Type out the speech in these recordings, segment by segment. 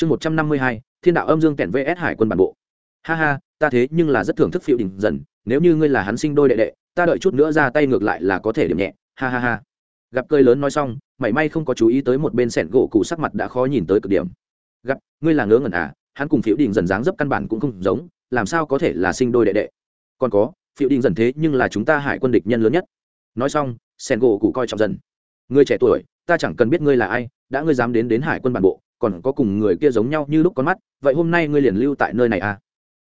chương một trăm năm mươi hai, thiên đạo âm dương kèn vs hải quân bản bộ. Ha ha, ta thế nhưng là rất thưởng thức phiêu đình dần, nếu như ngươi là hắn sinh đôi đệ đệ, ta đợi chút nữa ra tay ngược lại là có thể điểm nhẹ. Ha ha ha. Gặp cơi lớn nói xong, mảy may không có chú ý tới một bên sẻn gỗ cụ sắc mặt đã khó nhìn tới cực điểm. Gặp, ngươi là ngớ ngẩn à hắn cùng phiêu đình dần dáng dấp căn bản cũng không giống, làm sao có thể là sinh đôi đệ đệ? Còn có, phiêu đình dần thế nhưng là chúng ta hải quân địch nhân lớn nhất. Nói xong sẻn gỗ cụ coi trọng dần. Ngươi trẻ tuổi, ta chẳng cần biết ngươi là ai, đã ngươi dám đến đến hải quân bản bộ còn có cùng người kia giống nhau như lúc con mắt vậy hôm nay ngươi liền lưu tại nơi này à?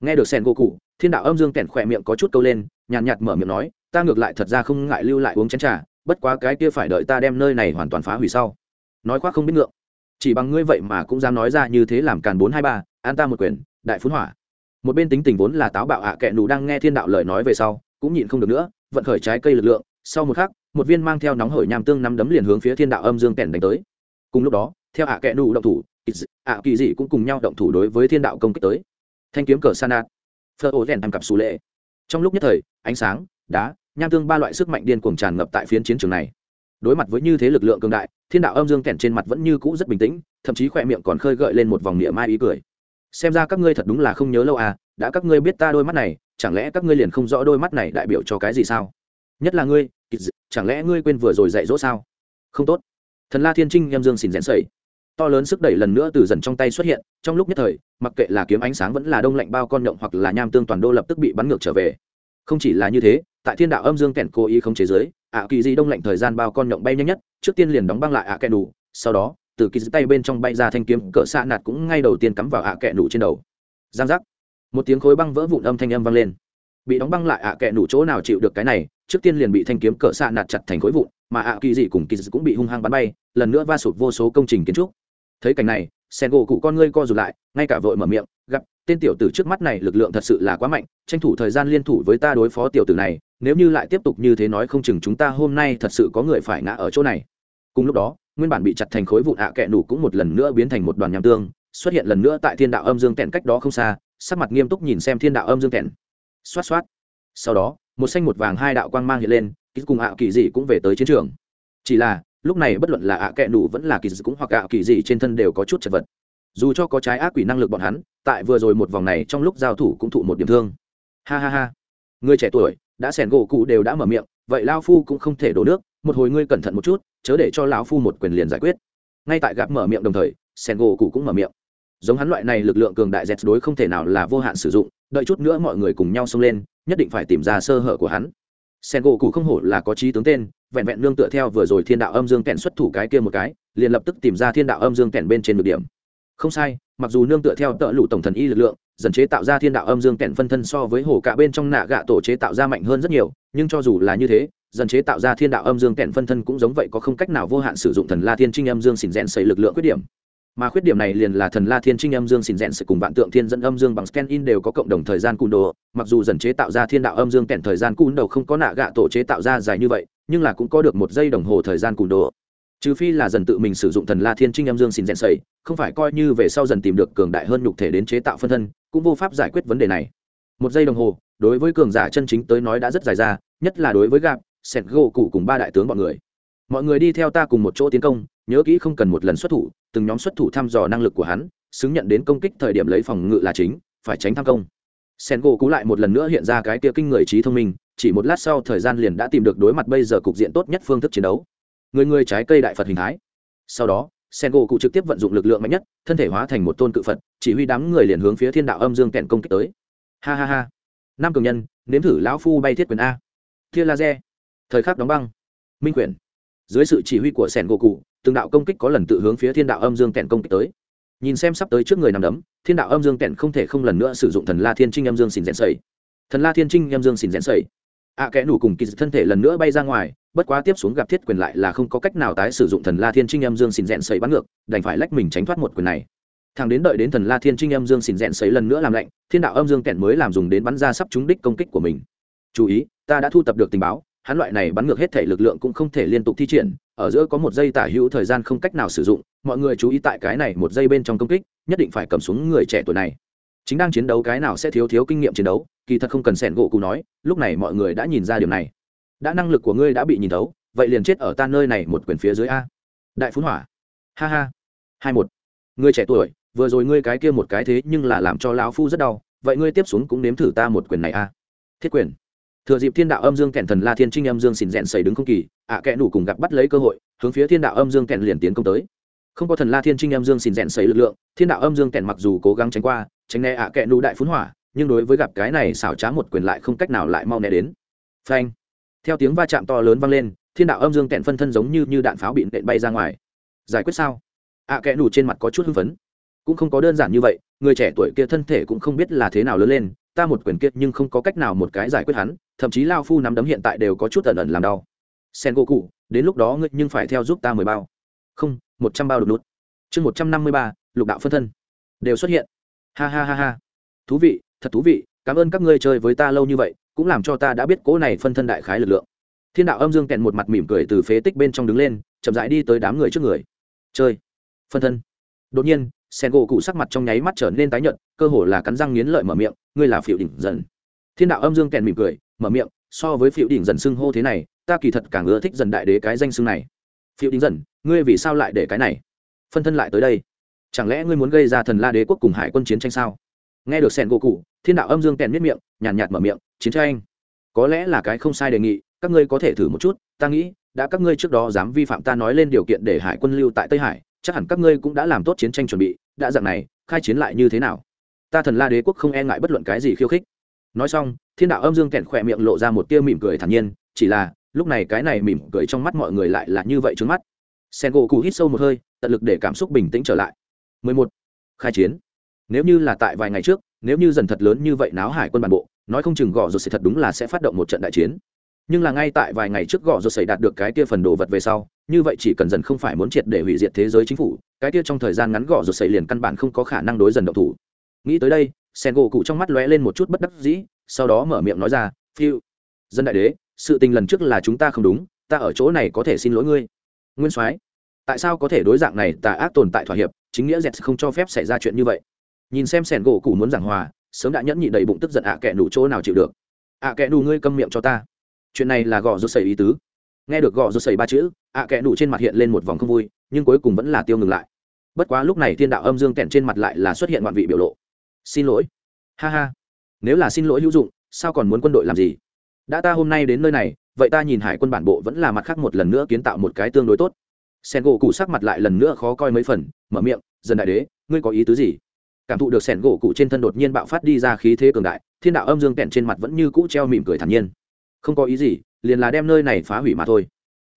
Nghe được sen gỗ cụ thiên đạo âm dương kẹn khỏe miệng có chút câu lên nhàn nhạt, mở miệng nói ta ngược lại thật ra không ngại lưu lại uống chén trà bất quá cái kia phải đợi ta đem nơi này hoàn toàn phá hủy sau. Nói khoác không biết ngượng. Chỉ bằng ngươi vậy mà cũng dám nói ra như thế làm càn bốn hai ba an ta một quyền đại phun hỏa. Một bên tính tình vốn là táo bạo hạ à kệ đang nghe thiên đạo lời nói về sau cũng nhịn không được nữa vận khởi trái cây lực lượng sau một khắc một viên mang theo nóng hởi nham tương nắm đấm liền hướng phía thiên đạo âm dương kèn đánh tới. Cùng lúc đó theo hạ à kệ nụ động thủ ạ kỳ dị cũng cùng nhau động thủ đối với thiên đạo công kích tới. Thanh kiếm cờ sanat phơ ô rèn tham cặp xù lệ. Trong lúc nhất thời, ánh sáng, đá, nham tương ba loại sức mạnh điên cuồng tràn ngập tại phiến chiến trường này. Đối mặt với như thế lực lượng cường đại, thiên đạo âm dương kèn trên mặt vẫn như cũ rất bình tĩnh, thậm chí khỏe miệng còn khơi gợi lên một vòng niệm mai ý cười. Xem ra các ngươi thật đúng là không nhớ lâu à đã các ngươi biết ta đôi mắt này, chẳng lẽ các ngươi liền không rõ đôi mắt này đại biểu cho cái gì sao? Nhất là ngươi chẳng lẽ ngươi quên vừa rồi dạy dỗ sao? Không tốt. Thần la thiên trinh em dương xỉn rẽn sẩy to lớn sức đẩy lần nữa từ dần trong tay xuất hiện, trong lúc nhất thời, mặc kệ là kiếm ánh sáng vẫn là đông lạnh bao con nhộng hoặc là nham tương toàn đô lập tức bị bắn ngược trở về. Không chỉ là như thế, tại thiên đạo âm dương kẹn cố ý không chế giới ạ kỳ di đông lạnh thời gian bao con nhộng bay nhanh nhất, trước tiên liền đóng băng lại ạ kẹn đủ, sau đó, từ kỳ tay bên trong bay ra thanh kiếm, cỡ xạ nạt cũng ngay đầu tiên cắm vào ạ kẹn đủ trên đầu. Giang giác. Một tiếng khối băng vỡ vụn âm thanh âm vang lên. Bị đóng băng lại ạ kẹn đủ chỗ nào chịu được cái này, trước tiên liền bị thanh kiếm cỡ xạ nạt chặt thành khối vụn, mà ạ kỳ dị cùng kỳ dị cũng bị hung hăng bắn bay, lần nữa va sụt vô số công trình kiến trúc thấy cảnh này, sen gỗ cụ con ngươi co rụt lại, ngay cả vội mở miệng, gặp, tên tiểu tử trước mắt này lực lượng thật sự là quá mạnh, tranh thủ thời gian liên thủ với ta đối phó tiểu tử này, nếu như lại tiếp tục như thế nói không chừng chúng ta hôm nay thật sự có người phải ngã ở chỗ này. Cùng lúc đó, nguyên bản bị chặt thành khối vụn ạ à kẹ nủ cũng một lần nữa biến thành một đoàn nham tương, xuất hiện lần nữa tại thiên đạo âm dương kẹn cách đó không xa, sắc mặt nghiêm túc nhìn xem thiên đạo âm dương kẹn xoát xoát. Sau đó, một xanh một vàng hai đạo quang mang hiện lên, ký cùng ạ kỳ dị cũng về tới chiến trường. Chỉ là lúc này bất luận là ạ à kẹ nủ vẫn là kỳ dị cũng hoặc ạ kỳ dị trên thân đều có chút chật vật. Dù cho có trái ác quỷ năng lực bọn hắn, tại vừa rồi một vòng này trong lúc giao thủ cũng thụ một điểm thương. Ha ha ha. Người trẻ tuổi, đã sẻn gỗ cụ đều đã mở miệng, vậy lao phu cũng không thể đổ nước, một hồi ngươi cẩn thận một chút, chớ để cho lão phu một quyền liền giải quyết. Ngay tại gặp mở miệng đồng thời, sẻn gỗ cụ cũng mở miệng. Giống hắn loại này lực lượng cường đại dẹt đối không thể nào là vô hạn sử dụng, đợi chút nữa mọi người cùng nhau xông lên, nhất định phải tìm ra sơ hở của hắn. Sen gỗ cụ không hổ là có trí tướng tên vẹn vẹn nương tựa theo vừa rồi thiên đạo âm dương kẹn xuất thủ cái kia một cái, liền lập tức tìm ra thiên đạo âm dương kẹn bên trên được điểm. Không sai, mặc dù nương tựa theo tợ lụ tổng thần y lực lượng, dần chế tạo ra thiên đạo âm dương kẹn phân thân so với hồ cả bên trong nạ gạ tổ chế tạo ra mạnh hơn rất nhiều, nhưng cho dù là như thế, dần chế tạo ra thiên đạo âm dương kẹn phân thân cũng giống vậy có không cách nào vô hạn sử dụng thần la thiên trinh âm dương xỉn rẽn xây lực lượng khuyết điểm. Mà khuyết điểm này liền là thần la thiên trinh âm dương xỉn rẽn sự cùng vạn tượng thiên dẫn âm dương bằng scan in đều có cộng đồng thời gian cùn đồ, mặc dù dần chế tạo ra thiên đạo âm dương kẹn thời gian cùn đầu không có nạ gạ tổ chế tạo ra dài như vậy nhưng là cũng có được một giây đồng hồ thời gian cùn đồ trừ phi là dần tự mình sử dụng thần la thiên trinh âm dương xin rèn sầy không phải coi như về sau dần tìm được cường đại hơn nhục thể đến chế tạo phân thân, cũng vô pháp giải quyết vấn đề này. Một giây đồng hồ, đối với cường giả chân chính tới nói đã rất dài ra, nhất là đối với gạp, sẹt gỗ cụ cùng ba đại tướng bọn người. Mọi người đi theo ta cùng một chỗ tiến công, nhớ kỹ không cần một lần xuất thủ, từng nhóm xuất thủ thăm dò năng lực của hắn, xứng nhận đến công kích thời điểm lấy phòng ngự là chính, phải tránh tham công. Sen gỗ cú lại một lần nữa hiện ra cái tia kinh người trí thông minh chỉ một lát sau thời gian liền đã tìm được đối mặt bây giờ cục diện tốt nhất phương thức chiến đấu. Người người trái cây đại phật hình thái. Sau đó sen gỗ cụ trực tiếp vận dụng lực lượng mạnh nhất, thân thể hóa thành một tôn cự phật, chỉ huy đám người liền hướng phía thiên đạo âm dương kẹn công kích tới. Ha ha ha. Nam cường nhân, nếm thử lão phu bay thiết quyền a. Tia laser. Thời khắc đóng băng. Minh quyền. Dưới sự chỉ huy của sen gỗ cụ, từng đạo công kích có lần tự hướng phía thiên đạo âm dương kẹn công kích tới. Nhìn xem sắp tới trước người nằm đấm, thiên đạo âm dương kẹn không thể không lần nữa sử dụng thần la thiên trinh âm dương xin rẽn sầy thần la thiên trinh âm dương xin rẽn sầy ạ kẽ nủ cùng kỳ thân thể lần nữa bay ra ngoài, bất quá tiếp xuống gặp thiết quyền lại là không có cách nào tái sử dụng thần la thiên trinh âm dương xin rẽn xấy bắn ngược, đành phải lách mình tránh thoát một quyền này. Thằng đến đợi đến thần la thiên trinh âm dương xin rẽn xấy lần nữa làm lạnh, thiên đạo âm dương kẹn mới làm dùng đến bắn ra sắp trúng đích công kích của mình. Chú ý, ta đã thu tập được tình báo, hắn loại này bắn ngược hết thể lực lượng cũng không thể liên tục thi triển, ở giữa có một giây tả hữu thời gian không cách nào sử dụng, mọi người chú ý tại cái này một giây bên trong công kích, nhất định phải cầm xuống người trẻ tuổi này chính đang chiến đấu cái nào sẽ thiếu thiếu kinh nghiệm chiến đấu, kỳ thật không cần sẻn gỗ cụ nói, lúc này mọi người đã nhìn ra điều này. Đã năng lực của ngươi đã bị nhìn thấu, vậy liền chết ở ta nơi này một quyền phía dưới a. Đại phú hỏa. Ha ha. Hai một. Người trẻ tuổi, vừa rồi ngươi cái kia một cái thế nhưng là làm cho lão phu rất đau, vậy ngươi tiếp xuống cũng nếm thử ta một quyền này a. Thiết quyền. Thừa dịp thiên đạo âm dương kẹn thần la thiên trinh âm dương xỉn rẽn xảy đứng không kỳ, ạ à kẽ nủ cùng gặp bắt lấy cơ hội, hướng phía thiên đạo âm dương kẹn liền tiến công tới. Không có thần la thiên trinh âm dương xỉn rẽn xảy lực lượng, thiên đạo âm dương kẹn mặc dù cố gắng tránh qua tránh né ạ à kẽ đại phun hỏa, nhưng đối với gặp cái này xảo trá một quyền lại không cách nào lại mau né đến. Phanh. Theo tiếng va chạm to lớn vang lên, thiên đạo âm dương kẹn phân thân giống như như đạn pháo bị nện bay ra ngoài. Giải quyết sao? Ạ à kẽ trên mặt có chút hưng phấn. Cũng không có đơn giản như vậy, người trẻ tuổi kia thân thể cũng không biết là thế nào lớn lên, ta một quyền kiệt nhưng không có cách nào một cái giải quyết hắn, thậm chí lao phu nắm đấm hiện tại đều có chút ẩn ẩn làm đau. Sen gỗ cụ đến lúc đó ngươi nhưng phải theo giúp ta mười bao. Không, một trăm bao đột nút. Chương một trăm năm mươi ba, lục đạo phân thân. Đều xuất hiện ha ha ha ha. Thú vị, thật thú vị, cảm ơn các ngươi chơi với ta lâu như vậy, cũng làm cho ta đã biết cỗ này phân thân đại khái lực lượng. Thiên đạo âm dương kẹn một mặt mỉm cười từ phế tích bên trong đứng lên, chậm rãi đi tới đám người trước người. Chơi. Phân thân. Đột nhiên, sen gỗ cụ sắc mặt trong nháy mắt trở nên tái nhợt, cơ hồ là cắn răng nghiến lợi mở miệng, ngươi là phiệu đỉnh dần. Thiên đạo âm dương kèn mỉm cười, mở miệng, so với phiệu đỉnh dần xưng hô thế này, ta kỳ thật càng ưa thích dần đại đế cái danh xưng này. Phiệu đỉnh dần, ngươi vì sao lại để cái này? Phân thân lại tới đây chẳng lẽ ngươi muốn gây ra thần la đế quốc cùng hải quân chiến tranh sao? Nghe được sẻn gỗ cụ thiên đạo âm dương kèn miết miệng nhàn nhạt, nhạt mở miệng chiến tranh? Có lẽ là cái không sai đề nghị các ngươi có thể thử một chút ta nghĩ đã các ngươi trước đó dám vi phạm ta nói lên điều kiện để hải quân lưu tại tây hải chắc hẳn các ngươi cũng đã làm tốt chiến tranh chuẩn bị đã dạng này khai chiến lại như thế nào? Ta thần la đế quốc không e ngại bất luận cái gì khiêu khích. Nói xong thiên đạo âm dương kẹn khỏe miệng lộ ra một tia mỉm cười thản nhiên chỉ là lúc này cái này mỉm cười trong mắt mọi người lại là như vậy trước mắt. Sen gỗ cụ hít sâu một hơi tận lực để cảm xúc bình tĩnh trở lại. 11. khai chiến. Nếu như là tại vài ngày trước nếu như dần thật lớn như vậy náo hải quân bản bộ nói không chừng gõ rồi sẽ thật đúng là sẽ phát động một trận đại chiến. Nhưng là ngay tại vài ngày trước gõ rồi xảy đạt được cái kia phần đồ vật về sau như vậy chỉ cần dần không phải muốn triệt để hủy diệt thế giới chính phủ cái kia trong thời gian ngắn gõ rồi xảy liền căn bản không có khả năng đối dần động thủ. Nghĩ tới đây Sengoku gỗ cụ trong mắt lóe lên một chút bất đắc dĩ sau đó mở miệng nói ra "Phiu, dân đại đế sự tình lần trước là chúng ta không đúng ta ở chỗ này có thể xin lỗi ngươi. Nguyên soái tại sao có thể đối dạng này tà ác tồn tại thỏa hiệp? Chính nghĩa dẹt không cho phép xảy ra chuyện như vậy. Nhìn xem sẻn gỗ cụ muốn giảng hòa, sớm đã nhẫn nhị đầy bụng tức giận ạ à kẻ nủ chỗ nào chịu được. Ạ à kẻ nủ ngươi câm miệng cho ta. Chuyện này là gò rút xảy ý tứ. Nghe được gò rút xảy ba chữ, ạ à kẻ nủ trên mặt hiện lên một vòng không vui, nhưng cuối cùng vẫn là tiêu ngừng lại. Bất quá lúc này thiên đạo âm dương kẹn trên mặt lại là xuất hiện ngoạn vị biểu lộ. Xin lỗi. Ha ha. Nếu là xin lỗi hữu dụng, sao còn muốn quân đội làm gì? Đã ta hôm nay đến nơi này, vậy ta nhìn hải quân bản bộ vẫn là mặt khác một lần nữa kiến tạo một cái tương đối tốt sen gỗ cụ sắc mặt lại lần nữa khó coi mấy phần mở miệng dần đại đế ngươi có ý tứ gì? Cảm thụ được sẻn gỗ cụ trên thân đột nhiên bạo phát đi ra khí thế cường đại thiên đạo âm dương kẹn trên mặt vẫn như cũ treo mỉm cười thản nhiên. Không có ý gì liền là đem nơi này phá hủy mà thôi.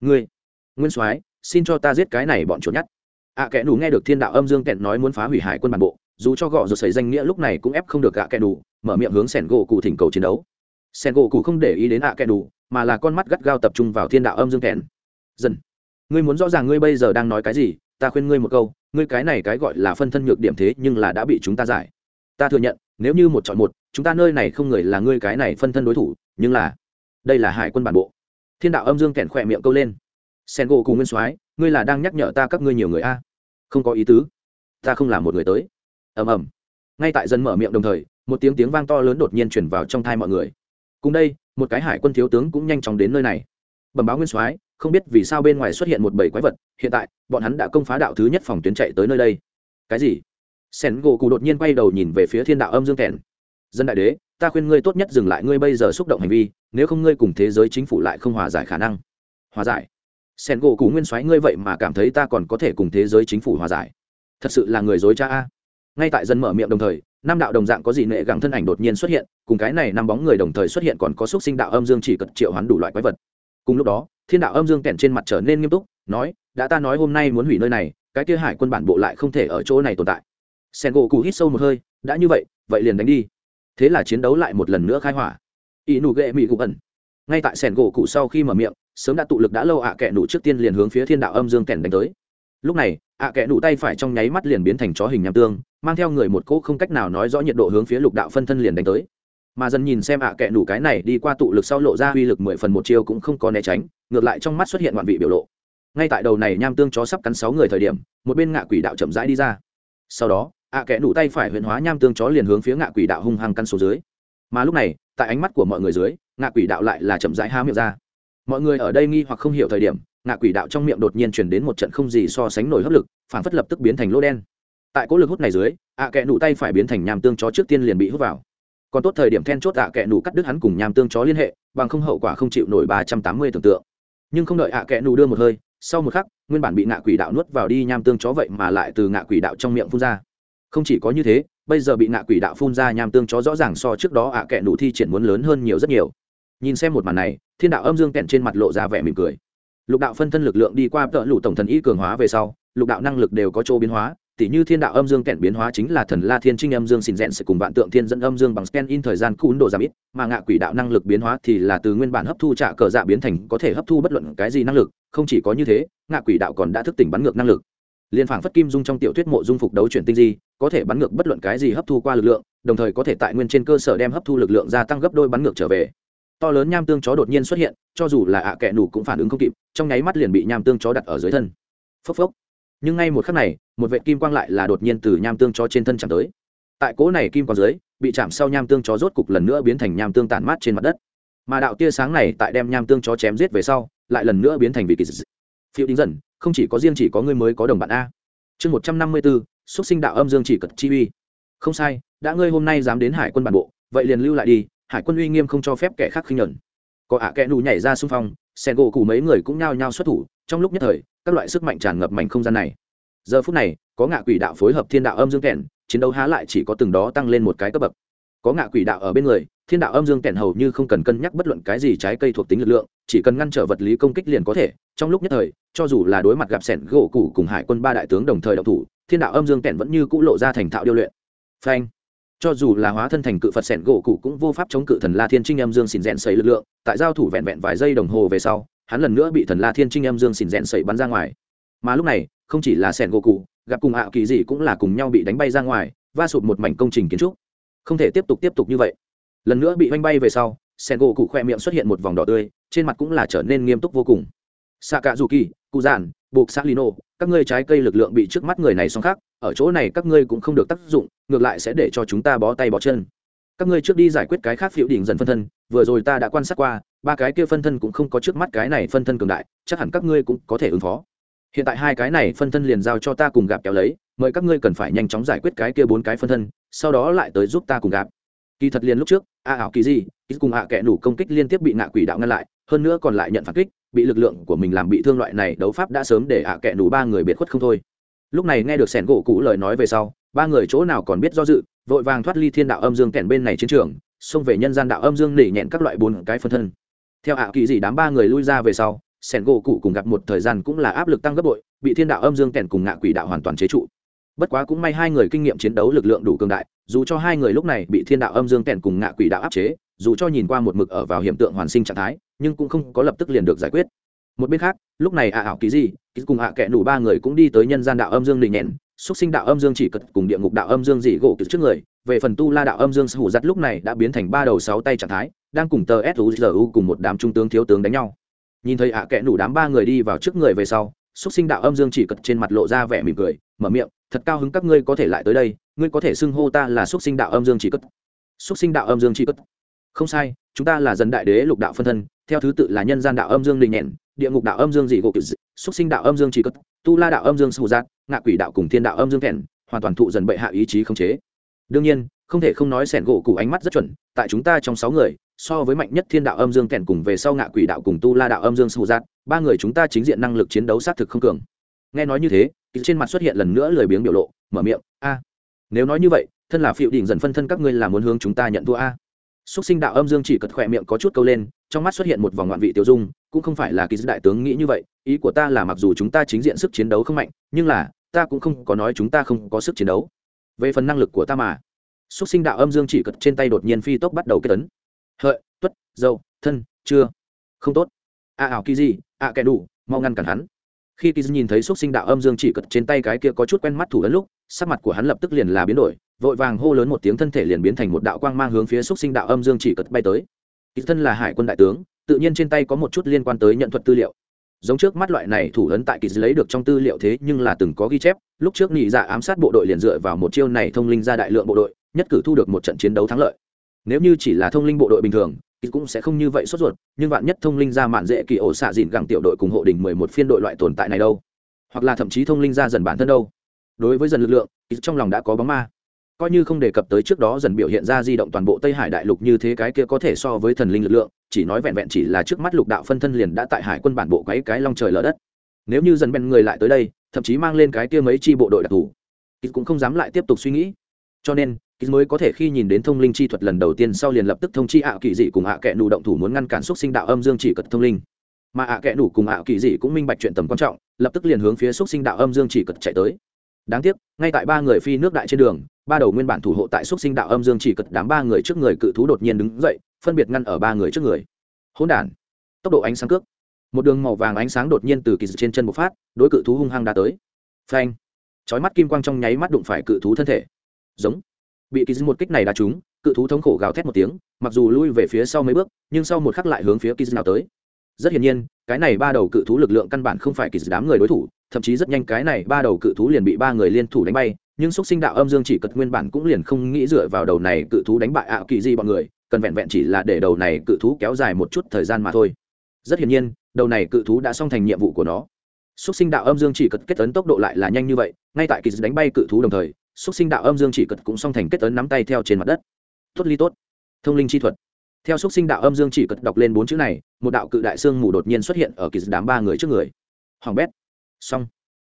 Ngươi nguyên soái xin cho ta giết cái này bọn chuột nhắt ạ à, kẻ đủ nghe được thiên đạo âm dương kẹn nói muốn phá hủy hải quân bản bộ dù cho gọ rồi xảy danh nghĩa lúc này cũng ép không được ạ kẻ đủ mở miệng hướng sẻn gỗ cụ thỉnh cầu chiến đấu. Sẻn gỗ cụ không để ý đến ạ kẻ đủ mà là con mắt gắt gao tập trung vào thiên đạo âm dương kẹn. Dần ngươi muốn rõ ràng ngươi bây giờ đang nói cái gì, ta khuyên ngươi một câu, ngươi cái này cái gọi là phân thân nhược điểm thế nhưng là đã bị chúng ta giải. Ta thừa nhận, nếu như một chọn một, chúng ta nơi này không người là ngươi cái này phân thân đối thủ, nhưng là, đây là hải quân bản bộ. Thiên đạo âm dương kẹn khỏe miệng câu lên. Sen gỗ cùng nguyên soái, ngươi là đang nhắc nhở ta các ngươi nhiều người a. Không có ý tứ. Ta không là một người tới. Ầm ầm. Ngay tại dân mở miệng đồng thời, một tiếng tiếng vang to lớn đột nhiên chuyển vào trong thai mọi người. Cùng đây, một cái hải quân thiếu tướng cũng nhanh chóng đến nơi này. Bẩm báo nguyên soái không biết vì sao bên ngoài xuất hiện một bầy quái vật, hiện tại, bọn hắn đã công phá đạo thứ nhất phòng tuyến chạy tới nơi đây. Cái gì? Sen gỗ cụ đột nhiên quay đầu nhìn về phía thiên đạo âm dương kèn. Dân đại đế, ta khuyên ngươi tốt nhất dừng lại ngươi bây giờ xúc động hành vi, nếu không ngươi cùng thế giới chính phủ lại không hòa giải khả năng. Hòa giải? Sen gỗ cụ nguyên soái ngươi vậy mà cảm thấy ta còn có thể cùng thế giới chính phủ hòa giải? Thật sự là người dối cha a. Ngay tại dân mở miệng đồng thời, năm đạo đồng dạng có gì nệ gặng thân ảnh đột nhiên xuất hiện, cùng cái này năm bóng người đồng thời xuất hiện còn có xúc sinh đạo âm dương chỉ cật triệu hoán đủ loại quái vật cùng lúc đó, thiên đạo âm dương kèn trên mặt trở nên nghiêm túc, nói, đã ta nói hôm nay muốn hủy nơi này, cái kia hải quân bản bộ lại không thể ở chỗ này tồn tại. Sen gỗ cụ hít sâu một hơi, đã như vậy vậy liền đánh đi. Thế là chiến đấu lại một lần nữa khai hỏa. Y nụ ghệ mỹ cụ ẩn. Ngay tại sẻn gỗ cụ sau khi mở miệng, sớm đã tụ lực đã lâu ạ à kẹ nụ trước tiên liền hướng phía thiên đạo âm dương kèn đánh tới. Lúc này, ạ à kẹ nụ tay phải trong nháy mắt liền biến thành chó hình nham tương, mang theo người một cỗ không cách nào nói rõ nhiệt độ hướng phía lục đạo phân thân liền đánh tới mà dần nhìn xem ạ à nủ cái này đi qua tụ lực sau lộ ra uy lực mười phần một chiêu cũng không có né tránh, ngược lại trong mắt xuất hiện ngoạn vị biểu lộ. Ngay tại đầu này nham tương chó sắp cắn sáu người thời điểm, một bên ngạ quỷ đạo chậm rãi đi ra. Sau đó, ạ kệ nủ tay phải huyện hóa nham tương chó liền hướng phía ngạ quỷ đạo hung hăng căn số dưới. Mà lúc này, tại ánh mắt của mọi người dưới, ngạ quỷ đạo lại là chậm rãi há miệng ra. Mọi người ở đây nghi hoặc không hiểu thời điểm, ngạ quỷ đạo trong miệng đột nhiên chuyển đến một trận không gì so sánh nổi hấp lực phản phất lập tức biến thành lỗ đen. Tại cỗ lực hút này dưới, ạ kệ nụ tay phải biến thành nham tương chó trước tiên liền bị hút vào còn tốt thời điểm then chốt ạ kẹ nù cắt đứt hắn cùng nham tương chó liên hệ, bằng không hậu quả không chịu nổi ba trăm tám mươi tưởng tượng. Nhưng không đợi ạ kẹ nù đưa một hơi, sau một khắc, nguyên bản bị ngạ quỷ đạo nuốt vào đi nham tương chó vậy mà lại từ ngạ quỷ đạo trong miệng phun ra. Không chỉ có như thế, bây giờ bị ngạ quỷ đạo phun ra nham tương chó rõ ràng so trước đó ạ kẹ nụ thi triển muốn lớn hơn nhiều rất nhiều. Nhìn xem một màn này, thiên đạo âm dương kẹn trên mặt lộ ra vẻ mỉm cười. Lục đạo phân thân lực lượng đi qua tợ lụ tổng thần y cường hóa về sau, lục đạo năng lực đều có chỗ biến hóa tỉ như thiên đạo âm dương kẹn biến hóa chính là thần la thiên trinh âm dương xin rẽn sẽ cùng vạn tượng thiên dẫn âm dương bằng scan in thời gian cún độ giảm ít, mà ngạ quỷ đạo năng lực biến hóa thì là từ nguyên bản hấp thu trả cờ dạ biến thành có thể hấp thu bất luận cái gì năng lực, không chỉ có như thế, ngạ quỷ đạo còn đã thức tỉnh bắn ngược năng lực. Liên phảng phất kim dung trong tiểu thuyết mộ dung phục đấu chuyển tinh di, có thể bắn ngược bất luận cái gì hấp thu qua lực lượng, đồng thời có thể tại nguyên trên cơ sở đem hấp thu lực lượng gia tăng gấp đôi bắn ngược trở về. To lớn nham tương chó đột nhiên xuất hiện, cho dù là ạ à kẹ nủ cũng phản ứng không kịp, trong nháy mắt liền bị nham tương chó đặt ở dưới thân. Phốc phốc nhưng ngay một khắc này, một vệ kim quang lại là đột nhiên từ nham tương chó trên thân chạm tới. Tại cỗ này kim quang dưới, bị chạm sau nham tương chó rốt cục lần nữa biến thành nham tương tản mát trên mặt đất. Mà đạo tia sáng này tại đem nham tương chó chém giết về sau, lại lần nữa biến thành vị kỳ dị. Phiêu đính dần, không chỉ có riêng chỉ có người mới có đồng bạn a. Chương một trăm năm mươi bốn xúc sinh đạo âm dương chỉ cật chi uy. Không sai, đã ngươi hôm nay dám đến hải quân bản bộ, vậy liền lưu lại đi, hải quân uy nghiêm không cho phép kẻ khác khinh nhẫn. Có ạ à kẽ nù nhảy ra xung phong, sen gỗ cụ mấy người cũng nhao nhao xuất thủ, trong lúc nhất thời các loại sức mạnh tràn ngập mảnh không gian này. Giờ phút này, có ngạ quỷ đạo phối hợp thiên đạo âm dương kèn, chiến đấu há lại chỉ có từng đó tăng lên một cái cấp bậc. Có ngạ quỷ đạo ở bên người, thiên đạo âm dương kèn hầu như không cần cân nhắc bất luận cái gì trái cây thuộc tính lực lượng, chỉ cần ngăn trở vật lý công kích liền có thể. Trong lúc nhất thời, cho dù là đối mặt gặp sẻn gỗ củ cùng hải quân ba đại tướng đồng thời đậu thủ, thiên đạo âm dương kèn vẫn như cũ lộ ra thành thạo điêu luyện. Phanh! Cho dù là hóa thân thành cự phật sẻn gỗ cụ cũng vô pháp chống cự thần la thiên trinh âm dương xỉn rẽn sấy lực lượng, tại giao thủ vẹn vẹn vài giây đồng hồ về sau hắn lần nữa bị thần la thiên trinh em dương xỉn rẽn sẩy bắn ra ngoài. Mà lúc này, không chỉ là sẻn gỗ cụ, gặp cùng ạ kỳ gì cũng là cùng nhau bị đánh bay ra ngoài, va sụp một mảnh công trình kiến trúc. Không thể tiếp tục tiếp tục như vậy. Lần nữa bị oanh bay về sau, sẻn gỗ cụ khoe miệng xuất hiện một vòng đỏ tươi, trên mặt cũng là trở nên nghiêm túc vô cùng. Xạ cạ dù kỳ cụ giản buộc xã lino các ngươi trái cây lực lượng bị trước mắt người này xong khác ở chỗ này các ngươi cũng không được tác dụng, ngược lại sẽ để cho chúng ta bó tay bó chân. Các ngươi trước đi giải quyết cái khác phiệu đỉnh dần phân thân, vừa rồi ta đã quan sát qua ba cái kia phân thân cũng không có trước mắt cái này phân thân cường đại, chắc hẳn các ngươi cũng có thể ứng phó. Hiện tại hai cái này phân thân liền giao cho ta cùng gặp kéo lấy, mời các ngươi cần phải nhanh chóng giải quyết cái kia bốn cái phân thân, sau đó lại tới giúp ta cùng gặp. Kỳ thật liền lúc trước, a ảo kỳ gì ít cùng hạ kẻ nủ công kích liên tiếp bị ngạ quỷ đạo ngăn lại, hơn nữa còn lại nhận phản kích, bị lực lượng của mình làm bị thương loại này đấu pháp đã sớm để ạ kẻ nủ ba người biệt khuất không thôi. Lúc này nghe được sẻn gỗ cũ lời nói về sau, ba người chỗ nào còn biết do dự, vội vàng thoát ly thiên đạo âm dương kèn bên này chiến trường, xông về nhân gian đạo âm dương nỉ nhẹn các loại bốn cái phân thân theo ạ kỳ dị đám ba người lui ra về sau sẻn gỗ cụ cùng gặp một thời gian cũng là áp lực tăng gấp bội, bị thiên đạo âm dương kèn cùng ngạ quỷ đạo hoàn toàn chế trụ. Bất quá cũng may hai người kinh nghiệm chiến đấu lực lượng đủ cường đại, dù cho hai người lúc này bị thiên đạo âm dương kèn cùng ngạ quỷ đạo áp chế, dù cho nhìn qua một mực ở vào hiện tượng hoàn sinh trạng thái, nhưng cũng không có lập tức liền được giải quyết. Một bên khác, lúc này ạ ảo kỳ gì cùng ạ kẻ đủ ba người cũng đi tới nhân gian đạo âm dương đình nhẹn, xúc sinh đạo âm dương chỉ cật cùng địa ngục đạo âm dương dị gỗ cực trước người, về phần tu la đạo âm dương hủ giặt lúc này đã biến thành ba đầu sáu tay trạng thái đang cùng tờ suzu cùng một đám trung tướng thiếu tướng đánh nhau. Nhìn thấy ạ kẽ nủ đám ba người đi vào trước người về sau, xúc sinh đạo âm dương chỉ cật trên mặt lộ ra vẻ mỉm cười, mở miệng, thật cao hứng các ngươi có thể lại tới đây, ngươi có thể xưng hô ta là xúc sinh đạo âm dương chỉ cất xúc sinh đạo âm dương chỉ cất không sai, chúng ta là dân đại đế lục đạo phân thân, theo thứ tự là nhân gian đạo âm dương đình nhẹn địa ngục đạo âm dương dị gỗ kiệt xúc sinh đạo âm dương chỉ cất tu la đạo âm dương sù giác, ngạ quỷ đạo cùng thiên đạo âm dương thẹn, hoàn toàn thụ dần bệ hạ ý chí không chế. Đương nhiên, không thể không nói sẻn gỗ cụ ánh mắt rất chuẩn, tại chúng ta trong sáu người so với mạnh nhất thiên đạo âm dương kèn cùng về sau ngạ quỷ đạo cùng tu la đạo âm dương sù giác ba người chúng ta chính diện năng lực chiến đấu xác thực không cường. Nghe nói như thế trên mặt xuất hiện lần nữa lười biếng biểu lộ, mở miệng, a, nếu nói như vậy, thân là phiệu đỉnh dần phân thân các ngươi là muốn hướng chúng ta nhận thua a. Xúc sinh đạo âm dương chỉ cật khỏe miệng có chút câu lên, trong mắt xuất hiện một vòng ngoạn vị tiêu dung, cũng không phải là kỳ đại tướng nghĩ như vậy, ý của ta là mặc dù chúng ta chính diện sức chiến đấu không mạnh, nhưng là, ta cũng không có nói chúng ta không có sức chiến đấu. Về phần năng lực của ta mà, xúc sinh đạo âm dương chỉ cật trên tay đột nhiên phi tốc bắt đầu kết tấn hợi, tuất, dâu, thân, chưa. Không tốt. A ảo kỳ gì a kẻ đủ, mau ngăn cản hắn. Khi kỳ nhìn thấy xúc sinh đạo âm dương chỉ cật trên tay cái kia có chút quen mắt thủ ấn lúc, sắc mặt của hắn lập tức liền là biến đổi, vội vàng hô lớn một tiếng thân thể liền biến thành một đạo quang mang hướng phía xúc sinh đạo âm dương chỉ cật bay tới. Kỳ thân là hải quân đại tướng, tự nhiên trên tay có một chút liên quan tới nhận thuật tư liệu. Giống trước mắt loại này thủ ấn tại kỳ lấy được trong tư liệu thế nhưng là từng có ghi chép, lúc trước nghị dạ ám sát bộ đội liền dựa vào một chiêu này thông linh ra đại lượng bộ đội, nhất cử thu được một trận chiến đấu thắng lợi nếu như chỉ là thông linh bộ đội bình thường, thì cũng sẽ không như vậy sốt ruột, nhưng vạn nhất thông linh ra mạn dễ kỳ ổ xạ dìn gẳng tiểu đội cùng hộ đình mười một phiên đội loại tồn tại này đâu? Hoặc là thậm chí thông linh ra dần bản thân đâu? Đối với dần lực lượng trong lòng đã có bóng ma. Coi như không đề cập tới trước đó dần biểu hiện ra di động toàn bộ tây hải đại lục như thế cái kia có thể so với thần linh lực lượng, chỉ nói vẹn vẹn chỉ là trước mắt lục đạo phân thân liền đã tại hải quân bản bộ quấy cái long trời lở đất. Nếu như dần bèn người lại tới đây, thậm chí mang lên cái kia mấy chi bộ đội đặc thù cũng không dám lại tiếp tục suy nghĩ cho nên ký mới có thể khi nhìn đến thông linh chi thuật lần đầu tiên sau liền lập tức thông chi ạ kỳ dị cùng ạ kệ nụ động thủ muốn ngăn cản xúc sinh đạo âm dương chỉ cật thông linh. Mà ạ kệ nụ cùng ạ kỳ dị cũng minh bạch chuyện tầm quan trọng, lập tức liền hướng phía xúc sinh đạo âm dương chỉ cật chạy tới. Đáng tiếc, ngay tại ba người phi nước đại trên đường, ba đầu nguyên bản thủ hộ tại xúc sinh đạo âm dương chỉ cật đám ba người trước người cự thú đột nhiên đứng dậy, phân biệt ngăn ở ba người trước người. Hỗn đản. Tốc độ ánh sáng cước. Một đường màu vàng ánh sáng đột nhiên từ kỳ dị trên chân bộc phát, đối cự thú hung hăng đã tới. Phanh. Chói mắt kim quang trong nháy mắt đụng phải cự thú thân thể giống. Bị kỳ dị một kích này đã trúng, cự thú thống khổ gào thét một tiếng, mặc dù lui về phía sau mấy bước, nhưng sau một khắc lại hướng phía kỳ dị nào tới. Rất hiển nhiên, cái này ba đầu cự thú lực lượng căn bản không phải kỳ dị đám người đối thủ, thậm chí rất nhanh cái này ba đầu cự thú liền bị ba người liên thủ đánh bay, nhưng xúc sinh đạo âm dương chỉ cật nguyên bản cũng liền không nghĩ dựa vào đầu này cự thú đánh bại ạ kỳ di bọn người, cần vẹn vẹn chỉ là để đầu này cự thú kéo dài một chút thời gian mà thôi. Rất hiển nhiên, đầu này cự thú đã xong thành nhiệm vụ của nó. Xúc sinh đạo âm dương chỉ cật kết tấn tốc độ lại là nhanh như vậy, ngay tại kỳ đánh bay cự thú đồng thời xúc sinh đạo âm dương chỉ cật cũng song thành kết ấn nắm tay theo trên mặt đất. Tốt ly tốt. Thông linh chi thuật. Theo xúc sinh đạo âm dương chỉ cật đọc lên bốn chữ này, một đạo cự đại xương mù đột nhiên xuất hiện ở kỳ đám ba người trước người. Hoàng bét. Xong.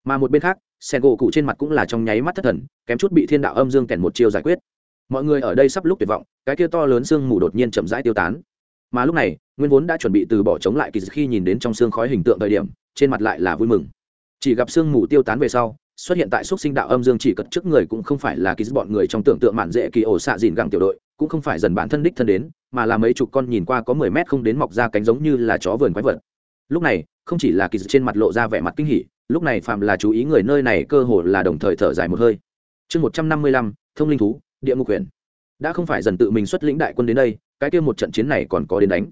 Mà một bên khác, sen gỗ cụ trên mặt cũng là trong nháy mắt thất thần, kém chút bị thiên đạo âm dương kèn một chiêu giải quyết. Mọi người ở đây sắp lúc tuyệt vọng, cái kia to lớn xương mù đột nhiên chậm rãi tiêu tán. Mà lúc này, nguyên vốn đã chuẩn bị từ bỏ chống lại kỳ khi nhìn đến trong xương khói hình tượng thời điểm, trên mặt lại là vui mừng. Chỉ gặp xương mù tiêu tán về sau xuất hiện tại xúc sinh đạo âm dương chỉ cất trước người cũng không phải là ký bọn người trong tưởng tượng mạn dễ kỳ ổ xạ dìn gẳng tiểu đội, cũng không phải dần bản thân đích thân đến, mà là mấy chục con nhìn qua có mười mét không đến mọc ra cánh giống như là chó vườn quái vật. Lúc này, không chỉ là kỳ trên mặt lộ ra vẻ mặt kinh hỉ, lúc này phạm là chú ý người nơi này cơ hồ là đồng thời thở dài một hơi. Chương một trăm năm mươi lăm, thông linh thú, địa ngục quyền. Đã không phải dần tự mình xuất lĩnh đại quân đến đây, cái kia một trận chiến này còn có đến đánh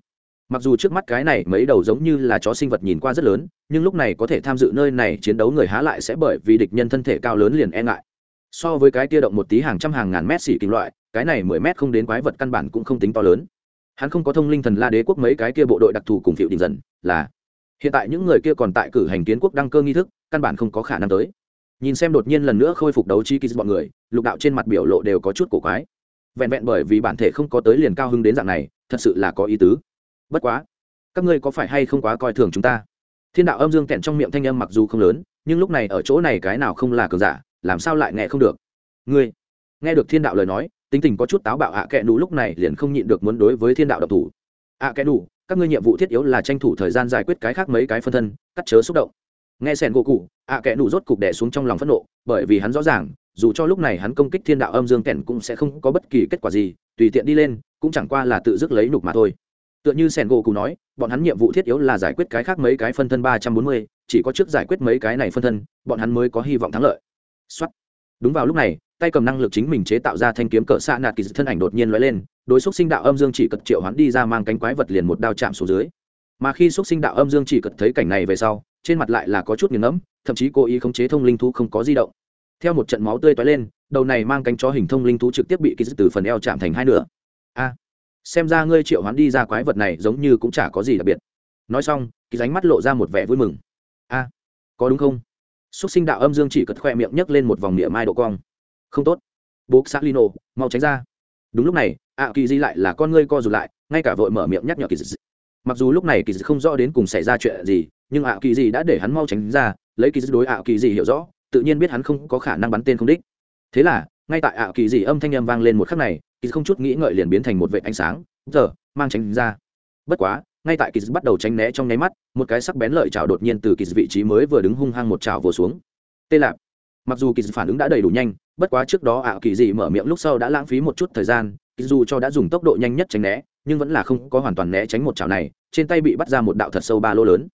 mặc dù trước mắt cái này mấy đầu giống như là chó sinh vật nhìn qua rất lớn, nhưng lúc này có thể tham dự nơi này chiến đấu người há lại sẽ bởi vì địch nhân thân thể cao lớn liền e ngại. So với cái tia động một tí hàng trăm hàng ngàn mét xỉ kim loại, cái này mười mét không đến quái vật căn bản cũng không tính to lớn. Hắn không có thông linh thần la đế quốc mấy cái kia bộ đội đặc thù cùng phiệu đình dần, là hiện tại những người kia còn tại cử hành kiến quốc đăng cơ nghi thức, căn bản không có khả năng tới. Nhìn xem đột nhiên lần nữa khôi phục đấu trí kỳ bọn người, lục đạo trên mặt biểu lộ đều có chút cổ quái. Vẹn vẹn bởi vì bản thể không có tới liền cao hứng đến dạng này, thật sự là có ý tứ bất quá, các ngươi có phải hay không quá coi thường chúng ta? Thiên đạo âm dương kẹn trong miệng thanh âm mặc dù không lớn, nhưng lúc này ở chỗ này cái nào không là cường giả, làm sao lại nghe không được? Ngươi, nghe được thiên đạo lời nói, tính tình có chút táo bạo ạ à kẽ đủ lúc này liền không nhịn được muốn đối với thiên đạo độc thủ. Ạ à kẽ đủ các ngươi nhiệm vụ thiết yếu là tranh thủ thời gian giải quyết cái khác mấy cái phân thân, cắt chớ xúc động. Nghe sẻn gỗ cụ, ạ à kẽ đủ rốt cục đẻ xuống trong lòng phẫn nộ, bởi vì hắn rõ ràng, dù cho lúc này hắn công kích thiên đạo âm dương kẹn cũng sẽ không có bất kỳ kết quả gì, tùy tiện đi lên, cũng chẳng qua là tự dứt lấy nục mà thôi tựa như sẻn gỗ cụ nói, bọn hắn nhiệm vụ thiết yếu là giải quyết cái khác mấy cái phân thân ba trăm bốn mươi, chỉ có trước giải quyết mấy cái này phân thân, bọn hắn mới có hy vọng thắng lợi. Xuất đúng vào lúc này, tay cầm năng lực chính mình chế tạo ra thanh kiếm cỡ xạ nạt kỳ thân ảnh đột nhiên lóe lên, đối xúc sinh đạo âm dương chỉ cật triệu hắn đi ra mang cánh quái vật liền một đao chạm xuống dưới. Mà khi xúc sinh đạo âm dương chỉ cật thấy cảnh này về sau, trên mặt lại là có chút nghiền ngẫm, thậm chí cố ý khống chế thông linh thú không có di động. Theo một trận máu tươi toái lên, đầu này mang cánh chó hình thông linh thú trực tiếp bị kỳ từ phần eo chạm thành hai nửa. A xem ra ngươi triệu hoán đi ra quái vật này giống như cũng chả có gì đặc biệt. Nói xong kỳ ránh mắt lộ ra một vẻ vui mừng. A, có đúng không? Xúc sinh đạo âm dương chỉ cật khoe miệng nhấc lên một vòng niệm mai độ cong. Không tốt. Bố xác lino, mau tránh ra. Đúng lúc này ạ kỳ di lại là con ngươi co rụt lại, ngay cả vội mở miệng nhắc nhở kỳ di. Mặc dù lúc này kỳ di không rõ đến cùng xảy ra chuyện gì, nhưng ạ kỳ di đã để hắn mau tránh ra, lấy kỳ di đối ạ kỳ di hiểu rõ, tự nhiên biết hắn không có khả năng bắn tên không đích. Thế là, ngay tại ạ kỳ di âm thanh âm vang lên một khắc này kỳ không chút nghĩ ngợi liền biến thành một vệ ánh sáng, giờ, mang tránh ra. Bất quá, ngay tại kỳ bắt đầu tránh né trong nháy mắt, một cái sắc bén lợi chảo đột nhiên từ kỳ vị trí mới vừa đứng hung hăng một chảo vồ xuống. Tê lạp. Mặc dù kỳ phản ứng đã đầy đủ nhanh, bất quá trước đó ảo kỳ dị mở miệng lúc sau đã lãng phí một chút thời gian kỳ dù cho đã dùng tốc độ nhanh nhất tránh né, nhưng vẫn là không có hoàn toàn né tránh một chảo này, trên tay bị bắt ra một đạo thật sâu ba lô lớn.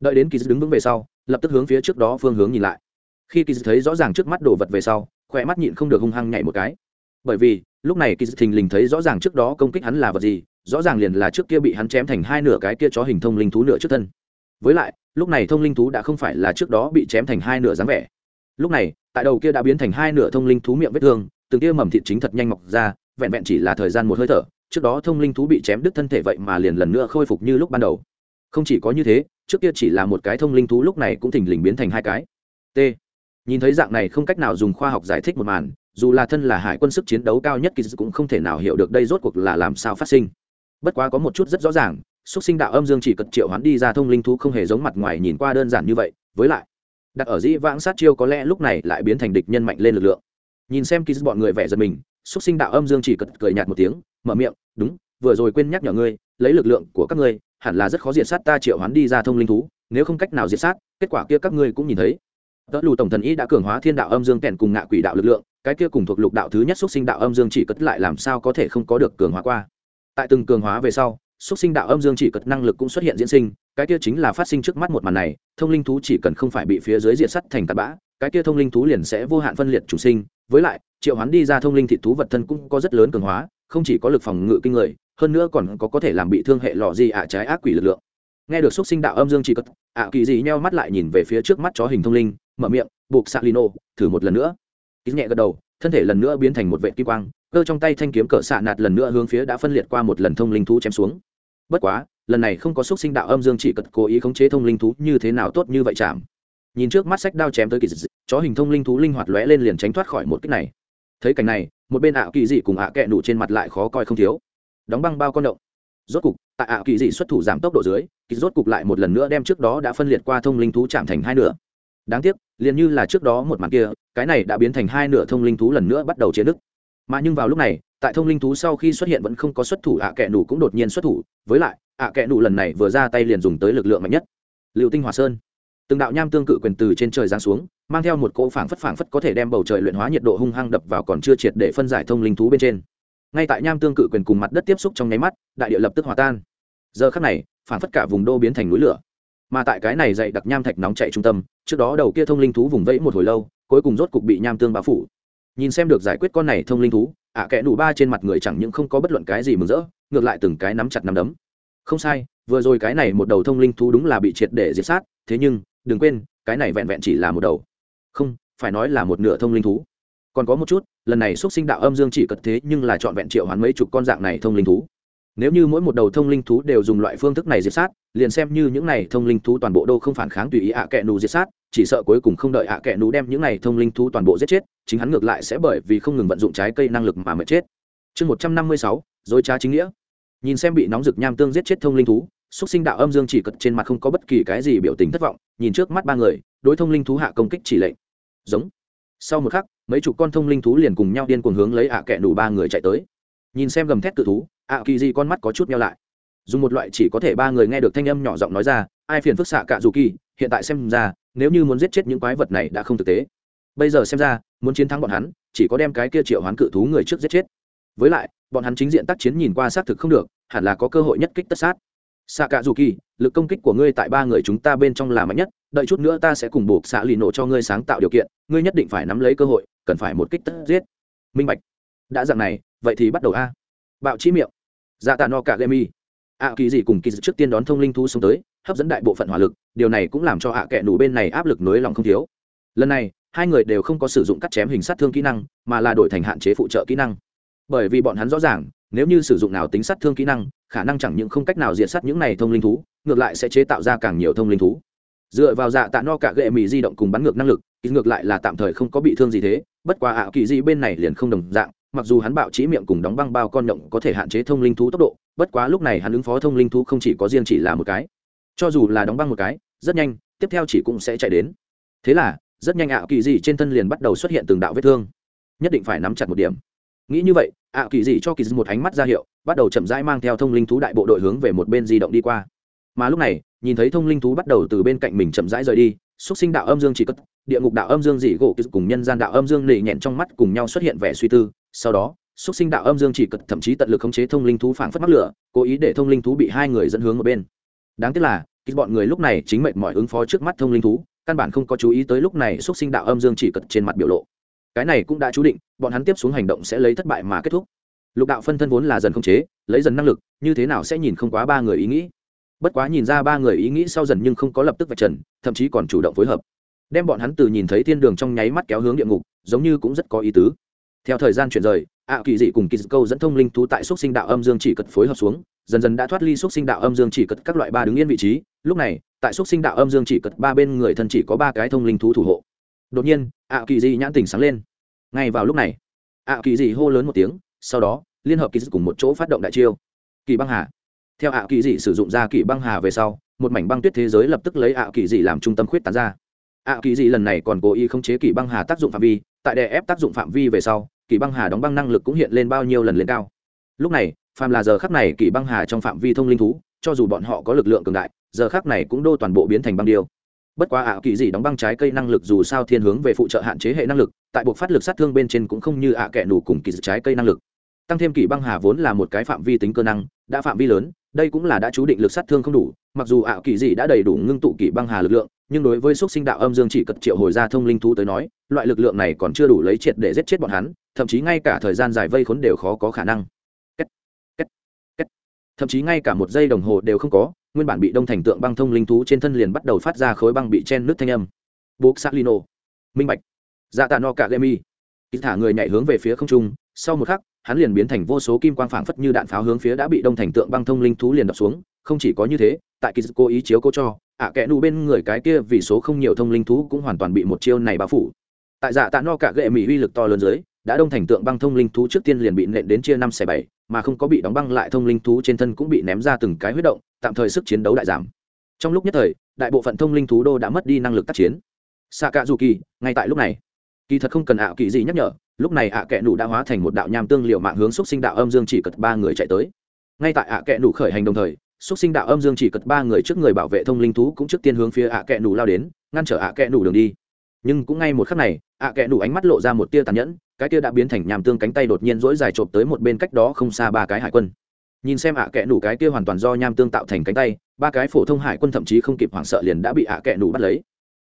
Đợi đến kỳ đứng vững về sau, lập tức hướng phía trước đó phương hướng nhìn lại. Khi kỳ thấy rõ ràng trước mắt đồ vật về sau khỏe mắt nhịn không được hung hăng nhảy một cái bởi vì, lúc này kỳ thình lình thấy rõ ràng trước đó công kích hắn là vật gì, rõ ràng liền là trước kia bị hắn chém thành hai nửa cái kia chó hình thông linh thú nửa trước thân. Với lại, lúc này thông linh thú đã không phải là trước đó bị chém thành hai nửa dáng vẻ. Lúc này, tại đầu kia đã biến thành hai nửa thông linh thú miệng vết thương, từng kia mầm thịt chính thật nhanh mọc ra, vẹn vẹn chỉ là thời gian một hơi thở, trước đó thông linh thú bị chém đứt thân thể vậy mà liền lần nữa khôi phục như lúc ban đầu. Không chỉ có như thế, trước kia chỉ là một cái thông linh thú lúc này cũng thình lình biến thành hai cái. T. Nhìn thấy dạng này không cách nào dùng khoa học giải thích một màn dù là thân là hải quân sức chiến đấu cao nhất kỳ cũng không thể nào hiểu được đây rốt cuộc là làm sao phát sinh. Bất quá có một chút rất rõ ràng, xúc sinh đạo âm dương chỉ cần triệu hoán đi ra thông linh thú không hề giống mặt ngoài nhìn qua đơn giản như vậy, với lại, đặt ở dĩ vãng sát chiêu có lẽ lúc này lại biến thành địch nhân mạnh lên lực lượng. Nhìn xem kỳ bọn người vẻ giật mình, xúc sinh đạo âm dương chỉ cật cười nhạt một tiếng, mở miệng, đúng, vừa rồi quên nhắc nhở ngươi, lấy lực lượng của các ngươi, hẳn là rất khó diệt sát ta triệu hoán đi ra thông linh thú, nếu không cách nào diệt sát, kết quả kia các ngươi cũng nhìn thấy tớ lù tổng thần ý đã cường hóa thiên đạo âm dương kèn cùng ngạ quỷ đạo lực lượng, cái kia cùng thuộc lục đạo thứ nhất xúc sinh đạo âm dương chỉ cất lại làm sao có thể không có được cường hóa qua. Tại từng cường hóa về sau, xúc sinh đạo âm dương chỉ cất năng lực cũng xuất hiện diễn sinh, cái kia chính là phát sinh trước mắt một màn này, thông linh thú chỉ cần không phải bị phía dưới diệt sắt thành tạt bã, cái kia thông linh thú liền sẽ vô hạn phân liệt chủ sinh. Với lại, triệu hoán đi ra thông linh thị thú vật thân cũng có rất lớn cường hóa, không chỉ có lực phòng ngự kinh người, hơn nữa còn có có thể làm bị thương hệ lọ gì ạ trái ác quỷ lực lượng. Nghe được xúc sinh đạo âm dương chỉ cất, ạ kỳ gì nheo mắt lại nhìn về phía trước mắt chó hình thông linh mở miệng, buộc xạ lino thử một lần nữa. Ít nhẹ gật đầu, thân thể lần nữa biến thành một vệ kim quang, cơ trong tay thanh kiếm cỡ xạ nạt lần nữa hướng phía đã phân liệt qua một lần thông linh thú chém xuống. Bất quá, lần này không có xúc sinh đạo âm dương chỉ cật cố ý khống chế thông linh thú như thế nào tốt như vậy chạm. Nhìn trước mắt sách đao chém tới kỳ dị, chó hình thông linh thú linh hoạt lóe lên liền tránh thoát khỏi một kích này. Thấy cảnh này, một bên ạ kỳ dị cùng ạ kẹ nụ trên mặt lại khó coi không thiếu. Đóng băng bao con động. Rốt cục, tại ạ kỳ dị xuất thủ giảm tốc độ dưới, kỳ rốt cục lại một lần nữa đem trước đó đã phân liệt qua thông linh thú chạm thành hai nửa. Đáng tiếc liền như là trước đó một màn kia, cái này đã biến thành hai nửa thông linh thú lần nữa bắt đầu chế đức mà nhưng vào lúc này, tại thông linh thú sau khi xuất hiện vẫn không có xuất thủ, ạ kệ nụ cũng đột nhiên xuất thủ. Với lại, ạ kệ nụ lần này vừa ra tay liền dùng tới lực lượng mạnh nhất. Liệu tinh hòa sơn. Từng đạo nham tương cự quyền từ trên trời giáng xuống, mang theo một cỗ phảng phất phảng phất có thể đem bầu trời luyện hóa nhiệt độ hung hăng đập vào còn chưa triệt để phân giải thông linh thú bên trên. Ngay tại nham tương cự quyền cùng mặt đất tiếp xúc trong nháy mắt, đại địa lập tức hòa tan. Giờ khắc này, phảng phất cả vùng đô biến thành núi lửa mà tại cái này dậy đặc nham thạch nóng chạy trung tâm, trước đó đầu kia thông linh thú vùng vẫy một hồi lâu, cuối cùng rốt cục bị nham tương bao phủ. Nhìn xem được giải quyết con này thông linh thú, ạ à kẽ đủ ba trên mặt người chẳng những không có bất luận cái gì mừng rỡ, ngược lại từng cái nắm chặt nắm đấm. Không sai, vừa rồi cái này một đầu thông linh thú đúng là bị triệt để diệt sát, thế nhưng, đừng quên, cái này vẹn vẹn chỉ là một đầu. Không, phải nói là một nửa thông linh thú. Còn có một chút, lần này xuất sinh đạo âm dương chỉ cật thế nhưng là trọn vẹn triệu hoán mấy chục con dạng này thông linh thú nếu như mỗi một đầu thông linh thú đều dùng loại phương thức này diệt sát, liền xem như những này thông linh thú toàn bộ đô không phản kháng tùy ý ạ à kẹ nù diệt sát, chỉ sợ cuối cùng không đợi ạ à kẹ nù đem những này thông linh thú toàn bộ giết chết, chính hắn ngược lại sẽ bởi vì không ngừng vận dụng trái cây năng lực mà mệt chết. Chương một trăm năm mươi sáu, dối trá chính nghĩa. Nhìn xem bị nóng rực nham tương giết chết thông linh thú, xúc sinh đạo âm dương chỉ cật trên mặt không có bất kỳ cái gì biểu tình thất vọng, nhìn trước mắt ba người, đối thông linh thú hạ công kích chỉ lệnh. Giống. Sau một khắc, mấy chục con thông linh thú liền cùng nhau điên cuồng hướng lấy ạ à kẹ nù ba người chạy tới. Nhìn xem gầm thét cự thú ạ kỳ gì con mắt có chút nhau lại. Dùng một loại chỉ có thể ba người nghe được thanh âm nhỏ giọng nói ra, ai phiền phức xạ cả dù kỳ, hiện tại xem ra, nếu như muốn giết chết những quái vật này đã không thực tế. Bây giờ xem ra, muốn chiến thắng bọn hắn, chỉ có đem cái kia triệu hoán cự thú người trước giết chết. Với lại, bọn hắn chính diện tác chiến nhìn qua xác thực không được, hẳn là có cơ hội nhất kích tất sát. Xạ cả dù kỳ, lực công kích của ngươi tại ba người chúng ta bên trong là mạnh nhất, đợi chút nữa ta sẽ cùng buộc xạ lì nổ cho ngươi sáng tạo điều kiện, ngươi nhất định phải nắm lấy cơ hội, cần phải một kích tất giết. Minh bạch. Đã dạng này, vậy thì bắt đầu a. Bạo chí miệng dạ tạ no cả lê mi. Ạ kỳ gì cùng kỳ trước tiên đón thông linh thú xuống tới, hấp dẫn đại bộ phận hỏa lực, điều này cũng làm cho ạ Kẻ nủ bên này áp lực nới lòng không thiếu. Lần này, hai người đều không có sử dụng cắt chém hình sát thương kỹ năng, mà là đổi thành hạn chế phụ trợ kỹ năng. Bởi vì bọn hắn rõ ràng, nếu như sử dụng nào tính sát thương kỹ năng, khả năng chẳng những không cách nào diệt sát những này thông linh thú, ngược lại sẽ chế tạo ra càng nhiều thông linh thú. Dựa vào dạ tạ no cả gệ mì di động cùng bắn ngược năng lực ít ngược lại là tạm thời không có bị thương gì thế, bất quá ạ kỳ di bên này liền không đồng dạng mặc dù hắn bạo trí miệng cùng đóng băng bao con nhộng có thể hạn chế thông linh thú tốc độ, bất quá lúc này hắn ứng phó thông linh thú không chỉ có riêng chỉ là một cái. Cho dù là đóng băng một cái, rất nhanh, tiếp theo chỉ cũng sẽ chạy đến. Thế là, rất nhanh ạ kỳ dị trên thân liền bắt đầu xuất hiện từng đạo vết thương. Nhất định phải nắm chặt một điểm. Nghĩ như vậy, ạ kỳ dị cho kỳ dị một ánh mắt ra hiệu, bắt đầu chậm rãi mang theo thông linh thú đại bộ đội hướng về một bên di động đi qua. Mà lúc này, nhìn thấy thông linh thú bắt đầu từ bên cạnh mình chậm rãi rời đi, xúc sinh đạo âm dương chỉ cất, địa ngục đạo âm dương dị gỗ cùng nhân gian đạo âm dương nỉ nhẹn trong mắt cùng nhau xuất hiện vẻ suy tư sau đó, xúc sinh đạo âm dương chỉ cực thậm chí tận lực khống chế thông linh thú phản phất mắc lửa, cố ý để thông linh thú bị hai người dẫn hướng ở bên. Đáng tiếc là khi bọn người lúc này chính mệnh mọi ứng phó trước mắt thông linh thú, căn bản không có chú ý tới lúc này xúc sinh đạo âm dương chỉ cực trên mặt biểu lộ. Cái này cũng đã chú định, bọn hắn tiếp xuống hành động sẽ lấy thất bại mà kết thúc. Lục đạo phân thân vốn là dần khống chế, lấy dần năng lực, như thế nào sẽ nhìn không quá ba người ý nghĩ. Bất quá nhìn ra ba người ý nghĩ sau dần nhưng không có lập tức vạch trần, thậm chí còn chủ động phối hợp. Đem bọn hắn từ nhìn thấy thiên đường trong nháy mắt kéo hướng địa ngục, giống như cũng rất có ý tứ theo thời gian chuyển rời, ạ kỳ dị cùng kỳ câu dẫn thông linh thú tại xúc sinh đạo âm dương chỉ cật phối hợp xuống, dần dần đã thoát ly xúc sinh đạo âm dương chỉ cật các loại ba đứng yên vị trí. Lúc này, tại xúc sinh đạo âm dương chỉ cật ba bên người thân chỉ có ba cái thông linh thú thủ hộ. Đột nhiên, ạ kỳ dị nhãn tình sáng lên. Ngay vào lúc này, ạ kỳ dị hô lớn một tiếng, sau đó, liên hợp kỳ dị cùng một chỗ phát động đại chiêu. Kỳ băng hà. Theo ạ kỳ dị sử dụng ra kỳ băng hà về sau, một mảnh băng tuyết thế giới lập tức lấy ạ kỳ dị làm trung tâm khuyết tán ra. Ạ kỳ dị lần này còn cố ý khống chế kỳ băng hà tác dụng phạm vi, tại đè ép tác dụng phạm vi về sau kỳ băng hà đóng băng năng lực cũng hiện lên bao nhiêu lần lên cao. Lúc này, phàm là giờ khắc này kỳ băng hà trong phạm vi thông linh thú, cho dù bọn họ có lực lượng cường đại, giờ khắc này cũng đô toàn bộ biến thành băng điêu. Bất quá ạ, kỳ gì đóng băng trái cây năng lực dù sao thiên hướng về phụ trợ hạn chế hệ năng lực, tại buộc phát lực sát thương bên trên cũng không như ạ à kẻ nủ cùng kỳ trái cây năng lực. Tăng thêm kỳ băng hà vốn là một cái phạm vi tính cơ năng, đã phạm vi lớn, đây cũng là đã chú định lực sát thương không đủ, mặc dù ạ, kỳ dị đã đầy đủ ngưng tụ kỳ băng hà lực lượng, nhưng đối với xúc sinh đạo âm dương chỉ cật triệu hồi ra thông linh thú tới nói, loại lực lượng này còn chưa đủ lấy triệt để giết chết bọn hắn thậm chí ngay cả thời gian dài vây khốn đều khó có khả năng. Thậm chí ngay cả một giây đồng hồ đều không có, nguyên bản bị đông thành tượng băng thông linh thú trên thân liền bắt đầu phát ra khối băng bị chen nước thanh âm. Buộc xác lino. Minh bạch. Dạ tạ no cả lemi ít thả người nhảy hướng về phía không trung, sau một khắc, hắn liền biến thành vô số kim quang phảng phất như đạn pháo hướng phía đã bị đông thành tượng băng thông linh thú liền đập xuống, không chỉ có như thế, tại kỳ cố ý chiếu cố cho, ạ à kẽ nụ bên người cái kia vì số không nhiều thông linh thú cũng hoàn toàn bị một chiêu này bao phủ. Tại dạ tạ no cả gệ mỹ uy lực to lớn dưới đã đông thành tượng băng thông linh thú trước tiên liền bị nện đến chia năm xẻ bảy, mà không có bị đóng băng lại thông linh thú trên thân cũng bị ném ra từng cái huyết động, tạm thời sức chiến đấu đại giảm. Trong lúc nhất thời, đại bộ phận thông linh thú đô đã mất đi năng lực tác chiến. Xạ cạ dù kỳ ngay tại lúc này. Kỳ thật không cần ạ kỳ gì nhắc nhở, lúc này ạ kẽ nụ đã hóa thành một đạo nham tương liệu mạng hướng xúc sinh đạo âm dương chỉ cật ba người chạy tới. Ngay tại ạ kẽ nụ khởi hành đồng thời, xúc sinh đạo âm dương chỉ cật ba người trước người bảo vệ thông linh thú cũng trước tiên hướng phía ạ kẽ nụ lao đến, ngăn trở ạ kẽ nụ đường đi. Nhưng cũng ngay một khắc này, ạ kẽ nụ ánh mắt lộ ra một tia tàn nhẫn cái tia đã biến thành nhàm tương cánh tay đột nhiên rỗi dài trộm tới một bên cách đó không xa ba cái hải quân. Nhìn xem ạ kẽ nụ cái kia hoàn toàn do nham tương tạo thành cánh tay, ba cái phổ thông hải quân thậm chí không kịp hoảng sợ liền đã bị ạ kẽ nụ bắt lấy.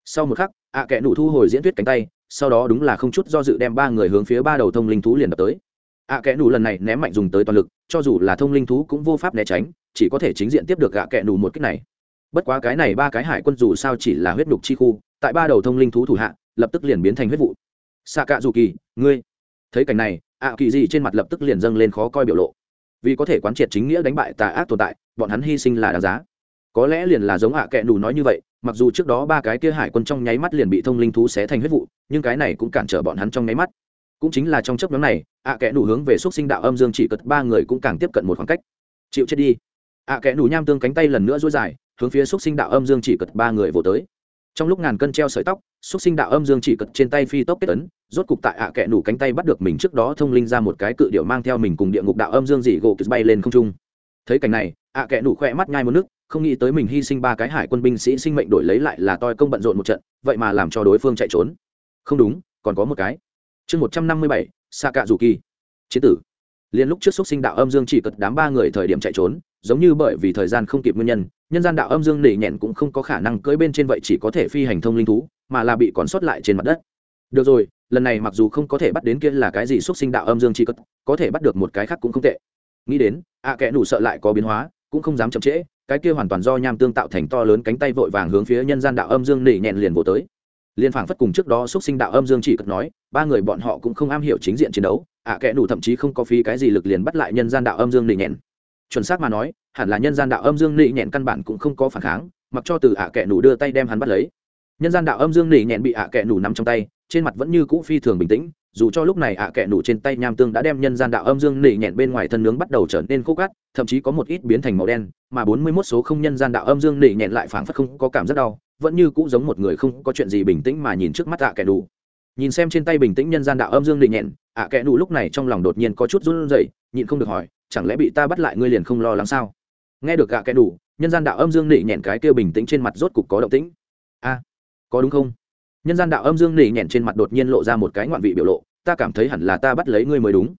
Sau một khắc, ạ kẽ nụ thu hồi diễn thuyết cánh tay, sau đó đúng là không chút do dự đem ba người hướng phía ba đầu thông linh thú liền đập tới. Ạ kẽ nụ lần này ném mạnh dùng tới toàn lực, cho dù là thông linh thú cũng vô pháp né tránh, chỉ có thể chính diện tiếp được ạ kẽ nụ một cách này. Bất quá cái này ba cái hải quân dù sao chỉ là huyết nhục chi khu, tại ba đầu thông linh thú thủ hạ, lập tức liền biến thành huyết vụ xạ cạ dù kỳ ngươi. Thấy cảnh này ạ kỳ gì trên mặt lập tức liền dâng lên khó coi biểu lộ. Vì có thể quán triệt chính nghĩa đánh bại tà ác tồn tại, bọn hắn hy sinh là đáng giá. Có lẽ liền là giống ạ kệ đủ nói như vậy, mặc dù trước đó ba cái kia hải quân trong nháy mắt liền bị thông linh thú xé thành huyết vụ, nhưng cái này cũng cản trở bọn hắn trong nháy mắt. Cũng chính là trong chấp nhóm này, ạ kệ đủ hướng về xúc sinh đạo âm dương chỉ cật ba người cũng càng tiếp cận một khoảng cách. Chịu chết đi. Ạ kệ đủ nham tương cánh tay lần nữa dối dài, hướng phía xúc sinh đạo âm dương chỉ cật ba người vỗ tới. Trong lúc ngàn cân treo sợi tóc xúc sinh đạo âm dương chỉ cật trên tay phi tốc kết tấn rốt cục tại ạ à kẽ nủ cánh tay bắt được mình trước đó thông linh ra một cái cự điệu mang theo mình cùng địa ngục đạo âm dương dị gỗ bay lên không trung. Thấy cảnh này, ạ à kẽ nủ khỏe mắt nhai một nước, không nghĩ tới mình hy sinh ba cái hải quân binh sĩ sinh mệnh đổi lấy lại là toi công bận rộn một trận, vậy mà làm cho đối phương chạy trốn. Không đúng, còn có một cái. Chương một trăm năm mươi bảy xạ cạ dù kỳ chế tử. Liên lúc trước xúc sinh đạo âm dương chỉ cật đám ba người thời điểm chạy trốn giống như bởi vì thời gian không kịp nguyên nhân nhân gian đạo âm dương nỉ nhẹn cũng không có khả năng cưỡi bên trên vậy chỉ có thể phi hành thông linh thú, mà là bị còn sót lại trên mặt đất. Được rồi, lần này mặc dù không có thể bắt đến kia là cái gì x u ấ t sinh đạo âm dương chỉ cất có thể bắt được một cái khác cũng không tệ. Nghĩ đến, ạ à kẽ nủ sợ lại có biến hóa, cũng không dám chậm trễ, cái kia hoàn toàn do nham tương tạo thành to lớn cánh tay vội vàng hướng phía nhân gian đạo âm dương nỉ nhẹn liền vỗ tới. Liên phảng phất cùng trước đó x u ấ t sinh đạo âm dương chỉ cất nói, ba người bọn họ cũng không am hiểu chính diện chiến đấu, ạ à kẽ nủ thậm chí không có phí cái gì lực liền bắt lại nhân gian đạo âm dương nỉ nhẹn chuẩn xác mà nói, hẳn là nhân gian đạo âm dương nị nhẹn căn bản cũng không có phản kháng, mặc cho từ ạ à nủ đưa tay đem hắn bắt lấy. Nhân gian đạo âm dương nỉ nhẹn bị ạ kẻ nủ nằm trong tay, trên mặt vẫn như cũ phi thường bình tĩnh, dù cho lúc này ạ à nủ trên tay nham tương đã đem nhân gian đạo âm dương nỉ nhẹn bên ngoài thân nướng bắt đầu trở nên khô cát, thậm chí có một ít biến thành màu đen, mà bốn mươi mốt số không nhân gian đạo âm dương nỉ nhẹn lại phảng phất không có cảm giác đau, vẫn như cũ giống một người không có chuyện gì bình tĩnh mà nhìn trước mắt ạ kẻ nủ. Nhìn xem trên tay bình tĩnh nhân gian đạo âm dương nỉ nhẹn, ạ kẻ nủ lúc này trong lòng đột nhiên có chút run rẩy, nhịn không được hỏi chẳng lẽ bị ta bắt lại ngươi liền không lo lắng sao? Nghe được gạ kẻ đủ, nhân gian đạo âm dương nỉ nhẹn cái kia bình tĩnh trên mặt rốt cục có động tĩnh. A, có đúng không? Nhân gian đạo âm dương nỉ nhẹn trên mặt đột nhiên lộ ra một cái ngoạn vị biểu lộ, ta cảm thấy hẳn là ta bắt lấy ngươi mới đúng.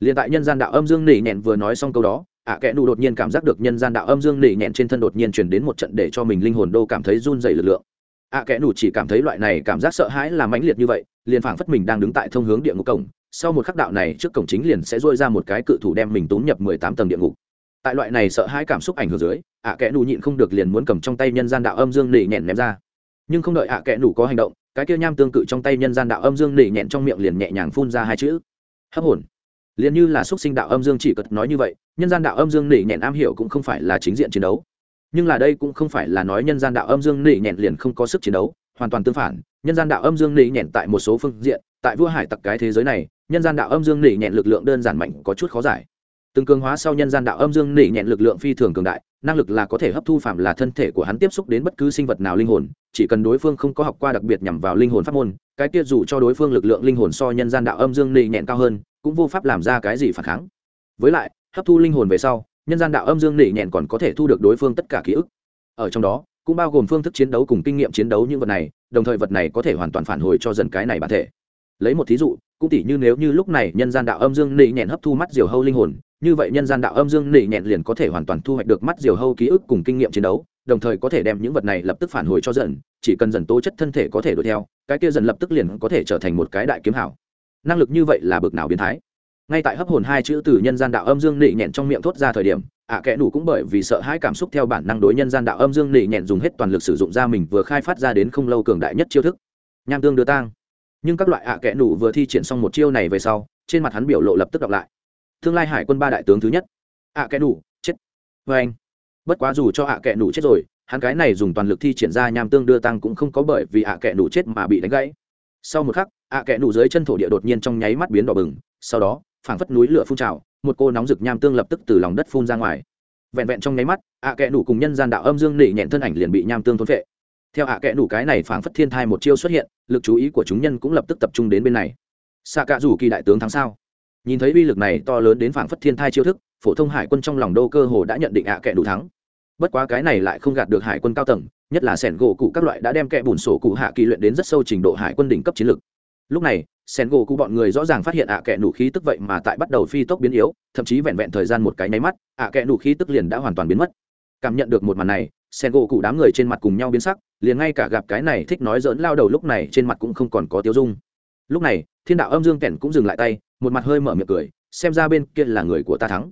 Liền tại nhân gian đạo âm dương nỉ nhẹn vừa nói xong câu đó, ạ à kẽ nụ đột nhiên cảm giác được nhân gian đạo âm dương nỉ nhẹn trên thân đột nhiên chuyển đến một trận để cho mình linh hồn đô cảm thấy run dày lực lượng. Ạ à kẽ nụ chỉ cảm thấy loại này cảm giác sợ hãi là mãnh liệt như vậy, liền phảng phất mình đang đứng tại thông hướng địa ngục cổng sau một khắc đạo này trước cổng chính liền sẽ dôi ra một cái cự thủ đem mình tốn nhập mười tám tầng địa ngục. Tại loại này sợ hãi cảm xúc ảnh hưởng dưới, ạ à kẽ nụ nhịn không được liền muốn cầm trong tay nhân gian đạo âm dương nỉ nhẹn ném ra. Nhưng không đợi ạ kẽ nụ có hành động, cái kia nham tương cự trong tay nhân gian đạo âm dương nỉ nhẹn trong miệng liền nhẹ nhàng phun ra hai chữ. Hấp hồn. Liền như là xúc sinh đạo âm dương chỉ cật nói như vậy, nhân gian đạo âm dương nỉ nhẹn am hiểu cũng không phải là chính diện chiến đấu. Nhưng là đây cũng không phải là nói nhân gian đạo âm dương nỉ nhẹn liền không có sức chiến đấu, hoàn toàn tương phản, nhân gian đạo âm dương nỉ nhẹn tại một số phương diện tại vua hải tặc cái thế giới này, nhân gian đạo âm dương nỉ nhẹn lực lượng đơn giản mạnh có chút khó giải. Từng cường hóa sau nhân gian đạo âm dương nỉ nhẹn lực lượng phi thường cường đại, năng lực là có thể hấp thu phạm là thân thể của hắn tiếp xúc đến bất cứ sinh vật nào linh hồn, chỉ cần đối phương không có học qua đặc biệt nhằm vào linh hồn pháp môn, cái kia dù cho đối phương lực lượng linh hồn so nhân gian đạo âm dương nỉ nhẹn cao hơn, cũng vô pháp làm ra cái gì phản kháng. Với lại, hấp thu linh hồn về sau, nhân gian đạo âm dương nỉ nhẹn còn có thể thu được đối phương tất cả ký ức. Ở trong đó, cũng bao gồm phương thức chiến đấu cùng kinh nghiệm chiến đấu những vật này, đồng thời vật này có thể hoàn toàn phản hồi cho dần cái này bản thể lấy một thí dụ cũng tỉ như nếu như lúc này nhân gian đạo âm dương nị nhẹn hấp thu mắt diều hâu linh hồn như vậy nhân gian đạo âm dương nị nhẹn liền có thể hoàn toàn thu hoạch được mắt diều hâu ký ức cùng kinh nghiệm chiến đấu đồng thời có thể đem những vật này lập tức phản hồi cho dần chỉ cần dần tố chất thân thể có thể đuổi theo cái kia dần lập tức liền có thể trở thành một cái đại kiếm hảo. Năng lực như vậy là bực nào biến thái. Ngay tại hấp hồn hai chữ từ nhân gian đạo âm dương nị nhẹn trong miệng thốt ra thời điểm ạ à, kẽ nủ cũng bởi vì sợ hãi cảm xúc theo bản năng đối nhân gian đạo âm dương nị nhẹn dùng hết toàn lực sử dụng ra mình vừa khai phát ra đến không lâu cường đại nhất chiêu thức. Nham tương đưa tang nhưng các loại ạ à kẽ nủ vừa thi triển xong một chiêu này về sau, trên mặt hắn biểu lộ lập tức đọc lại. Tương lai hải quân ba đại tướng thứ nhất. Ạ à kẽ nủ chết. Vê anh. Bất quá dù cho ạ kẽ nủ chết rồi, hắn cái này dùng toàn lực thi triển ra nham tương đưa tăng cũng không có bởi vì ạ kẽ nủ chết mà bị đánh gãy. Sau một khắc, ạ kẽ nủ dưới chân thổ địa đột nhiên trong nháy mắt biến đỏ bừng, sau đó, phảng phất núi lửa phun trào, một cô nóng rực nham tương lập tức từ lòng đất phun ra ngoài. Vẹn vẹn trong nháy mắt, ạ kẽ nủ cùng nhân gian đạo âm dương nỉ nhẹn thân ảnh liền bị nham tương thôn vệ theo ạ kẽ nủ cái này phảng phất thiên thai một chiêu xuất hiện, lực chú ý của chúng nhân cũng lập tức tập trung đến bên này. Xạ cạ rủ kỳ đại tướng thắng sao? Nhìn thấy uy lực này to lớn đến phảng phất thiên thai chiêu thức, phổ thông hải quân trong lòng đô cơ hồ đã nhận định ạ kẽ đủ thắng. Bất quá cái này lại không gạt được hải quân cao tầng, nhất là sẻn gỗ cụ các loại đã đem kẽ bùn sổ cụ hạ kỳ luyện đến rất sâu trình độ hải quân đỉnh cấp chiến lược lúc này sen gỗ cụ bọn người rõ ràng phát hiện ạ kẽ nủ khí tức vậy mà tại bắt đầu phi tốc biến yếu, thậm chí vẹn vẹn thời gian một cái nháy mắt, ạ kẽ nủ khí tức liền đã hoàn toàn biến mất. Cảm nhận được một màn này sen gỗ cụ đám người trên mặt cùng nhau biến sắc, liền ngay cả gặp cái này thích nói dỡn lao đầu lúc này trên mặt cũng không còn có tiêu dung. Lúc này, thiên đạo âm dương kẻn cũng dừng lại tay, một mặt hơi mở miệng cười, xem ra bên kia là người của ta thắng.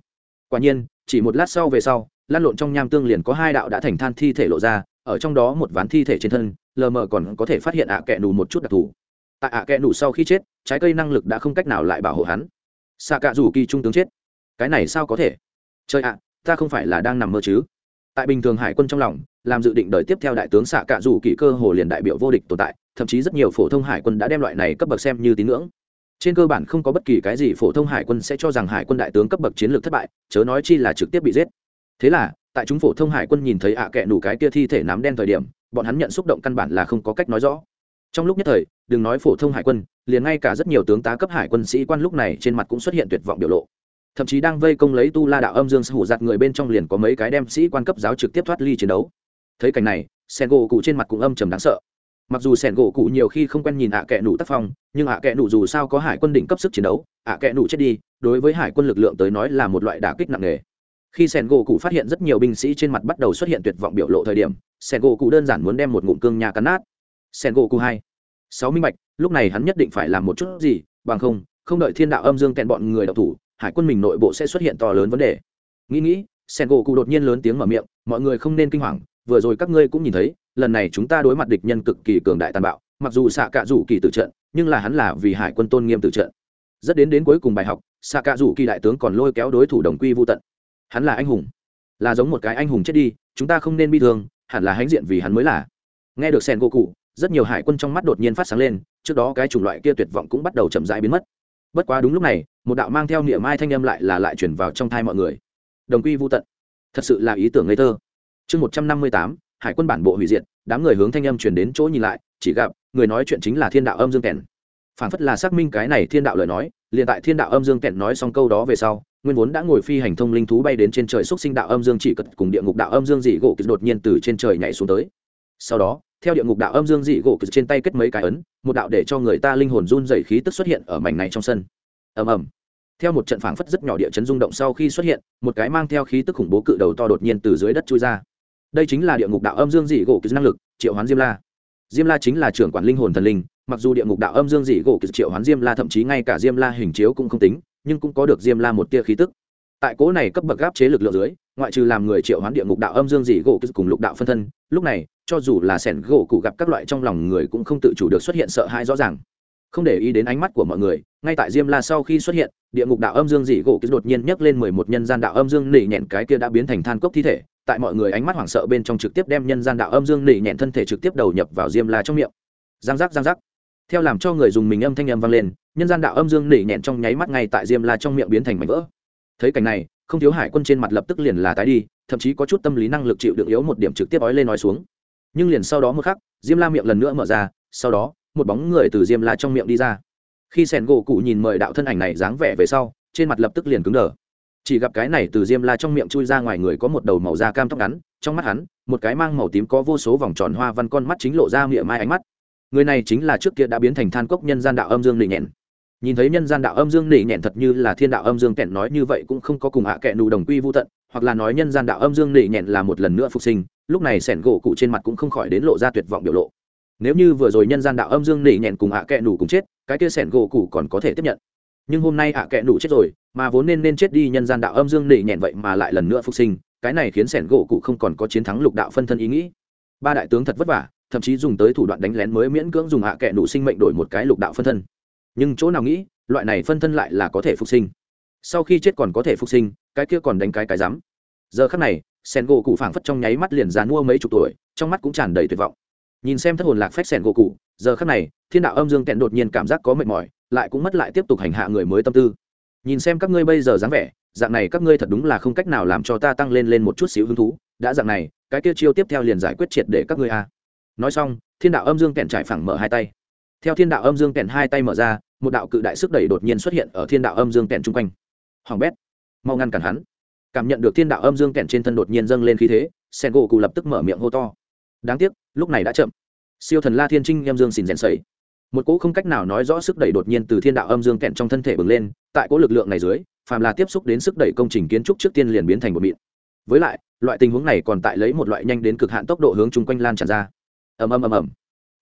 Quả nhiên, chỉ một lát sau về sau, lan lộn trong nham tương liền có hai đạo đã thành than thi thể lộ ra, ở trong đó một ván thi thể trên thân, lờ mờ còn có thể phát hiện ạ kẹ nù một chút đặc thù. Tại ạ kẹ nù sau khi chết, trái cây năng lực đã không cách nào lại bảo hộ hắn. Xạ cạ dù kỳ trung tướng chết. Cái này sao có thể? Chơi ạ, ta không phải là đang nằm mơ chứ? Tại bình thường hải quân trong lòng, làm dự định đời tiếp theo đại tướng xạ cạ dù kỳ cơ hồ liền đại biểu vô địch tồn tại, thậm chí rất nhiều phổ thông hải quân đã đem loại này cấp bậc xem như tín ngưỡng. Trên cơ bản không có bất kỳ cái gì phổ thông hải quân sẽ cho rằng hải quân đại tướng cấp bậc chiến lược thất bại, chớ nói chi là trực tiếp bị giết. Thế là, tại chúng phổ thông hải quân nhìn thấy ạ à kệ nủ cái kia thi thể nám đen thời điểm, bọn hắn nhận xúc động căn bản là không có cách nói rõ. Trong lúc nhất thời, đừng nói phổ thông hải quân, liền ngay cả rất nhiều tướng tá cấp hải quân sĩ quan lúc này trên mặt cũng xuất hiện tuyệt vọng biểu lộ thậm chí đang vây công lấy tu la đạo âm dương hủ giặt người bên trong liền có mấy cái đem sĩ quan cấp giáo trực tiếp thoát ly chiến đấu. Thấy cảnh này, sen gỗ cụ trên mặt cũng âm trầm đáng sợ. Mặc dù sẻn gỗ cụ nhiều khi không quen nhìn ạ à kẽ nụ tác phong, nhưng ạ à kẽ nụ dù sao có hải quân đỉnh cấp sức chiến đấu, ạ à kẽ nụ chết đi, đối với hải quân lực lượng tới nói là một loại đả kích nặng nề. Khi sẻn gỗ cụ phát hiện rất nhiều binh sĩ trên mặt bắt đầu xuất hiện tuyệt vọng biểu lộ thời điểm sẻn gỗ cụ đơn giản muốn đem một ngụm cương nhà cắn nát. Sẻn gỗ cụ hai, sáu minh bạch, lúc này hắn nhất định phải làm một chút gì, bằng không không đợi thiên đạo âm dương kẹn bọn người đọc thủ hải quân mình nội bộ sẽ xuất hiện to lớn vấn đề. Nghĩ nghĩ sen gỗ cụ đột nhiên lớn tiếng mở miệng, mọi người không nên kinh hoàng, vừa rồi các ngươi cũng nhìn thấy, lần này chúng ta đối mặt địch nhân cực kỳ cường đại tàn bạo, mặc dù xạ cạ rủ kỳ tử trận, nhưng là hắn là vì hải quân tôn nghiêm tử trận. Rất đến đến cuối cùng bài học xạ cạ rủ kỳ đại tướng còn lôi kéo đối thủ đồng quy vô tận. Hắn là anh hùng. Là giống một cái anh hùng chết đi, chúng ta không nên bi thương, hẳn là hãnh diện vì hắn mới là. Nghe được sen gỗ cụ rất nhiều hải quân trong mắt đột nhiên phát sáng lên, trước đó cái chủng loại kia tuyệt vọng cũng bắt đầu chậm rãi biến mất. Bất quá đúng lúc này một đạo mang theo niệm mai thanh âm lại là lại chuyển vào trong thai mọi người. Đồng quy vô tận. Thật sự là ý tưởng ngây thơ. Chương một trăm năm mươi tám, hải quân bản bộ hủy diệt, đám người hướng thanh âm chuyển đến chỗ nhìn lại, chỉ gặp, người nói chuyện chính là thiên đạo âm dương kèn. Phản phất là xác minh cái này thiên đạo lời nói, liền tại thiên đạo âm dương kèn nói xong câu đó về sau, nguyên vốn đã ngồi phi hành thông linh thú bay đến trên trời xúc sinh đạo âm dương chỉ cật cùng địa ngục đạo âm dương dị gỗ cực đột nhiên từ trên trời nhảy xuống tới. Sau đó, theo địa ngục đạo âm dương dị gỗ cực trên tay kết mấy cái ấn, một đạo để cho người ta linh hồn run dày khí tức xuất hiện ở mảnh này trong sân. Ầm ầm theo một trận phảng phất rất nhỏ địa chấn rung động sau khi xuất hiện, một cái mang theo khí tức khủng bố cự đầu to đột nhiên từ dưới đất chui ra. Đây chính là địa ngục đạo âm dương dị gỗ kịch năng lực, triệu hoán diêm la. Diêm la chính là trưởng quản linh hồn thần linh, mặc dù địa ngục đạo âm dương dị gỗ kịch triệu hoán diêm la thậm chí ngay cả diêm la hình chiếu cũng không tính, nhưng cũng có được diêm la một tia khí tức. Tại cố này cấp bậc gáp chế lực lượng dưới, ngoại trừ làm người triệu hoán địa ngục đạo âm dương dị gỗ cùng lục đạo phân thân, lúc này, cho dù là sẻn gỗ cụ gặp các loại trong lòng người cũng không tự chủ được xuất hiện sợ hãi rõ ràng không để ý đến ánh mắt của mọi người, ngay tại diêm la sau khi xuất hiện, địa ngục đạo âm dương dị gỗ đột nhiên nhấc lên mười một nhân gian đạo âm dương nỉ nhẹn cái kia đã biến thành than cốc thi thể, tại mọi người ánh mắt hoảng sợ bên trong trực tiếp đem nhân gian đạo âm dương nỉ nhẹn thân thể trực tiếp đầu nhập vào diêm la trong miệng. Giang giác giang giác. Theo làm cho người dùng mình âm thanh âm vang lên, nhân gian đạo âm dương nỉ nhẹn trong nháy mắt ngay tại diêm la trong miệng biến thành mảnh vỡ. Thấy cảnh này, không thiếu hải quân trên mặt lập tức liền là tái đi, thậm chí có chút tâm lý năng lực chịu đựng yếu một điểm trực tiếp ói lên nói xuống. Nhưng liền sau đó một khắc, diêm la miệng lần nữa mở ra, sau đó một bóng người từ diêm la trong miệng đi ra. Khi sẻn gỗ cụ nhìn mời đạo thân ảnh này dáng vẻ về sau, trên mặt lập tức liền cứng đờ. Chỉ gặp cái này từ diêm la trong miệng chui ra ngoài người có một đầu màu da cam tóc ngắn, trong mắt hắn, một cái mang màu tím có vô số vòng tròn hoa văn con mắt chính lộ ra miệng mai ánh mắt. Người này chính là trước kia đã biến thành than cốc nhân gian đạo âm dương nỉ nhẹn. Nhìn thấy nhân gian đạo âm dương nỉ nhẹn thật như là thiên đạo âm dương kẹn nói như vậy cũng không có cùng hạ kẹn đủ đồng quy vô tận, hoặc là nói nhân gian đạo âm dương nỉ nhẹn là một lần nữa phục sinh, lúc này sẻn gỗ cụ trên mặt cũng không khỏi đến lộ ra tuyệt vọng biểu lộ nếu như vừa rồi nhân gian đạo âm dương nỉ nhẹn cùng hạ kẹ nủ cùng chết, cái kia sẻn gỗ cụ còn có thể tiếp nhận. Nhưng hôm nay hạ kẹ nủ chết rồi, mà vốn nên nên chết đi nhân gian đạo âm dương nỉ nhẹn vậy mà lại lần nữa phục sinh, cái này khiến sẻn gỗ cụ không còn có chiến thắng lục đạo phân thân ý nghĩ. Ba đại tướng thật vất vả, thậm chí dùng tới thủ đoạn đánh lén mới miễn cưỡng dùng hạ kẹ nủ sinh mệnh đổi một cái lục đạo phân thân. Nhưng chỗ nào nghĩ, loại này phân thân lại là có thể phục sinh. Sau khi chết còn có thể phục sinh, cái kia còn đánh cái cái rắm. Giờ khắc này sen gỗ cụ phảng phất trong nháy mắt liền dàn mua mấy chục tuổi, trong mắt cũng tràn đầy tuyệt vọng nhìn xem thất hồn lạc phách sẻn gỗ cụ, giờ khắc này, thiên đạo âm dương kẹn đột nhiên cảm giác có mệt mỏi, lại cũng mất lại tiếp tục hành hạ người mới tâm tư. Nhìn xem các ngươi bây giờ dáng vẻ, dạng này các ngươi thật đúng là không cách nào làm cho ta tăng lên lên một chút xíu hứng thú, đã dạng này, cái kia chiêu tiếp theo liền giải quyết triệt để các ngươi a. Nói xong, thiên đạo âm dương kẹn trải phẳng mở hai tay. Theo thiên đạo âm dương kẹn hai tay mở ra, một đạo cự đại sức đẩy đột nhiên xuất hiện ở thiên đạo âm dương kẹn chung quanh. Hoàng bét, mau ngăn cản hắn. Cảm nhận được thiên đạo âm dương kẹn trên thân đột nhiên dâng lên khí thế, sen gỗ cụ lập tức mở miệng hô to đáng tiếc, lúc này đã chậm. Siêu thần la thiên trinh em dương xìn rèn sầy một cỗ không cách nào nói rõ sức đẩy đột nhiên từ thiên đạo âm dương kẹn trong thân thể bừng lên, tại cỗ lực lượng này dưới, phàm là tiếp xúc đến sức đẩy công trình kiến trúc trước tiên liền biến thành một mịn. Với lại, loại tình huống này còn tại lấy một loại nhanh đến cực hạn tốc độ hướng chung quanh lan tràn ra. Ầm ầm ầm ầm.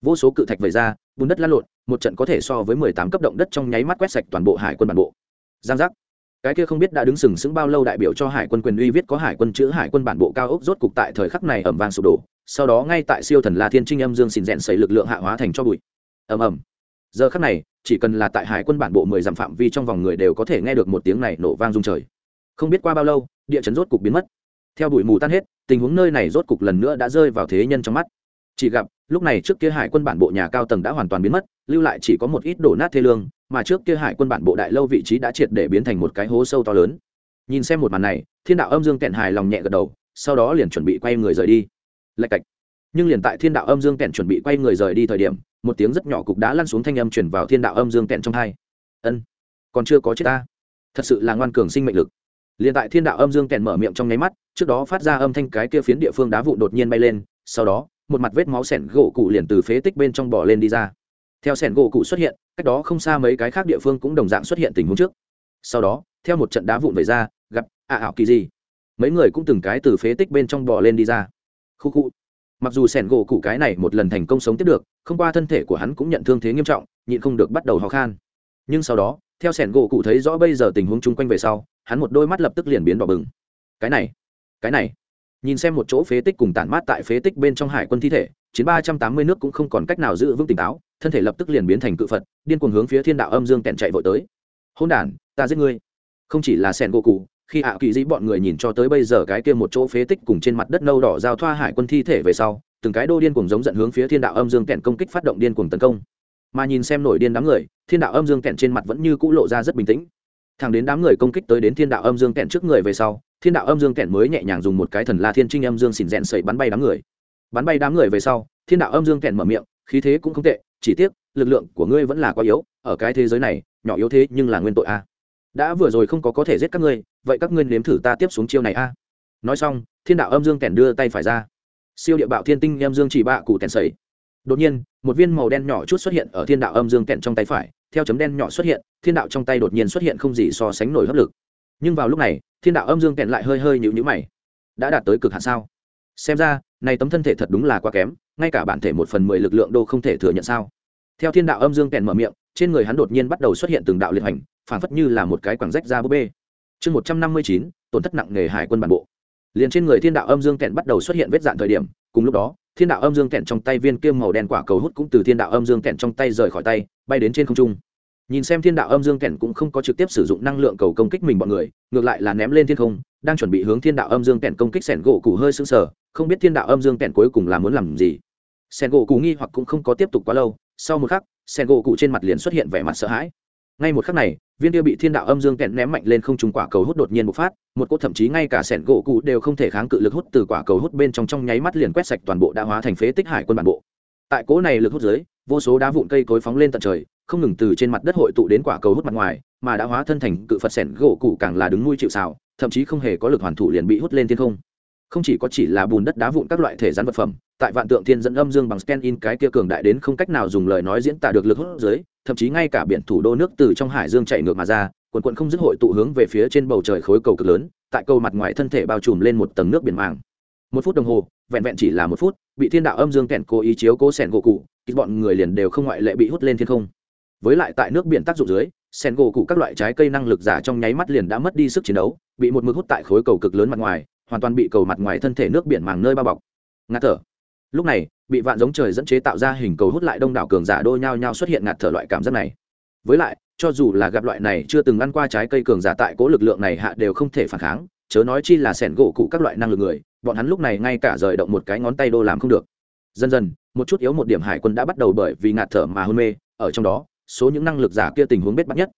Vô số cự thạch vẩy ra, bùn đất lan lộn, một trận có thể so với mười tám cấp động đất trong nháy mắt quét sạch toàn bộ hải quân bản bộ. Giang giác. Cái kia không biết đã đứng sừng sững bao lâu đại biểu cho hải quân quyền uy viết có hải quân chữ hải quân bản bộ cao ốc rốt cục tại thời khắc này ẩm vang sụp đổ sau đó ngay tại siêu thần la thiên trinh âm dương xìn rẽn xảy lực lượng hạ hóa thành cho bụi. Ầm ầm. Giờ khắc này, chỉ cần là tại hải quân bản bộ mười dặm phạm vi trong vòng người đều có thể nghe được một tiếng này nổ vang rung trời. Không biết qua bao lâu, địa chấn rốt cục biến mất. Theo bụi mù tan hết, tình huống nơi này rốt cục lần nữa đã rơi vào thế nhân trong mắt. Chỉ gặp, lúc này trước kia hải quân bản bộ nhà cao tầng đã hoàn toàn biến mất, lưu lại chỉ có một ít đổ nát thê lương, mà trước kia hải quân bản bộ đại lâu vị trí đã triệt để biến thành một cái hố sâu to lớn. Nhìn xem một màn này, thiên đạo âm dương kẹn hài lòng nhẹ gật đầu, sau đó liền chuẩn bị quay người rời đi lạch cạch. Nhưng liền tại thiên đạo âm dương kẹn chuẩn bị quay người rời đi thời điểm, một tiếng rất nhỏ cục đá lăn xuống thanh âm chuyển vào thiên đạo âm dương kẹn trong hai. Ân, còn chưa có chết ta. Thật sự là ngoan cường sinh mệnh lực. Liền tại thiên đạo âm dương kẹn mở miệng trong nháy mắt, trước đó phát ra âm thanh cái kia phiến địa phương đá vụ đột nhiên bay lên, sau đó, một mặt vết máu sẻn gỗ cụ liền từ phế tích bên trong bỏ lên đi ra. Theo sẻn gỗ cụ xuất hiện, cách đó không xa mấy cái khác địa phương cũng đồng dạng xuất hiện tình huống trước. Sau đó, theo một trận đá vụn về ra, gặp ạ ảo kỳ gì. Mấy người cũng từng cái từ phế tích bên trong bỏ lên đi ra khu khu. Mặc dù sẻn gỗ cụ cái này một lần thành công sống tiếp được, không qua thân thể của hắn cũng nhận thương thế nghiêm trọng, nhịn không được bắt đầu ho khan. Nhưng sau đó, theo sẻn gỗ cụ thấy rõ bây giờ tình huống chung quanh về sau, hắn một đôi mắt lập tức liền biến đỏ bừng. Cái này cái này. Nhìn xem một chỗ phế tích cùng tản mát tại phế tích bên trong hải quân thi thể, chiến ba trăm tám mươi nước cũng không còn cách nào giữ vững tỉnh táo, thân thể lập tức liền biến thành cự phật, điên cuồng hướng phía thiên đạo âm dương kẹn chạy vội tới. Hôn đ ta giết ngươi. Không chỉ là sẻn gỗ cụ khi ạ kỳ dĩ bọn người nhìn cho tới bây giờ cái kia một chỗ phế tích cùng trên mặt đất nâu đỏ giao thoa hải quân thi thể về sau, từng cái đô điên cuồng giống giận hướng phía thiên đạo âm dương kẹn công kích phát động điên cuồng tấn công. Mà nhìn xem nổi điên đám người, thiên đạo âm dương kẹn trên mặt vẫn như cũ lộ ra rất bình tĩnh. Thẳng đến đám người công kích tới đến thiên đạo âm dương kẹn trước người về sau, thiên đạo âm dương kẹn mới nhẹ nhàng dùng một cái thần la thiên trinh âm dương xỉn rẽn sậy bắn bay đám người. Bắn bay đám người về sau, thiên đạo âm dương kẹn mở miệng, khí thế cũng không tệ, chỉ tiếc, lực lượng của ngươi vẫn là quá yếu, ở cái thế giới này, nhỏ yếu thế nhưng là nguyên tội a. Đã vừa rồi không có có thể giết các ngươi vậy các ngươi nếm thử ta tiếp xuống chiêu này a. Nói xong, thiên đạo âm dương kèn đưa tay phải ra. Siêu địa bạo thiên tinh âm dương chỉ bạ cụ kèn sẩy. Đột nhiên, một viên màu đen nhỏ chút xuất hiện ở thiên đạo âm dương kèn trong tay phải, theo chấm đen nhỏ xuất hiện, thiên đạo trong tay đột nhiên xuất hiện không gì so sánh nổi hấp lực. Nhưng vào lúc này, thiên đạo âm dương kèn lại hơi hơi nhịu nhữ mày. Đã đạt tới cực hạn sao? Xem ra, này tấm thân thể thật đúng là quá kém, ngay cả bản thể một phần mười lực lượng đô không thể thừa nhận sao? Theo thiên đạo âm dương kèn mở miệng, trên người hắn đột nhiên bắt đầu xuất hiện từng đạo liệt hành phản phất như là một cái quảng rách ra búp bê chương một trăm năm mươi chín, tổn thất nặng nề hải quân bản bộ. Liền trên người thiên đạo âm dương kẹn bắt đầu xuất hiện vết dạn thời điểm, cùng lúc đó, thiên đạo âm dương kẹn trong tay viên kiêm màu đen quả cầu hút cũng từ thiên đạo âm dương kẹn trong tay rời khỏi tay, bay đến trên không trung. Nhìn xem thiên đạo âm dương kẹn cũng không có trực tiếp sử dụng năng lượng cầu công kích mình bọn người, ngược lại là ném lên thiên không, đang chuẩn bị hướng thiên đạo âm dương kẹn công kích sẻn gỗ cụ hơi sững sờ, không biết thiên đạo âm dương kẹn cuối cùng là muốn làm gì. Sẻn gỗ cụ nghi hoặc cũng không có tiếp tục quá lâu, sau một khắc, sẻn gỗ cụ trên mặt liền xuất hiện vẻ mặt sợ hãi. Ngay một khắc này viên tiêu bị thiên đạo âm dương kẹn ném mạnh lên không trùng quả cầu hút đột nhiên bộc phát, một cô thậm chí ngay cả sẻn gỗ cụ đều không thể kháng cự lực hút từ quả cầu hút bên trong trong nháy mắt liền quét sạch toàn bộ đã hóa thành phế tích hải quân bản bộ. Tại cỗ này lực hút dưới, vô số đá vụn cây cối phóng lên tận trời, không ngừng từ trên mặt đất hội tụ đến quả cầu hút mặt ngoài, mà đã hóa thân thành cự phật sẻn gỗ cụ càng là đứng nuôi chịu xào thậm chí không hề có lực hoàn thủ liền bị hút lên thiên không. Không chỉ có chỉ là bùn đất đá vụn các loại thể rắn vật phẩm tại vạn tượng thiên dẫn âm dương bằng scan in cái kia cường đại đến không cách nào dùng lời nói diễn tả được lực hút dưới, thậm chí ngay cả biển thủ đô nước từ trong hải dương chạy ngược mà ra, quần quận không dứt hội tụ hướng về phía trên bầu trời khối cầu cực lớn, tại cầu mặt ngoài thân thể bao trùm lên một tầng nước biển màng. Một phút đồng hồ, vẹn vẹn chỉ là một phút, bị thiên đạo âm dương kẹn cố ý chiếu cố sẻn gỗ cụ ít bọn người liền đều không ngoại lệ bị hút lên thiên không. Với lại tại nước biển tác dụng dưới sen gỗ cụ các loại trái cây năng lực giả trong nháy mắt liền đã mất đi sức chiến đấu, bị một mực hút tại khối cầu cực lớn mặt ngoài, hoàn toàn bị cầu mặt ngoài thân thể nước biển màng nơi bao bọc. Ngạt thở lúc này, bị vạn giống trời dẫn chế tạo ra hình cầu hút lại đông đảo cường giả đôi nhau nhau xuất hiện ngạt thở loại cảm giác này. Với lại, cho dù là gặp loại này chưa từng ăn qua trái cây cường giả tại cố lực lượng này hạ đều không thể phản kháng, chớ nói chi là sẻn gỗ cụ các loại năng lực người, bọn hắn lúc này ngay cả rời động một cái ngón tay đô làm không được. Dần dần, một chút yếu một điểm hải quân đã bắt đầu bởi vì ngạt thở mà hôn mê, ở trong đó, số những năng lực giả kia tình huống bết bắt nhất.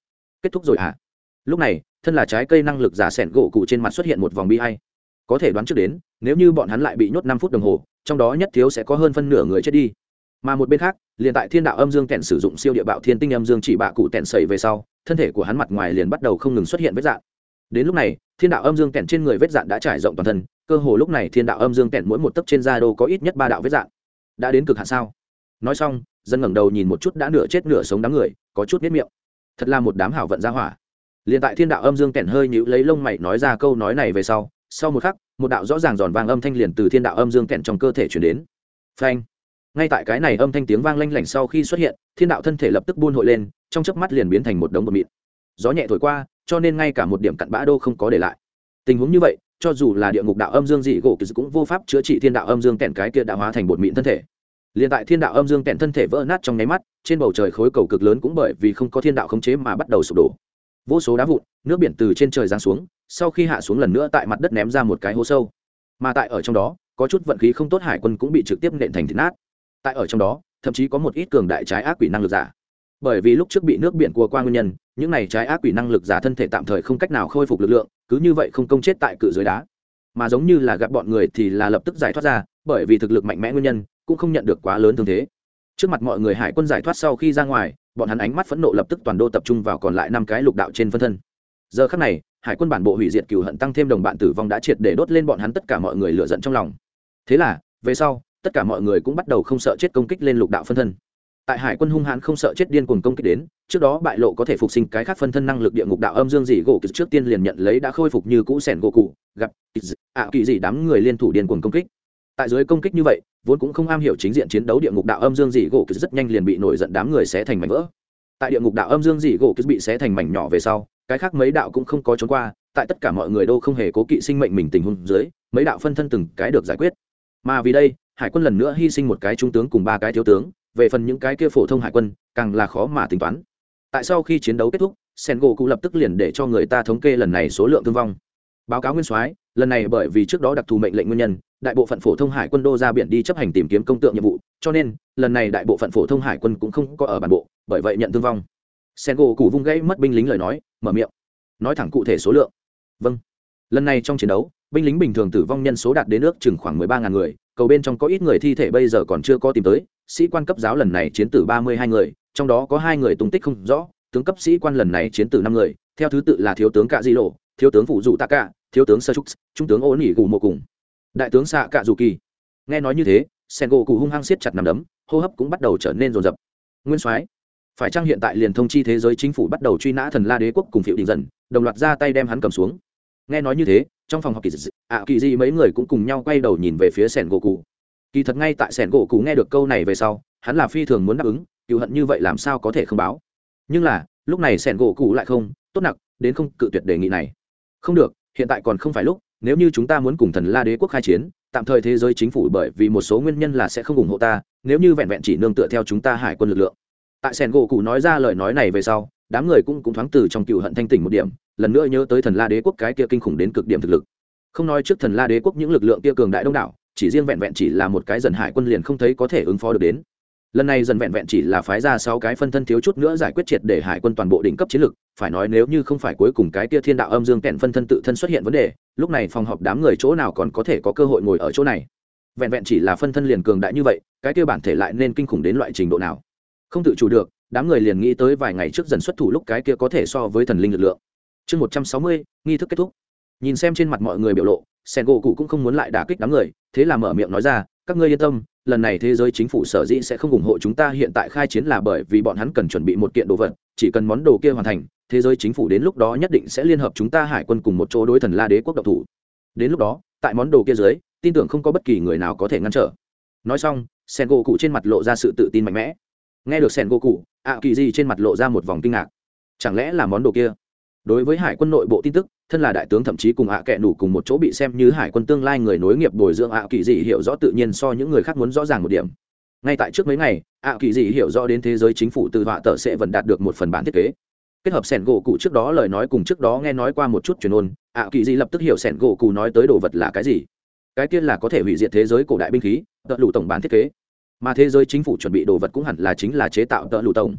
Kết thúc rồi ạ à? lúc này, thân là trái cây năng lực giả sẻn gỗ cụ trên mặt xuất hiện một vòng bi hay có thể đoán trước đến, nếu như bọn hắn lại bị nhốt năm phút đồng hồ trong đó nhất thiếu sẽ có hơn phân nửa người chết đi. Mà một bên khác, liền tại thiên đạo âm dương kẹn sử dụng siêu địa bạo thiên tinh âm dương chỉ bạ cụ tẹn sầy về sau, thân thể của hắn mặt ngoài liền bắt đầu không ngừng xuất hiện vết dạn. Đến lúc này, thiên đạo âm dương kẹn trên người vết dạn đã trải rộng toàn thân, cơ hồ lúc này thiên đạo âm dương kẹn mỗi một tấc trên da đô có ít nhất ba đạo vết dạn. Đã đến cực hạn sao? Nói xong, dân ngẩng đầu nhìn một chút đã nửa chết nửa sống đám người, có chút biết miệng. Thật là một đám hảo vận ra hỏa. Liền tại thiên đạo âm dương kẹn hơi nhíu lấy lông mày nói ra câu nói này về sau sau một khắc, một đạo rõ ràng giòn vang âm thanh liền từ thiên đạo âm dương kẹn trong cơ thể chuyển đến. Phanh! Ngay tại cái này âm thanh tiếng vang lanh lảnh sau khi xuất hiện, thiên đạo thân thể lập tức buôn hội lên, trong chớp mắt liền biến thành một đống bột mịn. Gió nhẹ thổi qua, cho nên ngay cả một điểm cặn bã đô không có để lại. Tình huống như vậy, cho dù là địa ngục đạo âm dương dị gỗ kỳ cũng vô pháp chữa trị thiên đạo âm dương kẹn cái kia đã hóa thành bột mịn thân thể. Liền tại thiên đạo âm dương kẹn thân thể vỡ nát trong nháy mắt, trên bầu trời khối cầu cực lớn cũng bởi vì không có thiên đạo khống chế mà bắt đầu sụp đổ vô số đá vụn, nước biển từ trên trời giáng xuống, sau khi hạ xuống lần nữa tại mặt đất ném ra một cái hố sâu. Mà tại ở trong đó, có chút vận khí không tốt hải quân cũng bị trực tiếp nện thành thịt nát. Tại ở trong đó, thậm chí có một ít cường đại trái ác quỷ năng lực giả. Bởi vì lúc trước bị nước biển cua qua nguyên nhân, những này trái ác quỷ năng lực giả thân thể tạm thời không cách nào khôi phục lực lượng, cứ như vậy không công chết tại cự dưới đá. Mà giống như là gặp bọn người thì là lập tức giải thoát ra, bởi vì thực lực mạnh mẽ nguyên nhân, cũng không nhận được quá lớn thương thế trước mặt mọi người hải quân giải thoát sau khi ra ngoài, bọn hắn ánh mắt phẫn nộ lập tức toàn đô tập trung vào còn lại năm cái lục đạo trên phân thân. Giờ khắc này, hải quân bản bộ hủy diệt cửu hận tăng thêm đồng bạn tử vong đã triệt để đốt lên bọn hắn tất cả mọi người lựa giận trong lòng. Thế là, về sau, tất cả mọi người cũng bắt đầu không sợ chết công kích lên lục đạo phân thân. Tại hải quân hung hãn không sợ chết điên cuồng công kích đến, trước đó bại lộ có thể phục sinh cái khác phân thân năng lực địa ngục đạo âm dương dị gỗ kỳ trước tiên liền nhận lấy đã khôi phục như cũ sẻn gỗ cụ, gặp ạ kỳ dị đám người liên thủ điên cuồng công kích. Tại dưới công kích như vậy vốn cũng không am hiểu chính diện chiến đấu địa ngục đạo âm dương dị gỗ cứ rất nhanh liền bị nổi giận đám người xé thành mảnh vỡ. Tại địa ngục đạo âm dương dị gỗ cứ bị xé thành mảnh nhỏ về sau, cái khác mấy đạo cũng không có trốn qua, tại tất cả mọi người đâu không hề cố kỵ sinh mệnh mình tình huống dưới, mấy đạo phân thân từng cái được giải quyết. Mà vì đây, hải quân lần nữa hy sinh một cái trung tướng cùng ba cái thiếu tướng, về phần những cái kia phổ thông hải quân, càng là khó mà tính toán. Tại sau khi chiến đấu kết thúc sen gỗ cụ lập tức liền để cho người ta thống kê lần này số lượng thương vong. Báo cáo nguyên soái lần này bởi vì trước đó đặc thù mệnh lệnh nguyên nhân, đại bộ phận phổ thông hải quân đô ra biển đi chấp hành tìm kiếm công tượng nhiệm vụ, cho nên, lần này đại bộ phận phổ thông hải quân cũng không có ở bản bộ, bởi vậy nhận thương vong. Sen gỗ cụ vung gãy mất binh lính lời nói, mở miệng. Nói thẳng cụ thể số lượng. Vâng. Lần này trong chiến đấu, binh lính bình thường tử vong nhân số đạt đến nước chừng khoảng mười ba ngàn người, cầu bên trong có ít người thi thể bây giờ còn chưa có tìm tới, sĩ quan cấp giáo lần này chiến tử ba mươi hai người, trong đó có hai người tung tích không rõ, tướng cấp sĩ quan lần này chiến tử năm người, theo thứ tự là thiếu tướng cạ di lộ thiếu tướng phụ dụ tạ cạ thiếu tướng sơ trúc, trung tướng ô nỉ gù mộ cùng, đại tướng xạ cạ dù kỳ. Nghe nói như thế, sen gỗ cụ hung hăng siết chặt nằm đấm, hô hấp cũng bắt đầu trở nên rồn rập nguyên soái, phải chăng hiện tại liền thông chi thế giới chính phủ bắt đầu truy nã thần la đế quốc cùng phiệu đình dần, đồng loạt ra tay đem hắn cầm xuống. Nghe nói như thế, trong phòng học kỳ dị, ạ kỳ dị mấy người cũng cùng nhau quay đầu nhìn về phía sẻn gỗ cụ. Kỳ thật ngay tại sẻn gỗ cụ nghe được câu này về sau, hắn là phi thường muốn đáp ứng, cựu hận như vậy làm sao có thể không báo. Nhưng là, lúc này sẻn gỗ cụ lại không, tốt nặng, đến không cự tuyệt đề nghị này. Không được hiện tại còn không phải lúc, nếu như chúng ta muốn cùng thần la đế quốc khai chiến, tạm thời thế giới chính phủ bởi vì một số nguyên nhân là sẽ không ủng hộ ta, nếu như vẹn vẹn chỉ nương tựa theo chúng ta hải quân lực lượng. Tại sẻn gỗ cụ nói ra lời nói này về sau, đám người cũng cũng thoáng từ trong cựu hận thanh tỉnh một điểm, lần nữa nhớ tới thần la đế quốc cái kia kinh khủng đến cực điểm thực lực. Không nói trước thần la đế quốc những lực lượng kia cường đại đông đảo, chỉ riêng vẹn vẹn chỉ là một cái dần hải quân liền không thấy có thể ứng phó được đến lần này dần vẹn vẹn chỉ là phái ra sáu cái phân thân thiếu chút nữa giải quyết triệt để hải quân toàn bộ đỉnh cấp chiến lực phải nói nếu như không phải cuối cùng cái kia thiên đạo âm dương kẹn phân thân tự thân xuất hiện vấn đề, lúc này phòng họp đám người chỗ nào còn có thể có cơ hội ngồi ở chỗ này? Vẹn vẹn chỉ là phân thân liền cường đại như vậy, cái kia bản thể lại nên kinh khủng đến loại trình độ nào? Không tự chủ được, đám người liền nghĩ tới vài ngày trước dần xuất thủ lúc cái kia có thể so với thần linh lực lượng. Chương một trăm sáu mươi, nghi thức kết thúc. Nhìn xem trên mặt mọi người biểu lộ sen gỗ cụ cũng không muốn lại đả kích đám người, thế là mở miệng nói ra các ngươi yên tâm, lần này thế giới chính phủ sở dĩ sẽ không ủng hộ chúng ta hiện tại khai chiến là bởi vì bọn hắn cần chuẩn bị một kiện đồ vật, chỉ cần món đồ kia hoàn thành, thế giới chính phủ đến lúc đó nhất định sẽ liên hợp chúng ta hải quân cùng một chỗ đối thần la đế quốc độc thủ. Đến lúc đó, tại món đồ kia dưới, tin tưởng không có bất kỳ người nào có thể ngăn trở. Nói xong sen gỗ cụ trên mặt lộ ra sự tự tin mạnh mẽ. Nghe được sen gỗ cụ ạ kỳ di trên mặt lộ ra một vòng kinh ngạc. Chẳng lẽ là món đồ kia? Đối với hải quân nội bộ tin tức, thân là đại tướng thậm chí cùng ạ kệ nủ cùng một chỗ bị xem như hải quân tương lai người nối nghiệp bồi dưỡng ạ kỳ dị hiểu rõ tự nhiên so những người khác muốn rõ ràng một điểm. Ngay tại trước mấy ngày, ạ kỳ dị hiểu rõ đến thế giới chính phủ từ họa tờ sẽ vẫn đạt được một phần bản thiết kế. Kết hợp sẻn gỗ cụ trước đó lời nói cùng trước đó nghe nói qua một chút truyền ôn, ạ kỳ dị lập tức hiểu sẻn gỗ cụ nói tới đồ vật là cái gì. Cái tiên là có thể hủy diệt thế giới cổ đại binh khí, tợ lụ tổng bản thiết kế. Mà thế giới chính phủ chuẩn bị đồ vật cũng hẳn là chính là chế tạo tợ lụ tổng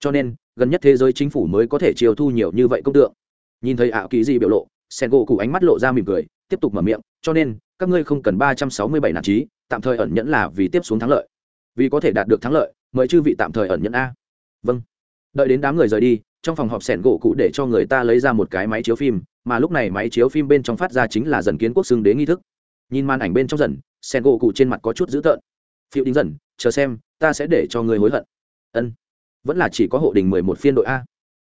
cho nên, gần nhất thế giới chính phủ mới có thể chiêu thu nhiều như vậy công tượng. Nhìn thấy ảo kỳ gì biểu lộ sen gỗ cụ ánh mắt lộ ra mỉm cười, tiếp tục mở miệng, cho nên, các ngươi không cần ba trăm sáu mươi bảy nản trí tạm thời ẩn nhẫn là vì tiếp xuống thắng lợi. Vì có thể đạt được thắng lợi, mời chư vị tạm thời ẩn nhẫn a. Vâng. Đợi đến đám người rời đi, trong phòng họp sẻn gỗ cụ để cho người ta lấy ra một cái máy chiếu phim, mà lúc này máy chiếu phim bên trong phát ra chính là dần kiến quốc xưng đế nghi thức. Nhìn màn ảnh bên trong dần sẻn gỗ cụ trên mặt có chút dữ tợn. Phiêu đính dần, chờ xem, ta sẽ để cho người hối hận. Ân vẫn là chỉ có hộ đình mười một phiên đội a.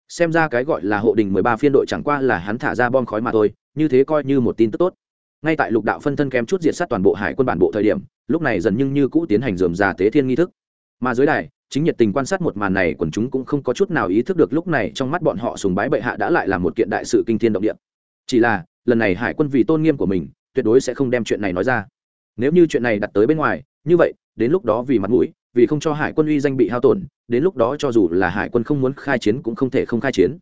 Xem ra cái gọi là hộ đình mười ba phiên đội chẳng qua là hắn thả ra bom khói mà thôi, như thế coi như một tin tức tốt. Ngay tại lục đạo phân thân kém chút diệt sát toàn bộ hải quân bản bộ thời điểm, lúc này dần nhưng như cũ tiến hành dườm già tế thiên nghi thức. Mà dưới đài, chính nhiệt tình quan sát một màn này quần chúng cũng không có chút nào ý thức được lúc này trong mắt bọn họ sùng bái bệ hạ đã lại là một kiện đại sự kinh thiên động địa. Chỉ là, lần này hải quân vì tôn nghiêm của mình, tuyệt đối sẽ không đem chuyện này nói ra. Nếu như chuyện này đặt tới bên ngoài, như vậy, đến lúc đó vì mặt mũi vì không cho hải quân uy danh bị hao tổn, đến lúc đó cho dù là hải quân không muốn khai chiến cũng không thể không khai chiến.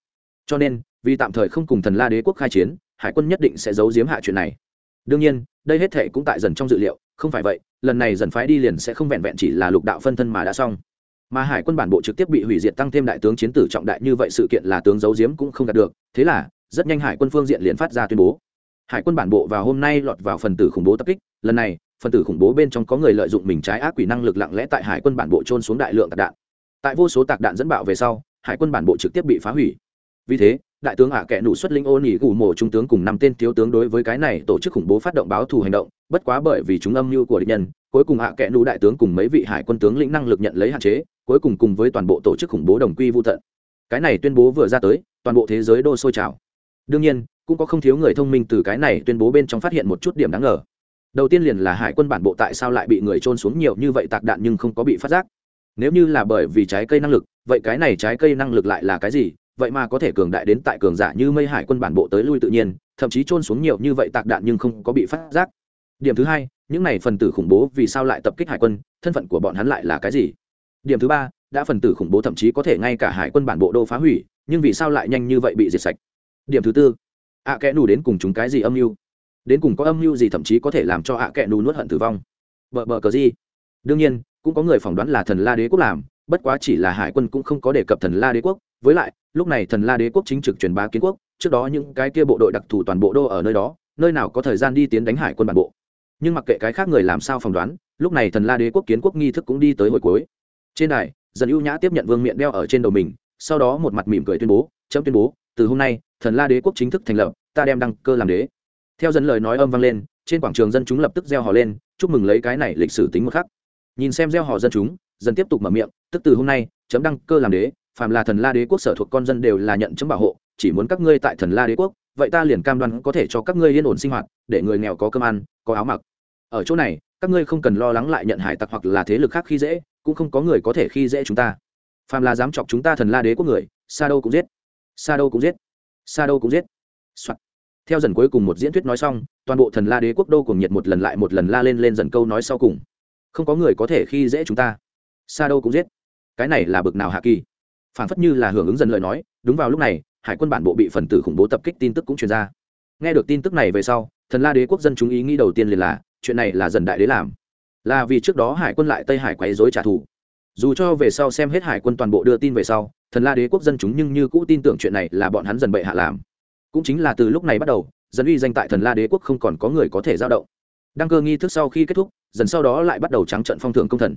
Cho nên, vì tạm thời không cùng thần la đế quốc khai chiến, hải quân nhất định sẽ giấu giếm hạ chuyện này. Đương nhiên, đây hết thệ cũng tại dần trong dự liệu, không phải vậy, lần này dần phái đi liền sẽ không vẹn vẹn chỉ là lục đạo phân thân mà đã xong. Mà hải quân bản bộ trực tiếp bị hủy diệt tăng thêm đại tướng chiến tử trọng đại như vậy sự kiện là tướng giấu giếm cũng không đạt được, thế là, rất nhanh hải quân phương diện liền phát ra tuyên bố. Hải quân bản bộ vào hôm nay lọt vào phần tử khủng bố tập kích, lần này phần tử khủng bố bên trong có người lợi dụng mình trái ác quỷ năng lực lặng lẽ tại hải quân bản bộ trôn xuống đại lượng tạc đạn. Tại vô số tạc đạn dẫn bạo về sau, hải quân bản bộ trực tiếp bị phá hủy. Vì thế, đại tướng ả à kẻ nụ xuất linh ô nỉ gù mổ trung tướng cùng năm tên thiếu tướng đối với cái này tổ chức khủng bố phát động báo thù hành động, bất quá bởi vì chúng âm mưu của địch nhân, cuối cùng ả à kẻ nụ đại tướng cùng mấy vị hải quân tướng lĩnh năng lực nhận lấy hạn chế, cuối cùng cùng với toàn bộ tổ chức khủng bố đồng quy vô tận. Cái này tuyên bố vừa ra tới, toàn bộ thế giới đô sôi trào. Đương nhiên, cũng có không thiếu người thông minh từ cái này tuyên bố bên trong phát hiện một chút điểm đáng ngờ đầu tiên liền là hải quân bản bộ tại sao lại bị người trôn xuống nhiều như vậy tạc đạn nhưng không có bị phát giác? Nếu như là bởi vì trái cây năng lực vậy cái này trái cây năng lực lại là cái gì? Vậy mà có thể cường đại đến tại cường giả như mây hải quân bản bộ tới lui tự nhiên thậm chí trôn xuống nhiều như vậy tạc đạn nhưng không có bị phát giác. Điểm thứ hai những này phần tử khủng bố vì sao lại tập kích hải quân thân phận của bọn hắn lại là cái gì? Điểm thứ ba đã phần tử khủng bố thậm chí có thể ngay cả hải quân bản bộ đô phá hủy nhưng vì sao lại nhanh như vậy bị diệt sạch? Điểm thứ tư ạ à, kẽ nù đến cùng chúng cái gì âm mưu? Đến cùng có âm mưu gì thậm chí có thể làm cho hạ à kẽ nù nuốt hận tử vong? Vợ bờ cờ gì? Đương nhiên, cũng có người phỏng đoán là thần la đế quốc làm, bất quá chỉ là hải quân cũng không có đề cập thần la đế quốc. Với lại, lúc này thần la đế quốc chính trực truyền bá kiến quốc, trước đó những cái kia bộ đội đặc thù toàn bộ đô ở nơi đó, nơi nào có thời gian đi tiến đánh hải quân bản bộ. Nhưng mặc kệ cái khác người làm sao phỏng đoán, lúc này thần la đế quốc kiến quốc nghi thức cũng đi tới hồi cuối. Trên đài, dần ưu nhã tiếp nhận vương miện đeo ở trên đầu mình, sau đó một mặt mỉm cười tuyên bố, chấm tuyên bố, từ hôm nay, thần la đế quốc chính thức thành lập, ta đem đăng cơ làm đế theo dần lời nói âm vang lên, trên quảng trường dân chúng lập tức gieo hò lên, chúc mừng lấy cái này lịch sử tính một khắc. Nhìn xem gieo hò dân chúng dần tiếp tục mở miệng, tức từ hôm nay, chấm đăng cơ làm đế, phàm là thần la đế quốc sở thuộc con dân đều là nhận chấm bảo hộ, chỉ muốn các ngươi tại thần la đế quốc, vậy ta liền cam đoan có thể cho các ngươi yên ổn sinh hoạt, để người nghèo có cơm ăn, có áo mặc. Ở chỗ này, các ngươi không cần lo lắng lại nhận hải tặc hoặc là thế lực khác khi dễ, cũng không có người có thể khi dễ chúng ta. Phàm là dám chọc chúng ta thần la đế quốc người, sa đâu cũng giết. Sa đâu cũng giết. Sa đâu cũng giết、Soạn theo dần cuối cùng một diễn thuyết nói xong, toàn bộ thần la đế quốc đô cùng nhiệt một lần lại một lần la lên lên dần câu nói sau cùng. Không có người có thể khi dễ chúng ta. Sa đâu cũng giết. Cái này là bực nào hạ kỳ. Phản phất như là hưởng ứng dần lời nói, đúng vào lúc này, hải quân bản bộ bị phần tử khủng bố tập kích tin tức cũng truyền ra. Nghe được tin tức này về sau, thần la đế quốc dân chúng ý nghĩ đầu tiên liền là, chuyện này là dần đại đế làm. Là vì trước đó hải quân lại tây hải quấy dối trả thù. Dù cho về sau xem hết hải quân toàn bộ đưa tin về sau, thần la đế quốc dân chúng nhưng như cũ tin tưởng chuyện này là bọn hắn dần bệ hạ làm cũng chính là từ lúc này bắt đầu, dần uy danh tại thần la đế quốc không còn có người có thể giao động. Đăng cơ nghi thức sau khi kết thúc, dần sau đó lại bắt đầu trắng trận phong thưởng công thần.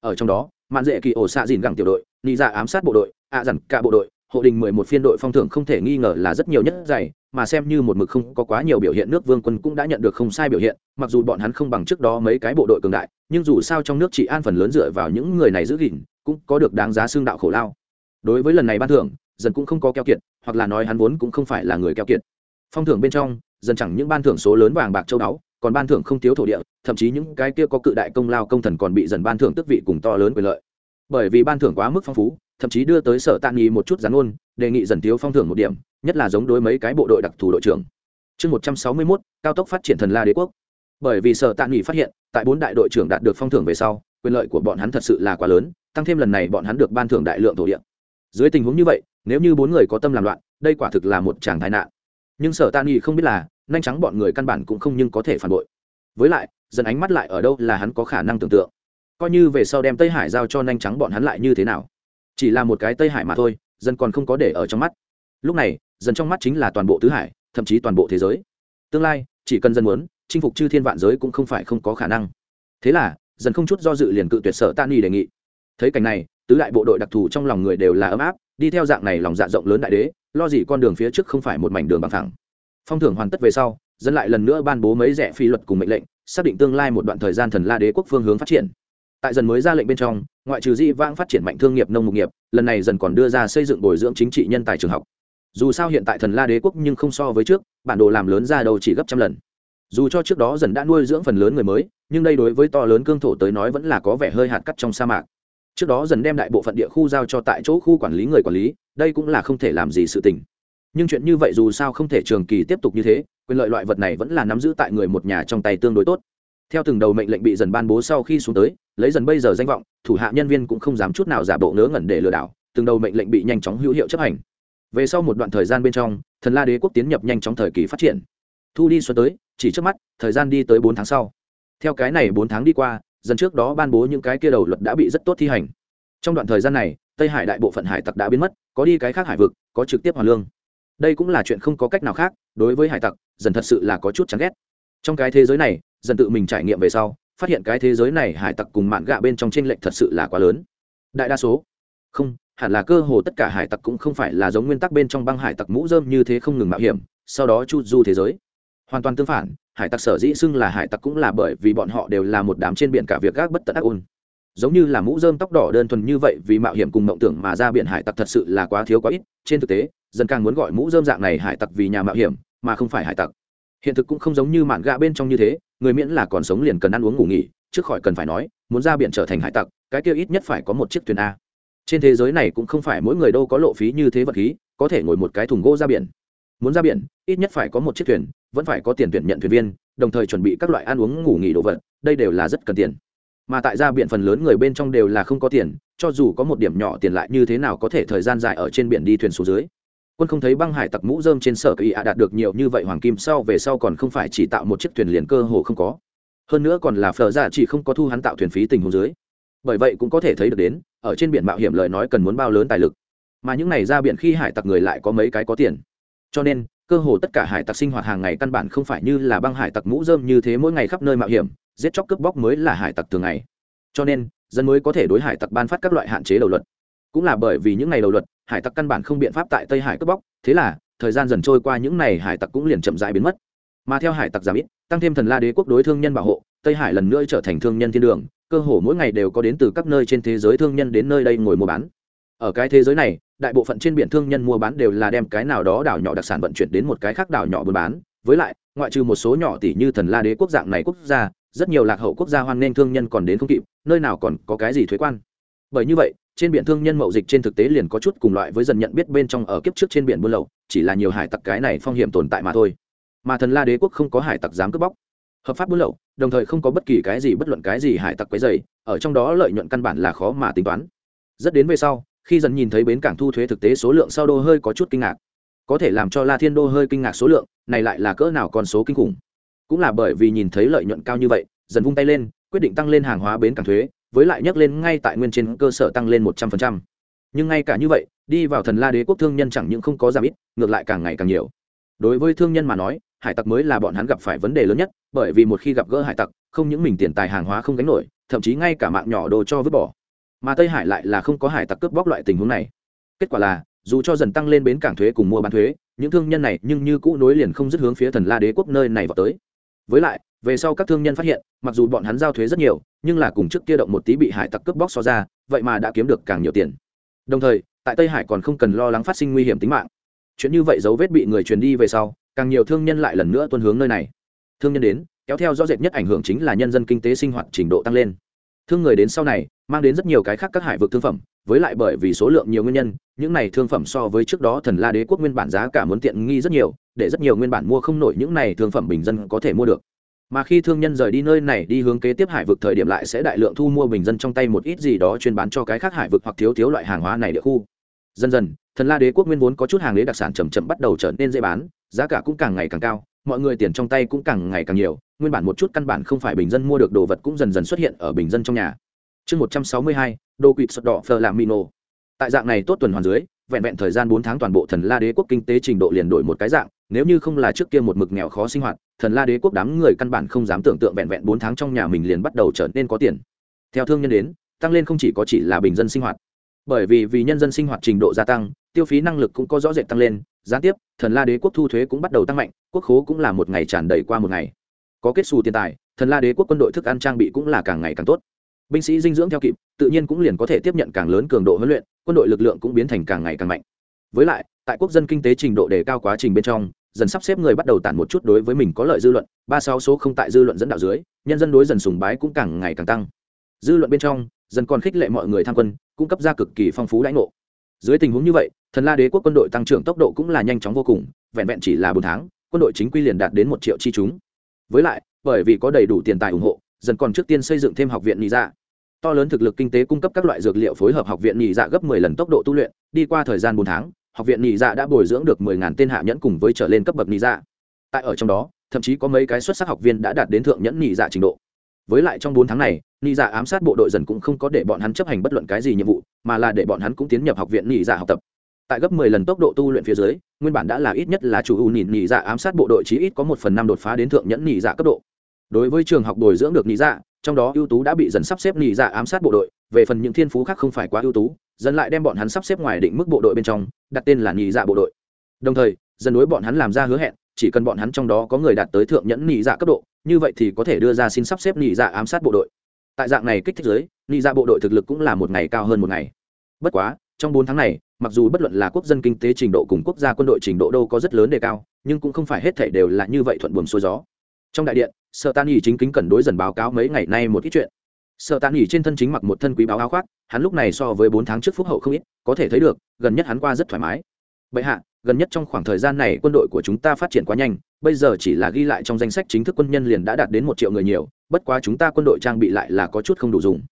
Ở trong đó, mạn dễ kỳ ổ xạ dìn gẳng tiểu đội, nị dạ ám sát bộ đội ạ à dặn cả bộ đội, hộ đình mười một phiên đội phong thưởng không thể nghi ngờ là rất nhiều nhất dày, mà xem như một mực không có quá nhiều biểu hiện nước vương quân cũng đã nhận được không sai biểu hiện, mặc dù bọn hắn không bằng trước đó mấy cái bộ đội cường đại, nhưng dù sao trong nước chỉ an phần lớn dựa vào những người này giữ gìn, cũng có được đáng giá xương đạo khổ lao. Đối với lần này ban thưởng, dần cũng không có keo kiệt hoặc là nói hắn vốn cũng không phải là người keo kiệt. Phong thưởng bên trong, dần chẳng những ban thưởng số lớn vàng bạc châu báu, còn ban thưởng không thiếu thổ địa, thậm chí những cái kia có cự đại công lao công thần còn bị dần ban thưởng tước vị cùng to lớn quyền lợi. Bởi vì ban thưởng quá mức phong phú, thậm chí đưa tới sở tạ nghi một chút gián ôn, đề nghị dần thiếu phong thưởng một điểm, nhất là giống đối mấy cái bộ đội đặc thù đội trưởng. Chương một trăm sáu mươi mốt, cao tốc phát triển thần la đế quốc. Bởi vì sở tạ nghi phát hiện, tại bốn đại đội trưởng đạt được phong thưởng về sau, quyền lợi của bọn hắn thật sự là quá lớn, tăng thêm lần này bọn hắn được ban thưởng đại lượng thổ địa. Dưới tình huống như vậy nếu như bốn người có tâm làm loạn, đây quả thực là một chàng tai nạn. Nhưng sở tan nghi không biết là, nhanh trắng bọn người căn bản cũng không nhưng có thể phản bội. Với lại, dần ánh mắt lại ở đâu là hắn có khả năng tưởng tượng. Coi như về sau đem tây hải giao cho nhanh trắng bọn hắn lại như thế nào? Chỉ là một cái tây hải mà thôi dân còn không có để ở trong mắt. Lúc này, dần trong mắt chính là toàn bộ tứ hải, thậm chí toàn bộ thế giới. Tương lai, chỉ cần dân muốn, chinh phục chư thiên vạn giới cũng không phải không có khả năng. Thế là, dần không chút do dự liền cự tuyệt sở tan y đề nghị. Thấy cảnh này, tứ đại bộ đội đặc thù trong lòng người đều là ấm áp đi theo dạng này lòng dạ rộng lớn đại đế, lo gì con đường phía trước không phải một mảnh đường bằng thẳng. Phong thưởng hoàn tất về sau, dân lại lần nữa ban bố mấy rẻ phi luật cùng mệnh lệnh, xác định tương lai một đoạn thời gian thần la đế quốc phương hướng phát triển. Tại dần mới ra lệnh bên trong, ngoại trừ di vãng phát triển mạnh thương nghiệp nông nghiệp, lần này dần còn đưa ra xây dựng bồi dưỡng chính trị nhân tài trường học. Dù sao hiện tại thần la đế quốc nhưng không so với trước, bản đồ làm lớn ra đâu chỉ gấp trăm lần. Dù cho trước đó dần đã nuôi dưỡng phần lớn người mới, nhưng đây đối với to lớn cương thổ tới nói vẫn là có vẻ hơi hạt cắt trong sa mạc trước đó dần đem đại bộ phận địa khu giao cho tại chỗ khu quản lý người quản lý, đây cũng là không thể làm gì sự tình. Nhưng chuyện như vậy dù sao không thể trường kỳ tiếp tục như thế, quyền lợi loại vật này vẫn là nắm giữ tại người một nhà trong tay tương đối tốt. Theo từng đầu mệnh lệnh bị dần ban bố sau khi xuống tới, lấy dần bây giờ danh vọng, thủ hạ nhân viên cũng không dám chút nào giả bộ ngớ ngẩn để lừa đảo, từng đầu mệnh lệnh bị nhanh chóng hữu hiệu chấp hành. Về sau một đoạn thời gian bên trong, thần la đế quốc tiến nhập nhanh chóng thời kỳ phát triển. Thu đi xuân tới, chỉ trước mắt, thời gian đi tới bốn tháng sau. Theo cái này bốn tháng đi qua dần trước đó ban bố những cái kia đầu luật đã bị rất tốt thi hành. Trong đoạn thời gian này, tây hải đại bộ phận hải tặc đã biến mất, có đi cái khác hải vực, có trực tiếp hoàn lương. Đây cũng là chuyện không có cách nào khác, đối với hải tặc dần thật sự là có chút chán ghét. Trong cái thế giới này dần tự mình trải nghiệm về sau, phát hiện cái thế giới này hải tặc cùng mạn gạ bên trong tranh lệch thật sự là quá lớn. Đại đa số, không, hẳn là cơ hồ tất cả hải tặc cũng không phải là giống nguyên tắc bên trong băng hải tặc mũ dơm như thế không ngừng mạo hiểm, sau đó chu du thế giới. Hoàn toàn tương phản hải tặc sở dĩ xưng là hải tặc cũng là bởi vì bọn họ đều là một đám trên biển cả việc gác bất tận ác ôn. Giống như là mũ dơm tóc đỏ đơn thuần như vậy, vì mạo hiểm cùng mộng tưởng mà ra biển hải tặc thật sự là quá thiếu quá ít. Trên thực tế dần càng muốn gọi mũ dơm dạng này hải tặc vì nhà mạo hiểm, mà không phải hải tặc. Hiện thực cũng không giống như mạn gạ bên trong như thế, người miễn là còn sống liền cần ăn uống ngủ nghỉ, trước khỏi cần phải nói, muốn ra biển trở thành hải tặc, cái kia ít nhất phải có một chiếc thuyền a. Trên thế giới này cũng không phải mỗi người đâu có lộ phí như thế vật khí, có thể ngồi một cái thùng gỗ ra biển muốn ra biển, ít nhất phải có một chiếc thuyền, vẫn phải có tiền tuyển nhận thuyền viên, đồng thời chuẩn bị các loại ăn uống, ngủ nghỉ đồ vật, đây đều là rất cần tiền. Mà tại ra biển phần lớn người bên trong đều là không có tiền, cho dù có một điểm nhỏ tiền lại như thế nào có thể thời gian dài ở trên biển đi thuyền xuống dưới. Quân không thấy băng hải tặc mũ dơm trên sở kỳ ạ đạt được nhiều như vậy hoàng kim sau về sau còn không phải chỉ tạo một chiếc thuyền liền cơ hồ không có. Hơn nữa còn là phở ra chỉ không có thu hắn tạo thuyền phí tình huống dưới. Bởi vậy cũng có thể thấy được đến, ở trên biển mạo hiểm lời nói cần muốn bao lớn tài lực. Mà những này ra biển khi hải tặc người lại có mấy cái có tiền cho nên, cơ hồ tất cả hải tặc sinh hoạt hàng ngày căn bản không phải như là băng hải tặc mũ dơm như thế mỗi ngày khắp nơi mạo hiểm, giết chóc cướp bóc mới là hải tặc thường ngày. Cho nên, dân mới có thể đối hải tặc ban phát các loại hạn chế đầu luật. Cũng là bởi vì những ngày đầu luật, hải tặc căn bản không biện pháp tại tây hải cướp bóc, thế là, thời gian dần trôi qua những ngày hải tặc cũng liền chậm dại biến mất. Mà theo hải tặc giảm ít, tăng thêm thần la đế quốc đối thương nhân bảo hộ, tây hải lần nữa trở thành thương nhân thiên đường, cơ hồ mỗi ngày đều có đến từ các nơi trên thế giới thương nhân đến nơi đây ngồi mua bán. Ở cái thế giới này đại bộ phận trên biển thương nhân mua bán đều là đem cái nào đó đảo nhỏ đặc sản vận chuyển đến một cái khác đảo nhỏ buôn bán. Với lại, ngoại trừ một số nhỏ tỷ như thần la đế quốc dạng này quốc gia, rất nhiều lạc hậu quốc gia hoan nghênh thương nhân còn đến không kịp, nơi nào còn có cái gì thuế quan. Bởi như vậy, trên biển thương nhân mậu dịch trên thực tế liền có chút cùng loại với dần nhận biết bên trong ở kiếp trước trên biển buôn lậu, chỉ là nhiều hải tặc cái này phong hiểm tồn tại mà thôi. Mà thần la đế quốc không có hải tặc dám cướp bóc. Hợp pháp buôn lậu, đồng thời không có bất kỳ cái gì bất luận cái gì hải tặc quấy dày ở trong đó lợi nhuận căn bản là khó mà tính toán. Rất đến về sau khi dần nhìn thấy bến cảng thu thuế thực tế số lượng sau đô hơi có chút kinh ngạc. Có thể làm cho la thiên đô hơi kinh ngạc số lượng, này lại là cỡ nào con số kinh khủng. Cũng là bởi vì nhìn thấy lợi nhuận cao như vậy, dần vung tay lên, quyết định tăng lên hàng hóa bến cảng thuế, với lại nhắc lên ngay tại nguyên trên cơ sở tăng lên một trăm phần trăm. Nhưng ngay cả như vậy, đi vào thần la đế quốc thương nhân chẳng những không có giảm ít, ngược lại càng ngày càng nhiều. Đối với thương nhân mà nói, hải tặc mới là bọn hắn gặp phải vấn đề lớn nhất, bởi vì một khi gặp gỡ hải tặc, không những mình tiền tài hàng hóa không gánh nổi, thậm chí ngay cả mạng nhỏ đồ cho vứt bỏ mà tây hải lại là không có hải tặc cướp bóc loại tình huống này kết quả là dù cho dần tăng lên bến cảng thuế cùng mua bán thuế những thương nhân này nhưng như cũ nối liền không dứt hướng phía thần la đế quốc nơi này vào tới với lại về sau các thương nhân phát hiện mặc dù bọn hắn giao thuế rất nhiều nhưng là cùng trước kia động một tí bị hải tặc cướp bóc so ra vậy mà đã kiếm được càng nhiều tiền đồng thời tại tây hải còn không cần lo lắng phát sinh nguy hiểm tính mạng chuyện như vậy dấu vết bị người truyền đi về sau càng nhiều thương nhân lại lần nữa tuân hướng nơi này thương nhân đến kéo theo rõ rệt nhất ảnh hưởng chính là nhân dân kinh tế sinh hoạt trình độ tăng lên thương người đến sau này mang đến rất nhiều cái khác các hải vực thương phẩm, với lại bởi vì số lượng nhiều nguyên nhân, những này thương phẩm so với trước đó thần la đế quốc nguyên bản giá cả muốn tiện nghi rất nhiều, để rất nhiều nguyên bản mua không nổi những này thương phẩm bình dân có thể mua được. Mà khi thương nhân rời đi nơi này đi hướng kế tiếp hải vực thời điểm lại sẽ đại lượng thu mua bình dân trong tay một ít gì đó chuyên bán cho cái khác hải vực hoặc thiếu thiếu loại hàng hóa này địa khu. Dần dần, thần la đế quốc nguyên vốn có chút hàng đế đặc sản chầm chậm bắt đầu trở nên dễ bán, giá cả cũng càng ngày càng cao, mọi người tiền trong tay cũng càng ngày càng nhiều, nguyên bản một chút căn bản không phải bình dân mua được đồ vật cũng dần dần xuất hiện ở bình dân trong nhà chương một trăm sáu mươi hai, đô quỵt sọt đỏ phờ làm mino tại dạng này tốt tuần hoàn dưới, vẹn vẹn thời gian bốn tháng toàn bộ thần la đế quốc kinh tế trình độ liền đổi một cái dạng, nếu như không là trước kia một mực nghèo khó sinh hoạt, thần la đế quốc đám người căn bản không dám tưởng tượng vẹn vẹn bốn tháng trong nhà mình liền bắt đầu trở nên có tiền. Theo thương nhân đến, tăng lên không chỉ có chỉ là bình dân sinh hoạt. Bởi vì vì nhân dân sinh hoạt trình độ gia tăng, tiêu phí năng lực cũng có rõ rệt tăng lên, gián tiếp, thần la đế quốc thu thuế cũng bắt đầu tăng mạnh, quốc khố cũng là một ngày tràn đầy qua một ngày. Có kết xù tiền tài, thần la đế quốc quân đội thức ăn trang bị cũng là càng ngày càng tốt binh sĩ dinh dưỡng theo kịp, tự nhiên cũng liền có thể tiếp nhận càng lớn cường độ huấn luyện, quân đội lực lượng cũng biến thành càng ngày càng mạnh. Với lại, tại quốc dân kinh tế trình độ đề cao quá trình bên trong, dần sắp xếp người bắt đầu tản một chút đối với mình có lợi dư luận, ba sáu số không tại dư luận dẫn đạo dưới, nhân dân đối dần sùng bái cũng càng ngày càng tăng. Dư luận bên trong, dần còn khích lệ mọi người tham quân, cung cấp ra cực kỳ phong phú lãnh ngộ. Dưới tình huống như vậy, thần la đế quốc quân đội tăng trưởng tốc độ cũng là nhanh chóng vô cùng, vẹn vẹn chỉ là bốn tháng, quân đội chính quy liền đạt đến một triệu chi chúng. Với lại, bởi vì có đầy đủ tiền tài ủng hộ, dần còn trước tiên xây dựng thêm học viện nghĩ ra dạ to lớn thực lực kinh tế cung cấp các loại dược liệu phối hợp học viện nhị dạ gấp 10 lần tốc độ tu luyện. Đi qua thời gian bốn tháng, học viện nhị dạ đã bồi dưỡng được 10.000 tên hạ nhẫn cùng với trở lên cấp bậc nhị dạ. Tại ở trong đó, thậm chí có mấy cái xuất sắc học viên đã đạt đến thượng nhẫn nhị dạ trình độ. Với lại trong bốn tháng này, nhị dạ ám sát bộ đội dần cũng không có để bọn hắn chấp hành bất luận cái gì nhiệm vụ, mà là để bọn hắn cũng tiến nhập học viện nhị dạ học tập. Tại gấp 10 lần tốc độ tu luyện phía dưới, nguyên bản đã là ít nhất là chủ ưu nhị nhị dạ ám sát bộ đội chí ít có một phần năm đột phá đến thượng nhẫn nhị dạ cấp độ. Đối với trường học bồi dưỡng được nhị dạ trong đó ưu tú đã bị dần sắp xếp nghỉ dạ ám sát bộ đội, về phần những thiên phú khác không phải quá ưu tú, dần lại đem bọn hắn sắp xếp ngoài định mức bộ đội bên trong, đặt tên là nghỉ dạ bộ đội. Đồng thời, dần đối bọn hắn làm ra hứa hẹn, chỉ cần bọn hắn trong đó có người đạt tới thượng nhẫn nghỉ dạ cấp độ, như vậy thì có thể đưa ra xin sắp xếp nghỉ dạ ám sát bộ đội. Tại dạng này kích thích giới nghỉ dạ bộ đội thực lực cũng là một ngày cao hơn một ngày. Bất quá, trong bốn tháng này, mặc dù bất luận là quốc dân kinh tế trình độ cùng quốc gia quân đội trình độ đâu có rất lớn đề cao, nhưng cũng không phải hết thể đều là như vậy thuận buồm xuôi gió trong đại điện sợ tan nghỉ chính kính cẩn đối dần báo cáo mấy ngày nay một ít chuyện. Sợ tan nghỉ trên thân chính mặc một thân quý báo áo khoác, hắn lúc này so với bốn tháng trước phúc hậu không ít, có thể thấy được, gần nhất hắn qua rất thoải mái. Bệ hạ, gần nhất trong khoảng thời gian này quân đội của chúng ta phát triển quá nhanh, bây giờ chỉ là ghi lại trong danh sách chính thức quân nhân liền đã đạt đến một triệu người nhiều, bất quá chúng ta quân đội trang bị lại là có chút không đủ dùng.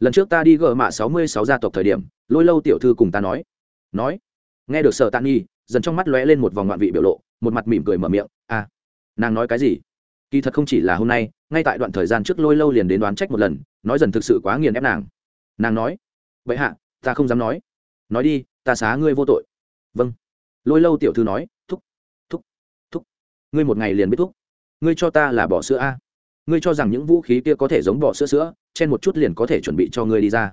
Lần trước ta đi gỡ mạ sáu mươi sáu gia tộc thời điểm, lôi lâu tiểu thư cùng ta nói. Nói. Nghe được sợ tan nghi dần trong mắt lóe lên một vòng ngoạn vị biểu lộ, một mặt mỉm cười mở miệng à nàng nói cái gì? Kỳ thật không chỉ là hôm nay, ngay tại đoạn thời gian trước lôi lâu liền đến đoán trách một lần, nói dần thực sự quá nghiền ép nàng. Nàng nói, vậy hạ, ta không dám nói. Nói đi, ta xá ngươi vô tội. Vâng. Lôi lâu tiểu thư nói, thúc thúc thúc, ngươi một ngày liền biết thúc. Ngươi cho ta là bỏ sữa a. Ngươi cho rằng những vũ khí kia có thể giống bỏ sữa sữa, chen một chút liền có thể chuẩn bị cho ngươi đi ra.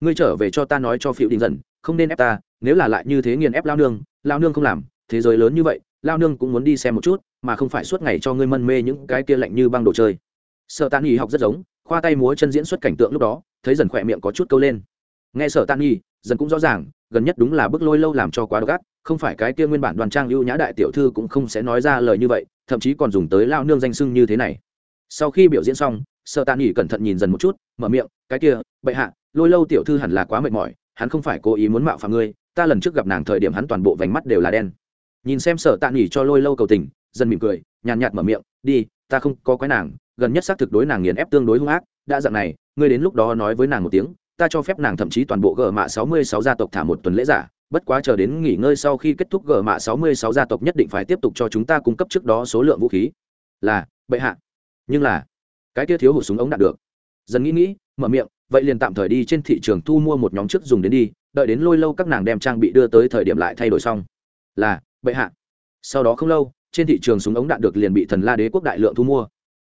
Ngươi trở về cho ta nói cho phiêu đình dần, không nên ép ta, nếu là lại như thế nghiền ép lao nương lao nương không làm, thế giới lớn như vậy lao nương cũng muốn đi xem một chút, mà không phải suốt ngày cho ngươi mân mê những cái kia lạnh như băng đồ chơi. Sợ tàn nghi học rất giống, khoa tay múa chân diễn xuất cảnh tượng lúc đó, thấy dần khỏe miệng có chút câu lên. Nghe sợ tan nghi dần cũng rõ ràng, gần nhất đúng là bức lôi lâu làm cho quá độc ác, không phải cái kia nguyên bản đoàn trang ưu nhã đại tiểu thư cũng không sẽ nói ra lời như vậy, thậm chí còn dùng tới lao nương danh sưng như thế này. Sau khi biểu diễn xong sợ tàn nghỉ cẩn thận nhìn dần một chút, mở miệng, cái kia, bệ hạ, lôi lâu tiểu thư hẳn là quá mệt mỏi, hắn không phải cố ý muốn mạo phạm ngươi, ta lần trước gặp nàng thời điểm hắn toàn bộ vành mắt đều là đen nhìn xem sợ tạ nghỉ cho lôi lâu cầu tình, dần mỉm cười, nhàn nhạt mở miệng, đi, ta không có quái nàng, gần nhất xác thực đối nàng nghiền ép tương đối hung ác, đã dặn này, ngươi đến lúc đó nói với nàng một tiếng, ta cho phép nàng thậm chí toàn bộ gờ mạ sáu mươi sáu gia tộc thả một tuần lễ giả, bất quá chờ đến nghỉ ngơi sau khi kết thúc gờ mạ sáu mươi sáu gia tộc nhất định phải tiếp tục cho chúng ta cung cấp trước đó số lượng vũ khí. Là, bệ hạ. Nhưng là, cái kia thiếu hụt súng ống đạt được. Dần nghĩ nghĩ, mở miệng, vậy liền tạm thời đi trên thị trường thu mua một nhóm trước dùng đến đi, đợi đến lôi lâu các nàng đem trang bị đưa tới thời điểm lại thay đổi xong. Là bệ hạ. Sau đó không lâu, trên thị trường súng ống đạn được liền bị thần la đế quốc đại lượng thu mua.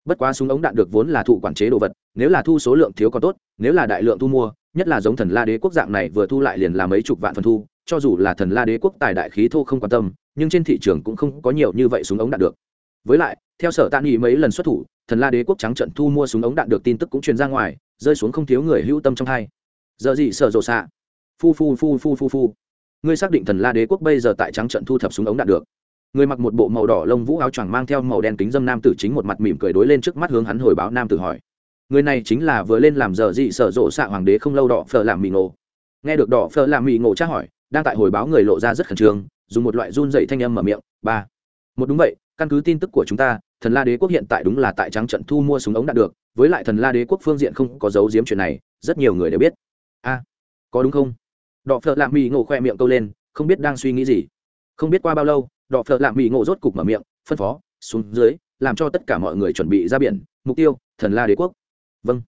Bất quá súng ống đạn được vốn là thụ quản chế đồ vật, nếu là thu số lượng thiếu còn tốt, nếu là đại lượng thu mua, nhất là giống thần la đế quốc dạng này vừa thu lại liền là mấy chục vạn phần thu, cho dù là thần la đế quốc tài đại khí thô không quan tâm, nhưng trên thị trường cũng không có nhiều như vậy súng ống đạn được. Với lại, theo sở tạ nghị mấy lần xuất thủ, thần la đế quốc trắng trận thu mua súng ống đạn được tin tức cũng truyền ra ngoài, rơi xuống không thiếu người hữu tâm trong hai. Giờ gì sợ rộ xạ? Phu phu phu phu phu phu ngươi xác định thần la đế quốc bây giờ tại trắng trận thu thập súng ống đạn được. Người mặc một bộ màu đỏ lông vũ áo choàng mang theo màu đen kính dâm nam tử chính một mặt mỉm cười đối lên trước mắt hướng hắn hồi báo nam tử hỏi. Người này chính là vừa lên làm giờ dị sở rộ xạ hoàng đế không lâu đỏ phở làm mì ngộ. Nghe được đỏ phở làm mì ngộ tra hỏi, đang tại hồi báo người lộ ra rất khẩn trương, dùng một loại run dậy thanh âm mở miệng, ba, một đúng vậy, căn cứ tin tức của chúng ta, thần la đế quốc hiện tại đúng là tại trắng trận thu mua súng ống đạt được, với lại thần la đế quốc phương diện không có giấu giếm chuyện này, rất nhiều người đều biết. A, có đúng không? Đọ phợ lạ mì ngộ khoe miệng câu lên, không biết đang suy nghĩ gì. Không biết qua bao lâu, đọ phợ lạ mì ngộ rốt cục mở miệng, phân phó, xuống dưới, làm cho tất cả mọi người chuẩn bị ra biển, mục tiêu, thần la đế quốc. Vâng.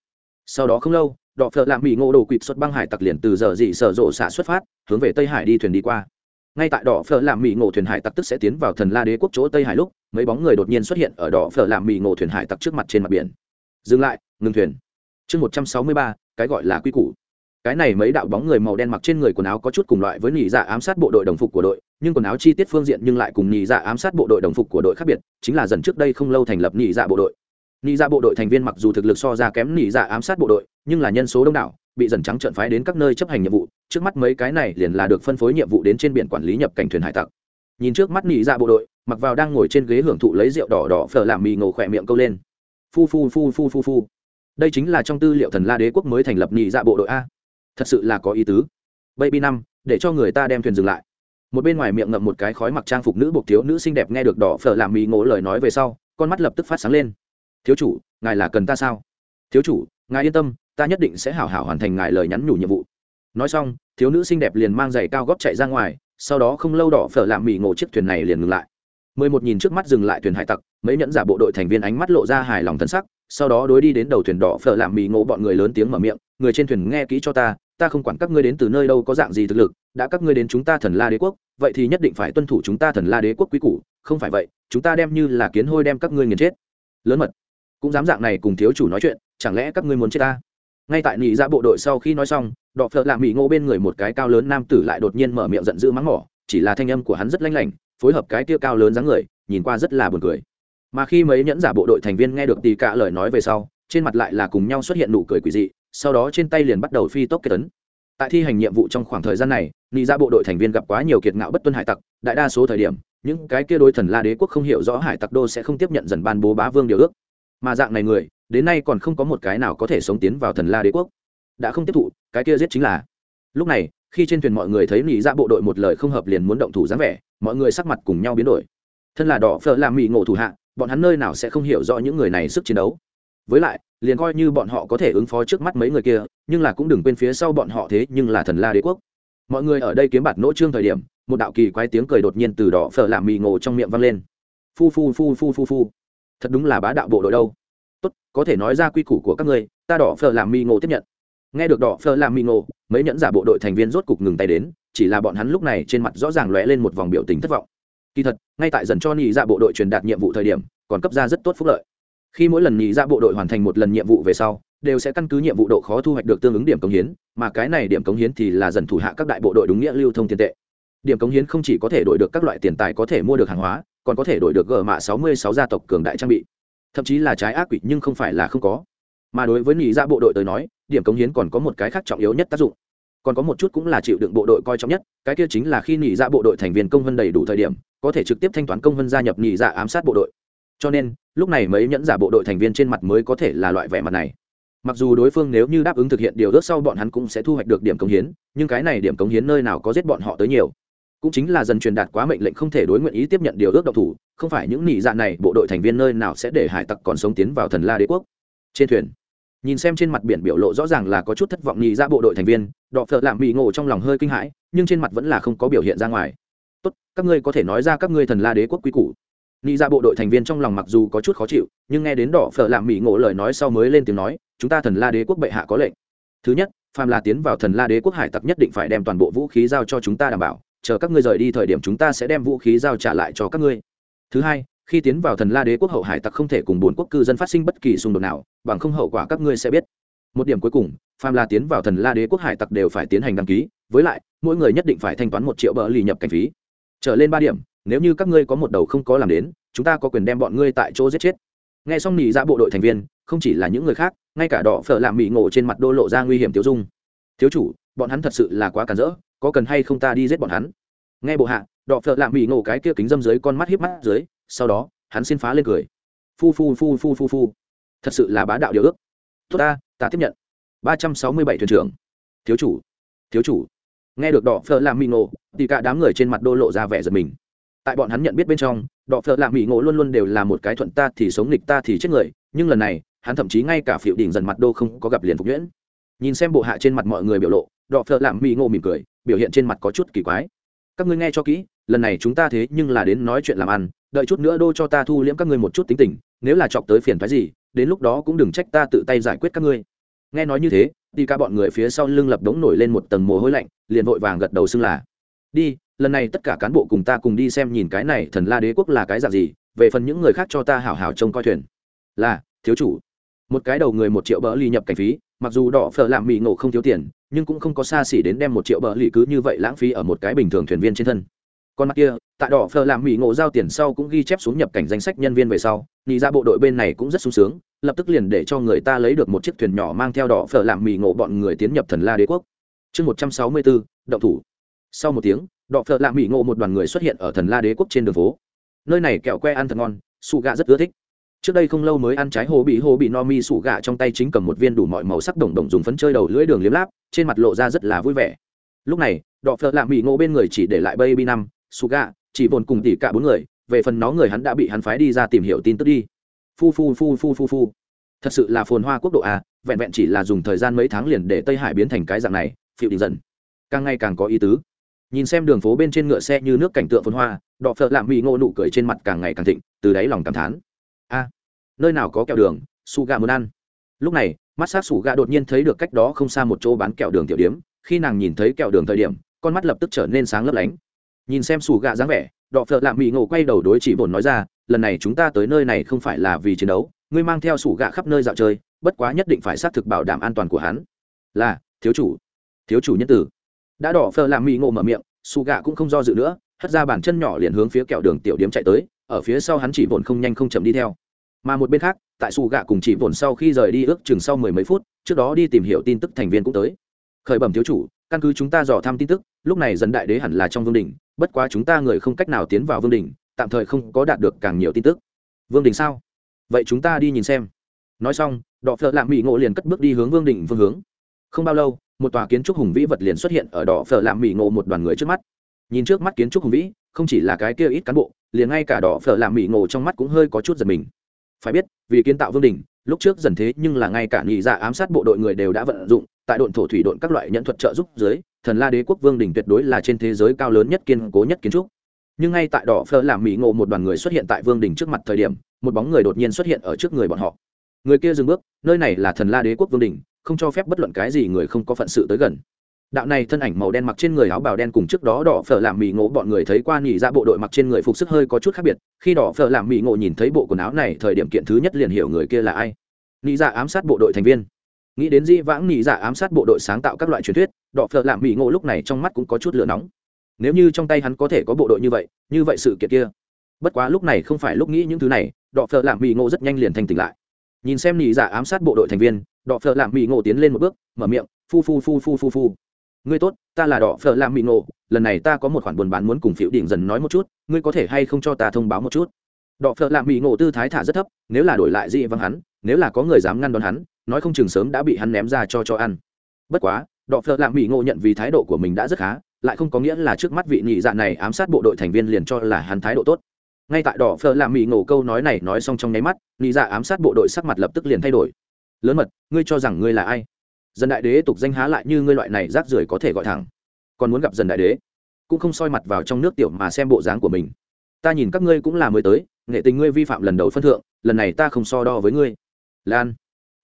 Sau đó không lâu, đọ phợ lạ mì ngộ đồ quỵt xuất băng hải tặc liền từ giờ dị sở rộ xạ xuất phát, hướng về tây hải đi thuyền đi qua. Ngay tại đỏ phở làm mì ngộ thuyền hải tặc tức sẽ tiến vào thần la đế quốc chỗ tây hải lúc, mấy bóng người đột nhiên xuất hiện ở đỏ phở làm mì ngộ thuyền hải tặc trước mặt trên mặt biển. Dừng lại, ngừng thuyền. Chương một trăm sáu mươi ba, cái gọi là quy củ cái này mấy đạo bóng người màu đen mặc trên người quần áo có chút cùng loại với nhị dạ ám sát bộ đội đồng phục của đội, nhưng quần áo chi tiết phương diện nhưng lại cùng nhị dạ ám sát bộ đội đồng phục của đội khác biệt, chính là dần trước đây không lâu thành lập nhị dạ bộ đội. Nhị dạ bộ đội thành viên mặc dù thực lực so ra kém nhị dạ ám sát bộ đội, nhưng là nhân số đông đảo, bị dần trắng trợn phái đến các nơi chấp hành nhiệm vụ, trước mắt mấy cái này liền là được phân phối nhiệm vụ đến trên biển quản lý nhập cảnh thuyền hải tặc. Nhìn trước mắt nhị dạ bộ đội, mặc vào đang ngồi trên ghế hưởng thụ lấy rượu đỏ đỏ phở làm mì ngầu khỏe miệng câu lên. Phu phu phu phu phu phu. Đây chính là trong tư liệu thần la đế quốc mới thành lập nhị dạ bộ đội a thật sự là có ý tứ. Baby năm, để cho người ta đem thuyền dừng lại. Một bên ngoài miệng ngậm một cái khói mặc trang phục nữ buộc thiếu nữ xinh đẹp nghe được đỏ phở làm mì ngộ lời nói về sau, con mắt lập tức phát sáng lên. Thiếu chủ, ngài là cần ta sao? Thiếu chủ, ngài yên tâm, ta nhất định sẽ hảo hảo hoàn thành ngài lời nhắn nhủ nhiệm vụ. Nói xong, thiếu nữ xinh đẹp liền mang giày cao góp chạy ra ngoài, sau đó không lâu đỏ phở làm mì ngộ chiếc thuyền này liền ngừng lại. Mười một nhìn trước mắt dừng lại thuyền hải tặc, mấy nhẫn giả bộ đội thành viên ánh mắt lộ ra hài lòng thân sắc sau đó đối đi đến đầu thuyền đỏ phở làm mì ngộ bọn người lớn tiếng mở miệng, người trên thuyền nghe kỹ cho ta ta không quản các ngươi đến từ nơi đâu có dạng gì thực lực, đã các ngươi đến chúng ta thần la đế quốc, vậy thì nhất định phải tuân thủ chúng ta thần la đế quốc quý củ, không phải vậy, chúng ta đem như là kiến hôi đem các ngươi nghiền chết. Lớn mật, cũng dám dạng này cùng thiếu chủ nói chuyện, chẳng lẽ các ngươi muốn chết ta? Ngay tại nị ra bộ đội sau khi nói xong đọ phợ lạ mỹ ngộ bên người một cái cao lớn nam tử lại đột nhiên mở miệng giận dữ mắng mỏ, chỉ là thanh âm của hắn rất lanh lảnh, phối hợp cái kia cao lớn dáng người, nhìn qua rất là buồn cười mà khi mấy nhẫn giả bộ đội thành viên nghe được tì cả lời nói về sau, trên mặt lại là cùng nhau xuất hiện nụ cười quỷ dị, sau đó trên tay liền bắt đầu phi tốc kết tấn. Tại thi hành nhiệm vụ trong khoảng thời gian này, nị ra bộ đội thành viên gặp quá nhiều kiệt ngạo bất tuân hải tặc, đại đa số thời điểm, những cái kia đối thần la đế quốc không hiểu rõ hải tặc đô sẽ không tiếp nhận dần ban bố bá vương điều ước. Mà dạng này người, đến nay còn không có một cái nào có thể sống tiến vào thần la đế quốc. Đã không tiếp thụ, cái kia giết chính là. Lúc này, khi trên thuyền mọi người thấy nị ra bộ đội một lời không hợp liền muốn động thủ dáng vẻ, mọi người sắc mặt cùng nhau biến đổi. Thân là đỏ phở làm mỹ ngộ thủ hạ bọn hắn nơi nào sẽ không hiểu rõ những người này sức chiến đấu. Với lại, liền coi như bọn họ có thể ứng phó trước mắt mấy người kia, nhưng là cũng đừng quên phía sau bọn họ thế nhưng là thần la đế quốc. Mọi người ở đây kiếm bạt nỗ trương thời điểm, một đạo kỳ quái tiếng cười đột nhiên từ đỏ phở làm mì ngộ trong miệng vang lên. Phu phu phu phu phu phu. Thật đúng là bá đạo bộ đội đâu. Tốt, có thể nói ra quy củ của các ngươi, ta đỏ phở làm mì ngộ tiếp nhận. Nghe được đỏ phở làm mì ngộ, mấy nhẫn giả bộ đội thành viên rốt cục ngừng tay đến, chỉ là bọn hắn lúc này trên mặt rõ ràng lóe lên một vòng biểu tình thất vọng kỳ thật, ngay tại dần cho nhị dạ bộ đội truyền đạt nhiệm vụ thời điểm, còn cấp ra rất tốt phúc lợi. Khi mỗi lần nhị dạ bộ đội hoàn thành một lần nhiệm vụ về sau, đều sẽ căn cứ nhiệm vụ độ khó thu hoạch được tương ứng điểm cống hiến, mà cái này điểm cống hiến thì là dần thủ hạ các đại bộ đội đúng nghĩa lưu thông tiền tệ. Điểm cống hiến không chỉ có thể đổi được các loại tiền tài có thể mua được hàng hóa, còn có thể đổi được gờ mạ sáu mươi sáu gia tộc cường đại trang bị. Thậm chí là trái ác quỷ nhưng không phải là không có. Mà đối với nhị dạ bộ đội tới nói, điểm cống hiến còn có một cái khác trọng yếu nhất tác dụng. Còn có một chút cũng là chịu đựng bộ đội coi trọng nhất, cái kia chính là khi nhị dạ bộ đội thành viên công vân đầy đủ thời điểm có thể trực tiếp thanh toán công vân gia nhập nhị dạ ám sát bộ đội. Cho nên, lúc này mấy nhẫn giả bộ đội thành viên trên mặt mới có thể là loại vẻ mặt này. Mặc dù đối phương nếu như đáp ứng thực hiện điều ước sau bọn hắn cũng sẽ thu hoạch được điểm cống hiến, nhưng cái này điểm cống hiến nơi nào có giết bọn họ tới nhiều. Cũng chính là dần truyền đạt quá mệnh lệnh không thể đối nguyện ý tiếp nhận điều ước độc thủ, không phải những nỉ dạ này bộ đội thành viên nơi nào sẽ để hải tặc còn sống tiến vào thần la đế quốc. Trên thuyền, nhìn xem trên mặt biển biểu lộ rõ ràng là có chút thất vọng nỉ dạ bộ đội thành viên, đọ phợ làm bị ngộ trong lòng hơi kinh hãi, nhưng trên mặt vẫn là không có biểu hiện ra ngoài tốt, các ngươi có thể nói ra các ngươi thần la đế quốc quý củ. Nghĩ ra dạ bộ đội thành viên trong lòng mặc dù có chút khó chịu, nhưng nghe đến đỏ phở làm mỹ ngộ lời nói sau mới lên tiếng nói, chúng ta thần la đế quốc bệ hạ có lệnh. Thứ nhất, phàm là tiến vào thần la đế quốc hải tặc nhất định phải đem toàn bộ vũ khí giao cho chúng ta đảm bảo, chờ các ngươi rời đi thời điểm chúng ta sẽ đem vũ khí giao trả lại cho các ngươi. Thứ hai, khi tiến vào thần la đế quốc hậu hải tặc không thể cùng bốn quốc cư dân phát sinh bất kỳ xung đột nào, bằng không hậu quả các ngươi sẽ biết. Một điểm cuối cùng, phàm là tiến vào thần la đế quốc hải tặc đều phải tiến hành đăng ký, với lại, mỗi người nhất định phải thanh toán một triệu bờ lì nhập cảnh phí trở lên ba điểm, nếu như các ngươi có một đầu không có làm đến, chúng ta có quyền đem bọn ngươi tại chỗ giết chết. Nghe xong nỉ ra bộ đội thành viên, không chỉ là những người khác, ngay cả đỏ phở làm mỹ ngộ trên mặt đô lộ ra nguy hiểm tiêu dung. Thiếu chủ, bọn hắn thật sự là quá cản rỡ, có cần hay không ta đi giết bọn hắn? Nghe bộ hạ, đỏ phở làm mỹ ngộ cái kia kính dâm dưới con mắt hiếp mắt dưới, sau đó, hắn xin phá lên cười. Phu phu phu phu phu phu. Thật sự là bá đạo điều ước. Tốt ta ta tiếp nhận. Ba trăm sáu mươi bảy thuyền trưởng. Thiếu chủ thiếu chủ. Nghe được đỏ phở làm mỹ ngộ thì cả đám người trên mặt đô lộ ra vẻ giật mình. Tại bọn hắn nhận biết bên trong, đọ phở lạ mỹ ngộ luôn luôn đều là một cái thuận ta thì sống nghịch ta thì chết người, nhưng lần này, hắn thậm chí ngay cả phiệu đỉnh dần mặt đô không có gặp liền phục nhuyễn. Nhìn xem bộ hạ trên mặt mọi người biểu lộ, đọ phợ lạ mỹ ngộ mỉm cười, biểu hiện trên mặt có chút kỳ quái. Các ngươi nghe cho kỹ, lần này chúng ta thế nhưng là đến nói chuyện làm ăn, đợi chút nữa đô cho ta thu liễm các ngươi một chút tính tình, nếu là chọc tới phiền phái gì, đến lúc đó cũng đừng trách ta tự tay giải quyết các ngươi. Nghe nói như thế, thì cả bọn người phía sau lưng lập đống nổi lên một tầng mồ hôi lạnh, liền vội vàng gật đầu xưng là đi, lần này tất cả cán bộ cùng ta cùng đi xem nhìn cái này thần la đế quốc là cái dạng gì, về phần những người khác cho ta hảo hảo trông coi thuyền. Là, thiếu chủ. Một cái đầu người một triệu bỡ ly nhập cảnh phí, mặc dù đỏ phở làm mỹ ngộ không thiếu tiền, nhưng cũng không có xa xỉ đến đem một triệu bỡ ly cứ như vậy lãng phí ở một cái bình thường thuyền viên trên thân. Còn mặt kia, tại đỏ phở làm mỹ ngộ giao tiền sau cũng ghi chép xuống nhập cảnh danh sách nhân viên về sau, nghĩ ra bộ đội bên này cũng rất sung sướng, lập tức liền để cho người ta lấy được một chiếc thuyền nhỏ mang theo đỏ phở làm mỹ ngộ bọn người tiến nhập thần la đế quốc. Chương một trăm sáu mươi bốn, động thủ sau một tiếng đọ phợ lạ mỹ ngộ một đoàn người xuất hiện ở thần la đế quốc trên đường phố. Nơi này kẹo que ăn thật ngon su gà rất ưa thích. Trước đây không lâu mới ăn trái hồ bị hồ bị no mi sủ gà trong tay chính cầm một viên đủ mọi màu sắc đồng đồng dùng phấn chơi đầu lưỡi đường liếm láp trên mặt lộ ra rất là vui vẻ. Lúc này đọ phợ lạ mỹ ngộ bên người chỉ để lại baby năm sủ gà chỉ vồn cùng tỉ cả bốn người về phần nó người hắn đã bị hắn phái đi ra tìm hiểu tin tức đi. Phu phu phu phu phu phu. Thật sự là phồn hoa quốc độ à, vẹn vẹn chỉ là dùng thời gian mấy tháng liền để tây hải biến thành cái dạng này phịu đình dần. Càng ngày càng có ý tứ nhìn xem đường phố bên trên ngựa xe như nước cảnh tượng phồn hoa, đọ phợ lạ mỹ ngộ nụ cười trên mặt càng ngày càng thịnh, từ đáy lòng cảm thán. A, nơi nào có kẹo đường su gà muốn ăn. Lúc này, mắt sát sủ gà đột nhiên thấy được cách đó không xa một chỗ bán kẹo đường tiểu điếm, khi nàng nhìn thấy kẹo đường thời điểm, con mắt lập tức trở nên sáng lấp lánh. Nhìn xem sủ gà dáng vẻ, đọ phợ lạ mỹ ngộ quay đầu đối chỉ bổn nói ra, lần này chúng ta tới nơi này không phải là vì chiến đấu, ngươi mang theo sủ gà khắp nơi dạo chơi, bất quá nhất định phải xác thực bảo đảm an toàn của hắn. Là, thiếu chủ. Thiếu chủ nhân tử đã đỏ phờ làm mì ngộ mở miệng su gà cũng không do dự nữa, hất ra bàn chân nhỏ liền hướng phía kẹo đường tiểu điếm chạy tới, ở phía sau hắn chỉ vồn không nhanh không chậm đi theo. Mà một bên khác, tại Su gạ cùng chỉ vồn sau khi rời đi ước chừng sau mười mấy phút, trước đó đi tìm hiểu tin tức thành viên cũng tới. Khởi bẩm thiếu chủ, căn cứ chúng ta dò thăm tin tức, lúc này dân đại đế hẳn là trong vương đình, bất quá chúng ta người không cách nào tiến vào vương đình, tạm thời không có đạt được càng nhiều tin tức. Vương đình sao? Vậy chúng ta đi nhìn xem. Nói xong đọ phợ lạng mỹ ngộ liền cất bước đi hướng vương đình phương hướng. Không bao lâu một tòa kiến trúc hùng vĩ vật liền xuất hiện ở đỏ phở làm mỹ ngộ một đoàn người trước mắt. Nhìn trước mắt kiến trúc hùng vĩ, không chỉ là cái kia ít cán bộ, liền ngay cả đỏ phở làm mỹ ngộ trong mắt cũng hơi có chút giật mình. Phải biết, vì kiến tạo vương đình, lúc trước dần thế nhưng là ngay cả nghị dạ ám sát bộ đội người đều đã vận dụng, tại độn thổ thủy độn các loại nhận thuật trợ giúp dưới, thần la đế quốc vương đình tuyệt đối là trên thế giới cao lớn nhất kiên cố nhất kiến trúc. Nhưng ngay tại đỏ phơ làm mỹ ngộ một đoàn người xuất hiện tại vương đình trước mặt thời điểm, một bóng người đột nhiên xuất hiện ở trước người bọn họ. Người kia dừng bước, nơi này là thần la đế quốc vương đình không cho phép bất luận cái gì người không có phận sự tới gần. Đạo này thân ảnh màu đen mặc trên người áo bào đen cùng trước đó đỏ phở làm mì ngộ bọn người thấy qua nhị ra bộ đội mặc trên người phục sức hơi có chút khác biệt, khi đỏ phở làm mì ngộ nhìn thấy bộ quần áo này, thời điểm kiện thứ nhất liền hiểu người kia là ai. Nhị ra ám sát bộ đội thành viên. Nghĩ đến di vãng nhị ra ám sát bộ đội sáng tạo các loại truyền thuyết, đỏ phở làm mì ngộ lúc này trong mắt cũng có chút lửa nóng. Nếu như trong tay hắn có thể có bộ đội như vậy như vậy sự kiện kia. Bất quá lúc này không phải lúc nghĩ những thứ này, đỏ phở làm mì ngộ rất nhanh liền thành tỉnh lại. Nhìn xem nhị ra ám sát bộ đội thành viên đỏ phở làm mì ngộ tiến lên một bước, mở miệng, phu phu phu phu phu phu. Ngươi tốt, ta là đỏ phở làm mì ngộ, lần này ta có một khoản buôn bán muốn cùng phiếu đỉnh dần nói một chút, ngươi có thể hay không cho ta thông báo một chút? Đỏ phở làm mì ngộ tư thái thả rất thấp, nếu là đổi lại dị văng hắn, nếu là có người dám ngăn đón hắn, nói không chừng sớm đã bị hắn ném ra cho cho ăn. Bất quá, đỏ phở làm mì ngộ nhận vì thái độ của mình đã rất khá, lại không có nghĩa là trước mắt vị nhị dạ này ám sát bộ đội thành viên liền cho là hắn thái độ tốt. Ngay tại đỏ phở làm mì ngộ câu nói này nói xong trong nháy mắt, nhị dạ ám sát bộ đội sắc mặt lập tức liền thay đổi lớn mật, ngươi cho rằng ngươi là ai? Dân đại đế tục danh há lại như ngươi loại này rác rưởi có thể gọi thẳng. Còn muốn gặp dần đại đế, cũng không soi mặt vào trong nước tiểu mà xem bộ dáng của mình. Ta nhìn các ngươi cũng là mới tới, nghệ tình ngươi vi phạm lần đầu phân thượng, lần này ta không so đo với ngươi. Lan,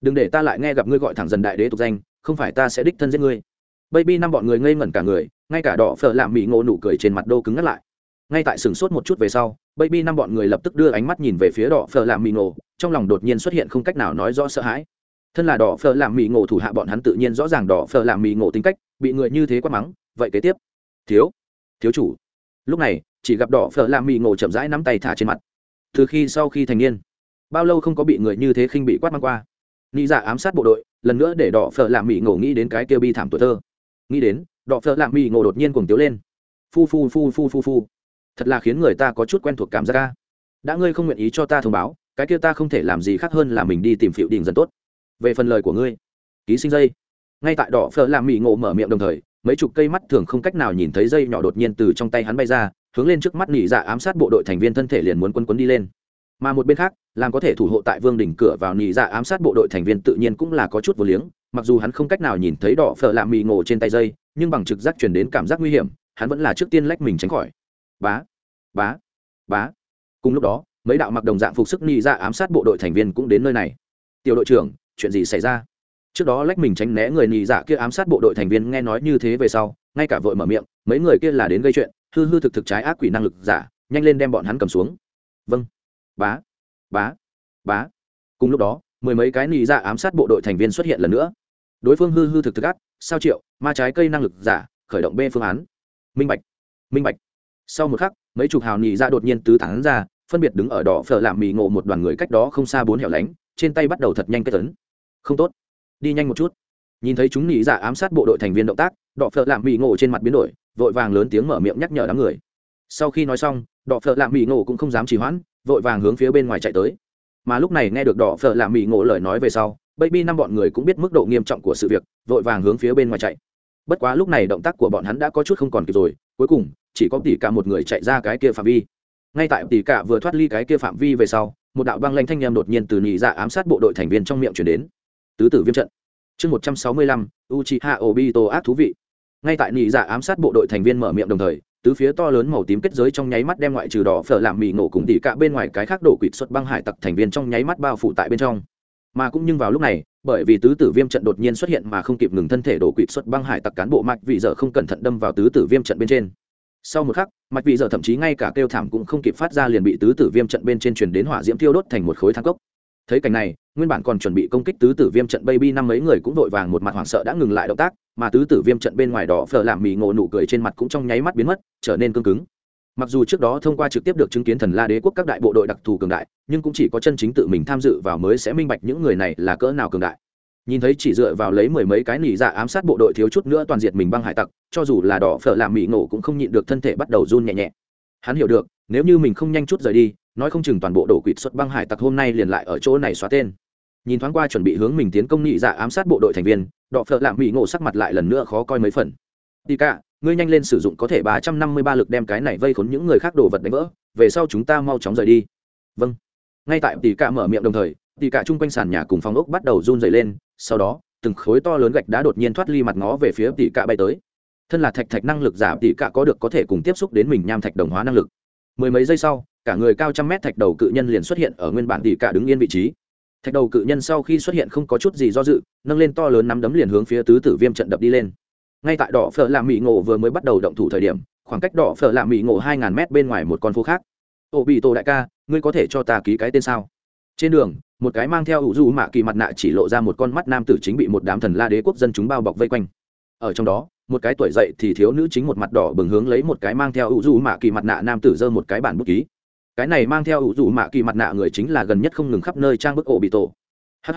đừng để ta lại nghe gặp ngươi gọi thẳng dần đại đế tục danh, không phải ta sẽ đích thân giết ngươi. Baby năm bọn người ngây ngẩn cả người, ngay cả đỏ phở làm mỹ ngộ nụ cười trên mặt đô cứng ngắt lại. Ngay tại sừng sốt một chút về sau, baby năm bọn người lập tức đưa ánh mắt nhìn về phía đỏ phở làm mỹ ngộ, trong lòng đột nhiên xuất hiện không cách nào nói rõ sợ hãi thân là đỏ phở làm mì ngộ thủ hạ bọn hắn tự nhiên rõ ràng đỏ phở làm mì ngộ tính cách, bị người như thế quát mắng, vậy kế tiếp? Thiếu thiếu chủ. Lúc này, chỉ gặp đỏ phở làm mì ngộ chậm rãi nắm tay thả trên mặt. Từ khi sau khi thành niên, bao lâu không có bị người như thế khinh bị quát mắng qua. Nghĩ dạ ám sát bộ đội, lần nữa để đỏ phở làm mì ngộ nghĩ đến cái kia bi thảm tuổi thơ. Nghĩ đến, đỏ phở làm mì ngộ đột nhiên cuồng tiếu lên. Phu phu phu phu phu phu. Thật là khiến người ta có chút quen thuộc cảm giác ca đã ngươi không nguyện ý cho ta thông báo, cái kia ta không thể làm gì khác hơn là mình đi tìm phiệu đình dần tốt về phần lời của ngươi. Ký sinh dây. Ngay tại đỏ phở làm mỹ ngộ mở miệng đồng thời, mấy chục cây mắt thường không cách nào nhìn thấy dây nhỏ đột nhiên từ trong tay hắn bay ra, hướng lên trước mắt nỉ dạ ám sát bộ đội thành viên thân thể liền muốn quân quấn đi lên. Mà một bên khác, làm có thể thủ hộ tại vương đỉnh cửa vào nỉ dạ ám sát bộ đội thành viên tự nhiên cũng là có chút vô liếng, mặc dù hắn không cách nào nhìn thấy đỏ phở làm mỹ ngộ trên tay dây, nhưng bằng trực giác chuyển đến cảm giác nguy hiểm, hắn vẫn là trước tiên lách mình tránh khỏi. Bá bá bá. Cùng lúc đó, mấy đạo mặc đồng dạng phục sức nỉ dạ ám sát bộ đội thành viên cũng đến nơi này. Tiểu đội trưởng chuyện gì xảy ra? Trước đó lách mình tránh né người nì dạ kia ám sát bộ đội thành viên nghe nói như thế về sau, ngay cả vội mở miệng, mấy người kia là đến gây chuyện, hư hư thực thực trái ác quỷ năng lực giả, nhanh lên đem bọn hắn cầm xuống. Vâng. Bá. Bá. Bá. Cùng lúc đó, mười mấy cái nì dạ ám sát bộ đội thành viên xuất hiện lần nữa. Đối phương hư hư thực thực ác, sao triệu, ma trái cây năng lực giả, khởi động b phương án. Minh bạch. Minh bạch. Sau một khắc, mấy chục hào nì dạ đột nhiên tứ thắng ra, phân biệt đứng ở đỏ phở làm mì ngộ một đoàn người cách đó không xa bốn hẻo lánh, trên tay bắt đầu thật nhanh kết tấn không tốt. Đi nhanh một chút. Nhìn thấy chúng nghĩ dạ ám sát bộ đội thành viên động tác, đọ phợ lạm mỹ ngộ trên mặt biến đổi, vội vàng lớn tiếng mở miệng nhắc nhở đám người. Sau khi nói xong, đọ phợ lạm mỹ ngộ cũng không dám trì hoãn, vội vàng hướng phía bên ngoài chạy tới. Mà lúc này nghe được đỏ phở làm mỹ ngộ lời nói về sau, baby năm bọn người cũng biết mức độ nghiêm trọng của sự việc, vội vàng hướng phía bên ngoài chạy. Bất quá lúc này động tác của bọn hắn đã có chút không còn kịp rồi, cuối cùng, chỉ có tỷ cả một người chạy ra cái kia phạm vi. Ngay tại tỷ cả vừa thoát ly cái kia phạm vi về sau, một đạo băng lanh thanh em đột nhiên từ nhị dạ ám sát bộ đội thành viên trong miệng chuyển đến tứ tử viêm trận. Chương một trăm sáu mươi lăm, uchiha obito ác thú vị. Ngay tại nhị dạ ám sát bộ đội thành viên mở miệng đồng thời, tứ phía to lớn màu tím kết giới trong nháy mắt đem ngoại trừ đỏ phở làm mì nổ cùng tỉ cả bên ngoài cái khác đổ quỵt xuất băng hải tặc thành viên trong nháy mắt bao phủ tại bên trong. Mà cũng nhưng vào lúc này, bởi vì tứ tử viêm trận đột nhiên xuất hiện mà không kịp ngừng thân thể đổ quỵt xuất băng hải tặc cán bộ mạch vị giờ không cẩn thận đâm vào tứ tử viêm trận bên trên. Sau một khắc, mạch vị giờ thậm chí ngay cả kêu thảm cũng không kịp phát ra liền bị tứ tử viêm trận bên trên truyền đến hỏa diễm thiêu đốt thành một khối thang cốc thấy cảnh này, nguyên bản còn chuẩn bị công kích tứ tử viêm trận baby năm mấy người cũng vội vàng một mặt hoảng sợ đã ngừng lại động tác, mà tứ tử viêm trận bên ngoài đỏ phở làm mì ngộ nụ cười trên mặt cũng trong nháy mắt biến mất, trở nên cương cứng. Mặc dù trước đó thông qua trực tiếp được chứng kiến thần la đế quốc các đại bộ đội đặc thù cường đại, nhưng cũng chỉ có chân chính tự mình tham dự vào mới sẽ minh bạch những người này là cỡ nào cường đại. Nhìn thấy chỉ dựa vào lấy mười mấy cái nỉ dạ ám sát bộ đội thiếu chút nữa toàn diệt mình băng hải tặc, cho dù là đỏ phở làm mì ngộ cũng không nhịn được thân thể bắt đầu run nhẹ nhẹ. Hắn hiểu được, nếu như mình không nhanh chút rời đi nói không chừng toàn bộ đổ quỵt xuất băng hải tặc hôm nay liền lại ở chỗ này xóa tên. Nhìn thoáng qua chuẩn bị hướng mình tiến công nhị dạ ám sát bộ đội thành viên, đọ phợ lạm mỹ ngộ sắc mặt lại lần nữa khó coi mấy phần. Đi cả, ngươi nhanh lên sử dụng có thể ba trăm năm mươi ba lực đem cái này vây khốn những người khác đồ vật đánh vỡ, về sau chúng ta mau chóng rời đi. Vâng. Ngay tại tỷ cả mở miệng đồng thời tỷ cả chung quanh sàn nhà cùng phòng ốc bắt đầu run dày lên, sau đó, từng khối to lớn gạch đã đột nhiên thoát ly mặt ngó về phía tỷ cả bay tới. Thân là thạch thạch năng lực giả tỷ cả có được có thể cùng tiếp xúc đến mình nham thạch đồng hóa năng lực. Mười mấy giây sau cả người cao trăm mét thạch đầu cự nhân liền xuất hiện ở nguyên bản tỷ cả đứng yên vị trí. Thạch đầu cự nhân sau khi xuất hiện không có chút gì do dự, nâng lên to lớn nắm đấm liền hướng phía tứ tử viêm trận đập đi lên. Ngay tại đỏ phở làm mỹ ngộ vừa mới bắt đầu động thủ thời điểm, khoảng cách đỏ phở làm mỹ ngộ hai ngàn mét bên ngoài một con phố khác. Ô bị tổ đại ca, ngươi có thể cho ta ký cái tên sao? Trên đường, một cái mang theo ủ du mạ kỳ mặt nạ chỉ lộ ra một con mắt nam tử chính bị một đám thần la đế quốc dân chúng bao bọc vây quanh. Ở trong đó, một cái tuổi dậy thì thiếu nữ chính một mặt đỏ bừng hướng lấy một cái mang theo ủ du mạ kỳ mặt nạ nam tử giơ một cái bản bút ký cái này mang theo ủ rủ mạ kỳ mặt nạ người chính là gần nhất không ngừng khắp nơi trang bức ổ bị tổ. Hh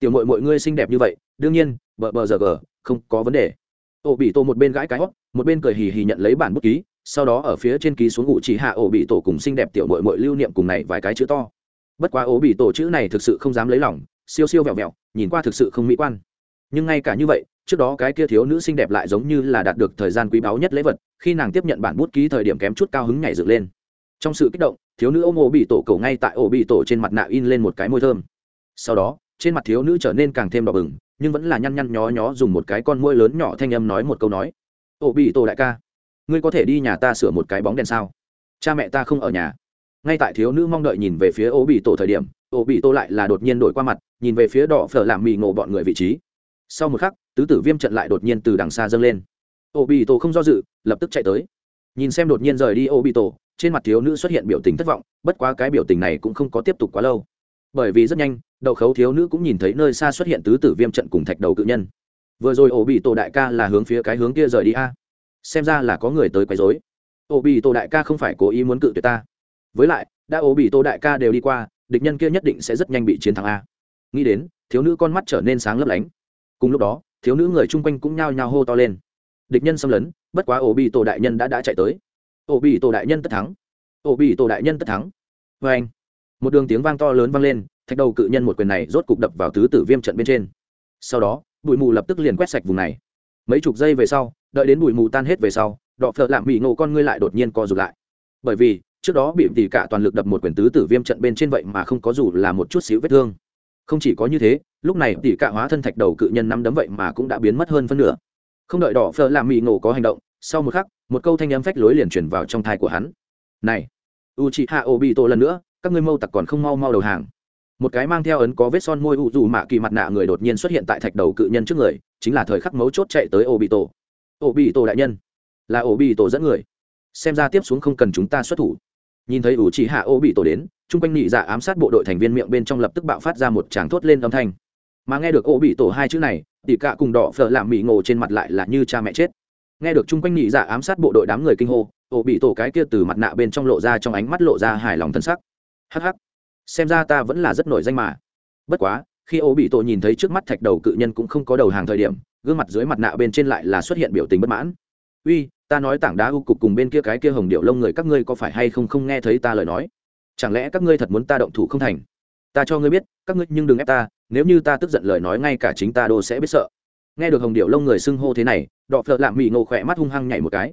tiểu mội mọi ngươi xinh đẹp như vậy, đương nhiên, bờ bờ giờ gờ, không có vấn đề. Ổ bị tổ một bên gãi cái hót, một bên cười hì hì nhận lấy bản bút ký, sau đó ở phía trên ký xuống ngụ chỉ hạ ổ bị tổ cùng xinh đẹp tiểu mội mội lưu niệm cùng này vài cái chữ to. Bất quá ổ bị tổ chữ này thực sự không dám lấy lòng, siêu siêu vẹo vẹo, nhìn qua thực sự không mỹ quan. Nhưng ngay cả như vậy, trước đó cái kia thiếu nữ xinh đẹp lại giống như là đạt được thời gian quý báu nhất lễ vật, khi nàng tiếp nhận bản bút ký thời điểm kém chút cao hứng nhảy dựng lên. Trong sự kích động thiếu nữ ôm ổ bị tổ cầu ngay tại ổ bị tổ trên mặt nạ in lên một cái môi thơm. Sau đó, trên mặt thiếu nữ trở nên càng thêm đỏ bừng, nhưng vẫn là nhăn nhăn nhó nhó dùng một cái con môi lớn nhỏ thanh âm nói một câu nói. Ổ bị tổ đại ca, ngươi có thể đi nhà ta sửa một cái bóng đèn sao? Cha mẹ ta không ở nhà. Ngay tại thiếu nữ mong đợi nhìn về phía ô bị tổ thời điểm, ô bị tổ lại là đột nhiên đổi qua mặt, nhìn về phía đỏ phở làm mì ngộ bọn người vị trí. Sau một khắc, tứ tử viêm trận lại đột nhiên từ đằng xa dâng lên. Ô bị tổ không do dự, lập tức chạy tới. Nhìn xem đột nhiên rời đi ô bị tổ trên mặt thiếu nữ xuất hiện biểu tình thất vọng, bất quá cái biểu tình này cũng không có tiếp tục quá lâu. Bởi vì rất nhanh, đậu khấu thiếu nữ cũng nhìn thấy nơi xa xuất hiện tứ tử viêm trận cùng thạch đầu cự nhân. Vừa rồi ổ bị tổ đại ca là hướng phía cái hướng kia rời đi a. Xem ra là có người tới quấy dối ổ bị tổ đại ca không phải cố ý muốn cự tuyệt ta. Với lại, đã ổ bị tổ đại ca đều đi qua, địch nhân kia nhất định sẽ rất nhanh bị chiến thắng a. Nghĩ đến, thiếu nữ con mắt trở nên sáng lấp lánh. Cùng lúc đó, thiếu nữ người chung quanh cũng nhao nhao hô to lên. Địch nhân xâm lấn, bất quá ổ bị tổ đại nhân đã đã chạy tới ổ bị tổ đại nhân tất thắng. Ổ bị tổ đại nhân tất thắng. Vê anh, một đường tiếng vang to lớn vang lên, thạch đầu cự nhân một quyền này rốt cục đập vào tứ tử viêm trận bên trên. Sau đó, bụi mù lập tức liền quét sạch vùng này. Mấy chục giây về sau, đợi đến bụi mù tan hết về sau, đọ phợ lạm bị ngộ con ngươi lại đột nhiên co rụt lại. Bởi vì, trước đó bị tỉ cả toàn lực đập một quyền tứ tử viêm trận bên trên vậy mà không có dù là một chút xíu vết thương. Không chỉ có như thế, lúc này tỉ cả hóa thân thạch đầu cự nhân nắm đấm vậy mà cũng đã biến mất hơn phân nửa. Không đợi đỏ phở làm mị ngộ có hành động sau một khắc, một câu thanh âm phách lối liền chuyển vào trong thai của hắn. Này u chị hạ ô bị tổ lần nữa, các ngươi mâu tặc còn không mau mau đầu hàng. Một cái mang theo ấn có vết son môi u dù mạ kỳ mặt nạ người đột nhiên xuất hiện tại thạch đầu cự nhân trước người, chính là thời khắc mấu chốt chạy tới ô bị tổ ô bị tổ đại nhân, là ô bị tổ dẫn người. Xem ra tiếp xuống không cần chúng ta xuất thủ. Nhìn thấy ủ chỉ hạ ô bị tổ đến, chung quanh nhị dạ ám sát bộ đội thành viên miệng bên trong lập tức bạo phát ra một tràng thốt lên âm thanh. Mà nghe được ô bị tổ hai chữ này tỉ cạ cùng đỏ phở làm mị ngộ trên mặt lại là như cha mẹ chết nghe được chung quanh nhị dạ ám sát bộ đội đám người kinh hô, ổ bị tổ cái kia từ mặt nạ bên trong lộ ra trong ánh mắt lộ ra hài lòng thân sắc. Hh xem ra ta vẫn là rất nổi danh mà. Bất quá, khi ổ bị tổ nhìn thấy trước mắt thạch đầu cự nhân cũng không có đầu hàng thời điểm, gương mặt dưới mặt nạ bên trên lại là xuất hiện biểu tình bất mãn. Uy, ta nói tảng đá u cục cùng bên kia cái kia hồng điệu lông người các ngươi có phải hay không không nghe thấy ta lời nói? Chẳng lẽ các ngươi thật muốn ta động thủ không thành? Ta cho ngươi biết, các ngươi nhưng đừng ép ta, nếu như ta tức giận lời nói ngay cả chính ta đô sẽ biết sợ nghe được hồng điệu lông người xưng hô thế này đọ phợ lạ mỹ ngộ khỏe mắt hung hăng nhảy một cái.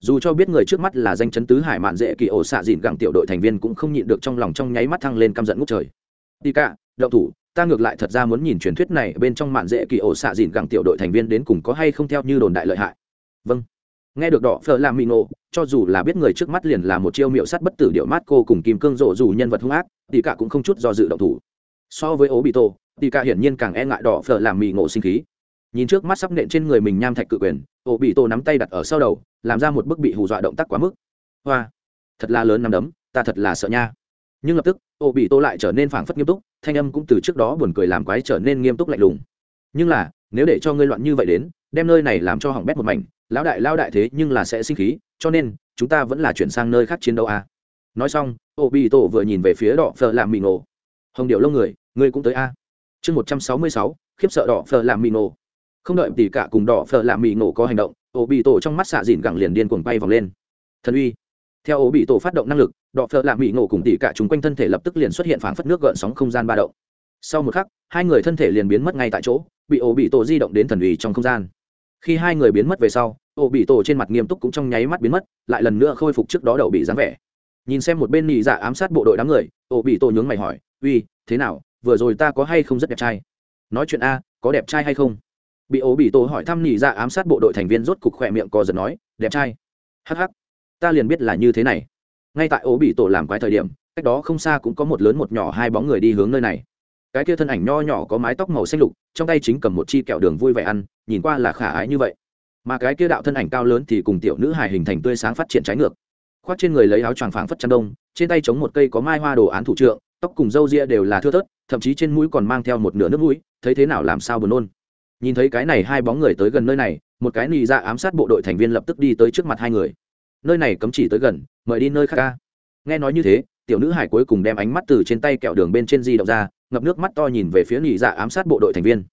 Dù cho biết người trước mắt là danh chấn tứ hải mạn dễ kỳ ổ xạ dịn gặng tiểu đội thành viên cũng không nhịn được trong lòng trong nháy mắt thăng lên căm giận ngút trời. Đi cả đậu thủ ta ngược lại thật ra muốn nhìn truyền thuyết này bên trong mạn dễ kỳ ổ xạ dịn gặng tiểu đội thành viên đến cùng có hay không theo như đồn đại lợi hại. Vâng. Nghe được đỏ phở làm mị nộ, cho dù là biết người trước mắt liền là một chiêu miệu sắt bất tử điệu mát cô cùng kim cương rộ dù nhân vật hung ác tỷ cả cũng không chút do dự động thủ. So với ố bị tổ tỷ cả hiển nhiên càng e ngại đỏ phở làm mị ngộ sinh khí nhìn trước mắt sắp nện trên người mình nham thạch cự quyền Ô bị tổ nắm tay đặt ở sau đầu, làm ra một bức bị hù dọa động tác quá mức. Hoa, thật là lớn nắm đấm, ta thật là sợ nha. Nhưng lập tức Ô bị tổ lại trở nên phảng phất nghiêm túc, thanh âm cũng từ trước đó buồn cười làm quái trở nên nghiêm túc lạnh lùng. Nhưng là, nếu để cho ngươi loạn như vậy đến, đem nơi này làm cho hỏng bét một mảnh, lão đại lao đại thế nhưng là sẽ sinh khí, cho nên, chúng ta vẫn là chuyển sang nơi khác chiến đấu a. Nói xong ô bị tổ vừa nhìn về phía đỏ phờ làm mì ngộ hồng điệu lông người, ngươi cũng tới a. Chương một trăm sáu mươi sáu, khiếp sợ đỏ phờ làm mì ngộ không đợi tỉ cả cùng đỏ phở làm mì nổ có hành động ô bị tổ trong mắt xạ dìn gẳng liền điên cuồng bay vòng lên. Thần uy. Theo ô bị tổ phát động năng lực, đỏ phở làm mì nổ cùng tỉ cả chúng quanh thân thể lập tức liền xuất hiện phảng phất nước gợn sóng không gian ba động. Sau một khắc, hai người thân thể liền biến mất ngay tại chỗ, bị ổ bị tổ di động đến thần uy trong không gian. Khi hai người biến mất về sau, ổ bị tổ trên mặt nghiêm túc cũng trong nháy mắt biến mất, lại lần nữa khôi phục trước đó đậu bị dáng vẻ. Nhìn xem một bên nị dạ ám sát bộ đội đám người, ổ bị tổ nhướng mày hỏi, uy, thế nào? Vừa rồi ta có hay không rất đẹp trai? Nói chuyện a, có đẹp trai hay không? Bị ố bị tổ hỏi thăm nhị dạ ám sát bộ đội thành viên rốt cục khỏe miệng co giật nói, đẹp trai. Hh ta liền biết là như thế này. Ngay tại ố bị tổ làm quái thời điểm, cách đó không xa cũng có một lớn một nhỏ hai bóng người đi hướng nơi này. Cái kia thân ảnh nho nhỏ có mái tóc màu xanh lục, trong tay chính cầm một chi kẹo đường vui vẻ ăn, nhìn qua là khả ái như vậy. Mà cái kia đạo thân ảnh cao lớn thì cùng tiểu nữ hài hình thành tươi sáng phát triển trái ngược. Khoác trên người lấy áo choàng phảng phất chăn đông, trên tay chống một cây có mai hoa đồ án thủ trượng, tóc cùng râu ria đều là thưa thớt, thậm chí trên mũi còn mang theo một nửa nước mũi, thấy thế nào làm sao buồn nôn nhìn thấy cái này hai bóng người tới gần nơi này, một cái nị dạ ám sát bộ đội thành viên lập tức đi tới trước mặt hai người. Nơi này cấm chỉ tới gần, mời đi nơi khác ca nghe nói như thế, tiểu nữ hải cuối cùng đem ánh mắt từ trên tay kẹo đường bên trên di động ra, ngập nước mắt to nhìn về phía nị dạ ám sát bộ đội thành viên.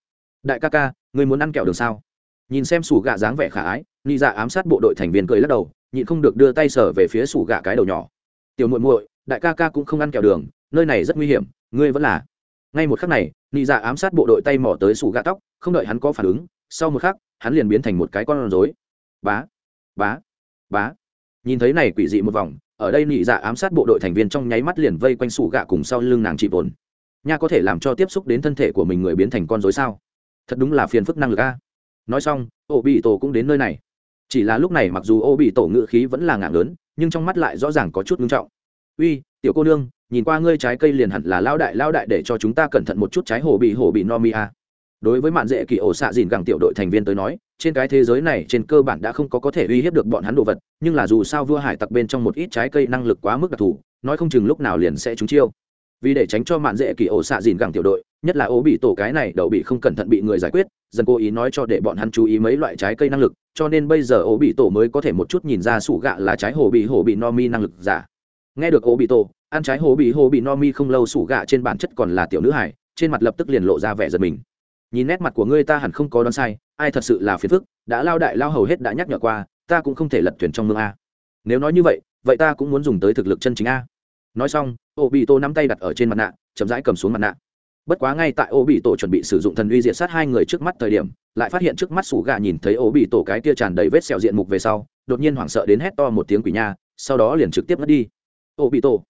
Đại ca ca, người muốn ăn kẹo đường sao? Nhìn xem sủ gạ dáng vẻ khả ái nị dạ ám sát bộ đội thành viên cười lắc đầu, nhịn không được đưa tay sở về phía sủ gạ cái đầu nhỏ. Tiểu muội muội, đại ca ca cũng không ăn kẹo đường, nơi này rất nguy hiểm, ngươi vẫn là ngay một khắc này, nị dạ ám sát bộ đội tay mỏ tới sủ gạ tóc, không đợi hắn có phản ứng, sau một khắc, hắn liền biến thành một cái con rối. Bá bá bá. Nhìn thấy này quỷ dị một vòng, ở đây nị dạ ám sát bộ đội thành viên trong nháy mắt liền vây quanh sủ gạ cùng sau lưng nàng chị bồn nha có thể làm cho tiếp xúc đến thân thể của mình người biến thành con rối sao? Thật đúng là phiền phức năng lực a. Nói xong, ô bị tổ cũng đến nơi này. Chỉ là lúc này mặc dù ô bị tổ ngự khí vẫn là ngạng lớn, nhưng trong mắt lại rõ ràng có chút ngưng trọng. Uy, tiểu cô nương nhìn qua ngươi trái cây liền hẳn là lao đại lao đại để cho chúng ta cẩn thận một chút trái hồ bị hồ bị no mi a. Đối với mạn dễ kỳ ổ xạ dìn gẳng tiểu đội thành viên tới nói, trên cái thế giới này trên cơ bản đã không có có thể uy hiếp được bọn hắn đồ vật, nhưng là dù sao vua hải tặc bên trong một ít trái cây năng lực quá mức đặc thù, nói không chừng lúc nào liền sẽ trúng chiêu. Vì để tránh cho mạn dễ kỳ ổ xạ dìn gẳng tiểu đội, nhất là ố bị tổ cái này đậu bị không cẩn thận bị người giải quyết, dần cố ý nói cho để bọn hắn chú ý mấy loại trái cây năng lực, cho nên bây giờ ố bị tổ mới có thể một chút nhìn ra sủ gạ là trái hồ bị hồ bị no mi năng lực giả. Nghe được ố bị tổ ăn trái hồ bị hồ bị no mi không lâu sủ gạ trên bản chất còn là tiểu nữ hải trên mặt lập tức liền lộ ra vẻ giật mình. Nhìn nét mặt của ngươi ta hẳn không có đoán sai, ai thật sự là phiền phức, đã lao đại lao hầu hết đã nhắc nhở qua, ta cũng không thể lật thuyền trong mương a. Nếu nói như vậy vậy ta cũng muốn dùng tới thực lực chân chính a. Nói xong ô bị tô nắm tay đặt ở trên mặt nạ, chậm rãi cầm xuống mặt nạ. Bất quá ngay tại ô bị tổ chuẩn bị sử dụng thần uy diệt sát hai người trước mắt thời điểm, lại phát hiện trước mắt sủ gà nhìn thấy ô bị tổ cái tia tràn đầy vết sẹo diện mục về sau, đột nhiên hoảng sợ đến hét to một tiếng quỷ nha, sau đó liền trực tiếp mất đi. Ô bị tổ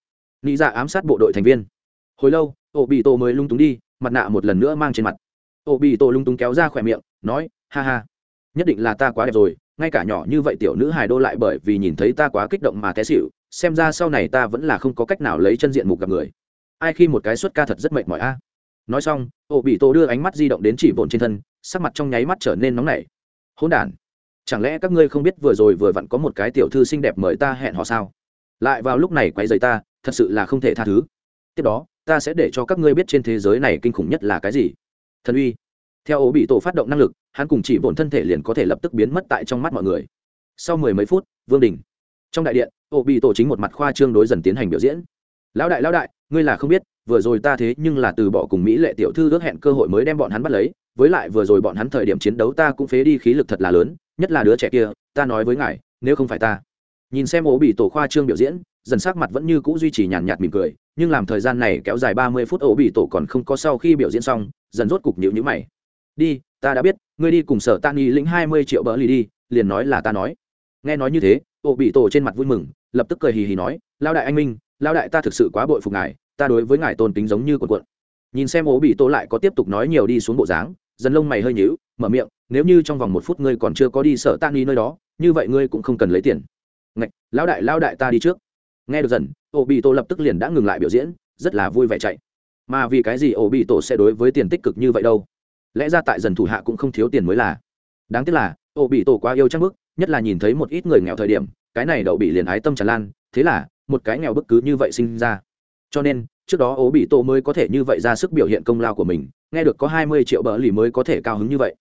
nghĩ ra ám sát bộ đội thành viên. Hồi lâu ô bị tổ mới lung túng đi, mặt nạ một lần nữa mang trên mặt. Ô bị tổ lung túng kéo ra khỏe miệng, nói, ha ha, nhất định là ta quá đẹp rồi, ngay cả nhỏ như vậy tiểu nữ hài đô lại bởi vì nhìn thấy ta quá kích động mà té xịu xem ra sau này ta vẫn là không có cách nào lấy chân diện mục gặp người. Ai khi một cái xuất ca thật rất mệt mỏi a. Nói xong ô bị tổ đưa ánh mắt di động đến chỉ bồn trên thân, sắc mặt trong nháy mắt trở nên nóng nảy. Hỗn đản, chẳng lẽ các ngươi không biết vừa rồi vừa vặn có một cái tiểu thư xinh đẹp mời ta hẹn họ sao? Lại vào lúc này quay dày ta thật sự là không thể tha thứ. Tiếp đó, ta sẽ để cho các ngươi biết trên thế giới này kinh khủng nhất là cái gì. Thần uy. Theo ố bị tổ phát động năng lực, hắn cùng chỉ bổn thân thể liền có thể lập tức biến mất tại trong mắt mọi người. Sau mười mấy phút, vương đình. Trong đại điện, ố bị tổ chính một mặt khoa trương đối dần tiến hành biểu diễn. Lão đại lão đại, ngươi là không biết, vừa rồi ta thế nhưng là từ bỏ cùng mỹ lệ tiểu thư ước hẹn cơ hội mới đem bọn hắn bắt lấy. Với lại vừa rồi bọn hắn thời điểm chiến đấu ta cũng phế đi khí lực thật là lớn, nhất là đứa trẻ kia, ta nói với ngài, nếu không phải ta nhìn xem ố bị tổ khoa trương biểu diễn, dần sắc mặt vẫn như cũ duy trì nhàn nhạt mỉm cười, nhưng làm thời gian này kéo dài ba mươi phút ố bị tổ còn không có sau khi biểu diễn xong, dần rốt cục nhịu nhữ mày. Đi, ta đã biết, ngươi đi cùng sở ta nghi lĩnh hai mươi triệu bỡ lì đi, liền nói là ta nói. Nghe nói như thế ố bị tổ trên mặt vui mừng, lập tức cười hì hì nói lao đại anh minh lao đại ta thực sự quá bội phục ngài, ta đối với ngài tôn kính giống như quần quận nhìn xem ố bị tổ lại có tiếp tục nói nhiều đi xuống bộ dáng, dần lông mày hơi nhíu, mở miệng, nếu như trong vòng một phút ngươi còn chưa có đi sở tan nghi nơi đó, như vậy ngươi cũng không cần lấy tiền ngạch, lão đại lão đại ta đi trước. Nghe được dần ổ bị tổ lập tức liền đã ngừng lại biểu diễn, rất là vui vẻ chạy. Mà vì cái gì ổ bị tổ sẽ đối với tiền tích cực như vậy đâu? Lẽ ra tại dần thủ hạ cũng không thiếu tiền mới là. Đáng tiếc là ổ bị tổ quá yêu trang bức, nhất là nhìn thấy một ít người nghèo thời điểm, cái này đậu bị liền ái tâm tràn lan, thế là, một cái nghèo bức cứ như vậy sinh ra. Cho nên, trước đó ổ bị tổ mới có thể như vậy ra sức biểu hiện công lao của mình, nghe được có hai mươi triệu bờ lì mới có thể cao hứng như vậy.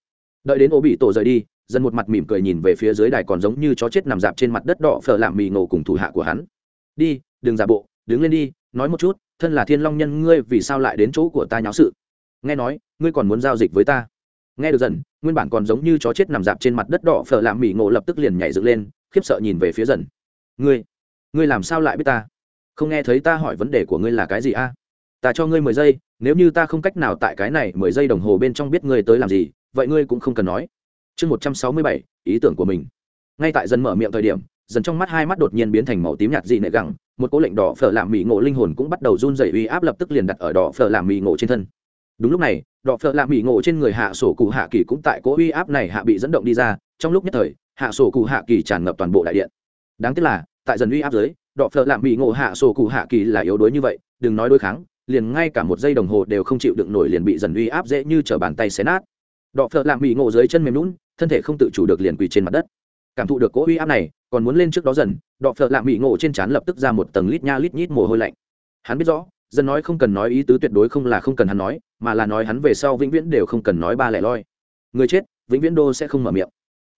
Đợi đến ổ bị tổ rời đi dần một mặt mỉm cười nhìn về phía dưới đài còn giống như chó chết nằm dạp trên mặt đất đỏ phở làm mì ngộ cùng thủ hạ của hắn. Đi, đừng giả bộ, đứng lên đi, nói một chút, thân là thiên long nhân, ngươi vì sao lại đến chỗ của ta nháo sự? Nghe nói, ngươi còn muốn giao dịch với ta. Nghe được dần, nguyên bản còn giống như chó chết nằm dạp trên mặt đất đỏ phở làm mì ngộ lập tức liền nhảy dựng lên, khiếp sợ nhìn về phía dần. Ngươi ngươi làm sao lại biết ta? Không nghe thấy ta hỏi vấn đề của ngươi là cái gì a? Ta cho ngươi mười giây, nếu như ta không cách nào tại cái này mười giây đồng hồ bên trong biết ngươi tới làm gì, vậy ngươi cũng không cần nói chương một trăm sáu mươi bảy, ý tưởng của mình. Ngay tại dần mở miệng thời điểm, dần trong mắt hai mắt đột nhiên biến thành màu tím nhạt dị nệ gẳng, một cố lệnh đỏ phở làm mì ngộ linh hồn cũng bắt đầu run dày uy áp lập tức liền đặt ở đỏ phở làm mì ngộ trên thân. Đúng lúc này, đỏ phở làm mì ngộ trên người hạ sổ cụ hạ kỳ cũng tại cố uy áp này hạ bị dẫn động đi ra, trong lúc nhất thời, hạ sổ cụ hạ kỳ tràn ngập toàn bộ đại điện. Đáng tiếc là, tại dần uy áp dưới, đỏ phở làm mì ngộ hạ sổ cụ hạ kỳ là yếu đuối như vậy, đừng nói đối kháng, liền ngay cả một giây đồng hồ đều không chịu đựng nổi liền bị dần uy áp dễ như trở bàn tay xé nát đọ phợ làm mỹ ngộ dưới chân mềm lún thân thể không tự chủ được liền quỳ trên mặt đất. Cảm thụ được cỗ uy áp này, còn muốn lên trước đó dần đọ phợ lạ mỹ ngộ trên trán lập tức ra một tầng lít nha lít nhít mồ hôi lạnh. Hắn biết rõ, dân nói không cần nói ý tứ tuyệt đối không là không cần hắn nói, mà là nói hắn về sau vĩnh viễn đều không cần nói ba lẻ loi. Người chết, vĩnh viễn đô sẽ không mở miệng.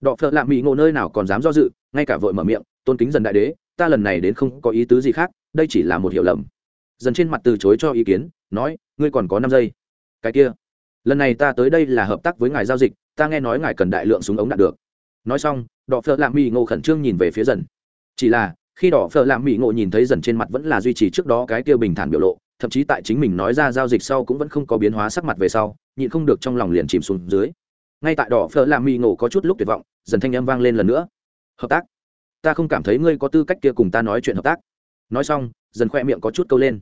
Đọ phợ lạ mỹ ngộ nơi nào còn dám do dự, ngay cả vội mở miệng, tôn kính dần đại đế, ta lần này đến không có ý tứ gì khác, đây chỉ là một hiểu lầm. Dần trên mặt từ chối cho ý kiến, nói, ngươi còn có năm giây. Cái kia lần này ta tới đây là hợp tác với ngài giao dịch, ta nghe nói ngài cần đại lượng súng ống đạt được. Nói xong, đỏ phở làm mỹ ngộ khẩn trương nhìn về phía dần. Chỉ là, khi đỏ phở làm mỹ ngộ nhìn thấy dần trên mặt vẫn là duy trì trước đó cái kia bình thản biểu lộ, thậm chí tại chính mình nói ra giao dịch sau cũng vẫn không có biến hóa sắc mặt về sau, nhịn không được trong lòng liền chìm xuống dưới. Ngay tại đỏ phở làm mỹ ngộ có chút lúc tuyệt vọng, dần thanh âm vang lên lần nữa. Hợp tác? Ta không cảm thấy ngươi có tư cách kia cùng ta nói chuyện hợp tác. Nói xong, dần khoe miệng có chút câu lên.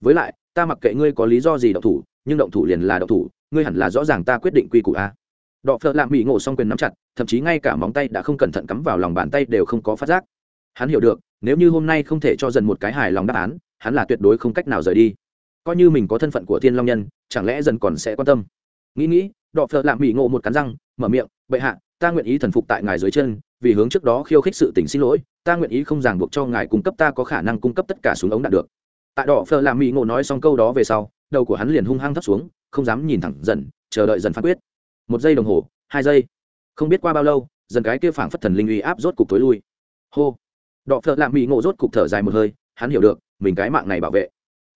Với lại, ta mặc kệ ngươi có lý do gì động thủ, nhưng động thủ liền là động thủ ngươi hẳn là rõ ràng ta quyết định quy củ a. Đọ phợ lạ mỹ ngộ xong quyền nắm chặt, thậm chí ngay cả móng tay đã không cẩn thận cắm vào lòng bàn tay đều không có phát giác. Hắn hiểu được, nếu như hôm nay không thể cho dần một cái hài lòng đáp án, hắn là tuyệt đối không cách nào rời đi. Coi như mình có thân phận của thiên long nhân, chẳng lẽ dần còn sẽ quan tâm? Nghĩ nghĩ, đọ phợ lạ mỹ ngộ một cắn răng, mở miệng, bệ hạ, ta nguyện ý thần phục tại ngài dưới chân, vì hướng trước đó khiêu khích sự tình xin lỗi, ta nguyện ý không ràng buộc cho ngài cung cấp ta có khả năng cung cấp tất cả súng ống đạn được. Tại đỏ phờ làm mỹ ngộ nói xong câu đó về sau, đầu của hắn liền hung hăng thấp xuống không dám nhìn thẳng dần, chờ đợi dần phán quyết. Một giây đồng hồ, hai giây. Không biết qua bao lâu, dần cái kia phảng phất thần linh uy áp rốt cục tối lui. Hô. Đọ phợ lạ mỹ ngộ rốt cục thở dài một hơi, hắn hiểu được, mình cái mạng này bảo vệ.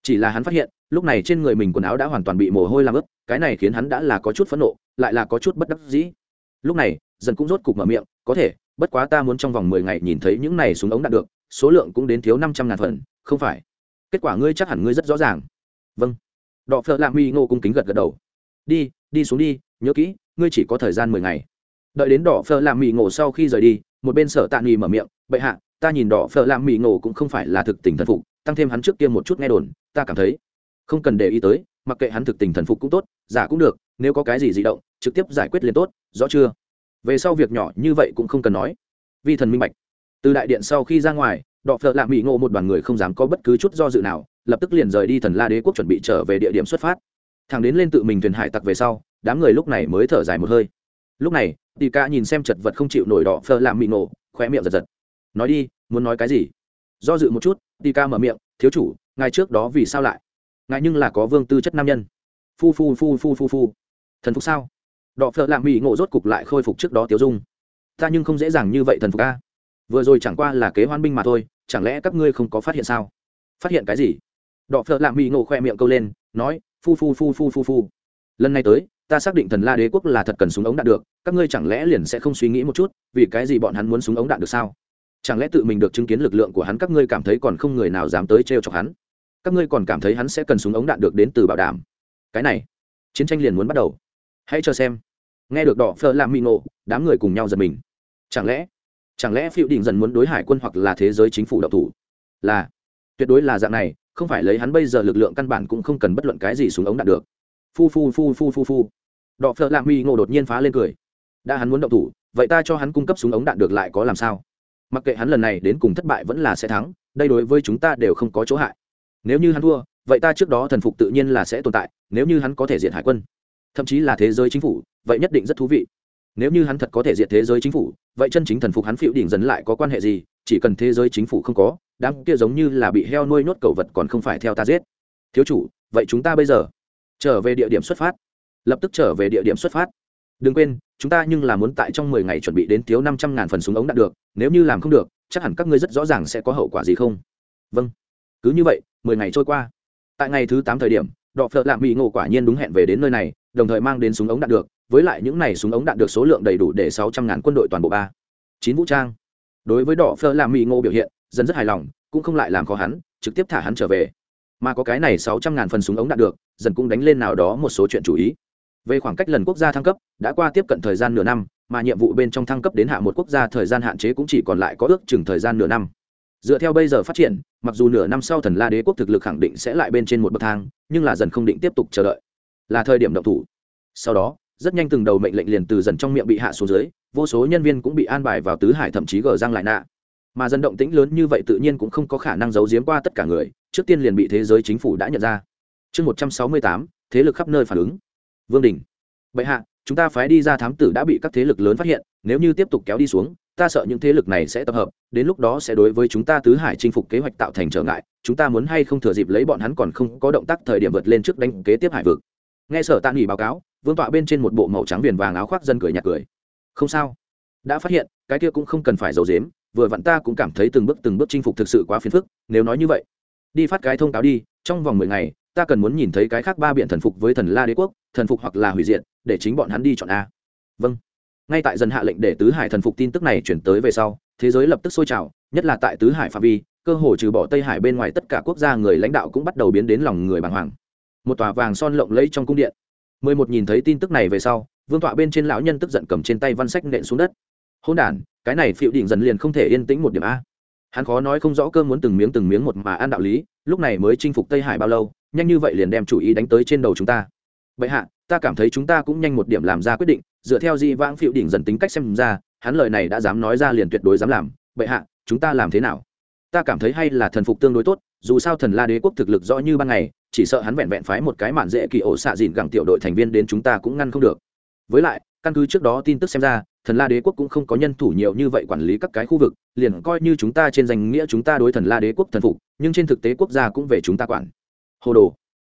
Chỉ là hắn phát hiện, lúc này trên người mình quần áo đã hoàn toàn bị mồ hôi làm ướt, cái này khiến hắn đã là có chút phẫn nộ, lại là có chút bất đắc dĩ. Lúc này, dần cũng rốt cục mở miệng, có thể, bất quá ta muốn trong vòng mười ngày nhìn thấy những này súng ống đạn được, số lượng cũng đến thiếu năm trăm ngàn phần, không phải. Kết quả ngươi chắc hẳn ngươi rất rõ ràng. Vâng đọ phợ lạ mi ngô cung kính gật gật đầu. Đi đi xuống đi, nhớ kỹ, ngươi chỉ có thời gian mười ngày. Đợi đến đỏ phở làm mì ngộ sau khi rời đi, một bên sở tạ nghi mở miệng, bệ hạ, ta nhìn đỏ phở làm mì ngộ cũng không phải là thực tình thần phục, tăng thêm hắn trước kia một chút nghe đồn, ta cảm thấy không cần để ý tới, mặc kệ hắn thực tình thần phục cũng tốt, giả cũng được, nếu có cái gì di động, trực tiếp giải quyết liền tốt, rõ chưa? Về sau việc nhỏ như vậy cũng không cần nói. Vi thần minh bạch. Từ đại điện sau khi ra ngoài đọ phở lạ mỹ ngộ một đoàn người không dám có bất cứ chút do dự nào lập tức liền rời đi thần la đế quốc chuẩn bị trở về địa điểm xuất phát. Thằng đến lên tự mình thuyền hải tặc về sau, đám người lúc này mới thở dài một hơi. Lúc này tì ca nhìn xem chật vật không chịu nổi đỏ phơ làm mị nổ, khóe miệng giật giật. Nói đi, muốn nói cái gì? Do dự một chút tì ca mở miệng, thiếu chủ, ngài trước đó vì sao lại? Ngài nhưng là có vương tư chất nam nhân. Phu phu phu phu phu phu. Thần phục sao? Đọ phợ làm mỹ ngộ rốt cục lại khôi phục trước đó tiêu dung. Ta nhưng không dễ dàng như vậy thần phục ca vừa rồi chẳng qua là kế hoan binh mà thôi, chẳng lẽ các ngươi không có phát hiện sao? Phát hiện cái gì? Đọ phợ lạm mỹ ngộ khoe miệng câu lên, nói, phu phu phu phu phu phu. Lần này tới, ta xác định thần la đế quốc là thật cần súng ống đạn được, các ngươi chẳng lẽ liền sẽ không suy nghĩ một chút, vì cái gì bọn hắn muốn súng ống đạn được sao? Chẳng lẽ tự mình được chứng kiến lực lượng của hắn các ngươi cảm thấy còn không người nào dám tới trêu chọc hắn? Các ngươi còn cảm thấy hắn sẽ cần súng ống đạn được đến từ bảo đảm. Cái này, chiến tranh liền muốn bắt đầu. Hãy cho xem. Nghe được đỏ phơ làm mị ngộ, đám người cùng nhau giật mình. Chẳng lẽ chẳng lẽ phiêu đình dần muốn đối hải quân hoặc là thế giới chính phủ độc thủ? Là, tuyệt đối là dạng này không phải lấy hắn bây giờ lực lượng căn bản cũng không cần bất luận cái gì súng ống đạn được. Phu phu phu phu phu phu. Đọ phợ lạ mi ngộ đột nhiên phá lên cười. Đã hắn muốn động thủ, vậy ta cho hắn cung cấp súng ống đạn được lại có làm sao? Mặc kệ hắn lần này đến cùng thất bại vẫn là sẽ thắng, đây đối với chúng ta đều không có chỗ hại. Nếu như hắn thua, vậy ta trước đó thần phục tự nhiên là sẽ tồn tại, nếu như hắn có thể diện hải quân. Thậm chí là thế giới chính phủ, vậy nhất định rất thú vị nếu như hắn thật có thể diệt thế giới chính phủ, vậy chân chính thần phục hắn phiêu đỉnh dần lại có quan hệ gì? Chỉ cần thế giới chính phủ không có, đám kia giống như là bị heo nuôi nhốt cầu vật còn không phải theo ta giết. Thiếu chủ, vậy chúng ta bây giờ trở về địa điểm xuất phát. Lập tức trở về địa điểm xuất phát. Đừng quên, chúng ta nhưng là muốn tại trong mười ngày chuẩn bị đến thiếu năm trăm ngàn phần súng ống đạn được. Nếu như làm không được, chắc hẳn các ngươi rất rõ ràng sẽ có hậu quả gì không? Vâng. Cứ như vậy, mười ngày trôi qua. Tại ngày thứ tám thời điểm, đọ phợ lạ mỹ ngộ quả nhiên đúng hẹn về đến nơi này, đồng thời mang đến súng ống đạn được với lại những này súng ống đạn được số lượng đầy đủ để sáu trăm ngàn quân đội toàn bộ ba. Chín vũ trang. Đối với đỏ phơ làm mỹ ngô biểu hiện dần rất hài lòng, cũng không lại làm khó hắn, trực tiếp thả hắn trở về. Mà có cái này sáu trăm ngàn phần súng ống đạn được dần cũng đánh lên nào đó một số chuyện chủ ý. Về khoảng cách lần quốc gia thăng cấp, đã qua tiếp cận thời gian nửa năm, mà nhiệm vụ bên trong thăng cấp đến hạ một quốc gia thời gian hạn chế cũng chỉ còn lại có ước chừng thời gian nửa năm. Dựa theo bây giờ phát triển, mặc dù nửa năm sau thần la đế quốc thực lực khẳng định sẽ lại bên trên một bậc thang, nhưng là dần không định tiếp tục chờ đợi. Là thời điểm động thủ. Sau đó rất nhanh từng đầu mệnh lệnh liền từ dần trong miệng bị hạ xuống dưới, vô số nhân viên cũng bị an bài vào tứ hải thậm chí gờ răng lại nạ. Mà dân động tĩnh lớn như vậy tự nhiên cũng không có khả năng giấu giếm qua tất cả người, trước tiên liền bị thế giới chính phủ đã nhận ra. Chương một trăm sáu mươi tám, thế lực khắp nơi phản ứng. Vương đình. Bệ hạ, chúng ta phái đi ra thám tử đã bị các thế lực lớn phát hiện, nếu như tiếp tục kéo đi xuống, ta sợ những thế lực này sẽ tập hợp, đến lúc đó sẽ đối với chúng ta tứ hải chinh phục kế hoạch tạo thành trở ngại, chúng ta muốn hay không thừa dịp lấy bọn hắn còn không có động tác thời điểm vượt lên trước đánh kế tiếp hải vực. Nghe sở tạ nghỉ báo cáo vương tọa bên trên một bộ màu trắng viền vàng áo khoác dân cười nhạt cười. Không sao. Đã phát hiện, cái kia cũng không cần phải giấu dếm vừa vặn ta cũng cảm thấy từng bước từng bước chinh phục thực sự quá phiền phức, nếu nói như vậy, đi phát cái thông cáo đi, trong vòng mười ngày, ta cần muốn nhìn thấy cái khác ba biện thần phục với thần la đế quốc, thần phục hoặc là hủy diệt, để chính bọn hắn đi chọn a. Vâng. Ngay tại dân hạ lệnh để tứ hải thần phục tin tức này chuyển tới về sau, thế giới lập tức sôi trào, nhất là tại tứ hải phạm vi, cơ hồ trừ bỏ tây hải bên ngoài tất cả quốc gia người lãnh đạo cũng bắt đầu biến đến lòng người bàng hoàng. Một tòa vàng son lộng lẫy trong cung điện mười một nhìn thấy tin tức này về sau, vương tọa bên trên lão nhân tức giận cầm trên tay văn sách nện xuống đất. Hôn đ cái này phiệu Đỉnh dần liền không thể yên tĩnh một điểm a. Hắn khó nói không rõ cơm muốn từng miếng từng miếng một mà ăn đạo lý, lúc này mới chinh phục tây hải bao lâu, nhanh như vậy liền đem chủ ý đánh tới trên đầu chúng ta. Bệ hạ, ta cảm thấy chúng ta cũng nhanh một điểm làm ra quyết định, dựa theo di vãng phiệu đỉnh dần tính cách xem ra, hắn lời này đã dám nói ra liền tuyệt đối dám làm. Bệ hạ, chúng ta làm thế nào? Ta cảm thấy hay là thần phục tương đối tốt dù sao thần la đế quốc thực lực rõ như ban ngày, chỉ sợ hắn vẹn vẹn phái một cái mạn dễ kỳ ổ xạ dìn gẳng tiểu đội thành viên đến chúng ta cũng ngăn không được. Với lại, căn cứ trước đó tin tức xem ra, thần la đế quốc cũng không có nhân thủ nhiều như vậy quản lý các cái khu vực, liền coi như chúng ta trên danh nghĩa chúng ta đối thần la đế quốc thần phục, nhưng trên thực tế quốc gia cũng về chúng ta quản. Hồ đồ,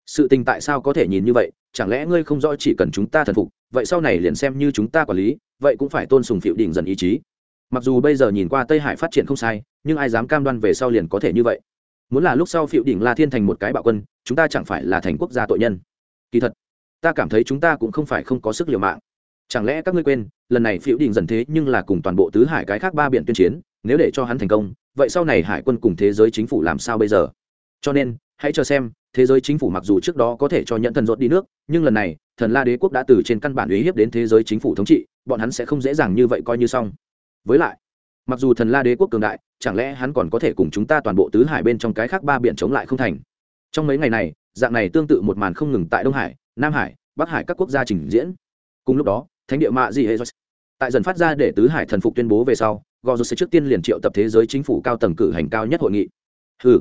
sự tình tại sao có thể nhìn như vậy? Chẳng lẽ ngươi không rõ chỉ cần chúng ta thần phục, vậy sau này liền xem như chúng ta quản lý, vậy cũng phải tôn sùng phiệu đỉnh dần ý chí. Mặc dù bây giờ nhìn qua tây hải phát triển không sai, nhưng ai dám cam đoan về sau liền có thể như vậy? Muốn là lúc sau phiệu đỉnh la thiên thành một cái bạo quân, chúng ta chẳng phải là thành quốc gia tội nhân. Kỳ thật, ta cảm thấy chúng ta cũng không phải không có sức liều mạng. Chẳng lẽ các ngươi quên, lần này phiệu đỉnh dần thế nhưng là cùng toàn bộ tứ hải cái khác ba biển tuyên chiến, nếu để cho hắn thành công, vậy sau này hải quân cùng thế giới chính phủ làm sao bây giờ? Cho nên, hãy chờ xem, thế giới chính phủ mặc dù trước đó có thể cho nhận thần rốt đi nước, nhưng lần này, thần la đế quốc đã từ trên căn bản uy hiếp đến thế giới chính phủ thống trị, bọn hắn sẽ không dễ dàng như vậy coi như xong. Với lại mặc dù thần la đế quốc cường đại, chẳng lẽ hắn còn có thể cùng chúng ta toàn bộ tứ hải bên trong cái khác ba biển chống lại không thành? Trong mấy ngày này, dạng này tương tự một màn không ngừng tại đông hải, nam hải, bắc hải các quốc gia trình diễn. Cùng lúc đó, thánh địa mạ di hệ tại dần phát ra để tứ hải thần phục tuyên bố về sau, gò dù sẽ trước tiên liền triệu tập thế giới chính phủ cao tầng cử hành cao nhất hội nghị. Ừ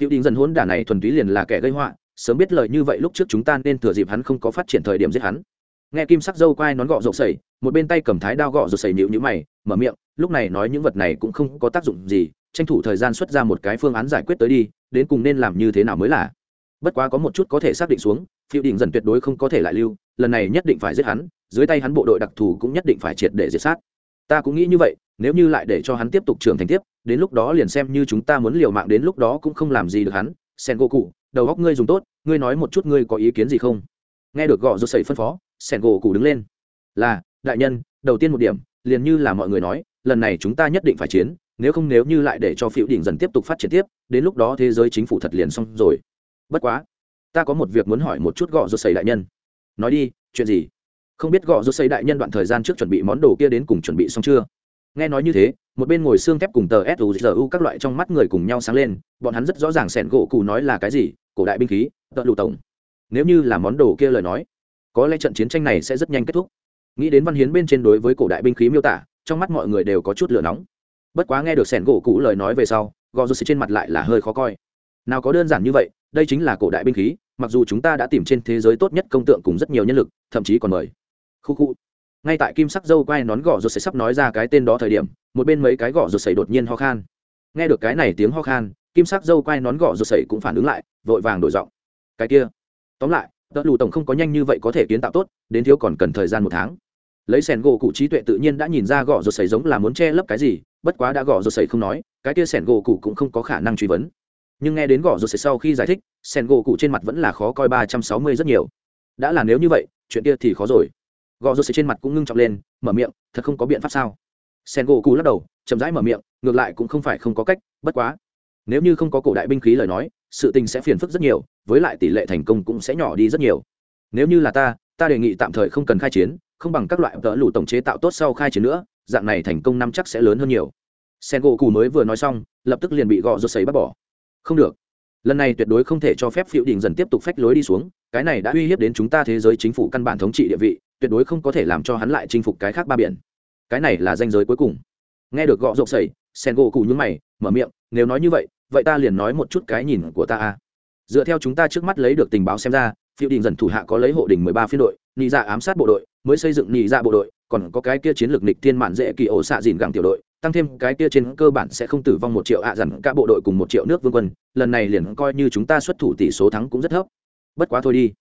phiêu đình dần hỗn đả này thuần túy liền là kẻ gây họa, sớm biết lời như vậy lúc trước chúng ta nên thừa dịp hắn không có phát triển thời điểm giết hắn nghe kim sắc dâu quai nón gọ rộp sẩy, một bên tay cầm thái đao gọ rộp sẩy nhịu nhữ mày, mở miệng, lúc này nói những vật này cũng không có tác dụng gì, tranh thủ thời gian xuất ra một cái phương án giải quyết tới đi, đến cùng nên làm như thế nào mới là? Bất quá có một chút có thể xác định xuống phiêu đỉnh dần tuyệt đối không có thể lại lưu, lần này nhất định phải giết hắn, dưới tay hắn bộ đội đặc thù cũng nhất định phải triệt để diệt sát. Ta cũng nghĩ như vậy, nếu như lại để cho hắn tiếp tục trưởng thành tiếp, đến lúc đó liền xem như chúng ta muốn liều mạng đến lúc đó cũng không làm gì được hắn. Sen gỗ cụ đầu góc ngươi dùng tốt, ngươi nói một chút ngươi có ý kiến gì không? Nghe được gõ rột sẩy phân phó sẻn gỗ cụ đứng lên. Là, đại nhân, đầu tiên một điểm, liền như là mọi người nói, lần này chúng ta nhất định phải chiến, nếu không nếu như lại để cho phiêu đỉnh dần tiếp tục phát triển tiếp, đến lúc đó thế giới chính phủ thật liền xong rồi. Bất quá, ta có một việc muốn hỏi một chút gõ rô xây đại nhân. Nói đi, chuyện gì? Không biết gõ rô xây đại nhân đoạn thời gian trước chuẩn bị món đồ kia đến cùng chuẩn bị xong chưa? Nghe nói như thế, một bên ngồi xương thép cùng tờ suzu các loại trong mắt người cùng nhau sáng lên, bọn hắn rất rõ ràng sẻn gỗ cụ nói là cái gì, cổ đại binh khí tợ lụ tổng. Nếu như là món đồ kia lời nói có lẽ trận chiến tranh này sẽ rất nhanh kết thúc. Nghĩ đến văn hiến bên trên đối với cổ đại binh khí miêu tả, trong mắt mọi người đều có chút lửa nóng. Bất quá nghe được sẻn gỗ cũ lời nói về sau, gò rô trên mặt lại là hơi khó coi. Nào có đơn giản như vậy, đây chính là cổ đại binh khí, mặc dù chúng ta đã tìm trên thế giới tốt nhất công tượng cùng rất nhiều nhân lực, thậm chí còn mời. Khu khu. Ngay tại kim sắc dâu quai nón gõ rột sấy sắp nói ra cái tên đó thời điểm, một bên mấy cái gõ rột sấy đột nhiên ho khan. Nghe được cái này tiếng ho khan, kim sắc dâu quai nón gõ rột sấy cũng phản ứng lại, vội vàng đổi giọng. Cái kia. Tóm lại tợ lù tổng không có nhanh như vậy có thể kiến tạo tốt, đến thiếu còn cần thời gian một tháng. Lấy sẻn gỗ cụ trí tuệ tự nhiên đã nhìn ra gõ rột sầy giống là muốn che lấp cái gì, bất quá đã gõ rột sầy không nói, cái kia sẻn gỗ cụ cũng không có khả năng truy vấn. Nhưng nghe đến gõ rột sầy sau khi giải thích, sẻn gỗ cụ trên mặt vẫn là khó coi ba trăm sáu mươi rất nhiều. Đã là nếu như vậy, chuyện kia thì khó rồi. Gõ gò sầy trên mặt cũng ngưng trọng lên, mở miệng, thật không có biện pháp sao? Sẻn gỗ cụ lắc đầu, chậm rãi mở miệng, ngược lại cũng không phải không có cách, bất quá. Nếu như không có cổ đại binh khí lời nói sự tình sẽ phiền phức rất nhiều, với lại tỷ lệ thành công cũng sẽ nhỏ đi rất nhiều. Nếu như là ta ta đề nghị tạm thời không cần khai chiến, không bằng các loại tợ lụ tổng chế tạo tốt sau khai chiến nữa, dạng này thành công năm chắc sẽ lớn hơn nhiều. Sen gỗ cù mới vừa nói xong, lập tức liền bị gò rô xấy bắt bỏ. Không được. Lần này tuyệt đối không thể cho phép phiệu đình dần tiếp tục phách lối đi xuống, cái này đã uy hiếp đến chúng ta thế giới chính phủ căn bản thống trị địa vị, tuyệt đối không có thể làm cho hắn lại chinh phục cái khác ba biển. Cái này là danh giới cuối cùng. Nghe được gõ rộp sẩy sen gỗ cụ nhúng mày, mở miệng, nếu nói như vậy vậy ta liền nói một chút cái nhìn của ta a dựa theo chúng ta trước mắt lấy được tình báo xem ra, phiêu đình dần thủ hạ có lấy hộ đình mười ba phiên đội, nị dạ ám sát bộ đội, mới xây dựng nị dạ bộ đội, còn có cái kia chiến lược nịch thiên mạn dễ kỳ ổ xạ dìn gẳng tiểu đội, tăng thêm cái kia trên cơ bản sẽ không tử vong một triệu ạ à dần cả bộ đội cùng một triệu nước vương quân, lần này liền coi như chúng ta xuất thủ tỷ số thắng cũng rất thấp. Bất quá thôi đi.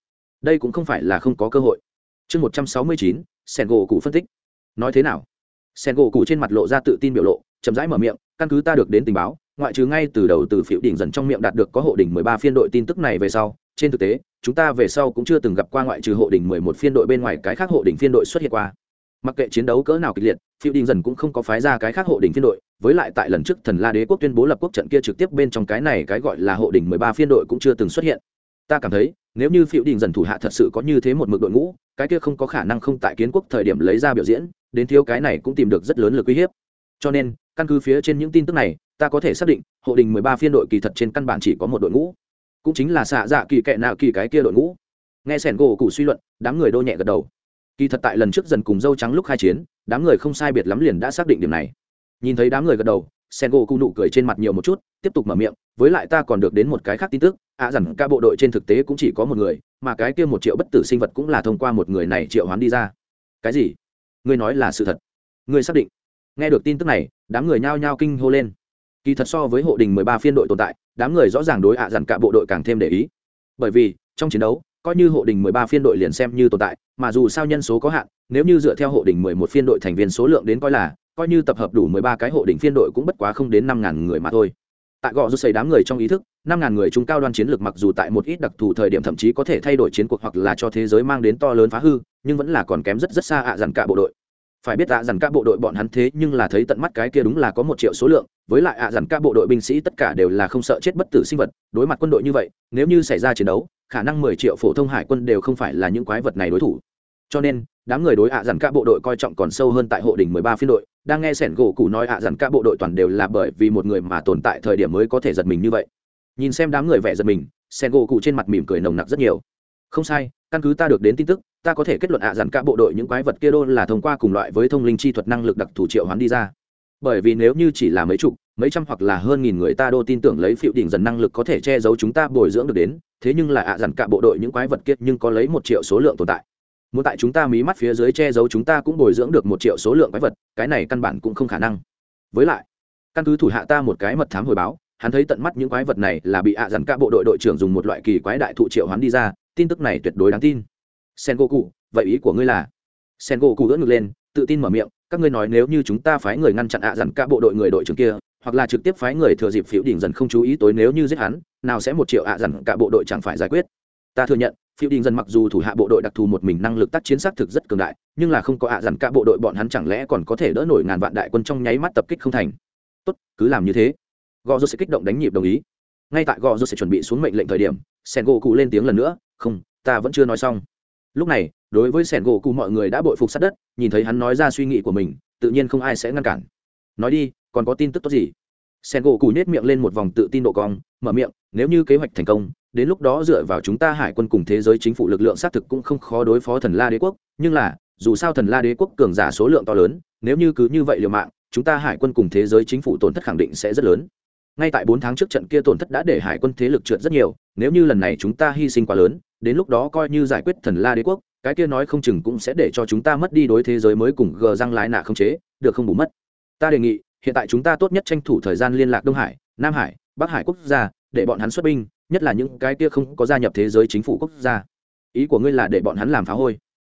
Đây cũng không phải là không có cơ hội. Chương một trăm sáu mươi chín, sen gỗ cụ phân tích. Nói thế nào? Sen gỗ cụ trên mặt lộ ra tự tin biểu lộ, chậm rãi mở miệng, căn cứ ta được đến tình báo ngoại trừ ngay từ đầu từ phiệu đỉnh dần trong miệng đạt được có hộ đỉnh mười ba phiên đội tin tức này về sau, trên thực tế, chúng ta về sau cũng chưa từng gặp qua ngoại trừ hộ đỉnh mười một phiên đội bên ngoài cái khác hộ đỉnh phiên đội xuất hiện qua. Mặc kệ chiến đấu cỡ nào kịch liệt phiệu đình dần cũng không có phái ra cái khác hộ đỉnh phiên đội, với lại tại lần trước thần la đế quốc tuyên bố lập quốc trận kia trực tiếp bên trong cái này cái gọi là hộ đỉnh mười ba phiên đội cũng chưa từng xuất hiện. Ta cảm thấy, nếu như phiệu đình dần thủ hạ thật sự có như thế một mực đội ngũ, cái kia không có khả năng không tại kiến quốc thời điểm lấy ra biểu diễn, đến thiếu cái này cũng tìm được rất lớn lực uy hiếp. Cho nên, căn cứ phía trên những tin tức này ta có thể xác định, hộ đình mười ba phiên đội kỳ thật trên căn bản chỉ có một đội ngũ. Cũng chính là xạ dạ kỳ kệ nào kỳ cái kia đội ngũ. Nghe sẻn gỗ cụ suy luận, đám người đô nhẹ gật đầu. Kỳ thật tại lần trước dần cùng dâu trắng lúc khai chiến, đám người không sai biệt lắm liền đã xác định điểm này. Nhìn thấy đám người gật đầu sen gỗ cụ nụ cười trên mặt nhiều một chút, tiếp tục mở miệng, với lại ta còn được đến một cái khác tin tức, ạ à rằng ca bộ đội trên thực tế cũng chỉ có một người, mà cái kia một triệu bất tử sinh vật cũng là thông qua một người này triệu hoán đi ra. Cái gì? Ngươi nói là sự thật. Ngươi xác định. Nghe được tin tức này, đám người nhao nhao kinh hô lên kỳ thật so với hộ đình mười ba phiên đội tồn tại, đám người rõ ràng đối ạ à dặn cả bộ đội càng thêm để ý. Bởi vì, trong chiến đấu, coi như hộ đình mười ba phiên đội liền xem như tồn tại, mà dù sao nhân số có hạn, nếu như dựa theo hộ đình mười một phiên đội thành viên số lượng đến coi là, coi như tập hợp đủ mười ba cái hộ đình phiên đội cũng bất quá không đến năm ngàn người mà thôi. Tại gò rút xây đám người trong ý thức, năm ngàn người trung cao đoan chiến lược mặc dù tại một ít đặc thù thời điểm thậm chí có thể thay đổi chiến cuộc hoặc là cho thế giới mang đến to lớn phá hư, nhưng vẫn là còn kém rất rất xa ạ à dặn cả bộ đội. Phải biết ạ à dặn cả bộ đội bọn hắn thế nhưng là thấy tận mắt cái kia đúng là có một triệu số lượng với lại ạ à dặn cả bộ đội binh sĩ tất cả đều là không sợ chết bất tử sinh vật, đối mặt quân đội như vậy, nếu như xảy ra chiến đấu, khả năng mười triệu phổ thông hải quân đều không phải là những quái vật này đối thủ. Cho nên, đám người đối ạ dặn cả bộ đội coi trọng còn sâu hơn tại hộ đỉnh mười ba phiên đội, đang nghe sẻn gỗ cụ nói ạ dặn cả bộ đội toàn đều là bởi vì một người mà tồn tại thời điểm mới có thể giật mình như vậy. Nhìn xem đám người vẻ giật mình, sẻn gỗ cụ trên mặt mỉm cười nồng nặc rất nhiều. Không sai, căn cứ ta được đến tin tức, ta có thể kết luận ạ dặn cả bộ đội những quái vật kia đô là thông qua cùng loại với thông linh chi thuật năng lực đặc thù triệu hoán đi ra. Bởi vì nếu như chỉ là mấy chục mấy trăm hoặc là hơn nghìn người ta đô tin tưởng lấy phiệu đỉnh dần năng lực có thể che giấu chúng ta bồi dưỡng được đến, thế nhưng là ạ dặn cả bộ đội những quái vật kiết nhưng có lấy một triệu số lượng tồn tại. Muốn tại chúng ta mí mắt phía dưới che giấu chúng ta cũng bồi dưỡng được một triệu số lượng quái vật, cái này căn bản cũng không khả năng. Với lại, căn cứ thủ hạ ta một cái mật thám hồi báo, hắn thấy tận mắt những quái vật này là bị ạ dặn cả bộ đội đội trưởng dùng một loại kỳ quái đại thụ triệu hắn đi ra, tin tức này tuyệt đối đáng tin. Sen go cụ vậy ý của ngươi là? Sen go cụ ngược ngực lên, tự tin mở miệng, các ngươi nói nếu như chúng ta phái người ngăn chặn ạ dặn cả bộ đội người đội trưởng kia hoặc là trực tiếp phái người thừa dịp phiếu đỉnh dần không chú ý tối nếu như giết hắn, nào sẽ một triệu ạ dần cả bộ đội chẳng phải giải quyết. Ta thừa nhận, phiêu đình dân mặc dù thủ hạ bộ đội đặc thù một mình năng lực tác chiến xác thực rất cường đại, nhưng là không có ạ dần cả bộ đội bọn hắn chẳng lẽ còn có thể đỡ nổi ngàn vạn đại quân trong nháy mắt tập kích không thành. Tốt, cứ làm như thế. Gò rô sẽ kích động đánh nhịp đồng ý. Ngay tại gò rô sẽ chuẩn bị xuống mệnh lệnh thời điểm sen gỗ cụ lên tiếng lần nữa, không, ta vẫn chưa nói xong. Lúc này, đối với sen gỗ cụ mọi người đã bội phục sát đất, nhìn thấy hắn nói ra suy nghĩ của mình, tự nhiên không ai sẽ ngăn cản. Nói đi còn có tin tức tốt gì? Sen gỗ cù nhét miệng lên một vòng tự tin độ cong, mở miệng, nếu như kế hoạch thành công, đến lúc đó dựa vào chúng ta hải quân cùng thế giới chính phủ lực lượng xác thực cũng không khó đối phó thần la đế quốc, nhưng là, dù sao thần la đế quốc cường giả số lượng to lớn, nếu như cứ như vậy liều mạng, chúng ta hải quân cùng thế giới chính phủ tổn thất khẳng định sẽ rất lớn. Ngay tại bốn tháng trước trận kia tổn thất đã để hải quân thế lực trượt rất nhiều, nếu như lần này chúng ta hy sinh quá lớn, đến lúc đó coi như giải quyết thần la đế quốc, cái kia nói không chừng cũng sẽ để cho chúng ta mất đi đối thế giới mới cùng gờ răng lái nạ không chế, được không bù mất? Ta đề nghị hiện tại chúng ta tốt nhất tranh thủ thời gian liên lạc đông hải, nam hải, bắc hải quốc gia, để bọn hắn xuất binh, nhất là những cái kia không có gia nhập thế giới chính phủ quốc gia. Ý của ngươi là để bọn hắn làm phá hôi.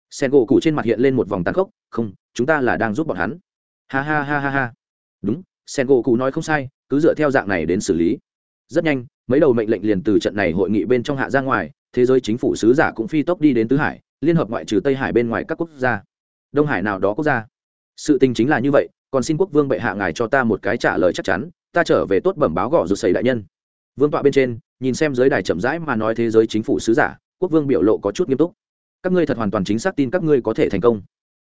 Sen gỗ cụ trên mặt hiện lên một vòng tàn khốc, không, chúng ta là đang giúp bọn hắn. Ha ha ha ha ha. Đúng, sen gỗ cụ nói không sai, cứ dựa theo dạng này đến xử lý. Rất nhanh, mấy đầu mệnh lệnh liền từ trận này hội nghị bên trong hạ ra ngoài, thế giới chính phủ sứ giả cũng phi tốc đi đến tứ hải, liên hợp ngoại trừ tây hải bên ngoài các quốc gia. Đông hải nào đó quốc gia. Sự tình chính là như vậy còn xin quốc vương bệ hạ ngài cho ta một cái trả lời chắc chắn, ta trở về tốt bẩm báo gõ rụt sầy đại nhân. Vương tọa bên trên, nhìn xem giới đài chậm rãi mà nói thế giới chính phủ sứ giả, quốc vương biểu lộ có chút nghiêm túc. Các ngươi thật hoàn toàn chính xác tin các ngươi có thể thành công.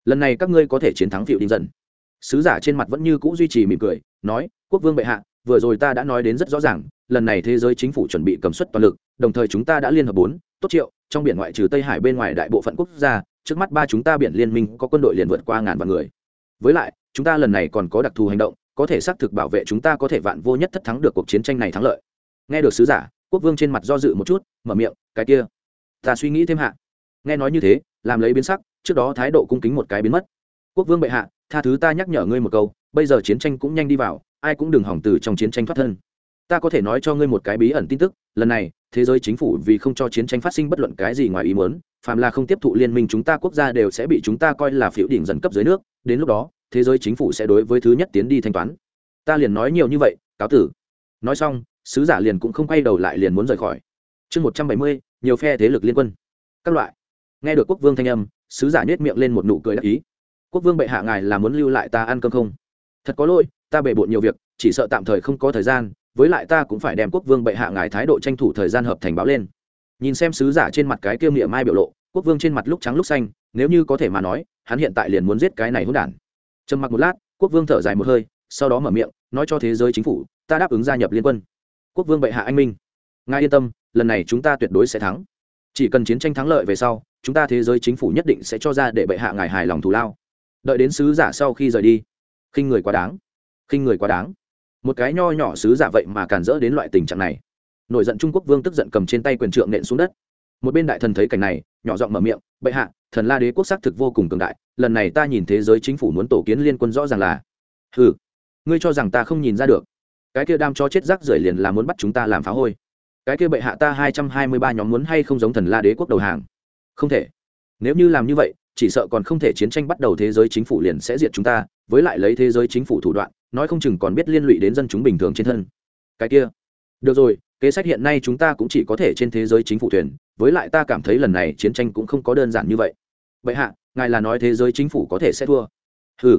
Lần này các ngươi có thể chiến thắng phiệu đinh dần sứ giả trên mặt vẫn như cũ duy trì mỉm cười, nói, quốc vương bệ hạ, vừa rồi ta đã nói đến rất rõ ràng, lần này thế giới chính phủ chuẩn bị cầm suất toàn lực, đồng thời chúng ta đã liên hợp bốn, tốt triệu, trong biển ngoại trừ tây hải bên ngoài đại bộ phận quốc gia, trước mắt ba chúng ta biển liên minh có quân đội liền vượt qua ngàn vạn người. Với lại chúng ta lần này còn có đặc thù hành động, có thể xác thực bảo vệ chúng ta có thể vạn vô nhất thất thắng được cuộc chiến tranh này thắng lợi. Nghe được sứ giả, quốc vương trên mặt do dự một chút, mở miệng, cái kia, ta suy nghĩ thêm hạ. Nghe nói như thế, làm lấy biến sắc, trước đó thái độ cung kính một cái biến mất. Quốc vương bệ hạ, tha thứ ta nhắc nhở ngươi một câu, bây giờ chiến tranh cũng nhanh đi vào, ai cũng đừng hỏng từ trong chiến tranh thoát thân. Ta có thể nói cho ngươi một cái bí ẩn tin tức, lần này, thế giới chính phủ vì không cho chiến tranh phát sinh bất luận cái gì ngoài ý muốn, phàm là không tiếp thụ liên minh chúng ta quốc gia đều sẽ bị chúng ta coi là phiếu đỉnh dần cấp dưới nước, đến lúc đó thế giới chính phủ sẽ đối với thứ nhất tiến đi thanh toán. Ta liền nói nhiều như vậy, cáo tử. Nói xong, sứ giả liền cũng không quay đầu lại liền muốn rời khỏi. Chương một trăm bảy mươi, nhiều phe thế lực liên quân. Các loại. Nghe được quốc vương thanh âm, sứ giả nhét miệng lên một nụ cười đắc ý. Quốc vương bệ hạ ngài là muốn lưu lại ta ăn cơm không? Thật có lỗi, ta bề bộn nhiều việc, chỉ sợ tạm thời không có thời gian, với lại ta cũng phải đem quốc vương bệ hạ ngài thái độ tranh thủ thời gian hợp thành báo lên. Nhìn xem sứ giả trên mặt cái kiêm niệm mai biểu lộ, quốc vương trên mặt lúc trắng lúc xanh, nếu như có thể mà nói, hắn hiện tại liền muốn giết cái này hỗn đản trầm mặc một lát, quốc vương thở dài một hơi, sau đó mở miệng, nói cho thế giới chính phủ, ta đáp ứng gia nhập liên quân. Quốc vương bệ hạ anh minh. Ngài yên tâm, lần này chúng ta tuyệt đối sẽ thắng. Chỉ cần chiến tranh thắng lợi về sau, chúng ta thế giới chính phủ nhất định sẽ cho ra để bệ hạ ngài hài lòng thù lao. Đợi đến sứ giả sau khi rời đi. Khinh người quá đáng. Khinh người quá đáng. Một cái nho nhỏ sứ giả vậy mà càn rỡ đến loại tình trạng này. Nổi giận trung quốc vương tức giận cầm trên tay quyền trượng nện xuống đất. Một bên đại thần thấy cảnh này, nhỏ giọng mở miệng, bệ hạ, thần la đế quốc xác thực vô cùng cường đại lần này ta nhìn thế giới chính phủ muốn tổ kiến liên quân rõ ràng là ừ ngươi cho rằng ta không nhìn ra được. Cái kia đam cho chết rác rưởi liền là muốn bắt chúng ta làm phá hôi. Cái kia bệ hạ ta hai trăm hai mươi ba nhóm muốn hay không giống thần la đế quốc đầu hàng? Không thể. Nếu như làm như vậy, chỉ sợ còn không thể chiến tranh bắt đầu thế giới chính phủ liền sẽ diệt chúng ta, với lại lấy thế giới chính phủ thủ đoạn, nói không chừng còn biết liên lụy đến dân chúng bình thường trên thân. Cái kia. Được rồi, kế sách hiện nay chúng ta cũng chỉ có thể trên thế giới chính phủ thuyền, với lại ta cảm thấy lần này chiến tranh cũng không có đơn giản như vậy bệ hạ, ngài là nói thế giới chính phủ có thể sẽ thua. Ừ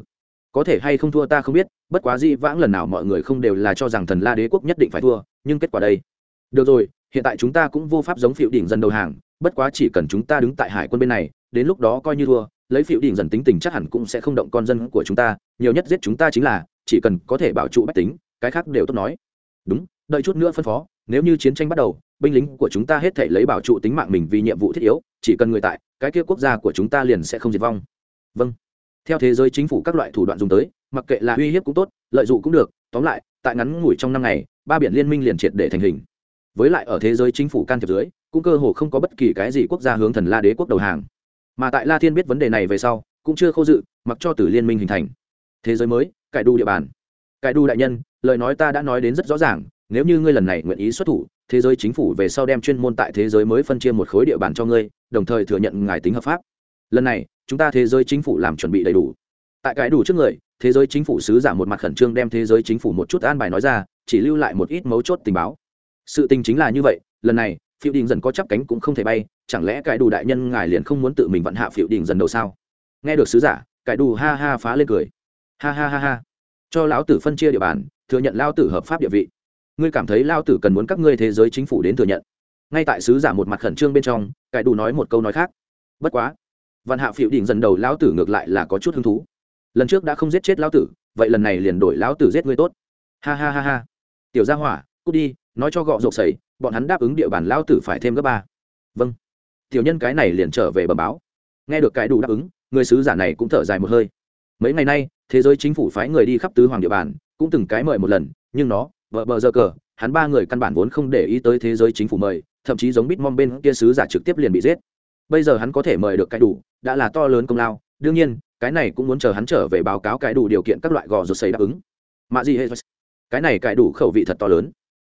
có thể hay không thua ta không biết, bất quá di vãng lần nào mọi người không đều là cho rằng thần la đế quốc nhất định phải thua, nhưng kết quả đây. Được rồi, hiện tại chúng ta cũng vô pháp giống phiệu đỉnh dần đầu hàng, bất quá chỉ cần chúng ta đứng tại hải quân bên này, đến lúc đó coi như thua, lấy phiệu đỉnh dần tính tình chắc hẳn cũng sẽ không động con dân của chúng ta, nhiều nhất giết chúng ta chính là, chỉ cần có thể bảo trụ bách tính, cái khác đều tốt nói. Đúng, đợi chút nữa phân phó nếu như chiến tranh bắt đầu, binh lính của chúng ta hết thể lấy bảo trụ tính mạng mình vì nhiệm vụ thiết yếu, chỉ cần người tại, cái kia quốc gia của chúng ta liền sẽ không diệt vong. Vâng. Theo thế giới chính phủ các loại thủ đoạn dùng tới, mặc kệ là uy hiếp cũng tốt, lợi dụng cũng được, tóm lại, tại ngắn ngủi trong năm ngày, ba biển liên minh liền triệt để thành hình. Với lại ở thế giới chính phủ can thiệp dưới, cũng cơ hồ không có bất kỳ cái gì quốc gia hướng thần la đế quốc đầu hàng. Mà tại la thiên biết vấn đề này về sau, cũng chưa khâu dự, mặc cho từ liên minh hình thành. Thế giới mới, cải đu địa bàn. Cải đu đại nhân, lời nói ta đã nói đến rất rõ ràng nếu như ngươi lần này nguyện ý xuất thủ, thế giới chính phủ về sau đem chuyên môn tại thế giới mới phân chia một khối địa bàn cho ngươi, đồng thời thừa nhận ngài tính hợp pháp. Lần này, chúng ta thế giới chính phủ làm chuẩn bị đầy đủ. Tại cái đủ trước người, thế giới chính phủ sứ giả một mặt khẩn trương đem thế giới chính phủ một chút an bài nói ra, chỉ lưu lại một ít mấu chốt tình báo. Sự tình chính là như vậy, lần này, phiêu đình dần có chắp cánh cũng không thể bay, chẳng lẽ cái đủ đại nhân ngài liền không muốn tự mình vận hạ phiêu đình dần đầu sao? Nghe được sứ giả, cái đủ ha ha phá lên cười. Ha ha ha ha. Cho lão tử phân chia địa bàn, thừa nhận lao tử hợp pháp địa vị ngươi cảm thấy lao tử cần muốn các ngươi thế giới chính phủ đến thừa nhận. Ngay tại sứ giả một mặt khẩn trương bên trong cái đủ nói một câu nói khác. Bất quá vạn hạ phiệu đỉnh dần đầu lão tử ngược lại là có chút hứng thú. Lần trước đã không giết chết lão tử, vậy lần này liền đổi lão tử giết ngươi tốt. Ha ha ha ha. Tiểu gia hỏa, cút đi, nói cho gọ rộp sẩy, bọn hắn đáp ứng địa bàn lão tử phải thêm gấp ba. Vâng. Tiểu nhân cái này liền trở về bờ báo. Nghe được cái đủ đáp ứng, người sứ giả này cũng thở dài một hơi. Mấy ngày nay, thế giới chính phủ phái người đi khắp tứ hoàng địa bàn, cũng từng cái mời một lần, nhưng nó vợ bờ giờ cờ, hắn ba người căn bản vốn không để ý tới thế giới chính phủ mời, thậm chí giống bít bên kia sứ giả trực tiếp liền bị giết. Bây giờ hắn có thể mời được cái đủ, đã là to lớn công lao. Đương nhiên, cái này cũng muốn chờ hắn trở về báo cáo cái đủ điều kiện các loại gò rột xây đáp ứng. Mạ gì hết? Cái này cái đủ khẩu vị thật to lớn.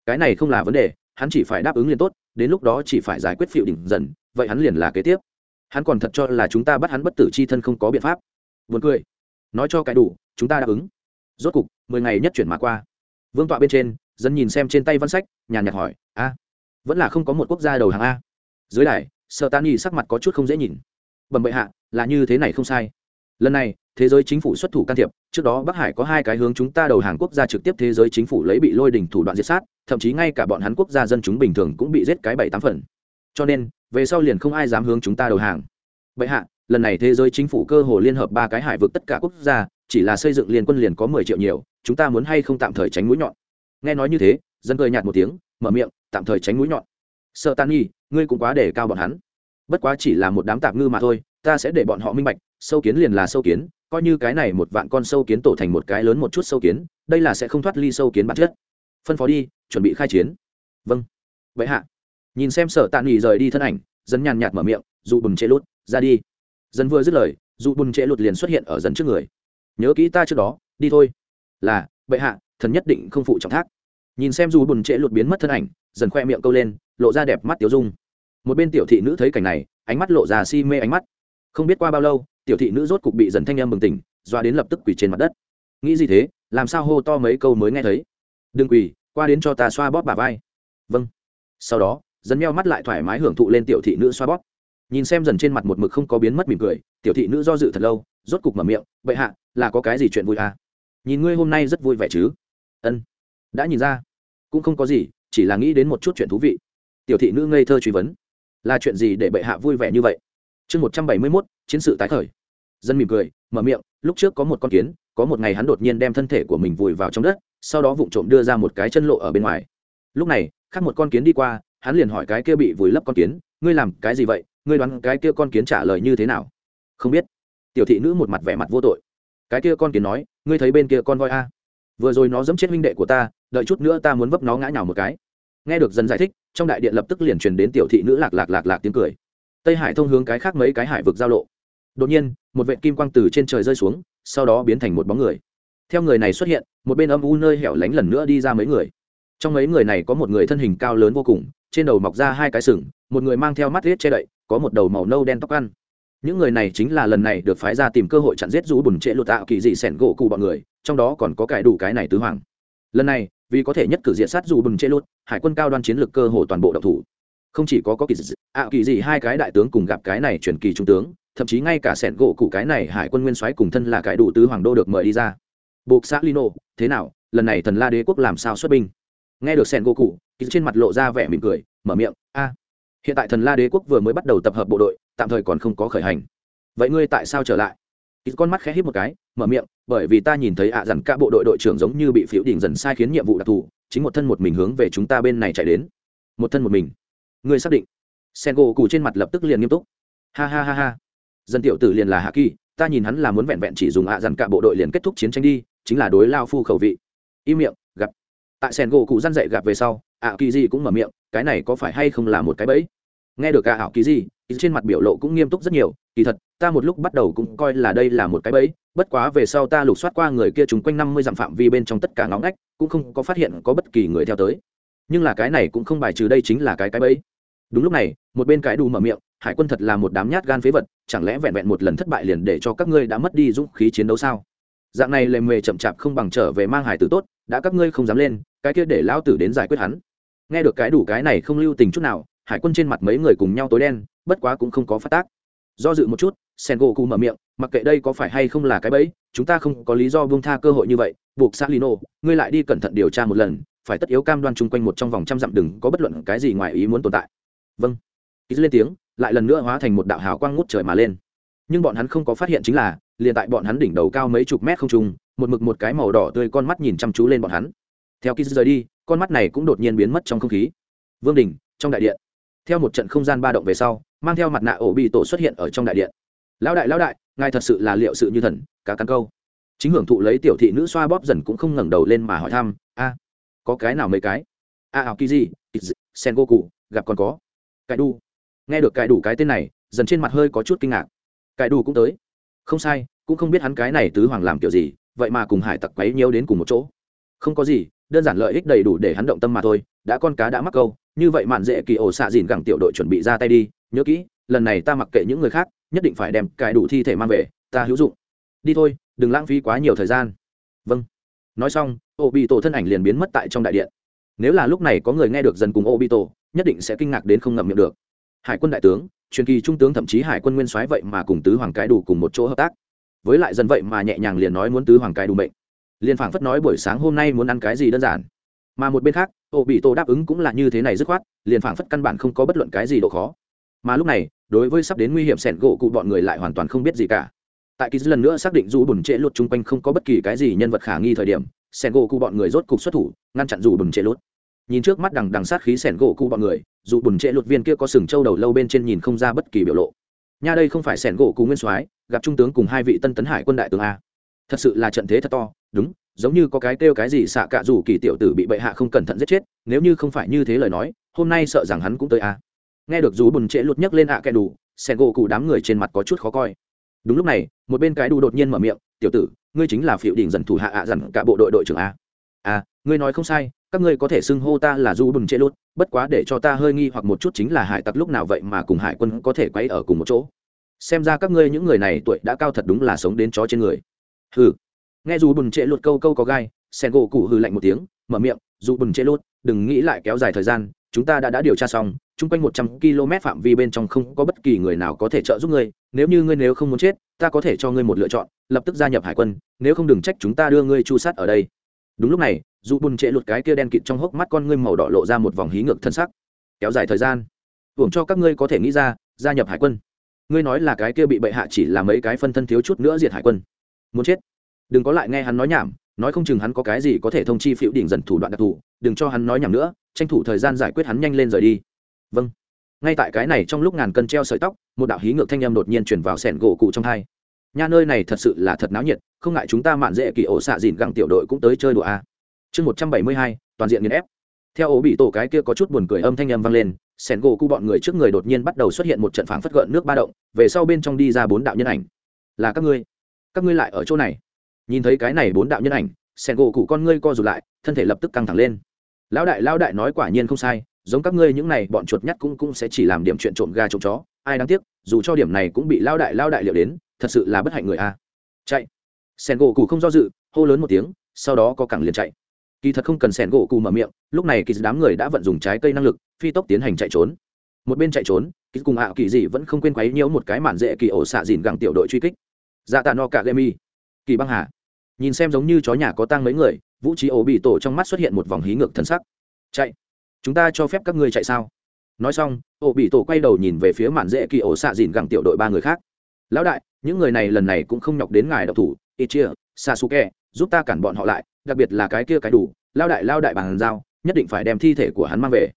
Cái này không là vấn đề, hắn chỉ phải đáp ứng liền tốt, đến lúc đó chỉ phải giải quyết phiệu đỉnh dần, vậy hắn liền là kế tiếp. Hắn còn thật cho là chúng ta bắt hắn bất tử c h i thân không có biện pháp. Vượt cười. Nói cho cái đủ, chúng ta đáp ứng. Rốt cục, mười ngày nhất chuyển mà qua vương tọa bên trên, dân nhìn xem trên tay văn sách, nhàn nhạt hỏi, a, vẫn là không có một quốc gia đầu hàng a? Dưới đài sợ tan y sắc mặt có chút không dễ nhìn. Bẩm bệ hạ, là như thế này không sai. Lần này, thế giới chính phủ xuất thủ can thiệp, trước đó bắc hải có hai cái hướng chúng ta đầu hàng quốc gia trực tiếp thế giới chính phủ lấy bị lôi đình thủ đoạn diệt sát, thậm chí ngay cả bọn hắn quốc gia dân chúng bình thường cũng bị giết cái bảy tám phần. Cho nên, về sau liền không ai dám hướng chúng ta đầu hàng. Bệ hạ, lần này thế giới chính phủ cơ hồ liên hợp ba cái hải vực tất cả quốc gia, chỉ là xây dựng liên quân liền có mười triệu nhiều chúng ta muốn hay không tạm thời tránh mũi nhọn? Nghe nói như thế, dân cười nhạt một tiếng, mở miệng, tạm thời tránh mũi nhọn. Sợ tan nhi, ngươi cũng quá để cao bọn hắn. Bất quá chỉ là một đám tạp ngư mà thôi, ta sẽ để bọn họ minh bạch, sâu kiến liền là sâu kiến, coi như cái này một vạn con sâu kiến tổ thành một cái lớn một chút sâu kiến, đây là sẽ không thoát ly sâu kiến bản chất. Phân phó đi, chuẩn bị khai chiến. Vâng. Vậy hạ. Nhìn xem sở tạ nghỉ rời đi thân ảnh, dân nhàn nhạt mở miệng dụ bùn trễ lút ra đi. Dân vừa dứt lời dụ bùn trễ lụt liền xuất hiện ở dân trước người. Nhớ kỹ ta trước đó, đi thôi là, bệ hạ, thần nhất định không phụ trọng thác. Nhìn xem dù bùn trễ lụt biến mất thân ảnh, dần khoe miệng câu lên, lộ ra đẹp mắt tiểu dung. Một bên tiểu thị nữ thấy cảnh này, ánh mắt lộ ra si mê ánh mắt. Không biết qua bao lâu, tiểu thị nữ rốt cục bị dần thanh em bừng tỉnh, doa đến lập tức quỳ trên mặt đất. Nghĩ gì thế? Làm sao hô to mấy câu mới nghe thấy? Đừng quỳ, qua đến cho ta xoa bóp bà vai. Vâng. Sau đó, dần meo mắt lại thoải mái hưởng thụ lên tiểu thị nữ xoa bóp. Nhìn xem dần trên mặt một mực không có biến mất mỉm cười, tiểu thị nữ do dự thật lâu, rốt cục mở miệng vậy hạ, là có cái gì chuyện vui à? Nhìn ngươi hôm nay rất vui vẻ chứ? Ân. Đã nhìn ra. Cũng không có gì, chỉ là nghĩ đến một chút chuyện thú vị. Tiểu thị nữ ngây thơ truy vấn. Là chuyện gì để bệ hạ vui vẻ như vậy? Chương một trăm bảy mươi mốt, chiến sự tái khởi. Dân mỉm cười, mở miệng, lúc trước có một con kiến, có một ngày hắn đột nhiên đem thân thể của mình vùi vào trong đất, sau đó vụng trộm đưa ra một cái chân lộ ở bên ngoài. Lúc này, khác một con kiến đi qua, hắn liền hỏi cái kia bị vùi lấp con kiến, ngươi làm cái gì vậy? Ngươi đoán cái kia con kiến trả lời như thế nào? Không biết. Tiểu thị nữ một mặt vẻ mặt vô tội. Cái kia con kiến nói ngươi thấy bên kia con voi a? Vừa rồi nó dẫm chết huynh đệ của ta, đợi chút nữa ta muốn vấp nó ngã nhào một cái. Nghe được dần giải thích, trong đại điện lập tức liền truyền đến tiểu thị nữ lạc lạc lạc lạc tiếng cười. Tây hải thông hướng cái khác mấy cái hải vực giao lộ. Đột nhiên, một vệ kim quang từ trên trời rơi xuống, sau đó biến thành một bóng người. Theo người này xuất hiện, một bên âm u nơi hẻo lánh lần nữa đi ra mấy người. Trong mấy người này có một người thân hình cao lớn vô cùng, trên đầu mọc ra hai cái sừng, một người mang theo mắt riết che đậy, có một đầu màu nâu đen tóc ăn những người này chính là lần này được phái ra tìm cơ hội chặn giết rũ bùn trệ lụt tạo kỳ dị sẻn gỗ cụ bọn người, trong đó còn có cải đủ cái này tứ hoàng. Lần này, vì có thể nhất cử diện sát rũ bùn trệ lụt, hải quân cao đoan chiến lược cơ hồ toàn bộ độc thủ. Không chỉ có có kỳ dị, ạ, kỳ dị hai cái đại tướng cùng gặp cái này truyền kỳ trung tướng, thậm chí ngay cả sẻn gỗ cụ cái này hải quân nguyên soái cùng thân là cải đủ tứ hoàng đô được mời đi ra. Buộc xã lino, thế nào? Lần này thần la đế quốc làm sao xuất binh? Nghe được sẻn gỗ cụ trên mặt lộ ra vẻ mỉm cười, mở miệng, a. Hiện tại thần la đế quốc vừa mới bắt đầu tập hợp bộ đội tạm thời còn không có khởi hành. Vậy ngươi tại sao trở lại? Ít con mắt khẽ hít một cái, mở miệng, bởi vì ta nhìn thấy ạ à dằn cả bộ đội đội trưởng giống như bị phiếu đỉnh dần sai khiến nhiệm vụ đặc thù, chính một thân một mình hướng về chúng ta bên này chạy đến. Một thân một mình. Ngươi xác định. Sen gỗ cụ trên mặt lập tức liền nghiêm túc. Ha ha ha ha. Dân tiểu tử liền là hạ kỳ, ta nhìn hắn là muốn vẹn vẹn chỉ dùng ạ à dằn cả bộ đội liền kết thúc chiến tranh đi, chính là đối lao phu khẩu vị. Im miệng, gặp. Tại sen gỗ cụ răn dậy gặp về sau ạ kỳ gì cũng mở miệng, cái này có phải hay không là một cái bẫy? Nghe được cả ảo kỳ gì trên mặt biểu lộ cũng nghiêm túc rất nhiều, kỳ thật, ta một lúc bắt đầu cũng coi là đây là một cái bẫy, bất quá về sau ta lục soát qua người kia chúng quanh năm mươi dặm phạm vi bên trong tất cả ngõ ngách, cũng không có phát hiện có bất kỳ người theo tới. Nhưng là cái này cũng không bài trừ đây chính là cái cái bẫy. Đúng lúc này, một bên cái đù mở miệng, hải quân thật là một đám nhát gan phế vật, chẳng lẽ vẹn vẹn một lần thất bại liền để cho các ngươi đã mất đi dũng khí chiến đấu sao? Dạng này lề mề chậm chạp không bằng trở về mang hải tử tốt, đã các ngươi không dám lên, cái kia để lão tử đến giải quyết hắn. Nghe được cái đủ cái này không lưu tình chút nào, hải quân trên mặt mấy người cùng nhau tối đen bất quá cũng không có phát tác. Do dự một chút sen gỗ cụ mở miệng, mặc kệ đây có phải hay không là cái bẫy, chúng ta không có lý do buông tha cơ hội như vậy, buộc xã lino ngươi lại đi cẩn thận điều tra một lần, phải tất yếu cam đoan chung quanh một trong vòng trăm dặm đừng có bất luận cái gì ngoài ý muốn tồn tại. Vâng. Ký lên tiếng, lại lần nữa hóa thành một đạo hào quang ngút trời mà lên. Nhưng bọn hắn không có phát hiện chính là, liền tại bọn hắn đỉnh đầu cao mấy chục mét không trung, một mực một cái màu đỏ tươi con mắt nhìn chăm chú lên bọn hắn. Theo ký rời đi, con mắt này cũng đột nhiên biến mất trong không khí. Vương đình, trong đại điện theo một trận không gian ba động về sau, mang theo mặt nạ ổ bị tổ xuất hiện ở trong đại điện. Lão đại lão đại, ngài thật sự là liệu sự như thần, cá cắn câu. Chính hưởng thụ lấy tiểu thị nữ xoa bóp dần cũng không ngẩng đầu lên mà hỏi thăm, a, có cái nào mấy cái? A, ảo kỳ gì? Sen go cụ gặp còn có. Cái đu. Nghe được cái đủ cái tên này, dần trên mặt hơi có chút kinh ngạc. Cái đu cũng tới. Không sai, cũng không biết hắn cái này tứ hoàng làm kiểu gì, vậy mà cùng hải tặc quấy nhiêu đến cùng một chỗ. Không có gì, đơn giản lợi ích đầy đủ để hắn động tâm mà thôi, đã con cá đã mắc câu như vậy mạn dễ kỳ ổ xạ dìn gẳng tiểu đội chuẩn bị ra tay đi, nhớ kỹ, lần này ta mặc kệ những người khác, nhất định phải đem cài đủ thi thể mang về, ta hữu dụng. Đi thôi, đừng lãng phí quá nhiều thời gian. Vâng. Nói xong ô bị tổ thân ảnh liền biến mất tại trong đại điện. Nếu là lúc này có người nghe được dần cùng ô bị tổ nhất định sẽ kinh ngạc đến không ngậm miệng được. Hải quân đại tướng, truyền kỳ trung tướng thậm chí hải quân nguyên soái vậy mà cùng tứ hoàng cái đủ cùng một chỗ hợp tác. Với lại dần vậy mà nhẹ nhàng liền nói muốn tứ hoàng cái đủ mệnh. Liền phảng phất nói buổi sáng hôm nay muốn ăn cái gì đơn giản mà một bên khác, ô bị tổ đáp ứng cũng là như thế này dứt khoát, liền phảng phất căn bản không có bất luận cái gì độ khó. Mà lúc này, đối với sắp đến nguy hiểm sẻn gỗ cụ bọn người lại hoàn toàn không biết gì cả. Tại kỳ lần nữa xác định dù bùn trễ lụt chung quanh không có bất kỳ cái gì nhân vật khả nghi thời điểm, sẻn gỗ cụ bọn người rốt cục xuất thủ, ngăn chặn dù bùn trễ lụt nhìn trước mắt đằng đằng sát khí sẻn gỗ cụ bọn người, dù bùn trễ lụt viên kia có sừng trâu đầu lâu bên trên nhìn không ra bất kỳ biểu lộ. Nha đây không phải sẻn gỗ cụ nguyên soái, gặp trung tướng cùng hai vị tân tấn hải quân đại tướng a. Thật sự là trận thế thật to, đúng giống như có cái kêu cái gì xạ cạ rủ kỳ tiểu tử bị bệ hạ không cẩn thận giết chết, nếu như không phải như thế lời nói, hôm nay sợ rằng hắn cũng tới a nghe được dù bùn trễ lụt nhấc lên ạ à kẻ đủ sen gỗ cụ đám người trên mặt có chút khó coi. Đúng lúc này, một bên cái đủ đột nhiên mở miệng, tiểu tử, ngươi chính là phiệu đỉnh dần thủ hạ ạ dần cả bộ đội đội trưởng a à ngươi nói không sai, các ngươi có thể xưng hô ta là du bùn trễ lụt, bất quá để cho ta hơi nghi hoặc một chút chính là hải tặc lúc nào vậy mà cùng hải quân có thể quay ở cùng một chỗ. Xem ra các ngươi những người này tuổi đã cao thật đúng là sống đến chó trên người. Hừ nghe dù bùn trễ lột câu câu có gai, sen gỗ cụ hừ lạnh một tiếng, mở miệng, dù bùn trễ lụt đừng nghĩ lại kéo dài thời gian, chúng ta đã đã điều tra xong, chung quanh một trăm km phạm vi bên trong không có bất kỳ người nào có thể trợ giúp ngươi, nếu như ngươi nếu không muốn chết, ta có thể cho ngươi một lựa chọn, lập tức gia nhập hải quân, nếu không đừng trách chúng ta đưa ngươi chu sát ở đây. Đúng lúc này, dù bùn Trệ lụt cái kia đen kịt trong hốc mắt con ngươi màu đỏ lộ ra một vòng hí ngược thân sắc. Kéo dài thời gian? Hưởng cho các ngươi có thể nghĩ ra, gia nhập hải quân. Ngươi nói là cái kia bị bệ hạ chỉ là mấy cái phân thân thiếu chút nữa diệt hải quân. Muốn chết? Đừng có lại nghe hắn nói nhảm, nói không chừng hắn có cái gì có thể thông chi phiệu đỉnh dần thủ đoạn đặc thù, đừng cho hắn nói nhảm nữa, tranh thủ thời gian giải quyết hắn nhanh lên rời đi. Vâng. Ngay tại cái này trong lúc ngàn cân treo sợi tóc, một đạo hí ngược thanh âm đột nhiên chuyển vào sẻn gỗ cụ trong hai. Nha, nơi này thật sự là thật náo nhiệt, không ngại chúng ta mạn dễ kỳ ổ xạ dìn gặng tiểu đội cũng tới chơi đùa a. Chương một trăm bảy mươi hai, toàn diện nghiền ép. Theo ổ bị tổ cái kia có chút buồn cười âm thanh âm vang lên sẻn gỗ cụ bọn người trước người đột nhiên bắt đầu xuất hiện một trận phảng phất gợn nước ba động, về sau bên trong đi ra bốn đạo nhân ảnh. Là các ngươi. Các ngươi lại ở chỗ này nhìn thấy cái này bốn đạo nhân ảnh, sen gỗ cụ con ngươi co rụt lại, thân thể lập tức căng thẳng lên. Lão đại lão đại nói quả nhiên không sai, giống các ngươi những này, bọn chuột nhắt cũng cũng sẽ chỉ làm điểm chuyện trộm gà trộm chó, ai đáng tiếc, dù cho điểm này cũng bị lão đại lão đại liệu đến, thật sự là bất hạnh người a. Chạy. Sen gỗ cụ không do dự, hô lớn một tiếng, sau đó có cẳng liền chạy. Kỳ thật không cần sen gỗ cụ mở miệng, lúc này kỳ đám người đã vận dùng trái cây năng lực, phi tốc tiến hành chạy trốn. Một bên chạy trốn, kỳ cùng ảo kỳ gì vẫn không quên quấy nhiễu một cái mạn dễ kỳ ổ xạ dìn gẳng tiểu đội truy kích. Dạ tạ no cả gây mi. Kỳ băng hà nhìn xem giống như chó nhà có tang mấy người, vũ trí ổ bị tổ trong mắt xuất hiện một vòng hí ngược thần sắc. Chạy. Chúng ta cho phép các ngươi chạy sao? Nói xong, ổ bị tổ quay đầu nhìn về phía mạn dễ kỳ ổ xạ dìn gẳng tiểu đội ba người khác. Lão đại, những người này lần này cũng không nhọc đến ngài độc thủ. Ít chia sasuke, giúp ta cản bọn họ lại, đặc biệt là cái kia cái đủ. Lao đại lao đại bàn giao, nhất định phải đem thi thể của hắn mang về.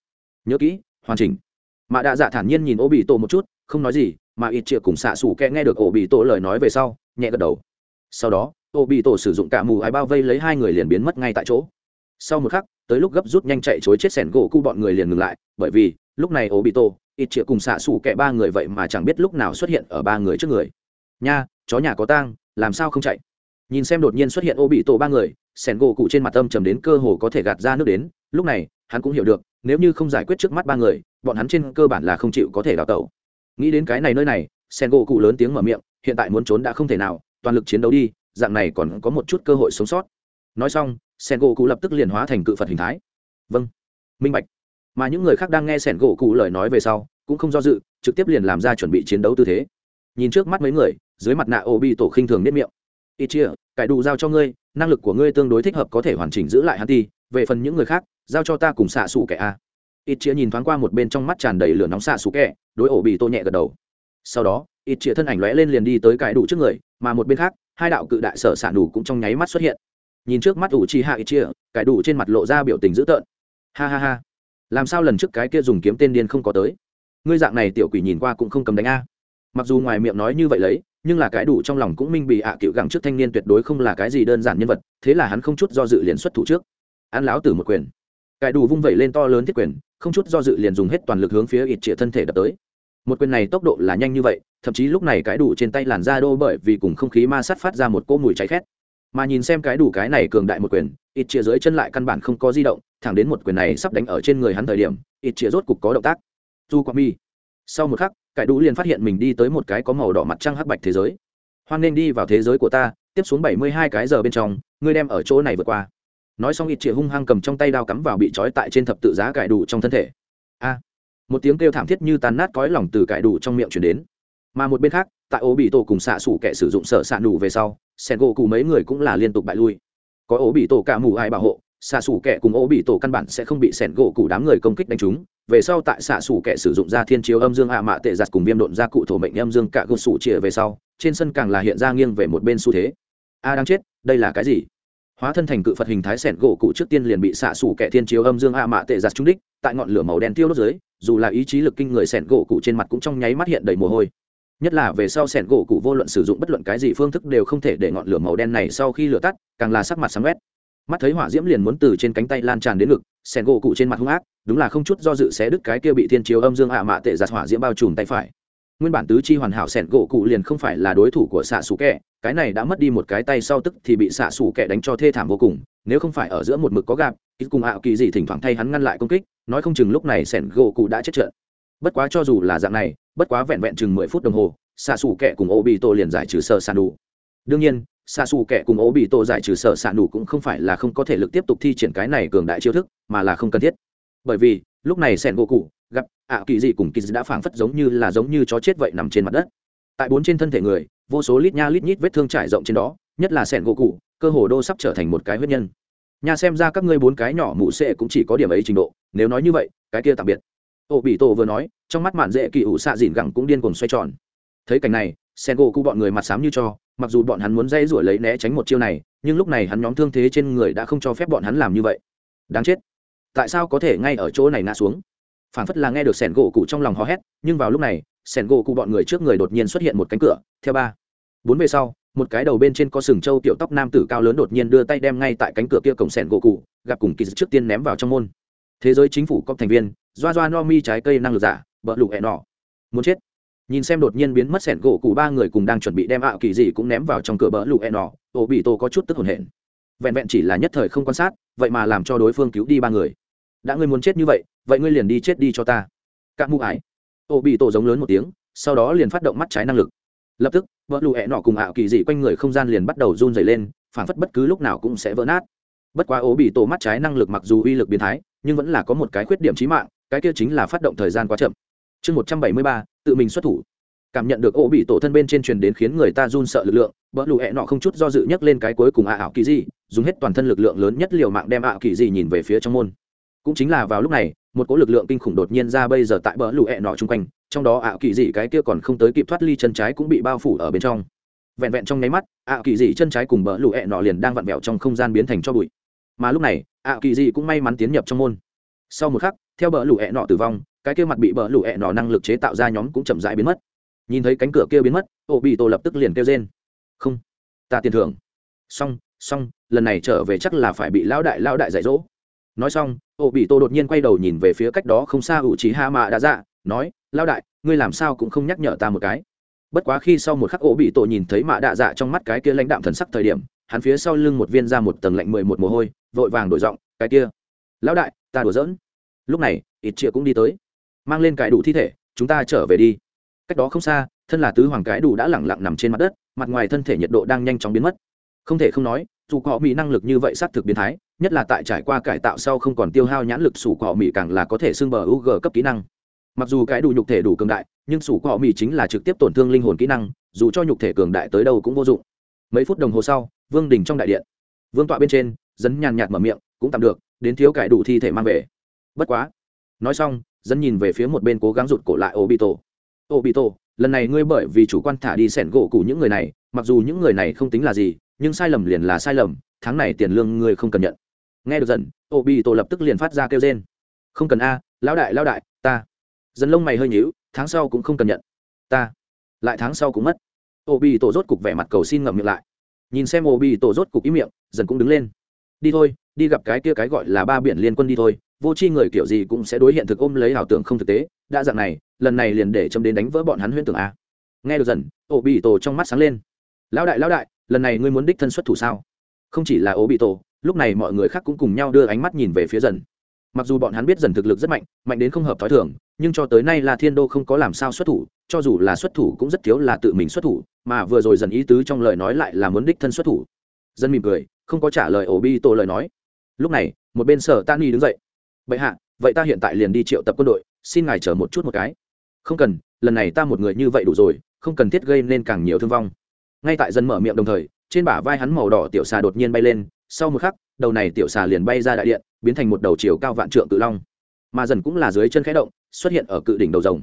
Nhớ kỹ, hoàn chỉnh. Mạ đạ dạ thản nhiên nhìn ô bị tổ một chút, không nói gì, mà ít chia cùng xạ xù kẹ nghe được ổ bị tổ lời nói về sau, nhẹ gật đầu. Sau đó ô bị tổ sử dụng cả mù ái bao vây lấy hai người liền biến mất ngay tại chỗ. Sau một khắc, tới lúc gấp rút nhanh chạy chối chết sẻn gỗ cu bọn người liền ngừng lại, bởi vì, lúc này ô bị tổ, ít chĩa cùng xạ xù kẻ ba người vậy mà chẳng biết lúc nào xuất hiện ở ba người trước người. Nha, chó nhà có tang, làm sao không chạy? Nhìn xem đột nhiên xuất hiện ô bị tổ ba người, sẻn gỗ cụ trên mặt âm trầm đến cơ hồ có thể gạt ra nước đến, lúc này, hắn cũng hiểu được, nếu như không giải quyết trước mắt ba người, bọn hắn trên cơ bản là không chịu có thể đào tẩu. Nghĩ đến cái này nơi này, sẻn gỗ cụ lớn tiếng mở miệng, hiện tại muốn trốn đã không thể nào, toàn lực chiến đấu đi dạng này còn có một chút cơ hội sống sót. Nói xong sẻn gỗ cụ lập tức liền hóa thành cự phật hình thái. Vâng minh bạch. Mà những người khác đang nghe sẻn gỗ cụ lời nói về sau, cũng không do dự, trực tiếp liền làm ra chuẩn bị chiến đấu tư thế. Nhìn trước mắt mấy người, dưới mặt nạ ô bị tổ khinh thường nếp miệng. Ít chia cải đủ giao cho ngươi, năng lực của ngươi tương đối thích hợp có thể hoàn chỉnh giữ lại hắn ti về phần những người khác, giao cho ta cùng xạ xù kẻ a. Ít chia nhìn thoáng qua một bên trong mắt tràn đầy lửa nóng xạ xù kẻ, đối ổ bị tô nhẹ gật đầu. Sau đó ít chia thân ảnh lóe lên liền đi tới cải đủ trước người, mà một bên khác hai đạo cự đại sở xạ đủ cũng trong nháy mắt xuất hiện. Nhìn trước mắt ủ chi hạ ít chia, cải đủ trên mặt lộ ra biểu tình dữ tợn. Ha ha ha. Làm sao lần trước cái kia dùng kiếm tên điên không có tới? Ngươi dạng này tiểu quỷ nhìn qua cũng không cầm đánh a. Mặc dù ngoài miệng nói như vậy lấy, nhưng là cái đủ trong lòng cũng minh bị ạ à cựu gẳng trước thanh niên tuyệt đối không là cái gì đơn giản nhân vật, thế là hắn không chút do dự liền xuất thủ trước. Ăn láo tử một quyền. Cái đủ vung vẩy lên to lớn thiết quyền, không chút do dự liền dùng hết toàn lực hướng phía ít trịa thân thể đập tới một quyền này tốc độ là nhanh như vậy, thậm chí lúc này cái đủ trên tay làn da đô bởi vì cùng không khí ma sát phát ra một cỗ mùi cháy khét. Mà nhìn xem cái đủ cái này cường đại một quyền, ít chia dưới chân lại căn bản không có di động, thẳng đến một quyền này sắp đánh ở trên người hắn thời điểm, ít chia rốt cục có động tác. Du qua mi. Sau một khắc, cái đủ liền phát hiện mình đi tới một cái có màu đỏ mặt trăng hắc bạch thế giới. Hoan nên đi vào thế giới của ta, tiếp xuống bảy mươi hai cái giờ bên trong, ngươi đem ở chỗ này vượt qua. Nói xong ít chĩa hung hăng cầm trong tay đao cắm vào bị trói tại trên thập tự giá cải đủ trong thân thể. A một tiếng kêu thảm thiết như tàn nát cõi lòng từ cải đủ trong miệng chuyển đến. Mà một bên khác, tại ố bị tổ cùng xạ xủ kẻ sử dụng sợ xạ đủ về sau sen gỗ cụ mấy người cũng là liên tục bại lui. Có ố bị tổ cả mù ai bảo hộ, xạ xủ kẻ cùng ố bị tổ căn bản sẽ không bị sen gỗ cụ đám người công kích đánh trúng. Về sau tại xạ xủ kẻ sử dụng ra thiên chiếu âm dương hạ mạ tệ giặt cùng viêm độn ra cụ thổ mệnh âm dương cả gột sủ chĩa về sau, trên sân càng là hiện ra nghiêng về một bên xu thế. A đang chết, đây là cái gì? Hóa thân thành cự phật hình thái sẻn gỗ cụ trước tiên liền bị xạ xủ kẻ thiên chiếu âm dương hạ mạ tệ giặt trúng đích, tại ngọn lửa màu đen tiêu đốt dưới, dù là ý chí lực kinh người sẻn gỗ cụ trên mặt cũng trong nháy mắt hiện đầy mồ hôi. Nhất là về sau sẻn gỗ cụ vô luận sử dụng bất luận cái gì phương thức đều không thể để ngọn lửa màu đen này sau khi lửa tắt, càng là sắc mặt sáng quét. Mắt thấy hỏa diễm liền muốn từ trên cánh tay lan tràn đến ngực sẻn gỗ cụ trên mặt hung ác, đúng là không chút do dự xé đứt cái kia bị thiên chiếu âm dương ạ mạ tệ giặt hỏa diễm bao trùm tay phải nguyên bản tứ chi hoàn hảo sẻn gỗ cụ liền không phải là đối thủ của xạ xù kẹ, cái này đã mất đi một cái tay sau tức thì bị xạ xù kẹ đánh cho thê thảm vô cùng, nếu không phải ở giữa một mực có gạp, ít cùng ạo kỳ gì thỉnh thoảng thay hắn ngăn lại công kích, nói không chừng lúc này sẻn gỗ cụ đã chết trận. Bất quá cho dù là dạng này, bất quá vẹn vẹn chừng mười phút đồng hồ, xạ xù kẹ cùng ô bị tô liền giải trừ sơ sàn đủ đương nhiên, xạ xù kẻ cùng ố bị tổ giải trừ sở xạ đủ nủ cũng không phải là không có thể lực tiếp tục thi triển cái này cường đại chiêu thức, mà là không cần thiết. Bởi vì, lúc này sẻn gỗ cụ gặp, ạ, kỳ dị cùng kỳ đã phảng phất giống như là giống như chó chết vậy nằm trên mặt đất. Tại bốn trên thân thể người, vô số lít nha lít nhít vết thương trải rộng trên đó, nhất là sẻn gỗ cụ, cơ hồ đô sắp trở thành một cái huyết nhân. Nhà xem ra các ngươi bốn cái nhỏ mụ sệ cũng chỉ có điểm ấy trình độ, nếu nói như vậy, cái kia tạm biệt. Ô, bị tổ vừa nói, trong mắt mạn dễ kỳ ủ xạ dìn gẳng cũng điên cuồng xoay tròn. Thấy cảnh này sen gỗ cụ bọn người mặt xám như cho, mặc dù bọn hắn muốn dây rủi lấy né tránh một chiêu này, nhưng lúc này hắn nhóm thương thế trên người đã không cho phép bọn hắn làm như vậy. Đáng chết. Tại sao có thể ngay ở chỗ này ngã xuống? Phản phất là nghe được sẻn gỗ cụ trong lòng hò hét, nhưng vào lúc này, sẻn gỗ cụ bọn người trước người đột nhiên xuất hiện một cánh cửa, theo ba. Bốn về sau, một cái đầu bên trên có sừng trâu tiểu tóc nam tử cao lớn đột nhiên đưa tay đem ngay tại cánh cửa kia cổng sẻn gỗ cụ, gặp cùng kỳ trước tiên ném vào trong môn. Thế giới chính phủ có thành viên, doa doa no mi trái cây năng lực giả bỡ lụ hẹ nọ. Muốn chết. Nhìn xem đột nhiên biến mất sẻn gỗ cụ ba người cùng đang chuẩn bị đem ảo kỳ gì cũng ném vào trong cửa bỡ lụ hẹ nọ ổ bị tổ có chút tức hồn hển. Vẹn vẹn chỉ là nhất thời không quan sát, vậy mà làm cho đối phương cứu đi ba người. Đã ngươi muốn chết như vậy vậy ngươi liền đi chết đi cho ta. Các mụ ải. Ô bị tổ giống lớn một tiếng, sau đó liền phát động mắt trái năng lực. Lập tức, vợ lụ hẹ nọ cùng ảo kỳ dị quanh người không gian liền bắt đầu run dày lên phản phất bất cứ lúc nào cũng sẽ vỡ nát. Bất quá ố bị tổ mắt trái năng lực mặc dù uy lực biến thái, nhưng vẫn là có một cái khuyết điểm trí mạng, cái kia chính là phát động thời gian quá chậm. Chương một trăm bảy mươi ba, tự mình xuất thủ. Cảm nhận được ố bị tổ thân bên trên truyền đến khiến người ta run sợ lực lượng, vợ lụ hẹ nọ không chút do dự nhấc lên cái cuối cùng ảo kỳ dị, dùng hết toàn thân lực lượng lớn nhất liều mạng đem ảo kỳ dị nhìn về phía trong môn cũng chính là vào lúc này, một cỗ lực lượng kinh khủng đột nhiên ra bây giờ tại bờ lũ hẹ nọ chung quanh, trong đó ảo kỳ dị cái kia còn không tới kịp thoát ly chân trái cũng bị bao phủ ở bên trong. Vẹn vẹn trong nháy mắt ảo kỳ dị chân trái cùng bờ lũ hẹ nọ liền đang vặn vẹo trong không gian biến thành cho bụi. Mà lúc này ảo kỳ dị cũng may mắn tiến nhập trong môn. Sau một khắc, theo bờ lũ hẹ nọ tử vong, cái kia mặt bị bờ lũ hẹ nọ năng lực chế tạo ra nhóm cũng chậm rãi biến mất. Nhìn thấy cánh cửa kia biến mất ô bị tổ lập tức liền kêu trên không, ta tiền thưởng. Xong xong, lần này trở về chắc là phải bị lão đại lão đại dạy dỗ nói xong, ô bị tô đột nhiên quay đầu nhìn về phía cách đó không xa ủ trí ha mạ đã dạ nói lao đại, ngươi làm sao cũng không nhắc nhở ta một cái. Bất quá khi sau một khắc ô bị tổ nhìn thấy mạ đạ dạ trong mắt cái kia lãnh đạm thần sắc thời điểm, hắn phía sau lưng một viên ra một tầng lạnh mười một mồ hôi, vội vàng đổi giọng, cái kia, lão đại, ta đùa giỡn. Lúc này, ít chia cũng đi tới, mang lên cái đủ thi thể, chúng ta trở về đi. Cách đó không xa, thân là tứ hoàng cái đủ đã lẳng lặng nằm trên mặt đất, mặt ngoài thân thể nhiệt độ đang nhanh chóng biến mất. Không thể không nói, dù họ bị năng lực như vậy xác thực biến thái nhất là tại trải qua cải tạo sau không còn tiêu hao nhãn lực sủ cỏ mỹ càng là có thể xưng bờ ug cấp kỹ năng. Mặc dù cái đủ nhục thể đủ cường đại, nhưng sủ cỏ mỹ chính là trực tiếp tổn thương linh hồn kỹ năng, dù cho nhục thể cường đại tới đâu cũng vô dụng. Mấy phút đồng hồ sau, vương đình trong đại điện. Vương tọa bên trên, dấn nhàn nhạt mở miệng, cũng tạm được, đến thiếu cải đủ thi thể mang về. Bất quá. Nói xong, dấn nhìn về phía một bên cố gắng rụt cổ lại ô bị tổ ô bị tổ lần này ngươi bởi vì chủ quan thả đi sẻn gỗ cụ những người này, mặc dù những người này không tính là gì, nhưng sai lầm liền là sai lầm, tháng này tiền lương ngươi không cần nhận nghe được dần ô bị tổ lập tức liền phát ra kêu trên không cần a, lão đại lão đại, ta. Dần lông mày hơi nhíu, tháng sau cũng không cần nhận. Ta. Lại tháng sau cũng mất. Ô bị tổ rốt cục vẻ mặt cầu xin ngậm miệng lại. Nhìn xem ô bị tổ rốt cục ý miệng dần cũng đứng lên. Đi thôi, đi gặp cái kia cái gọi là ba biển liên quân đi thôi, vô c h i người kiểu gì cũng sẽ đối hiện thực ôm lấy ảo tưởng không thực tế. Đã dạng này, lần này liền để chấm đến đánh vỡ bọn hắn huyễn tưởng a. Nghe được dần ô bị tổ trong mắt sáng lên. Lão đại lão đại, lần này ngươi muốn đích thân xuất thủ sao? Không chỉ là ô bị tổ lúc này mọi người khác cũng cùng nhau đưa ánh mắt nhìn về phía dần. Mặc dù bọn hắn biết dần thực lực rất mạnh mạnh đến không hợp t h ó i thường, nhưng cho tới nay là thiên đô không có làm sao xuất thủ, cho dù là xuất thủ cũng rất thiếu là tự mình xuất thủ, mà vừa rồi dần ý tứ trong lời nói lại là muốn đích thân xuất thủ. Dân mỉm cười, không có trả lời ổ bi tô lời nói. Lúc này, một bên sở tan y đứng dậy. Vậy hạ, vậy ta hiện tại liền đi triệu tập quân đội, xin ngài chờ một chút một cái. Không cần, lần này ta một người như vậy đủ rồi, không cần thiết gây nên càng nhiều thương vong. Ngay tại dân mở miệng đồng thời, trên bả vai hắn màu đỏ tiểu xà đột nhiên bay lên sau một khắc, đầu này tiểu xà liền bay ra đại điện, biến thành một đầu chiều cao vạn trượng cự long. Mà dần cũng là dưới chân khẽ động, xuất hiện ở cự đỉnh đầu rồng.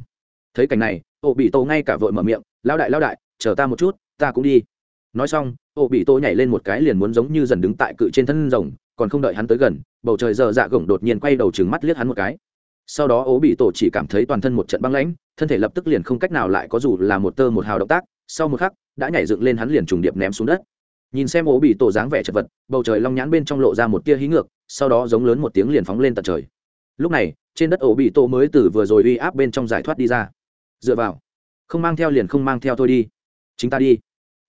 Thấy cảnh này, ô bị tô ngay cả vội mở miệng lao đại lao đại, chờ ta một chút, ta cũng đi. Nói xong, ô bị tô nhảy lên một cái liền muốn giống như dần đứng tại cự trên thân rồng, còn không đợi hắn tới gần, bầu trời giờ dạ gồng đột nhiên quay đầu trừng mắt liếc hắn một cái. Sau đó ố bị tổ chỉ cảm thấy toàn thân một trận băng lãnh, thân thể lập tức liền không cách nào lại có dù là một tơ một hào động tác, sau một khắc, đã nhảy dựng lên hắn liền trùng điệp ném xuống đất nhìn xem ố bị tổ dáng vẻ chật vật, bầu trời long nhãn bên trong lộ ra một tia hí ngược, sau đó giống lớn một tiếng liền phóng lên tận trời. Lúc này, trên đất ổ bị tổ mới từ vừa rồi uy áp bên trong giải thoát đi ra. Dựa vào, không mang theo liền không mang theo thôi đi. Chính ta đi.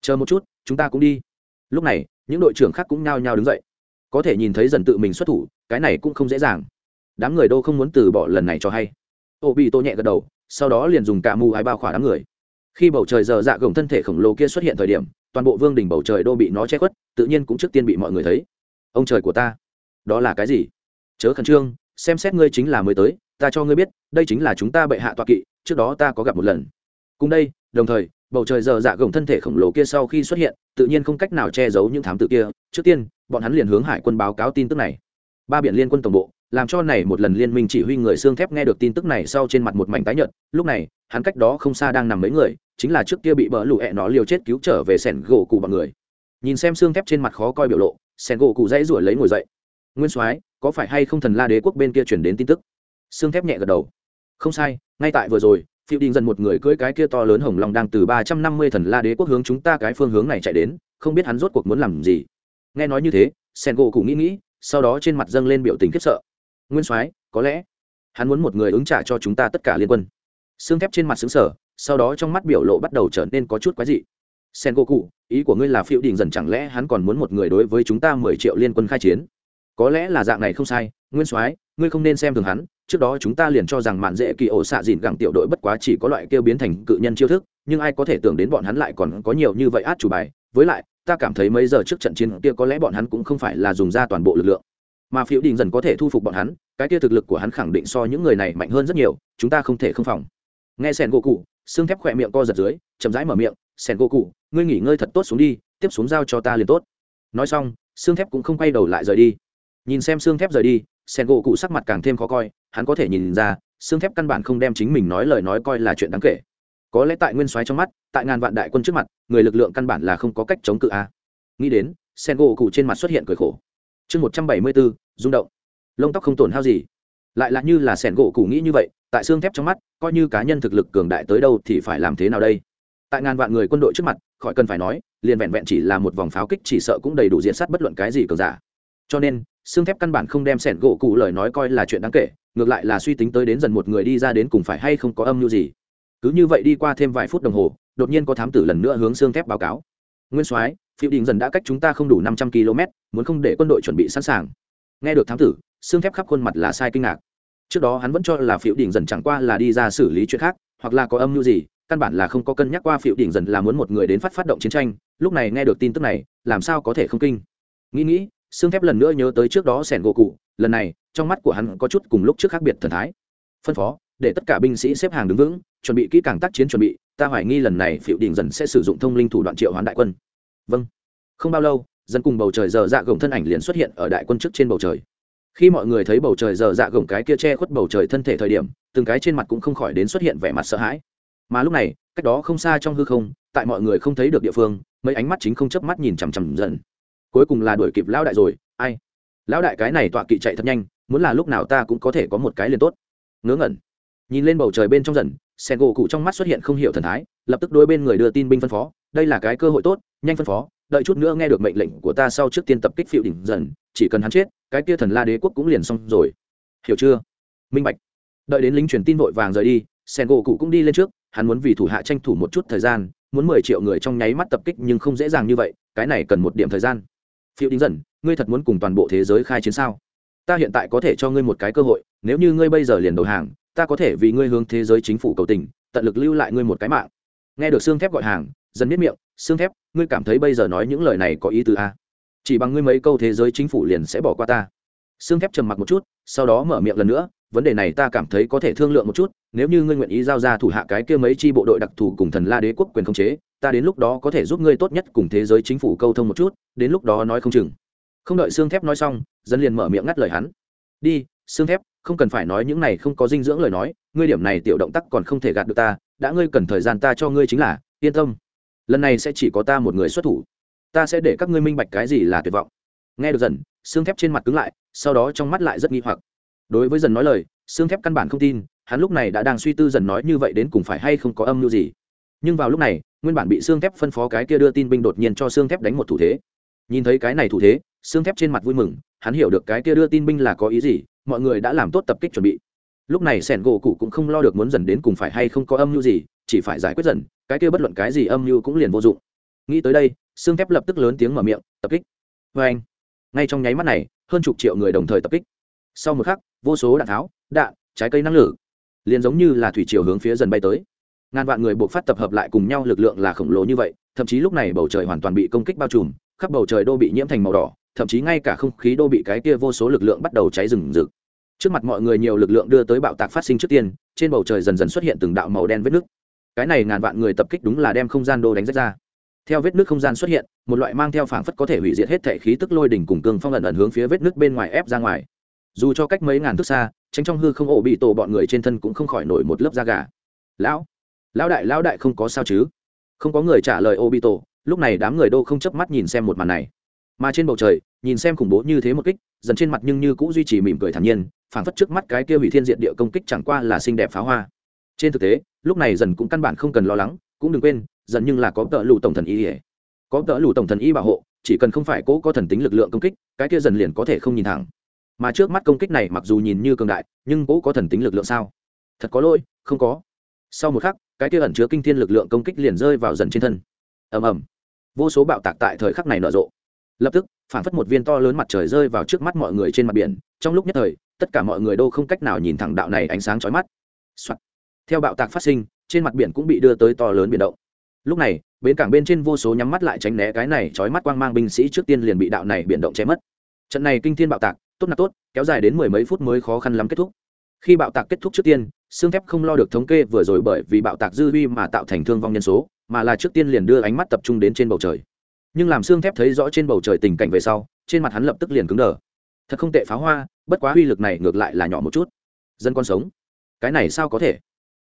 Chờ một chút, chúng ta cũng đi. Lúc này, những đội trưởng khác cũng nhao nhao đứng dậy. Có thể nhìn thấy dần tự mình xuất thủ, cái này cũng không dễ dàng. Đám người đâu không muốn từ bỏ lần này cho hay. Ô bị tổ nhẹ gật đầu, sau đó liền dùng cả mù ai bao khỏa đám người. Khi bầu trời giờ dạ gồng thân thể khổng lồ kia xuất hiện thời điểm toàn bộ vương đỉnh bầu trời đô bị nó che khuất, tự nhiên cũng trước tiên bị mọi người thấy. Ông trời của ta, đó là cái gì? Chớ khẩn trương, xem xét ngươi chính là mới tới, ta cho ngươi biết, đây chính là chúng ta bệ hạ toa kỵ, trước đó ta có gặp một lần. Cùng đây, đồng thời, bầu trời giờ dạ gồng thân thể khổng lồ kia sau khi xuất hiện, tự nhiên không cách nào che giấu những thám tử kia. Trước tiên, bọn hắn liền hướng hải quân báo cáo tin tức này. Ba biển liên quân tổng bộ, làm cho này một lần liên minh chỉ huy người xương thép nghe được tin tức này sau trên mặt một mảnh tái nhợt. Lúc này, hắn cách đó không xa đang nằm mấy người chính là trước kia bị bỡ lụ hẹ nó liều chết cứu trở về sẻn gỗ cụ bọn người. Nhìn xem xương thép trên mặt khó coi biểu lộ, sẻn gỗ cụ dãy ruổi lấy ngồi dậy. Nguyên soái, có phải hay không thần la đế quốc bên kia chuyển đến tin tức? Xương thép nhẹ gật đầu. Không sai, ngay tại vừa rồi phiêu đình dần một người cưỡi cái kia to lớn hồng long đang từ ba trăm năm mươi thần la đế quốc hướng chúng ta cái phương hướng này chạy đến, không biết hắn rốt cuộc muốn làm gì. Nghe nói như thế sen gỗ cụ nghĩ nghĩ, sau đó trên mặt dâng lên biểu tình khiếp sợ. Nguyên soái, có lẽ hắn muốn một người ứng trả cho chúng ta tất cả liên quân. Xương thép trên mặt xứng sở sau đó trong mắt biểu lộ bắt đầu trở nên có chút quái dị. Sen gỗ cụ ý của ngươi là phiêu đình dần chẳng lẽ hắn còn muốn một người đối với chúng ta mười triệu liên quân khai chiến? Có lẽ là dạng này không sai, nguyên soái, ngươi không nên xem thường hắn, trước đó chúng ta liền cho rằng mạn dễ kỳ ổ xạ dìn gẳng tiểu đội bất quá chỉ có loại kêu biến thành cự nhân chiêu thức, nhưng ai có thể tưởng đến bọn hắn lại còn có nhiều như vậy át chủ bài. Với lại, ta cảm thấy mấy giờ trước trận chiến kia có lẽ bọn hắn cũng không phải là dùng ra toàn bộ lực lượng. Mà phiêu đình dần có thể thu phục bọn hắn, cái kia thực lực của hắn khẳng định so những người này mạnh hơn rất nhiều, chúng ta không thể không phòng. Nghe sẻn gỗ cụ xương thép khỏe miệng co giật dưới, chậm rãi mở miệng, sẻn gỗ cụ, ngươi nghỉ ngơi thật tốt xuống đi, tiếp xuống giao cho ta liền tốt. Nói xong, xương thép cũng không quay đầu lại rời đi. Nhìn xem xương thép rời đi sen gỗ cụ sắc mặt càng thêm khó coi, hắn có thể nhìn ra, xương thép căn bản không đem chính mình nói lời nói coi là chuyện đáng kể. Có lẽ tại nguyên soái trong mắt, tại ngàn vạn đại quân trước mặt, người lực lượng căn bản là không có cách chống cự a. Nghĩ đến sen gỗ cụ trên mặt xuất hiện cười khổ. Chương một trăm bảy mươi bốn rung động. Lông tóc không tổn hao gì. Lại là như là sẻn gỗ cụ nghĩ như vậy, tại xương thép trong mắt coi như cá nhân thực lực cường đại tới đâu thì phải làm thế nào đây? Tại ngàn vạn người quân đội trước mặt, khỏi cần phải nói, liền vẹn vẹn chỉ là một vòng pháo kích chỉ sợ cũng đầy đủ diện sát bất luận cái gì cường giả. Cho nên, xương thép căn bản không đem sẻn gỗ cụ lời nói coi là chuyện đáng kể, ngược lại là suy tính tới đến dần một người đi ra đến cùng phải hay không có âm mưu gì. Cứ như vậy đi qua thêm vài phút đồng hồ, đột nhiên có thám tử lần nữa hướng xương thép báo cáo. Nguyên soái, phiêu đình dần đã cách chúng ta không đủ năm trăm km muốn không để quân đội chuẩn bị sẵn sàng. Nghe được thám tử, xương thép khắp khuôn mặt là sai kinh ngạc trước đó hắn vẫn cho là phiệu đỉnh dần chẳng qua là đi ra xử lý chuyện khác, hoặc là có âm mưu gì, căn bản là không có cân nhắc qua phiệu đỉnh dần là muốn một người đến phát phát động chiến tranh, lúc này nghe được tin tức này, làm sao có thể không kinh. Nghĩ nghĩ xương thép lần nữa nhớ tới trước đó sẻn gỗ cụ, lần này, trong mắt của hắn có chút cùng lúc trước khác biệt thần thái. Phân phó, để tất cả binh sĩ xếp hàng đứng vững, chuẩn bị kỹ càng tác chiến chuẩn bị, ta hoài nghi lần này phiệu đỉnh dần sẽ sử dụng thông linh thủ đoạn triệu hoán đại quân. Vâng. Không bao lâu dân cùng bầu trời giờ dạ gồng thân ảnh liền xuất hiện ở đại quân trước trên bầu trời khi mọi người thấy bầu trời giờ dạ gồng cái kia che khuất bầu trời thân thể thời điểm, từng cái trên mặt cũng không khỏi đến xuất hiện vẻ mặt sợ hãi. Mà lúc này, cách đó không xa trong hư không, tại mọi người không thấy được địa phương, mấy ánh mắt chính không chớp mắt nhìn chằm chằm dần. Cuối cùng là đuổi kịp lão đại rồi, ai? Lão đại cái này tọa kỵ chạy thật nhanh, muốn là lúc nào ta cũng có thể có một cái liền tốt. Ngớ ngẩn. Nhìn lên bầu trời bên trong dần sen gỗ cụ trong mắt xuất hiện không hiểu thần thái, lập tức đôi bên người đưa tin binh phân phó, đây là cái cơ hội tốt, nhanh phân phó, đợi chút nữa nghe được mệnh lệnh của ta sau trước tiên tập kích phiệu đỉnh dần chỉ cần hắn chết, cái kia thần la đế quốc cũng liền xong rồi. Hiểu chưa? Minh bạch. Đợi đến lính truyền tin vội vàng rời đi, sen gỗ cụ cũng đi lên trước, hắn muốn vì thủ hạ tranh thủ một chút thời gian, muốn mười triệu người trong nháy mắt tập kích nhưng không dễ dàng như vậy, cái này cần một điểm thời gian. Phiêu đính dần, ngươi thật muốn cùng toàn bộ thế giới khai chiến sao? Ta hiện tại có thể cho ngươi một cái cơ hội, nếu như ngươi bây giờ liền đầu hàng, ta có thể vì ngươi hướng thế giới chính phủ cầu tình, tận lực lưu lại ngươi một cái mạng. Nghe được xương thép gọi hàng, dần biết miệng xương thép, ngươi cảm thấy bây giờ nói những lời này có ý tứ a à? Chỉ bằng ngươi mấy câu thế giới chính phủ liền sẽ bỏ qua ta. Xương thép trầm mặc một chút, sau đó mở miệng lần nữa, vấn đề này ta cảm thấy có thể thương lượng một chút, nếu như ngươi nguyện ý giao ra thủ hạ cái kia mấy chi bộ đội đặc thù cùng thần la đế quốc quyền khống chế, ta đến lúc đó có thể giúp ngươi tốt nhất cùng thế giới chính phủ câu thông một chút, đến lúc đó nói không chừng. Không đợi xương thép nói xong, dân liền mở miệng ngắt lời hắn. Đi xương thép không cần phải nói những này không có dinh dưỡng lời nói, ngươi điểm này tiểu động tác còn không thể gạt được ta, đã ngươi cần thời gian ta cho ngươi chính là, yên tâm. Lần này sẽ chỉ có ta một người xuất thủ ta sẽ để các ngươi minh bạch cái gì là tuyệt vọng. Nghe được dần, xương thép trên mặt cứng lại, sau đó trong mắt lại rất nghi hoặc. Đối với dần nói lời, xương thép căn bản không tin, hắn lúc này đã đang suy tư dần nói như vậy đến cùng phải hay không có âm mưu gì. Nhưng vào lúc này, nguyên bản bị xương thép phân phó cái kia đưa tin binh đột nhiên cho xương thép đánh một thủ thế. Nhìn thấy cái này thủ thế, xương thép trên mặt vui mừng, hắn hiểu được cái kia đưa tin binh là có ý gì, mọi người đã làm tốt tập kích chuẩn bị. Lúc này sẻn gỗ cụ cũng không lo được muốn dần đến cùng phải hay không có âm mưu gì, chỉ phải giải quyết dần, cái kia bất luận cái gì âm mưu cũng liền vô dụng nghĩ tới đây, xương thép lập tức lớn tiếng mở miệng, tập kích. Vê anh, ngay trong nháy mắt này, hơn chục triệu người đồng thời tập kích. Sau một khắc, vô số đạn tháo, đạn, trái cây năng lượng liền giống như là thủy chiều hướng phía dần bay tới. Ngàn vạn người buộc phát tập hợp lại cùng nhau lực lượng là khổng lồ như vậy, thậm chí lúc này bầu trời hoàn toàn bị công kích bao trùm, khắp bầu trời đô bị nhiễm thành màu đỏ, thậm chí ngay cả không khí đô bị cái kia vô số lực lượng bắt đầu cháy rừng rực. Trước mặt mọi người nhiều lực lượng đưa tới bạo tạc phát sinh trước tiên, trên bầu trời dần dần xuất hiện từng đạo màu đen vết nước cái này ngàn vạn người tập kích đúng là đem không gian đô đánh rách ra theo vết nước không gian xuất hiện, một loại mang theo phảng phất có thể hủy diệt hết thể khí tức lôi đỉnh cùng cương phong lần ẩn hướng phía vết nước bên ngoài ép ra ngoài. Dù cho cách mấy ngàn thước xa, tránh trong hư không ổ bị tổ bọn người trên thân cũng không khỏi nổi một lớp da gà. Lão lão đại lão đại không có sao chứ? Không có người trả lời ô bị tổ, lúc này đám người đô không chớp mắt nhìn xem một màn này. Mà trên bầu trời, nhìn xem khủng bố như thế một kích, dần trên mặt nhưng như cũng duy trì mỉm cười thản nhiên, phảng phất trước mắt cái kia hủy thiên diện địa công kích chẳng qua là xinh đẹp pháo hoa. Trên thực tế, lúc này dần cũng căn bản không cần lo lắng, cũng đừng quên dần nhưng là có tợ lụ tổng thần y ỉa có tợ lụ tổng thần y bảo hộ, chỉ cần không phải cố có thần tính lực lượng công kích, cái kia dần liền có thể không nhìn thẳng. Mà trước mắt công kích này mặc dù nhìn như cường đại, nhưng cố có thần tính lực lượng sao? Thật có lỗi, không có. Sau một khắc, cái kia ẩn chứa kinh thiên lực lượng công kích liền rơi vào dần trên thân. Ầm ầm. Vô số bạo tạc tại thời khắc này nở rộ. Lập tức, phản phất một viên to lớn mặt trời rơi vào trước mắt mọi người trên mặt biển, trong lúc nhất thời, tất cả mọi người đâu không cách nào nhìn thẳng đạo này ánh sáng chói mắt、Soạn. theo bạo tạc phát sinh, trên mặt biển cũng bị đưa tới to lớn biển động lúc này, bến cảng bên trên vô số nhắm mắt lại tránh né cái này chói mắt quang mang binh sĩ trước tiên liền bị đạo này biển động che mất. Trận này kinh thiên bạo tạc, tốt là tốt, kéo dài đến mười mấy phút mới khó khăn lắm kết thúc. Khi bạo tạc kết thúc trước tiên, xương thép không lo được thống kê vừa rồi bởi vì bạo tạc dư vi mà tạo thành thương vong nhân số, mà là trước tiên liền đưa ánh mắt tập trung đến trên bầu trời. Nhưng làm xương thép thấy rõ trên bầu trời tình cảnh về sau, trên mặt hắn lập tức liền cứng đờ. Thật không tệ pháo hoa, bất quá uy lực này ngược lại là nhỏ một chút. Dân con sống. Cái này sao có thể?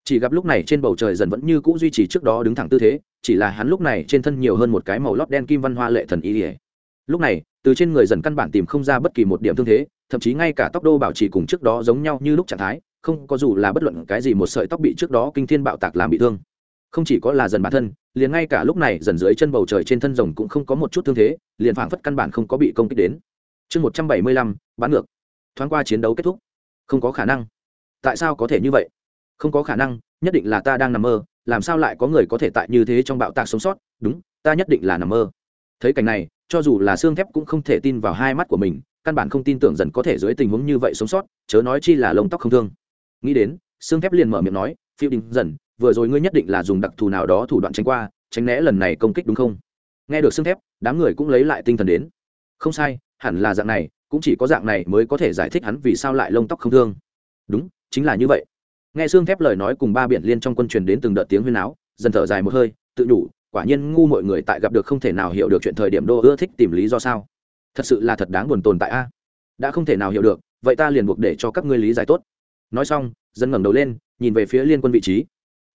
Chỉ gặp lúc này trên bầu trời dần vẫn như cũ duy trì trước đó đứng thẳng tư thế, chỉ là hắn lúc này trên thân nhiều hơn một cái màu lót đen kim văn hoa lệ thần y ỉa lúc này, từ trên người dần căn bản tìm không ra bất kỳ một điểm thương thế, thậm chí ngay cả tóc đô bảo trì cùng trước đó giống nhau như lúc trạng thái, không có dù là bất luận cái gì một sợi tóc bị trước đó kinh thiên bạo tạc làm bị thương. Không chỉ có là dần bản thân, liền ngay cả lúc này dần dưới chân bầu trời trên thân rồng cũng không có một chút thương thế, liền phảng phất căn bản không có bị công kích đến. Chương một trăm bảy mươi lăm, bán ngược. Thoáng qua chiến đấu kết thúc. Không có khả năng. Tại sao có thể như vậy? Không có khả năng, nhất định là ta đang nằm mơ, làm sao lại có người có thể tại như thế trong bạo tạc sống sót? Đúng, ta nhất định là nằm mơ. Thấy cảnh này, cho dù là xương thép cũng không thể tin vào hai mắt của mình, căn bản không tin tưởng dần có thể dưới tình huống như vậy sống sót, chớ nói chi là lông tóc không thương. Nghĩ đến, xương thép liền mở miệng nói, phiêu đình, dần, vừa rồi ngươi nhất định là dùng đặc thù nào đó thủ đoạn tránh qua, tránh né lần này công kích đúng không? Nghe được xương thép, đám người cũng lấy lại tinh thần đến. Không sai, hẳn là dạng này, cũng chỉ có dạng này mới có thể giải thích hắn vì sao lại lông tóc không thương. Đúng, chính là như vậy nghe xương thép lời nói cùng ba biển liên trong quân truyền đến từng đợt tiếng huyên áo dần thở dài một hơi, tự nhủ, quả nhiên ngu mọi người tại gặp được không thể nào hiểu được chuyện thời điểm đô ưa thích tìm lý do sao. Thật sự là thật đáng buồn tồn tại a. Đã không thể nào hiểu được, vậy ta liền buộc để cho các ngươi lý giải tốt. Nói xong, dân ngẩng đầu lên, nhìn về phía liên quân vị trí.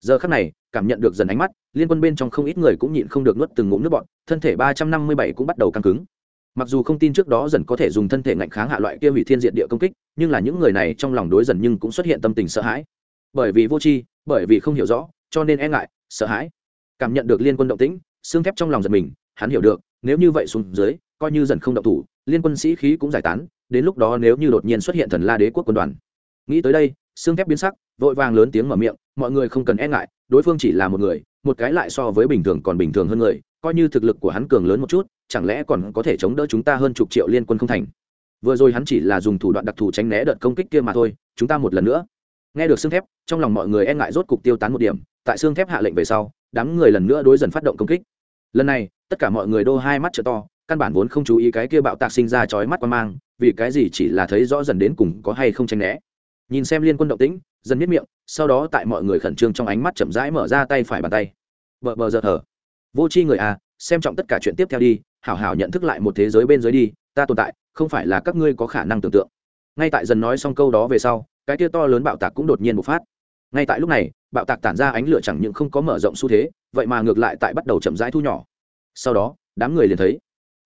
Giờ khắc này, cảm nhận được dần ánh mắt, liên quân bên trong không ít người cũng nhịn không được nuốt từng ngụm nước bọn thân thể ba trăm năm mươi bảy cũng bắt đầu căng cứng. Mặc dù không tin trước đó dần có thể dùng thân thể ngạnh kháng hạ loại kia hủy thiên diện địa công kích, nhưng là những người này trong lòng đối dần nhưng cũng xuất hiện tâm tình sợ hãi bởi vì vô tri, bởi vì không hiểu rõ, cho nên e ngại, sợ hãi. Cảm nhận được liên quân động tĩnh, xương thép trong lòng giật mình, hắn hiểu được, nếu như vậy xuống dưới, coi như dần không động thủ, liên quân sĩ khí cũng giải tán, đến lúc đó nếu như đột nhiên xuất hiện thần la đế quốc quân đoàn. Nghĩ tới đây, xương thép biến sắc, vội vàng lớn tiếng mở miệng, mọi người không cần e ngại, đối phương chỉ là một người, một cái lại so với bình thường còn bình thường hơn người, coi như thực lực của hắn cường lớn một chút, chẳng lẽ còn có thể chống đỡ chúng ta hơn chục triệu liên quân không thành? Vừa rồi hắn chỉ là dùng thủ đoạn đặc thù tránh né đợt công kích kia mà thôi, chúng ta một lần nữa nghe được xương thép, trong lòng mọi người e ngại rốt cục tiêu tán một điểm, tại xương thép hạ lệnh về sau, đám người lần nữa đối dần phát động công kích. Lần này, tất cả mọi người đô hai mắt trợ to, căn bản vốn không chú ý cái kia bạo tạc sinh ra chói mắt qua mang, vì cái gì chỉ là thấy rõ dần đến cùng có hay không tranh né. Nhìn xem liên quân động tĩnh, dần miết miệng, sau đó tại mọi người khẩn trương trong ánh mắt chậm rãi mở ra tay phải bàn tay. Vợ bờ giờ thở. Vô c h i người à xem trọng tất cả chuyện tiếp theo đi, hảo hảo nhận thức lại một thế giới bên dưới đi, ta tồn tại, không phải là các ngươi có khả năng tưởng tượng ngay tại dần nói xong câu đó về sau, cái kia to lớn bạo tạc cũng đột nhiên bộc phát. Ngay tại lúc này, bạo tạc tản ra ánh lửa chẳng những không có mở rộng xu thế, vậy mà ngược lại tại bắt đầu chậm rãi thu nhỏ. Sau đó, đám người liền thấy,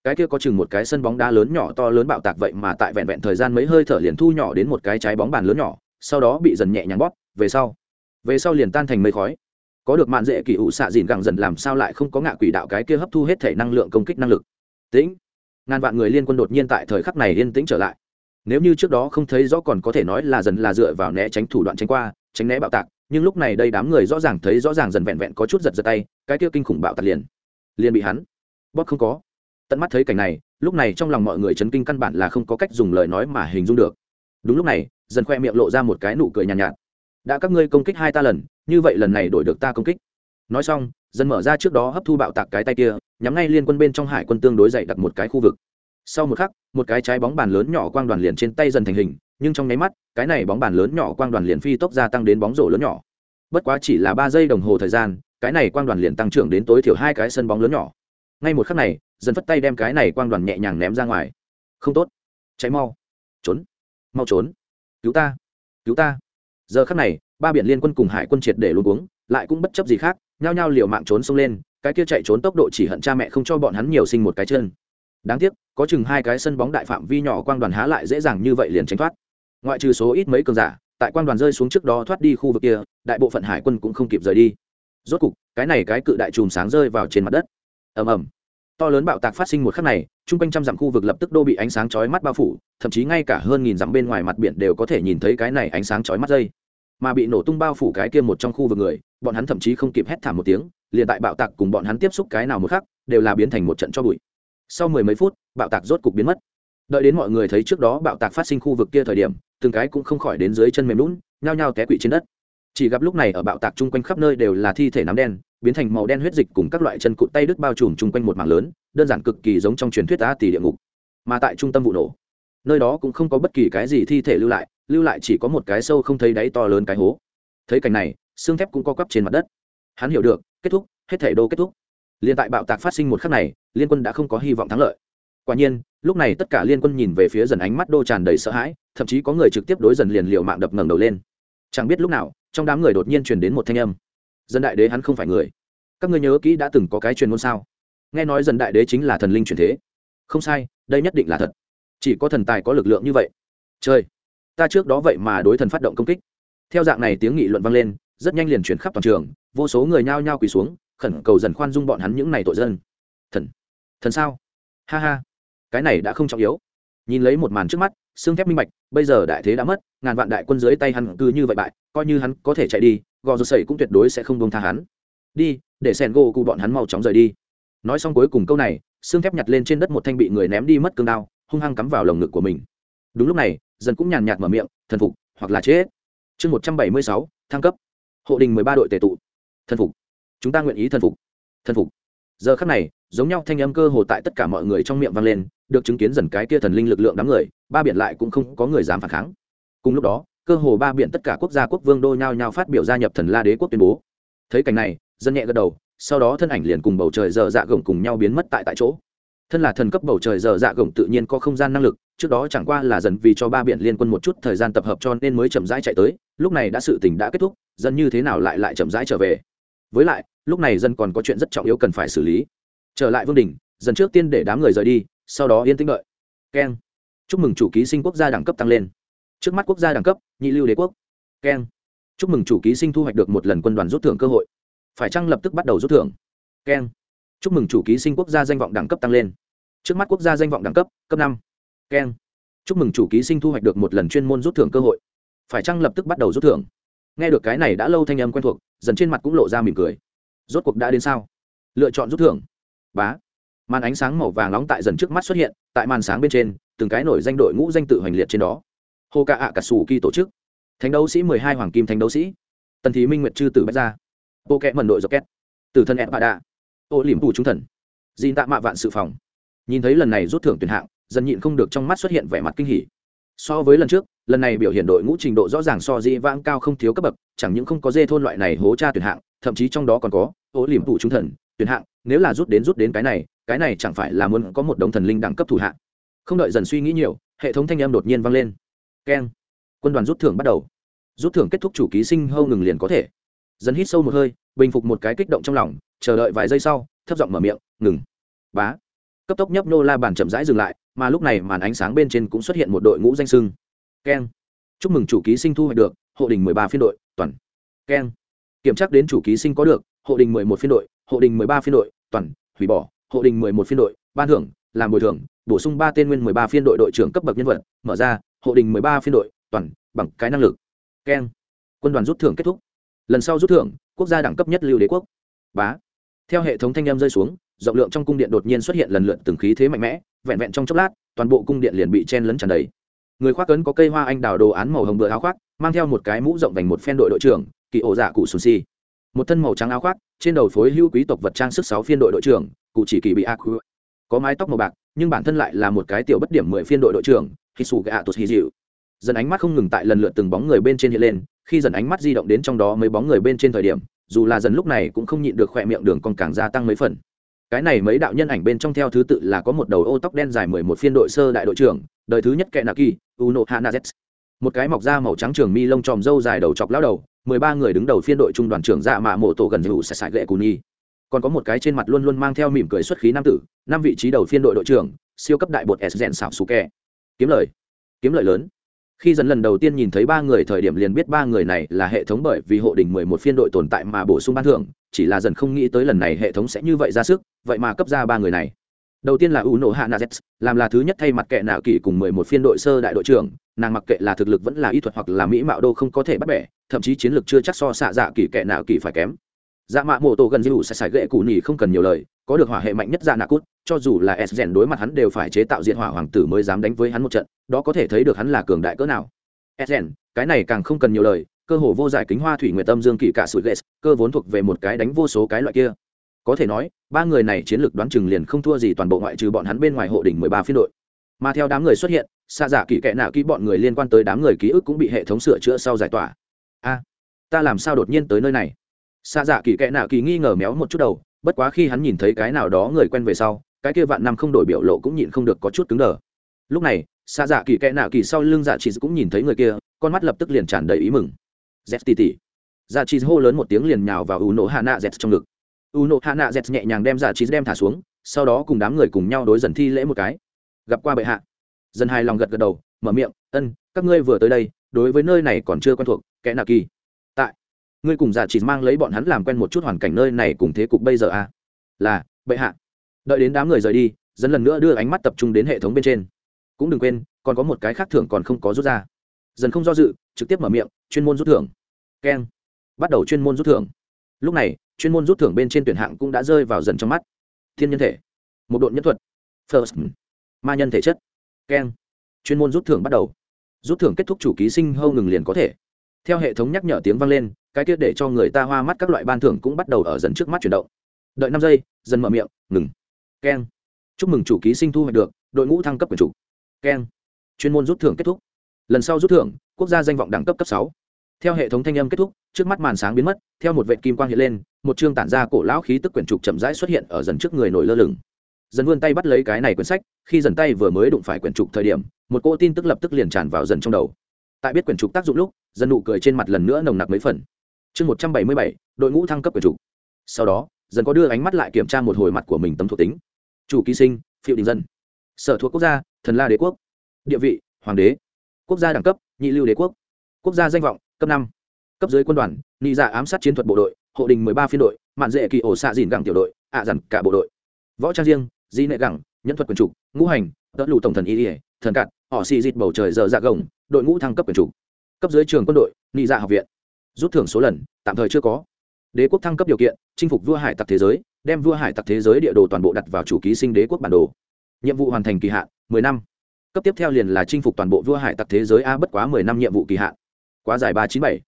cái kia có chừng một cái sân bóng đá lớn nhỏ to lớn bạo tạc vậy mà tại vẹn vẹn thời gian mấy hơi thở liền thu nhỏ đến một cái trái bóng bàn lớn nhỏ, sau đó bị dần nhẹ nhàng bóp, về sau về sau liền tan thành mây khói. Có được mạn dễ kỳ ủ xạ dìn gẳng dần làm sao lại không có ngạ quỷ đạo cái kia hấp thu hết thể năng lượng công kích năng lực. Tĩnh, ngàn vạn người liên quân đột nhiên tại thời khắc này yên tĩnh trở lại nếu như trước đó không thấy rõ còn có thể nói là dần là dựa vào né tránh thủ đoạn tránh qua tránh né bạo tạc nhưng lúc này đây đám người rõ ràng thấy rõ ràng dần vẹn vẹn có chút giật giật tay cái kia kinh khủng bạo tạc liền liền bị hắn bóp không có. Tận mắt thấy cảnh này lúc này trong lòng mọi người chấn kinh căn bản là không có cách dùng lời nói mà hình dung được. Đúng lúc này dần khoe miệng lộ ra một cái nụ cười nhàn nhạt, nhạt. Đã các ngươi công kích hai ta lần như vậy lần này đổi được ta công kích. Nói xong dần mở ra trước đó hấp thu bạo tạc cái tay kia nhắm ngay liên quân bên trong hải quân tương đối dày đặt một cái khu vực sau một khắc, một cái trái bóng bàn lớn nhỏ quang đoàn liền trên tay dần thành hình, nhưng trong nháy mắt, cái này bóng bàn lớn nhỏ quang đoàn liền phi tốc gia tăng đến bóng rổ lớn nhỏ. Bất quá chỉ là ba giây đồng hồ thời gian, cái này quang đoàn liền tăng trưởng đến tối thiểu hai cái sân bóng lớn nhỏ. Ngay một khắc này, dần phất tay đem cái này quang đoàn nhẹ nhàng ném ra ngoài. Không tốt. Cháy mau. Trốn. Mau trốn. Cứu ta. Cứu ta. Giờ khắc này, ba biển liên quân cùng hải quân triệt để luôn uống lại cũng bất chấp gì khác, nhao nhao liều mạng trốn xông lên, cái kia chạy trốn tốc độ chỉ hận cha mẹ không cho bọn hắn nhiều sinh một cái chân đáng tiếc, có chừng hai cái sân bóng đại phạm vi nhỏ quang đoàn há lại dễ dàng như vậy liền tránh thoát. Ngoại trừ số ít mấy cường giả, tại quang đoàn rơi xuống trước đó thoát đi khu vực kia, đại bộ phận hải quân cũng không kịp rời đi. Rốt cục, cái này cái cự đại chùm sáng rơi vào trên mặt đất. Ầm ầm. To lớn bạo tạc phát sinh một khắc này, chung quanh trăm dặm khu vực lập tức đô bị ánh sáng chói mắt bao phủ, thậm chí ngay cả hơn nghìn dặm bên ngoài mặt biển đều có thể nhìn thấy cái này ánh sáng chói mắt dây. Mà bị nổ tung bao phủ cái kia một trong khu vực người, bọn hắn thậm chí không kịp hét thảm một tiếng, liền tại bạo tạc cùng bọn hắn tiếp xúc cái nào một khắc, đều là biến thành một trận cho bụi sau mười mấy phút, bạo tạc rốt cục biến mất. Đợi đến mọi người thấy trước đó bạo tạc phát sinh khu vực kia thời điểm, từng cái cũng không khỏi đến dưới chân mềm lún, nhao nhao té quỵ trên đất. Chỉ gặp lúc này ở bạo tạc chung quanh khắp nơi đều là thi thể nám đen, biến thành màu đen huyết dịch cùng các loại chân cụt tay đứt bao trùm chung quanh một mảng lớn, đơn giản cực kỳ giống trong truyền thuyết a tỷ địa ngục. Mà tại trung tâm vụ nổ, nơi đó cũng không có bất kỳ cái gì thi thể lưu lại lưu lại chỉ có một cái sâu không thấy đáy to lớn cái hố. Thấy cảnh này, xương thép cũng co quắp trên mặt đất. Hắn hiểu được, kết thúc, hết thể đô kết thúc liên tại bạo tạc phát sinh một khắc này, liên quân đã không có hy vọng thắng lợi. Quả nhiên, lúc này tất cả liên quân nhìn về phía dần ánh mắt đô tràn đầy sợ hãi, thậm chí có người trực tiếp đối dần liền liều mạng đập ngẩng đầu lên. Chẳng biết lúc nào, trong đám người đột nhiên truyền đến một thanh âm. Dân đại đế hắn không phải người. Các ngươi nhớ kỹ đã từng có cái truyền ngôn sao? Nghe nói dân đại đế chính là thần linh truyền thế. Không sai, đây nhất định là thật. Chỉ có thần tài có lực lượng như vậy. Chơi ta trước đó vậy mà đối thần phát động công kích. Theo dạng này tiếng nghị luận vang lên, rất nhanh liền chuyển khắp toàn trường, vô số người nhao nhao quỳ xuống khẩn cầu dần khoan dung bọn hắn những này tội dân. Thần thần sao? Ha ha, cái này đã không trọng yếu. Nhìn lấy một màn trước mắt, xương thép minh bạch, bây giờ đại thế đã mất, ngàn vạn đại quân dưới tay hắn cứ như vậy bại, coi như hắn có thể chạy đi, gò rột sẩy cũng tuyệt đối sẽ không bông tha hắn. Đi, để sẻn gỗ cụ bọn hắn mau chóng rời đi. Nói xong cuối cùng câu này, xương thép nhặt lên trên đất một thanh bị người ném đi mất cương đao, hung hăng cắm vào lồng ngực của mình. Đúng lúc này dần cũng nhàn nhạt mở miệng, thần phục hoặc là chết. Chương một trăm bảy mươi sáu, thăng cấp. Hộ đình mười ba đội tề tụ. Thần phục chúng ta nguyện ý thần phục. Thần phục. Giờ khắc này, giống nhau thanh âm cơ hồ tại tất cả mọi người trong miệng vang lên, được chứng kiến dần cái kia thần linh lực lượng đám người, ba biển lại cũng không có người dám phản kháng. Cùng lúc đó, cơ hồ ba biển tất cả quốc gia quốc vương đô nhao nhao phát biểu gia nhập thần la đế quốc tuyên bố. Thấy cảnh này, dân nhẹ gật đầu, sau đó thân ảnh liền cùng bầu trời dở dạ gồng cùng nhau biến mất tại tại chỗ. Thân là thần cấp bầu trời dở dạ gồng tự nhiên có không gian năng lực, trước đó chẳng qua là dần vì cho ba biển liên quân một chút thời gian tập hợp cho nên mới chậm rãi chạy tới, lúc này đã sự tình đã kết thúc dân như thế nào lại lại chậm rãi trở về với lại, lúc này dân còn có chuyện rất trọng yếu cần phải xử lý. Trở lại vương đình dần trước tiên để đám người rời đi, sau đó yên tĩnh đợi. Keng. Chúc mừng chủ ký sinh quốc gia đẳng cấp tăng lên. Trước mắt quốc gia đẳng cấp, nhị lưu đế quốc. Keng. Chúc mừng chủ ký sinh thu hoạch được một lần quân đoàn rút thưởng cơ hội. Phải chăng lập tức bắt đầu rút thưởng? Keng. Chúc mừng chủ ký sinh quốc gia danh vọng đẳng cấp tăng lên. Trước mắt quốc gia danh vọng đẳng cấp cấp năm. Keng. Chúc mừng chủ ký sinh thu hoạch được một lần chuyên môn rút thưởng cơ hội. Phải chăng lập tức bắt đầu rút thưởng? Nghe được cái này đã lâu thanh âm quen thuộc, dần trên mặt cũng lộ ra mỉm cười. Rốt cuộc đã đến sao? Lựa chọn rút thưởng. Bá. Màn ánh sáng màu vàng nóng tại dần trước mắt xuất hiện, tại màn sáng bên trên, từng cái nổi danh đội ngũ danh tự hoành liệt trên đó. Hô ca ạ cả sù kỳ tổ chức. Thánh đấu sĩ mười hai hoàng kim thánh đấu sĩ. Tần thí minh nguyệt chư tử bách gia. Bộ kẽ mần đội dọc két tử thân ẹn bà đạ. Ô liềm tù trung thần. Dìn tạ mạ vạn sự phòng. Nhìn thấy lần này rút thưởng tuyển hạng, dần nhịn không được trong mắt xuất hiện vẻ mặt kinh hỉ so với lần trước, lần này biểu hiện đội ngũ trình độ rõ ràng so di vãng cao không thiếu cấp bậc, chẳng những không có dê thôn loại này hố tra tuyển hạng, thậm chí trong đó còn có ố liềm thủ trung thần, tuyển hạng, nếu là rút đến rút đến cái này cái này chẳng phải là muốn có một đống thần linh đẳng cấp thủ hạng. Không đợi dần suy nghĩ nhiều, hệ thống thanh âm đột nhiên vang lên. Keng. Quân đoàn rút thưởng bắt đầu. Rút thưởng kết thúc chủ ký sinh hâu ngừng liền có thể. Dần hít sâu một hơi, bình phục một cái kích động trong lòng, chờ đợi vài giây sau, thấp giọng mở miệng, ngừng. Bá. Cấp tốc nhấp nô la bàn chậm rãi dừng lại mà lúc này màn ánh sáng bên trên cũng xuất hiện một đội ngũ danh sưng. Keng. Chúc mừng chủ ký sinh thu hoạch được, hộ đình mười ba phiên đội, toàn. Keng. Kiểm tra đến chủ ký sinh có được, hộ đình mười một phiên đội, hộ đình mười ba phiên đội, toàn. Hủy bỏ, hộ đình mười một phiên đội, ban thưởng, làm bồi thường, bổ sung ba tên nguyên mười ba phiên đội đội trưởng cấp bậc nhân vật, mở ra, hộ đình mười ba phiên đội, toàn, bằng cái năng lực. Keng. Quân đoàn rút thưởng kết thúc. Lần sau rút thưởng, quốc gia đẳng cấp nhất lưu đế quốc. Bá. Theo hệ thống thanh em rơi xuống rộng lượng trong cung điện đột nhiên xuất hiện lần lượt từng khí thế mạnh mẽ, vẹn vẹn trong chốc lát, toàn bộ cung điện liền bị chen lấn tràn đầy. Người khoác cấn có cây hoa anh đào đồ án màu hồng bựa áo khoác, mang theo một cái mũ rộng vành một phen đội đội trưởng, kỳ ổ dạ cụ sùn si. Một thân màu trắng áo khoác, trên đầu phối hữu quý tộc vật trang sức sáu phiên đội đội trưởng, cụ chỉ kỳ bị ác có mái tóc màu bạc, nhưng bản thân lại là một cái tiểu bất điểm mười phiên đội đội trưởng khi sù gạ tụt hì dịu. Dần ánh mắt không ngừng tại lần lượt từng bóng người bên trên hiện lên, khi dần ánh mắt di động đến trong đó mấy bóng người bên trên thời điểm, dù là dần lúc này cũng không nhịn được khỏe miệng đường còn càng gia tăng mấy phần cái này mấy đạo nhân ảnh bên trong theo thứ tự là có một đầu ô tóc đen dài mười một phiên đội sơ đại đội trưởng, đời thứ nhất kệ kỳ, uno hanazet một cái mọc da màu trắng trường mi lông tròm râu dài đầu chọc lao đầu, mười ba người đứng đầu phiên đội trung đoàn trưởng dạ mạ mộ tổ gần hữu sài sài gậy cù nhi còn có một cái trên mặt luôn luôn mang theo mỉm cười xuất khí nam tử, năm vị trí đầu phiên đội đội trưởng, siêu cấp đại bột s rèn xảo xù kè. Kiếm lời. Kiếm lời lớn khi dần lần đầu tiên nhìn thấy ba người thời điểm liền biết ba người này là hệ thống bởi vì hộ đỉnh mười một phiên đội tồn tại mà bổ sung ban thưởng, chỉ là dần không nghĩ tới lần này hệ thống sẽ như vậy ra sức, vậy mà cấp ra ba người này. Đầu tiên là u nộ hạ nazet làm là thứ nhất thay mặt kệ nạo kỳ cùng mười một phiên đội sơ đại đội trưởng, nàng mặc kệ là thực lực vẫn là y thuật hoặc là mỹ mạo đô không có thể bắt bẻ, thậm chí chiến lược chưa chắc so xạ dạ kỳ kệ nạo kỳ phải kém. Dạ mạ mô tô gần dư sẽ xài gậy cụ nhì không cần nhiều lời có được hỏa hệ mạnh nhất dạ nạ cút, cho dù là s rèn đối mặt hắn đều phải chế tạo diện hỏa hoàng tử mới dám đánh với hắn một trận, đó có thể thấy được hắn là cường đại cỡ nào. S rèn, cái này càng không cần nhiều lời, cơ hồ vô giải kính hoa thủy nguyệt tâm dương kỳ cả sủi ghét, cơ vốn thuộc về một cái đánh vô số cái loại kia. Có thể nói, ba người này chiến lược đoán chừng liền không thua gì toàn bộ ngoại trừ bọn hắn bên ngoài hộ đỉnh mười ba phiên đội. Mà theo đám người xuất hiện, xa giả kỳ kệ nạo kỹ bọn người liên quan tới đám người ký ức cũng bị hệ thống sửa chữa sau giải tỏa. A, ta làm sao đột nhiên tới nơi này? Xa giả kỳ kệ nạo kỳ nghi ngờ méo một chút đầu bất quá khi hắn nhìn thấy cái nào đó người quen về sau, cái kia vạn năm không đổi biểu lộ cũng nhịn không được có chút cứng đờ. Lúc này xa dạ kỳ kẽ nạ kỳ sau lưng dạ chị cũng nhìn thấy người kia, con mắt lập tức liền tràn đầy ý mừng. Z tỉ tỉ dạ chị hô lớn một tiếng liền nhào vào u nộ hạ nạ z trong ngực. U nộ hạ nạ z nhẹ nhàng đem dạ chị đem thả xuống, sau đó cùng đám người cùng nhau đối dần thi lễ một cái. Gặp qua bệ hạ. Dân hai lòng gật gật đầu, mở miệng, ân, các ngươi vừa tới đây, đối với nơi này còn chưa quen thuộc kẽ nạ kỳ ngươi cùng giả chỉ mang lấy bọn hắn làm quen một chút hoàn cảnh nơi này cùng thế cục bây giờ à? Là, bệ hạ. Đợi đến đám người rời đi, dân lần nữa đưa ánh mắt tập trung đến hệ thống bên trên. Cũng đừng quên, còn có một cái khác thưởng còn không có rút ra. Dần không do dự, trực tiếp mở miệng, chuyên môn rút thưởng. Keng. Bắt đầu chuyên môn rút thưởng. Lúc này, chuyên môn rút thưởng bên trên tuyển hạng cũng đã rơi vào dần trong mắt. Thiên nhân thể. Một đội nhân thuật. First. Ma nhân thể chất. Keng. Chuyên môn rút thưởng bắt đầu. Rút thưởng kết thúc chủ ký sinh hâu ngừng liền có thể theo hệ thống nhắc nhở tiếng vang lên, cái kia để cho người ta hoa mắt các loại ban thưởng cũng bắt đầu ở dần trước mắt chuyển động. Đợi năm giây, dần mở miệng, ngừng. Keng. Chúc mừng chủ ký sinh thu hoạch được, đội ngũ thăng cấp quyền chủ. Keng. Chuyên môn rút thưởng kết thúc. Lần sau rút thưởng, quốc gia danh vọng đẳng cấp cấp sáu. Theo hệ thống thanh âm kết thúc, trước mắt màn sáng biến mất, theo một vệ kim quang hiện lên, một chương tản ra cổ lão khí tức quyển trục chậm rãi xuất hiện ở dần trước người nổi lơ lửng. Dần vươn tay bắt lấy cái này quyển sách, khi dần tay vừa mới đụng phải quyển trục thời điểm, một cô tin tức lập tức liền tràn vào dần trong đầu tại biết quyển trục tác dụng lúc dần nụ cười trên mặt lần nữa nồng nặc mấy phần. Chương một trăm bảy mươi bảy, đội ngũ thăng cấp quyển trục. Sau đó, dần có đưa ánh mắt lại kiểm tra một hồi mặt của mình tấm thuộc tính. Chủ ký sinh phiệu đình dân. Sở thuộc quốc gia, thần la đế quốc. Địa vị, hoàng đế. Quốc gia đẳng cấp, nhị lưu đế quốc. Quốc gia danh vọng, cấp năm. Cấp dưới quân đoàn nhị dạ ám sát chiến thuật bộ đội, hộ đình mười ba phiên đội, mạn dễ kỳ ổ xạ dìn gẳng tiểu đội, ạ dằn cả bộ đội. Võ trang riêng, di nệ gẳng nhân thuật quyền trục, ngũ hành đỡ lụ tổng thần y ỉa thần cạn, họ xì dịt bầu trời giờ dạ gồng đội ngũ thăng cấp quyền chủ, cấp dưới trường quân đội nị dạ học viện. Rút thưởng số lần tạm thời chưa có. Đế quốc thăng cấp điều kiện chinh phục vua hải tặc thế giới đem vua hải tặc thế giới địa đồ toàn bộ đặt vào chủ ký sinh đế quốc bản đồ. Nhiệm vụ hoàn thành kỳ hạn mười năm. Cấp tiếp theo liền là chinh phục toàn bộ vua hải tặc thế giới a bất quá mười năm nhiệm vụ kỳ hạn. Quá dài ba chín bảy.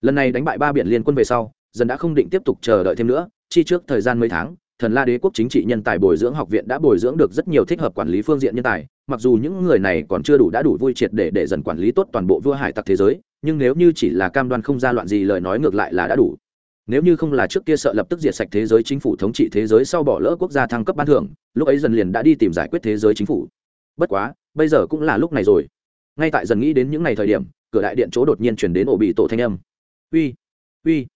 Lần này đánh bại ba biển liên quân về sau dần đã không định tiếp tục chờ đợi thêm nữa chi trước thời gian mấy tháng thần la đế quốc chính trị nhân tài bồi dưỡng học viện đã bồi dưỡng được rất nhiều thích hợp quản lý phương diện nhân tài, mặc dù những người này còn chưa đủ đã đủ vui triệt để để dần quản lý tốt toàn bộ vua hải tặc thế giới, nhưng nếu như chỉ là cam đoan không ra loạn gì lời nói ngược lại là đã đủ. Nếu như không là trước kia sợ lập tức diệt sạch thế giới chính phủ thống trị thế giới sau bỏ lỡ quốc gia thăng cấp ban thưởng, lúc ấy dần liền đã đi tìm giải quyết thế giới chính phủ. Bất quá, bây giờ cũng là lúc này rồi. Ngay tại dần nghĩ đến những ngày thời điểm, cửa đại điện chỗ đột nhiên chuyển đến ổ bị tổ thanh âm. Uy uy,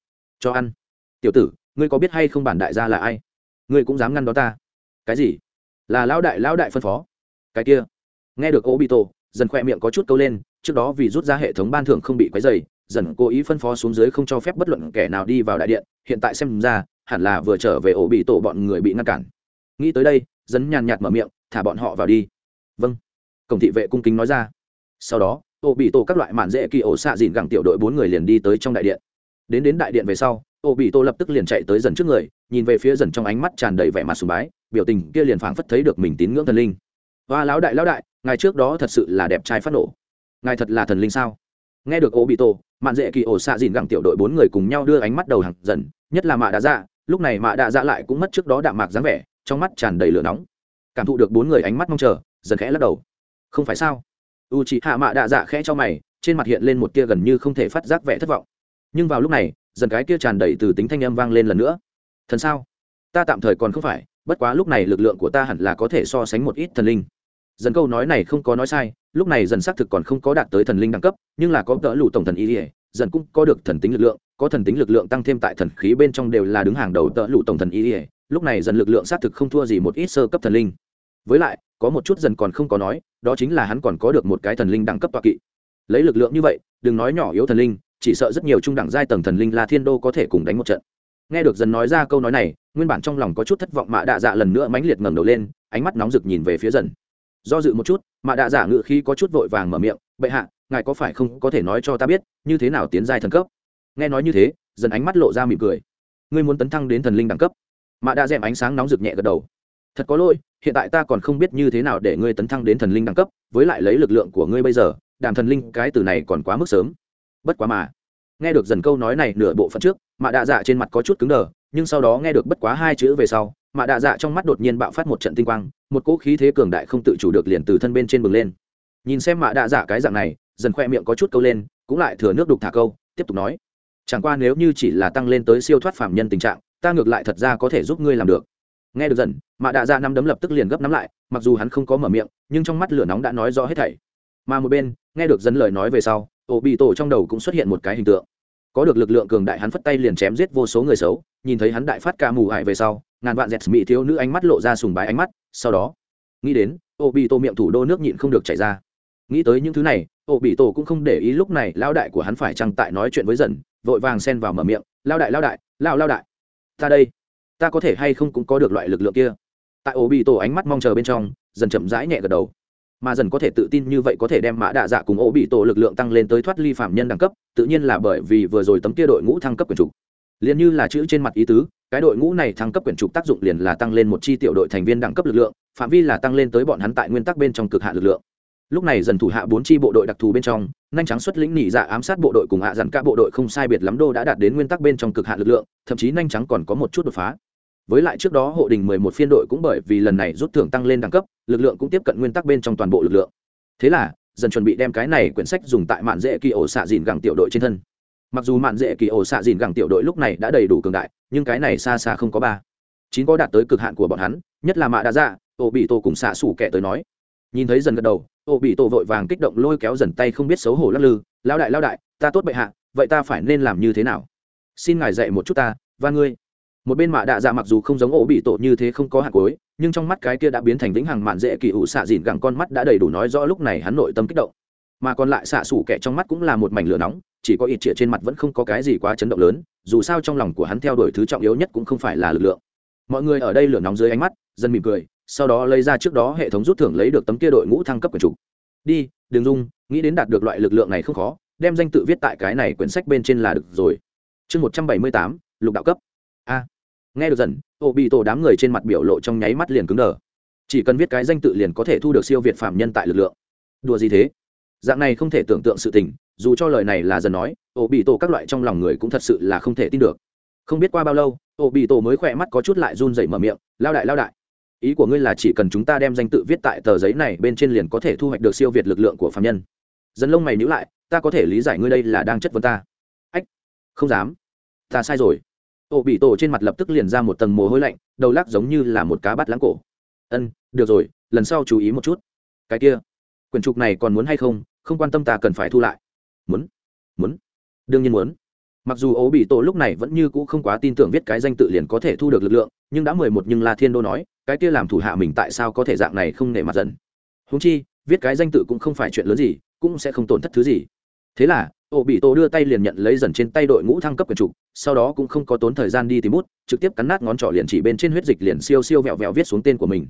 cho ăn. Tiểu tử, ngươi có biết hay không bản đại gia là ai? Ngươi cũng dám ngăn đó ta. Cái gì? Là lão đại lão đại phân phó. Cái kia. Nghe được ô bị tổ dần khoe miệng có chút câu lên, trước đó vì rút ra hệ thống ban thưởng không bị quấy dày dần cố ý phân phó xuống dưới không cho phép bất luận kẻ nào đi vào đại điện, hiện tại xem ra, hẳn là vừa trở về ổ bị tổ bọn người bị ngăn cản. Nghĩ tới đây, dần nhàn nhạt mở miệng, thả bọn họ vào đi. Vâng. Cổng thị vệ cung kính nói ra. Sau đó ổ bị tổ các loại mạn dễ kỳ ổ xạ dìn gẳng tiểu đội bốn người liền đi tới trong đại điện. Đến đến đại điện về sau Ô bị Tô lập tức liền chạy tới dần trước người nhìn về phía dần trong ánh mắt tràn đầy vẻ mặt sùng bái biểu tình kia liền phảng phất thấy được mình tín ngưỡng thần linh. Và lão đại lão đại ngài trước đó thật sự là đẹp trai phát nổ. Ngài thật là thần linh sao? Nghe được Ô bị Tô, mạn dễ kỳ ổ xạ dìn gẳng tiểu đội bốn người cùng nhau đưa ánh mắt đầu hàng dần nhất là mạ đã dạ lúc này mạ đã dạ lại cũng mất trước đó đạm mạc dáng vẻ trong mắt tràn đầy lửa nóng. Cảm thụ được bốn người ánh mắt mong chờ dần khẽ lắc đầu. Không phải sao? U chị hạ mạ đạ dạ khẽ cho mày trên mặt hiện lên một tia gần như không thể phát giác vẻ thất vọng. Nhưng vào lúc này dần cái kia tràn đầy từ tính thanh âm vang lên lần nữa. Thần sao? Ta tạm thời còn không phải, bất quá lúc này lực lượng của ta hẳn là có thể so sánh một ít thần linh. Dần câu nói này không có nói sai, lúc này dần xác thực còn không có đạt tới thần linh đẳng cấp, nhưng là có đỡ lụ tổng thần ý ỉa dần cũng có được thần tính lực lượng, có thần tính lực lượng tăng thêm tại thần khí bên trong đều là đứng hàng đầu đỡ lụ tổng thần ý ỉa lúc này dần lực lượng xác thực không thua gì một ít sơ cấp thần linh. Với lại, có một chút dần còn không có nói, đó chính là hắn còn có được một cái thần linh đẳng cấp tọa kỵ. Lấy lực lượng như vậy, đừng nói nhỏ yếu thần linh chỉ sợ rất nhiều trung đẳng giai tầng thần linh la thiên đô có thể cùng đánh một trận. Nghe được dần nói ra câu nói này, nguyên bản trong lòng có chút thất vọng mạ đạ dạ lần nữa mãnh liệt ngẩng đầu lên, ánh mắt nóng rực nhìn về phía dần. Do dự một chút, mạ đạ dạ ngự khi có chút vội vàng mở miệng, bệ hạ, ngài có phải không có thể nói cho ta biết, như thế nào tiến giai thần cấp? Nghe nói như thế, dần ánh mắt lộ ra mỉm cười. Ngươi muốn tấn thăng đến thần linh đẳng cấp? Mạ đạ dẹm ánh sáng nóng rực nhẹ gật đầu. Thật có lỗi, hiện tại ta còn không biết như thế nào để ngươi tấn thăng đến thần linh đẳng cấp, với lại lấy lực lượng của ngươi bây giờ, đàm thần linh cái từ này còn quá mức sớm bất quá mà. Nghe được dần câu nói này nửa bộ phận trước, mạ đạ dạ trên mặt có chút cứng đờ, nhưng sau đó nghe được bất quá hai chữ về sau, mạ đạ dạ trong mắt đột nhiên bạo phát một trận tinh quang, một cỗ khí thế cường đại không tự chủ được liền từ thân bên trên bừng lên. Nhìn xem mạ đạ dạ cái dạng này, dần khoe miệng có chút câu lên, cũng lại thừa nước đục thả câu, tiếp tục nói, chẳng qua nếu như chỉ là tăng lên tới siêu thoát phạm nhân tình trạng, ta ngược lại thật ra có thể giúp ngươi làm được. Nghe được dần, mạ đạ dạ năm đấm lập tức liền gấp nắm lại, mặc dù hắn không có mở miệng, nhưng trong mắt lửa nóng đã nói rõ hết thảy. Mà một bên, nghe được dần lời nói về sau ổ bị tổ trong đầu cũng xuất hiện một cái hình tượng. Có được lực lượng cường đại hắn phất tay liền chém giết vô số người xấu, nhìn thấy hắn đại phát ca mù hại về sau, ngàn vạn dẹt mỹ thiếu nữ ánh mắt lộ ra sùng bái ánh mắt, sau đó, nghĩ đến, ô bị tổ miệng thủ đô nước nhịn không được chảy ra. Nghĩ tới những thứ này, ô bị tổ cũng không để ý lúc này lao đại của hắn phải chăng tại nói chuyện với dần, vội vàng xen vào mở miệng lao đại lao đại lao lao đại, ta đây, ta có thể hay không cũng có được loại lực lượng kia. Tại ô bị tổ ánh mắt mong chờ bên trong, dần chậm rãi nhẹ gật đầu mà dần có thể tự tin như vậy có thể đem mã đạ dạ cùng ổ bị tổ lực lượng tăng lên tới thoát ly phạm nhân đẳng cấp, tự nhiên là bởi vì vừa rồi tấm kia đội ngũ thăng cấp quyền trục. Liền như là chữ trên mặt ý tứ, cái đội ngũ này thăng cấp quyền trục tác dụng liền là tăng lên một chi tiểu đội thành viên đẳng cấp lực lượng, phạm vi là tăng lên tới bọn hắn tại nguyên tắc bên trong cực hạ lực lượng. Lúc này dần thủ hạ bốn chi bộ đội đặc thù bên trong, nhanh trắng xuất lĩnh nỉ dạ ám sát bộ đội cùng hạ dặn các bộ đội không sai biệt lắm đô đã đạt đến nguyên tắc bên trong cực hạ lực lượng, thậm chí nhanh trắng còn có một chút đột phá với lại trước đó hộ đình mười một phiên đội cũng bởi vì lần này rút thưởng tăng lên đẳng cấp, lực lượng cũng tiếp cận nguyên tắc bên trong toàn bộ lực lượng. Thế là, dần chuẩn bị đem cái này quyển sách dùng tại mạn dễ kỳ ổ xạ dìn gẳng tiểu đội trên thân. Mặc dù mạn dễ kỳ ổ xạ dìn gẳng tiểu đội lúc này đã đầy đủ cường đại, nhưng cái này xa xa không có ba. Chín có đạt tới cực hạn của bọn hắn, nhất là mạ đã ra dạ, ô bị tổ cùng xạ xủ kẻ tới nói. Nhìn thấy dần gật đầu, ô bị tổ vội vàng kích động lôi kéo dần tay không biết xấu hổ lắc lư lao đại lao đại, ta tốt bệ hạ, vậy ta phải nên làm như thế nào? Xin ngài dạy một chút ta, và ngươi một bên mạ đạ dạ mặc dù không giống ổ bị tổ như thế không có hạt cối, nhưng trong mắt cái kia đã biến thành vĩnh hằng mạn dễ kỳ ủ xạ dìn gẳng con mắt đã đầy đủ nói rõ lúc này hắn nội tâm kích động. Mà còn lại xạ xủ kẻ trong mắt cũng là một mảnh lửa nóng, chỉ có ít trịa trên mặt vẫn không có cái gì quá chấn động lớn, dù sao trong lòng của hắn theo đuổi thứ trọng yếu nhất cũng không phải là lực lượng. Mọi người ở đây lửa nóng dưới ánh mắt dần mỉm cười, sau đó lấy ra trước đó hệ thống rút thưởng lấy được tấm kia đội ngũ thăng cấp của chủ. Đi đường dung nghĩ đến đạt được loại lực lượng này không khó, đem danh tự viết tại cái này quyển sách bên trên là được rồi. Chương một trăm bảy mươi tám, lục đạo cấp a. Nghe được dần ô bị tổ đám người trên mặt biểu lộ trong nháy mắt liền cứng đờ. Chỉ cần viết cái danh tự liền có thể thu được siêu việt phạm nhân tại lực lượng. Đùa gì thế? Dạng này không thể tưởng tượng sự tình, dù cho lời này là dần nói ô bị tổ các loại trong lòng người cũng thật sự là không thể tin được. Không biết qua bao lâu ô bị tổ mới khỏe mắt có chút lại run rẩy mở miệng, lao đại lao đại, ý của ngươi là chỉ cần chúng ta đem danh tự viết tại tờ giấy này bên trên liền có thể thu hoạch được siêu việt lực lượng của phạm nhân. Dần lông mày nhữ lại, ta có thể lý giải ngươi đây là đang chất vấn ta. Ách, không dám. Ta sai rồi ổ bị tổ trên mặt lập tức liền ra một tầng mồ hôi lạnh, đầu lắc giống như là một cá bắt lãng cổ. Ân, được rồi, lần sau chú ý một chút. Cái kia, quyển trục này còn muốn hay không? Không quan tâm ta cần phải thu lại. Muốn muốn, đương nhiên muốn. Mặc dù ố bị tổ lúc này vẫn như cũ không quá tin tưởng viết cái danh tự liền có thể thu được lực lượng, nhưng đã mười một nhưng la thiên đô nói, cái kia làm thủ hạ mình tại sao có thể dạng này không nể mặt dần húng chi, viết cái danh tự cũng không phải chuyện lớn gì, cũng sẽ không tổn thất thứ gì thế là ổ bị tổ đưa tay liền nhận lấy dần trên tay đội ngũ thăng cấp quyển trục sau đó cũng không có tốn thời gian đi tìm bút, trực tiếp cắn nát ngón trỏ liền chỉ bên trên huyết dịch liền siêu siêu vẹo vẹo viết xuống tên của mình.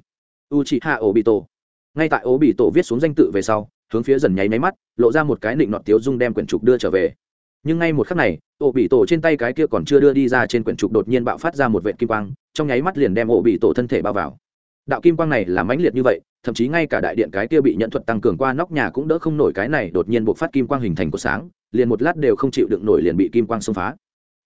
U chị hạ ổ bị tổ ngay tại ổ bị tổ viết xuống danh tự về sau, hướng phía dần nháy máy mắt, lộ ra một cái nịnh nọt tiếu dung đem quyển trục đưa trở về. Nhưng ngay một khắc này ổ bị tổ trên tay cái kia còn chưa đưa đi ra trên quyển trục đột nhiên bạo phát ra một vệ kim quang, trong nháy mắt liền đem ổ bị tổ thân thể bao vào đạo kim quang này là mãnh liệt như vậy, thậm chí ngay cả đại điện cái kia bị nhận thuật tăng cường qua nóc nhà cũng đỡ không nổi cái này đột nhiên buộc phát kim quang hình thành của sáng, liền một lát đều không chịu đựng nổi liền bị kim quang xông phá.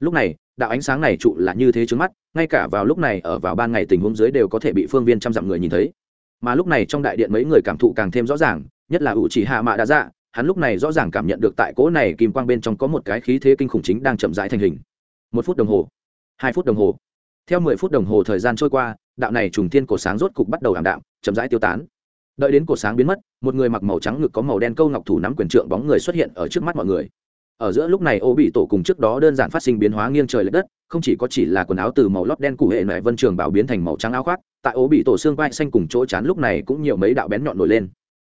Lúc này, đạo ánh sáng này trụ là như thế trước mắt, ngay cả vào lúc này, ở vào ban ngày tình huống dưới đều có thể bị phương viên trăm dặm người nhìn thấy. Mà lúc này trong đại điện mấy người cảm thụ càng thêm rõ ràng, nhất là ủ chỉ hạ mạ đã dạ hắn lúc này rõ ràng cảm nhận được tại cỗ này kim quang bên trong có một cái khí thế kinh khủng chính đang chậm rãi thành hình. Một phút đồng hồ, hai phút đồng hồ. Theo mười phút đồng hồ thời gian trôi qua đạo này trùng thiên cổ sáng rốt cục bắt đầu ảm đạm, chậm rãi tiêu tán. Đợi đến cổ sáng biến mất, một người mặc màu trắng ngực có màu đen câu ngọc thủ nắm quyền trượng bóng người xuất hiện ở trước mắt mọi người. Ở giữa lúc này, ô bị tổ cùng trước đó đơn giản phát sinh biến hóa nghiêng trời l ệ đất, không chỉ có chỉ là quần áo từ màu lót đen cụ hệ mẹ vân trường bảo biến thành màu trắng áo khoác, tại ô bị tổ xương vai xanh cùng chỗ chán lúc này cũng nhiều mấy đạo bén nhọn nổi lên.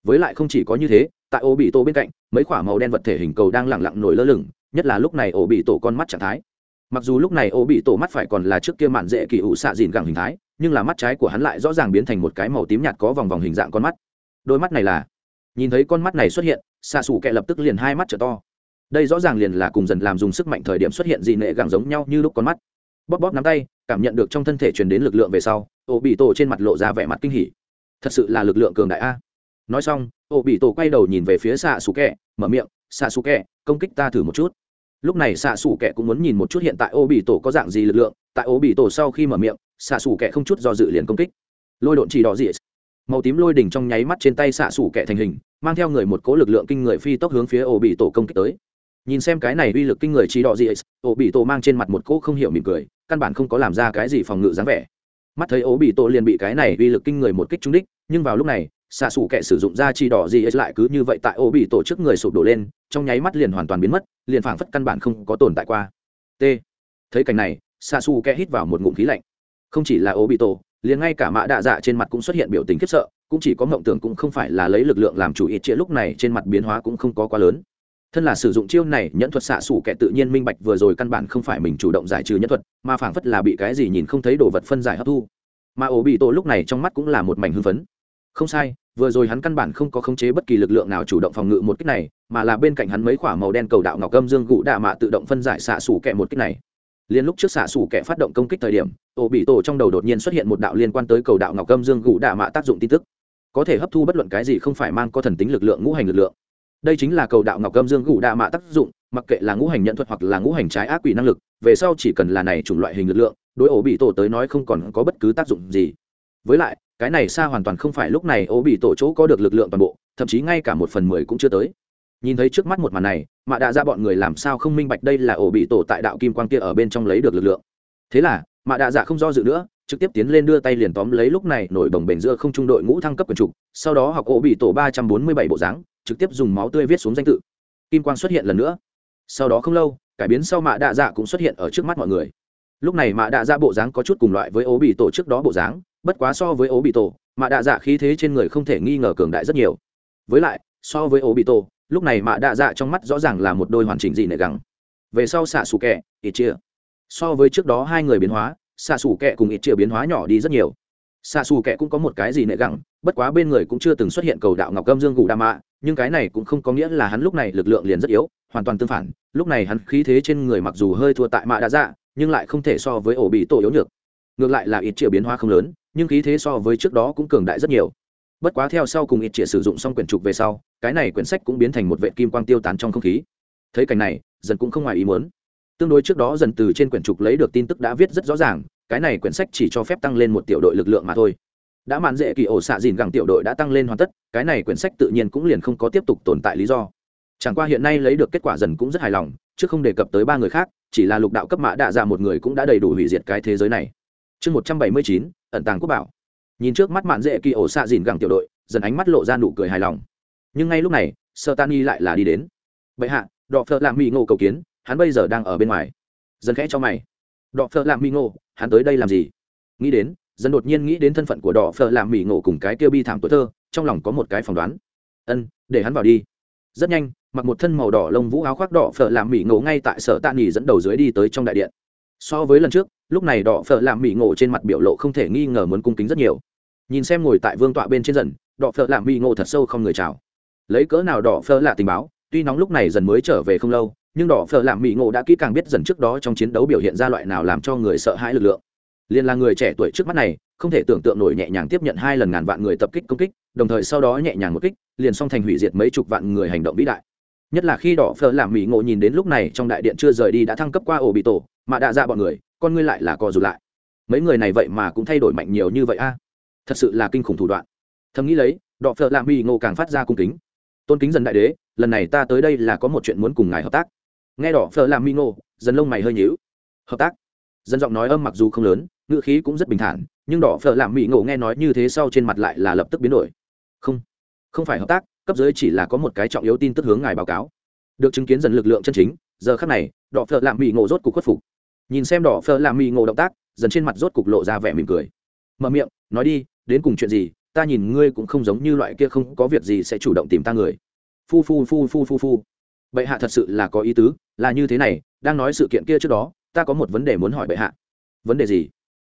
Với lại không chỉ có như thế, tại ổ bị tổ bên cạnh, mấy k màu đen vật thể hình cầu đang lẳng lặng nổi lơ lửng, nhất là lúc này ổ bị tổ con mắt trạng thái mặc dù lúc này ô bị tổ mắt phải còn là trước kia mạn dễ kỳ ủ xạ dìn gẳng hình thái, nhưng là mắt trái của hắn lại rõ ràng biến thành một cái màu tím nhạt có vòng vòng hình dạng con mắt. Đôi mắt này là, nhìn thấy con mắt này xuất hiện, xạ xù kẹ lập tức liền hai mắt trở to. Đây rõ ràng liền là cùng dần làm dùng sức mạnh thời điểm xuất hiện dị nệ gẳng giống nhau như lúc con mắt. Bóp bóp nắm tay, cảm nhận được trong thân thể truyền đến lực lượng về sau, ô bị tổ trên mặt lộ ra vẻ mặt kinh hỉ. Thật sự là lực lượng cường đại a. Nói xong, ô bị tổ quay đầu nhìn về phía xạ xù kẹ, mở miệng, xạ xù kẹ, công kích ta thử một chút lúc này xạ xù kẹ cũng muốn nhìn một chút hiện tại ô bị tổ có dạng gì lực lượng. Tại ô bị tổ sau khi mở miệng, xạ xù kẹ không chút do dự liền công kích. Lôi độn chỉ đỏ dị màu tím lôi đỉnh trong nháy mắt trên tay xạ xù kẹ thành hình, mang theo người một cố lực lượng kinh người phi tốc hướng phía ô bị tổ công kích tới. Nhìn xem cái này uy lực kinh người chỉ đỏ dị ô bị tổ mang trên mặt một cỗ không hiểu mỉm cười, căn bản không có làm ra cái gì phòng ngự dáng vẻ. Mắt thấy ô bị tổ liền bị cái này uy lực kinh người một kích trúng đích, nhưng vào lúc này xạ xù kẻ sử dụng ra chi đỏ gì ấy lại cứ như vậy tại ố bị tổ trước người sụp đổ lên, trong nháy mắt liền hoàn toàn biến mất, liền phảng phất căn bản không có tồn tại qua. T. Thấy cảnh này, xạ xù kẻ hít vào một ngụm khí lạnh. Không chỉ là ố bị tổ, liền ngay cả mã đạ dạ trên mặt cũng xuất hiện biểu tình khiếp sợ, cũng chỉ có mộng tưởng cũng không phải là lấy lực lượng làm chủ ít chĩa lúc này trên mặt biến hóa cũng không có quá lớn. Thân là sử dụng chiêu này, nhẫn thuật xạ xủ kẻ tự nhiên minh bạch vừa rồi căn bản không phải mình chủ động giải trừ nhẫn thuật, mà phảng phất là bị cái gì nhìn không thấy đồ vật phân giải hấp thu. Mà ổ bị tổ lúc này trong mắt cũng là một mảnh hưng phấn không sai, vừa rồi hắn căn bản không có khống chế bất kỳ lực lượng nào chủ động phòng ngự một kích này, mà là bên cạnh hắn mấy quả màu đen cầu đạo ngọc âm dương gụ đạ mạ tự động phân giải xạ xủ kẹ một kích này. Liên lúc trước xạ xủ kẹ phát động công kích thời điểm ổ bị tổ trong đầu đột nhiên xuất hiện một đạo liên quan tới cầu đạo ngọc âm dương gụ đạ mạ tác dụng tin tức. Có thể hấp thu bất luận cái gì không phải mang có thần tính lực lượng, ngũ hành lực lượng. Đây chính là cầu đạo ngọc âm dương gụ đạ mạ tác dụng, mặc kệ là ngũ hành nhận thuật hoặc là ngũ hành trái ác quỷ năng lực, về sau chỉ cần là này chủng loại hình lực lượng, đối ổ bị tổ tới nói không còn có bất cứ tác dụng gì. Với lại cái này xa hoàn toàn không phải lúc này ô bị tổ chỗ có được lực lượng toàn bộ, thậm chí ngay cả một phần mười cũng chưa tới. Nhìn thấy trước mắt một màn này, mạ đạ ra bọn người làm sao không minh bạch đây là ổ bị tổ tại đạo kim quang kia ở bên trong lấy được lực lượng. Thế là, mạ đạ dạ không do dự nữa, trực tiếp tiến lên đưa tay liền tóm lấy lúc này nổi bồng bềnh giữa không trung đội ngũ thăng cấp quần trục sau đó học ổ bị tổ ba trăm bốn mươi bảy bộ dáng, trực tiếp dùng máu tươi viết xuống danh tự. Kim quang xuất hiện lần nữa. Sau đó không lâu, cải biến sau mạ đạ dạ cũng xuất hiện ở trước mắt mọi người. Lúc này mạ đạ dạ bộ dáng có chút cùng loại với ổ bị tổ trước đó bộ dáng bất quá so với ố bị tổ mạ đạ dạ khí thế trên người không thể nghi ngờ cường đại rất nhiều. Với lại, so với ố bị tổ lúc này mạ đạ dạ trong mắt rõ ràng là một đôi hoàn chỉnh dị nệ gắng về sau xạ xù kẹ, ít chia so với trước đó hai người biến hóa, xạ xù kẹ cùng ít chia biến hóa nhỏ đi rất nhiều. Xạ xù kẹ cũng có một cái gì nệ gẳng, bất quá bên người cũng chưa từng xuất hiện cầu đạo ngọc gâm dương gù đa mạ, nhưng cái này cũng không có nghĩa là hắn lúc này lực lượng liền rất yếu, hoàn toàn tương phản. Lúc này hắn khí thế trên người mặc dù hơi thua tại mạ đã dạ nhưng lại không thể so với ổ bị tổ yếu nhược. Ngược lại là ít triệu biến hóa không lớn nhưng khí thế so với trước đó cũng cường đại rất nhiều. Bất quá theo sau cùng ít triệt sử dụng xong quyển trục về sau, cái này quyển sách cũng biến thành một vệ kim quang tiêu tán trong không khí. Thấy cảnh này, dần cũng không ngoài ý muốn. Tương đối trước đó dần từ trên quyển trục lấy được tin tức đã viết rất rõ ràng, cái này quyển sách chỉ cho phép tăng lên một tiểu đội lực lượng mà thôi. Đã mạn dễ kỳ ổ xạ dìn gẳng tiểu đội đã tăng lên hoàn tất, cái này quyển sách tự nhiên cũng liền không có tiếp tục tồn tại lý do. Chẳng qua hiện nay lấy được kết quả dần cũng rất hài lòng, chứ không đề cập tới ba người khác, chỉ là lục đạo cấp mã đạ dạ ra một người cũng đã đầy đủ hủy diệt cái thế giới này. Chương một trăm bảy mươi chín ẩn tàng quốc bảo. Nhìn trước mắt mạn dễ kỳ ổ xạ dìn gẳng tiểu đội, dần ánh mắt lộ ra nụ cười hài lòng. Nhưng ngay lúc này sơ tan y lại là đi đến. Bệ hạ, đọ phợ lạng mỹ ngộ cầu kiến, hắn bây giờ đang ở bên ngoài. Dần khẽ cho mày. Đọ phợ lạng mỹ ngộ hắn tới đây làm gì? Nghĩ đến, dần đột nhiên nghĩ đến thân phận của đỏ phở lạng mỹ ngộ cùng cái tiêu bi thảm tuổi thơ, trong lòng có một cái phỏng đoán. Ân, để hắn vào đi. Rất nhanh, mặc một thân màu đỏ lông vũ áo khoác đỏ phở làm mỹ ngộ ngay tại sở tạ nghỉ dẫn đầu dưới đi tới trong đại điện. So với lần trước lúc này đỏ phở làm mỹ ngộ trên mặt biểu lộ không thể nghi ngờ muốn cung kính rất nhiều. Nhìn xem ngồi tại vương tọa bên trên dần, đỏ phở làm mỹ ngộ thật sâu không người chào. Lấy cỡ nào đỏ phở là tình báo, tuy nóng lúc này dần mới trở về không lâu, nhưng đỏ phở làm mỹ ngộ đã kỹ càng biết dần trước đó trong chiến đấu biểu hiện ra loại nào làm cho người sợ hãi lực lượng. Liền là người trẻ tuổi trước mắt này, không thể tưởng tượng nổi nhẹ nhàng tiếp nhận hai lần ngàn vạn người tập kích công kích, đồng thời sau đó nhẹ nhàng một kích, liền xong thành hủy diệt mấy chục vạn người hành động vĩ đại. Nhất là khi đỏ phở làm mỹ ngộ nhìn đến lúc này trong đại điện chưa rời đi đã thăng cấp qua ổ bị tổ mà đã ra bọn người con ngươi lại là co rụt lại. Mấy người này vậy mà cũng thay đổi mạnh nhiều như vậy a. Thật sự là kinh khủng thủ đoạn. Thầm nghĩ lấy, đọ phở làm mỹ ngộ càng phát ra cung kính. Tôn kính dần đại đế, lần này ta tới đây là có một chuyện muốn cùng ngài hợp tác. Nghe đỏ phở làm mị ngộ dần lông mày hơi nhíu. Hợp tác? Dân giọng nói âm mặc dù không lớn, ngữ khí cũng rất bình thản, nhưng đỏ phở làm mỹ ngộ nghe nói như thế sau trên mặt lại là lập tức biến đổi. Không không phải hợp tác, cấp dưới chỉ là có một cái trọng yếu tin tức hướng ngài báo cáo. Được chứng kiến dần lực lượng chân chính, giờ khắc này đỏ phở làm mỹ ngộ rốt cục khuất phục nhìn xem đỏ phơ làm mì ngộ động tác, dần trên mặt rốt cục lộ ra vẻ mỉm cười. Mở miệng, nói đi, đến cùng chuyện gì, ta nhìn ngươi cũng không giống như loại kia không có việc gì sẽ chủ động tìm ta người. Phu phu phu phu phu phu. Bệ hạ thật sự là có ý tứ, là như thế này, đang nói sự kiện kia trước đó, ta có một vấn đề muốn hỏi bệ hạ. Vấn đề gì?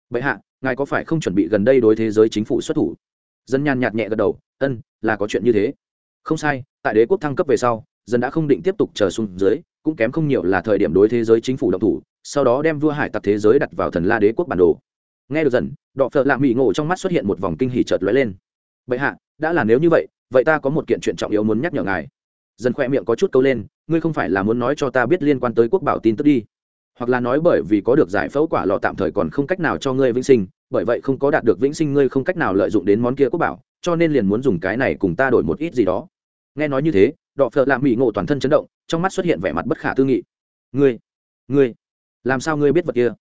Bệ hạ, ngài có phải không chuẩn bị gần đây đối thế giới chính phủ xuất thủ? Dân nhàn nhạt nhẹ gật đầu, ân, là có chuyện như thế. Không sai, tại đế quốc thăng cấp về sau dân đã không định tiếp tục chờ xuống dưới, cũng kém không nhiều là thời điểm đối thế giới chính phủ động thủ, sau đó đem vua hải tặc thế giới đặt vào thần la đế quốc bản đồ. Nghe được dần, đọ phợ lạ mỹ ngộ trong mắt xuất hiện một vòng kinh hỉ chợt lóe lên. Bệ hạ, đã là nếu như vậy vậy ta có một kiện chuyện trọng yếu muốn nhắc nhở ngài. Dần khoe miệng có chút câu lên, ngươi không phải là muốn nói cho ta biết liên quan tới quốc bảo tin tức đi, hoặc là nói bởi vì có được giải phẫu quả lọ tạm thời còn không cách nào cho ngươi vĩnh sinh, bởi vậy không có đạt được vĩnh sinh ngươi không cách nào lợi dụng đến món kia quốc bảo, cho nên liền muốn dùng cái này cùng ta đổi một ít gì đó. Nghe nói như thế đọ phợ lạ mỹ ngộ toàn thân chấn động, trong mắt xuất hiện vẻ mặt bất khả tư nghị. Ngươi ngươi, làm sao ngươi biết vật kia?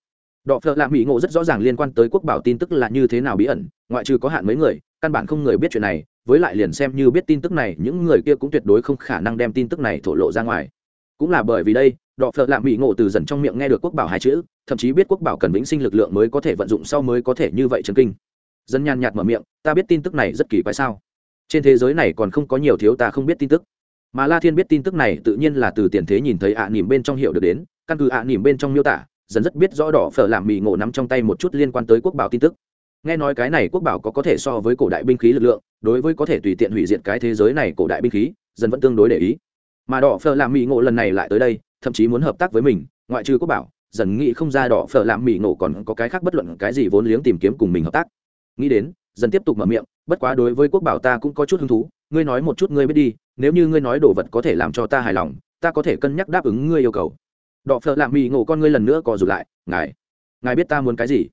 Đọ phợ lạ mỹ ngộ rất rõ ràng liên quan tới quốc bảo tin tức là như thế nào bí ẩn, ngoại trừ có hạn mấy người, căn bản không người biết chuyện này, với lại liền xem như biết tin tức này, những người kia cũng tuyệt đối không khả năng đem tin tức này thổ lộ ra ngoài. Cũng là bởi vì đây, đọ phợ lạ mỹ ngộ từ dần trong miệng nghe được quốc bảo hai chữ, thậm chí biết quốc bảo cần vĩnh sinh lực lượng mới có thể vận dụng sau mới có thể như vậy chấn kinh. Dân nhàn nhạt mở miệng, ta biết tin tức này rất kỳ quái sao? Trên thế giới này còn không có nhiều thiếu ta không biết tin tức mà la thiên biết tin tức này tự nhiên là từ tiền thế nhìn thấy ạ à nỉm bên trong hiểu được đến, căn cứ ạ à nỉm bên trong miêu tả, dần rất biết rõ đỏ phở làm mì ngộ nắm trong tay một chút liên quan tới quốc bảo tin tức. Nghe nói cái này quốc bảo có có thể so với cổ đại binh khí lực lượng, đối với có thể tùy tiện hủy diệt cái thế giới này cổ đại binh khí, dần vẫn tương đối để ý. Mà đỏ phở làm mì ngộ lần này lại tới đây, thậm chí muốn hợp tác với mình, ngoại trừ quốc bảo, dần nghĩ không ra đỏ phở làm mì ngộ còn có cái khác bất luận cái gì vốn liếng tìm kiếm cùng mình hợp tác. Nghĩ đến, dần tiếp tục mở miệng, bất quá đối với quốc bảo ta cũng có chút hứng thú ngươi nói một chút ngươi biết đi, nếu như ngươi nói đồ vật có thể làm cho ta hài lòng, ta có thể cân nhắc đáp ứng ngươi yêu cầu. Đọ phợ lạ mì ngộ con ngươi lần nữa cò rụt lại, ngài ngài biết ta muốn cái gì?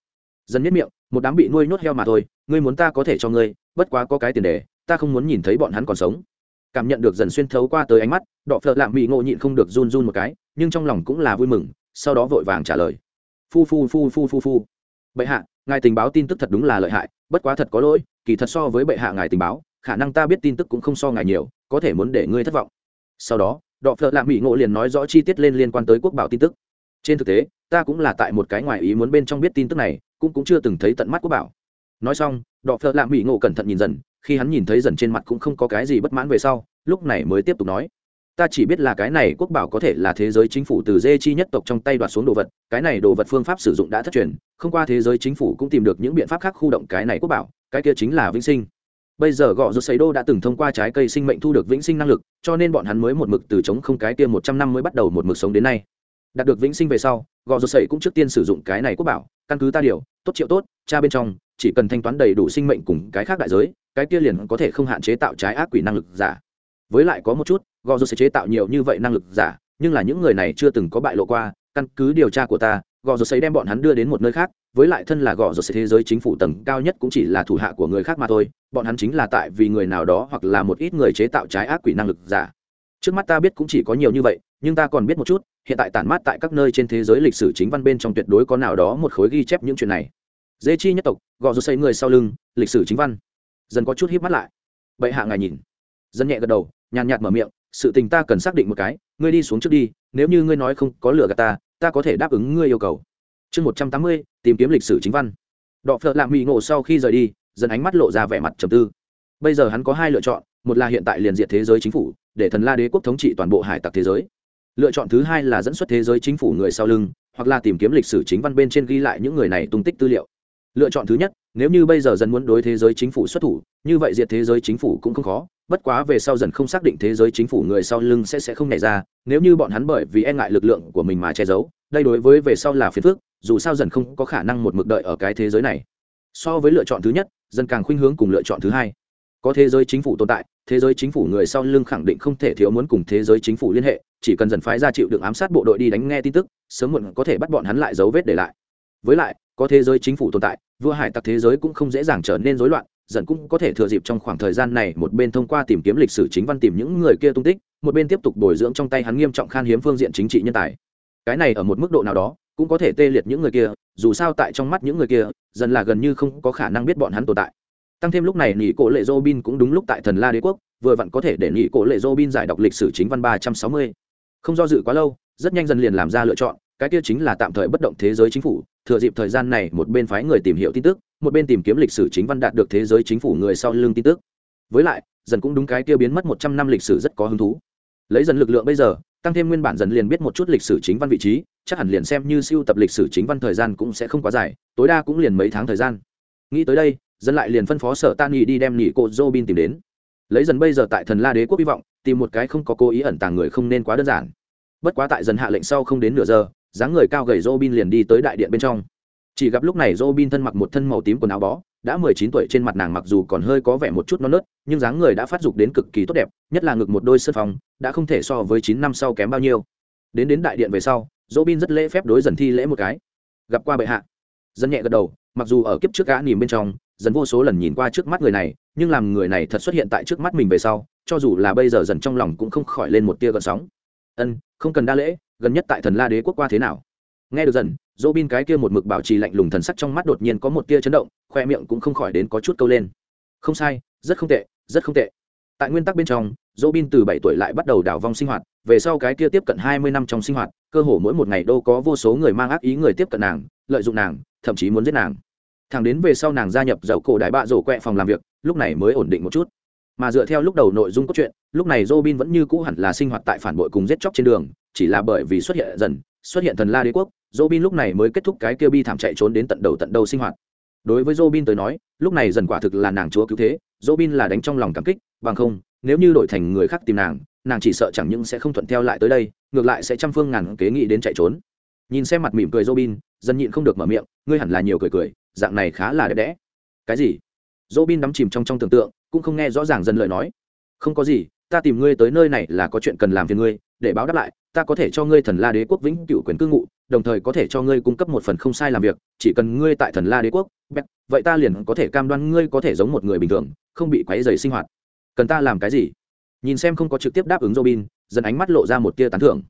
Dần nhất miệng, một đám bị nuôi nhốt heo mà thôi, ngươi muốn ta có thể cho ngươi, bất quá có cái tiền đề, ta không muốn nhìn thấy bọn hắn còn sống. Cảm nhận được dần xuyên thấu qua tới ánh mắt, đọ phợ lạ mì ngộ nhịn không được run run một cái, nhưng trong lòng cũng là vui mừng, sau đó vội vàng trả lời. Phu phu phu phu phu phu. Bệ hạ, ngài tình báo tin tức thật đúng là lợi hại, bất quá thật có lỗi, kỳ thật so với bệ hạ ngài tình báo khả năng ta biết tin tức cũng không so ngài nhiều, có thể muốn để ngươi thất vọng. Sau đó, đọ phợ lạ mỹ ngộ liền nói rõ chi tiết lên liên quan tới quốc bảo tin tức. Trên thực tế, ta cũng là tại một cái ngoài ý muốn bên trong biết tin tức này, cũng cũng chưa từng thấy tận mắt quốc bảo. Nói xong, đọ phợ lạ mỹ ngộ cẩn thận nhìn dần, khi hắn nhìn thấy dần trên mặt cũng không có cái gì bất mãn về sau, lúc này mới tiếp tục nói. Ta chỉ biết là cái này quốc bảo có thể là thế giới chính phủ từ dê chi nhất tộc trong tay đoạt xuống đồ vật, cái này đồ vật phương pháp sử dụng đã thất truyền, không qua thế giới chính phủ cũng tìm được những biện pháp khác khu động cái này quốc bảo, cái kia chính là vĩnh sinh bây giờ gọ rút xấy đô đã từng thông qua trái cây sinh mệnh thu được vĩnh sinh năng lực, cho nên bọn hắn mới một mực từ chống không cái kia một trăm năm mới bắt đầu một mực sống đến nay. Đạt được vĩnh sinh về sau, gọ rút xấy cũng trước tiên sử dụng cái này quốc bảo, căn cứ ta điều, tốt triệu tốt cha bên trong, chỉ cần thanh toán đầy đủ sinh mệnh cùng cái khác đại giới, cái kia liền có thể không hạn chế tạo trái ác quỷ năng lực giả. Với lại có một chút gò rút sẽ chế tạo nhiều như vậy năng lực giả, nhưng là những người này chưa từng có bại lộ qua, căn cứ điều tra của ta gò rột xấy đem bọn hắn đưa đến một nơi khác, với lại thân là gò rột thế giới chính phủ tầng cao nhất cũng chỉ là thủ hạ của người khác mà thôi, bọn hắn chính là tại vì người nào đó hoặc là một ít người chế tạo trái ác quỷ năng lực giả. Trước mắt ta biết cũng chỉ có nhiều như vậy, nhưng ta còn biết một chút, hiện tại tản mát tại các nơi trên thế giới lịch sử chính văn bên trong tuyệt đối có nào đó một khối ghi chép những chuyện này. Dê chi nhất tộc, gò rột xấy người sau lưng, lịch sử chính văn. Dần có chút híp mắt lại. Bệ hạ ngài nhìn. Dân nhẹ gật đầu, nhàn nhạt mở miệng, sự tình ta cần xác định một cái, ngươi đi xuống trước đi, nếu như ngươi nói không có lửa gạt ta ta có thể đáp ứng ngươi yêu cầu. Chương một trăm tám mươi, tìm kiếm lịch sử chính văn. Đọ phợ lạ mỹ ngộ sau khi rời đi, dần ánh mắt lộ ra vẻ mặt trầm tư. Bây giờ hắn có hai lựa chọn, một là hiện tại liền diệt thế giới chính phủ, để thần la đế quốc thống trị toàn bộ hải tặc thế giới. Lựa chọn thứ hai là dẫn xuất thế giới chính phủ người sau lưng, hoặc là tìm kiếm lịch sử chính văn bên trên ghi lại những người này tung tích tư liệu lựa chọn thứ nhất, nếu như bây giờ dần muốn đối thế giới chính phủ xuất thủ, như vậy diệt thế giới chính phủ cũng không khó. Bất quá về sau dần không xác định thế giới chính phủ người sau lưng sẽ sẽ không nảy ra, nếu như bọn hắn bởi vì e ngại lực lượng của mình mà che giấu, đây đối với về sau là phiền phức, dù sao dần không có khả năng một mực đợi ở cái thế giới này. So với lựa chọn thứ nhất dần càng khuynh hướng cùng lựa chọn thứ hai. Có thế giới chính phủ tồn tại, thế giới chính phủ người sau lưng khẳng định không thể thiếu muốn cùng thế giới chính phủ liên hệ, chỉ cần dần phái ra chịu được ám sát bộ đội đi đánh nghe tin tức, sớm muộn có thể bắt bọn hắn lại dấu vết để lại. Với lại có thế giới chính phủ tồn tại, vua hải tặc thế giới cũng không dễ dàng trở nên rối loạn, dần cũng có thể thừa dịp trong khoảng thời gian này một bên thông qua tìm kiếm lịch sử chính văn tìm những người kia tung tích, một bên tiếp tục bồi dưỡng trong tay hắn nghiêm trọng khan hiếm phương diện chính trị nhân tài. Cái này ở một mức độ nào đó, cũng có thể tê liệt những người kia, dù sao tại trong mắt những người kia, dần là gần như không có khả năng biết bọn hắn tồn tại. Tăng thêm lúc này nghỉ cổ lệ dô bin cũng đúng lúc tại thần la đế quốc, vừa vặn có thể để nghỉ cổ lệ dô bin giải đọc lịch sử chính văn ba trăm sáu mươi. Không do dự quá lâu, rất nhanh dần liền làm ra lựa chọn cái kia chính là tạm thời bất động thế giới chính phủ, thừa dịp thời gian này một bên phái người tìm hiểu tin tức, một bên tìm kiếm lịch sử chính văn đạt được thế giới chính phủ người sau lưng tin tức. Với lại, dần cũng đúng cái kia biến mất một trăm năm lịch sử rất có hứng thú. Lấy dần lực lượng bây giờ, tăng thêm nguyên bản dần liền biết một chút lịch sử chính văn vị trí, chắc hẳn liền xem như siêu tập lịch sử chính văn thời gian cũng sẽ không quá dài, tối đa cũng liền mấy tháng thời gian. Nghĩ tới đây dân lại liền phân phó sở tan nghị đi đem nghỉ cô dô bin tìm đến. Lấy dần bây giờ tại thần la đế quốc hy vọng, tìm một cái không có cố ý ẩn tàng người không nên quá đơn giản. Bất quá tại dần hạ lệnh sau không đến nửa giờ dáng người cao gầy Robin liền đi tới đại điện bên trong. Chỉ gặp lúc này Robin thân mặc một thân màu tím quần áo bó, đã mười chín tuổi trên mặt nàng mặc dù còn hơi có vẻ một chút non nớt, nhưng dáng người đã phát dục đến cực kỳ tốt đẹp, nhất là ngực một đôi sơn phòng đã không thể so với chín năm sau kém bao nhiêu. Đến đến đại điện về sau, Robin rất lễ phép đối dần thi lễ một cái. Gặp qua bệ hạ. Dân nhẹ gật đầu, mặc dù ở kiếp trước gã nìm bên trong dần vô số lần nhìn qua trước mắt người này, nhưng làm người này thật xuất hiện tại trước mắt mình về sau, cho dù là bây giờ dần trong lòng cũng không khỏi lên một tia gợn sóng. Ân, không cần đa lễ gần nhất tại thần la đế quốc qua thế nào? Nghe được dần dỗ bin cái kia một mực bảo trì lạnh lùng thần sắc trong mắt đột nhiên có một tia chấn động, khoe miệng cũng không khỏi đến có chút câu lên. Không sai, rất không tệ, rất không tệ. Tại nguyên tắc bên trong dỗ bin từ bảy tuổi lại bắt đầu đảo vong sinh hoạt, về sau cái kia tiếp cận hai mươi năm trong sinh hoạt, cơ hồ mỗi một ngày đâu có vô số người mang ác ý người tiếp cận nàng, lợi dụng nàng, thậm chí muốn giết nàng. Thằng đến về sau nàng gia nhập dầu cổ đại bạ rổ quẹ phòng làm việc, lúc này mới ổn định một chút mà dựa theo lúc đầu nội dung cốt truyện, lúc này robin vẫn như cũ hẳn là sinh hoạt tại phản bội cùng giết chóc trên đường, chỉ là bởi vì xuất hiện dần, xuất hiện thần la đế quốc, robin lúc này mới kết thúc cái kia bi thảm chạy trốn đến tận đầu tận đầu sinh hoạt. Đối với robin tới nói, lúc này dần quả thực là nàng chúa cứu thế, robin là đánh trong lòng cảm kích, bằng không, nếu như đổi thành người khác tìm nàng nàng chỉ sợ chẳng những sẽ không thuận theo lại tới đây, ngược lại sẽ trăm phương ngàn kế nghị đến chạy trốn. Nhìn xem mặt mỉm cười robin, dần nhịn không được mở miệng, ngươi hẳn là nhiều cười cười, dạng này khá là đẹp đẽ. Cái gì? Robin đắm chìm trong trong tưởng tượng, cũng không nghe rõ ràng dân lời nói. Không có gì, ta tìm ngươi tới nơi này là có chuyện cần làm phiền ngươi, để báo đáp lại, ta có thể cho ngươi thần la đế quốc vĩnh cựu quyền cư ngụ, đồng thời có thể cho ngươi cung cấp một phần không sai làm việc, chỉ cần ngươi tại thần la đế quốc vậy ta liền có thể cam đoan ngươi có thể giống một người bình thường, không bị quấy dày sinh hoạt. Cần ta làm cái gì? Nhìn xem không có trực tiếp đáp ứng robin dân ánh mắt lộ ra một tia tán thưởng.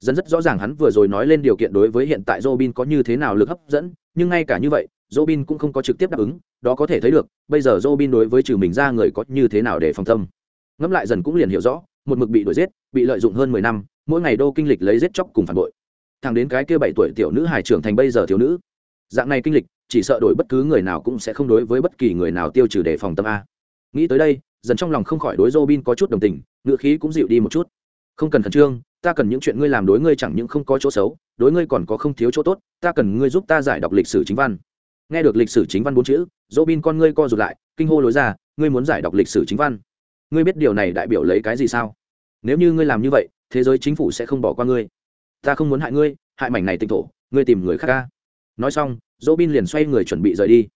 Dân rất rõ ràng hắn vừa rồi nói lên điều kiện đối với hiện tại robin có như thế nào lực hấp dẫn, nhưng ngay cả như vậy robin cũng không có trực tiếp đáp ứng, đó có thể thấy được, bây giờ robin đối với trừ mình ra người có như thế nào để phòng tâm ngẫm lại dần cũng liền hiểu rõ, một mực bị đuổi giết, bị lợi dụng hơn mười năm, mỗi ngày đô kinh lịch lấy giết chóc cùng phản bội. Thằng đến cái kia bảy tuổi tiểu nữ hải trưởng thành bây giờ thiếu nữ. Dạng này kinh lịch, chỉ sợ đổi bất cứ người nào cũng sẽ không đối với bất kỳ người nào tiêu trừ đề phòng tâm a. Nghĩ tới đây, dần trong lòng không khỏi đối robin có chút đồng tình ngựa khí cũng dịu đi một chút. Không cần khẩn trương, ta cần những chuyện ngươi làm đối ngươi chẳng những không có chỗ xấu, đối ngươi còn có không thiếu chỗ tốt, ta cần ngươi giúp ta giải đọc lịch sử chính văn nghe được lịch sử chính văn bốn chữ dỗ bin con ngươi co rụt lại, kinh hô lối ra, ngươi muốn giải đọc lịch sử chính văn? Ngươi biết điều này đại biểu lấy cái gì sao? Nếu như ngươi làm như vậy, thế giới chính phủ sẽ không bỏ qua ngươi. Ta không muốn hại ngươi, hại mảnh này tinh thổ, ngươi tìm người khác ca nói xong dỗ bin liền xoay người chuẩn bị rời đi.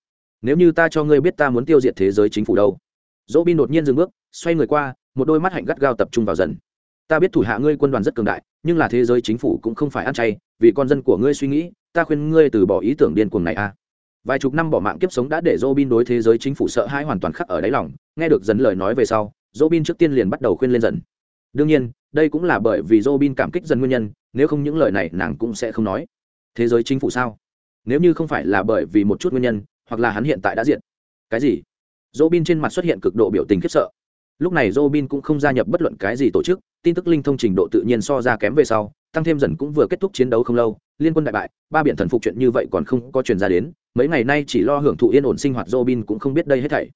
Nếu như ta cho ngươi biết ta muốn tiêu diệt thế giới chính phủ đâu? Dỗ bin đột nhiên dừng bước, xoay người qua, một đôi mắt hạnh gắt gao tập trung vào dần. Ta biết thủ hạ ngươi quân đoàn rất cường đại, nhưng là thế giới chính phủ cũng không phải ăn chay, vì con dân của ngươi suy nghĩ, ta khuyên ngươi từ bỏ ý tưởng điên cuồng này a. à vài chục năm bỏ mạng kiếp sống đã để robin đối thế giới chính phủ sợ hãi hoàn toàn khắc ở đáy lòng. Nghe được dần lời nói về sau, robin trước tiên liền bắt đầu khuyên lên dần. Đương nhiên, đây cũng là bởi vì robin cảm kích dần nguyên nhân, nếu không những lời này nàng cũng sẽ không nói. Thế giới chính phủ sao? Nếu như không phải là bởi vì một chút nguyên nhân, hoặc là hắn hiện tại đã diện cái gì? Robin trên mặt xuất hiện cực độ biểu tình khiếp sợ. Lúc này robin cũng không gia nhập bất luận cái gì tổ chức, tin tức linh thông trình độ tự nhiên so ra kém về sau, tăng thêm dần cũng vừa kết thúc chiến đấu không lâu liên quân đại bại, ba biển thần phục chuyện như vậy còn không có truyền ra đến, mấy ngày nay chỉ lo hưởng thụ yên ổn sinh hoạt robin cũng không biết đây hết thảy.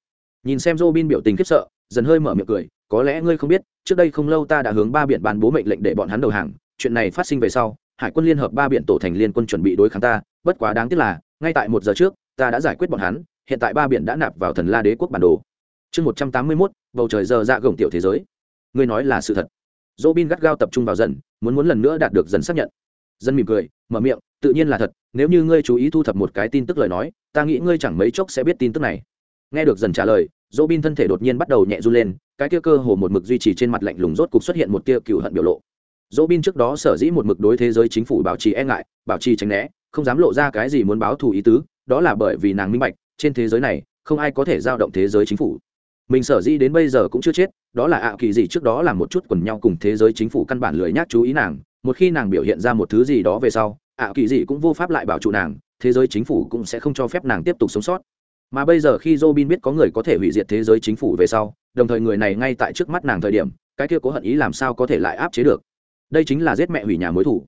Nhìn xem robin biểu tình khiếp sợ, dần hơi mở miệng cười, có lẽ ngươi không biết, trước đây không lâu ta đã hướng ba biển bàn bố mệnh lệnh để bọn hắn đầu hàng, chuyện này phát sinh về sau, hải quân liên hợp ba biển tổ thành liên quân chuẩn bị đối kháng ta, bất quá đáng tiếc là, ngay tại một giờ trước, ta đã giải quyết bọn hắn, hiện tại ba biển đã nạp vào thần la đế quốc bản đồ. Chương một trăm tám mươi mốt, bầu trời giờ dạ gồng tiểu thế giới. Ngươi nói là sự thật. Dỗ bin gắt gao tập trung vào dần, muốn muốn lần nữa đạt được dần xác nhận dân mỉm cười, mở miệng, tự nhiên là thật, nếu như ngươi chú ý thu thập một cái tin tức lời nói, ta nghĩ ngươi chẳng mấy chốc sẽ biết tin tức này. Nghe được dần trả lời dỗ bin thân thể đột nhiên bắt đầu nhẹ run lên, cái kia cơ hồ một mực duy trì trên mặt lạnh lùng rốt cục xuất hiện một tia cựu hận biểu lộ. Dỗ bin trước đó sở dĩ một mực đối thế giới chính phủ bảo trì e ngại, bảo trì tránh né, không dám lộ ra cái gì muốn báo thù ý tứ, đó là bởi vì nàng minh bạch, trên thế giới này, không ai có thể giao động thế giới chính phủ. Mình sở dĩ đến bây giờ cũng chưa chết, đó là ạ kỳ gì trước đó là một chút quần nhau cùng thế giới chính phủ căn bản lười nhác chú ý nàng một khi nàng biểu hiện ra một thứ gì đó về sau, ạ kỳ gì cũng vô pháp lại bảo trụ nàng, thế giới chính phủ cũng sẽ không cho phép nàng tiếp tục sống sót. Mà bây giờ khi Robin biết có người có thể hủy diệt thế giới chính phủ về sau, đồng thời người này ngay tại trước mắt nàng thời điểm, cái kia cố hận ý làm sao có thể lại áp chế được? Đây chính là giết mẹ hủy nhà mối thủ.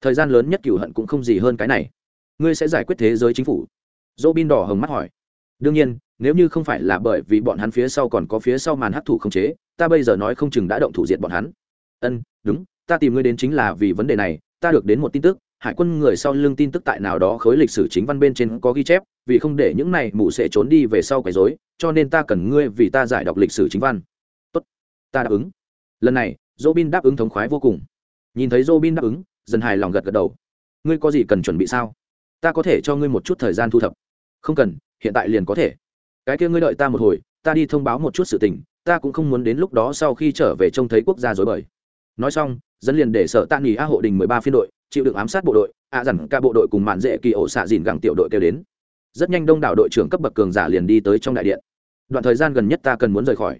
Thời gian lớn nhất cửu hận cũng không gì hơn cái này. Ngươi sẽ giải quyết thế giới chính phủ? Robin đỏ hồng mắt hỏi. Đương nhiên, nếu như không phải là bởi vì bọn hắn phía sau còn có phía sau màn hấp thụ không chế, ta bây giờ nói không chừng đã động thủ diệt bọn hắn. Ân, đúng ta tìm ngươi đến chính là vì vấn đề này, ta được đến một tin tức, hải quân người sau lưng tin tức tại nào đó khối lịch sử chính văn bên trên có ghi chép, vì không để những này mụ sẽ trốn đi về sau quấy rối, cho nên ta cần ngươi vì ta giải đọc lịch sử chính văn. Tốt, ta đáp ứng. Lần này, Robin đáp ứng thống khoái vô cùng. Nhìn thấy Robin đáp ứng, dần hài lòng gật gật đầu. Ngươi có gì cần chuẩn bị sao? Ta có thể cho ngươi một chút thời gian thu thập. Không cần, hiện tại liền có thể. Cái kia ngươi đợi ta một hồi, ta đi thông báo một chút sự tình, ta cũng không muốn đến lúc đó sau khi trở về trông thấy quốc gia dối bời nói xong, dẫn liền để sở tạ nghỉ a hộ đình mười ba phiên đội, chịu đựng ám sát bộ đội a dằn cả bộ đội cùng mạn dễ kỳ ổ xạ dìn gẳng tiểu đội kêu đến. Rất nhanh đông đảo đội trưởng cấp bậc cường giả liền đi tới trong đại điện. Đoạn thời gian gần nhất ta cần muốn rời khỏi.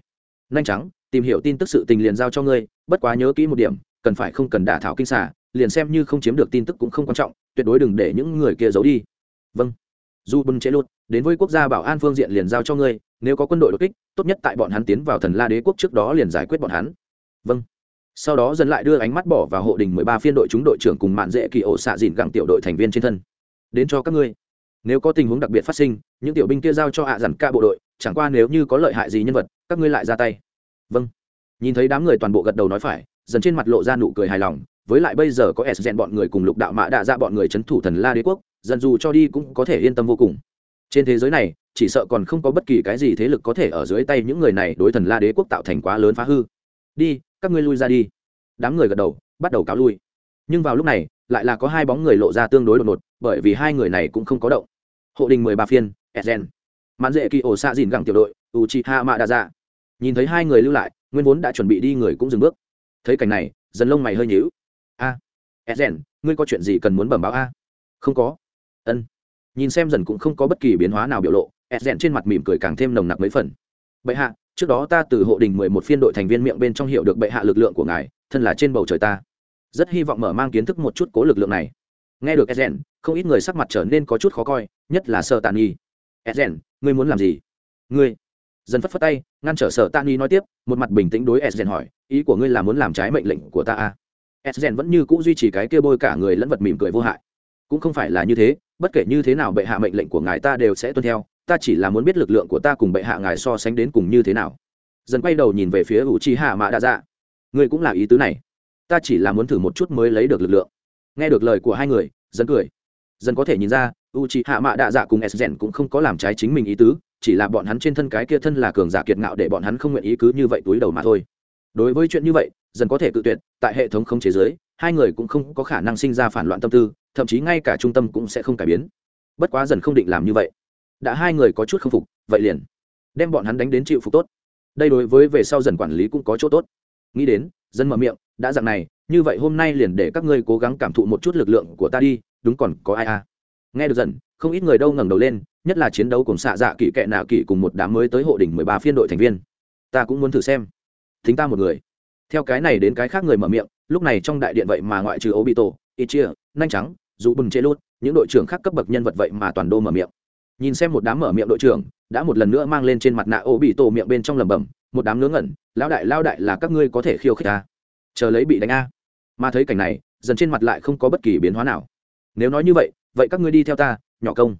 Nhanh trắng tìm hiểu tin tức sự tình liền giao cho ngươi, bất quá nhớ kỹ một điểm, cần phải không cần đả thảo kinh xả liền xem như không chiếm được tin tức cũng không quan trọng, tuyệt đối đừng để những người kia giấu đi. Vâng. Dù bưng chế lụt đến với quốc gia bảo an phương diện liền giao cho ngươi, nếu có quân đội đột kích, tốt nhất tại bọn hắn tiến vào thần la đế quốc trước đó liền giải quyết bọn hắn. Vâng sau đó dần lại đưa ánh mắt bỏ vào hộ đình mười ba phiên đội chúng đội trưởng cùng mạn dễ kỳ ổ xạ dìn gặng tiểu đội thành viên trên thân. Đến cho các ngươi. Nếu có tình huống đặc biệt phát sinh, những tiểu binh kia giao cho hạ à dặn ca bộ đội, chẳng qua nếu như có lợi hại gì nhân vật, các ngươi lại ra tay. Vâng. Nhìn thấy đám người toàn bộ gật đầu nói phải, dần trên mặt lộ ra nụ cười hài lòng, với lại bây giờ có s rèn bọn người cùng lục đạo mã đạ dạ ra bọn người c h ấ n thủ thần la đế quốc, dần dù cho đi cũng có thể yên tâm vô cùng. Trên thế giới này, chỉ sợ còn không có bất kỳ cái gì thế lực có thể ở dưới tay những người này đối thần la đế quốc tạo thành quá lớn phá hư. Đi các ngươi lui ra đi. Đám người gật đầu, bắt đầu cáo lui. Nhưng vào lúc này, lại là có hai bóng người lộ ra tương đối đột ngột, bởi vì hai người này cũng không có động. Hộ đình mười ba phiên edgen mãn dễ kỳ ổ xạ dìn gẳng tiểu đội u chi ha mạ đa dạ nhìn thấy hai người lưu lại, nguyên vốn đã chuẩn bị đi người cũng dừng bước. Thấy cảnh này, dần lông mày hơi nhíu. A edgen ngươi có chuyện gì cần muốn bẩm báo a? Không có. Ân. Nhìn xem dần cũng không có bất kỳ biến hóa nào biểu lộ edgen trên mặt mỉm cười càng thêm nồng nặc mấy phần. Bệ hạ trước đó ta từ hộ đình mười một phiên đội thành viên miệng bên trong hiệu được bệ hạ lực lượng của ngài, thân là trên bầu trời ta. Rất hy vọng mở mang kiến thức một chút cố lực lượng này. Nghe được edgen không ít người sắc mặt trở nên có chút khó coi, nhất là sợ tàn nhi. Edgen ngươi muốn làm gì? Ngươi. Dần phất phất tay, ngăn trở sở Tani nói tiếp, một mặt bình tĩnh đối edgen hỏi, ý của ngươi là muốn làm trái mệnh lệnh của ta à? edgen vẫn như cũ duy trì cái kia bôi cả người lẫn vật mỉm cười vô hại. Cũng không phải là như thế, bất kể như thế nào bệ hạ mệnh lệnh của ngài ta đều sẽ tuân theo ta chỉ là muốn biết lực lượng của ta cùng bệ hạ ngài so sánh đến cùng như thế nào. Dần quay đầu nhìn về phía u chi hạ mạ đa dạ. Ngươi cũng là ý tứ này. Ta chỉ là muốn thử một chút mới lấy được lực lượng. Nghe được lời của hai người, dần cười. Dần có thể nhìn ra u chi hạ mạ đa dạ cùng s rèn cũng không có làm trái chính mình ý tứ, chỉ là bọn hắn trên thân cái kia thân là cường giả kiệt ngạo để bọn hắn không nguyện ý cứ như vậy túi đầu mà thôi. Đối với chuyện như vậy, dần có thể tự tuyệt, tại hệ thống không chế giới hai người cũng không có khả năng sinh ra phản loạn tâm tư, thậm chí ngay cả trung tâm cũng sẽ không cải biến. Bất quá dần không định làm như vậy đã hai người có chút không phục, vậy liền đem bọn hắn đánh đến chịu phục tốt. Đây đối với về sau dần quản lý cũng có chỗ tốt. Nghĩ đến, dân mở miệng, đã dặn này, như vậy hôm nay liền để các ngươi cố gắng cảm thụ một chút lực lượng của ta đi, đúng còn có ai à? Nghe được dần không ít người đâu ngẩng đầu lên, nhất là chiến đấu cùng xạ dạ kỵ kệ nạ kỵ cùng một đám mới tới hộ đỉnh mười ba phiên đội thành viên. Ta cũng muốn thử xem. Thính ta một người. Theo cái này đến cái khác người mở miệng, lúc này trong đại điện vậy mà ngoại trừ obito chia nhanh trắng dù bừng chê lút, những đội trưởng khác cấp bậc nhân vật vậy mà toàn đô mở miệng nhìn xem một đám mở miệng đội trưởng, đã một lần nữa mang lên trên mặt nạ ô bỉ tổ miệng bên trong lẩm bẩm, một đám ngớ ngẩn lao đại lao đại là các ngươi có thể khiêu khích ta? Chờ lấy bị đánh a. Mà thấy cảnh này, dần trên mặt lại không có bất kỳ biến hóa nào. Nếu nói như vậy vậy các ngươi đi theo ta, nhỏ công.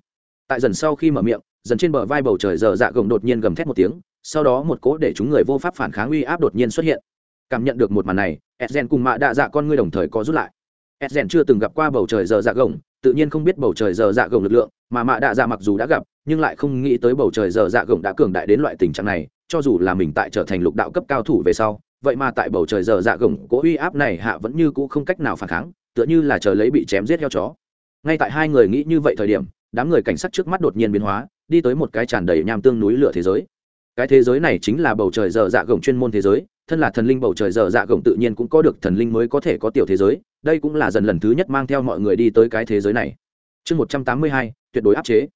Tại dần sau khi mở miệng, dần trên bờ vai bầu trời dở dạ gồng đột nhiên gầm thét một tiếng, sau đó một cố để chúng người vô pháp phản kháng uy áp đột nhiên xuất hiện. Cảm nhận được một màn này edgen cùng mạ đạ dạ con ngươi đồng thời có rút lại. Edgen chưa từng gặp qua bầu trời dở dạ gồng tự nhiên không biết bầu trời giờ dạ gồng lực lượng, mà mạ đạ dạ mặc dù đã gặp, nhưng lại không nghĩ tới bầu trời giờ dạ gồng đã cường đại đến loại tình trạng này, cho dù là mình tại trở thành lục đạo cấp cao thủ về sau, vậy mà tại bầu trời giờ dạ gồng cố uy áp này hạ vẫn như cũ không cách nào phản kháng, tựa như là chờ lấy bị chém giết heo chó. Ngay tại hai người nghĩ như vậy thời điểm, đám người cảnh sát trước mắt đột nhiên biến hóa, đi tới một cái tràn đầy nham tương núi lửa thế giới. Cái thế giới này chính là bầu trời giờ dạ gồng chuyên môn thế giới thân là thần linh bầu trời dở dạ gồng tự nhiên cũng có được thần linh mới có thể có tiểu thế giới, đây cũng là dần lần thứ nhất mang theo mọi người đi tới cái thế giới này. Chương một trăm tám mươi hai, tuyệt đối áp chế.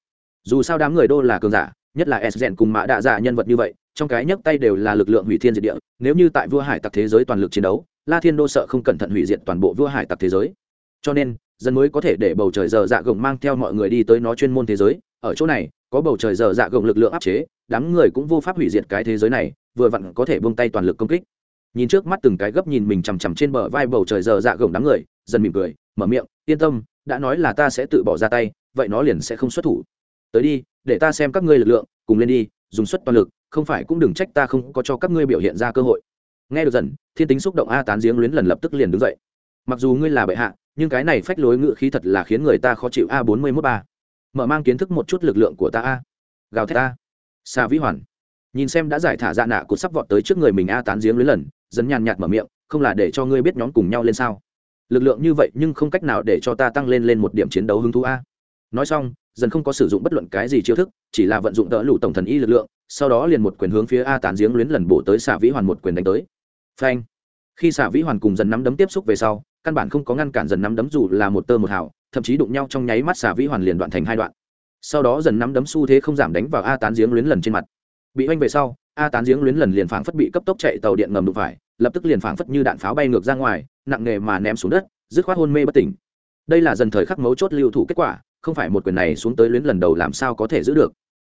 Dù sao đám người đô là cường giả, nhất là s rèn cùng mã đạ dạ giả nhân vật như vậy, trong cái nhấc tay đều là lực lượng hủy thiên diệt địa, nếu như tại vua hải tặc thế giới toàn lực chiến đấu, la thiên đô sợ không cẩn thận hủy diệt toàn bộ vua hải tặc thế giới. Cho nên, dân mới có thể để bầu trời giờ dạ gồng mang theo mọi người đi tới nó chuyên môn thế giới. Ở chỗ này, có bầu trời giờ dạ gồng lực lượng áp chế, đám người cũng vô pháp hủy diệt cái thế giới này vừa vặn có thể buông tay toàn lực công kích. Nhìn trước mắt từng cái gấp nhìn mình chằm chằm trên bờ vai bầu trời giờ dạ gồng đám người, dần mỉm cười, mở miệng, yên tâm, đã nói là ta sẽ tự bỏ ra tay, vậy nó liền sẽ không xuất thủ. Tới đi, để ta xem các ngươi lực lượng, cùng lên đi, dùng suất toàn lực, không phải cũng đừng trách ta không có cho các ngươi biểu hiện ra cơ hội. Nghe được dần, thiên tính xúc động a tán giếng luyến lần lập tức liền đứng dậy. Mặc dù ngươi là bệ hạ, nhưng cái này phách lối ngự khí thật là khiến người ta khó chịu a bốn mươi mốt ba. Mở mang kiến thức một chút lực lượng của ta a. Gào thét ta xa vĩ hoàn nhìn xem đã giải thả dạ nạ cột sắp vọt tới trước người mình a tán giếng lưới lần, dần nhàn nhạt mở miệng, không là để cho ngươi biết nhóm cùng nhau lên sao? Lực lượng như vậy nhưng không cách nào để cho ta tăng lên lên một điểm chiến đấu hứng thú a. Nói xong, dần không có sử dụng bất luận cái gì chiêu thức, chỉ là vận dụng đỡ lụ tổng thần y lực lượng, sau đó liền một quyền hướng phía a tán giếng luyến lần bổ tới xạ vĩ hoàn một quyền đánh tới. Phanh. Khi xạ vĩ hoàn cùng dần nắm đấm tiếp xúc về sau, căn bản không có ngăn cản dần nắm đấm dù là một tơ một hào, thậm chí đụng nhau trong nháy mắt xạ vĩ hoàn liền đoạn thành hai đoạn. Sau đó dần nắm đấm xu thế không giảm đánh vào a tán giếng luyến lần trên mặt bị oanh về sau, a tán giếng luyến lần liền phảng phất bị cấp tốc chạy tàu điện ngầm đụng phải, lập tức liền phảng phất như đạn pháo bay ngược ra ngoài, nặng nề mà ném xuống đất, dứt khoát hôn mê bất tỉnh. Đây là dần thời khắc mấu chốt lưu thủ kết quả, không phải một quyền này xuống tới luyến lần đầu làm sao có thể giữ được.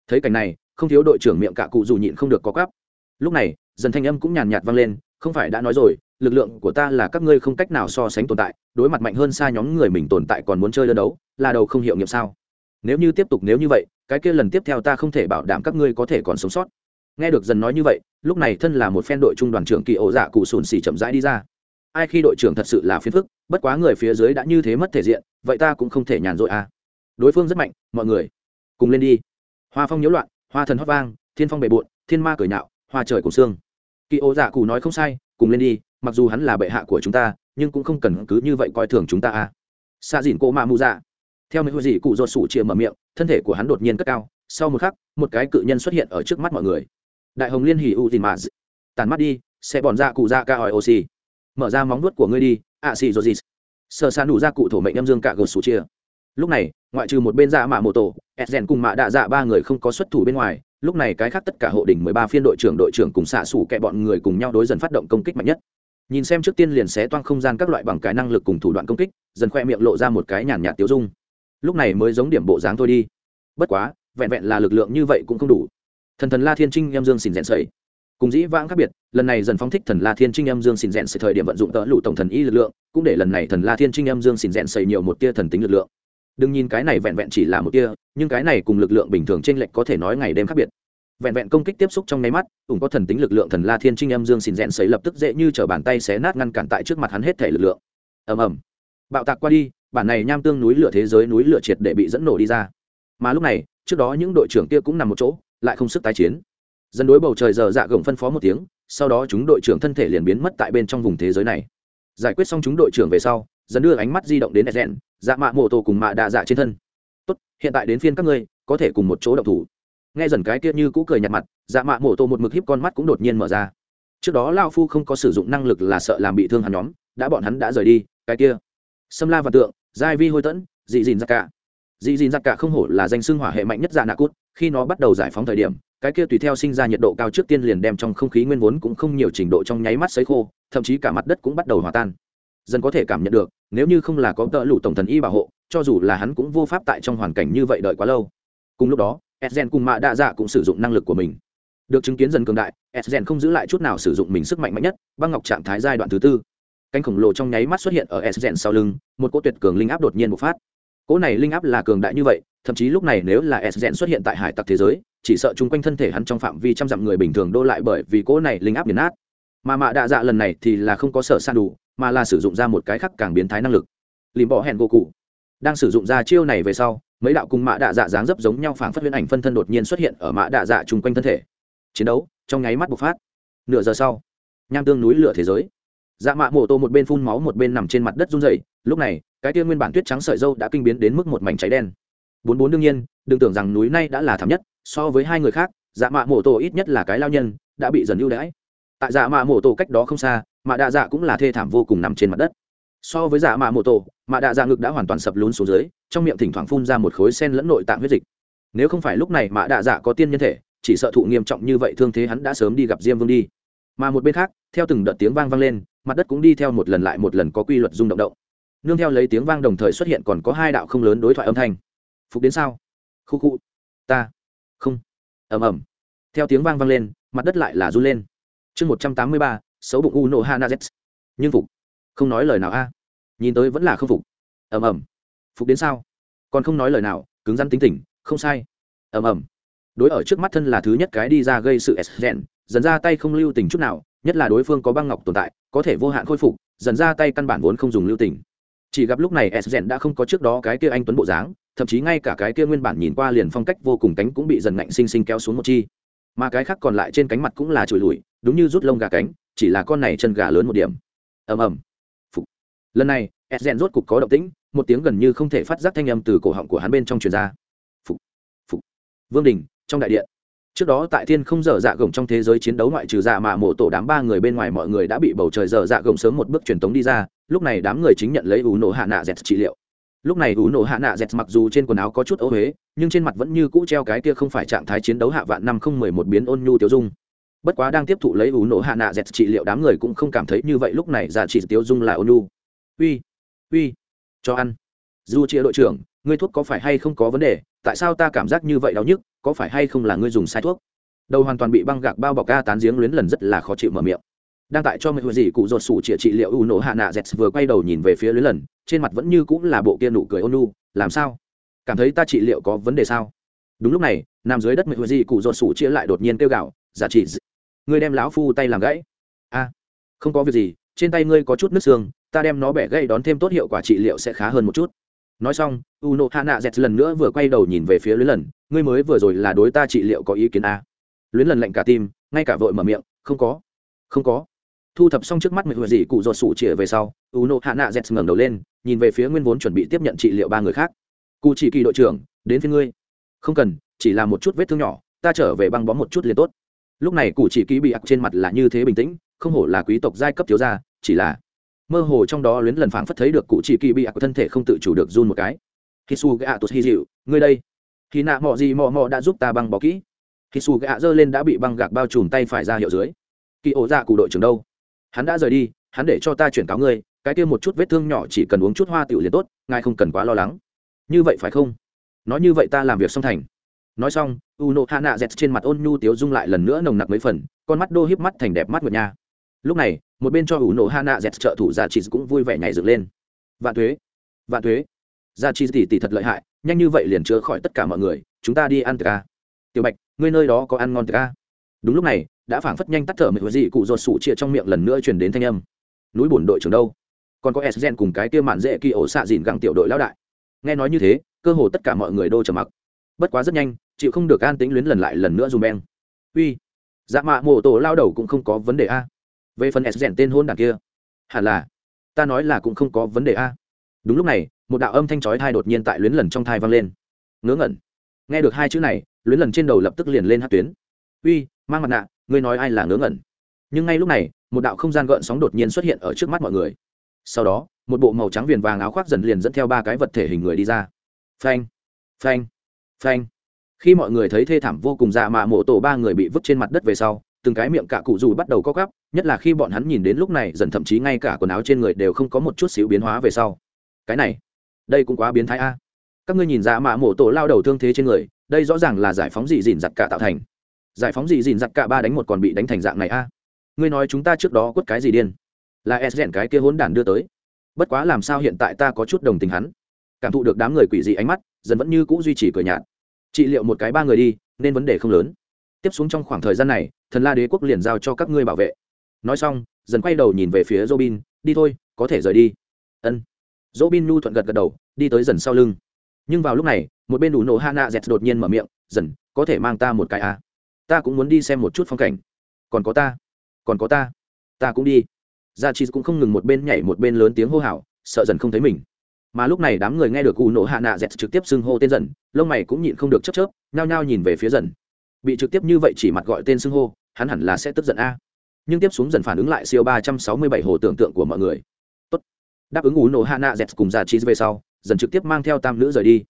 Thấy cảnh này, không thiếu đội trưởng miệng cạ cụ dù nhịn không được có cắp lúc này, dần thanh âm cũng nhàn nhạt vang lên, không phải đã nói rồi, lực lượng của ta là các ngươi không cách nào so sánh tồn tại, đối mặt mạnh hơn xa nhóm người mình tồn tại còn muốn chơi đơn đấu, là đầu không hiệu nghiệm sao? Nếu như tiếp tục nếu như vậy, cái kia lần tiếp theo ta không thể bảo đảm các ngươi có thể còn sống sót. Nghe được dần nói như vậy, lúc này thân là một phen đội trung đoàn trưởng kỳ ổ dạ cụ sùn xì chậm rãi đi ra. Ai khi đội trưởng thật sự là phiền phức, bất quá người phía dưới đã như thế mất thể diện, vậy ta cũng không thể nhàn rỗi à. Đối phương rất mạnh, mọi người, cùng lên đi. Hoa phong nhiễu loạn, hoa thần hót vang, thiên phong bề bộn, thiên ma cười nhạo, hoa trời cùng xương kỳ ổ dạ cụ nói không sai, cùng lên đi, mặc dù hắn là bệ hạ của chúng ta, nhưng cũng không cần cứ như vậy coi thường chúng ta à. Xa dìn cô mạ mù dạ theo mấy hồi gì cụ ruột sủ chia mở miệng, thân thể của hắn đột nhiên cất cao. Sau một khắc, một cái cự nhân xuất hiện ở trước mắt mọi người. Đại hồng liên hỉ u tìm mà tàn mắt đi, sẽ bòn ra cụ ra ca hỏi oxy mở ra móng vuốt của ngươi đi, ạ xì rồi gì. Sờ san đủ ra cụ thổ mệnh âm dương cả gột sủ chia lúc này, ngoại trừ một bên dạ mạ mô tổ ed rèn cùng mạ đạ dạ ba người không có xuất thủ bên ngoài, lúc này cái khác tất cả hộ đỉnh mười ba phiên đội trưởng đội trưởng cùng xạ xủ kẹ bọn người cùng nhau đối dần phát động công kích mạnh nhất. Nhìn xem trước tiên liền xé toang không gian các loại bằng cái năng lực cùng thủ đoạn công kích, dần khoe miệng lộ ra một cái nhàn nhạt tiêu dung lúc này mới giống điểm bộ dáng thôi đi. Bất quá, vẹn vẹn là lực lượng như vậy cũng không đủ. Thần thần la thiên trinh em dương xin rèn sầy cùng dĩ vãng khác biệt, lần này dần phóng thích thần la thiên trinh em dương xin rèn sầy thời điểm vận dụng tợ lụ tổng thần y lực lượng, cũng để lần này thần la thiên trinh em dương xin rèn sầy nhiều một tia thần tính lực lượng. Đừng nhìn cái này vẹn vẹn chỉ là một tia, nhưng cái này cùng lực lượng bình thường trên lệch có thể nói ngày đêm khác biệt. Vẹn vẹn công kích tiếp xúc trong nháy mắt, cũng có thần tính lực lượng thần la thiên trinh em dương xin rèn sấy lập tức dễ như chở bàn tay xé nát ngăn cản tại trước mặt hắn hết thể lực lượng. Ầm ầm. Bạo tạc qua đi bản này nham tương núi lửa thế giới núi lửa triệt để bị dẫn nổ đi ra. Mà lúc này, trước đó những đội trưởng kia cũng nằm một chỗ, lại không sức tái chiến. Dân đối bầu trời giờ dạ gồng phân phó một tiếng, sau đó chúng đội trưởng thân thể liền biến mất tại bên trong vùng thế giới này. Giải quyết xong chúng đội trưởng về sau dần đưa ánh mắt di động đến edgen dạ mạ mô tô cùng mạ đạ dạ trên thân. Tốt, hiện tại đến phiên các ngươi, có thể cùng một chỗ động thủ. Nghe dần cái kia như cũ cười nhạt mặt dạ mạ mô tô một mực hiếp con mắt cũng đột nhiên mở ra. Trước đó lao phu không có sử dụng năng lực là sợ làm bị thương hắn nhóm, đã bọn hắn đã rời đi, cái kia. Xâm la và tượng giai vi hôi tẫn, dị dìn giặc cả dị dìn giặc cả không hổ là danh xưng hỏa hệ mạnh nhất dạ nạ cút, khi nó bắt đầu giải phóng thời điểm, cái kia tùy theo sinh ra nhiệt độ cao trước tiên liền đem trong không khí nguyên vốn cũng không nhiều trình độ trong nháy mắt sấy khô, thậm chí cả mặt đất cũng bắt đầu hòa tan. Dần có thể cảm nhận được, nếu như không là có tợ lụ tổng thần y bảo hộ, cho dù là hắn cũng vô pháp tại trong hoàn cảnh như vậy đợi quá lâu. Cùng lúc đó edgen cùng mạ đa dạ cũng sử dụng năng lực của mình. Được chứng kiến dần cường đại edgen không giữ lại chút nào sử dụng mình sức mạnh mạnh nhất, băng ngọc trạng thái giai đoạn thứ tư cánh khổng lồ trong nháy mắt xuất hiện ở edgen sau lưng, một cỗ tuyệt cường linh áp đột nhiên bộc phát. Cỗ này linh áp là cường đại như vậy, thậm chí lúc này nếu là edgen xuất hiện tại hải tặc thế giới, chỉ sợ chung quanh thân thể hắn trong phạm vi trăm dặm người bình thường đô lại bởi vì cỗ này linh áp biến nát. Mà mạ Đạ dạ lần này thì là không có sở san đủ, mà là sử dụng ra một cái khác càng biến thái năng lực. Lìm bỏ hẹn gỗ cụ. Đang sử dụng ra chiêu này về sau, mấy đạo cùng mạ đạ dạ dáng dấp giống nhau phảng phất huyễn ảnh phân thân đột nhiên xuất hiện ở mạ đạ dạ chung quanh thân thể. Chiến đấu, trong nháy mắt bộc phát. Nửa giờ sau, nham tương núi lửa thế giới dạ mạ mổ tô một bên phun máu một bên nằm trên mặt đất run rẩy, lúc này, cái tiên nguyên bản tuyết trắng sợi dâu đã kinh biến đến mức một mảnh cháy đen. Bốn bốn đương nhiên, đừng tưởng rằng núi này đã là thảm nhất, so với hai người khác dạ mạ mổ tô ít nhất là cái lao nhân, đã bị dần ưu đãi. Tại dạ mạ mổ tô cách đó không xa, mạ đạ dạ cũng là thê thảm vô cùng nằm trên mặt đất. So với dạ mạ mổ tô mạ đạ dạ ngực đã hoàn toàn sập lún xuống dưới, trong miệng thỉnh thoảng phun ra một khối sen lẫn nội tạng huyết dịch. Nếu không phải lúc này mạ đạ dạ có tiên nhân thể, chỉ sợ thụ nghiêm trọng như vậy thương thế hắn đã sớm đi gặp diêm vương đi. Mà một bên khác, theo từng đợt tiếng vang vang lên mặt đất cũng đi theo một lần lại một lần có quy luật rung động động. Nương theo lấy tiếng vang đồng thời xuất hiện còn có hai đạo không lớn đối thoại âm thanh. Phục đến sao? Khu khu. Ta. Không. Ầm ầm. Theo tiếng vang vang lên, mặt đất lại là run lên. Chương một trăm tám mươi ba, xấu bụng u nộ hana z nhưng phục. Không nói lời nào a. Nhìn tới vẫn là không phục. Ầm ầm. Phục đến sao? Còn không nói lời nào, cứng rắn tính tình, không sai. Ầm ầm. Đối ở trước mắt thân là thứ nhất cái đi ra gây sự s rèn dần ra tay không lưu tình chút nào, nhất là đối phương có băng ngọc tồn tại, có thể vô hạn khôi phục, dần ra tay căn bản vốn không dùng lưu tình. Chỉ gặp lúc này s rèn đã không có trước đó cái kia anh tuấn bộ dáng, thậm chí ngay cả cái kia nguyên bản nhìn qua liền phong cách vô cùng cánh cũng bị dần ngạnh sinh sinh kéo xuống một chi. Mà cái khác còn lại trên cánh mặt cũng là trùi lùi, đúng như rút lông gà cánh, chỉ là con này chân gà lớn một điểm. Ầm ầm. Lần này, s rèn rốt cục có động tĩnh, một tiếng gần như không thể phát giác thanh âm từ cổ họng của hắn bên trong truyền ra. Phục phục vương đình, trong đại điện trước đó tại thiên không dở dạ gồng trong thế giới chiến đấu ngoại trừ dạ mà mổ tổ đám ba người bên ngoài mọi người đã bị bầu trời dở dạ gồng sớm một bước truyền tống đi ra, lúc này đám người chính nhận lấy ủ nổ hạ nạ z trị liệu. Lúc này ủ nổ hạ nạ z mặc dù trên quần áo có chút ố huế nhưng trên mặt vẫn như cũ treo cái kia không phải trạng thái chiến đấu hạ vạn năm không mười một biến ôn nhu tiêu dung. Bất quá đang tiếp thụ lấy ủ nổ hạ nạ z trị liệu đám người cũng không cảm thấy như vậy, lúc này giả trị tiêu dung là ôn nhu. Uy uy, cho ăn. Dù chia đội trưởng, ngươi thuốc có phải hay không có vấn đề? Tại sao ta cảm giác như vậy đau nhức, có phải hay không là ngươi dùng sai thuốc? Đầu hoàn toàn bị băng gạc bao bọc ca tán giếng luyến lần rất là khó chịu mở miệng. Đang tại cho mọi gì cụ ruột sủ chĩa trị liệu u nổ hạ nạ z vừa quay đầu nhìn về phía luyến lần, trên mặt vẫn như cũng là bộ kia nụ cười ôn nu làm sao? Cảm thấy ta trị liệu có vấn đề sao? Đúng lúc này, nằm dưới đất mọi gì cụ ruột sủ chĩa lại đột nhiên kêu gạo giả trị ngươi đem lão phu tay làm gãy. A, không có việc gì, trên tay ngươi có chút nước xương, ta đem nó bẻ gãy đón thêm tốt hiệu quả trị liệu sẽ khá hơn một chút nói xong u nộ hạ nạ dẹt lần nữa vừa quay đầu nhìn về phía luyến lần. Ngươi mới vừa rồi là đối ta trị liệu có ý kiến a luyến lần lạnh cả tim, ngay cả vội mở miệng, không có không có. Thu thập xong trước mắt mười gì cụ ruột sủ chĩa về sau u nộ hạ nạ dẹt ngẩng đầu lên, nhìn về phía nguyên vốn chuẩn bị tiếp nhận trị liệu ba người khác. Cụ chỉ kỳ đội trưởng, đến phía ngươi. Không cần, chỉ là một chút vết thương nhỏ, ta trở về băng bó một chút liền tốt. Lúc này cụ chỉ kỳ bị ặc trên mặt là như thế bình tĩnh, không hổ là quý tộc giai cấp thiếu gia, chỉ là mơ hồ trong đó luyến lần phảng phất thấy được cụ chỉ kỳ bị của thân thể không tự chủ được run một cái. Khi su gạ tụt hy dịu, ngươi đây. Khi nạ mọ gì mọ mọ đã giúp ta băng bó kỹ. Khi su gạ giơ lên đã bị băng gạc bao trùm tay phải ra hiệu dưới. Kỳ ổ dạ cụ đội trưởng đâu? Hắn đã rời đi, hắn để cho ta chuyển cáo ngươi, cái kia một chút vết thương nhỏ chỉ cần uống chút hoa tiểu liền tốt, ngài không cần quá lo lắng. Như vậy phải không? Nói như vậy ta làm việc xong thành. Nói xong u nộ hạ nạ dẹt trên mặt ôn nhu tiếu dung lại lần nữa nồng nặc mấy phần, con mắt đô híp mắt thành đẹp mắt ngược nha lúc này, một bên cho ủ nổ hạ nạ dẹt trợ thủ gia chi cũng vui vẻ nhảy dựng lên. Vạn thuế vạn thuế, gia chi tỷ tỷ thật lợi hại, nhanh như vậy liền chữa khỏi tất cả mọi người, chúng ta đi ăn tiệc ca. Tiểu bạch, ngươi nơi đó có ăn ngon tiệc ca? Đúng lúc này, đã phảng phất nhanh tắt thở mệt gì cụ ruột sủ chia trong miệng lần nữa truyền đến thanh âm. Núi bùn đội trưởng đâu? Còn có s cùng cái kia mạn dễ kỳ ổ xạ dìn gặng tiểu đội lão đại. Nghe nói như thế, cơ hồ tất cả mọi người đô trầm mặc. Bất quá rất nhanh, chịu không được an tính luyến lần lại lần nữa dùm beng. Uy dạ mạ mô tổ lao đầu cũng không có vấn đề a về phần s tên hôn đảng kia, hẳn là, ta nói là cũng không có vấn đề a. Đúng lúc này, một đạo âm thanh chói thai đột nhiên tại luyến lần trong thai vang lên. Ngớ ngẩn. Nghe được hai chữ này, luyến lần trên đầu lập tức liền lên hát tuyến. Uy, mang mặt nạ, ngươi nói ai là ngớ ngẩn? Nhưng ngay lúc này, một đạo không gian gợn sóng đột nhiên xuất hiện ở trước mắt mọi người. Sau đó, một bộ màu trắng viền vàng áo khoác dần liền dẫn theo ba cái vật thể hình người đi ra. Phanh phanh phanh. Khi mọi người thấy thê thảm vô cùng dạ mạ mộ tổ ba người bị vứt trên mặt đất về sau từng cái miệng cả cụ dù bắt đầu co cắp nhất là khi bọn hắn nhìn đến lúc này, dần thậm chí ngay cả quần áo trên người đều không có một chút xíu biến hóa về sau. Cái này, đây cũng quá biến thái a. Các ngươi nhìn ra mạ mổ tổ lao đầu thương thế trên người, đây rõ ràng là giải phóng dị dìn giặt cả tạo thành. Giải phóng dị dìn giặt cả ba đánh một còn bị đánh thành dạng này a. Ngươi nói chúng ta trước đó quất cái gì điên? Là s rèn cái kia hỗn đản đưa tới. Bất quá làm sao hiện tại ta có chút đồng tình hắn. Cảm thụ được đám người quỷ dị ánh mắt, dần vẫn như cũ duy trì cười nhạt. Trị liệu một cái ba người đi, nên vấn đề không lớn tiếp xuống trong khoảng thời gian này, thần la đế quốc liền giao cho các ngươi bảo vệ. Nói xong, dần quay đầu nhìn về phía robin, đi thôi, có thể rời đi. Ân. Robin nhu thuận gật gật đầu, đi tới dần sau lưng. Nhưng vào lúc này, một bên đủ nổ hana dẹt đột nhiên mở miệng, dần, có thể mang ta một cái à. ta cũng muốn đi xem một chút phong cảnh. Còn có ta, còn có ta ta cũng đi. Gia chi cũng không ngừng một bên nhảy một bên lớn tiếng hô hào, sợ dần không thấy mình. Mà lúc này đám người nghe được cụ nổ hạ nạ dẹt trực tiếp xưng hô tên dần, lông mày cũng nhịn không được chấp chớp, nhao nhao nhìn về phía dần bị trực tiếp như vậy chỉ mặt gọi tên xưng hô, hắn hẳn là sẽ tức giận a. Nhưng tiếp xuống dần phản ứng lại siêu ba trăm sáu mươi bảy hồ tưởng tượng của mọi người. Tốt. đáp ứng ủ nổ hạ nạ dẹt cùng già chi về sau, dần trực tiếp mang theo tam nữ rời đi.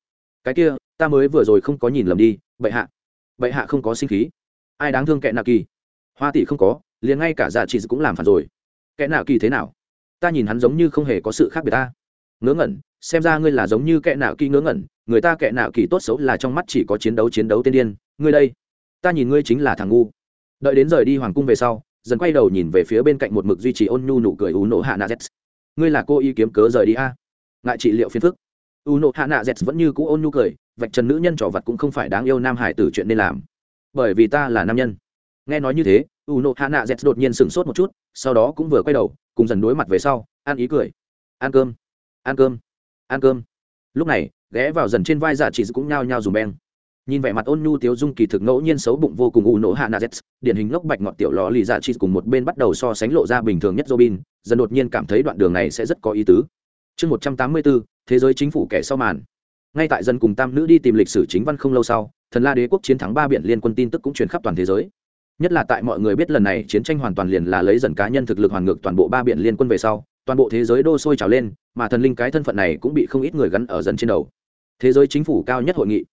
Cái kia, ta mới vừa rồi không có nhìn lầm đi, bệ hạ. Bệ hạ không có sinh khí. Ai đáng thương kệ nạ kỳ? Hoa tỷ không có, liền ngay cả già chi cũng làm phản rồi. Kệ nạ kỳ thế nào? Ta nhìn hắn giống như không hề có sự khác biệt ta. Ngớ ngẩn, xem ra ngươi là giống như kẻ nạ kỳ ngớ ngẩn, người ta kẻ nạ kỳ tốt xấu là trong mắt chỉ có chiến đấu chiến đấu tiên điên. Ngươi đây ta nhìn ngươi chính là thằng ngu. Đợi đến rời đi hoàng cung về sau, dần quay đầu nhìn về phía bên cạnh một mực duy trì ôn nhu nụ cười u nộ hạ nạ z ngươi là cô y kiếm cớ rời đi a? Ngại trị liệu phiền phức. U nộ hạ nạ z vẫn như cũ ôn nhu cười, vạch trần nữ nhân trò vật cũng không phải đáng yêu nam hải tử chuyện nên làm. Bởi vì ta là nam nhân. Nghe nói như thế u nộ hạ nạ z đột nhiên sửng sốt một chút, sau đó cũng vừa quay đầu, cùng dần đối mặt về sau, ăn ý cười. Ăn cơm. Ăn cơm. Ăn cơm. Lúc này, ghé vào dần trên vai giả chỉ cũng nhao nhao dùng beng nhìn vẻ mặt ôn nhu tiếu dung kỳ thực ngẫu nhiên xấu bụng vô cùng u nổ hạ nazet điển hình ngốc bạch ngọt tiểu lò lì dạ chi cùng một bên bắt đầu so sánh lộ ra bình thường nhất robin, dần đột nhiên cảm thấy đoạn đường này sẽ rất có ý tứ. Chương một trăm tám mươi bốn, thế giới chính phủ kẻ sau màn. Ngay tại dân cùng tam nữ đi tìm lịch sử chính văn không lâu sau, thần la đế quốc chiến thắng ba biển liên quân tin tức cũng truyền khắp toàn thế giới. Nhất là tại mọi người biết lần này chiến tranh hoàn toàn liền là lấy dần cá nhân thực lực hoàn ngược toàn bộ ba biển liên quân về sau, toàn bộ thế giới đô sôi trào lên, mà thần linh cái thân phận này cũng bị không ít người gắn ở dân trên đầu. Thế giới chính phủ cao nhất hội nghị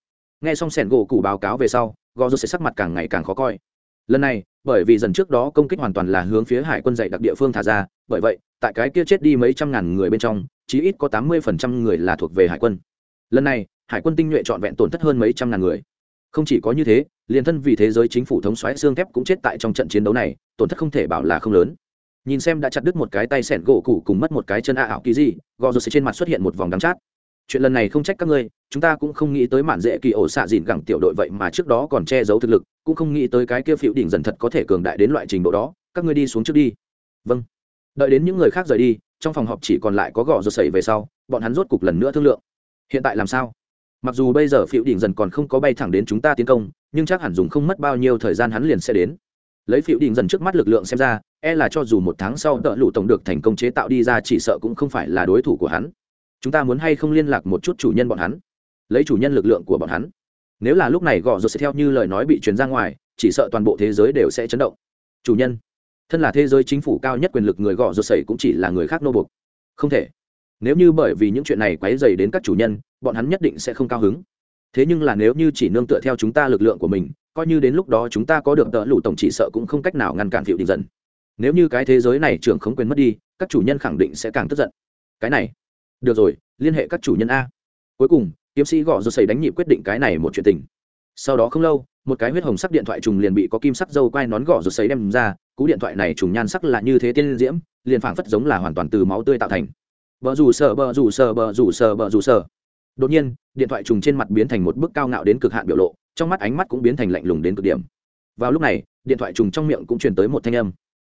nghe xong sẻn gỗ cụ báo cáo về sau gò rô sẽ sắc mặt càng ngày càng khó coi. Lần này, bởi vì dần trước đó công kích hoàn toàn là hướng phía hải quân dạy đặc địa phương thả ra, bởi vậy, tại cái kia chết đi mấy trăm ngàn người bên trong, chí ít có tám mươi phần trăm người là thuộc về hải quân. Lần này, hải quân tinh nhuệ trọn vẹn tổn thất hơn mấy trăm ngàn người. Không chỉ có như thế, liền thân vì thế giới chính phủ thống xoáy xương thép cũng chết tại trong trận chiến đấu này, tổn thất không thể bảo là không lớn. Nhìn xem đã chặt đứt một cái tay sẻn gỗ cụ cùng mất một cái chân a ảo kỳ gì gò rô sẽ trên mặt xuất hiện một vòng đắng chát chuyện lần này không trách các ngươi, chúng ta cũng không nghĩ tới mạn dễ kỳ ổ xạ dìn gẳng tiểu đội vậy mà trước đó còn che giấu thực lực, cũng không nghĩ tới cái kia phiệu đỉnh dần thật có thể cường đại đến loại trình độ đó, các ngươi đi xuống trước đi. Vâng. Đợi đến những người khác rời đi, trong phòng họp chỉ còn lại có gò rột sẩy về sau, bọn hắn rốt cục lần nữa thương lượng. Hiện tại làm sao? Mặc dù bây giờ phiệu đỉnh dần còn không có bay thẳng đến chúng ta tiến công, nhưng chắc hẳn dùng không mất bao nhiêu thời gian hắn liền sẽ đến. Lấy phiệu đỉnh dần trước mắt lực lượng xem ra e là cho dù một tháng sau tợ lụ tổng được thành công chế tạo đi ra chỉ sợ cũng không phải là đối thủ của hắn chúng ta muốn hay không liên lạc một chút chủ nhân bọn hắn? Lấy chủ nhân lực lượng của bọn hắn. Nếu là lúc này gò rột sẽ theo như lời nói bị truyền ra ngoài, chỉ sợ toàn bộ thế giới đều sẽ chấn động. Chủ nhân, thân là thế giới chính phủ cao nhất quyền lực người gò rột sẩy cũng chỉ là người khác nô buộc. Không thể. Nếu như bởi vì những chuyện này quấy dày đến các chủ nhân, bọn hắn nhất định sẽ không cao hứng. Thế nhưng là nếu như chỉ nương tựa theo chúng ta lực lượng của mình, coi như đến lúc đó chúng ta có được tợ lụ tổng chỉ sợ cũng không cách nào ngăn cản phiệu định dần nếu như cái thế giới này trưởng không quyền mất đi, các chủ nhân khẳng định sẽ càng tức giận. Cái này được rồi, liên hệ các chủ nhân a. Cuối cùng, kiếm sĩ gõ rồi xảy đánh nhịp quyết định cái này một chuyện tình. Sau đó không lâu, một cái huyết hồng sắc điện thoại trùng liền bị có kim sắc dâu quai nón gõ rồi xảy đem ra, cú điện thoại này trùng nhan sắc là như thế tiên diễm, liền phảng phất giống là hoàn toàn từ máu tươi tạo thành. Bờ rủ sờ, bờ rủ sờ, bờ rủ sờ, bờ rủ sờ. Đột nhiên, điện thoại trùng trên mặt biến thành một bức cao ngạo đến cực hạn biểu lộ, trong mắt ánh mắt cũng biến thành lạnh lùng đến cực điểm. Vào lúc này, điện thoại trùng trong miệng cũng truyền tới một thanh âm.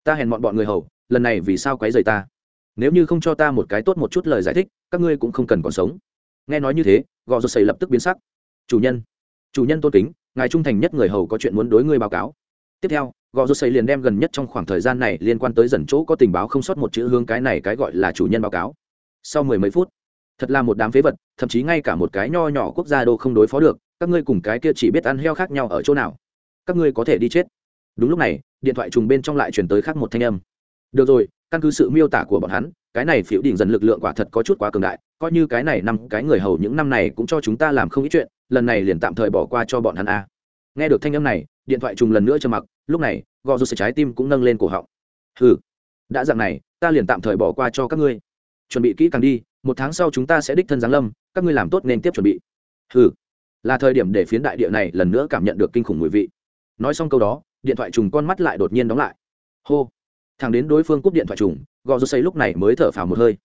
Ta hèn mọn bọn người hầu, lần này vì sao quấy rầy ta? Nếu như không cho ta một cái tốt một chút lời giải thích, các ngươi cũng không cần còn sống. Nghe nói như thế, gò rột xây lập tức biến sắc. Chủ nhân chủ nhân tôn kính, ngài trung thành nhất người hầu có chuyện muốn đối ngươi báo cáo. Tiếp theo, gò rột xây liền đem gần nhất trong khoảng thời gian này liên quan tới dần chỗ có tình báo không sót một chữ hướng cái này cái gọi là chủ nhân báo cáo. Sau mười mấy phút, thật là một đám phế vật, thậm chí ngay cả một cái nho nhỏ quốc gia đô không đối phó được, các ngươi cùng cái kia chỉ biết ăn heo khác nhau ở chỗ nào? Các ngươi có thể đi chết. Đúng lúc này, điện thoại trùng bên trong lại chuyển tới khác một thanh âm. Được rồi căn cứ sự miêu tả của bọn hắn cái này phiếu đỉnh dần lực lượng quả thật có chút quá cường đại coi như cái này năm cái người hầu những năm này cũng cho chúng ta làm không ít chuyện lần này liền tạm thời bỏ qua cho bọn hắn a. Nghe được thanh âm này điện thoại trùng lần nữa cho mặc lúc này gò rút trái tim cũng nâng lên cổ họng. Hừ, đã dạng này ta liền tạm thời bỏ qua cho các ngươi. Chuẩn bị kỹ càng đi một tháng sau chúng ta sẽ đích thân giáng lâm các ngươi làm tốt nên tiếp chuẩn bị. Hừ, là thời điểm để phiến đại địa này lần nữa cảm nhận được kinh khủng mùi vị. Nói xong câu đó điện thoại trùng con mắt lại đột nhiên đóng lại. Hô thằng đến đối phương cúp điện thoại trùng, gò rô xây lúc này mới thở phào một hơi.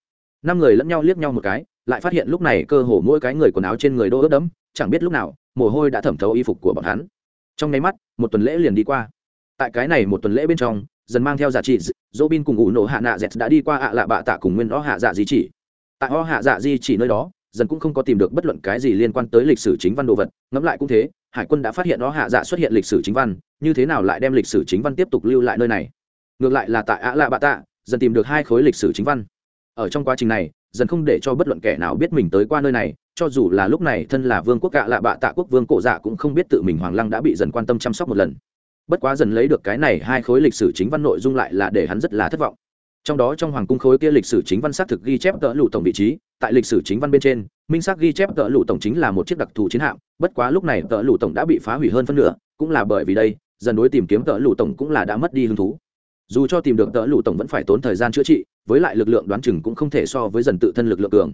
Năm người lẫn nhau liếc nhau một cái, lại phát hiện lúc này cơ hồ mỗi cái người quần áo trên người đô ướt đẫm, chẳng biết lúc nào, mồ hôi đã thẩm thấu y phục của bọn hắn. Trong nháy mắt, một tuần lễ liền đi qua. Tại cái này một tuần lễ bên trong, dần mang theo giả trị dỗ bin cùng ủ nổ hạ nạ dẹt đã đi qua ạ lạ bạ tạ cùng nguyên o hạ dạ di chỉ. Tại o hạ dạ di chỉ nơi đó, dần cũng không có tìm được bất luận cái gì liên quan tới lịch sử chính văn đồ vật. Ngẫm lại cũng thế, hải quân đã phát hiện o hạ dạ xuất hiện lịch sử chính văn, như thế nào lại đem lịch sử chính văn tiếp tục lưu lại nơi này? Ngược lại là tại ạ lạ bạ tạ, dần tìm được hai khối lịch sử chính văn. Ở trong quá trình này, dần không để cho bất luận kẻ nào biết mình tới qua nơi này, cho dù là lúc này thân là vương quốc ạ lạ bạ tạ quốc vương cổ dạ cũng không biết tự mình hoàng lăng đã bị dần quan tâm chăm sóc một lần. Bất quá dần lấy được cái này hai khối lịch sử chính văn nội dung lại là để hắn rất là thất vọng. Trong đó trong hoàng cung khối kia lịch sử chính văn xác thực ghi chép tợ lụ tổng vị trí, tại lịch sử chính văn bên trên, minh xác ghi chép tợ lụ tổng chính là một chiếc đặc thù chiến hạm, bất quá lúc này tợ lụ tổng đã bị phá hủy hơn phân nửa, cũng là bởi vì đây, dần đối tìm kiếm tợ lụ tổng cũng là đã mất đi hứng thú dù cho tìm được tợ lụ tổng vẫn phải tốn thời gian chữa trị, với lại lực lượng đoán chừng cũng không thể so với dần tự thân lực lượng cường.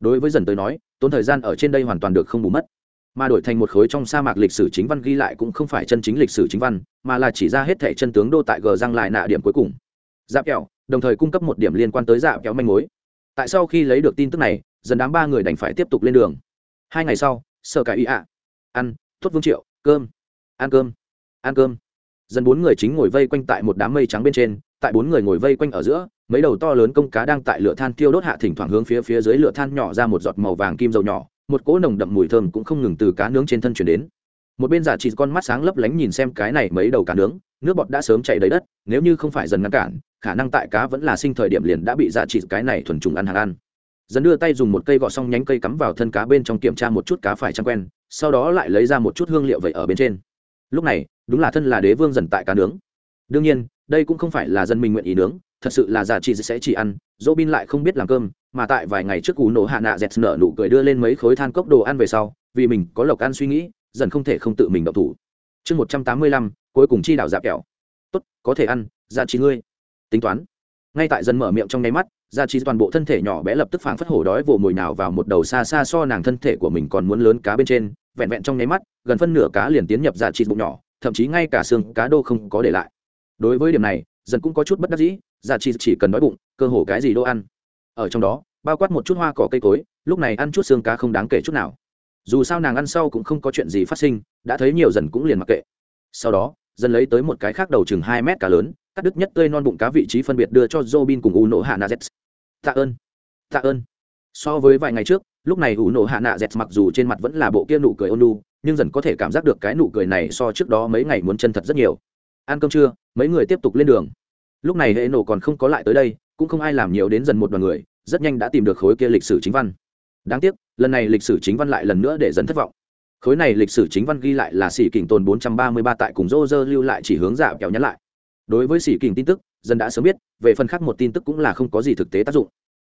Đối với dần tới nói, tốn thời gian ở trên đây hoàn toàn được không bù mất. Mà đổi thành một khối trong sa mạc lịch sử chính văn ghi lại cũng không phải chân chính lịch sử chính văn, mà là chỉ ra hết thẻ chân tướng đô tại gờ răng lại nạ điểm cuối cùng. Dạp kẹo, đồng thời cung cấp một điểm liên quan tới dạp kéo manh mối. Tại sau khi lấy được tin tức này, dần đám ba người đành phải tiếp tục lên đường. Hai ngày sau sợ cải ý ạ. Ăn thốt vương triệu, cơm. Ăn cơm. Ăn cơm dần bốn người chính ngồi vây quanh tại một đám mây trắng bên trên, tại bốn người ngồi vây quanh ở giữa, mấy đầu to lớn công cá đang tại lửa than tiêu đốt hạ thỉnh thoảng hướng phía phía dưới lửa than nhỏ ra một giọt màu vàng kim dầu nhỏ, một cỗ nồng đậm mùi thơm cũng không ngừng từ cá nướng trên thân chuyển đến. Một bên giả trị con mắt sáng lấp lánh nhìn xem cái này mấy đầu cá nướng, nước bọt đã sớm chảy đầy đất, nếu như không phải dần ngăn cản, khả năng tại cá vẫn là sinh thời điểm liền đã bị giả trị cái này thuần trùng ăn hàng ăn. Dần đưa tay dùng một cây gọt xong nhánh cây cắm vào thân cá bên trong kiểm tra một chút cá phải trăng quen, sau đó lại lấy ra một chút hương liệu vậy ở bên trên lúc này, đúng là thân là đế vương dần tại cá nướng. Đương nhiên, đây cũng không phải là dân mình nguyện ý nướng, thật sự là già chị sẽ chỉ ăn dỗ bin lại không biết làm cơm, mà tại vài ngày trước cú nổ hạ nạ dẹt nở nụ cười đưa lên mấy khối than cốc đồ ăn về sau, vì mình có lộc ăn suy nghĩ, dần không thể không tự mình động thủ. Chương một trăm tám mươi lăm, cuối cùng chi đảo dạp kẹo. Tốt, có thể ăn ra trí ngươi. Tính toán. Ngay tại dần mở miệng trong nháy mắt Gia trí toàn bộ thân thể nhỏ bé lập tức phảng phất hổ đói vồ mồi nào vào một đầu xa xa so nàng thân thể của mình còn muốn lớn cá bên trên, vẹn vẹn trong nháy mắt, gần phân nửa cá liền tiến nhập gia trí bụng nhỏ, thậm chí ngay cả xương cá đô không có để lại. Đối với điểm này, dần cũng có chút bất đắc dĩ gia trí chỉ cần đói bụng, cơ hồ cái gì đô ăn. Ở trong đó, bao quát một chút hoa cỏ cây cối, lúc này ăn chút xương cá không đáng kể chút nào. Dù sao nàng ăn sau cũng không có chuyện gì phát sinh, đã thấy nhiều dần cũng liền mặc kệ. Sau đó, dần lấy tới một cái khác đầu chừng hai mét cá lớn cắt đứt nhất tươi non bụng cá vị trí phân biệt đưa cho Robin cùng U nổ hạ z tạ ơn tạ ơn. So với vài ngày trước lúc này U nổ hạ z mặc dù trên mặt vẫn là bộ kia nụ cười ôn nhu, nhưng dần có thể cảm giác được cái nụ cười này so trước đó mấy ngày muốn chân thật rất nhiều. Ăn cơm trưa mấy người tiếp tục lên đường. Lúc này hệ nổ còn không có lại tới đây cũng không ai làm nhiều đến dần một đoàn người rất nhanh đã tìm được khối kia lịch sử chính văn. Đáng tiếc lần này lịch sử chính văn lại lần nữa để dần thất vọng. Khối này lịch sử chính văn ghi lại là sĩ kình tồn 433 tại cùng rô lưu lại chỉ hướng dạo kéo nhắn lại đối với sĩ kình tin tức, dân đã sớm biết, về phần khác một tin tức cũng là không có gì thực tế tác dụng.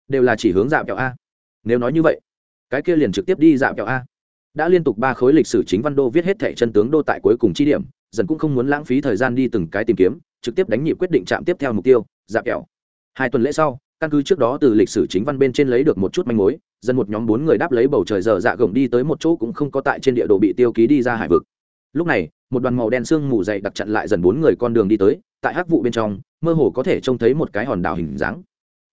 Đều là chỉ hướng dạo kẹo a. Nếu nói như vậy, cái kia liền trực tiếp đi dạo kẹo a. Đã liên tục ba khối lịch sử chính văn đô viết hết thẻ chân tướng đô tại cuối cùng chi điểm dần cũng không muốn lãng phí thời gian đi từng cái tìm kiếm, trực tiếp đánh nhị quyết định chạm tiếp theo mục tiêu dạo kẹo. Hai tuần lễ sau, căn cứ trước đó từ lịch sử chính văn bên trên lấy được một chút manh mối, dân một nhóm bốn người đáp lấy bầu trời giờ dạ gồng đi tới một chỗ cũng không có tại trên địa đồ bị tiêu ký đi ra hải vực lúc này, một đoàn màu đen sương mù dày đặc chặn lại dần bốn người con đường đi tới, tại hắc vụ bên trong, mơ hồ có thể trông thấy một cái hòn đảo hình dáng.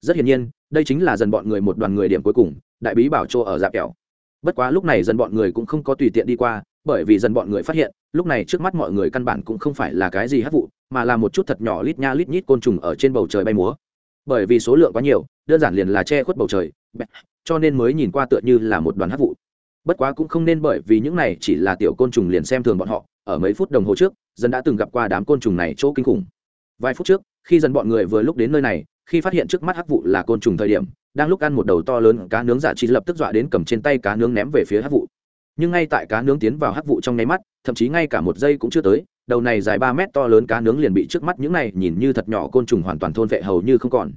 Rất hiển nhiên, đây chính là dần bọn người một đoàn người điểm cuối cùng, đại bí bảo chỗ ở dạp kẹo. Bất quá lúc này dần bọn người cũng không có tùy tiện đi qua, bởi vì dần bọn người phát hiện, lúc này trước mắt mọi người căn bản cũng không phải là cái gì hắc vụ, mà là một chút thật nhỏ lít nha lít nhít côn trùng ở trên bầu trời bay múa. Bởi vì số lượng quá nhiều, đơn giản liền là che khuất bầu trời cho nên mới nhìn qua tựa như là một đoàn hắc vụ bất quá cũng không nên bởi vì những này chỉ là tiểu côn trùng liền xem thường bọn họ, ở mấy phút đồng hồ trước, dân đã từng gặp qua đám côn trùng này chỗ kinh khủng. Vài phút trước, khi dân bọn người vừa lúc đến nơi này, khi phát hiện trước mắt hắc vụ là côn trùng thời điểm, đang lúc ăn một đầu to lớn cá nướng giả trị lập tức dọa đến cầm trên tay cá nướng ném về phía hắc vụ. Nhưng ngay tại cá nướng tiến vào hắc vụ trong nháy mắt, thậm chí ngay cả một giây cũng chưa tới, đầu này dài ba mét to lớn cá nướng liền bị trước mắt những này nhìn như thật nhỏ côn trùng hoàn toàn thôn vệ hầu như không còn.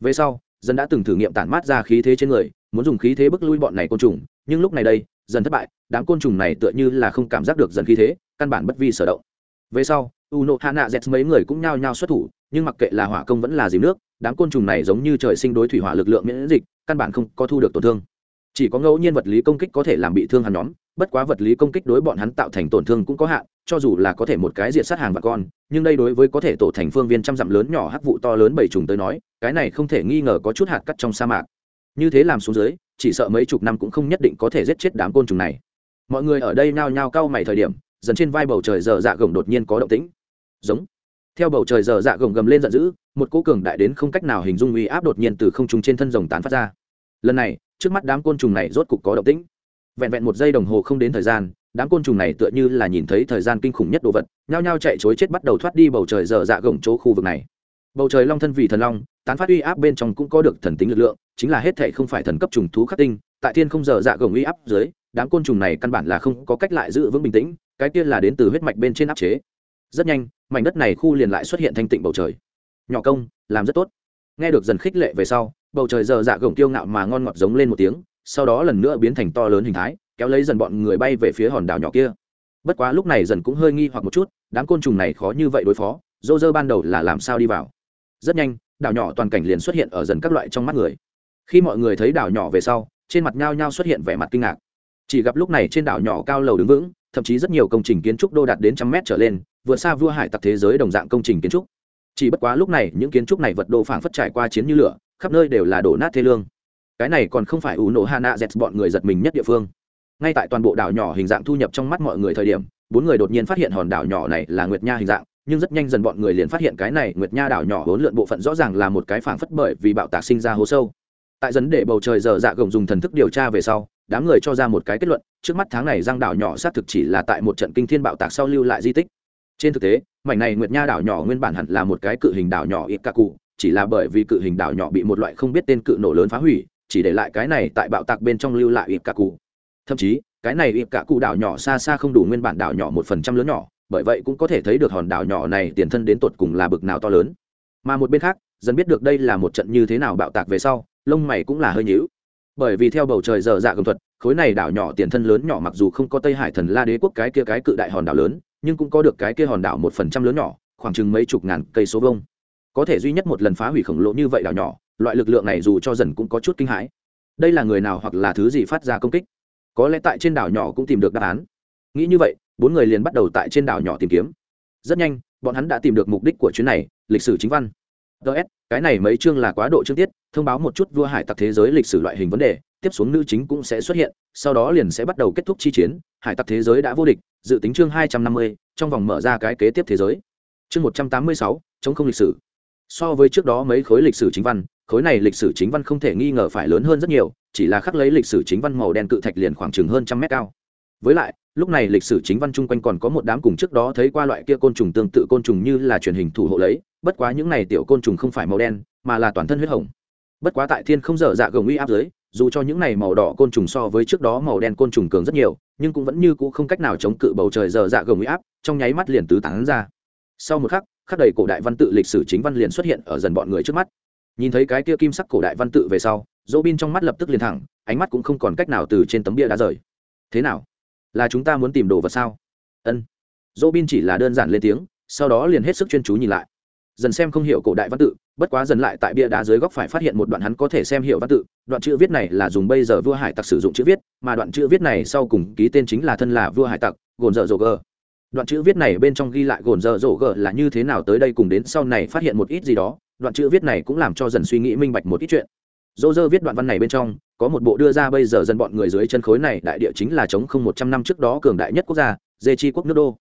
Về sau, dân đã từng thử nghiệm tản mát ra khí thế trên người, muốn dùng khí thế bức lui bọn này côn trùng nhưng lúc này đây, dần thất bại, đám côn trùng này tựa như là không cảm giác được dần khí thế, căn bản bất vi sở động. Về sau uno hana z mấy người cũng nhao nhao xuất thủ, nhưng mặc kệ là hỏa công vẫn là dìm nước, đám côn trùng này giống như trời sinh đối thủy hỏa lực lượng miễn dịch, căn bản không có thu được tổn thương. Chỉ có ngẫu nhiên vật lý công kích có thể làm bị thương hắn nhóm, bất quá vật lý công kích đối bọn hắn tạo thành tổn thương cũng có hạn, cho dù là có thể một cái diện sát hàng và con, nhưng đây đối với có thể tổ thành phương viên trăm dặm lớn nhỏ hắc vụ to lớn bảy trùng tới nói, cái này không thể nghi ngờ có chút hạt cắt trong sa mạc. Như thế làm xuống dưới chỉ sợ mấy chục năm cũng không nhất định có thể giết chết đám côn trùng này. Mọi người ở đây nao nhao cau mày thời điểm, dần trên vai bầu trời giờ dạ gồng đột nhiên có động tĩnh. Giống. Theo bầu trời giờ dạ gồng gầm lên giận dữ, một cỗ cường đại đến không cách nào hình dung uy áp đột nhiên từ không trung trên thân rồng tán phát ra. Lần này, trước mắt đám côn trùng này rốt cục có động tĩnh. Vẹn vẹn một giây đồng hồ không đến thời gian, đám côn trùng này tựa như là nhìn thấy thời gian kinh khủng nhất đồ vật, nhao nhao chạy chối chết bắt đầu thoát đi bầu trời dở dạ gồng chỗ khu vực này. Bầu trời long thân vì thần long, tán phát uy áp bên trong cũng có được thần tính lực lượng chính là hết thệ không phải thần cấp trùng thú khắc tinh, tại thiên không dở dạ gồng uy áp dưới, đám côn trùng này căn bản là không có cách lại giữ vững bình tĩnh, cái kia là đến từ huyết mạch bên trên áp chế. Rất nhanh, mảnh đất này khu liền lại xuất hiện thanh tịnh bầu trời. Nhỏ công, làm rất tốt. Nghe được dần khích lệ về sau, bầu trời dở dạ gồng tiêu ngạo mà ngon ngọt giống lên một tiếng, sau đó lần nữa biến thành to lớn hình thái, kéo lấy dần bọn người bay về phía hòn đảo nhỏ kia. Bất quá lúc này dần cũng hơi nghi hoặc một chút, đám côn trùng này khó như vậy đối phó, dô dơ ban đầu là làm sao đi vào. Rất nhanh, đảo nhỏ toàn cảnh liền xuất hiện ở dần các loại trong mắt người khi mọi người thấy đảo nhỏ về sau, trên mặt nhao nhao xuất hiện vẻ mặt kinh ngạc. Chỉ gặp lúc này trên đảo nhỏ cao lầu đứng vững, thậm chí rất nhiều công trình kiến trúc đô đạt đến trăm mét trở lên, vượt xa vua hải tặc thế giới đồng dạng công trình kiến trúc. Chỉ bất quá lúc này, những kiến trúc này vật đồ phảng phất trải qua chiến như lửa, khắp nơi đều là đổ nát thê lương. Cái này còn không phải ủ nổ hana z bọn người giật mình nhất địa phương. Ngay tại toàn bộ đảo nhỏ hình dạng thu nhập trong mắt mọi người thời điểm, bốn người đột nhiên phát hiện hòn đảo nhỏ này là nguyệt nha hình dạng, nhưng rất nhanh dần bọn người liền phát hiện cái này nguyệt nha đảo nhỏ hỗn lượn bộ phận rõ ràng là một cái phảng phất bởi vì bạo tạc sinh ra hố sâu tại dần để bầu trời giờ dạ gồng dùng thần thức điều tra về sau, đám người cho ra một cái kết luận, trước mắt tháng này giang đảo nhỏ xác thực chỉ là tại một trận kinh thiên bạo tạc sau lưu lại di tích. Trên thực tế, mảnh này nguyệt nha đảo nhỏ nguyên bản hẳn là một cái cự hình đảo nhỏ ít ca cụ chỉ là bởi vì cự hình đảo nhỏ bị một loại không biết tên cự nổ lớn phá hủy, chỉ để lại cái này tại bạo tạc bên trong lưu lại ít ca cụ thậm chí, cái này ít ca cụ đảo nhỏ xa xa không đủ nguyên bản đảo nhỏ một phần trăm lớn nhỏ, bởi vậy cũng có thể thấy được hòn đảo nhỏ này tiền thân đến tột cùng là bực nào to lớn. Mà một bên khác, dần biết được đây là một trận như thế nào bạo tạc về sau lông mày cũng là hơi nhíu. Bởi vì theo bầu trời giờ dạ gầm thuật, khối này đảo nhỏ tiền thân lớn nhỏ mặc dù không có tây hải thần la đế quốc cái kia cái cự đại hòn đảo lớn, nhưng cũng có được cái kia hòn đảo một phần trăm lớn nhỏ, khoảng chừng mấy chục ngàn cây số vông có thể duy nhất một lần phá hủy khổng lồ như vậy đảo nhỏ, loại lực lượng này dù cho dần cũng có chút kinh hãi. Đây là người nào hoặc là thứ gì phát ra công kích? Có lẽ tại trên đảo nhỏ cũng tìm được đáp án. Nghĩ như vậy, bốn người liền bắt đầu tại trên đảo nhỏ tìm kiếm. Rất nhanh, bọn hắn đã tìm được mục đích của chuyến này, lịch sử chính văn ts cái này mấy chương là quá độ chương tiết, thông báo một chút vua hải tặc thế giới lịch sử loại hình vấn đề, tiếp xuống nữ chính cũng sẽ xuất hiện, sau đó liền sẽ bắt đầu kết thúc chi chiến, hải tặc thế giới đã vô địch, dự tính chương hai trăm năm mươi, trong vòng mở ra cái kế tiếp thế giới. Chương một trăm tám mươi sáu, chống không lịch sử. So với trước đó mấy khối lịch sử chính văn, khối này lịch sử chính văn không thể nghi ngờ phải lớn hơn rất nhiều, chỉ là khắc lấy lịch sử chính văn màu đen cự thạch liền khoảng chừng hơn trăm mét cao. Với lại, lúc này lịch sử chính văn chung quanh còn có một đám cùng trước đó thấy qua loại kia côn trùng tương tự côn trùng như là truyền hình thủ hộ lấy bất quá những này tiểu côn trùng không phải màu đen, mà là toàn thân huyết hồng. Bất quá tại thiên không dở dạ gồng uy áp dưới, dù cho những này màu đỏ côn trùng so với trước đó màu đen côn trùng cường rất nhiều, nhưng cũng vẫn như cũ không cách nào chống cự bầu trời dở dạ gồng uy áp, trong nháy mắt liền tứ tán ra. Sau một khắc khắc đầy cổ đại văn tự lịch sử chính văn liền xuất hiện ở dần bọn người trước mắt. Nhìn thấy cái kia kim sắc cổ đại văn tự về sau dỗ bin trong mắt lập tức liền thẳng, ánh mắt cũng không còn cách nào từ trên tấm bia đá rời. Thế nào? Là chúng ta muốn tìm đồ vật sao? Ân. Dỗ bin chỉ là đơn giản lên tiếng, sau đó liền hết sức chuyên chú nhìn lại dần xem không hiểu cổ đại văn tự, bất quá dần lại tại bia đá dưới góc phải phát hiện một đoạn hắn có thể xem hiểu văn tự, đoạn chữ viết này là dùng bây giờ vua hải tặc sử dụng chữ viết, mà đoạn chữ viết này sau cùng ký tên chính là thân là vua hải tặc, gồn dợ dồ gờ. Đoạn chữ viết này bên trong ghi lại gồn dợ dồ gờ là như thế nào tới đây cùng đến sau này phát hiện một ít gì đó, đoạn chữ viết này cũng làm cho dần suy nghĩ minh bạch một ít chuyện. Dỗ dơ viết đoạn văn này bên trong, có một bộ đưa ra bây giờ dân bọn người dưới chân khối này, đại địa chính là chống không một trăm năm trước đó cường đại nhất quốc gia dê chi quốc nước đô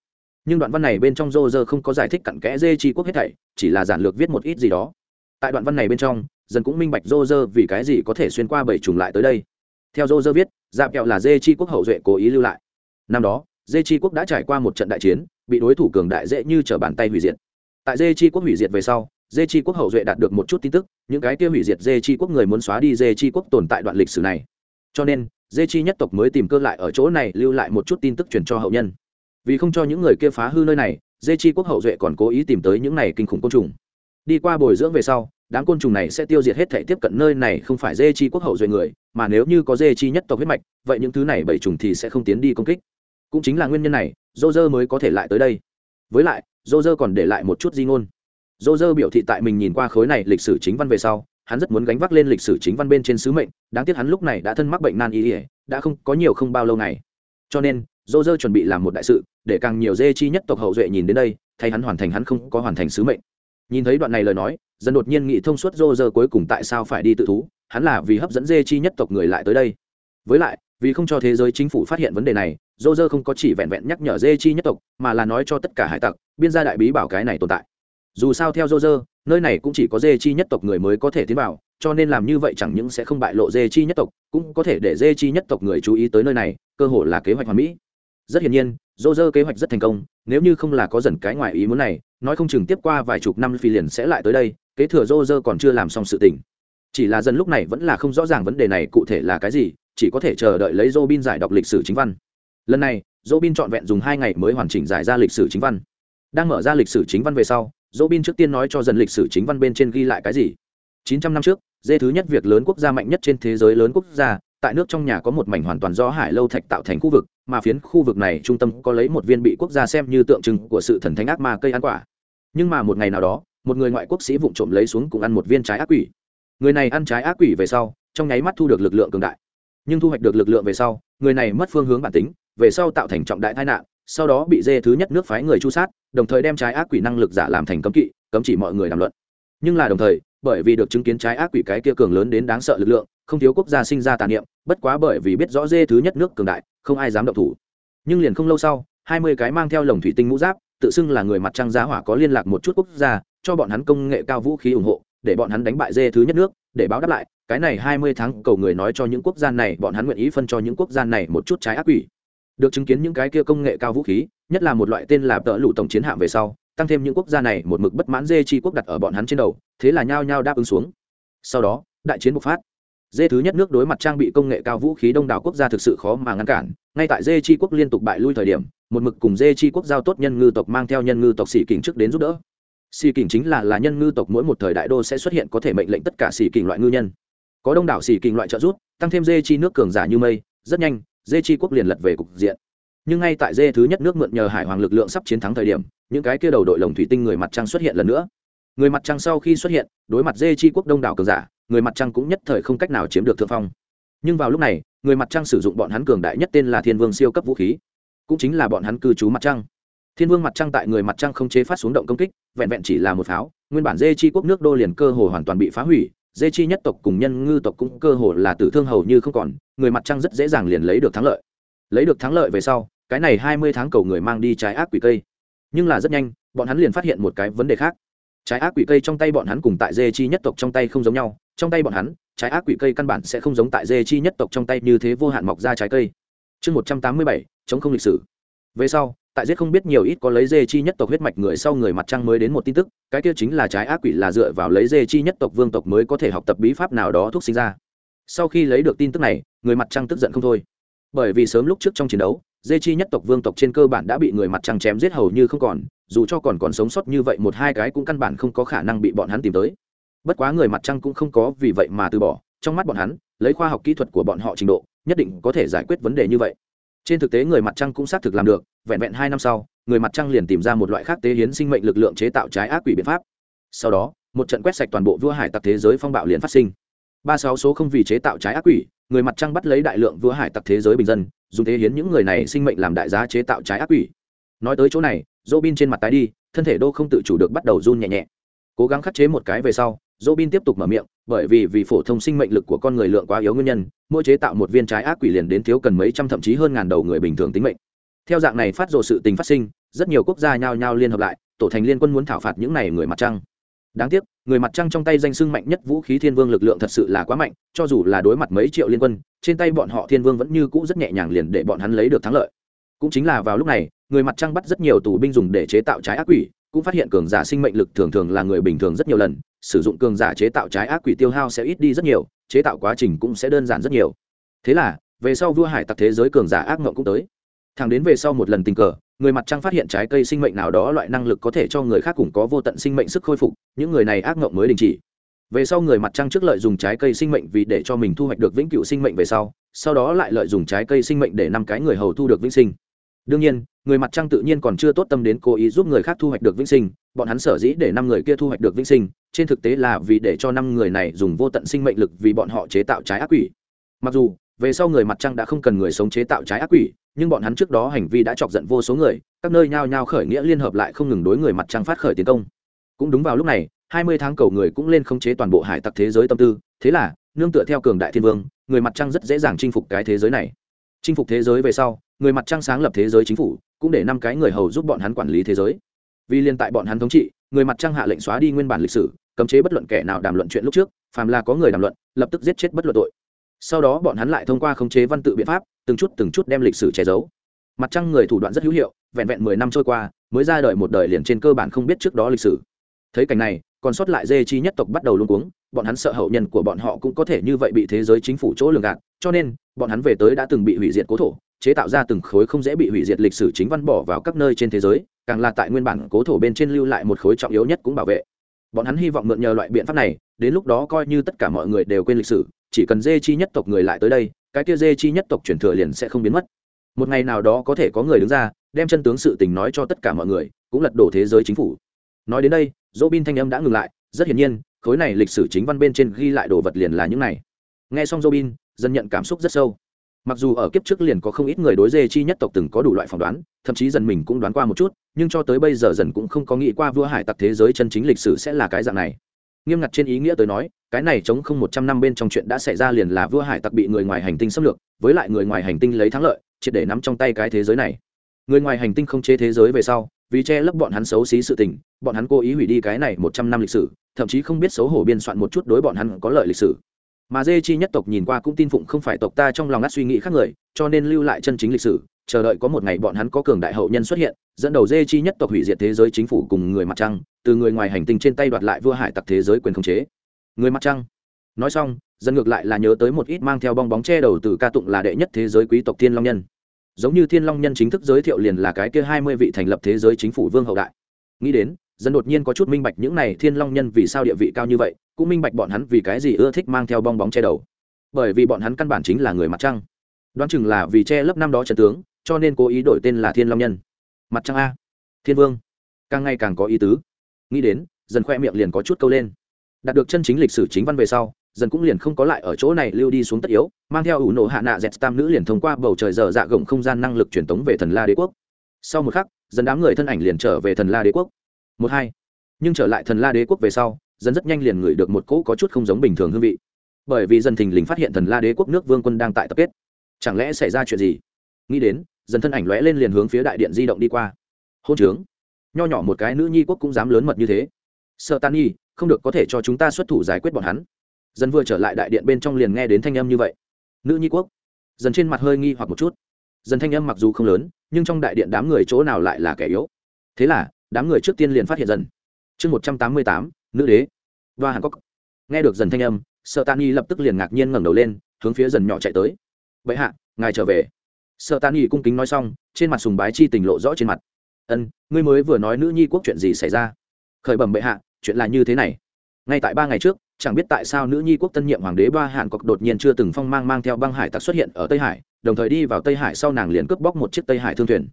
nhưng đoạn văn này bên trong dô dơ không có giải thích cặn kẽ dê chi quốc hết thảy, chỉ là giản lược viết một ít gì đó. Tại đoạn văn này bên trong dần cũng minh bạch dô dơ vì cái gì có thể xuyên qua bảy trùng lại tới đây. Theo dô dơ viết dạp kẹo là dê chi quốc hậu duệ cố ý lưu lại. Năm đó dê chi quốc đã trải qua một trận đại chiến, bị đối thủ cường đại dễ như t r ở bàn tay hủy diệt. Tại dê chi quốc hủy diệt về sau dê chi quốc hậu duệ đạt được một chút tin tức, những cái kia hủy diệt dê chi quốc người muốn xóa đi dê chi quốc tồn tại đoạn lịch sử này. Cho nên dê chi nhất tộc mới tìm cơ lại ở chỗ này lưu lại một chút tin tức truyền cho hậu nhân vì không cho những người kia phá hư nơi này, dê chi quốc hậu duệ còn cố ý tìm tới những này kinh khủng côn trùng. Đi qua bồi dưỡng về sau, đám côn trùng này sẽ tiêu diệt hết thể tiếp cận nơi này không phải dê chi quốc hậu duệ người, mà nếu như có dê chi nhất tộc huyết mạch, vậy những thứ này bảy trùng thì sẽ không tiến đi công kích. Cũng chính là nguyên nhân này, dô dơ mới có thể lại tới đây. Với lại, dô dơ còn để lại một chút di ngôn. Dô dơ biểu thị tại mình nhìn qua khối này lịch sử chính văn về sau, hắn rất muốn gánh vác lên lịch sử chính văn bên trên sứ mệnh, đáng tiếc hắn lúc này đã thân mắc bệnh nan y ỉa đã không có nhiều không bao lâu ngày cho nên dô dơ chuẩn bị làm một đại sự, để càng nhiều dê chi nhất tộc hậu duệ nhìn đến đây, thay hắn hoàn thành hắn không có hoàn thành sứ mệnh. Nhìn thấy đoạn này lời nói, dân đột nhiên nghĩ thông suốt dô dơ cuối cùng tại sao phải đi tự thú, hắn là vì hấp dẫn dê chi nhất tộc người lại tới đây. Với lại, vì không cho thế giới chính phủ phát hiện vấn đề này, dô dơ không có chỉ vẹn vẹn nhắc nhở dê chi nhất tộc, mà là nói cho tất cả hải tặc, biên gia đại bí bảo cái này tồn tại. Dù sao theo dô dơ, nơi này cũng chỉ có dê chi nhất tộc người mới có thể tiến vào, cho nên làm như vậy chẳng những sẽ không bại lộ dê chi nhất tộc, cũng có thể để dê chi nhất tộc người chú ý tới nơi này, cơ hội là kế hoạch hoàn mỹ rất hiển nhiên, dô dơ kế hoạch rất thành công, nếu như không là có dần cái ngoài ý muốn này, nói không chừng tiếp qua vài chục năm phi liền sẽ lại tới đây, kế thừa dô dơ còn chưa làm xong sự tình. Chỉ là dần lúc này vẫn là không rõ ràng vấn đề này cụ thể là cái gì, chỉ có thể chờ đợi lấy dô bin giải đọc lịch sử chính văn. Lần này dô bin trọn vẹn dùng hai ngày mới hoàn chỉnh giải ra lịch sử chính văn. Đang mở ra lịch sử chính văn về sau dô bin trước tiên nói cho dần lịch sử chính văn bên trên ghi lại cái gì. Chín trăm năm trước, dê thứ nhất việc lớn quốc gia mạnh nhất trên thế giới lớn quốc gia tại nước trong nhà có một mảnh hoàn toàn do hải lâu thạch tạo thành khu vực, mà phiến khu vực này trung tâm có lấy một viên bị quốc gia xem như tượng trưng của sự thần thánh ác ma cây ăn quả. Nhưng mà một ngày nào đó, một người ngoại quốc sĩ vụng trộm lấy xuống cùng ăn một viên trái ác quỷ. Người này ăn trái ác quỷ về sau, trong nháy mắt thu được lực lượng cường đại. Nhưng thu hoạch được lực lượng về sau, người này mất phương hướng bản tính, về sau tạo thành trọng đại tai nạn, sau đó bị dê thứ nhất nước phái người chu sát, đồng thời đem trái ác quỷ năng lực giả làm thành cấm kỵ, cấm chỉ mọi người đàm luận. Nhưng là đồng thời, bởi vì được chứng kiến trái ác quỷ cái kia cường lớn đến đáng sợ lực lượng không thiếu quốc gia sinh ra tàn niệm, bất quá bởi vì biết rõ dê thứ nhất nước cường đại, không ai dám động thủ. Nhưng liền không lâu sau, hai mươi cái mang theo lồng thủy tinh mũ giáp, tự xưng là người mặt trăng giá hỏa có liên lạc một chút quốc gia, cho bọn hắn công nghệ cao vũ khí ủng hộ, để bọn hắn đánh bại dê thứ nhất nước, để báo đáp lại, cái này hai mươi tháng cầu người nói cho những quốc gia này, bọn hắn nguyện ý phân cho những quốc gia này một chút trái ác quỷ. Được chứng kiến những cái kia công nghệ cao vũ khí, nhất là một loại tên là tợ lụ tổng chiến hạm về sau, tăng thêm những quốc gia này một mực bất mãn dê chi quốc đặt ở bọn hắn trên đầu, thế là nhao nhao đáp ứng xuống. Sau đó, đại chiến bộc phát dê thứ nhất nước đối mặt trang bị công nghệ cao vũ khí đông đảo quốc gia thực sự khó mà ngăn cản. Ngay tại dê chi quốc liên tục bại lui thời điểm, một mực cùng dê chi quốc giao tốt nhân ngư tộc mang theo nhân ngư tộc xỉ kình trước đến giúp đỡ. Xỉ kình chính là là nhân ngư tộc mỗi một thời đại đô sẽ xuất hiện có thể mệnh lệnh tất cả xỉ kình loại ngư nhân. Có đông đảo xỉ kình loại trợ giúp, tăng thêm dê chi nước cường giả như mây, rất nhanh, dê chi quốc liền lật về cục diện. Nhưng ngay tại dê thứ nhất nước mượn nhờ hải hoàng lực lượng sắp chiến thắng thời điểm, những cái kia đầu đội lồng thủy tinh người mặt trăng xuất hiện lần nữa. Người mặt trăng sau khi xuất hiện, đối mặt dê chi quốc đông đảo cường giả người mặt trăng cũng nhất thời không cách nào chiếm được thượng phong. Nhưng vào lúc này, người mặt trăng sử dụng bọn hắn cường đại nhất tên là thiên vương siêu cấp vũ khí. Cũng chính là bọn hắn cư trú mặt trăng. Thiên vương mặt trăng tại người mặt trăng không chế phát xuống động công kích, vẹn vẹn chỉ là một pháo, nguyên bản dê chi quốc nước đô liền cơ hồ hoàn toàn bị phá hủy, dê chi nhất tộc cùng nhân ngư tộc cũng cơ hồ là tử thương hầu như không còn, người mặt trăng rất dễ dàng liền lấy được thắng lợi. Lấy được thắng lợi về sau, cái này hai mươi tháng cầu người mang đi trái ác quỷ cây. Nhưng là rất nhanh, bọn hắn liền phát hiện một cái vấn đề khác trái ác quỷ cây trong tay bọn hắn cùng tại dê chi nhất tộc trong tay không giống nhau. Trong tay bọn hắn, trái ác quỷ cây căn bản sẽ không giống tại dê chi nhất tộc trong tay như thế vô hạn mọc ra trái cây. Chương một trăm tám mươi bảy, chống không lịch sử. Về sau, tại giết không biết nhiều ít có lấy dê chi nhất tộc huyết mạch người sau người mặt trăng mới đến một tin tức, cái kia chính là trái ác quỷ là dựa vào lấy dê chi nhất tộc vương tộc mới có thể học tập bí pháp nào đó thuốc sinh ra. Sau khi lấy được tin tức này, người mặt trăng tức giận không thôi. Bởi vì sớm lúc trước trong chiến đấu dê chi nhất tộc vương tộc trên cơ bản đã bị người mặt trăng chém giết hầu như không còn, dù cho còn còn sống sót như vậy một hai cái cũng căn bản không có khả năng bị bọn hắn tìm tới. Bất quá người mặt trăng cũng không có vì vậy mà từ bỏ, trong mắt bọn hắn, lấy khoa học kỹ thuật của bọn họ trình độ, nhất định có thể giải quyết vấn đề như vậy. Trên thực tế người mặt trăng cũng xác thực làm được, vẹn vẹn hai năm sau, người mặt trăng liền tìm ra một loại khác tế hiến sinh mệnh lực lượng chế tạo trái ác quỷ biện pháp. Sau đó, một trận quét sạch toàn bộ vua hải tặc thế giới phong bạo liền phát sinh. Ba sáu số không vì chế tạo trái ác quỷ, người mặt trăng bắt lấy đại lượng vua hải tặc thế giới bình dân dùng thế hiến những người này sinh mệnh làm đại giá chế tạo trái ác quỷ. Nói tới chỗ này dỗ bin trên mặt tái đi, thân thể đô không tự chủ được bắt đầu run nhẹ nhẹ. Cố gắng khắc chế một cái về sau dỗ bin tiếp tục mở miệng, bởi vì vì phổ thông sinh mệnh lực của con người lượng quá yếu nguyên nhân, mỗi chế tạo một viên trái ác quỷ liền đến thiếu cần mấy trăm thậm chí hơn ngàn đầu người bình thường tính mệnh. Theo dạng này phát rồ sự tình phát sinh, rất nhiều quốc gia nhao nhao liên hợp lại, tổ thành liên quân muốn thảo phạt những này người mặt trăng đáng tiếc, người mặt trăng trong tay danh sưng mạnh nhất vũ khí thiên vương lực lượng thật sự là quá mạnh, cho dù là đối mặt mấy triệu liên quân, trên tay bọn họ thiên vương vẫn như cũ rất nhẹ nhàng liền để bọn hắn lấy được thắng lợi. Cũng chính là vào lúc này, người mặt trăng bắt rất nhiều tù binh dùng để chế tạo trái ác quỷ, cũng phát hiện cường giả sinh mệnh lực thường thường là người bình thường rất nhiều lần, sử dụng cường giả chế tạo trái ác quỷ tiêu hao sẽ ít đi rất nhiều, chế tạo quá trình cũng sẽ đơn giản rất nhiều. Thế là, về sau vua hải tặc thế giới cường giả ác mộng cũng tới. Thẳng đến về sau một lần tình cờ người mặt trăng phát hiện trái cây sinh mệnh nào đó loại năng lực có thể cho người khác cũng có vô tận sinh mệnh sức khôi phục, những người này ác mộng mới đình chỉ. Về sau người mặt trăng trước lợi dùng trái cây sinh mệnh vì để cho mình thu hoạch được vĩnh cửu sinh mệnh về sau sau đó lại lợi dùng trái cây sinh mệnh để năm cái người hầu thu được vĩnh sinh. Đương nhiên, người mặt trăng tự nhiên còn chưa tốt tâm đến cố ý giúp người khác thu hoạch được vĩnh sinh, bọn hắn sở dĩ để năm người kia thu hoạch được vĩnh sinh, trên thực tế là vì để cho năm người này dùng vô tận sinh mệnh lực vì bọn họ chế tạo trái ác quỷ. Mặc dù về sau người mặt trăng đã không cần người sống chế tạo trái ác quỷ, nhưng bọn hắn trước đó hành vi đã chọc giận vô số người, các nơi nhao nhao khởi nghĩa liên hợp lại không ngừng đối người mặt trăng phát khởi tiến công. Cũng đúng vào lúc này, hai mươi tháng cầu người cũng lên khống chế toàn bộ hải tặc thế giới tâm tư, thế là, nương tựa theo cường đại thiên vương, người mặt trăng rất dễ dàng chinh phục cái thế giới này. Chinh phục thế giới về sau, người mặt trăng sáng lập thế giới chính phủ, cũng để năm cái người hầu giúp bọn hắn quản lý thế giới. Vì liên tại bọn hắn thống trị, người mặt trăng hạ lệnh xóa đi nguyên bản lịch sử, cấm chế bất luận kẻ nào đàm luận chuyện lúc trước, phàm là có người đàm luận, lập tức giết chết bất luận tội sau đó bọn hắn lại thông qua khống chế văn tự biện pháp, từng chút từng chút đem lịch sử che giấu. Mặt trăng người thủ đoạn rất hữu hiệu, vẹn vẹn mười năm trôi qua, mới ra đời một đời liền trên cơ bản không biết trước đó lịch sử. Thấy cảnh này, còn sót lại dê chi nhất tộc bắt đầu luôn cuống, bọn hắn sợ hậu nhân của bọn họ cũng có thể như vậy bị thế giới chính phủ chỗ lường gạt, cho nên, bọn hắn về tới đã từng bị hủy diệt cố thổ, chế tạo ra từng khối không dễ bị hủy diệt lịch sử chính văn bỏ vào các nơi trên thế giới, càng là tại nguyên bản cố thổ bên trên lưu lại một khối trọng yếu nhất cũng bảo vệ. Bọn hắn hy vọng mượn nhờ loại biện pháp này, đến lúc đó coi như tất cả mọi người đều quên lịch sử chỉ cần dê chi nhất tộc người lại tới đây, cái kia dê chi nhất tộc truyền thừa liền sẽ không biến mất. Một ngày nào đó có thể có người đứng ra, đem chân tướng sự tình nói cho tất cả mọi người, cũng lật đổ thế giới chính phủ. Nói đến đây dỗ bin thanh âm đã ngừng lại, rất hiển nhiên, khối này lịch sử chính văn bên trên ghi lại đồ vật liền là những này. Nghe xong dỗ bin dân nhận cảm xúc rất sâu. Mặc dù ở kiếp trước liền có không ít người đối dê chi nhất tộc từng có đủ loại phỏng đoán, thậm chí dần mình cũng đoán qua một chút, nhưng cho tới bây giờ dần cũng không có nghĩ qua vua hải tặc thế giới chân chính lịch sử sẽ là cái dạng này nghiêm ngặt trên ý nghĩa tới nói, cái này chống không một trăm năm bên trong chuyện đã xảy ra liền là vua hải tặc bị người ngoài hành tinh xâm lược, với lại người ngoài hành tinh lấy thắng lợi, triệt để nắm trong tay cái thế giới này. Người ngoài hành tinh không chế thế giới về sau, vì che lấp bọn hắn xấu xí sự tình, bọn hắn cố ý hủy đi cái này một trăm năm lịch sử, thậm chí không biết xấu hổ biên soạn một chút đối bọn hắn có lợi lịch sử. Mà dê chi nhất tộc nhìn qua cũng tin phụng không phải tộc ta trong lòng ngắt suy nghĩ khác người, cho nên lưu lại chân chính lịch sử chờ đợi có một ngày bọn hắn có cường đại hậu nhân xuất hiện, dẫn đầu dê chi nhất tộc hủy diệt thế giới chính phủ cùng người mặt trăng, từ người ngoài hành tinh trên tay đoạt lại vua hải tặc thế giới quyền khống chế. Người mặt trăng. Nói xong, dân ngược lại là nhớ tới một ít mang theo bong bóng che đầu từ ca tụng là đệ nhất thế giới quý tộc thiên long nhân. Giống như thiên long nhân chính thức giới thiệu liền là cái kia hai mươi vị thành lập thế giới chính phủ vương hậu đại. Nghĩ đến, dân đột nhiên có chút minh bạch những này thiên long nhân vì sao địa vị cao như vậy, cũng minh bạch bọn hắn vì cái gì ưa thích mang theo bong bóng che đầu. Bởi vì bọn hắn căn bản chính là người mặt trăng. Đoán chừng là vì che lấp năm đó trần tướng cho nên cố ý đổi tên là thiên long nhân. Mặt trăng a. Thiên vương. Càng ngày càng có ý tứ. Nghĩ đến, dần khoe miệng liền có chút câu lên. Đạt được chân chính lịch sử chính văn về sau, dần cũng liền không có lại ở chỗ này lưu đi xuống tất yếu, mang theo ủ nổ hạ nạ dẹt tam nữ liền thông qua bầu trời dở dạ gồng không gian năng lực truyền tống về thần la đế quốc. Sau một khắc, dần đám người thân ảnh liền trở về thần la đế quốc. Một hai. Nhưng trở lại thần la đế quốc về sau, dần rất nhanh liền ngửi được một cỗ có chút không giống bình thường hương vị. Bởi vì dần thình lình phát hiện thần la đế quốc nước vương quân đang tại tập kết. Chẳng lẽ xảy ra chuyện gì? Nghĩ đến dần thân ảnh lóe lên liền hướng phía đại điện di động đi qua. Hôn trướng. Nho nhỏ một cái nữ nhi quốc cũng dám lớn mật như thế. Sợ tan nhi, không được, có thể cho chúng ta xuất thủ giải quyết bọn hắn. Dần vừa trở lại đại điện bên trong liền nghe đến thanh âm như vậy. Nữ nhi quốc. Dần trên mặt hơi nghi hoặc một chút. Dần thanh âm mặc dù không lớn, nhưng trong đại điện đám người chỗ nào lại là kẻ yếu? Thế là, đám người trước tiên liền phát hiện dần. Chương một trăm tám mươi tám, nữ đế. Và hàn cốc nghe được dần thanh âm, sợ tan nhi lập tức liền ngạc nhiên ngẩng đầu lên, hướng phía dần nhỏ chạy tới. Vậy hạ, ngài trở về sợ tàn nghỉ cung kính nói xong, trên mặt sùng bái chi tình lộ rõ trên mặt. Ân, ngươi mới vừa nói nữ nhi quốc chuyện gì xảy ra? Khởi bẩm bệ hạ, chuyện là như thế này. Ngay tại ba ngày trước, chẳng biết tại sao nữ nhi quốc tân nhiệm hoàng đế ba hàn cọc đột nhiên chưa từng phong mang mang theo băng hải tặc xuất hiện ở tây hải, đồng thời đi vào tây hải sau nàng liền cướp bóc một chiếc tây hải thương thuyền.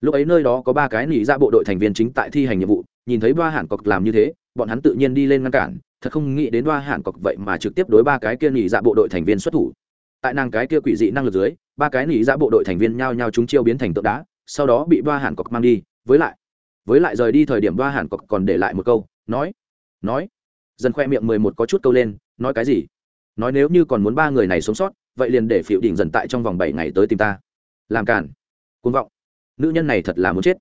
Lúc ấy nơi đó có ba cái nỉ ra dạ bộ đội thành viên chính tại thi hành nhiệm vụ, nhìn thấy ba hàn cọc làm như thế, bọn hắn tự nhiên đi lên ngăn cản, thật không nghĩ đến ba hàn cọc vậy mà trực tiếp đối ba cái kia nỉ dạ bộ đội thành viên xuất thủ. Tại nàng cái kia quỷ dị năng lực dưới ba cái nỉ dạ bộ đội thành viên nhao nhao chúng chiêu biến thành tượng đá, sau đó bị ba hàn cọc mang đi. Với lại với lại rời đi thời điểm ba hàn cọc còn để lại một câu, nói nói. Dần khoe miệng mười một có chút câu lên, nói cái gì? Nói nếu như còn muốn ba người này sống sót, vậy liền để phiệu đỉnh dần tại trong vòng bảy ngày tới tìm ta. Làm cản côn vọng. Nữ nhân này thật là muốn chết.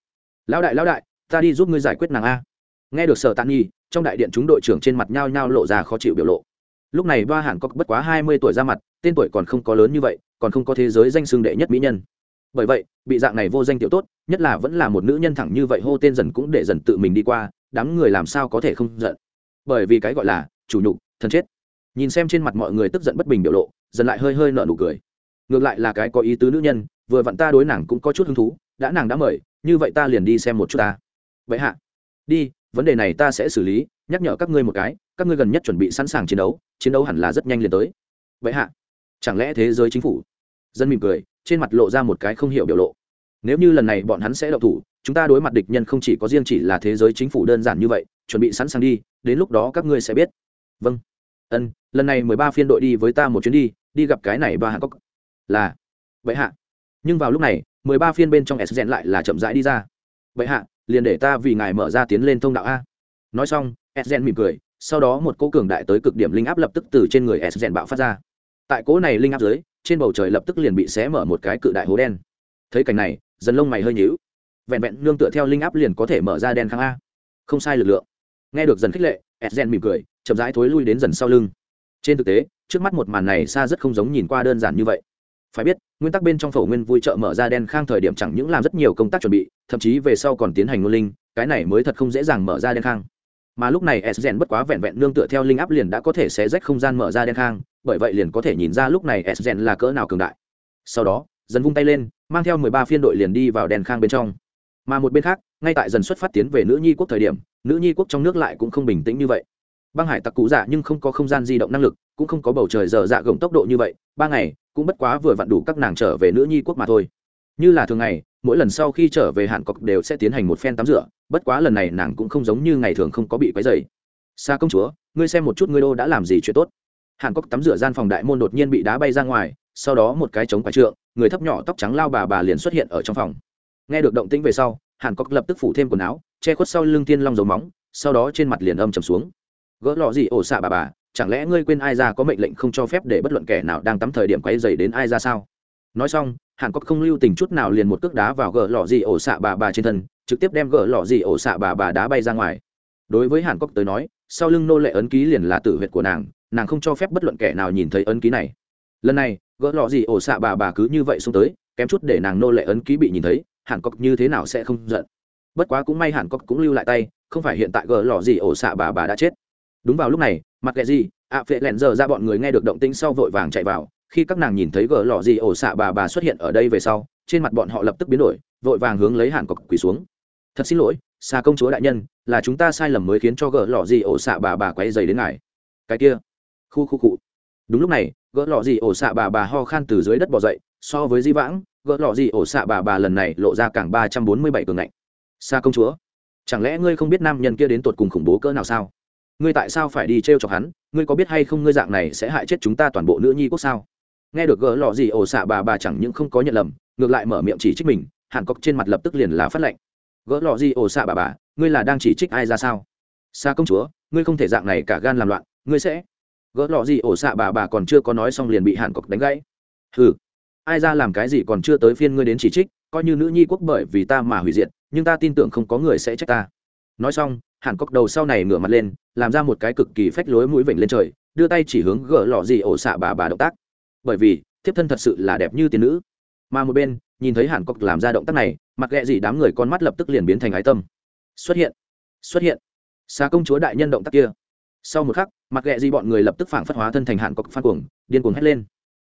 Lão đại lão đại, ta đi giúp ngươi giải quyết nàng a. Nghe được sở tàn nhi, trong đại điện chúng đội trưởng trên mặt nhao nhao lộ ra khó chịu biểu lộ. Lúc này ba hàn Cọc bất quá hai mươi tuổi ra mặt, tên tuổi còn không có lớn như vậy còn không có thế giới danh xưng đệ nhất mỹ nhân. Bởi vậy, bị dạng này vô danh tiểu tốt, nhất là vẫn là một nữ nhân thẳng như vậy hô tên dần cũng để dần tự mình đi qua, đám người làm sao có thể không giận? Bởi vì cái gọi là chủ nhục, thân chết. Nhìn xem trên mặt mọi người tức giận bất bình biểu lộ, dần lại hơi hơi nợ nụ cười. Ngược lại là cái có ý tứ nữ nhân, vừa vặn ta đối nàng cũng có chút hứng thú, đã nàng đã mời, như vậy ta liền đi xem một chút ta. Vậy hạ, đi, vấn đề này ta sẽ xử lý, nhắc nhở các ngươi một cái, các ngươi gần nhất chuẩn bị sẵn sàng chiến đấu chiến đấu hẳn là rất nhanh liền tới. Vậy hạ chẳng lẽ thế giới chính phủ? Dân mỉm cười, trên mặt lộ ra một cái không hiểu biểu lộ. Nếu như lần này bọn hắn sẽ đậu thủ, chúng ta đối mặt địch nhân không chỉ có riêng chỉ là thế giới chính phủ đơn giản như vậy, chuẩn bị sẵn sàng đi, đến lúc đó các ngươi sẽ biết. Vâng. Ân, lần này mười ba phiên đội đi với ta một chuyến đi đi gặp cái này ba hạng cốc. Là. Vậy hạ. Nhưng vào lúc này, mười ba phiên bên trong s lại là chậm rãi đi ra. Vậy hạ, liền để ta vì ngài mở ra tiến lên thông đạo a. Nói xong, s mỉm cười, sau đó một cỗ cường đại tới cực điểm linh áp lập tức từ trên người s bạo phát ra tại cỗ này linh áp dưới trên bầu trời lập tức liền bị xé mở một cái cự đại hố đen. Thấy cảnh này, dần lông mày hơi nhíu. Vẹn vẹn nương tựa theo linh áp liền có thể mở ra đen khang a. Không sai lực lượng. Nghe được dần khích lệ edgen mỉm cười, chậm rãi thối lui đến dần sau lưng. Trên thực tế, trước mắt một màn này xa rất không giống nhìn qua đơn giản như vậy. Phải biết, nguyên tắc bên trong phổ nguyên vui trợ mở ra đen khang thời điểm chẳng những làm rất nhiều công tác chuẩn bị, thậm chí về sau còn tiến hành ngôn linh, cái này mới thật không dễ dàng mở ra đen khang. Mà lúc này s bất quá vẹn vẹn nương tựa theo linh áp liền đã có thể xé rách không gian mở ra đen khang bởi vậy liền có thể nhìn ra lúc này s là cỡ nào cường đại. Sau đó, dần vung tay lên, mang theo mười ba phiên đội liền đi vào đèn khang bên trong. Mà một bên khác, ngay tại dần xuất phát tiến về nữ nhi quốc thời điểm, nữ nhi quốc trong nước lại cũng không bình tĩnh như vậy. Băng hải tặc cụ dạ nhưng không có không gian di động năng lực, cũng không có bầu trời dở dạ gồng tốc độ như vậy, ba ngày, cũng bất quá vừa vặn đủ các nàng trở về nữ nhi quốc mà thôi. Như là thường ngày, mỗi lần sau khi trở về hạn cọc đều sẽ tiến hành một phen tắm rửa, bất quá lần này nàng cũng không giống như ngày thường không có bị quấy dày xa công chúa, ngươi xem một chút ngươi đô đã làm gì chuyện tốt hàn cốc tắm rửa gian phòng đại môn đột nhiên bị đá bay ra ngoài, sau đó một cái trống quả trượng, người thấp nhỏ tóc trắng lao bà bà liền xuất hiện ở trong phòng. Nghe được động tĩnh về sau, hàn cốc lập tức phủ thêm quần áo, che khuất sau lưng thiên long dấu móng, sau đó trên mặt liền âm trầm xuống. Gỡ lọ gì ổ xạ bà bà, chẳng lẽ ngươi quên ai ra có mệnh lệnh không cho phép để bất luận kẻ nào đang tắm thời điểm quay dày đến ai ra sao? Nói xong, hàn cốc không lưu tình chút nào liền một cước đá vào gỡ lọ gì ổ xạ bà bà trên thân, trực tiếp đem gỡ lọ gì ổ xạ bà bà đá bay ra ngoài. Đối với hàn cốc tới nói, sau lưng nô lệ ấn ký liền là tử huyệt của nàng nàng không cho phép bất luận kẻ nào nhìn thấy ấn ký này. Lần này, gỡ lọ gì ổ xạ bà bà cứ như vậy xuống tới, kém chút để nàng nô lệ ấn ký bị nhìn thấy hàn cốc như thế nào sẽ không giận. Bất quá cũng may hàn cốc cũng lưu lại tay, không phải hiện tại gỡ lọ gì ổ xạ bà bà đã chết. Đúng vào lúc này, mặc kệ gì, ạ phệ lẹn giờ ra bọn người nghe được động tĩnh sau vội vàng chạy vào. Khi các nàng nhìn thấy gỡ lọ gì ổ xạ bà bà xuất hiện ở đây về sau, trên mặt bọn họ lập tức biến đổi, vội vàng hướng lấy hàn cốc quỳ xuống. Thật xin lỗi xa công chúa đại nhân, là chúng ta sai lầm mới khiến cho gỡ lọ gì ổ xạ bà bà quay dày đến ngài. Cái kia khu khu cụ. Đúng lúc này, gỡ lọ gì ổ xạ bà bà ho khan từ dưới đất bỏ dậy, so với di vãng, gỡ lọ gì ổ xạ bà bà lần này lộ ra càng ba trăm bốn mươi bảy cường ngạnh. Xa công chúa, chẳng lẽ ngươi không biết nam nhân kia đến tột cùng khủng bố cỡ nào sao? Ngươi tại sao phải đi t r e o chọc hắn? Ngươi có biết hay không ngươi dạng này sẽ hại chết chúng ta toàn bộ nữ nhi quốc sao? Nghe được gỡ lọ gì ổ xạ bà bà chẳng những không có nhận lầm, ngược lại mở miệng chỉ trích mình hàn cọc trên mặt lập tức liền là phát lệnh. Gỡ lọ gì ổ xạ bà bà, ngươi là đang chỉ trích ai ra sao? Xa công chúa, ngươi không thể dạng này cả gan làm loạn, ngươi sẽ gỡ lọ gì ổ xạ bà bà còn chưa có nói xong liền bị hàn cọc đánh gãy. Ừ ai ra làm cái gì còn chưa tới phiên ngươi đến chỉ trích, coi như nữ nhi quốc bởi vì ta mà hủy diệt, nhưng ta tin tưởng không có người sẽ trách ta. Nói xong, hàn cọc đầu sau này ngửa mặt lên, làm ra một cái cực kỳ phách lối mũi vểnh lên trời, đưa tay chỉ hướng gỡ lọ gì ổ xạ bà bà động tác. Bởi vì, thiếp thân thật sự là đẹp như tiên nữ. Mà một bên, nhìn thấy hàn cọc làm ra động tác này mặc ghẹ gì đám người con mắt lập tức liền biến thành ái tâm. Xuất hiện xuất hiện. Xa công chúa đại nhân động tác kia sau một khắc mặc ghẹ gì bọn người lập tức phảng phất hóa thân thành hàn cọc phan cuồng, điên cuồng hét lên.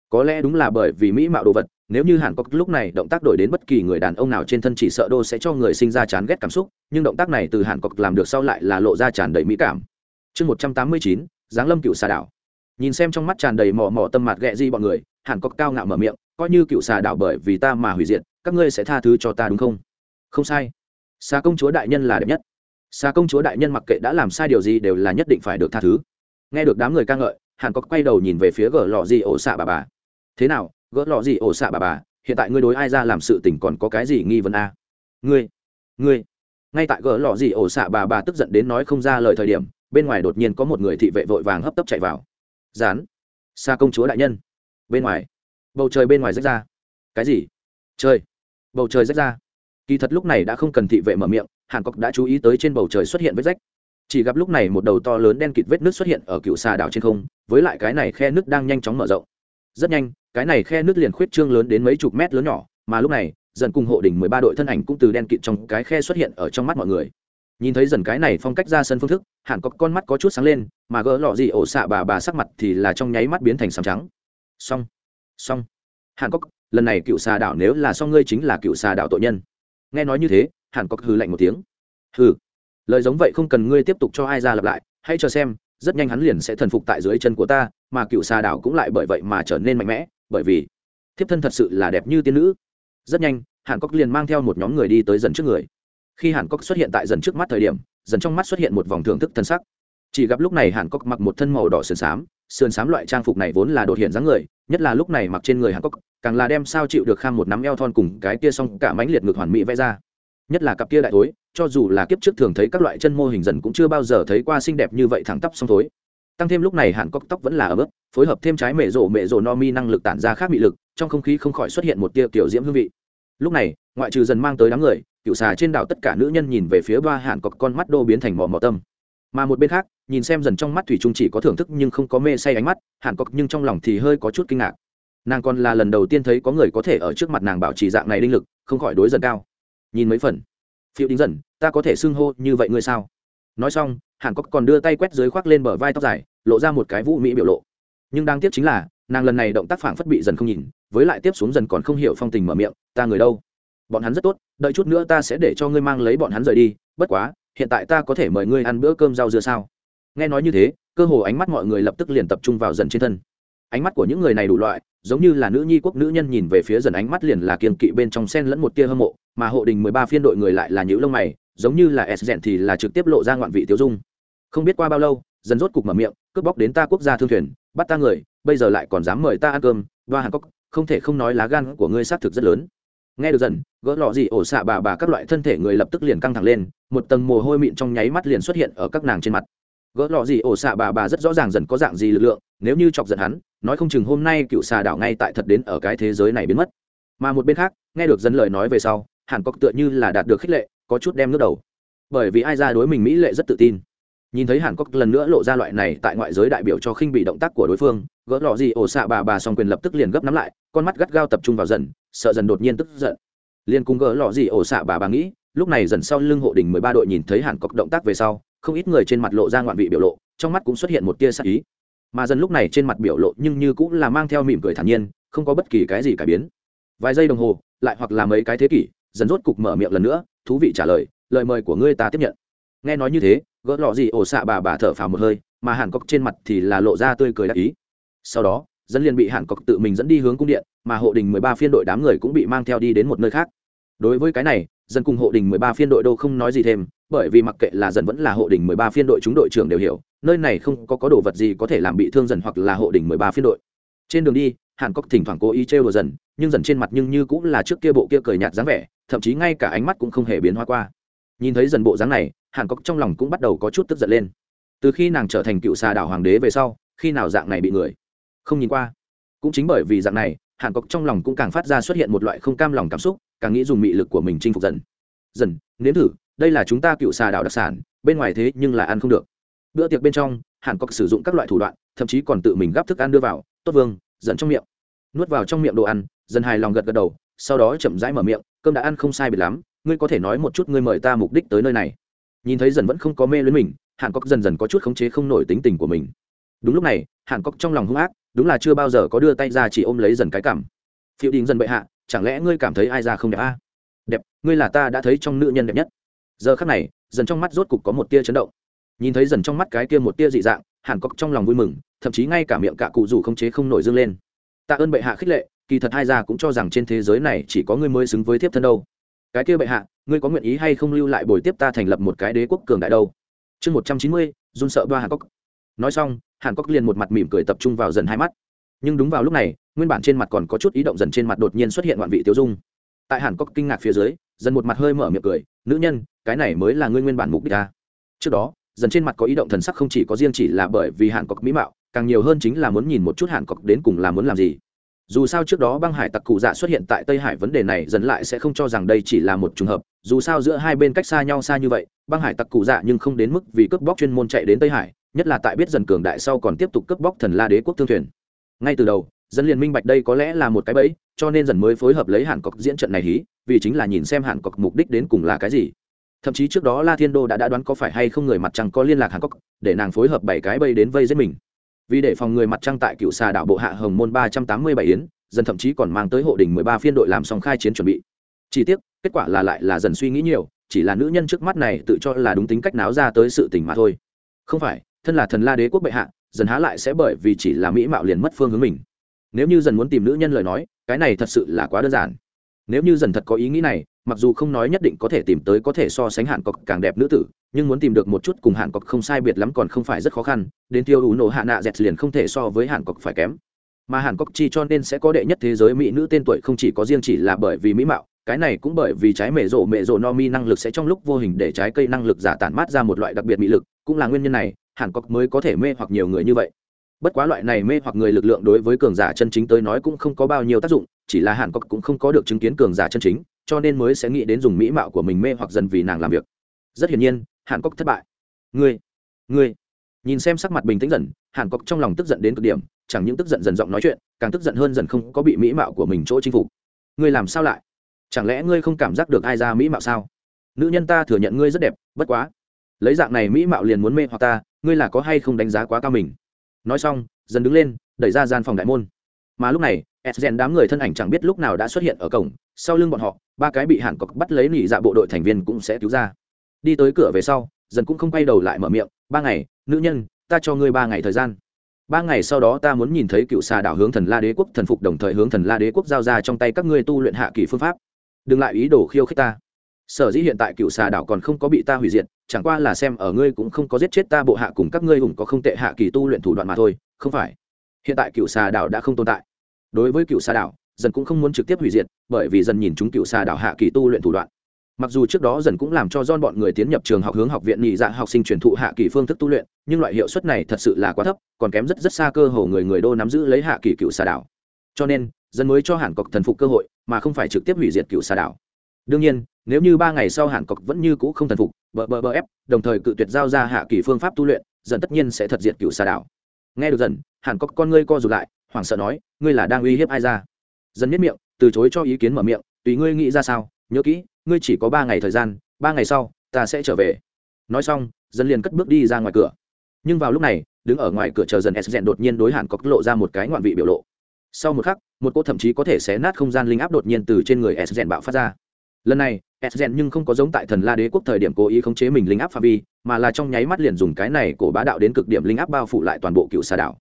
Có lẽ đúng là bởi vì mỹ mạo đồ vật, nếu như hàn cọc lúc này động tác đổi đến bất kỳ người đàn ông nào trên thân chỉ sợ đô sẽ cho người sinh ra chán ghét cảm xúc, nhưng động tác này từ hàn cọc làm được sau lại là lộ ra tràn đầy mỹ cảm. Chương một trăm tám mươi chín, giáng lâm cựu xà đảo. Nhìn xem trong mắt tràn đầy mò mò tâm mặt ghẹ di bọn người, hàn cọc cao ngạo mở miệng, coi như cựu xà đảo bởi vì ta mà hủy diệt, các ngươi sẽ tha thứ cho ta đúng không? Không sai. Xà công chúa đại nhân là đẹp nhất xà công chúa đại nhân mặc kệ đã làm sai điều gì đều là nhất định phải được tha thứ. Nghe được đám người ca ngợi, hàn cọc quay đầu nhìn về phía gỡ lọ gì ổ xạ bà bà. Thế nào, gỡ lọ gì ổ xạ bà bà, hiện tại ngươi đối ai ra làm sự tình còn có cái gì nghi vấn a? À? ngươi ngươi. Ngay tại gỡ lọ gì ổ xạ bà bà tức giận đến nói không ra lời thời điểm, bên ngoài đột nhiên có một người thị vệ vội vàng hấp tấp chạy vào. Dán. Xa công chúa đại nhân. Bên ngoài. Bầu trời bên ngoài rách ra. Cái gì? Trời. Bầu trời rách ra kỳ thật lúc này đã không cần thị vệ mở miệng, hàn cốc đã chú ý tới trên bầu trời xuất hiện vết rách. Chỉ gặp lúc này một đầu to lớn đen kịt vết nước xuất hiện ở cựu xà đảo trên không, với lại cái này khe nước đang nhanh chóng mở rộng. Rất nhanh, cái này khe nước liền khuyết trương lớn đến mấy chục mét lớn nhỏ, mà lúc này, dần cùng hộ đỉnh mười ba đội thân ảnh cũng từ đen kịt trong cái khe xuất hiện ở trong mắt mọi người. Nhìn thấy dần cái này phong cách ra sân phương thức hẳn có con mắt có chút sáng lên, mà gỡ lọ gì ổ xạ bà bà sắc mặt thì là trong nháy mắt biến thành sàm trắng. Xong xong. Hàn cốc lần này cựu xà đảo nếu là xong ngươi chính là cựu xà đảo tội nhân nghe nói như thế hàn cốc hừ lạnh một tiếng. Hừ, lời giống vậy không cần ngươi tiếp tục cho ai ra lặp lại, hãy cho xem, rất nhanh hắn liền sẽ thần phục tại dưới chân của ta, mà cựu xà đảo cũng lại bởi vậy mà trở nên mạnh mẽ, bởi vì thiếp thân thật sự là đẹp như tiên nữ. Rất nhanh, hàn cốc liền mang theo một nhóm người đi tới dần trước người. Khi hàn cốc xuất hiện tại dần trước mắt thời điểm, dần trong mắt xuất hiện một vòng thưởng thức thân sắc chỉ gặp lúc này hàn cốc mặc một thân màu đỏ sườn xám sườn xám loại trang phục này vốn là đột hiện dáng người, nhất là lúc này mặc trên người hàn cốc càng là đem sao chịu được kham một nắm eo thon cùng cái kia xong cả mánh liệt ngực hoàn mỹ vẽ ra. Nhất là cặp kia đại tối cho dù là kiếp trước thường thấy các loại chân mô hình dần cũng chưa bao giờ thấy qua xinh đẹp như vậy thẳng tắp song tối tăng thêm lúc này hàn cốc tóc vẫn là ở mức phối hợp thêm trái mệ rộ mệ rộ no mi năng lực tản ra khác bị lực, trong không khí không khỏi xuất hiện một tia kiểu diễm hương vị. Lúc này, ngoại trừ dần mang tới đám người, cựu xà trên đảo tất cả nữ nhân nhìn về phía ba hàn cọc con mắt đô biến thành mỏ mỏ tâm. Mà một bên khác nhìn xem dần trong mắt thủy trung chỉ có thưởng thức nhưng không có mê say ánh mắt hàn cọc nhưng trong lòng thì hơi có chút kinh ngạc. Nàng còn là lần đầu tiên thấy có người có thể ở trước mặt nàng bảo trì dạng này linh lực, không khỏi đối dần cao. Nhìn mấy phần. Phiêu đính dần ta có thể xưng hô như vậy ngươi sao? Nói xong hàn cốc còn đưa tay quét dưới khoác lên bờ vai tóc dài, lộ ra một cái vũ mỹ biểu lộ. Nhưng đáng tiếc chính là, nàng lần này động tác phản phất bị dần không nhìn, với lại tiếp xuống dần còn không hiểu phong tình mở miệng, ta người đâu? Bọn hắn rất tốt, đợi chút nữa ta sẽ để cho ngươi mang lấy bọn hắn rời đi, bất quá, hiện tại ta có thể mời ngươi ăn bữa cơm rau dưa sao? Nghe nói như thế, cơ hồ ánh mắt mọi người lập tức liền tập trung vào dần trên thân. Ánh mắt của những người này đủ loại, giống như là nữ nhi quốc nữ nhân nhìn về phía dần ánh mắt liền là kiên kỵ bên trong sen lẫn một tia hâm mộ, mà hộ đình mười ba phiên đội người lại là nhữ lông mày, giống như là s rèn thì là trực tiếp lộ ra ngoạn vị tiêu dung. Không biết qua bao lâu, dần rốt cục mở miệng, cướp bóc đến ta quốc gia thương thuyền, bắt ta người, bây giờ lại còn dám mời ta ăn cơm và hàn cốc, không thể không nói lá gan của ngươi xác thực rất lớn. Nghe được dần, gỡ lọ gì ổ xạ bà bà các loại thân thể người lập tức liền căng thẳng lên, một tầng mồ hôi mịn trong nháy mắt liền xuất hiện ở các nàng trên mặt gỡ lọ gì, ổ xạ bà bà rất rõ ràng dần có dạng gì lực lượng, nếu như chọc giận hắn, nói không chừng hôm nay cựu xà đảo ngay tại thật đến ở cái thế giới này biến mất. Mà một bên khác, nghe được dân lời nói về sau, hàn cốc tựa như là đạt được khích lệ, có chút đem nước đầu. Bởi vì ai ra đối mình mỹ lệ rất tự tin. Nhìn thấy hàn cốc lần nữa lộ ra loại này tại ngoại giới đại biểu cho khinh bị động tác của đối phương, gỡ lọ gì, ổ xạ bà bà song quyền lập tức liền gấp nắm lại, con mắt gắt gao tập trung vào dần, sợ dần đột nhiên tức giận. Liền cùng gỡ lọ gì, ổ xạ bà bà nghĩ, lúc này dần sau lưng hộ đình mười ba đội nhìn thấy hàn cốc động tác về sau không ít người trên mặt lộ ra ngoạn vị biểu lộ, trong mắt cũng xuất hiện một tia sắc ý. Mà dần lúc này trên mặt biểu lộ nhưng như cũng là mang theo mỉm cười thản nhiên, không có bất kỳ cái gì cải biến. Vài giây đồng hồ, lại hoặc là mấy cái thế kỷ, dần rốt cục mở miệng lần nữa, thú vị trả lời lời mời của ngươi ta tiếp nhận. Nghe nói như thế, gỡ lọ gì ổ xạ bà bà thở phào một hơi, mà hàn cọc trên mặt thì là lộ ra tươi cười đắc ý. Sau đó dân liền bị hàn cọc tự mình dẫn đi hướng cung điện, mà hộ đình mười ba phiên đội đám người cũng bị mang theo đi đến một nơi khác. Đối với cái này dân cùng hộ đình mười ba phiên đội đâu không nói gì thêm, bởi vì mặc kệ là dần vẫn là hộ đình mười ba phiên đội chúng đội trưởng đều hiểu, nơi này không có có đồ vật gì có thể làm bị thương dần hoặc là hộ đình mười ba phiên đội. Trên đường đi, hàn cốc thỉnh thoảng cố ý trêu đùa dần nhưng dần trên mặt nhưng như cũng là trước kia bộ kia cười nhạt dáng vẻ, thậm chí ngay cả ánh mắt cũng không hề biến hóa qua. Nhìn thấy dần bộ dáng này, hàn cốc trong lòng cũng bắt đầu có chút tức giận lên. Từ khi nàng trở thành cựu xà đảo hoàng đế về sau, khi nào dạng này bị người? Không nhìn qua. Cũng chính bởi vì dạng này, hàn cốc trong lòng cũng càng phát ra xuất hiện một loại không cam lòng cảm xúc càng nghĩ dùng mị lực của mình chinh phục dần. Dần, nếm thử, đây là chúng ta cựu xà đảo đặc sản, bên ngoài thế nhưng là ăn không được. Bữa tiệc bên trong, hàn cốc sử dụng các loại thủ đoạn, thậm chí còn tự mình gắp thức ăn đưa vào, tốt vương dẫn trong miệng. Nuốt vào trong miệng đồ ăn, dần hài lòng gật gật đầu, sau đó chậm rãi mở miệng, cơm đã ăn không sai biệt lắm, ngươi có thể nói một chút ngươi mời ta mục đích tới nơi này. Nhìn thấy dần vẫn không có mê lưới mình, hàn cốc dần dần có chút khống chế không nổi tính tình của mình. Đúng lúc này, hàn cốc trong lòng hung ác, đúng là chưa bao giờ có đưa tay ra chỉ ôm lấy dần cái cảm. Phiêu đình dần bệ hạ chẳng lẽ ngươi cảm thấy ai ra không đẹp a? À? đẹp, ngươi là ta đã thấy trong nữ nhân đẹp nhất. Giờ khắc này, dần trong mắt rốt cục có một tia chấn động. Nhìn thấy dần trong mắt cái kia một tia dị dạng, hàn cốc trong lòng vui mừng, thậm chí ngay cả miệng cạ cụ rủ không chế không nổi dương lên. Tạ ơn bệ hạ khích lệ, kỳ thật hai gia cũng cho rằng trên thế giới này chỉ có ngươi mới xứng với thiếp thân đâu. Cái kia bệ hạ, ngươi có nguyện ý hay không lưu lại bồi tiếp ta thành lập một cái đế quốc cường đại đâu? Chương một trăm chín mươi, run sợ ba hàn cốc. Nói xong, hàn cốc liền một mặt mỉm cười tập trung vào dần hai mắt nhưng đúng vào lúc này, nguyên bản trên mặt còn có chút ý động dần trên mặt đột nhiên xuất hiện ngoạn vị tiêu dung. Tại hàn cốc kinh ngạc phía dưới, dần một mặt hơi mở miệng cười, nữ nhân, cái này mới là ngươi nguyên bản mục đích ta trước đó, dần trên mặt có ý động thần sắc không chỉ có riêng chỉ là bởi vì hàn cốc mỹ mạo, càng nhiều hơn chính là muốn nhìn một chút hàn cốc đến cùng là muốn làm gì. Dù sao trước đó băng hải tặc cụ dạ xuất hiện tại tây hải vấn đề này dần lại sẽ không cho rằng đây chỉ là một t r n g hợp, dù sao giữa hai bên cách xa nhau xa như vậy, băng hải tặc cụ dạ nhưng không đến mức vì cướp bóc chuyên môn chạy đến tây hải, nhất là tại biết dần cường đại sau còn tiếp tục cướp bóc thần la đế quốc thương thuyền ngay từ đầu dân liền minh bạch đây có lẽ là một cái bẫy cho nên dần mới phối hợp lấy hàn cọc diễn trận này hí vì chính là nhìn xem hàn cọc mục đích đến cùng là cái gì. Thậm chí trước đó la thiên đô đã, đã đoán có phải hay không người mặt trăng có liên lạc hàn cọc để nàng phối hợp bảy cái bẫy đến vây giết mình. Vì để phòng người mặt trăng tại cựu xà đảo bộ hạ hồng môn ba trăm tám mươi bảy yến dân thậm chí còn mang tới hộ đình mười ba phiên đội làm xong khai chiến chuẩn bị. Chi tiết kết quả là lại là dần suy nghĩ nhiều chỉ là nữ nhân trước mắt này tự cho là đúng tính cách náo ra tới sự tình mà thôi. Không phải thân là thần la đế quốc bệ hạ dần há lại sẽ bởi vì chỉ là mỹ mạo liền mất phương hướng mình. Nếu như dần muốn tìm nữ nhân lời nói, cái này thật sự là quá đơn giản. Nếu như dần thật có ý nghĩ này, mặc dù không nói nhất định có thể tìm tới có thể so sánh hạn cọc càng đẹp nữ tử, nhưng muốn tìm được một chút cùng hạn cọc không sai biệt lắm còn không phải rất khó khăn, đến tiêu ủ nổ hạ nạ dẹt liền không thể so với hạn cọc phải kém. Mà hàn cọc chi cho nên sẽ có đệ nhất thế giới mỹ nữ tên tuổi không chỉ có riêng chỉ là bởi vì mỹ mạo, cái này cũng bởi vì trái mệ rộ mệ rộ no mi năng lực sẽ trong lúc vô hình để trái cây năng lực giả tản mát ra một loại đặc biệt mỹ lực, cũng là nguyên nhân này hàn cốc mới có thể mê hoặc nhiều người như vậy. Bất quá loại này mê hoặc người lực lượng đối với cường giả chân chính tới nói cũng không có bao nhiêu tác dụng, chỉ là hàn cốc cũng không có được chứng kiến cường giả chân chính, cho nên mới sẽ nghĩ đến dùng mỹ mạo của mình mê hoặc dần vì nàng làm việc. Rất hiển nhiên hàn cốc thất bại. Ngươi ngươi. Nhìn xem sắc mặt bình tĩnh dần hàn cốc trong lòng tức giận đến cực điểm, chẳng những tức giận dần giọng nói chuyện, càng tức giận hơn dần không có bị mỹ mạo của mình chỗ chinh phục. Ngươi làm sao lại? Chẳng lẽ ngươi không cảm giác được ai ra mỹ mạo sao? Nữ nhân ta thừa nhận ngươi rất đẹp, bất quá lấy dạng này mỹ mạo liền muốn mê hoặc ta, ngươi là có hay không đánh giá quá cao mình? Nói xong, dần đứng lên, đẩy ra gian phòng đại môn. Mà lúc này sden đám người thân ảnh chẳng biết lúc nào đã xuất hiện ở cổng, sau lưng bọn họ, ba cái bị hàn cọc bắt lấy nỉ dạ bộ đội thành viên cũng sẽ cứu ra. Đi tới cửa về sau, dần cũng không quay đầu lại mở miệng, ba ngày, nữ nhân, ta cho ngươi ba ngày thời gian. Ba ngày sau đó ta muốn nhìn thấy cựu xà đảo hướng thần la đế quốc thần phục đồng thời hướng thần la đế quốc giao ra trong tay các ngươi tu luyện hạ kỳ phương pháp. Đừng lại ý đồ khiêu khích ta sở dĩ hiện tại cựu xà đảo còn không có bị ta hủy diệt, chẳng qua là xem ở ngươi cũng không có giết chết ta bộ hạ cùng các ngươi hùng có không tệ hạ kỳ tu luyện thủ đoạn mà thôi, không phải. Hiện tại cựu xà đảo đã không tồn tại. Đối với cựu xà đảo, dần cũng không muốn trực tiếp hủy diệt, bởi vì dần nhìn chúng cựu xà đảo hạ kỳ tu luyện thủ đoạn. Mặc dù trước đó dần cũng làm cho don bọn người tiến nhập trường học hướng học viện nhị dạ học sinh truyền thụ hạ kỳ phương thức tu luyện, nhưng loại hiệu suất này thật sự là quá thấp, còn kém rất rất xa cơ hồ người người đô nắm giữ lấy hạ kỳ cựu xà đảo. Cho nên dân mới cho hàn cọc thần phục cơ hội, mà không phải trực tiếp hủy diệt cựu xà đảo. Đương nhiên nếu như ba ngày sau hàn cọc vẫn như cũ không thần phục, bờ bờ bờ ép, đồng thời cự tuyệt giao ra hạ kỳ phương pháp tu luyện, dần tất nhiên sẽ thật diệt cựu xà đảo. Nghe được dần hàn cọc con ngươi co rụt lại, hoảng sợ nói, ngươi là đang uy hiếp ai ra? Dần nhất miệng, từ chối cho ý kiến mở miệng, tùy ngươi nghĩ ra sao, nhớ kỹ, ngươi chỉ có ba ngày thời gian, ba ngày sau, ta sẽ trở về. Nói xong dân liền cất bước đi ra ngoài cửa. Nhưng vào lúc này, đứng ở ngoài cửa chờ dần s đột nhiên đối hàn cọc lộ ra một cái ngoạn vị biểu lộ. Sau một khắc, một cô thậm chí có thể xé nát không gian linh áp đột nhiên từ trên người s bạo phát ra. Lần này Esgen nhưng không có giống tại thần la đế quốc thời điểm cố ý khống chế mình linh áp phạm vi, mà là trong nháy mắt liền dùng cái này cổ bá đạo đến cực điểm linh áp bao phủ lại toàn bộ cựu xà đảo.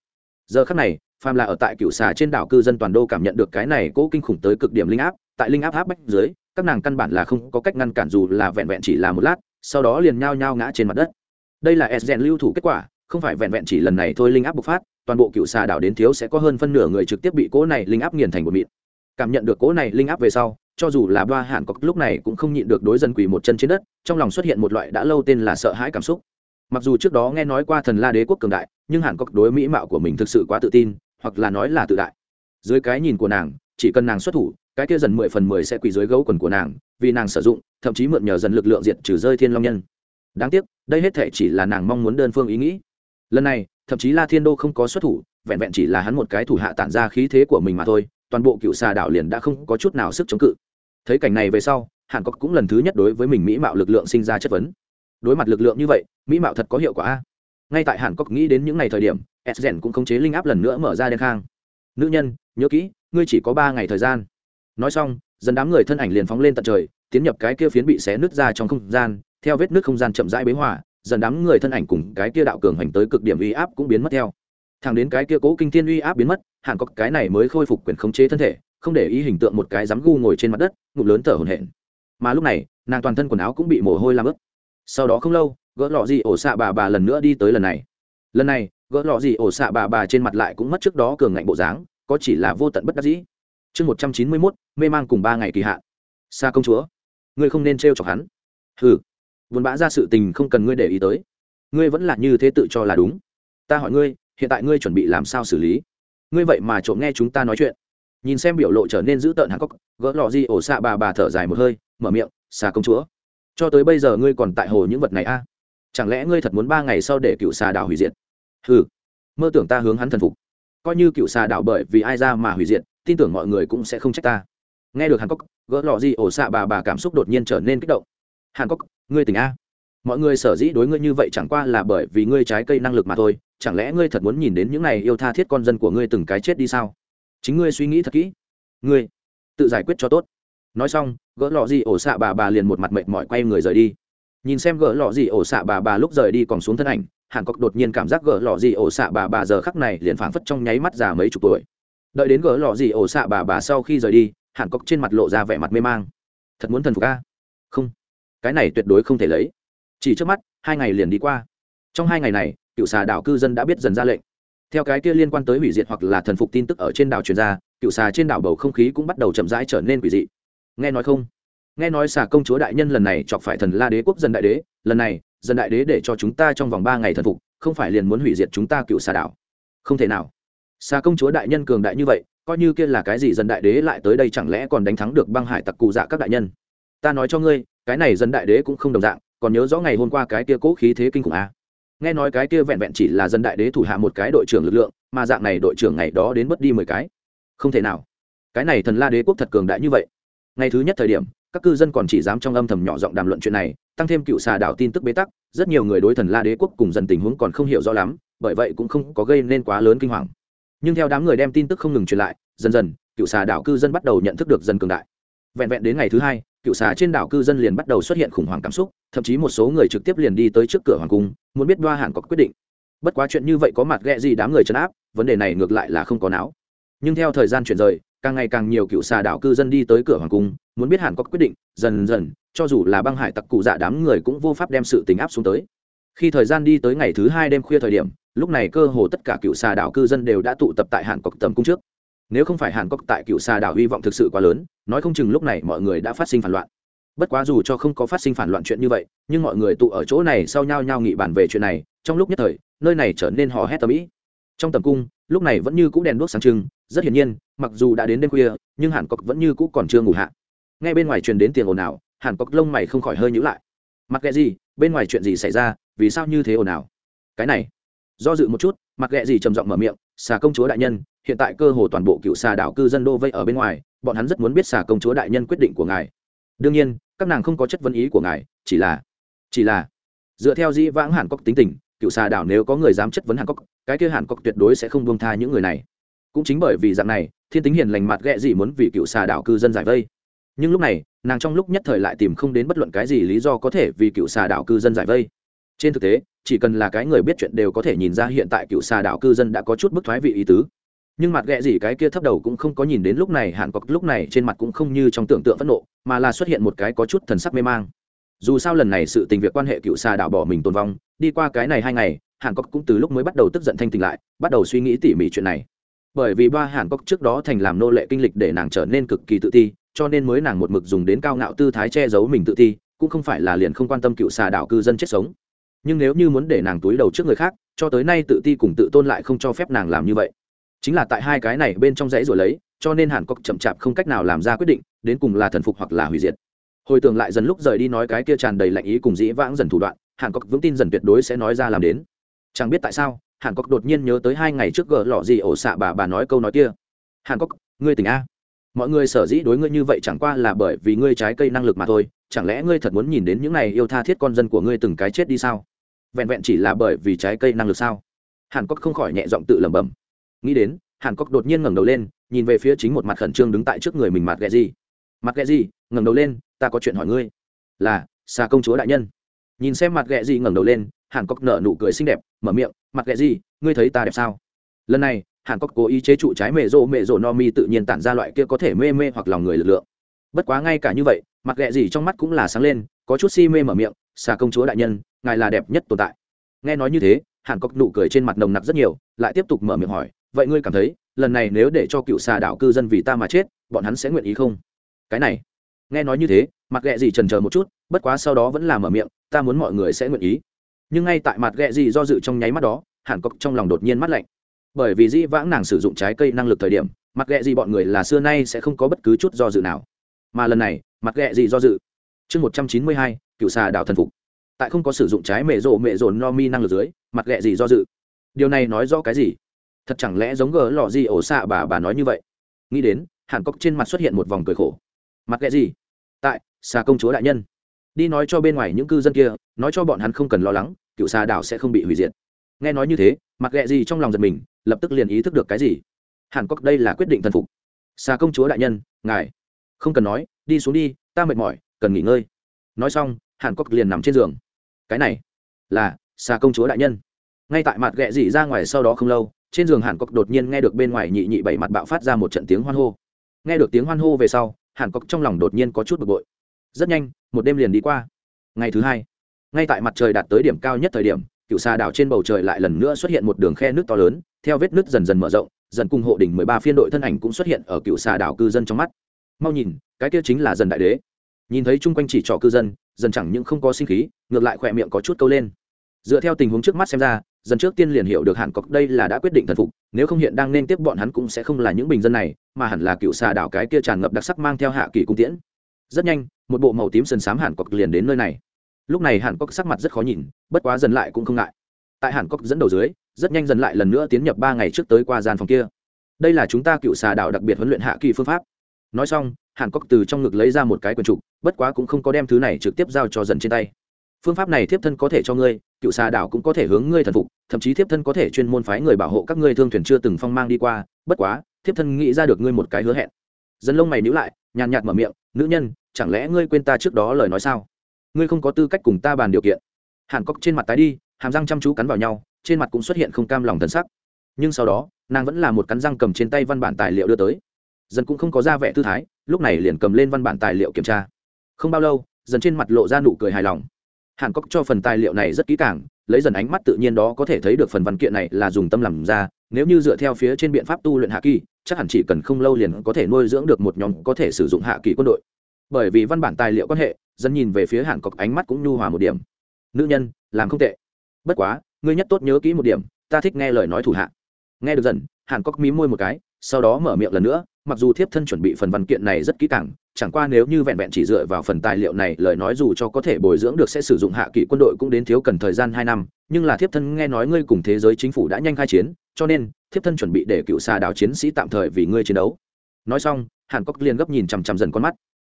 Giờ khắc này, phàm là ở tại cựu xà trên đảo cư dân toàn đô cảm nhận được cái này cố kinh khủng tới cực điểm linh áp, tại linh áp áp bách dưới, các nàng căn bản là không có cách ngăn cản dù là vẹn vẹn chỉ là một lát, sau đó liền nhao nhao ngã trên mặt đất. Đây là Esgen lưu thủ kết quả, không phải vẹn vẹn chỉ lần này thôi linh áp bộc phát, toàn bộ cựu xà đảo đến thiếu sẽ có hơn phân nửa người trực tiếp bị cỗ này linh áp nghiền thành một mịn. Cảm nhận được cỗ này linh áp về sau cho dù là ba hạn cọc lúc này cũng không nhịn được đối dân quỳ một chân trên đất, trong lòng xuất hiện một loại đã lâu tên là sợ hãi cảm xúc. Mặc dù trước đó nghe nói qua thần la đế quốc cường đại, nhưng hàn cọc đối mỹ mạo của mình thực sự quá tự tin, hoặc là nói là tự đại. Dưới cái nhìn của nàng, chỉ cần nàng xuất thủ, cái kia dần mười phần mười sẽ quỳ dưới gấu quần của nàng, vì nàng sử dụng, thậm chí mượn nhờ dần lực lượng diệt trừ rơi thiên long nhân. Đáng tiếc, đây hết thể chỉ là nàng mong muốn đơn phương ý nghĩ. Lần này, thậm chí la thiên đô không có xuất thủ, vẹn vẹn chỉ là hắn một cái thủ hạ tản ra khí thế của mình mà thôi, toàn bộ cựu xà đảo liền đã không có chút nào sức chống cự thấy cảnh này về sau, hàn cốc cũng lần thứ nhất đối với mình mỹ mạo lực lượng sinh ra chất vấn. Đối mặt lực lượng như vậy, mỹ mạo thật có hiệu quả a. Ngay tại hàn cốc nghĩ đến những ngày thời điểm s cũng khống chế linh áp lần nữa mở ra đen khang. Nữ nhân, nhớ kỹ, ngươi chỉ có ba ngày thời gian. Nói xong, dần đám người thân ảnh liền phóng lên tận trời, tiến nhập cái kia phiến bị xé nứt ra trong không gian, theo vết nứt không gian chậm rãi bế hỏa dần đám người thân ảnh cùng cái kia đạo cường hành tới cực điểm uy áp cũng biến mất theo. Thẳng đến cái kia cố kinh thiên uy áp biến mất, hàn cốc cái này mới khôi phục quyền khống chế thân thể không để ý hình tượng một cái dám gu ngồi trên mặt đất, ngụm lớn thở hổn hển. Mà lúc này, nàng toàn thân quần áo cũng bị mồ hôi làm ướt. Sau đó không lâu, gỡ lọ gì ổ xạ bà bà lần nữa đi tới lần này. Lần này, gỡ lọ gì ổ xạ bà bà trên mặt lại cũng mất trước đó cường ngạnh bộ dáng, có chỉ là vô tận bất đắc dĩ. Chương một trăm chín mươi mốt, mê mang cùng ba ngày kỳ hạn. Xa công chúa, ngươi không nên t chọc hắn. Ừ vốn bã ra sự tình không cần ngươi để ý tới. Ngươi vẫn là như thế tự cho là đúng. Ta hỏi ngươi, hiện tại ngươi chuẩn bị làm sao xử lý? Ngươi vậy mà trộm nghe chúng ta nói chuyện nhìn xem biểu lộ trở nên dữ tợn hàn cốc gỡ lọ di ổ xạ bà bà thở dài một hơi, mở miệng, xà công chúa, cho tới bây giờ ngươi còn tại hồ những vật này a à? chẳng lẽ ngươi thật muốn ba ngày sau để cựu xà đảo hủy diệt? Ừ mơ tưởng ta hướng hắn thần phục. Coi như cựu xà đảo bởi vì ai ra mà hủy diệt, tin tưởng mọi người cũng sẽ không trách ta. Nghe được hàn cốc gỡ lọ di ổ xạ bà bà cảm xúc đột nhiên trở nên kích động. Hàn cốc ngươi tỉnh a? Mọi người sở dĩ đối ngươi như vậy chẳng qua là bởi vì ngươi trái cây năng lực mà thôi, chẳng lẽ ngươi thật muốn nhìn đến những này yêu tha thiết con dân của ngươi từng cái chết đi sao? Chính ngươi suy nghĩ thật kỹ. Ngươi, tự giải quyết cho tốt. Nói xong, gỡ lọ gì ổ xạ bà bà liền một mặt mệt mỏi quay người rời đi. Nhìn xem gỡ lọ gì ổ xạ bà bà lúc rời đi còn xuống thân ảnh, hàn cốc đột nhiên cảm giác gỡ lọ gì ổ xạ bà bà giờ khắc này liền phảng phất trong nháy mắt già mấy chục tuổi. Đợi đến gỡ lọ gì ổ xạ bà bà sau khi rời đi, hàn cốc trên mặt lộ ra vẻ mặt mê mang. Thật muốn thần phục a? Không. Cái này tuyệt đối không thể lấy. Chỉ trước mắt, hai ngày liền đi qua. Trong hai ngày này, cựu xà đảo cư dân đã biết dần ra lệnh theo cái kia liên quan tới hủy diệt hoặc là thần phục tin tức ở trên đảo truyền ra, cựu xà trên đảo bầu không khí cũng bắt đầu chậm rãi trở nên quỷ dị. Nghe nói không? Nghe nói xà công chúa đại nhân lần này chọc phải thần la đế quốc dân đại đế, lần này, dân đại đế để cho chúng ta trong vòng ba ngày thần phục, không phải liền muốn hủy diệt chúng ta cựu xà đảo. Không thể nào. Xà công chúa đại nhân cường đại như vậy, coi như kia là cái gì dân đại đế lại tới đây chẳng lẽ còn đánh thắng được băng hải tặc cụ dạ các đại nhân? Ta nói cho ngươi, cái này dân đại đế cũng không đồng dạng, còn nhớ rõ ngày hôm qua cái kia cố khí thế kinh khủng à? Nghe nói cái kia vẹn vẹn chỉ là dân đại đế thủ hạ một cái đội trưởng lực lượng, mà dạng này đội trưởng ngày đó đến mất đi mười cái. Không thể nào. Cái này thần la đế quốc thật cường đại như vậy. Ngày thứ nhất thời điểm, các cư dân còn chỉ dám trong âm thầm nhỏ giọng đàm luận chuyện này, tăng thêm cựu xà đảo tin tức bế tắc, rất nhiều người đối thần la đế quốc cùng dần tình huống còn không hiểu rõ lắm, bởi vậy cũng không có gây nên quá lớn kinh hoàng. Nhưng theo đám người đem tin tức không ngừng truyền lại, dần dần, cựu xà đảo cư dân bắt đầu nhận thức được dần cường đại. Vẹn vẹn đến ngày thứ hai cựu xà trên đảo cư dân liền bắt đầu xuất hiện khủng hoảng cảm xúc, thậm chí một số người trực tiếp liền đi tới trước cửa hoàng cung, muốn biết đoa hàn có quyết định. Bất quá chuyện như vậy có mặt ghẹ gì đám người chấn áp, vấn đề này ngược lại là không có não. Nhưng theo thời gian chuyển rời, càng ngày càng nhiều cựu xà đảo cư dân đi tới cửa hoàng cung, muốn biết hàn có quyết định, dần dần, cho dù là băng hải tặc cụ dạ đám người cũng vô pháp đem sự tình áp xuống tới. Khi thời gian đi tới ngày thứ hai đêm khuya thời điểm, lúc này cơ hồ tất cả cựu xà đảo cư dân đều đã tụ tập tại hàn cọc tầm cung trước nếu không phải hàn cốc tại cựu xà đảo hy vọng thực sự quá lớn, nói không chừng lúc này mọi người đã phát sinh phản loạn. Bất quá dù cho không có phát sinh phản loạn chuyện như vậy, nhưng mọi người tụ ở chỗ này sau nhau nhau nghị bàn về chuyện này, trong lúc nhất thời, nơi này trở nên hò hét tầm ĩ. Trong tầm cung, lúc này vẫn như cũ đèn đuốc sáng trưng, rất hiển nhiên, mặc dù đã đến đêm khuya, nhưng hàn cốc vẫn như cũ còn chưa ngủ hạ. Ngay bên ngoài truyền đến tiền ồn ào, hàn cốc lông mày không khỏi hơi nhữ lại. Mặc ghẹ gì, bên ngoài chuyện gì xảy ra, vì sao như thế ồn ào? Cái này, do dự một chút, mặc ghẹ gì trầm giọng mở miệng, xà công chúa đại nhân hiện tại cơ hồ toàn bộ cựu xà đảo cư dân đô vây ở bên ngoài, bọn hắn rất muốn biết xà công chúa đại nhân quyết định của ngài. Đương nhiên, các nàng không có chất vấn ý của ngài, chỉ là chỉ là, dựa theo dĩ vãng hàn cốc tính tình, cựu xà đảo nếu có người dám chất vấn hàn cốc cái kia hàn cốc tuyệt đối sẽ không buông tha những người này. Cũng chính bởi vì dạng này, thiên tính hiền lành mặt ghẹ gì muốn vì cựu xà đảo cư dân giải vây. Nhưng lúc này, nàng trong lúc nhất thời lại tìm không đến bất luận cái gì lý do có thể vì cựu xà đảo cư dân giải vây. Trên thực tế, chỉ cần là cái người biết chuyện đều có thể nhìn ra hiện tại cựu xà đảo cư dân đã có chút bức thoái vị ý tứ nhưng mặt ghẹ gì cái kia thấp đầu cũng không có nhìn đến lúc này, hàn cọc lúc này trên mặt cũng không như trong tưởng tượng phẫn nộ, mà là xuất hiện một cái có chút thần sắc mê mang. Dù sao lần này sự tình việc quan hệ cựu xà đảo bỏ mình tồn vong, đi qua cái này hai ngày, hàn cọc cũng từ lúc mới bắt đầu tức giận thanh tình lại, bắt đầu suy nghĩ tỉ mỉ chuyện này. Bởi vì ba hàn cọc trước đó thành làm nô lệ kinh lịch để nàng trở nên cực kỳ tự ti, cho nên mới nàng một mực dùng đến cao ngạo tư thái che giấu mình tự ti, cũng không phải là liền không quan tâm cựu xà đảo cư dân chết sống. Nhưng nếu như muốn để nàng túi đầu trước người khác, cho tới nay tự ti cùng tự tôn lại không cho phép nàng làm như vậy chính là tại hai cái này bên trong dãy rồi lấy, cho nên hàn cốc chậm chạp không cách nào làm ra quyết định, đến cùng là thần phục hoặc là hủy diệt. Hồi tưởng lại dần lúc rời đi nói cái kia tràn đầy lạnh ý cùng dĩ vãng dần thủ đoạn, hàn cốc vững tin dần tuyệt đối sẽ nói ra làm đến. Chẳng biết tại sao, hàn cốc đột nhiên nhớ tới hai ngày trước gờ lọ gì ổ xạ bà bà nói câu nói kia. Hàn cốc ngươi tỉnh a? Mọi người sở dĩ đối ngươi như vậy chẳng qua là bởi vì ngươi trái cây năng lực mà thôi, chẳng lẽ ngươi thật muốn nhìn đến những này yêu tha thiết con dân của ngươi từng cái chết đi sao? Vẹn vẹn chỉ là bởi vì trái cây năng lực sao? Hàn cốc không khỏi nhẹ giọng tự lẩm bẩm nghĩ đến, hàn cốc đột nhiên ngẩng đầu lên, nhìn về phía chính một mặt khẩn trương đứng tại trước người mình mặt ghẹ gì. Mặt ghẹ gì? Ngẩng đầu lên, ta có chuyện hỏi ngươi. Là xà công chúa đại nhân. Nhìn xem mặt ghẹ gì ngẩng đầu lên, hàn cốc nở nụ cười xinh đẹp, mở miệng, mặt ghẹ gì? Ngươi thấy ta đẹp sao? Lần này, hàn cốc cố ý chế trụ trái mẹ rộ mẹ rộ no mi tự nhiên tản ra loại kia có thể mê mê hoặc lòng người lực lượng. Bất quá ngay cả như vậy, mặt ghẹ gì trong mắt cũng là sáng lên, có chút si mê mở miệng xà công chúa đại nhân, ngài là đẹp nhất tồn tại. Nghe nói như thế, hàn cốc nụ cười trên mặt nồng nặc rất nhiều, lại tiếp tục mở miệng hỏi vậy ngươi cảm thấy, lần này nếu để cho cựu xà đảo cư dân vì ta mà chết, bọn hắn sẽ nguyện ý không? Cái này, nghe nói như thế, mặt ghẹ gì trần chờ một chút, bất quá sau đó vẫn là mở miệng, ta muốn mọi người sẽ nguyện ý. Nhưng ngay tại mặt ghẹ gì do dự trong nháy mắt đó hàn cốc trong lòng đột nhiên mắt lạnh. Bởi vì dĩ vãng nàng sử dụng trái cây năng lực thời điểm, mặt ghẹ gì bọn người là xưa nay sẽ không có bất cứ chút do dự nào. Mà lần này, mặt ghẹ gì do dự. Chương một trăm chín mươi hai, cựu xà đảo thần phục. Tại không có sử dụng trái mệ rộ mệ rồn no mi năng lực dưới, mặt ghẹ gì do dự. Điều này nói rõ cái gì? Thật chẳng lẽ giống gờ lò gì ổ xạ bà bà nói như vậy? Nghĩ đến, hàn cốc trên mặt xuất hiện một vòng cười khổ. Mặt ghẹ gì? Tại, xà công chúa đại nhân. Đi nói cho bên ngoài những cư dân kia, nói cho bọn hắn không cần lo lắng, cựu xà đảo sẽ không bị hủy diệt. Nghe nói như thế mặt ghẹ gì trong lòng giật mình, lập tức liền ý thức được cái gì? Hàn cốc đây là quyết định thần phục. Xà công chúa đại nhân, ngài. Không cần nói, đi xuống đi, ta mệt mỏi, cần nghỉ ngơi. Nói xong, hàn cốc liền nằm trên giường. Cái này là xà công chúa đại nhân. Ngay tại mặt ghẹ dị ra ngoài sau đó không lâu trên giường hàn cốc đột nhiên nghe được bên ngoài nhị nhị bảy mặt bạo phát ra một trận tiếng hoan hô. Nghe được tiếng hoan hô về sau, hàn cốc trong lòng đột nhiên có chút bực bội. Rất nhanh, một đêm liền đi qua. Ngày thứ hai, ngay tại mặt trời đạt tới điểm cao nhất thời điểm cựu xà đảo trên bầu trời lại lần nữa xuất hiện một đường khe nước to lớn, theo vết nước dần dần mở rộng, dần cùng hộ đỉnh mười ba phiên đội thân ảnh cũng xuất hiện ở cựu xà đảo cư dân trong mắt. Mau nhìn, cái kia chính là dần đại đế. Nhìn thấy chung quanh chỉ trỏ cư dân, dần chẳng những không có sinh khí, ngược lại khỏe miệng có chút câu lên. Dựa theo tình huống trước mắt xem ra dần trước tiên liền hiểu được hàn cọc đây là đã quyết định thần phục, nếu không hiện đang nên tiếp bọn hắn cũng sẽ không là những bình dân này, mà hẳn là cựu xà đảo cái kia tràn ngập đặc sắc mang theo hạ kỳ cung tiễn. Rất nhanh, một bộ màu tím sần xám hàn cọc liền đến nơi này. Lúc này hàn cọc sắc mặt rất khó nhìn, bất quá dần lại cũng không ngại. Tại hàn cọc dẫn đầu dưới, rất nhanh dần lại lần nữa tiến nhập ba ngày trước tới qua gian phòng kia. Đây là chúng ta cựu xà đảo đặc biệt huấn luyện hạ kỳ phương pháp. Nói xong, hàn cốc từ trong ngực lấy ra một cái quần trục, bất quá cũng không có đem thứ này trực tiếp giao cho dần trên tay phương pháp này thiếp thân có thể cho ngươi, cựu xà đảo cũng có thể hướng ngươi thần phục, thậm chí thiếp thân có thể chuyên môn phái người bảo hộ các ngươi thương thuyền chưa từng phong mang đi qua, bất quá, thiếp thân nghĩ ra được ngươi một cái hứa hẹn. Dân lông mày níu lại, nhàn nhạt mở miệng, nữ nhân, chẳng lẽ ngươi quên ta trước đó lời nói sao? Ngươi không có tư cách cùng ta bàn điều kiện. Hàn cốc trên mặt tái đi, hàm răng chăm chú cắn vào nhau, trên mặt cũng xuất hiện không cam lòng thân sắc. Nhưng sau đó, nàng vẫn là một cắn răng cầm trên tay văn bản tài liệu đưa tới. Dân cũng không có ra vẻ tư thái, lúc này liền cầm lên văn bản tài liệu kiểm tra. Không bao lâu dần trên mặt lộ ra nụ cười hài lòng hàn cốc cho phần tài liệu này rất kỹ càng, lấy dần ánh mắt tự nhiên đó có thể thấy được phần văn kiện này là dùng tâm làm ra, nếu như dựa theo phía trên biện pháp tu luyện hạ kỳ, chắc hẳn chỉ cần không lâu liền có thể nuôi dưỡng được một nhóm có thể sử dụng hạ kỳ quân đội. Bởi vì văn bản tài liệu quan hệ dần nhìn về phía hàn cốc ánh mắt cũng nhu hòa một điểm. Nữ nhân, làm không tệ. Bất quá, ngươi nhất tốt nhớ kỹ một điểm, ta thích nghe lời nói thủ hạ. Nghe được dần hàn cốc mí môi một cái sau đó mở miệng lần nữa, mặc dù thiếp thân chuẩn bị phần văn kiện này rất kỹ càng, chẳng qua nếu như vẹn vẹn chỉ dựa vào phần tài liệu này, lời nói dù cho có thể bồi dưỡng được sẽ sử dụng hạ kỵ quân đội cũng đến thiếu cần thời gian hai năm, nhưng là thiếp thân nghe nói ngươi cùng thế giới chính phủ đã nhanh khai chiến, cho nên thiếp thân chuẩn bị để cựu xà đảo chiến sĩ tạm thời vì ngươi chiến đấu. Nói xong, hàn cốc liền gấp nhìn chằm chằm dần con mắt.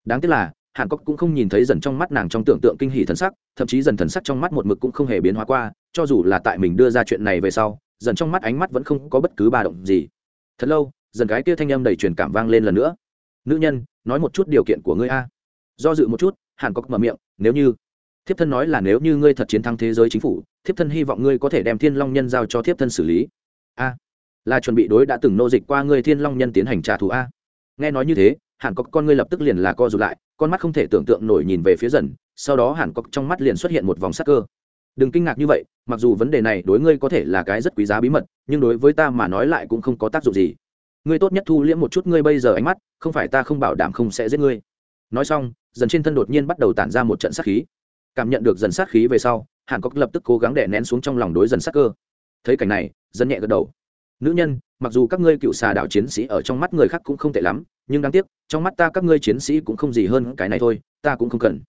Đáng tiếc là, hàn cốc cũng không nhìn thấy dần trong mắt nàng trong tưởng tượng kinh hỷ thần sắc, thậm chí dần thần sắc trong mắt một mực cũng không hề biến hóa qua, cho dù là tại mình đưa ra chuyện này về sau, dần trong mắt ánh mắt vẫn không có bất cứ ba động gì thật lâu, dần cái kia thanh âm đầy truyền cảm vang lên lần nữa. Nữ nhân, nói một chút điều kiện của ngươi a. Do dự một chút, hàn cốc mở miệng, nếu như thiếp thân nói là nếu như ngươi thật chiến thắng thế giới chính phủ, thiếp thân hy vọng ngươi có thể đem thiên long nhân giao cho thiếp thân xử lý. A, là chuẩn bị đối đã từng nô dịch qua ngươi thiên long nhân tiến hành trả thù a. Nghe nói như thế, hàn cốc con ngươi lập tức liền là co rụt lại, con mắt không thể tưởng tượng nổi nhìn về phía dần, sau đó hàn cốc trong mắt liền xuất hiện một vòng sắc cơ đừng kinh ngạc như vậy, mặc dù vấn đề này đối ngươi có thể là cái rất quý giá bí mật, nhưng đối với ta mà nói lại cũng không có tác dụng gì. Ngươi tốt nhất thu liễm một chút ngươi bây giờ ánh mắt, không phải ta không bảo đảm không sẽ giết ngươi. Nói xong, dần trên thân đột nhiên bắt đầu tản ra một trận sát khí. Cảm nhận được dần sát khí về sau, hàn cốc lập tức cố gắng đè nén xuống trong lòng đối dần sát cơ. Thấy cảnh này, dần nhẹ gật đầu. Nữ nhân, mặc dù các ngươi cựu xà đạo chiến sĩ ở trong mắt người khác cũng không tệ lắm, nhưng đáng tiếc, trong mắt ta các ngươi chiến sĩ cũng không gì hơn cái này thôi, ta cũng không cần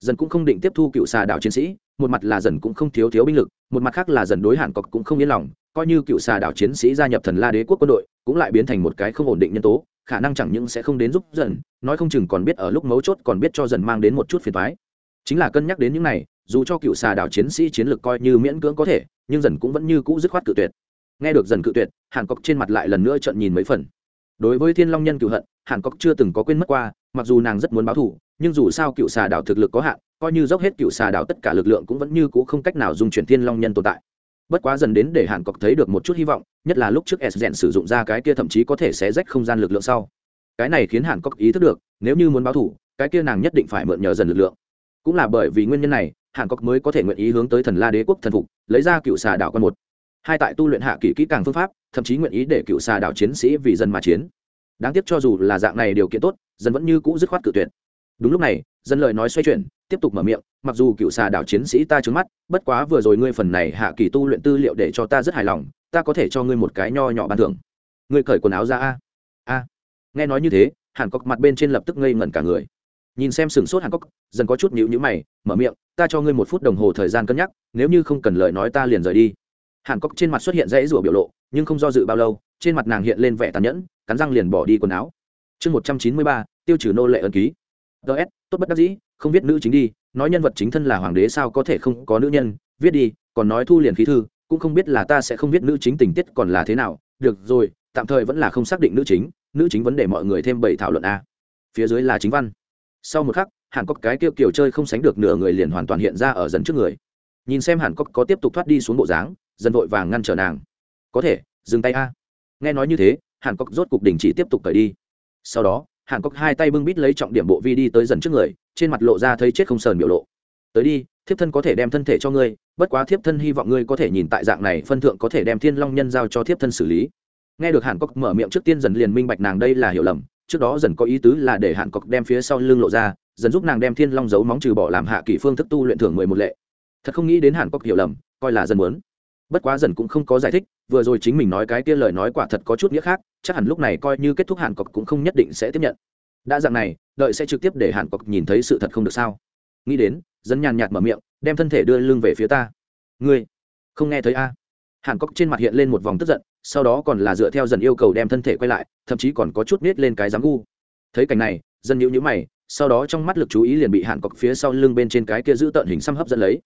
dần cũng không định tiếp thu cựu xà đảo chiến sĩ, một mặt là dần cũng không thiếu thiếu binh lực, một mặt khác là dần đối hàn cọc cũng không yên lòng, coi như cựu xà đảo chiến sĩ gia nhập thần la đế quốc quân đội, cũng lại biến thành một cái không ổn định nhân tố, khả năng chẳng những sẽ không đến giúp dần, nói không chừng còn biết ở lúc mấu chốt còn biết cho dần mang đến một chút phiền thoái chính là cân nhắc đến những này, dù cho cựu xà đảo chiến sĩ chiến lược coi như miễn cưỡng có thể, nhưng dần cũng vẫn như cũ dứt khoát cự tuyệt. Nghe được dần cự tuyệt hàn cọc trên mặt lại lần nữa trận nhìn mấy phần đối với thiên long nhân cựu hận hàn cốc chưa từng có quên mất qua, mặc dù nàng rất muốn báo thù, nhưng dù sao cựu xà đảo thực lực có hạn, coi như dốc hết cựu xà đảo tất cả lực lượng cũng vẫn như cũ không cách nào dùng chuyển thiên long nhân tồn tại. Bất quá dần đến để hàn cốc thấy được một chút hy vọng, nhất là lúc trước s rèn sử dụng ra cái kia thậm chí có thể sẽ rách không gian lực lượng sau. Cái này khiến hàn cốc ý thức được, nếu như muốn báo thù, cái kia nàng nhất định phải mượn nhờ dần lực lượng. Cũng là bởi vì nguyên nhân này hàn cốc mới có thể nguyện ý hướng tới thần la đế quốc thần phục, lấy ra cựu xà đảo con một hai tại tu luyện hạ kỳ kỹ càng phương pháp, thậm chí nguyện ý để cựu xà đạo chiến sĩ vì dân mà chiến. Đáng tiếc cho dù là dạng này điều kiện tốt, dân vẫn như cũ dứt khoát cự tuyệt. Đúng lúc này, dân lời nói xoay chuyển, tiếp tục mở miệng, mặc dù cựu xà đạo chiến sĩ ta trướng mắt, bất quá vừa rồi ngươi phần này hạ kỳ tu luyện tư liệu để cho ta rất hài lòng, ta có thể cho ngươi một cái nho nhỏ ban thưởng. Ngươi cởi quần áo ra a. A. Nghe nói như thế, hàn cốc mặt bên trên lập tức ngây ngẩn cả người. Nhìn xem sừng sốt hàn cốc dần có chút nhịu nhữ mày, mở miệng, ta cho ngươi một phút đồng hồ thời gian cân nhắc, nếu như không cần lời nói ta liền rời đi hàn cốc trên mặt xuất hiện dãy rủa biểu lộ, nhưng không do dự bao lâu, trên mặt nàng hiện lên vẻ tàn nhẫn, cắn răng liền bỏ đi quần áo. Chương một trăm chín mươi ba, tiêu trừ nô lệ ân ký. Ts tốt bất đắc dĩ, không viết nữ chính đi, nói nhân vật chính thân là hoàng đế sao có thể không có nữ nhân, viết đi, còn nói thu liền khí thư, cũng không biết là ta sẽ không viết nữ chính tình tiết còn là thế nào, được rồi, tạm thời vẫn là không xác định nữ chính nữ chính vấn đề mọi người thêm bảy thảo luận a. Phía dưới là chính văn. Sau một khắc, hàn cốc cái kêu kiểu chơi không sánh được nửa người liền hoàn toàn hiện ra ở dần trước người. Nhìn xem hàn cốc có tiếp tục thoát đi xuống bộ dáng dần vội vàng ngăn trở nàng. Có thể, dừng tay a. Nghe nói như thế, hàn cốc rốt cục đình chỉ tiếp tục cởi đi. Sau đó, hàn cốc hai tay bưng bít lấy trọng điểm bộ vi đi tới dần trước người, trên mặt lộ ra thấy chết không sờn biểu lộ. Tới đi, thiếp thân có thể đem thân thể cho ngươi, bất quá thiếp thân hy vọng ngươi có thể nhìn tại dạng này phân thượng có thể đem thiên long nhân giao cho thiếp thân xử lý. Nghe được hàn cốc mở miệng trước tiên dần liền minh bạch nàng đây là hiểu lầm, trước đó dần có ý tứ là để hàn cốc đem phía sau lưng lộ ra, dần giúp nàng đem thiên long giấu móng trừ bỏ làm hạ kỷ phương thức tu luyện thưởng mười một lệ. Thật không nghĩ đến hàn cốc hiểu lầm, coi là dần muốn bất quá dần cũng không có giải thích, vừa rồi chính mình nói cái kia lời nói quả thật có chút nghĩa khác, chắc hẳn lúc này coi như kết thúc hàn cọc cũng không nhất định sẽ tiếp nhận. Đã dạng này, đợi sẽ trực tiếp để hàn cọc nhìn thấy sự thật không được sao? Nghĩ đến dân nhàn nhạt mở miệng, đem thân thể đưa lưng về phía ta. Ngươi, không nghe thấy a? Hàn cọc trên mặt hiện lên một vòng tức giận, sau đó còn là dựa theo dần yêu cầu đem thân thể quay lại, thậm chí còn có chút biết lên cái dám gu. Thấy cảnh này dân nhữ nhữ mày, sau đó trong mắt lực chú ý liền bị hàn cọc phía sau lưng bên trên cái kia giữ tợn hình xăm hấp dẫn lấy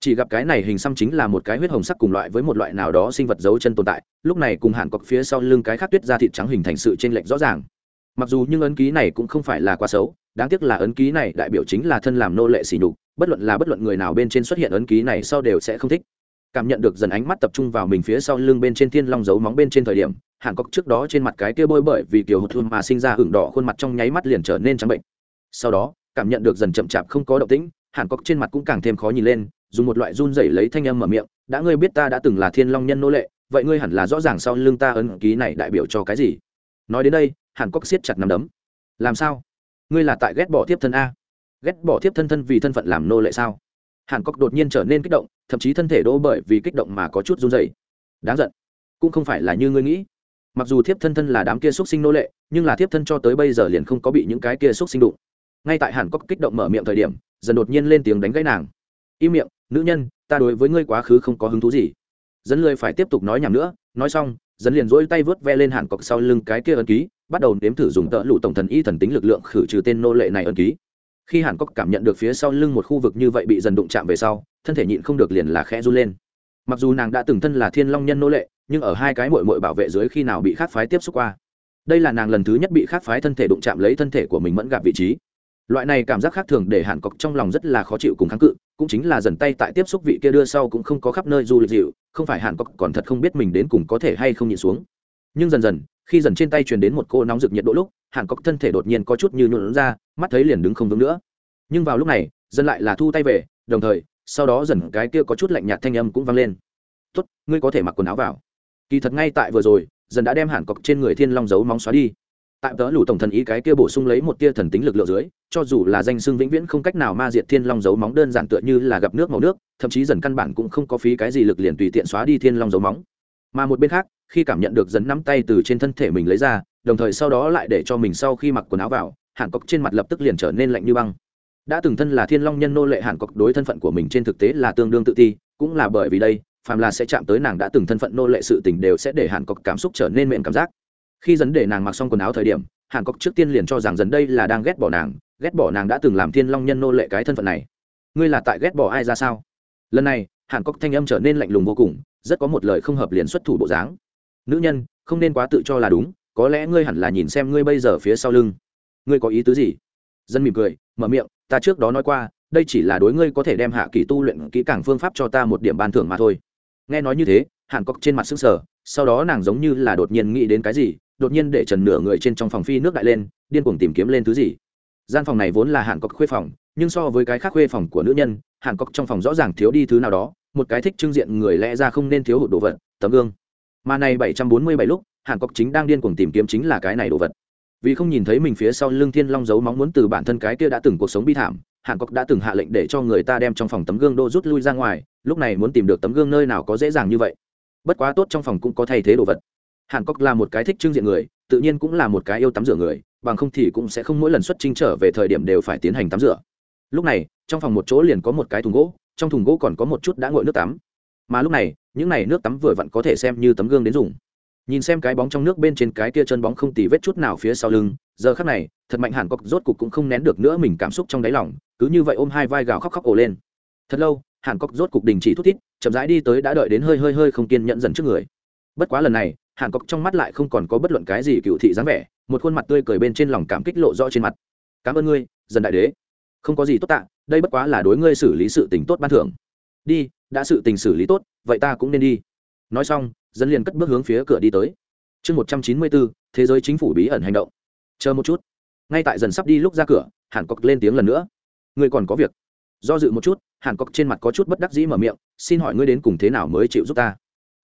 chỉ gặp cái này hình xăm chính là một cái huyết hồng sắc cùng loại với một loại nào đó sinh vật dấu chân tồn tại, lúc này cùng hàn cọc phía sau lưng cái khác tuyết ra thịt trắng hình thành sự t r ê n lệch rõ ràng. Mặc dù nhưng ấn ký này cũng không phải là quá xấu, đáng tiếc là ấn ký này đại biểu chính là thân làm nô lệ xỉ nhục, bất luận là bất luận người nào bên trên xuất hiện ấn ký này sau đều sẽ không thích. Cảm nhận được dần ánh mắt tập trung vào mình phía sau lưng bên trên thiên long dấu móng bên trên thời điểm, hàn cọc trước đó trên mặt cái kia bôi bởi vì kiều hụt thun mà sinh ra hưởng đỏ khuôn mặt trong nháy mắt liền trở nên trắng bệnh. Sau đó, cảm nhận được dần chậm chạp không có động tĩnh, hàn cọc trên mặt cũng càng thêm khó nhìn lên dùng một loại run rẩy lấy thanh âm mở miệng, đã ngươi biết ta đã từng là thiên long nhân nô lệ, vậy ngươi hẳn là rõ ràng sau lưng ta ấn ký này đại biểu cho cái gì? Nói đến đây, hàn cốc siết chặt nắm đấm. Làm sao? Ngươi là tại ghét bỏ tiếp thân a. Ghét bỏ thiếp thân thân vì thân phận làm nô lệ sao? Hàn cốc đột nhiên trở nên kích động, thậm chí thân thể đỗ bởi vì kích động mà có chút run rẩy. Đáng giận. Cũng không phải là như ngươi nghĩ. Mặc dù thiếp thân thân là đám kia x u ấ t sinh nô lệ, nhưng là thiếp thân cho tới bây giờ liền không có bị những cái kia x u ấ t sinh đụng. Ngay tại hàn cốc kích động mở miệng thời điểm, dần đột nhiên lên tiếng đánh gãy nàng. Im miệng nữ nhân, ta đối với ngươi quá khứ không có hứng thú gì. Dân lười phải tiếp tục nói nhầm nữa, nói xong, dẫn liền dỗi tay vớt ve lên hàn cọc sau lưng cái kia ân ký, bắt đầu nếm thử dùng tợ lụ tổng thần y thần tính lực lượng khử trừ tên nô lệ này ân ký. Khi hàn cọc cảm nhận được phía sau lưng một khu vực như vậy bị dần đụng chạm về sau, thân thể nhịn không được liền là khẽ run lên. Mặc dù nàng đã từng thân là thiên long nhân nô lệ, nhưng ở hai cái mội mội bảo vệ dưới khi nào bị khác phái tiếp xúc qua. Đây là nàng lần thứ nhất bị khác phái thân thể đụng chạm lấy thân thể của mình mẫn gặp vị trí. Loại này cảm giác khác thường để hàn cọc trong lòng rất là khó chịu cùng kháng cự cũng chính là dần tay tại tiếp xúc vị kia đưa sau cũng không có khắp nơi du lịch dịu, không phải hàn cốc còn thật không biết mình đến cùng có thể hay không nhìn xuống. Nhưng dần dần, khi dần trên tay truyền đến một cô nóng rực nhiệt độ lúc hàn cốc thân thể đột nhiên có chút như nhuộn ra, mắt thấy liền đứng không vững nữa. Nhưng vào lúc này, dần lại là thu tay về, đồng thời, sau đó dần cái kia có chút lạnh nhạt thanh âm cũng vang lên. Tốt, ngươi có thể mặc quần áo vào. Kỳ thật ngay tại vừa rồi, dần đã đem hàn cọc trên người thiên long giấu móng xóa đi tại tớ lủ tổng thần ý cái kia bổ sung lấy một tia thần tính lực lượng dưới, cho dù là danh xưng vĩnh viễn không cách nào ma diệt thiên long giấu móng đơn giản tựa như là gặp nước màu nước, thậm chí dần căn bản cũng không có phí cái gì lực liền tùy tiện xóa đi thiên long giấu móng. Mà một bên khác, khi cảm nhận được dần nắm tay từ trên thân thể mình lấy ra, đồng thời sau đó lại để cho mình sau khi mặc quần áo vào, hàn cọc trên mặt lập tức liền trở nên lạnh như băng. Đã từng thân là thiên long nhân nô lệ hàn cọc đối thân phận của mình trên thực tế là tương đương tự ti, cũng là bởi vì đây, phàm là sẽ chạm tới nàng đã từng thân phận nô lệ sự tình đều sẽ để hàn cọc cảm xúc trở nên miệng cảm giác khi dấn để nàng mặc xong quần áo thời điểm, hàn Cốc trước tiên liền cho rằng dần đây là đang ghét bỏ nàng, ghét bỏ nàng đã từng làm thiên long nhân nô lệ cái thân phận này. Ngươi là tại ghét bỏ ai ra sao? Lần này, hàn Cốc thanh âm trở nên lạnh lùng vô cùng, rất có một lời không hợp liền xuất thủ bộ dáng. Nữ nhân, không nên quá tự cho là đúng, có lẽ ngươi hẳn là nhìn xem ngươi bây giờ phía sau lưng. Ngươi có ý tứ gì? Dân mỉm cười, mở miệng, ta trước đó nói qua, đây chỉ là đối ngươi có thể đem hạ kỳ tu luyện kỹ càng phương pháp cho ta một điểm ban thưởng mà thôi. Nghe nói như thế, hàn cốc trên mặt sững sờ, sau đó nàng giống như là đột nhiên nghĩ đến cái gì đột nhiên để trần nửa người trên trong phòng phi nước đại lên, điên cuồng tìm kiếm lên thứ gì. Gian phòng này vốn là hàn cọc khuê phòng, nhưng so với cái khác khuê phòng của nữ nhân, hàn cọc trong phòng rõ ràng thiếu đi thứ nào đó, một cái thích trưng diện người lẽ ra không nên thiếu hụt đồ vật, tấm gương. Mà này bảy trăm bốn mươi bảy lúc, hàn cọc chính đang điên cuồng tìm kiếm chính là cái này đồ vật. Vì không nhìn thấy mình phía sau lưng thiên long giấu móng muốn từ bản thân cái kia đã từng cuộc sống bi thảm, hàn cọc đã từng hạ lệnh để cho người ta đem trong phòng tấm gương đô rút lui ra ngoài, lúc này muốn tìm được tấm gương nơi nào có dễ dàng như vậy. Bất quá tốt trong phòng cũng có thay thế đồ vật hàn cốc là một cái thích trưng diện người, tự nhiên cũng là một cái yêu tắm rửa người, bằng không thì cũng sẽ không mỗi lần xuất trinh trở về thời điểm đều phải tiến hành tắm rửa. Lúc này, trong phòng một chỗ liền có một cái thùng gỗ, trong thùng gỗ còn có một chút đã ngội nước tắm. Mà lúc này, những này nước tắm vừa vặn có thể xem như tấm gương đến dùng. Nhìn xem cái bóng trong nước bên trên cái kia chân bóng không tì vết chút nào phía sau lưng, giờ khắc này, thật mạnh hàn cốc rốt cục cũng không nén được nữa mình cảm xúc trong đáy lòng, cứ như vậy ôm hai vai gào khóc khóc ổ lên. Thật lâu, hàn cốc rốt cục đình chỉ thút thít, chậm rãi đi tới đã đợi đến hơi hơi hơi không kiên nhẫn dần trước người. Bất quá lần này hàn cọc trong mắt lại không còn có bất luận cái gì cựu thị dáng vẻ, một khuôn mặt tươi cười bên trên lòng cảm kích lộ rõ trên mặt. Cảm ơn ngươi, dần đại đế. Không có gì tốt tạ, đây bất quá là đối ngươi xử lý sự tình tốt ban thưởng. Đi, đã sự tình xử lý tốt, vậy ta cũng nên đi. Nói xong dân liền cất bước hướng phía cửa đi tới. Chương một trăm chín mươi bốn, thế giới chính phủ bí ẩn hành động. Chờ một chút. Ngay tại dần sắp đi lúc ra cửa, hàn cọc lên tiếng lần nữa. Ngươi còn có việc. Do dự một chút, hàn cọc trên mặt có chút bất đắc dĩ mở miệng, xin hỏi ngươi đến cùng thế nào mới chịu giúp ta?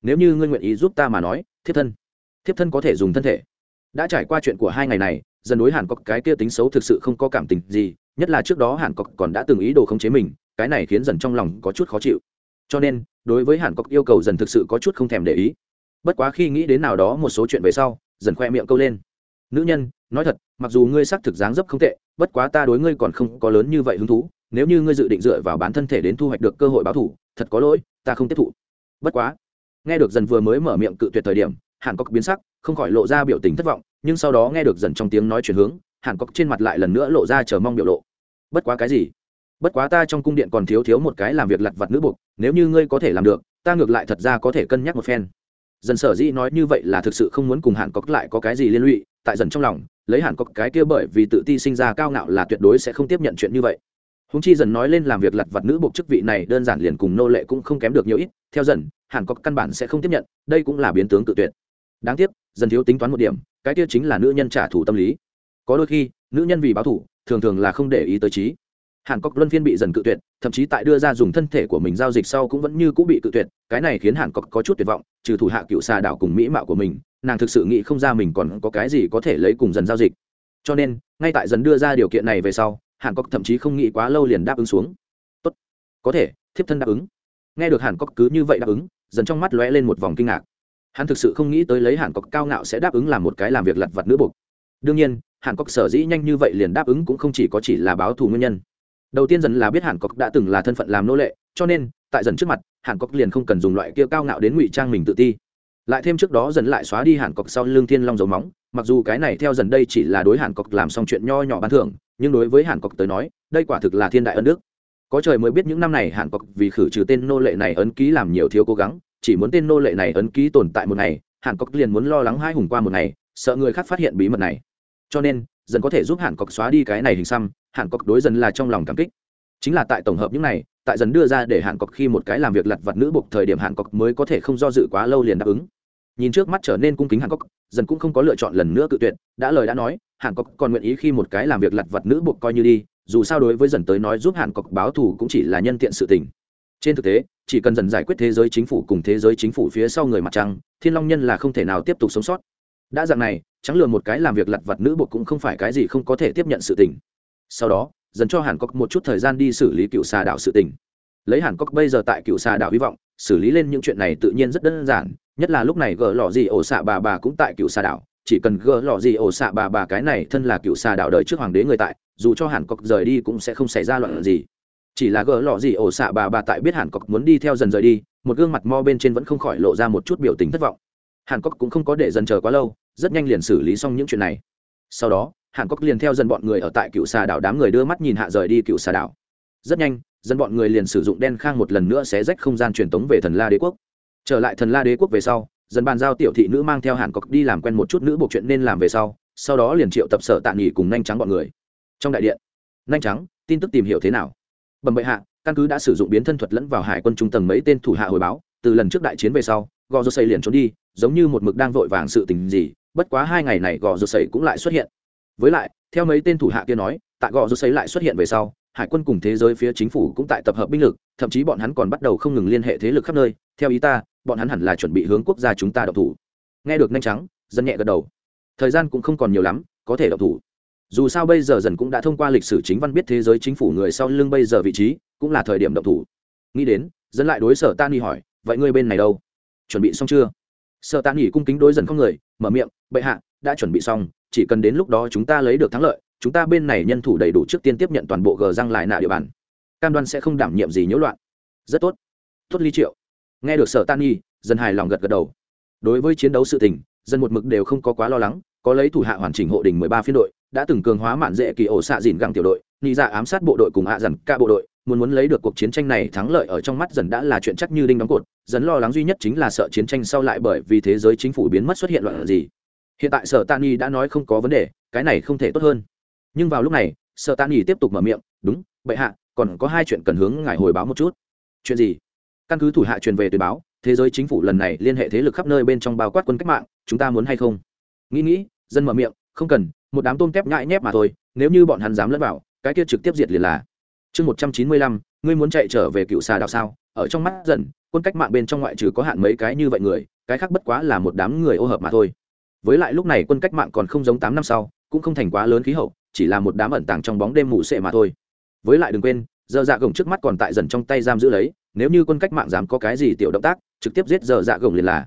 Nếu như ngươi nguyện ý giúp ta mà nói thiếp thân. Thiếp thân có thể dùng thân thể. Đã trải qua chuyện của hai ngày này, dần đối hàn cọc cái kia tính xấu thực sự không có cảm tình gì, nhất là trước đó hàn cọc còn đã từng ý đồ khống chế mình, cái này khiến dần trong lòng có chút khó chịu. Cho nên, đối với hàn cọc yêu cầu dần thực sự có chút không thèm để ý. Bất quá khi nghĩ đến nào đó một số chuyện về sau, dần khoe miệng câu lên. Nữ nhân, nói thật, mặc dù ngươi xác thực dáng dấp không tệ, bất quá ta đối ngươi còn không có lớn như vậy hứng thú. Nếu như ngươi dự định dựa vào bán thân thể đến thu hoạch được cơ hội báo thủ, thật có lỗi, ta không tiếp thụ. Bất quá nghe được dần vừa mới mở miệng cự tuyệt thời điểm, hàn cốc biến sắc, không khỏi lộ ra biểu tình thất vọng, nhưng sau đó nghe được dần trong tiếng nói chuyển hướng, hàn cốc trên mặt lại lần nữa lộ ra chờ mong biểu lộ. Bất quá cái gì? Bất quá ta trong cung điện còn thiếu thiếu một cái làm việc lặt vặt nữ buộc nếu như ngươi có thể làm được, ta ngược lại thật ra có thể cân nhắc một phen. Dần sở dĩ nói như vậy là thực sự không muốn cùng hàn cốc lại có cái gì liên lụy, tại dần trong lòng, lấy hàn cốc cái kia bởi vì tự ti sinh ra cao ngạo là tuyệt đối sẽ không tiếp nhận chuyện như vậy. Húng chi dần nói lên làm việc lặt vặt nữ buộc chức vị này đơn giản liền cùng nô lệ cũng không kém được nhiều ít, theo dần hàn cốc căn bản sẽ không tiếp nhận, đây cũng là biến tướng tự tuyệt. Đáng tiếc dần thiếu tính toán một điểm, cái kia chính là nữ nhân trả thù tâm lý. Có đôi khi, nữ nhân vì báo thù, thường thường là không để ý tới trí. Hàn cốc luân phiên bị dần cự tuyệt, thậm chí tại đưa ra dùng thân thể của mình giao dịch sau cũng vẫn như cũng bị cự tuyệt, cái này khiến hàn cốc có chút tuyệt vọng, trừ thủ hạ cựu xà đảo cùng mỹ mạo của mình, nàng thực sự nghĩ không ra mình còn có cái gì có thể lấy cùng dần giao dịch. Cho nên, ngay tại dần đưa ra điều kiện này về sau hàn cốc thậm chí không nghĩ quá lâu liền đáp ứng xuống. Tốt, có thể, thiếp thân đáp ứng. Nghe được hàn cốc cứ như vậy đáp ứng dần trong mắt lóe lên một vòng kinh ngạc. Hắn thực sự không nghĩ tới lấy hàn cốc cao ngạo sẽ đáp ứng làm một cái làm việc lặt vặt nữ buộc đương nhiên, hàn cốc sở dĩ nhanh như vậy liền đáp ứng cũng không chỉ có chỉ là báo thù nguyên nhân. Đầu tiên dần là biết hàn cốc đã từng là thân phận làm nô lệ, cho nên, tại dần trước mặt, hàn cốc liền không cần dùng loại kia cao ngạo đến ngụy trang mình tự ti. Lại thêm trước đó dần lại xóa đi hàn cốc sau lương thiên long dấu móng, mặc dù cái này theo dần đây chỉ là đối hàn cốc làm xong chuyện nho nhỏ bán thưởng, nhưng đối với hàn cốc tới nói, đây quả thực là thiên đại ân đức có trời mới biết những năm này hàn cọc vì khử trừ tên nô lệ này ấn ký làm nhiều thiếu cố gắng, chỉ muốn tên nô lệ này ấn ký tồn tại một ngày, hàn cọc liền muốn lo lắng hai hùng qua một ngày, sợ người khác phát hiện bí mật này. Cho nên, dần có thể giúp hàn cọc xóa đi cái này hình xăm, hàn cọc đối dần là trong lòng cảm kích. Chính là tại tổng hợp những này, tại dần đưa ra để hàn cọc khi một cái làm việc lặt vặt nữ buộc thời điểm hàn cọc mới có thể không do dự quá lâu liền đáp ứng. Nhìn trước mắt trở nên cung kính hàn cọc dần cũng không có lựa chọn lần nữa cự tuyệt, đã lời đã nói, hàn cọc còn nguyện ý khi một cái làm việc lặt vặt nữ buộc coi như đi dù sao đối với dần tới nói giúp hàn Cọc báo thù cũng chỉ là nhân tiện sự tình. Trên thực tế, chỉ cần dần giải quyết thế giới chính phủ cùng thế giới chính phủ phía sau người mặt trăng, thiên long nhân là không thể nào tiếp tục sống sót. Đã dạng này, trắng lừa một cái làm việc lặt vặt nữ bộ cũng không phải cái gì không có thể tiếp nhận sự tình. Sau đó, dần cho hàn Cọc một chút thời gian đi xử lý cựu xà đảo sự tình. Lấy hàn Cọc bây giờ tại cựu xà đảo hy vọng, xử lý lên những chuyện này tự nhiên rất đơn giản, nhất là lúc này gỡ lọ gì ổ xạ bà bà cũng tại cựu xà đảo, chỉ cần gỡ lọ gì ổ xạ bà bà cái này thân là cựu xà đảo đời trước hoàng đế người tại dù cho hàn cọc rời đi cũng sẽ không xảy ra loạn gì. Chỉ là gỡ lọ gì ổ xạ bà bà tại biết hàn cọc muốn đi theo dần rời đi, một gương mặt mo bên trên vẫn không khỏi lộ ra một chút biểu tình thất vọng. Hàn cọc cũng không có để dần chờ quá lâu, rất nhanh liền xử lý xong những chuyện này. Sau đó, hàn cọc liền theo dần bọn người ở tại cựu xà đảo đám người đưa mắt nhìn hạ rời đi cựu xà đảo. Rất nhanh dân bọn người liền sử dụng đen khang một lần nữa sẽ rách không gian truyền tống về thần la đế quốc. Trở lại thần la đế quốc về sau dân bàn giao tiểu thị nữ mang theo hàn cọc đi làm quen một chút nữ buộc chuyện nên làm về sau sau đó liền triệu tập sở tạ nghỉ cùng nhanh trắng bọn người trong đại điện, nhanh trắng tin tức tìm hiểu thế nào? Bẩm bệ hạ, căn cứ đã sử dụng biến thân thuật lẫn vào hải quân trung tầng mấy tên thủ hạ hồi báo, từ lần trước đại chiến về sau, gò rô xây liền trốn đi, giống như một mực đang vội vàng sự tình gì, bất quá hai ngày này gò rô xây cũng lại xuất hiện. Với lại, theo mấy tên thủ hạ kia nói, tại gò rô xây lại xuất hiện về sau, hải quân cùng thế giới phía chính phủ cũng tại tập hợp binh lực, thậm chí bọn hắn còn bắt đầu không ngừng liên hệ thế lực khắp nơi. Theo ý ta, bọn hắn hẳn là chuẩn bị hướng quốc gia chúng ta độc thủ. Nghe được nhanh trắng dân nhẹ gật đầu. Thời gian cũng không còn nhiều lắm, có thể độc thủ dù sao bây giờ dần cũng đã thông qua lịch sử chính văn biết thế giới chính phủ người sau lưng bây giờ vị trí, cũng là thời điểm động thủ. Nghĩ đến dân lại đối sở tan nghỉ hỏi, vậy ngươi bên này đâu? Chuẩn bị xong chưa? Sở tan nghỉ cung kính đối dần không người, mở miệng, bệ hạ, đã chuẩn bị xong, chỉ cần đến lúc đó chúng ta lấy được thắng lợi, chúng ta bên này nhân thủ đầy đủ trước tiên tiếp nhận toàn bộ gờ răng lại nạ địa bàn. Cam đoan sẽ không đảm nhiệm gì nhiễu loạn. Rất tốt. Tốt ly triệu. Nghe được sở tan nhi dân hài lòng gật gật đầu. Đối với chiến đấu sự tình dân một mực đều không có quá lo lắng, có lấy thủ hạ hoàn chỉnh hộ đình mười ba phiên đội đã từng cường hóa mạn dễ kỳ ổ xạ dìn găng tiểu đội nghĩ ra dạ ám sát bộ đội cùng hạ dần ca bộ đội, muốn muốn lấy được cuộc chiến tranh này thắng lợi ở trong mắt dần đã là chuyện chắc như đinh đóng cột, dần lo lắng duy nhất chính là sợ chiến tranh sau lại bởi vì thế giới chính phủ biến mất xuất hiện loạn gì. Hiện tại sở tan đã nói không có vấn đề, cái này không thể tốt hơn. Nhưng vào lúc này, sở Tani tiếp tục mở miệng, đúng, bệ hạ, còn có hai chuyện cần hướng ngài hồi báo một chút. Chuyện gì? Căn cứ thủ hạ truyền về tuyên báo, thế giới chính phủ lần này liên hệ thế lực khắp nơi bên trong bao quát quân cách mạng, chúng ta muốn hay không? Nghĩ nghĩ dân mở miệng, không cần một đám tôm tép nhãi nhép mà thôi, nếu như bọn hắn dám lẫn vào, cái kia trực tiếp diệt liền là. Chương một trăm chín mươi lăm, ngươi muốn chạy trở về cựu xà đạo sao? Ở trong mắt dần, quân cách mạng bên trong ngoại trừ có hạn mấy cái như vậy người, cái khác bất quá là một đám người ô hợp mà thôi. Với lại lúc này quân cách mạng còn không giống tám năm sau, cũng không thành quá lớn khí hậu, chỉ là một đám ẩn tàng trong bóng đêm mù sệ mà thôi. Với lại đừng quên, giờ dạ gồng trước mắt còn tại dần trong tay giam giữ lấy, nếu như quân cách mạng dám có cái gì tiểu động tác, trực tiếp giết giờ dạ gồng liền là.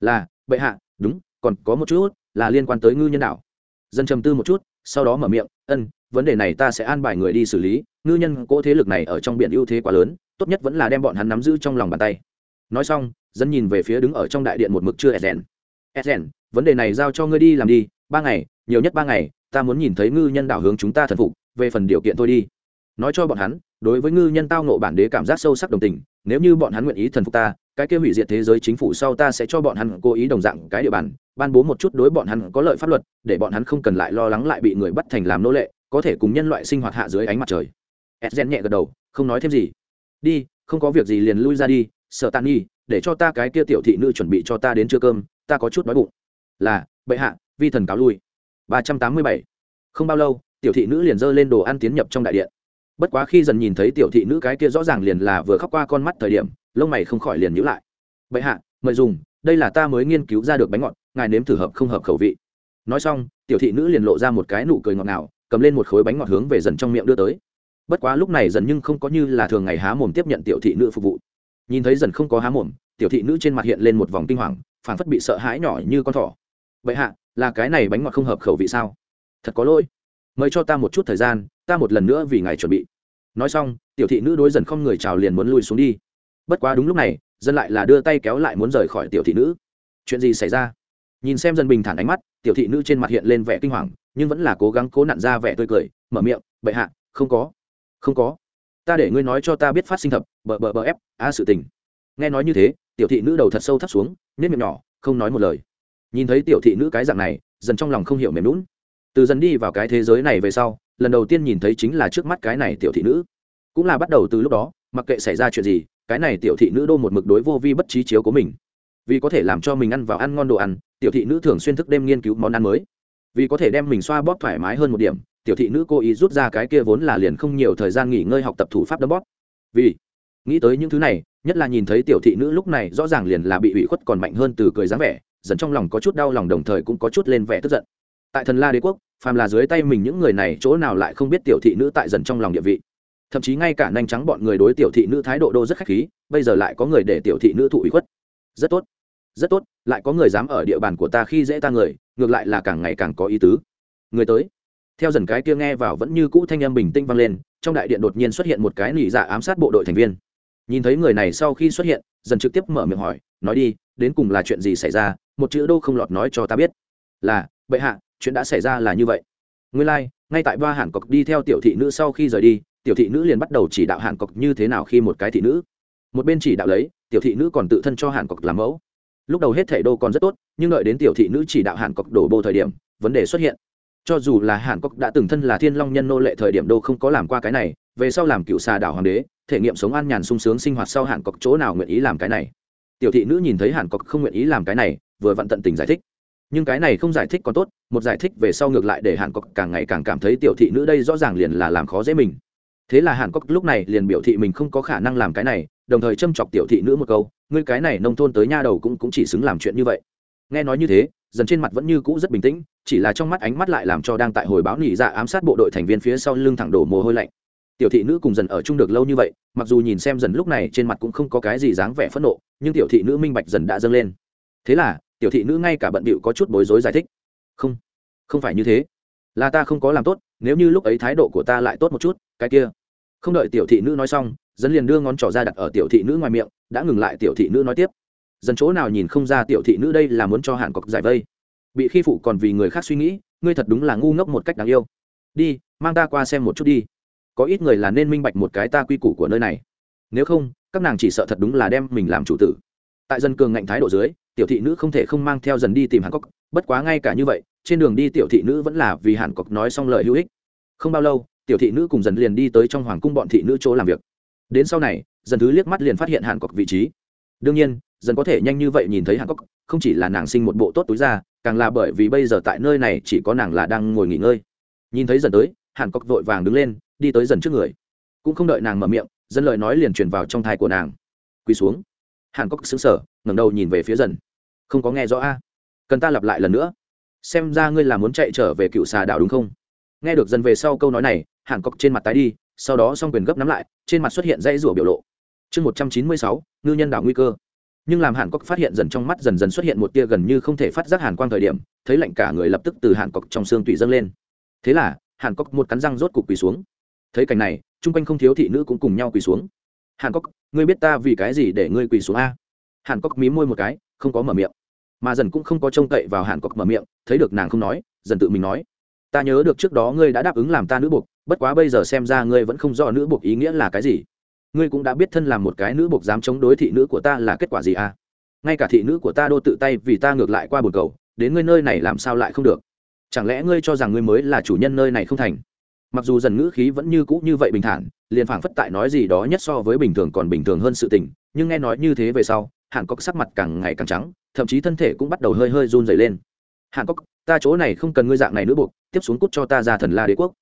Là, bệ hạ, đúng, còn có một chút là liên quan tới ngư nhân đạo dân trầm tư một chút, sau đó mở miệng, ân, vấn đề này ta sẽ an bài người đi xử lý, ngư nhân cỗ thế lực này ở trong biển ưu thế quá lớn, tốt nhất vẫn là đem bọn hắn nắm giữ trong lòng bàn tay. Nói xong, dân nhìn về phía đứng ở trong đại điện một mực chưa edgen edgen vấn đề này giao cho ngươi đi làm đi, ba ngày, nhiều nhất ba ngày, ta muốn nhìn thấy ngư nhân đảo hướng chúng ta thần phục, về phần điều kiện thôi đi. Nói cho bọn hắn, đối với ngư nhân tao nộ bản đế cảm giác sâu sắc đồng tình, nếu như bọn hắn nguyện ý thần phục ta, cái kia hủy diệt thế giới chính phủ sau ta sẽ cho bọn hắn cố ý đồng dạng cái địa bàn ban bố một chút đối bọn hắn có lợi pháp luật, để bọn hắn không cần lại lo lắng lại bị người bắt thành làm nô lệ, có thể cùng nhân loại sinh hoạt hạ dưới ánh mặt trời. Edgen nhẹ gật đầu, không nói thêm gì. Đi, không có việc gì liền lui ra đi, sợ tàn nghi để cho ta cái kia tiểu thị nữ chuẩn bị cho ta đến trưa cơm, ta có chút đói bụng. Là, bệ hạ, vi thần cáo lui. ba trăm tám mươi bảy. Không bao lâu, tiểu thị nữ liền dơ lên đồ ăn tiến nhập trong đại điện. Bất quá khi dần nhìn thấy tiểu thị nữ cái kia rõ ràng liền là vừa khóc qua con mắt thời điểm, lông mày không khỏi liền nhữ lại. Bệ hạ, mời dùng, đây là ta mới nghiên cứu ra được bánh ngọt ngài nếm thử hợp không hợp khẩu vị. Nói xong, tiểu thị nữ liền lộ ra một cái nụ cười ngọt ngào, cầm lên một khối bánh ngọt hướng về dần trong miệng đưa tới. Bất quá lúc này dần nhưng không có như là thường ngày há mồm tiếp nhận tiểu thị nữ phục vụ. Nhìn thấy dần không có há mồm, tiểu thị nữ trên mặt hiện lên một vòng kinh hoàng phản phất bị sợ hãi nhỏ như con thỏ. Vậy hạ, là cái này bánh ngọt không hợp khẩu vị sao? Thật có lỗi. Mời cho ta một chút thời gian, ta một lần nữa vì ngài chuẩn bị. Nói xong, tiểu thị nữ đối dần không người chào liền muốn lui xuống đi. Bất quá đúng lúc này dân lại là đưa tay kéo lại muốn rời khỏi tiểu thị nữ. Chuyện gì xảy ra? Nhìn xem dân bình thản ánh mắt, tiểu thị nữ trên mặt hiện lên vẻ kinh hoàng, nhưng vẫn là cố gắng cố nặn ra vẻ tươi cười, mở miệng, bệ hạ, không có. Không có? Ta để ngươi nói cho ta biết phát sinh thập bờ bờ bờ ép, a sự tình. Nghe nói như thế, tiểu thị nữ đầu thật sâu thấp xuống nếp miệng nhỏ, không nói một lời. Nhìn thấy tiểu thị nữ cái dạng này, dần trong lòng không hiểu mềm lún từ dần đi vào cái thế giới này về sau, lần đầu tiên nhìn thấy chính là trước mắt cái này tiểu thị nữ. Cũng là bắt đầu từ lúc đó, mặc kệ xảy ra chuyện gì, cái này tiểu thị nữ đô một mực đối vô vi bất trí chiếu của mình vì có thể làm cho mình ăn vào ăn ngon đồ ăn, tiểu thị nữ thường xuyên thức đêm nghiên cứu món ăn mới. Vì có thể đem mình xoa bóp thoải mái hơn một điểm, tiểu thị nữ cố ý rút ra cái kia vốn là liền không nhiều thời gian nghỉ ngơi học tập thủ pháp đấm bóp. Vì nghĩ tới những thứ này, nhất là nhìn thấy tiểu thị nữ lúc này rõ ràng liền là bị ủy khuất còn mạnh hơn từ cười dáng vẻ, dần trong lòng có chút đau lòng đồng thời cũng có chút lên vẻ tức giận. Tại thần la đế quốc, phàm là dưới tay mình những người này chỗ nào lại không biết tiểu thị nữ tại dần trong lòng địa vị. Thậm chí ngay cả nhanh trắng bọn người đối tiểu thị nữ thái độ đô rất khách khí, bây giờ lại có người để tiểu thị nữ thụ ủy khuất. Rất tốt rất tốt lại có người dám ở địa bàn của ta khi dễ ta người ngược lại là càng ngày càng có ý tứ. Người tới. Theo dần cái kia nghe vào vẫn như cũ thanh âm bình tĩnh vang lên trong đại điện đột nhiên xuất hiện một cái nỉ dạ ám sát bộ đội thành viên. Nhìn thấy người này sau khi xuất hiện dần trực tiếp mở miệng hỏi nói đi đến cùng là chuyện gì xảy ra? Một chữ đô không lọt nói cho ta biết. Là bệ hạ chuyện đã xảy ra là như vậy. Ngươi lai、like, ngay tại ba hàn cọc đi theo tiểu thị nữ sau khi rời đi tiểu thị nữ liền bắt đầu chỉ đạo hàn cọc như thế nào khi một cái thị nữ. Một bên chỉ đạo lấy tiểu thị nữ còn tự thân cho hàn cọc làm mẫu lúc đầu hết thể đô còn rất tốt, nhưng đợi đến tiểu thị nữ chỉ đạo hàn cọc đổ bộ thời điểm, vấn đề xuất hiện. Cho dù là hàn cọc đã từng thân là thiên long nhân nô lệ thời điểm đô không có làm qua cái này, về sau làm cựu xà đảo hoàng đế, thể nghiệm sống an nhàn sung sướng sinh hoạt sau hàn cọc chỗ nào nguyện ý làm cái này? Tiểu thị nữ nhìn thấy hàn cọc không nguyện ý làm cái này, vừa vặn tận tình giải thích. Nhưng cái này không giải thích còn tốt, một giải thích về sau ngược lại để hàn cọc càng ngày càng cảm thấy tiểu thị nữ đây rõ ràng liền là làm khó dễ mình. Thế là hàn cốc lúc này liền biểu thị mình không có khả năng làm cái này đồng thời châm chọc tiểu thị nữ một câu, ngươi cái này nông thôn tới nha đầu cũng cũng chỉ xứng làm chuyện như vậy. Nghe nói như thế, dần trên mặt vẫn như cũ rất bình tĩnh, chỉ là trong mắt ánh mắt lại làm cho đang tại hồi báo nỉ dạ ám sát bộ đội thành viên phía sau lưng thẳng đổ mồ hôi lạnh. Tiểu thị nữ cùng dần ở chung được lâu như vậy, mặc dù nhìn xem dần lúc này trên mặt cũng không có cái gì dáng vẻ phẫn nộ, nhưng tiểu thị nữ minh bạch dần đã dâng lên. Thế là, tiểu thị nữ ngay cả bận bịu có chút bối rối giải thích. Không không phải như thế. Là ta không có làm tốt, nếu như lúc ấy thái độ của ta lại tốt một chút, cái kia. Không đợi tiểu thị nữ nói xong dân liền đưa ngón trỏ ra đặt ở tiểu thị nữ ngoài miệng, đã ngừng lại tiểu thị nữ nói tiếp. Dần chỗ nào nhìn không ra tiểu thị nữ đây là muốn cho hàn cọc giải vây. Bị khi phụ còn vì người khác suy nghĩ, ngươi thật đúng là ngu ngốc một cách đáng yêu. Đi, mang ta qua xem một chút đi. Có ít người là nên minh bạch một cái ta quy củ của nơi này. Nếu không, các nàng chỉ sợ thật đúng là đem mình làm chủ tử. Tại dân cường ngạnh thái độ dưới, tiểu thị nữ không thể không mang theo dần đi tìm hàn cốc bất quá ngay cả như vậy, trên đường đi tiểu thị nữ vẫn là vì hàn cốc nói xong lời hữu ích. Không bao lâu, tiểu thị nữ cùng dần liền đi tới trong hoàng cung bọn thị nữ chỗ làm việc đến sau này, dần thứ liếc mắt liền phát hiện hàn cọc vị trí. Đương nhiên, dần có thể nhanh như vậy nhìn thấy hàn cọc, không chỉ là nàng sinh một bộ tốt túi ra, càng là bởi vì bây giờ tại nơi này chỉ có nàng là đang ngồi nghỉ ngơi. Nhìn thấy dần tới, hàn cọc vội vàng đứng lên, đi tới dần trước người. Cũng không đợi nàng mở miệng dân lời nói liền truyền vào trong thai của nàng. Quỳ xuống. Hàn cốc xứng sở ngẩng đầu nhìn về phía dần. Không có nghe rõ a. Cần ta lặp lại lần nữa. Xem ra ngươi là muốn chạy trở về cựu xà đảo đúng không? Nghe được dần về sau câu nói này, hàn cốc trên mặt tái đi sau đó s o n g quyền gấp nắm lại, trên mặt xuất hiện dây rủa biểu lộ. Chương một trăm chín mươi sáu, ngư nhân đảo nguy cơ. Nhưng làm hàn cốc phát hiện dần trong mắt dần dần xuất hiện một tia gần như không thể phát giác hàn quang thời điểm, thấy lạnh cả người lập tức từ hàn cốc trong xương tủy dâng lên. Thế là, hàn cốc một cắn răng rốt cục quỳ xuống. Thấy cảnh này, chung quanh không thiếu thị nữ cũng cùng nhau quỳ xuống. Hàn cốc ngươi biết ta vì cái gì để ngươi quỳ xuống a? Hàn cốc mí môi một cái, không có mở miệng. Mà dần cũng không có trông cậy vào hàn cốc mở miệng, thấy được nàng không nói, dần tự mình nói ta nhớ được trước đó ngươi đã đáp ứng làm ta nữ buộc, bất quá bây giờ xem ra ngươi vẫn không rõ nữ buộc ý nghĩa là cái gì. Ngươi cũng đã biết thân làm một cái nữ buộc dám chống đối thị nữ của ta là kết quả gì à? Ngay cả thị nữ của ta đô tự tay vì ta ngược lại qua bồn cầu, đến ngươi nơi này làm sao lại không được? Chẳng lẽ ngươi cho rằng ngươi mới là chủ nhân nơi này không thành? Mặc dù dần ngữ khí vẫn như cũ như vậy bình thản, liền phảng phất tại nói gì đó nhất so với bình thường còn bình thường hơn sự tình, nhưng nghe nói như thế về sau hàn cốc sắc mặt càng ngày càng trắng, thậm chí thân thể cũng bắt đầu hơi hơi run dày lên. Hàn cốc ta chỗ này không cần ngươi dạng này nữa buộc, tiếp xuống cút cho ta ra thần la đế quốc.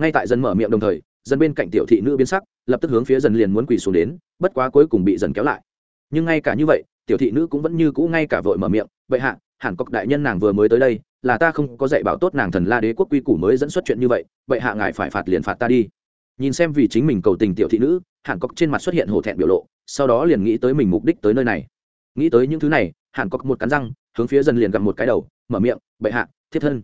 Ngay tại dân mở miệng đồng thời dân bên cạnh tiểu thị nữ biến sắc, lập tức hướng phía dần liền muốn quỳ xuống đến, bất quá cuối cùng bị dần kéo lại. Nhưng ngay cả như vậy, tiểu thị nữ cũng vẫn như cũ ngay cả vội mở miệng vậy hạ, hẳn cọc đại nhân nàng vừa mới tới đây, là ta không có dạy bảo tốt nàng thần la đế quốc quy củ mới dẫn xuất chuyện như vậy vậy hạ ngài phải phạt liền phạt ta đi. Nhìn xem vì chính mình cầu tình tiểu thị nữ, hẳn cọc trên mặt xuất hiện hổ thẹn biểu lộ, sau đó liền nghĩ tới mình mục đích tới nơi này. Nghĩ tới những thứ này hàn cốc một cắn răng, hướng phía dần liền gặp một cái đầu, mở miệng, bệ hạ, thiết thân.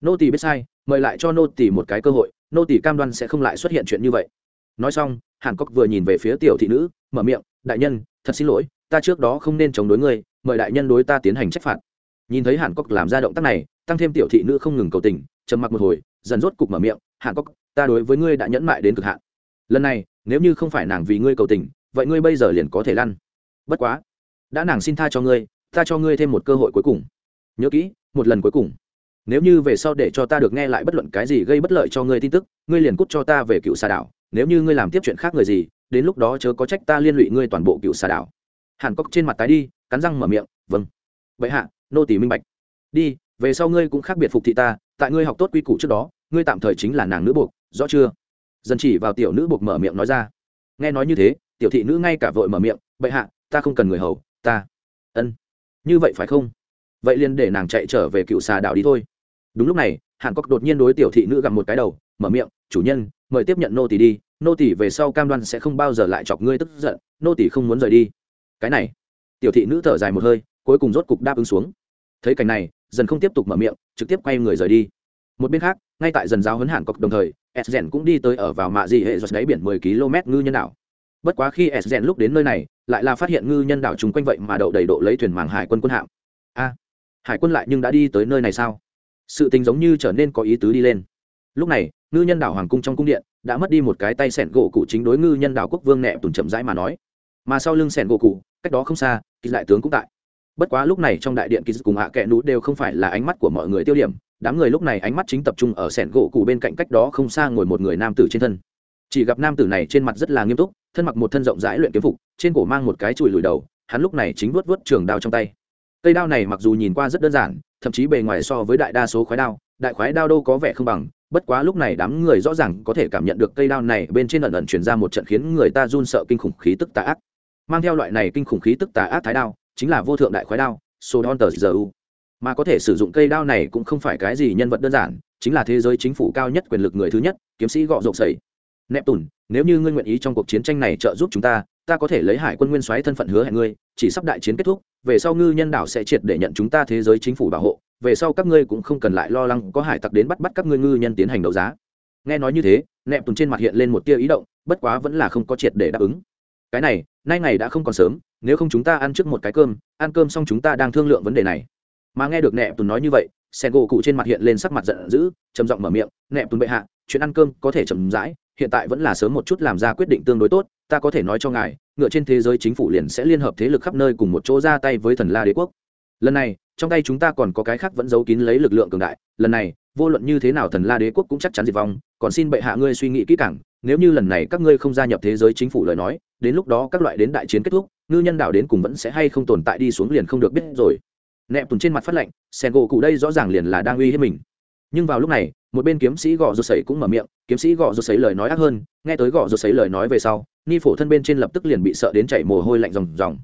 Nô tỳ biết sai, mời lại cho nô tỳ một cái cơ hội, nô tỳ cam đoan sẽ không lại xuất hiện chuyện như vậy. Nói xong, hàn cốc vừa nhìn về phía tiểu thị nữ, mở miệng, đại nhân, thật xin lỗi, ta trước đó không nên chống đối ngươi, mời đại nhân đối ta tiến hành trách phạt. Nhìn thấy hàn cốc làm ra động tác này, tăng thêm tiểu thị nữ không ngừng cầu tình, trầm mặc một hồi, dần rốt cục mở miệng, hàn cốc, ta đối với ngươi đã nhẫn mại đến cực hạn. Lần này, nếu như không phải nàng vì ngươi cầu tình, vậy ngươi bây giờ liền có thể lăn. Bất quá, đã nàng xin tha cho ngươi ta cho ngươi thêm một cơ hội cuối cùng. Nhớ kỹ, một lần cuối cùng. Nếu như về sau để cho ta được nghe lại bất luận cái gì gây bất lợi cho ngươi tin tức, ngươi liền cút cho ta về cựu xà đảo. Nếu như ngươi làm tiếp chuyện khác người gì, đến lúc đó chớ có trách ta liên lụy ngươi toàn bộ cựu xà đảo. Hàn cốc trên mặt tái đi, cắn răng mở miệng vâng. Vậy hạ, nô tỷ minh bạch. Đi, về sau ngươi cũng khác biệt phục thị ta, tại ngươi học tốt quy củ trước đó, ngươi tạm thời chính là nàng nữ buộc, rõ chưa? Dần chỉ vào tiểu nữ buộc mở miệng nói ra. Nghe nói như thế, tiểu thị nữ ngay cả vội mở miệng, bệ hạ, ta không cần người hầu, ta. Ân như vậy phải không? Vậy liền để nàng chạy trở về cựu xà đảo đi thôi. Đúng lúc này, hàn cốc đột nhiên đối tiểu thị nữ gặm một cái đầu, mở miệng, chủ nhân, mời tiếp nhận nô tỷ đi. Nô tỷ về sau cam đoan sẽ không bao giờ lại chọc ngươi tức giận. Nô tỷ không muốn rời đi. Cái này, tiểu thị nữ thở dài một hơi, cuối cùng rốt cục đáp ứng xuống. Thấy cảnh này, dần không tiếp tục mở miệng, trực tiếp quay người rời đi. Một bên khác, ngay tại dần giáo huấn hàn cốc đồng thời s rèn cũng đi tới ở vào mạ dị hệ giật đáy biển mười km ngư nhân đảo. Bất quá khi s rèn lúc đến nơi này lại là phát hiện ngư nhân đảo chúng quanh vậy mà đậu đầy độ lấy thuyền mảng hải quân quân hạm. A, hải quân lại nhưng đã đi tới nơi này sao? Sự tình giống như trở nên có ý tứ đi lên. Lúc này, ngư nhân đảo hoàng cung trong cung điện đã mất đi một cái tay sẻn gỗ cụ chính đối ngư nhân đảo quốc vương nẹ tủn chậm rãi mà nói. Mà sau lưng sẻn gỗ cụ, cách đó không xa, kỳ đại tướng cũng tại. Bất quá lúc này trong đại điện kỳ cùng hạ kẹ nú đều không phải là ánh mắt của mọi người tiêu điểm. Đám người lúc này ánh mắt chính tập trung ở sẻn gỗ cụ bên cạnh cách đó không xa ngồi một người nam tử trên thân. Chỉ gặp nam tử này trên mặt rất là nghiêm túc thân mặc một thân rộng rãi luyện kiếm phục, trên cổ mang một cái chùi lùi đầu, hắn lúc này chính vuốt vuốt trường đao trong tay. Cây đao này mặc dù nhìn qua rất đơn giản, thậm chí bề ngoài so với đại đa số khoái đao, đại khoái đao đâu có vẻ không bằng, bất quá lúc này đám người rõ ràng có thể cảm nhận được cây đao này bên trên ẩn ẩn chuyển ra một trận khiến người ta run sợ kinh khủng khí tức tà ác. Mang theo loại này kinh khủng khí tức tà ác thái đao, chính là vô thượng đại khoái đao sodon mà có thể sử dụng cây đao này cũng không phải cái gì nhân vật đơn giản, chính là thế giới chính phủ cao nhất quyền lực người thứ nhất, kiếm sĩ gọ rộng sầy nẹp tùn nếu như ngươi nguyện ý trong cuộc chiến tranh này trợ giúp chúng ta ta có thể lấy hải quân nguyên soái thân phận hứa hẹn ngươi, chỉ sắp đại chiến kết thúc, về sau ngư nhân đảo sẽ triệt để nhận chúng ta thế giới chính phủ bảo hộ, về sau các ngươi cũng không cần lại lo lắng có hải tặc đến bắt bắt các ngươi ngư nhân tiến hành đấu giá. Nghe nói như thế, nẹp tùng trên mặt hiện lên một tia ý động, bất quá vẫn là không có triệt để đáp ứng. Cái này, nay ngày đã không còn sớm, nếu không chúng ta ăn trước một cái cơm, ăn cơm xong chúng ta đang thương lượng vấn đề này. Mà nghe được nẹp tùng nói như vậy, sen gỗ cụ trên mặt hiện lên sắc mặt giận dữ, trầm giọng mở miệng, nẹp tùng bệ hạ, chuyện ăn cơm có thể chậm rãi hiện tại vẫn là sớm một chút làm ra quyết định tương đối tốt, ta có thể nói cho ngài, ngựa trên thế giới chính phủ liền sẽ liên hợp thế lực khắp nơi cùng một chỗ ra tay với thần la đế quốc. Lần này, trong tay chúng ta còn có cái khác vẫn giấu kín lấy lực lượng cường đại, lần này, vô luận như thế nào thần la đế quốc cũng chắc chắn diệt vong, còn xin bệ hạ ngươi suy nghĩ kỹ càng, nếu như lần này các ngươi không gia nhập thế giới chính phủ lời nói, đến lúc đó các loại đến đại chiến kết thúc, ngư nhân đảo đến cùng vẫn sẽ hay không tồn tại đi xuống liền không được biết rồi. Nẹp tùn trên mặt phát lệnh sen gỗ cụ đây rõ ràng liền là đang uy hiếp mình nhưng vào lúc này, một bên kiếm sĩ gõ rột sấy cũng mở miệng, kiếm sĩ gõ rột sấy lời nói ác hơn, nghe tới gõ rột sấy lời nói về sau, ni phổ thân bên trên lập tức liền bị sợ đến chảy mồ hôi lạnh ròng ròng.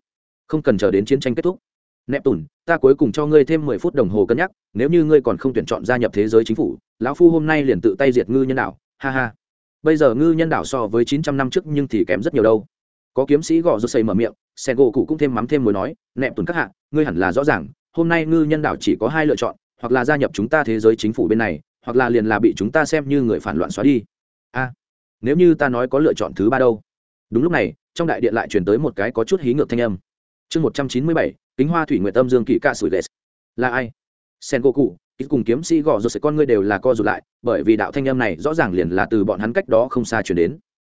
Không cần chờ đến chiến tranh kết thúc. Nẹp tùn ta cuối cùng cho ngươi thêm mười phút đồng hồ cân nhắc, nếu như ngươi còn không tuyển chọn gia nhập thế giới chính phủ, lão phu hôm nay liền tự tay diệt ngư nhân đảo. Ha ha. Bây giờ ngư nhân đảo so với chín trăm năm trước nhưng thì kém rất nhiều đâu. Có kiếm sĩ gõ rột sấy mở miệng xe gỗ cụ cũng thêm mắm thêm mối nói nẹp tùn các hạ, ngươi hẳn là rõ ràng, hôm nay ngư nhân đảo chỉ có hai lựa chọn hoặc là gia nhập chúng ta thế giới chính phủ bên này, hoặc là liền là bị chúng ta xem như người phản loạn xóa đi. A, nếu như ta nói có lựa chọn thứ ba đâu? Đúng lúc này, trong đại điện lại chuyển tới một cái có chút hí ngược thanh âm. Chương một trăm chín mươi bảy, kính hoa thủy nguyện tâm dương kỵ ca sủi lệ là ai? Sen cô cụ ít cùng kiếm sĩ gò rồi sẽ con ngươi đều là co rụt lại, bởi vì đạo thanh âm này rõ ràng liền là từ bọn hắn cách đó không xa chuyển đến.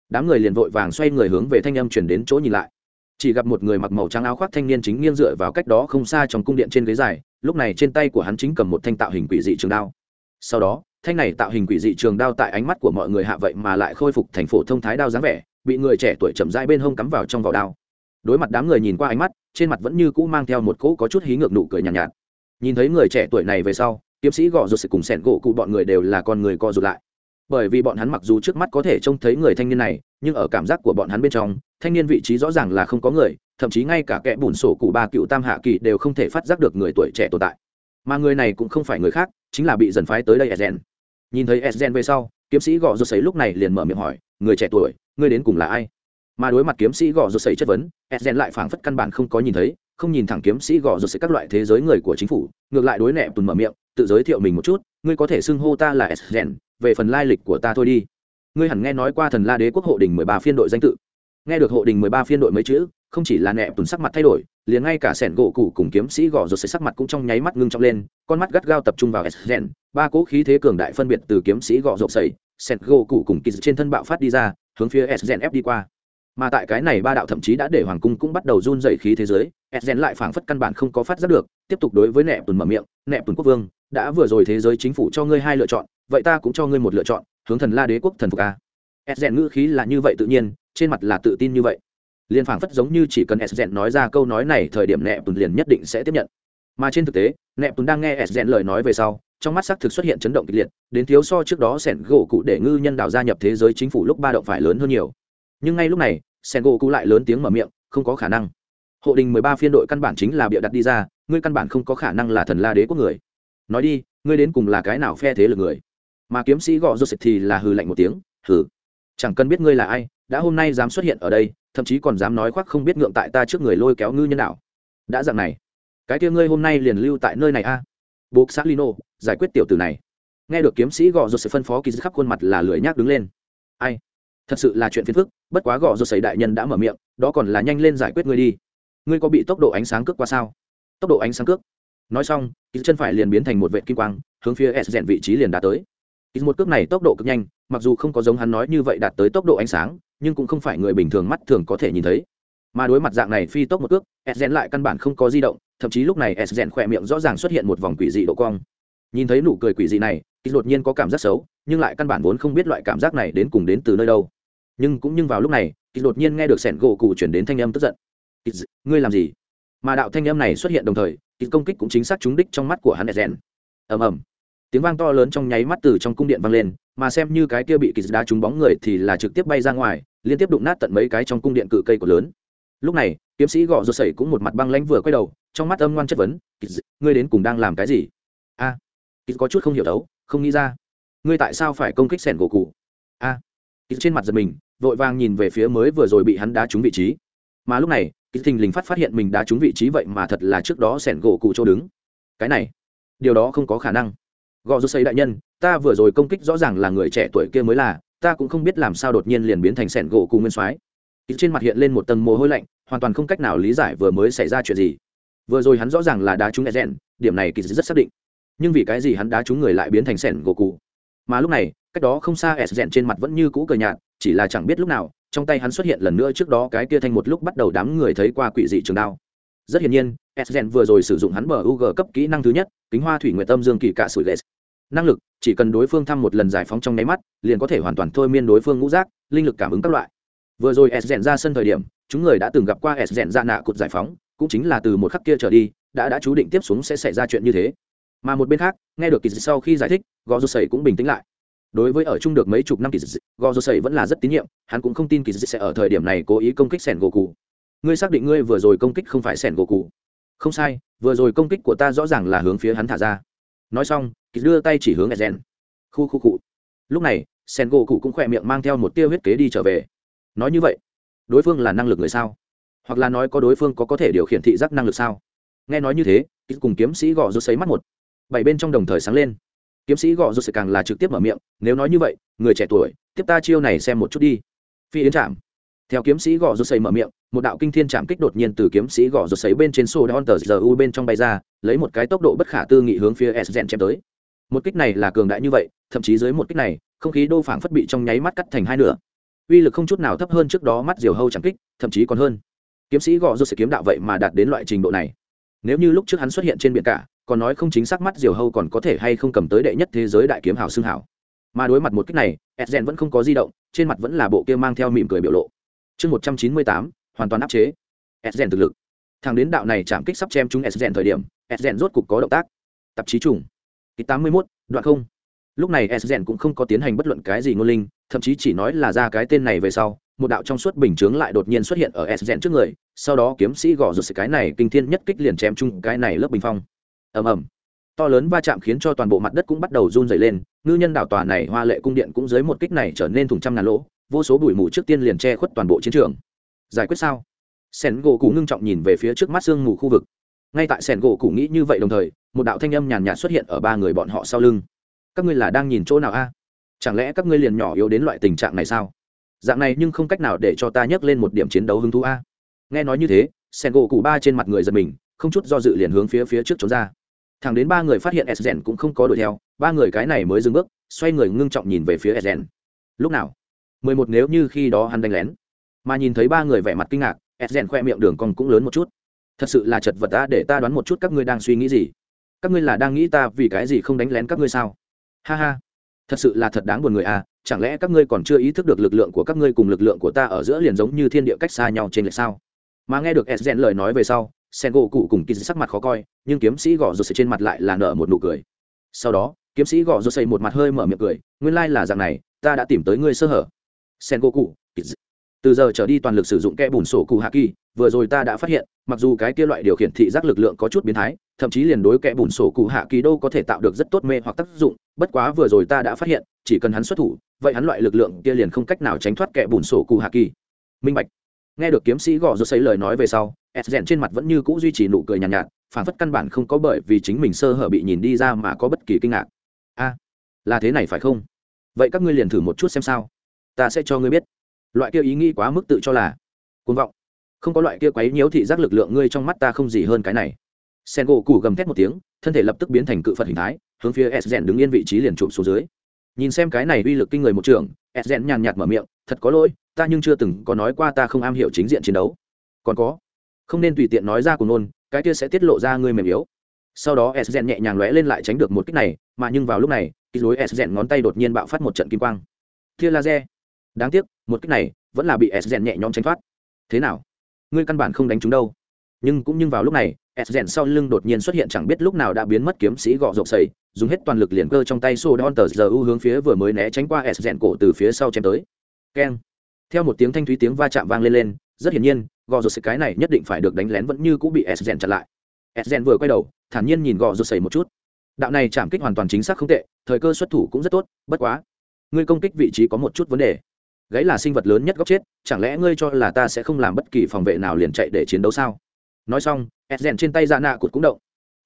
Đám người liền vội vàng xoay người hướng về thanh âm chuyển đến chỗ nhìn lại chỉ gặp một người mặc màu trắng áo khoác thanh niên chính nghiêng dựa vào cách đó không xa trong cung điện trên ghế dài lúc này trên tay của hắn chính cầm một thanh tạo hình quỷ dị trường đao. Sau đó thanh này tạo hình quỷ dị trường đao tại ánh mắt của mọi người hạ vậy mà lại khôi phục thành phổ thông thái đao dáng vẻ bị người trẻ tuổi chậm rãi bên hông cắm vào trong vỏ đao. Đối mặt đám người nhìn qua ánh mắt trên mặt vẫn như cũ mang theo một cỗ có chút hí ngược nụ cười nhàn nhạt, nhạt. Nhìn thấy người trẻ tuổi này về sau kiếm sĩ gõ rụt sự cùng sẹn gỗ cụ bọn người đều là con người co rụt lại bởi vì bọn hắn mặc dù trước mắt có thể trông thấy người thanh niên này, nhưng ở cảm giác của bọn hắn bên trong, thanh niên vị trí rõ ràng là không có người, thậm chí ngay cả kẻ bùn sổ cụ ba cựu tam hạ kỳ đều không thể phát giác được người tuổi trẻ tồn tại. Mà người này cũng không phải người khác, chính là bị dần phái tới đây edgen nhìn thấy edgen về sau, kiếm sĩ gõ rột sấy lúc này liền mở miệng hỏi, người trẻ tuổi, ngươi đến cùng là ai? Mà đối mặt kiếm sĩ gõ rột sấy chất vấn edgen lại phảng phất căn bản không có nhìn thấy, không nhìn thẳng kiếm sĩ gõ rột sấy các loại thế giới người của chính phủ, ngược lại đối nẹ tùn mở miệng, tự giới thiệu mình một chút, ngươi có thể xưng hô ta là edgen về phần lai lịch của ta thôi đi. Ngươi hẳn nghe nói qua thần la đế quốc hộ đình mười ba phiên đội danh tự. Nghe được hộ đình mười ba phiên đội mấy chữ, không chỉ là nẹp tùn sắc mặt thay đổi, liền ngay cả sẻn gỗ cụ cùng kiếm sĩ gõ rột sấy sắc mặt cũng trong nháy mắt ngưng trọng lên, con mắt gắt gao tập trung vào edgen ba cỗ khí thế cường đại phân biệt từ kiếm sĩ gõ rột sấy sẻn gỗ cụ cùng kỳ trên thân bạo phát đi ra, hướng phía edgen ép đi qua mà tại cái này ba đạo thậm chí đã để hoàng cung cũng bắt đầu run dày khí thế giới edgen lại phảng phất căn bản không có phát giác được, tiếp tục đối với nẹp tùn mở miệng, nẹp tùn quốc vương, đã vừa rồi thế giới chính phủ cho ngươi hai lựa chọn, vậy ta cũng cho ngươi một lựa chọn, hướng thần la đế quốc thần phục a. Edgen ngữ khí là như vậy tự nhiên, trên mặt là tự tin như vậy. Liền phảng phất giống như chỉ cần edgen nói ra câu nói này, thời điểm nẹp tùn liền nhất định sẽ tiếp nhận. Mà trên thực tế, nẹp tùn đang nghe edgen lời nói về sau, trong mắt xác thực xuất hiện chấn động kịch liệt, đến thiếu so trước đó sẻn gỗ cụ để ngư nhân đạo gia nhập thế giới chính phủ lúc ba động phải lớn hơn nhiều. Nhưng ngay lúc này sen gỗ cụ lại lớn tiếng mở miệng, không có khả năng. Hộ đình mười ba phiên đội căn bản chính là bịa đặt đi ra, ngươi căn bản không có khả năng là thần la đế quốc người. Nói đi, ngươi đến cùng là cái nào phe thế lực người? Mà kiếm sĩ gõ joseph thì là hừ lạnh một tiếng, hừ. Chẳng cần biết ngươi là ai, đã hôm nay dám xuất hiện ở đây, thậm chí còn dám nói khoác không biết ngượng tại ta trước người lôi kéo ngư nhân đạo. Đã dạng này, cái kia ngươi hôm nay liền lưu tại nơi này a. À? buộc xác lino, giải quyết tiểu tử này. Nghe được kiếm sĩ gọ rột sẽ phân phó kỳ khắp khuôn mặt là lười nhác đứng lên. Ai? Thật sự là chuyện phiền phức, bất quá gõ rột xảy đại nhân đã mở miệng, đó còn là nhanh lên giải quyết ngươi đi. Ngươi có bị tốc độ ánh sáng cước qua sao? Tốc độ ánh sáng cước? Nói xong ký chân phải liền biến thành một vệ kim quang, hướng phía s rèn vị trí liền đã tới. Ký một cước này tốc độ cực nhanh, mặc dù không có giống hắn nói như vậy đạt tới tốc độ ánh sáng, nhưng cũng không phải người bình thường mắt thường có thể nhìn thấy. Mà đối mặt dạng này phi tốc một cước, s rèn lại căn bản không có di động, thậm chí lúc này s rèn khỏe miệng rõ ràng xuất hiện một vòng quỷ dị độ cong. Nhìn thấy nụ cười quỷ dị này ký đột nhiên có cảm giác xấu, nhưng lại căn bản vốn không biết loại cảm giác này đến cùng đến từ nơi đâu nhưng cũng nhưng vào lúc này kỳ đột nhiên nghe được sẻn gỗ cụ chuyển đến thanh âm tức giận. Kỳ ngươi làm gì? Mà đạo thanh âm này xuất hiện đồng thời kỳ công kích cũng chính xác trúng đích trong mắt của hắn rèn ầm ầm. Tiếng vang to lớn trong nháy mắt từ trong cung điện vang lên mà xem như cái kia bị kỳ đá trúng bóng người thì là trực tiếp bay ra ngoài liên tiếp đụng nát tận mấy cái trong cung điện cự cây của lớn. Lúc này kiếm sĩ gõ rột sẩy cũng một mặt băng lãnh vừa quay đầu trong mắt âm ngoan chất vấn ngươi đến cùng đang làm cái gì? A. À, có chút không hiểu đấu không nghĩ ra. Ngươi tại sao phải công kích sẻn gỗ cụ? A. À, trên mặt giật mình vội vàng nhìn về phía mới vừa rồi bị hắn đá trúng vị trí. Mà lúc này kýt thình lình phát phát hiện mình đá trúng vị trí vậy mà thật là trước đó sẻn gỗ cụ chỗ đứng. Cái này, điều đó không có khả năng. Gò rút xây đại nhân, ta vừa rồi công kích rõ ràng là người trẻ tuổi kia mới là, ta cũng không biết làm sao đột nhiên liền biến thành sẻn gỗ cụ nguyên soái. Trên mặt hiện lên một tầng mồ hôi lạnh, hoàn toàn không cách nào lý giải vừa mới xảy ra chuyện gì. Vừa rồi hắn rõ ràng là đá trúng e rèn điểm này kỳ rất xác định. Nhưng vì cái gì hắn đá trúng người lại biến thành sẻn gỗ cụ? Mà lúc này, cách đó không xa e rèn trên mặt vẫn như cũ cờ nhạt chỉ là chẳng biết lúc nào, trong tay hắn xuất hiện lần nữa trước đó cái kia thành một lúc bắt đầu đám người thấy qua quỷ dị trường đao. Rất hiển nhiên, s vừa rồi sử dụng hắn bờ ug cấp kỹ năng thứ nhất, kính hoa thủy nguyện tâm dương kỳ cả sủi lệ năng lực, chỉ cần đối phương thăm một lần giải phóng trong nháy mắt, liền có thể hoàn toàn thôi miên đối phương ngũ giác, linh lực cảm ứng các loại. Vừa rồi s ra sân thời điểm, chúng người đã từng gặp qua s ra nạ cột giải phóng, cũng chính là từ một khắc kia trở đi, đã đã chú định tiếp xuống sẽ xảy ra chuyện như thế. Mà một bên khác, nghe được kỳ sau khi giải thích gò rô sầy cũng bình tĩnh lại đối với ở chung được mấy chục năm kỳ dị gò rô sậy vẫn là rất tín nhiệm, hắn cũng không tin kỳ dị sẽ ở thời điểm này cố ý công kích sẻn gỗ cụ ngươi xác định ngươi vừa rồi công kích không phải sẻn gỗ cụ không sai, vừa rồi công kích của ta rõ ràng là hướng phía hắn thả ra. Nói xong, kỳ đưa tay chỉ hướng edgen khu khu cụ lúc này, sẻn gỗ cụ cũng khỏe miệng mang theo một tia huyết kế đi trở về. Nói như vậy, đối phương là năng lực người sao? Hoặc là nói có đối phương có có thể điều khiển thị giác năng lực sao? Nghe nói như thế cùng kiếm sĩ gò rút xấy mắt một, bảy bên trong đồng thời sáng lên kiếm sĩ gò rút sẽ càng là trực tiếp mở miệng, nếu nói như vậy, người trẻ tuổi, tiếp ta chiêu này xem một chút đi. Phi yến chạm. Theo kiếm sĩ gò rút xấy mở miệng, một đạo kinh thiên chạm kích đột nhiên từ kiếm sĩ gò rút sấy bên trên sô đón tờ giờ u bên trong bay ra, lấy một cái tốc độ bất khả tư nghị hướng phía s chém tới. Một kích này là cường đại như vậy, thậm chí dưới một kích này, không khí đô phảng phất bị trong nháy mắt cắt thành hai nửa. Uy lực không chút nào thấp hơn trước đó mắt diều hâu chẳng kích, thậm chí còn hơn. Kiếm sĩ gò rút sẽ kiếm đạo vậy mà đạt đến loại trình độ này. Nếu như lúc trước hắn xuất hiện trên biển cả còn nói không chính xác mắt diều hâu còn có thể hay không cầm tới đệ nhất thế giới đại kiếm hào xương hảo mà đối mặt một cách này edgen vẫn không có di động, trên mặt vẫn là bộ kia mang theo mỉm cười biểu lộ. Chương một trăm chín mươi tám, hoàn toàn áp chế. Edgen thực lực. Thằng đến đạo này chạm kích sắp chém chúng edgen thời điểm edgen rốt cục có động tác. Tạp chí chủng ký tám mươi mốt, đoạn không. Lúc này edgen cũng không có tiến hành bất luận cái gì ngôn linh, thậm chí chỉ nói là ra cái tên này về sau, một đạo trong suốt bình chướng lại đột nhiên xuất hiện ở edgen trước người, sau đó kiếm sĩ gõ rụt cái này kinh thiên nhất kích liền chém chung cái này lớp bình phong ầm ầm. To lớn va chạm khiến cho toàn bộ mặt đất cũng bắt đầu run dày lên, ngư nhân đảo tòa này hoa lệ cung điện cũng dưới một kích này trở nên thùng trăm ngàn lỗ, vô số bụi mù trước tiên liền che khuất toàn bộ chiến trường. Giải quyết sao? Sẻn gỗ cụ ngưng trọng nhìn về phía trước mắt sương mù khu vực. Ngay tại sẻn gỗ cụ nghĩ như vậy đồng thời, một đạo thanh âm nhàn nhạt xuất hiện ở ba người bọn họ sau lưng. Các ngươi là đang nhìn chỗ nào a? Chẳng lẽ các ngươi liền nhỏ yếu đến loại tình trạng này sao? Dạng này nhưng không cách nào để cho ta nhấc lên một điểm chiến đấu hứng thú a. Nghe nói như thế, sẻn gỗ cụ ba trên mặt người giật mình, không chút do dự liền hướng phía phía trước trốn ra thẳng đến ba người phát hiện sden cũng không có đuổi theo, ba người cái này mới dừng bước, xoay người ngưng trọng nhìn về phía sden lúc nào? Mười một nếu như khi đó hắn đánh lén. Mà nhìn thấy ba người vẻ mặt kinh ngạc sden khoe miệng đường còn cũng lớn một chút. Thật sự là chật vật ta, để ta đoán một chút các ngươi đang suy nghĩ gì. Các ngươi là đang nghĩ ta vì cái gì không đánh lén các ngươi sao? Ha ha. Thật sự là thật đáng buồn người à chẳng lẽ các ngươi còn chưa ý thức được lực lượng của các ngươi cùng lực lượng của ta ở giữa liền giống như thiên địa cách xa nhau trên lệch sao? Mà nghe được sden lời nói về sau sen gỗ cụ cùng kỳ sắc mặt khó coi, nhưng kiếm sĩ gõ rột xây trên mặt lại là nở một nụ cười. Sau đó, kiếm sĩ gõ rột xây một mặt hơi mở miệng cười, nguyên lai là dạng này, ta đã tìm tới ngươi sơ hở. Sen gỗ cụ từ giờ trở đi toàn lực sử dụng kẽ bùn sổ cụ hạ kỳ, vừa rồi ta đã phát hiện, mặc dù cái kia loại điều khiển thị giác lực lượng có chút biến thái, thậm chí liền đối kẽ bùn sổ cụ hạ kỳ đâu có thể tạo được rất tốt mê hoặc tác dụng, bất quá vừa rồi ta đã phát hiện, chỉ cần hắn xuất thủ, vậy hắn loại lực lượng kia liền không cách nào tránh thoát kẽ bùn sổ cụ hạ kỳ. Minh bạch nghe được kiếm sĩ gõ rột xấy lời nói về sau s rèn trên mặt vẫn như cũ duy trì nụ cười nhàn nhạt, nhạt phản phất căn bản không có bởi vì chính mình sơ hở bị nhìn đi ra mà có bất kỳ kinh ngạc. A là thế này phải không? Vậy các ngươi liền thử một chút xem sao. Ta sẽ cho ngươi biết. Loại kia ý nghĩ quá mức tự cho là côn vọng. Không có loại kia quấy nhiễu thị giác lực lượng ngươi trong mắt ta không gì hơn cái này. Sen gỗ củ gầm thét một tiếng thân thể lập tức biến thành cự phật hình thái hướng phía s rèn đứng yên vị trí liền trụm xuống dưới. Nhìn xem cái này uy lực kinh người một trường s rèn nhàn nhạt mở miệng thật có lỗi, ta nhưng chưa từng có nói qua ta không am hiểu chính diện chiến đấu. Còn có, không nên tùy tiện nói ra của nôn cái kia sẽ tiết lộ ra ngươi mềm yếu. Sau đó s rèn nhẹ nhàng lóe lên lại tránh được một kích này, mà nhưng vào lúc này kích lối s rèn ngón tay đột nhiên bạo phát một trận kim quang. Tia laser. Đáng tiếc, một kích này vẫn là bị s rèn nhẹ nhõm tránh thoát. Thế nào? Ngươi căn bản không đánh chúng đâu. Nhưng cũng nhưng vào lúc này, s rèn sau lưng đột nhiên xuất hiện chẳng biết lúc nào đã biến mất kiếm sĩ gọ rộp sầy, dùng hết toàn lực liền cơ trong tay xô đón tờ giờ u hướng phía vừa mới né tránh qua s rèn cổ từ phía sau chém tới keng. Theo một tiếng thanh thúy tiếng va chạm vang lên lên, rất hiển nhiên, gò rột cái này nhất định phải được đánh lén vẫn như cũng bị s rèn chặn lại. S rèn vừa quay đầu, thản nhiên nhìn gò rột sầy một chút. Đạo này chạm kích hoàn toàn chính xác không tệ, thời cơ xuất thủ cũng rất tốt, bất quá, ngươi công kích vị trí có một chút vấn đề. Gáy là sinh vật lớn nhất góc chết, chẳng lẽ ngươi cho là ta sẽ không làm bất kỳ phòng vệ nào liền chạy để chiến đấu sao? Nói xong, s rèn trên tay ra nạ cụt cũng động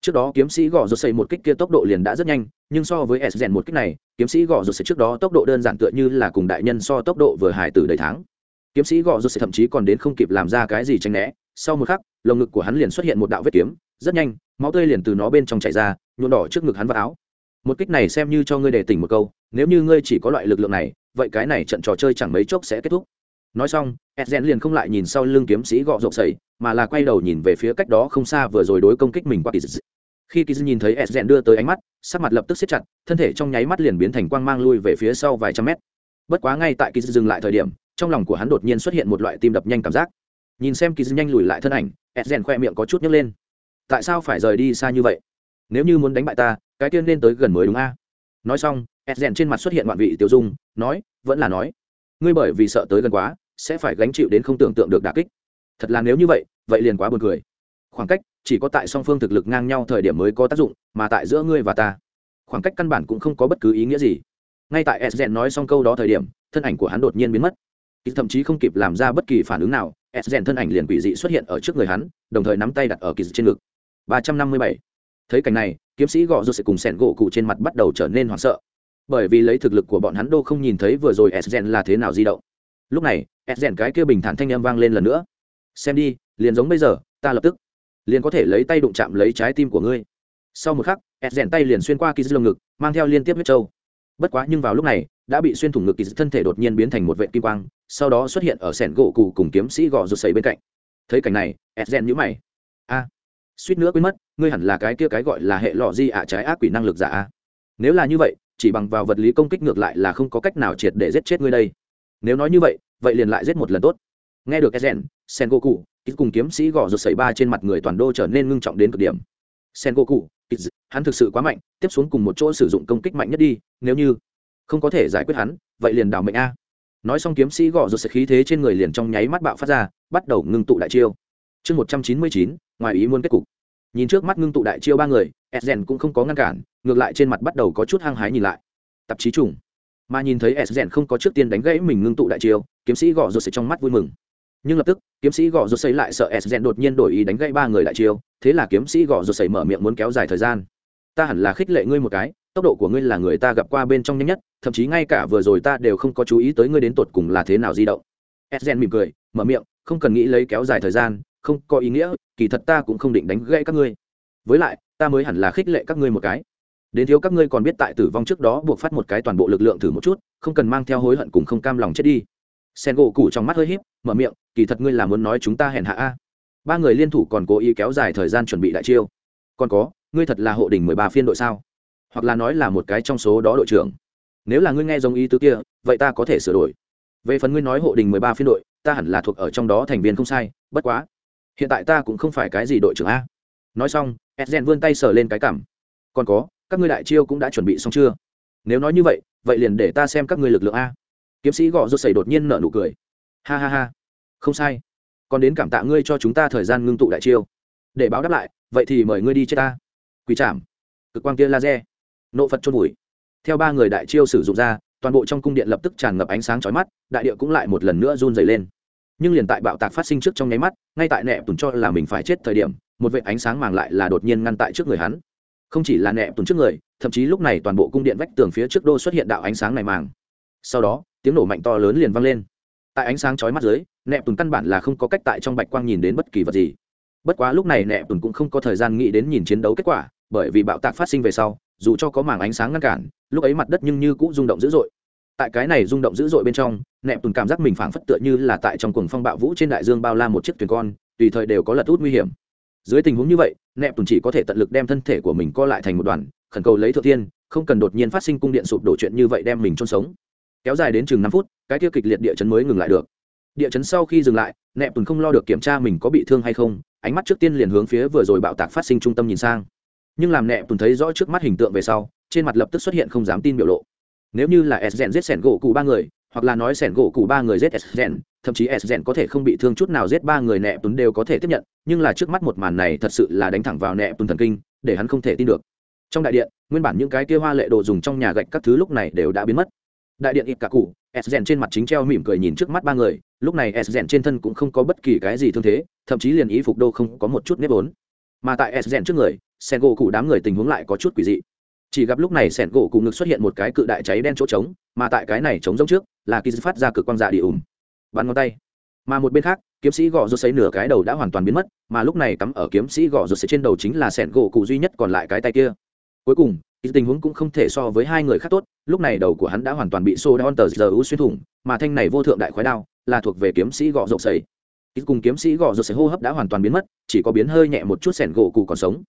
trước đó kiếm sĩ gò rột xây một kích kia tốc độ liền đã rất nhanh, nhưng so với s rèn một kích này, kiếm sĩ gò rột xây trước đó tốc độ đơn giản tựa như là cùng đại nhân so tốc độ vừa hải từ đầy tháng kiếm sĩ gò rột xây thậm chí còn đến không kịp làm ra cái gì tranh né, sau một khắc, lồng ngực của hắn liền xuất hiện một đạo vết kiếm, rất nhanh, máu tươi liền từ nó bên trong chảy ra, nhuộm đỏ trước ngực hắn vào áo. Một kích này xem như cho ngươi để tỉnh một câu, nếu như ngươi chỉ có loại lực lượng này, vậy cái này trận trò chơi chẳng mấy chốc sẽ kết thúc nói xong edgen liền không lại nhìn sau lưng kiếm sĩ gọ rộng sầy, mà là quay đầu nhìn về phía cách đó không xa vừa rồi đối công kích mình qua kỳ dị khi kỳ nhìn thấy edgen đưa tới ánh mắt, sắc mặt lập tức xếp chặt, thân thể trong nháy mắt liền biến thành quang mang lui về phía sau vài trăm mét. Bất quá ngay tại kỳ dừng lại thời điểm, trong lòng của hắn đột nhiên xuất hiện một loại tim đập nhanh cảm giác. Nhìn xem kỳ nhanh lùi lại thân ảnh edgen khoe miệng có chút nhấc lên. Tại sao phải rời đi xa như vậy? Nếu như muốn đánh bại ta, cái tiên nên tới gần mới đúng a? Nói xong edgen trên mặt xuất hiện ngoạn vị tiêu dung, nói, vẫn là nói, ngươi bởi vì sợ tới gần quá sẽ phải gánh chịu đến không tưởng tượng được đả kích. Thật là nếu như vậy vậy liền quá buồn cười. Khoảng cách, chỉ có tại song phương thực lực ngang nhau thời điểm mới có tác dụng, mà tại giữa ngươi và ta, khoảng cách căn bản cũng không có bất cứ ý nghĩa gì. Ngay tại edgen nói xong câu đó thời điểm, thân ảnh của hắn đột nhiên biến mất. Thậm chí không kịp làm ra bất kỳ phản ứng nào edgen thân ảnh liền quỷ dị xuất hiện ở trước người hắn, đồng thời nắm tay đặt ở kỳ trên ngực. Ba trăm năm mươi bảy. Thấy cảnh này, kiếm sĩ gọ rột sẽ cùng sẻn gỗ cụ trên mặt bắt đầu trở nên hoảng sợ. Bởi vì lấy thực lực của bọn hắn đô không nhìn thấy vừa rồi edgen là thế nào di động lúc này edgen cái kia bình thản thanh âm vang lên lần nữa. Xem đi, liền giống bây giờ, ta lập tức liền có thể lấy tay đụng chạm lấy trái tim của ngươi. Sau một khắc edgen tay liền xuyên qua kỳ dư lồng ngực, mang theo liên tiếp huyết trâu. Bất quá nhưng vào lúc này, đã bị xuyên thủng ngực kỳ dư thân thể đột nhiên biến thành một vệ kim quang, sau đó xuất hiện ở sẻn gỗ cụ cùng kiếm sĩ gò rụt sấy bên cạnh. Thấy cảnh này edgen nhữ mày. A, suýt nữa quên mất, ngươi hẳn là cái kia cái gọi là hệ lọ di ạ trái ác quỷ năng lực giả a. Nếu là như vậy, chỉ bằng vào vật lý công kích ngược lại là không có cách nào triệt để giết chết ngươi đây nếu nói như vậy vậy liền lại giết một lần tốt. Nghe được ezen sen goku ít cùng kiếm sĩ gõ rột xảy ba trên mặt người toàn đô trở nên ngưng trọng đến cực điểm. Sen goku hắn thực sự quá mạnh, tiếp xuống cùng một chỗ sử dụng công kích mạnh nhất đi, nếu như không có thể giải quyết hắn, vậy liền đảo mệnh a. Nói xong kiếm sĩ gõ rột xảy khí thế trên người liền trong nháy mắt bạo phát ra, bắt đầu ngưng tụ đại chiêu. Chương một trăm chín mươi chín, ngoài ý muốn kết cục. Nhìn trước mắt ngưng tụ đại chiêu ba người sden cũng không có ngăn cản, ngược lại trên mặt bắt đầu có chút hăng hái nhìn lại. Tạp chí trùng mà nhìn thấy sden không có trước tiên đánh gãy mình ngưng tụ đại chiêu, kiếm sĩ gõ rột xây trong mắt vui mừng. Nhưng lập tức, kiếm sĩ gõ rột xây lại sợ sden đột nhiên đổi ý đánh gãy ba người đại chiêu, thế là kiếm sĩ gõ rột xây mở miệng muốn kéo dài thời gian. Ta hẳn là khích lệ ngươi một cái, tốc độ của ngươi là người ta gặp qua bên trong nhanh nhất, thậm chí ngay cả vừa rồi ta đều không có chú ý tới ngươi đến tột cùng là thế nào di động. Sden mỉm cười, mở miệng, không cần nghĩ lấy kéo dài thời gian, không có ý nghĩa, kỳ thật ta cũng không định đánh gãy các ngươi. Với lại, ta mới hẳn là khích lệ các ngươi một cái đến thiếu các ngươi còn biết tại tử vong trước đó buộc phát một cái toàn bộ lực lượng thử một chút, không cần mang theo hối hận cùng không cam lòng chết đi. Sen gỗ cũ trong mắt hơi h í p mở miệng, kỳ thật ngươi là muốn nói chúng ta hèn hạ a. Ba người liên thủ còn cố ý kéo dài thời gian chuẩn bị đại chiêu. Còn có, ngươi thật là hộ đình mười ba phiên đội sao? Hoặc là nói là một cái trong số đó đội trưởng. Nếu là ngươi nghe giống ý tứ kia, vậy ta có thể sửa đổi. Về phần ngươi nói hộ đình mười ba phiên đội, ta hẳn là thuộc ở trong đó thành viên không sai, bất quá. Hiện tại ta cũng không phải cái gì đội trưởng a. Nói xong edgen vươn tay sờ lên cái cảm. Còn có các ngươi đại chiêu cũng đã chuẩn bị xong chưa? Nếu nói như vậy vậy liền để ta xem các ngươi lực lượng a. Kiếm sĩ gõ rốt sẩy đột nhiên nở nụ cười. Ha ha ha. Không sai. Còn đến cảm tạ ngươi cho chúng ta thời gian ngưng tụ đại chiêu. Để báo đáp lại, vậy thì mời ngươi đi chết ta. Quỳ chạm cực quang kia laser. Nộ phật chôn vùi theo ba người đại chiêu sử dụng ra, toàn bộ trong cung điện lập tức tràn ngập ánh sáng chói mắt, đại địa cũng lại một lần nữa run dày lên. Nhưng liền tại bạo tạc phát sinh trước trong nháy mắt, ngay tại nẹ tùn cho là mình phải chết thời điểm, một vệ ánh sáng màng lại là đột nhiên ngăn tại trước người hắn không chỉ là nẹ tùn trước người, thậm chí lúc này toàn bộ cung điện vách tường phía trước đô xuất hiện đạo ánh sáng này màng. Sau đó, tiếng nổ mạnh to lớn liền vang lên. Tại ánh sáng chói mắt dưới, nẹ tùn căn bản là không có cách tại trong bạch quang nhìn đến bất kỳ vật gì. Bất quá lúc này nẹ tùn cũng không có thời gian nghĩ đến nhìn chiến đấu kết quả, bởi vì bạo tạc phát sinh về sau, dù cho có màng ánh sáng ngăn cản, lúc ấy mặt đất nhưng như cũng rung động dữ dội. Tại cái này rung động dữ dội bên trong nẹp tùn cảm giác mình phảng phất tựa như là tại trong cuồng phong bạo vũ trên đại dương bao la một chiếc thuyền con, tùy thời đều có lật út nguy hiểm. Dưới tình huống như vậy nẹp tùn chỉ có thể tận lực đem thân thể của mình co lại thành một đoàn khẩn cầu lấy thượng thiên, không cần đột nhiên phát sinh cung điện sụp đổ chuyện như vậy đem mình chôn sống. Kéo dài đến chừng năm phút cái tiêu kịch liệt địa chấn mới ngừng lại được. Địa chấn sau khi dừng lại nẹp tùn không lo được kiểm tra mình có bị thương hay không ánh mắt trước tiên liền hướng phía vừa rồi bạo tạc phát sinh trung tâm nhìn sang. Nhưng làm nẹp tùn thấy rõ trước mắt hình tượng về sau trên mặt lập tức xuất hiện không dám tin biểu lộ. Nếu như là s giết sẻn gỗ cụ ba người hoặc là nói sẻn gỗ cụ ba người giết s thậm chí s có thể không bị thương chút nào giết ba người nẹ tuấn đều có thể tiếp nhận, nhưng là trước mắt một màn này thật sự là đánh thẳng vào nẹ tuấn thần kinh, để hắn không thể tin được. Trong đại điện, nguyên bản những cái kia hoa lệ đồ dùng trong nhà gạch các thứ lúc này đều đã biến mất. Đại điện ít cả cụ, s trên mặt chính treo mỉm cười nhìn trước mắt ba người, lúc này s trên thân cũng không có bất kỳ cái gì thương thế, thậm chí liền ý phục đô không có một chút nếp vốn. Mà tại s trước người sen gỗ cụ đám người tình huống lại có chút quỷ dị. Chỉ gặp lúc này sẻn gỗ cụ ngực xuất hiện một cái cự đại cháy đen chỗ trống, mà tại cái này trống rỗng trước, là kỳ phát ra cực quang dạ đi ủng bắn ngón tay. Mà một bên khác, kiếm sĩ gõ rột xấy nửa cái đầu đã hoàn toàn biến mất, mà lúc này cắm ở kiếm sĩ gõ rột xấy trên đầu chính là sẻn gỗ cụ duy nhất còn lại cái tay kia. Cuối cùng tình huống cũng không thể so với hai người khác tốt, lúc này đầu của hắn đã hoàn toàn bị xô đon tờ giờ u xuyên thủng, mà thanh này vô thượng đại khói đao là thuộc về kiếm sĩ gõ rột xấy cùng kiếm sĩ gõ rột xấy hô hấp đã hoàn toàn biến mất, chỉ có biến hơi nhẹ một chút sẻn gỗ cụ còn sống.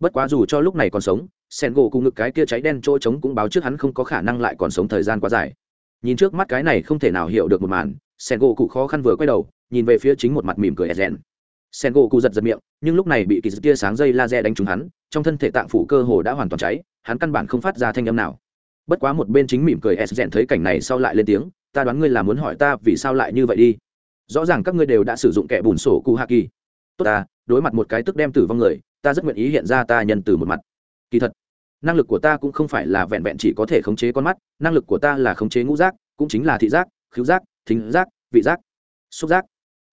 Bất quá dù cho lúc này còn sống, sẻn gỗ cụ ngực cái kia cháy đen chỗ trống cũng báo trước hắn không có khả năng lại còn sống thời gian quá dài. Nhìn trước mắt cái này không thể nào hiểu được một màn sen gỗ cụ khó khăn vừa quay đầu, nhìn về phía chính một mặt mỉm cười rèn sen gỗ cụ giật giật miệng, nhưng lúc này bị kỳ tia sáng dây laser đánh trúng hắn, trong thân thể tạng phủ cơ hồ đã hoàn toàn cháy, hắn căn bản không phát ra thanh âm nào. Bất quá một bên chính mỉm cười s rèn thấy cảnh này sau lại lên tiếng, ta đoán ngươi là muốn hỏi ta vì sao lại như vậy đi? Rõ ràng các ngươi đều đã sử dụng kẻ bùn sổ cụ hạ kỳ tốt ta, đối mặt một cái tức đem tử vong người, ta rất nguyện ý hiện ra ta nhân từ một mặt. Kỳ thật, năng lực của ta cũng không phải là vẹn vẹn chỉ có thể khống chế con mắt, năng lực của ta là khống chế ngũ giác, cũng chính là thị giác, khứu giác thính giác, vị giác, xúc giác.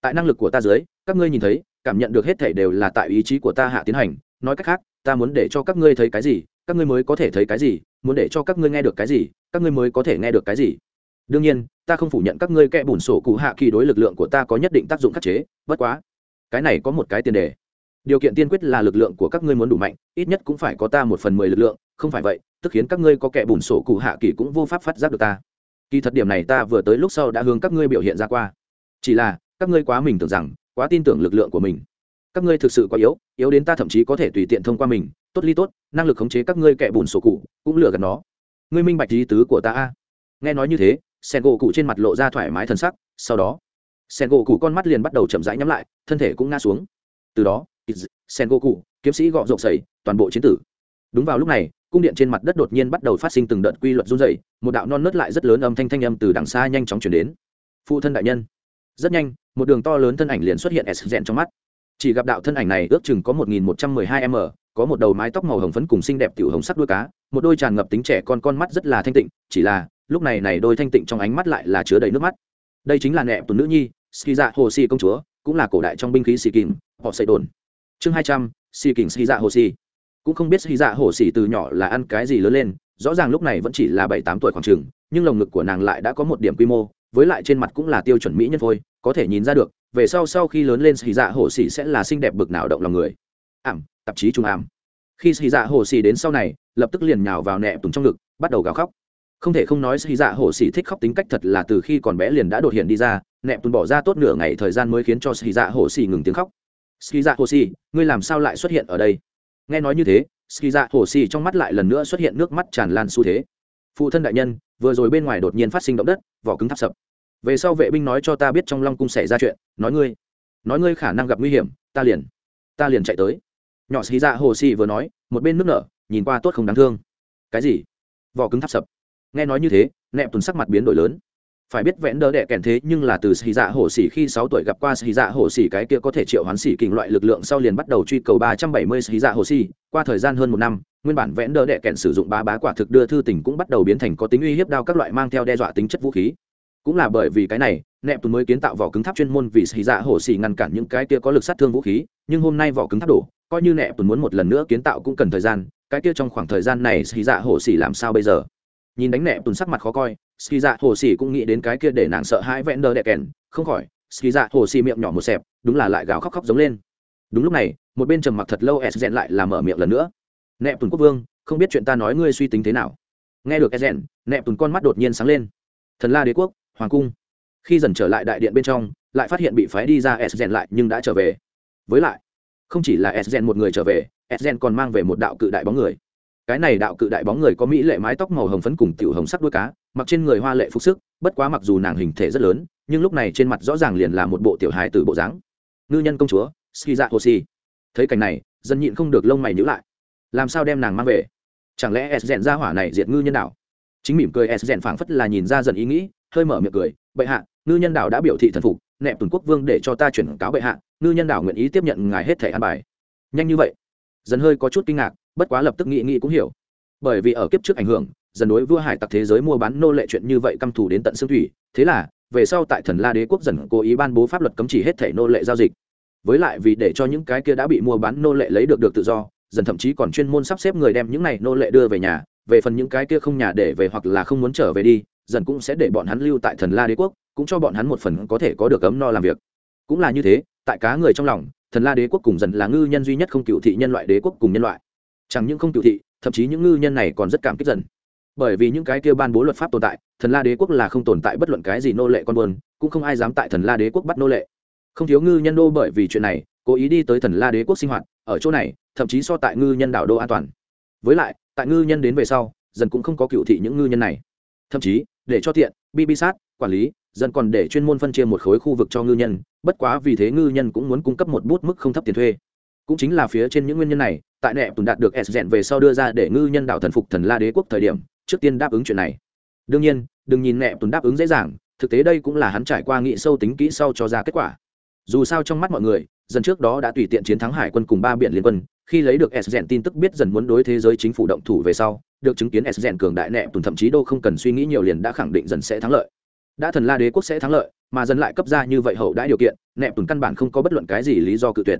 Tại năng lực của ta dưới, các ngươi nhìn thấy, cảm nhận được hết thể đều là tại ý chí của ta hạ tiến hành. Nói cách khác, ta muốn để cho các ngươi thấy cái gì, các ngươi mới có thể thấy cái gì. Muốn để cho các ngươi nghe được cái gì, các ngươi mới có thể nghe được cái gì. Đương nhiên, ta không phủ nhận các ngươi kẽ bùn sổ cụ hạ kỳ đối lực lượng của ta có nhất định tác dụng khắc chế. Bất quá, cái này có một cái tiền đề. Điều kiện tiên quyết là lực lượng của các ngươi muốn đủ mạnh, ít nhất cũng phải có ta một phần mười lực lượng. Không phải vậy, tức khiến các ngươi có kẻ bùn sổ cụ hạ kỳ cũng vô pháp phát giác được ta kỳ thật điểm này ta vừa tới lúc sau đã hướng các ngươi biểu hiện ra qua. Chỉ là, các ngươi quá mình tưởng rằng, quá tin tưởng lực lượng của mình. Các ngươi thực sự quá yếu yếu đến ta thậm chí có thể tùy tiện thông qua mình. Tốt ly tốt, năng lực khống chế các ngươi kẻ bùn sổ cụ, cũng lừa gạt nó. Ngươi minh bạch lý tứ của ta a. Nghe nói như thế, sen gỗ cụ trên mặt lộ ra thoải mái thân sắc. Sau đó, sen gỗ cụ con mắt liền bắt đầu chậm rãi nhắm lại, thân thể cũng ngã xuống. Từ đó, sen Cụ, kiếm sĩ gọ rộng sầy toàn bộ chiến tử. Đúng vào lúc này cung điện trên mặt đất đột nhiên bắt đầu phát sinh từng đợt quy luật run rẩy. một đạo non nớt lại rất lớn âm thanh thanh âm từ đằng xa nhanh chóng chuyển đến. Phụ thân đại nhân. Rất nhanh, một đường to lớn thân ảnh liền xuất hiện s trong mắt. Chỉ gặp đạo thân ảnh này ước chừng có một nghìn một trăm mười hai m có một đầu mái tóc màu hồng phấn cùng xinh đẹp tiểu hồng sắc đuôi cá, một đôi tràn ngập tính trẻ con con mắt rất là thanh tịnh, chỉ là, lúc này này đôi thanh tịnh trong ánh mắt lại là chứa đầy nước mắt. Đây chính là nẹ tuần nữ nhi, Skiza Hoshi công chúa, cũng là cổ đại trong binh khí xì kìm họ xây đồn chương hai trăm xì kìm ski cũng không biết hy dạ hổ xỉ từ nhỏ là ăn cái gì lớn lên, rõ ràng lúc này vẫn chỉ là bảy tám tuổi khoảng trường nhưng lồng ngực của nàng lại đã có một điểm quy mô, với lại trên mặt cũng là tiêu chuẩn mỹ nhân phôi, có thể nhìn ra được, về sau sau khi lớn lên xì dạ hồ xì sẽ là xinh đẹp bực nào động lòng người. Ảm, tạp chí trung ảm. Khi xì dạ hồ xì đến sau này, lập tức liền nhào vào nẹ tùng trong ngực, bắt đầu gào khóc. Không thể không nói xì dạ hồ xì thích khóc tính cách thật là từ khi còn bé liền đã đột hiện đi ra, nẹ tùng bỏ ra tốt nửa ngày thời gian mới khiến cho xì dạ hồ xì ngừng tiếng khóc. Xì dạ hồ xì ngươi làm sao lại xuất hiện ở đây? Nghe nói như thế Ski dạ hồ xì trong mắt lại lần nữa xuất hiện nước mắt tràn lan xu thế. Phụ thân đại nhân, vừa rồi bên ngoài đột nhiên phát sinh động đất, vỏ cứng tháp sập. Về sau vệ binh nói cho ta biết trong long cung xảy ra chuyện, nói ngươi nói ngươi khả năng gặp nguy hiểm, ta liền ta liền chạy tới. Nhỏ xì dạ hồ xì vừa nói, một bên nước nở, nhìn qua tốt không đáng thương. Cái gì? Vỏ cứng tháp sập. Nghe nói như thế, nẹp tuần sắc mặt biến đổi lớn phải biết vẽn đỡ đẻ kèn thế nhưng là từ xì dạ hổ xỉ khi sáu tuổi gặp qua xì dạ hổ xỉ cái kia có thể triệu hoán xỉ kình loại lực lượng sau liền bắt đầu truy cầu ba trăm bảy mươi xì dạ hổ xỉ qua thời gian hơn một năm, nguyên bản vẽn đỡ đẻ kèn sử dụng ba bá quả thực đưa thư tình cũng bắt đầu biến thành có tính uy hiếp đao các loại mang theo đe dọa tính chất vũ khí. Cũng là bởi vì cái này, nẹp tù mới kiến tạo vỏ cứng tháp chuyên môn vì xì dạ hổ xỉ ngăn cản những cái kia có lực sát thương vũ khí, nhưng hôm nay vỏ cứng tháp đổ, coi như nẹp tù muốn một lần nữa kiến tạo cũng cần thời gian. Cái kia trong khoảng thời gian này xì dạ hổ xỉ làm sao bây giờ? Nhìn đánh nẹ tùn sắc mặt khó coi ski dạ hồ xì cũng nghĩ đến cái kia để nàng sợ hãi vẽn đờ đẹ kèn, không khỏi ski dạ hồ xì miệng nhỏ một xẹp, đúng là lại gào khóc khóc giống lên. Đúng lúc này, một bên trầm mặc thật lâu s rèn lại là mở miệng lần nữa. Nẹ tùn quốc vương, không biết chuyện ta nói ngươi suy tính thế nào. Nghe được s rèn nẹ tùn con mắt đột nhiên sáng lên. Thần la đế quốc, hoàng cung. Khi dần trở lại đại điện bên trong, lại phát hiện bị phái đi ra s rèn lại nhưng đã trở về. Với lại, không chỉ là s rèn một người trở về s rèn còn mang về một đạo cự đại bóng người cái này đạo cự đại bóng người có mỹ lệ mái tóc màu hồng phấn cùng tiểu hồng sắc đuôi cá, mặc trên người hoa lệ phục sức, bất quá mặc dù nàng hình thể rất lớn, nhưng lúc này trên mặt rõ ràng liền là một bộ tiểu hài từ bộ dáng. Ngư nhân công chúa, skiza si thấy cảnh này, dân nhịn không được lông mày nhữ lại. Làm sao đem nàng mang về? Chẳng lẽ s rèn ra hỏa này diệt ngư nhân đảo? Chính mỉm cười s rèn phảng phất là nhìn ra dần ý nghĩ, hơi mở miệng cười, bệ hạ, ngư nhân đảo đã biểu thị thần phục, nẹp tuần quốc vương để cho ta chuyển cáo bệ hạ, ngư nhân đảo nguyện ý tiếp nhận ngài hết thẻ an bài. Nhanh như vậy dần hơi có chút kinh ngạc, bất quá lập tức nghĩ nghĩ cũng hiểu. Bởi vì ở kiếp trước ảnh hưởng, dần đối vua hải tặc thế giới mua bán nô lệ chuyện như vậy căm thù đến tận xương thủy, thế là, về sau tại thần la đế quốc dần cố ý ban bố pháp luật cấm chỉ hết thể nô lệ giao dịch. Với lại vì để cho những cái kia đã bị mua bán nô lệ lấy được được tự do, dần thậm chí còn chuyên môn sắp xếp người đem những này nô lệ đưa về nhà, về phần những cái kia không nhà để về hoặc là không muốn trở về đi, dần cũng sẽ để bọn hắn lưu tại thần la đế quốc, cũng cho bọn hắn một phần có thể có được ấm no làm việc. Cũng là như thế tại cá người trong lòng thần la đế quốc cùng dần là ngư nhân duy nhất không cựu thị nhân loại đế quốc cùng nhân loại. Chẳng những không cựu thị thậm chí những ngư nhân này còn rất cảm kích dần. Bởi vì những cái kia ban bố luật pháp tồn tại thần la đế quốc là không tồn tại bất luận cái gì nô lệ con buồn, cũng không ai dám tại thần la đế quốc bắt nô lệ. Không thiếu ngư nhân đô bởi vì chuyện này cố ý đi tới thần la đế quốc sinh hoạt ở chỗ này thậm chí so tại ngư nhân đảo đô an toàn. Với lại tại ngư nhân đến về sau dần cũng không có cựu thị những ngư nhân này. Thậm chí để cho tiện bb sát quản lý dần còn để chuyên môn phân chia một khối khu vực cho ngư nhân, bất quá vì thế ngư nhân cũng muốn cung cấp một bút mức không thấp tiền thuê. Cũng chính là phía trên những nguyên nhân này, tại nẹ tùn đạt được s dẹn về sau đưa ra để ngư nhân đạo thần phục thần la đế quốc thời điểm, trước tiên đáp ứng chuyện này. Đương nhiên, đừng nhìn nẹ tùn đáp ứng dễ dàng, thực tế đây cũng là hắn trải qua nghị sâu tính kỹ sau cho ra kết quả. Dù sao trong mắt mọi người dần trước đó đã tùy tiện chiến thắng hải quân cùng ba biển liên quân, khi lấy được s dẹn tin tức biết dần muốn đối thế giới chính phủ động thủ về sau, được chứng kiến s dẹn cường đại nẹ tùn thậm chí đâu không cần suy nghĩ nhiều liền đã khẳng định dần sẽ thắng lợi đã thần la đế quốc sẽ thắng lợi, mà dân lại cấp ra như vậy hậu đã điều kiện, nẹp tùn căn bản không có bất luận cái gì lý do cự tuyệt.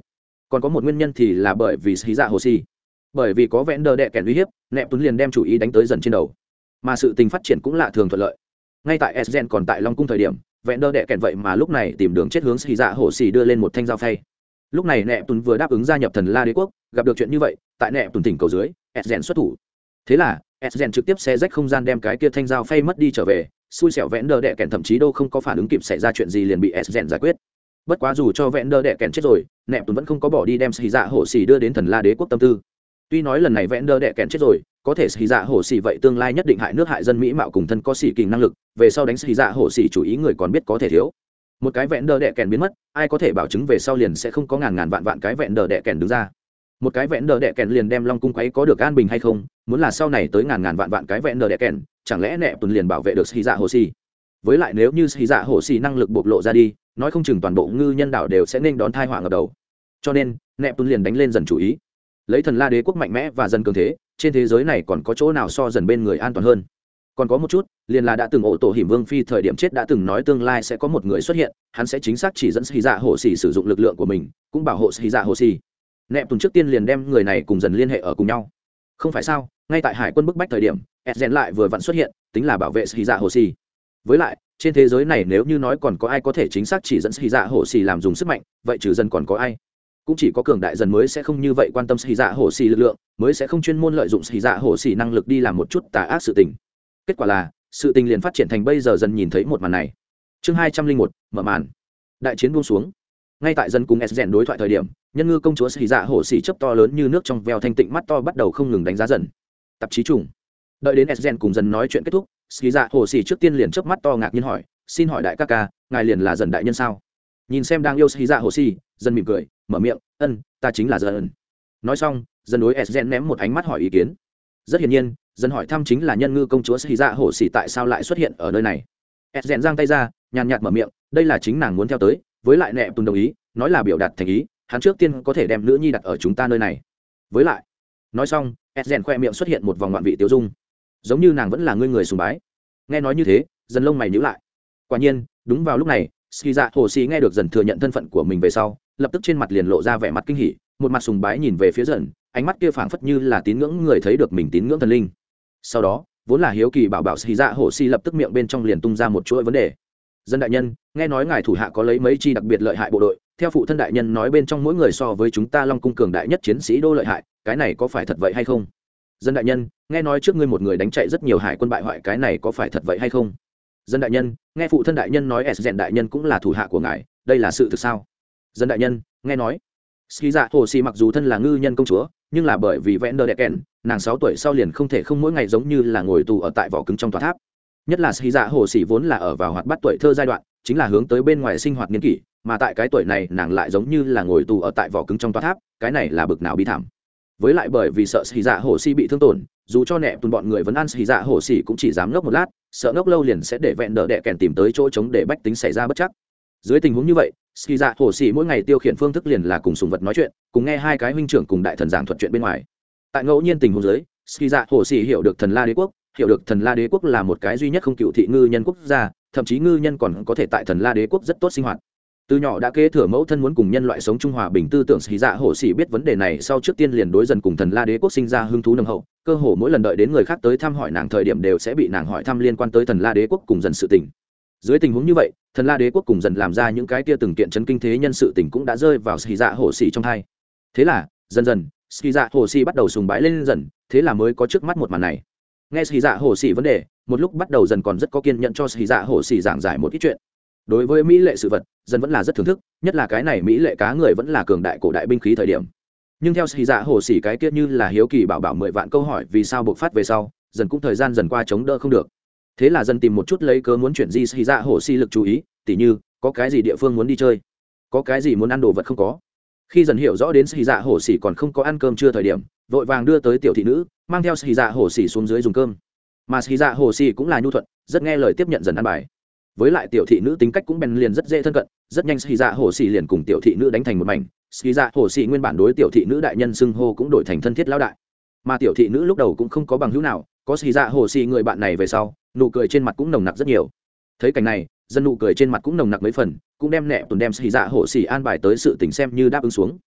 Còn có một nguyên nhân thì là bởi vì xí dạ hồ si. Bởi vì có vẽn đờ đệ kèn uy hiếp, nẹp tuấn liền đem chủ ý đánh tới dần trên đầu. Mà sự tình phát triển cũng lạ thường thuận lợi. Ngay tại sgen còn tại long cung thời điểm, vẽn đờ đệ kèn vậy mà lúc này tìm đường chết hướng xì dạ hồ si đưa lên một thanh dao phay. Lúc này nẹp tuấn vừa đáp ứng gia nhập thần la đế quốc, gặp được chuyện như vậy, tại nẹp tuấn tỉnh cầu dưới sgen xuất thủ. Thế là sgen trực tiếp xe rách không gian đem cái kia thanh dao phay mất đi trở về xui xẻo vẽn đờ đệ kèn thậm chí đâu không có phản ứng kịp xảy ra chuyện gì liền bị sgen giải quyết. Bất quá dù cho vẽn đờ đệ kèn chết rồi, nẹp tuấn vẫn không có bỏ đi đem xì dạ hổ xì đưa đến thần la đế quốc tâm tư. Tuy nói lần này vẽn đờ đệ kèn chết rồi, có thể xì dạ hổ xì vậy tương lai nhất định hại nước hại dân mỹ mạo cùng thân có xì kình năng lực, về sau đánh xì dạ hổ xì chủ ý người còn biết có thể thiếu. Một cái vẽn đờ đệ kèn biến mất, ai có thể bảo chứng về sau liền sẽ không có ngàn ngàn vạn vạn cái vẽn đờ đệ kèn đứng ra. Một cái vẽn đờ đệ kèn liền đem long cung quấy có được an bình hay không, muốn là sau này tới ngàn ngàn vạn vạn cái vẽn đờ đệ kèn chẳng lẽ nẹ tuần liền bảo vệ được xì dạ hồ xì? Với lại nếu như xì dạ hồ xì năng lực bộc lộ ra đi, nói không chừng toàn bộ ngư nhân đảo đều sẽ nên đón thai họa ngập đầu. Cho nên, nẹp tuần liền đánh lên dần chủ ý. Lấy thần la đế quốc mạnh mẽ và dần cường thế, trên thế giới này còn có chỗ nào so dần bên người an toàn hơn? Còn có một chút, liền là đã từng ổ tổ hiểm vương phi thời điểm chết đã từng nói tương lai sẽ có một người xuất hiện, hắn sẽ chính xác chỉ dẫn xì dạ hồ xì sử dụng lực lượng của mình, cũng bảo hộ xì dạ hồ xì. Nẹp tuần trước tiên liền đem người này cùng dần liên hệ ở cùng nhau. Không phải sao, ngay tại hải quân bức bách thời điểm edgen lại vừa vặn xuất hiện, tính là bảo vệ xì dạ hồ xì với lại, trên thế giới này nếu như nói còn có ai có thể chính xác chỉ dẫn xì dạ hồ xì làm dùng sức mạnh, vậy trừ dân còn có ai? Cũng chỉ có cường đại dần mới sẽ không như vậy quan tâm xì dạ hồ xì lực lượng, mới sẽ không chuyên môn lợi dụng xì dạ hồ xì năng lực đi làm một chút tà ác sự tình. Kết quả là, sự tình liền phát triển thành bây giờ dần nhìn thấy một màn này. Chương hai trăm linh một, mở màn. Đại chiến buông xuống. Ngay tại dân cùng s rèn đối thoại thời điểm, nhân ngư công chúa xì dạ hồ xì chấp to lớn như nước trong veo thanh tịnh mắt to bắt đầu không ngừng đánh giá dần tạp chí trùng đợi đến s cùng dần nói chuyện kết thúc ski dạ Hồ xì trước tiên liền chớp mắt to ngạc nhiên hỏi, xin hỏi đại ca ca, ngài liền là dần đại nhân sao? Nhìn xem đang yêu ski dạ Hồ xì dần mỉm cười, mở miệng ân ta chính là dần nói xong dần đối s ném một ánh mắt hỏi ý kiến. Rất hiển nhiên dần hỏi thăm chính là nhân ngư công chúa ski dạ Hồ xì tại sao lại xuất hiện ở nơi này. S giang tay ra, nhàn nhạt mở miệng, đây là chính nàng muốn theo tới, với lại nẹ tùng đồng ý, nói là biểu đạt thành ý, hắn trước tiên có thể đem nữ nhi đặt ở chúng ta nơi này. Với lại, nói xong edgen khoe miệng xuất hiện một vòng ngoạn vị tiêu dung giống như nàng vẫn là ngươi người sùng bái. Nghe nói như thế, dần lông mày nhữ lại. Quả nhiên, đúng vào lúc này ski dạ hồ sĩ nghe được dần thừa nhận thân phận của mình về sau, lập tức trên mặt liền lộ ra vẻ mặt kinh hỉ, một mặt sùng bái nhìn về phía dần, ánh mắt kia phảng phất như là tín ngưỡng người thấy được mình tín ngưỡng thần linh. Sau đó, vốn là hiếu kỳ bảo bảo ski dạ hồ sĩ lập tức miệng bên trong liền tung ra một chuỗi vấn đề. Dân đại nhân, nghe nói ngài thủ hạ có lấy mấy chi đặc biệt lợi hại bộ đội, theo phụ thân đại nhân nói bên trong mỗi người so với chúng ta long cung cường đại nhất chiến sĩ đô lợi hại, cái này có phải thật vậy hay không? Dân đại nhân, nghe nói trước ngươi một người đánh chạy rất nhiều hải quân bại hoại, cái này có phải thật vậy hay không? Dân đại nhân, nghe phụ thân đại nhân nói, s rèn đại nhân cũng là thủ hạ của ngài, đây là sự thực sao? Dân đại nhân, nghe nói. Ski dạ hồ xì mặc dù thân là ngư nhân công chúa, nhưng là bởi vì vẽ nơ đẹp kèn, nàng sáu tuổi sau liền không thể không mỗi ngày giống như là ngồi tù ở tại vỏ cứng trong tòa tháp. Nhất là ski dạ hồ xì vốn là ở vào hoạt bắt tuổi thơ giai đoạn, chính là hướng tới bên ngoài sinh hoạt nghiên kỷ, mà tại cái tuổi này nàng lại giống như là ngồi tù ở tại vỏ cứng trong tòa tháp, cái này là bực nào bi thảm với lại bởi vì sợ xì dạ hồ xì bị thương tổn, dù cho nẹ tùn bọn người vẫn ăn xì dạ hồ xì cũng chỉ dám ngốc một lát, sợ ngốc lâu liền sẽ để vẹn đỡ đẻ kèn tìm tới chỗ trống để bách tính xảy ra bất chắc. Dưới tình huống như vậy xì dạ hồ xì mỗi ngày tiêu khiển phương thức liền là cùng sùng vật nói chuyện, cùng nghe hai cái huynh trưởng cùng đại thần giảng thuật chuyện bên ngoài. Tại ngẫu nhiên tình huống dưới xì dạ hồ xì hiểu được thần la đế quốc, hiểu được thần la đế quốc là một cái duy nhất không cựu thị ngư nhân quốc gia, thậm chí ngư nhân còn có thể tại thần la đế quốc rất tốt sinh hoạt từ nhỏ đã kế thừa mẫu thân muốn cùng nhân loại sống trung hòa bình, tư tưởng xì dạ hổ xỉ biết vấn đề này, sau trước tiên liền đối dần cùng thần la đế quốc sinh ra hứng thú nâng hậu. Cơ hồ mỗi lần đợi đến người khác tới thăm hỏi nàng thời điểm đều sẽ bị nàng hỏi thăm liên quan tới thần la đế quốc cùng dần sự tình. Dưới tình huống như vậy, thần la đế quốc cùng dần làm ra những cái kia từng kiện chấn kinh thế nhân sự tình cũng đã rơi vào xì dạ hổ xỉ trong thai thế là, dần dần, xì dạ hổ xỉ bắt đầu sùng bái lên dần, thế là mới có trước mắt một màn này. Nghe xì dạ hổ xỉ vấn đề, một lúc bắt đầu dần còn rất có kiên nhận cho xì dạ hổ xỉ giảng giải một ít chuyện đối với mỹ lệ sự vật dần vẫn là rất thưởng thức, nhất là cái này mỹ lệ cá người vẫn là cường đại cổ đại binh khí thời điểm. Nhưng theo xì dạ hồ xỉ cái kia như là hiếu kỳ bảo bảo mười vạn câu hỏi vì sao buộc phát về sau dần cũng thời gian dần qua chống đỡ không được. Thế là dần tìm một chút lấy cớ muốn chuyển di xì dạ hồ xỉ lực chú ý, tỉ như, có cái gì địa phương muốn đi chơi? Có cái gì muốn ăn đồ vật không có? Khi dần hiểu rõ đến xì dạ hồ xỉ còn không có ăn cơm chưa thời điểm, vội vàng đưa tới tiểu thị nữ, mang theo xì dạ hồ xỉ xuống dưới dùng cơm. Mà xì dạ hồ xỉ cũng là nhu thuận, rất nghe lời tiếp nhận dần ăn bài với lại tiểu thị nữ tính cách cũng bèn liền rất dễ thân cận, rất nhanh xì dạ hồ xì liền cùng tiểu thị nữ đánh thành một mảnh. Xì dạ hồ xì nguyên bản đối tiểu thị nữ đại nhân xưng hô cũng đổi thành thân thiết lão đại. Mà tiểu thị nữ lúc đầu cũng không có bằng hữu nào, có xì dạ hồ xì người bạn này về sau, nụ cười trên mặt cũng nồng nặc rất nhiều. Thấy cảnh này, dân nụ cười trên mặt cũng nồng nặc mấy phần, cũng đem nẹ tùn đem xì dạ hồ xì an bài tới sự tình xem như đáp ứng xuống.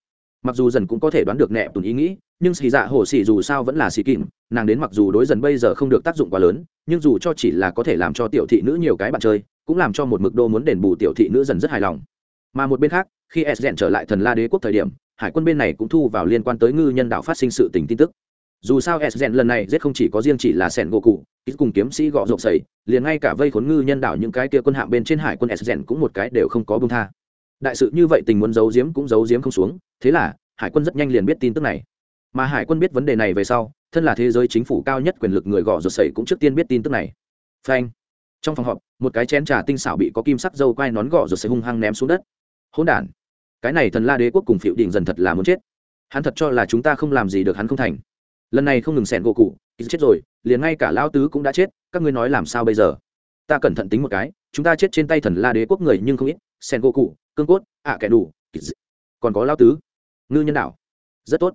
Mặc dù dần cũng có thể đoán được nẹ tùn ý nghĩ, nhưng xì dạ hồ xì dù sao vẫn là xì kìm, nàng đến mặc dù đối dần bây giờ không được tác dụng quá lớn, nhưng dù cho chỉ là có thể làm cho tiểu thị nữ nhiều cái bạn chơi cũng làm cho một mực đô muốn đền bù tiểu thị nữ dần rất hài lòng. Mà một bên khác, khi s rèn trở lại thần la đế quốc thời điểm, hải quân bên này cũng thu vào liên quan tới ngư nhân đạo phát sinh sự tình tin tức. Dù sao s rèn lần này giết không chỉ có riêng chỉ là sẻn gỗ cụ ít cùng kiếm sĩ gọ rộp sầy liền ngay cả vây khốn ngư nhân đảo những cái kia quân hạ bên trên hải quân s rèn cũng một cái đều không có bông tha. Đại sự như vậy tình muốn giấu giếm cũng giấu giếm không xuống, thế là, hải quân rất nhanh liền biết tin tức này. Mà hải quân biết vấn đề này về sau, thân là thế giới chính phủ cao nhất quyền lực người gọ rộp sầy cũng trước tiên biết tin tức này. Phanh trong phòng họp, một cái chén trà tinh xảo bị có kim sắc dâu quai nón gọ rồi sẽ hung hăng ném xuống đất. Hỗn đản. Cái này thần la đế quốc cùng phiệu đỉnh dần thật là muốn chết. Hắn thật cho là chúng ta không làm gì được hắn không thành. Lần này không ngừng xẻn gỗ cụ chết rồi, liền ngay cả lao tứ cũng đã chết, các ngươi nói làm sao bây giờ? Ta cẩn thận tính một cái, chúng ta chết trên tay thần la đế quốc người nhưng không ít, xẻn gỗ cụ, cương cốt, ạ kẻ đủ còn có lao tứ, ngư nhân đảo. Rất tốt.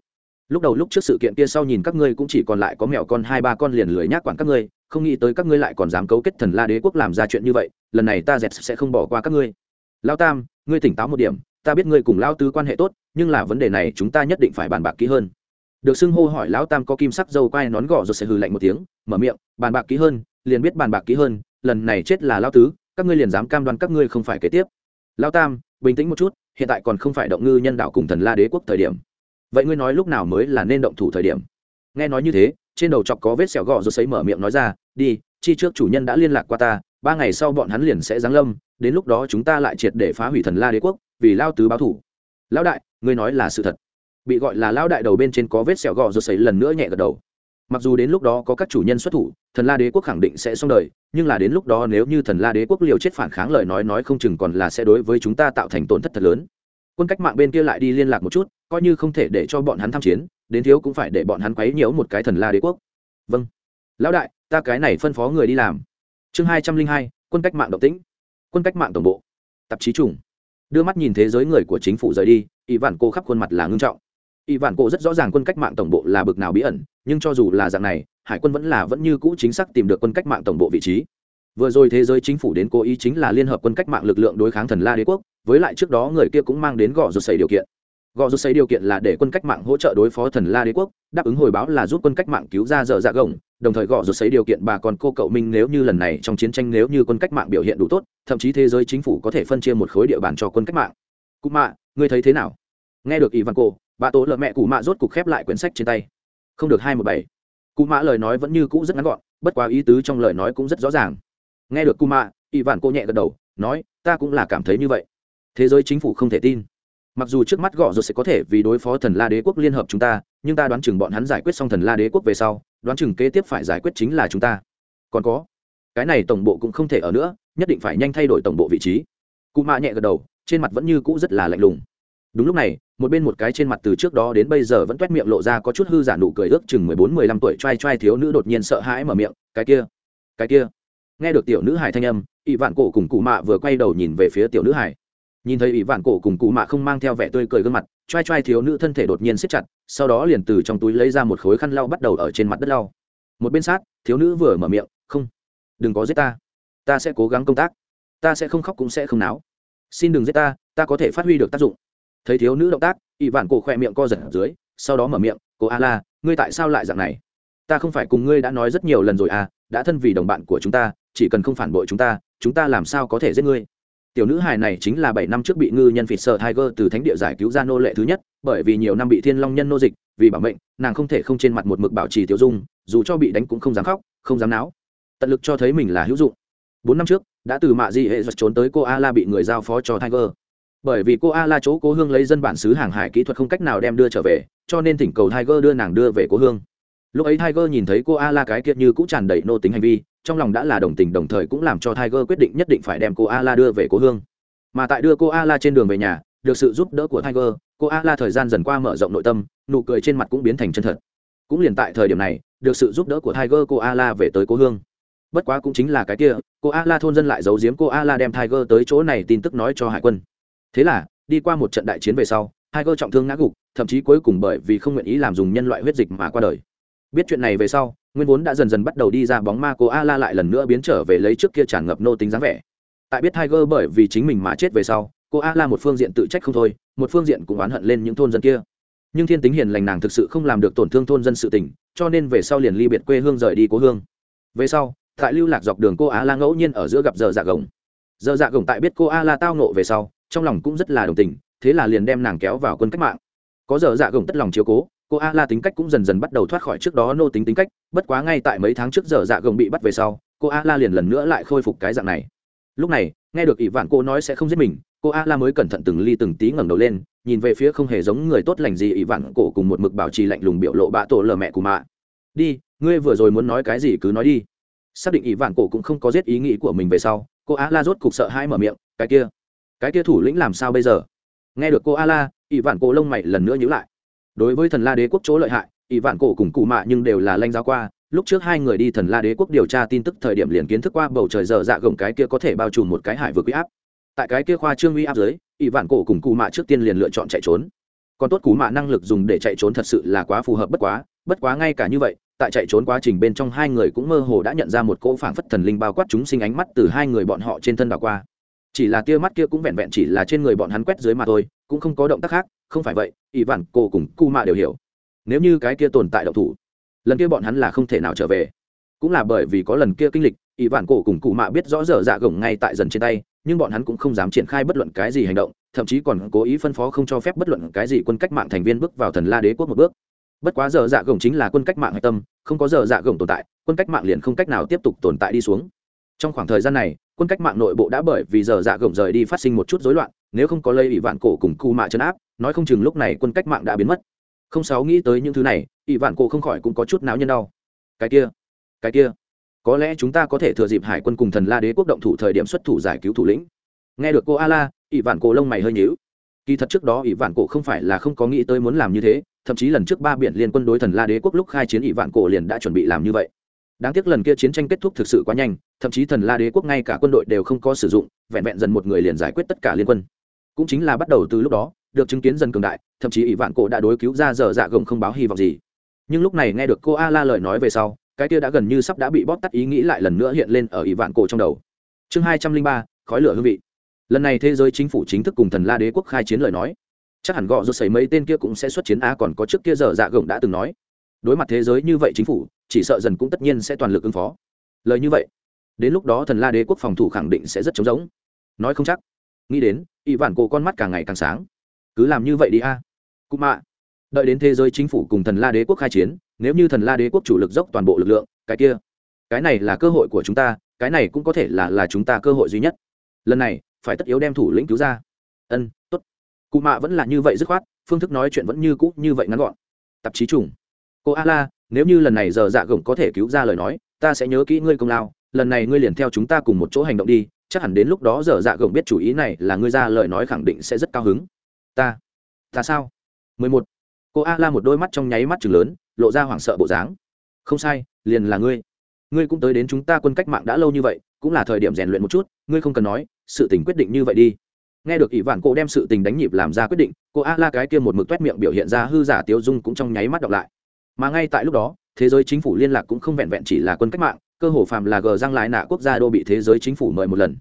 Lúc đầu lúc trước sự kiện kia sau nhìn các ngươi cũng chỉ còn lại có mẹo con hai ba con liền lưới nhác quản các ngươi không nghĩ tới các ngươi lại còn dám cấu kết thần la đế quốc làm ra chuyện như vậy, lần này ta dẹt sẽ không bỏ qua các ngươi. Lao tam, ngươi tỉnh táo một điểm, ta biết ngươi cùng lao tứ quan hệ tốt, nhưng là vấn đề này chúng ta nhất định phải bàn bạc kỹ hơn. Được xưng hô hỏi lão tam có kim sắc dâu quai nón gọ rồi sẽ hừ lạnh một tiếng, mở miệng, bàn bạc kỹ hơn, liền biết bàn bạc kỹ hơn, lần này chết là lao tứ, các ngươi liền dám cam đoan các ngươi không phải kế tiếp. Lao tam, bình tĩnh một chút, hiện tại còn không phải động ngư nhân đạo cùng thần la đế quốc thời điểm. Vậy ngươi nói lúc nào mới là nên động thủ thời điểm? Nghe nói như thế trên đầu chọc có vết sẹo gọ rồi sấy mở miệng nói ra, đi, chi trước chủ nhân đã liên lạc qua ta, ba ngày sau bọn hắn liền sẽ giáng lâm, đến lúc đó chúng ta lại triệt để phá hủy thần la đế quốc, vì lao tứ báo thủ. Lão đại, ngươi nói là sự thật. Bị gọi là lão đại đầu bên trên có vết sẹo gọ rồi sấy lần nữa nhẹ gật đầu. Mặc dù đến lúc đó có các chủ nhân xuất thủ, thần la đế quốc khẳng định sẽ xong đời, nhưng là đến lúc đó nếu như thần la đế quốc liều chết phản kháng lời nói nói không chừng còn là sẽ đối với chúng ta tạo thành tổn thất thật lớn quân cách mạng bên kia lại đi liên lạc một chút, coi như không thể để cho bọn hắn tham chiến, đến thiếu cũng phải để bọn hắn quấy nhiễu một cái thần la đế quốc. Vâng. Lão đại, ta cái này phân phó người đi làm. Chương hai trăm linh hai, quân cách mạng động tĩnh. Quân cách mạng tổng bộ. Tạp chí trùng. Đưa mắt nhìn thế giới người của chính phủ rời đi, ỷ vạn cô khắp khuôn mặt là ngưng trọng. Ỷ vạn cô rất rõ ràng quân cách mạng tổng bộ là bực nào bí ẩn, nhưng cho dù là dạng này, hải quân vẫn là vẫn như cũ chính xác tìm được quân cách mạng tổng bộ vị trí vừa rồi thế giới chính phủ đến cố ý chính là liên hợp quân cách mạng lực lượng đối kháng thần la đế quốc, với lại trước đó người kia cũng mang đến gõ rột xảy điều kiện. Gõ rột xảy điều kiện là để quân cách mạng hỗ trợ đối phó thần la đế quốc, đáp ứng hồi báo là giúp quân cách mạng cứu ra dở dạ gồng, đồng thời gõ rột xảy điều kiện bà còn cô cậu minh nếu như lần này trong chiến tranh nếu như quân cách mạng biểu hiện đủ tốt, thậm chí thế giới chính phủ có thể phân chia một khối địa bàn cho quân cách mạng. Cụ mạ, ngươi thấy thế nào? Nghe được ivan cô bà tố lợ mẹ cụ mạ rốt cục khép lại quyển sách trên tay. Không được hai một bảy. Cụ mạ lời nói vẫn như cũ rất ngắn gọn, bất quá ý tứ trong lời nói cũng rất rõ ràng nghe được cụ mạ vạn cô nhẹ gật đầu, nói, ta cũng là cảm thấy như vậy. Thế giới chính phủ không thể tin. Mặc dù trước mắt gõ rồi sẽ có thể vì đối phó thần la đế quốc liên hợp chúng ta, nhưng ta đoán chừng bọn hắn giải quyết xong thần la đế quốc về sau, đoán chừng kế tiếp phải giải quyết chính là chúng ta. Còn có, cái này tổng bộ cũng không thể ở nữa, nhất định phải nhanh thay đổi tổng bộ vị trí. Cụ mạ nhẹ gật đầu, trên mặt vẫn như cũ rất là lạnh lùng. Đúng lúc này, một bên một cái trên mặt từ trước đó đến bây giờ vẫn t miệng lộ ra có chút hư giả nụ cười ước chừng mười bốn, mười lăm tuổi t r a i t r a i thiếu nữ đột nhiên sợ hãi mở miệng, cái kia cái kia nghe được tiểu nữ hải thanh âm ỵ vạn cổ cùng cụ mạ vừa quay đầu nhìn về phía tiểu nữ hải nhìn thấy ỵ vạn cổ cùng cụ mạ không mang theo vẻ tươi cười gương mặt t r a i t r a i thiếu nữ thân thể đột nhiên siết chặt, sau đó liền từ trong túi lấy ra một khối khăn lau bắt đầu ở trên mặt đất lau. Một bên sát, thiếu nữ vừa mở miệng, không, đừng có giết ta. Ta sẽ cố gắng công tác. Ta sẽ không khóc cũng sẽ không náo. Xin đừng giết ta ta có thể phát huy được tác dụng. Thấy thiếu nữ động tác ỵ vạn cổ khỏe miệng co giật ở dưới, sau đó mở miệng, cô a la, ngươi tại sao lại dạng này? Ta không phải cùng ngươi đã nói rất nhiều lần rồi à đã thân vì đồng bạn của chúng ta, chỉ cần không phản bội chúng ta chúng ta làm sao có thể giết ngươi? Tiểu nữ hài này chính là bảy năm trước bị ngư nhân phịt sợ tiger từ thánh địa giải cứu ra nô lệ thứ nhất, bởi vì nhiều năm bị thiên long nhân nô dịch, vì bảo mệnh, nàng không thể không trên mặt một mực bảo trì tiểu dung, dù cho bị đánh cũng không dám khóc, không dám náo. Tận lực cho thấy mình là hữu dụng. Bốn năm trước, đã từ mạ di hệ giật trốn tới cô a la bị người giao phó cho tiger. Bởi vì cô a la chỗ cố hương lấy dân bản xứ hàng hải kỹ thuật không cách nào đem đưa trở về, cho nên thỉnh cầu tiger đưa nàng đưa về cố hương lúc ấy tiger nhìn thấy cô a la cái kiệt như cũng tràn đầy nô tính hành vi, trong lòng đã là đồng tình đồng thời cũng làm cho tiger quyết định nhất định phải đem cô a la đưa về cố hương. Mà tại đưa cô a la trên đường về nhà, được sự giúp đỡ của tiger, cô a la thời gian dần qua mở rộng nội tâm, nụ cười trên mặt cũng biến thành chân thật. Cũng liền tại thời điểm này, được sự giúp đỡ của tiger, cô a la về tới cố hương. Bất quá cũng chính là cái kia, cô a la thôn dân lại giấu giếm cô a la đem tiger tới chỗ này tin tức nói cho hải quân. Thế là, đi qua một trận đại chiến về sau, Tiger trọng thương ngã gục, thậm chí cuối cùng bởi vì không nguyện ý làm dùng nhân loại huyết dịch mà qua đời biết chuyện này về sau, nguyên vốn đã dần dần bắt đầu đi ra bóng ma cô a la lại lần nữa biến trở về lấy trước kia tràn ngập nô tính dáng vẻ. Tại biết tiger bởi vì chính mình mà chết về sau, cô a la một phương diện tự trách không thôi, một phương diện cũng oán hận lên những thôn dân kia. Nhưng thiên tính hiền lành nàng thực sự không làm được tổn thương thôn dân sự tình, cho nên về sau liền ly biệt quê hương rời đi cố hương. Về sau, tại lưu lạc dọc đường cô a la ngẫu nhiên ở giữa gặp giờ dạ gồng. Giờ dạ gồng tại biết cô a la tao nộ về sau, trong lòng cũng rất là đồng tình, thế là liền đem nàng kéo vào quân cách mạng. Có giờ dạ gồng tất lòng chiếu cố cô a la tính cách cũng dần dần bắt đầu thoát khỏi trước đó nô tính tính cách, bất quá ngay tại mấy tháng trước giờ dạ gồng bị bắt về sau, cô a la liền lần nữa lại khôi phục cái dạng này. Lúc này, nghe được ỷ vạn cô nói sẽ không giết mình, cô a la mới cẩn thận từng ly từng tí ngẩng đầu lên, nhìn về phía không hề giống người tốt lành gì ỷ vạn cổ cùng một mực bảo trì lạnh lùng biểu lộ bạ tổ lờ mẹ của mạ. Đi, ngươi vừa rồi muốn nói cái gì cứ nói đi. Xác định ỷ vạn cổ cũng không có giết ý nghĩ của mình về sau, cô a la rốt cục sợ hai mở miệng, cái kia cái kia thủ lĩnh làm sao bây giờ? Nghe được cô a la, ỷ vạn cổ lông mày lần nữa nhữ lại đối với thần la đế quốc chỗ lợi hại, ỷ vạn cổ cùng cụ mạ nhưng đều là lanh giáo qua. Lúc trước hai người đi thần la đế quốc điều tra tin tức thời điểm liền kiến thức qua bầu trời dở dạ gồng cái kia có thể bao trùm một cái hải vực uy áp. Tại cái kia khoa trương uy áp dưới, ỷ vạn cổ cùng cụ mạ trước tiên liền lựa chọn chạy trốn. Còn tốt cú mạ năng lực dùng để chạy trốn thật sự là quá phù hợp bất quá bất quá ngay cả như vậy, tại chạy trốn quá trình bên trong hai người cũng mơ hồ đã nhận ra một cỗ phảng phất thần linh bao quát chúng sinh ánh mắt từ hai người bọn họ trên thân đảo qua. Chỉ là tia mắt kia cũng vẹn vẹn chỉ là trên người bọn hắn quét dưới mà thôi, cũng không có động tác khác không phải vậy ỷ vạn cổ cùng cu mạ đều hiểu. Nếu như cái kia tồn tại động thủ, lần kia bọn hắn là không thể nào trở về. Cũng là bởi vì có lần kia kinh lịch ỷ vạn cổ cùng cụ mạ biết rõ dở dạ gồng ngay tại dần trên tay, nhưng bọn hắn cũng không dám triển khai bất luận cái gì hành động, thậm chí còn cố ý phân phó không cho phép bất luận cái gì quân cách mạng thành viên bước vào thần la đế quốc một bước. Bất quá dở dạ gồng chính là quân cách mạng hạch tâm, không có dở dạ gồng tồn tại, quân cách mạng liền không cách nào tiếp tục tồn tại đi xuống. Trong khoảng thời gian này, quân cách mạng nội bộ đã bởi vì giờ dạ gồng rời đi phát sinh một chút rối loạn nếu không có lây ỷ vạn cổ cùng cù mạ chấn áp, nói không chừng lúc này quân cách mạng đã biến mất. Không sáu nghĩ tới những thứ này, ỷ vạn cổ không khỏi cũng có chút não nhân đau. Cái kia cái kia, có lẽ chúng ta có thể thừa dịp hải quân cùng thần la đế quốc động thủ thời điểm xuất thủ giải cứu thủ lĩnh. Nghe được cô a la, ỷ vạn cổ lông mày hơi nhíu. Kỳ thật trước đó ỷ vạn cổ không phải là không có nghĩ tới muốn làm như thế, thậm chí lần trước ba biển liên quân đối thần la đế quốc lúc khai chiến ỷ vạn cổ liền đã chuẩn bị làm như vậy. Đáng tiếc lần kia chiến tranh kết thúc thực sự quá nhanh, thậm chí thần la đế quốc ngay cả quân đội đều không có sử dụng, vẹn vẹn dần một người liền giải quyết tất cả liên quân cũng chính là bắt đầu từ lúc đó, được chứng kiến dần cường đại, thậm chí ỷ vạn cổ đã đối cứu ra dở dạ gồng không báo hy vọng gì. Nhưng lúc này nghe được cô a la lời nói về sau, cái kia đã gần như sắp đã bị bóp tắt ý nghĩ lại lần nữa hiện lên ở ỷ vạn cổ trong đầu. Chương hai trăm linh ba, khói lửa hương vị. Lần này thế giới chính phủ chính thức cùng thần la đế quốc khai chiến lời nói. Chắc hẳn gọ rột xảy mấy tên kia cũng sẽ xuất chiến a còn có trước kia dở dạ gồng đã từng nói. Đối mặt thế giới như vậy chính phủ, chỉ sợ dần cũng tất nhiên sẽ toàn lực ứng phó. Lời như vậy, đến lúc đó thần la đế quốc phòng thủ khẳng định sẽ rất chống giống nói không chắc. Nghĩ đến ỷ vạn cổ con mắt càng ngày càng sáng. Cứ làm như vậy đi a. Cụ mạ, đợi đến thế giới chính phủ cùng thần la đế quốc khai chiến, nếu như thần la đế quốc chủ lực dốc toàn bộ lực lượng, cái kia, cái này là cơ hội của chúng ta, cái này cũng có thể là là chúng ta cơ hội duy nhất. Lần này, phải tất yếu đem thủ lĩnh cứu ra. Ân t ố t cụ mạ vẫn là như vậy dứt khoát, phương thức nói chuyện vẫn như cũ, như vậy ngắn gọn. Tạp chí trùng. Cô a la, nếu như lần này giờ dạ gồng có thể cứu ra lời nói, ta sẽ nhớ kỹ ngươi công lao, lần này ngươi liền theo chúng ta cùng một chỗ hành động đi chắc hẳn đến lúc đó dở dạ gồng biết chủ ý này là ngươi ra lời nói khẳng định sẽ rất cao hứng. Ta ta sao? Mười một. Cô a la một đôi mắt trong nháy mắt chừng lớn, lộ ra hoảng sợ bộ dáng. Không sai, liền là ngươi. Ngươi cũng tới đến chúng ta quân cách mạng đã lâu như vậy, cũng là thời điểm rèn luyện một chút, ngươi không cần nói, sự tình quyết định như vậy đi. Nghe được ỷ vạn cô đem sự tình đánh nhịp làm ra quyết định, cô a la cái kia một mực t miệng biểu hiện ra hư giả tiêu dung cũng trong nháy mắt đọc lại. Mà ngay tại lúc đó, thế giới chính phủ liên lạc cũng không vẹn vẹn chỉ là quân cách mạng cơ hồ phàm là gờ răng lại nạ quốc gia đô bị thế giới chính phủ mời một lần.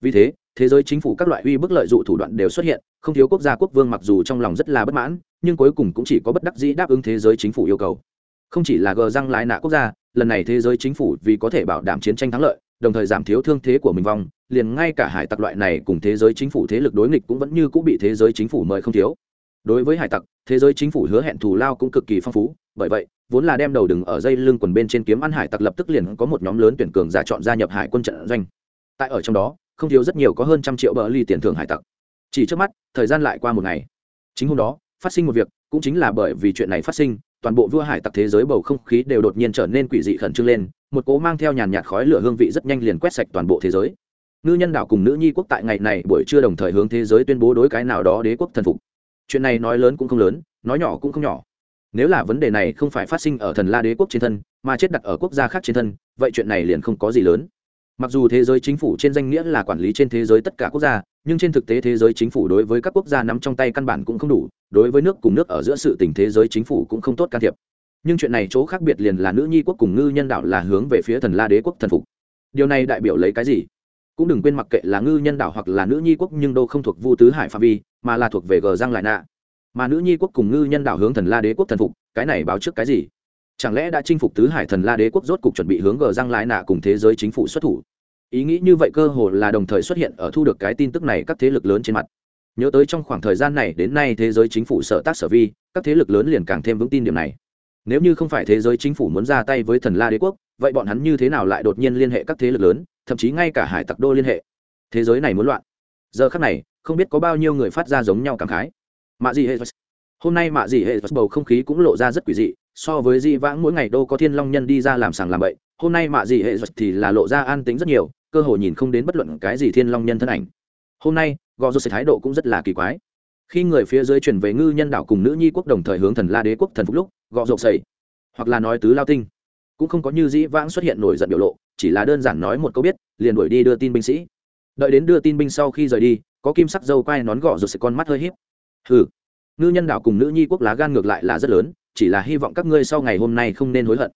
Vì thế thế giới chính phủ các loại uy bức lợi dụ thủ đoạn đều xuất hiện, không thiếu quốc gia quốc vương mặc dù trong lòng rất là bất mãn, nhưng cuối cùng cũng chỉ có bất đắc dĩ đáp ứng thế giới chính phủ yêu cầu. Không chỉ là gờ răng lại nạ quốc gia, lần này thế giới chính phủ vì có thể bảo đảm chiến tranh thắng lợi, đồng thời giảm thiếu thương thế của mình vong, liền ngay cả hải tặc loại này cùng thế giới chính phủ thế lực đối nghịch cũng vẫn như cũng bị thế giới chính phủ mời không thiếu. Đối với hải tặc, thế giới chính phủ hứa hẹn thù lao cũng cực kỳ phong phú bởi vậy, vốn là đem đầu đừng ở dây lưng quần bên trên kiếm ăn hải tặc lập tức liền có một nhóm lớn tuyển cường giả chọn gia nhập hải quân trận doanh. Tại ở trong đó, không thiếu rất nhiều có hơn trăm triệu bờ ly tiền thưởng hải tặc. Chỉ trước mắt, thời gian lại qua một ngày. Chính hôm đó, phát sinh một việc, cũng chính là bởi vì chuyện này phát sinh, toàn bộ vua hải tặc thế giới bầu không khí đều đột nhiên trở nên quỷ dị khẩn trương lên, một cố mang theo nhàn nhạt khói lửa hương vị rất nhanh liền quét sạch toàn bộ thế giới. Ngư nhân đảo cùng nữ nhi quốc tại ngày này buổi trưa đồng thời hướng thế giới tuyên bố đối cái nào đó đế quốc thần phục. Chuyện này nói lớn cũng không lớn, nói nhỏ cũng không nhỏ nếu là vấn đề này không phải phát sinh ở thần la đế quốc trên thân, mà chết đặt ở quốc gia khác trên thân, vậy chuyện này liền không có gì lớn. Mặc dù thế giới chính phủ trên danh nghĩa là quản lý trên thế giới tất cả quốc gia, nhưng trên thực tế thế giới chính phủ đối với các quốc gia nắm trong tay căn bản cũng không đủ, đối với nước cùng nước ở giữa sự tình thế giới chính phủ cũng không tốt can thiệp. Nhưng chuyện này chỗ khác biệt liền là nữ nhi quốc cùng ngư nhân đạo là hướng về phía thần la đế quốc thần phục. Điều này đại biểu lấy cái gì? Cũng đừng quên mặc kệ là ngư nhân đạo hoặc là nữ nhi quốc nhưng đô không thuộc vu tứ hải phạm vi, mà là thuộc về gờ giang lại nạ mà nữ nhi quốc cùng ngư nhân đảo hướng thần la đế quốc thần phục, cái này báo trước cái gì? Chẳng lẽ đã chinh phục tứ hải thần la đế quốc rốt cục chuẩn bị hướng gờ răng lại nạ cùng thế giới chính phủ xuất thủ? Ý nghĩ như vậy cơ hồ là đồng thời xuất hiện ở thu được cái tin tức này các thế lực lớn trên mặt. Nhớ tới trong khoảng thời gian này, đến nay thế giới chính phủ sở tác sở vi, các thế lực lớn liền càng thêm vững tin điểm này. Nếu như không phải thế giới chính phủ muốn ra tay với thần la đế quốc, vậy bọn hắn như thế nào lại đột nhiên liên hệ các thế lực lớn, thậm chí ngay cả hải tặc đô liên hệ? Thế giới này muốn loạn. Giờ khắc này, không biết có bao nhiêu người phát ra giống nhau cảm khái mạ dị hệ hôm nay mạ Dị hệ bầu không khí cũng lộ ra rất quỷ dị, so với di vãng mỗi ngày đô có thiên long nhân đi ra làm sàng làm bậy, hôm nay mạ Dị hệ thì là lộ ra an tính rất nhiều, cơ hội nhìn không đến bất luận cái gì thiên long nhân thân ảnh. Hôm nay, gò rô sẽ thái độ cũng rất là kỳ quái. Khi người phía dưới chuyển về ngư nhân đảo cùng nữ nhi quốc đồng thời hướng thần la đế quốc thần phúc lúc, gò rộp sầy hoặc là nói tứ lao tinh, cũng không có như dĩ vãng xuất hiện nổi giận biểu lộ, chỉ là đơn giản nói một câu biết, liền đuổi đi đưa tin binh sĩ. Đợi đến đưa tin binh sau khi rời đi, có kim sắc dâu quai nón gọ rột sầy con mắt hơi híp hừ. Ngư nhân đảo cùng nữ nhi quốc lá gan ngược lại là rất lớn, chỉ là hy vọng các ngươi sau ngày hôm nay không nên hối hận.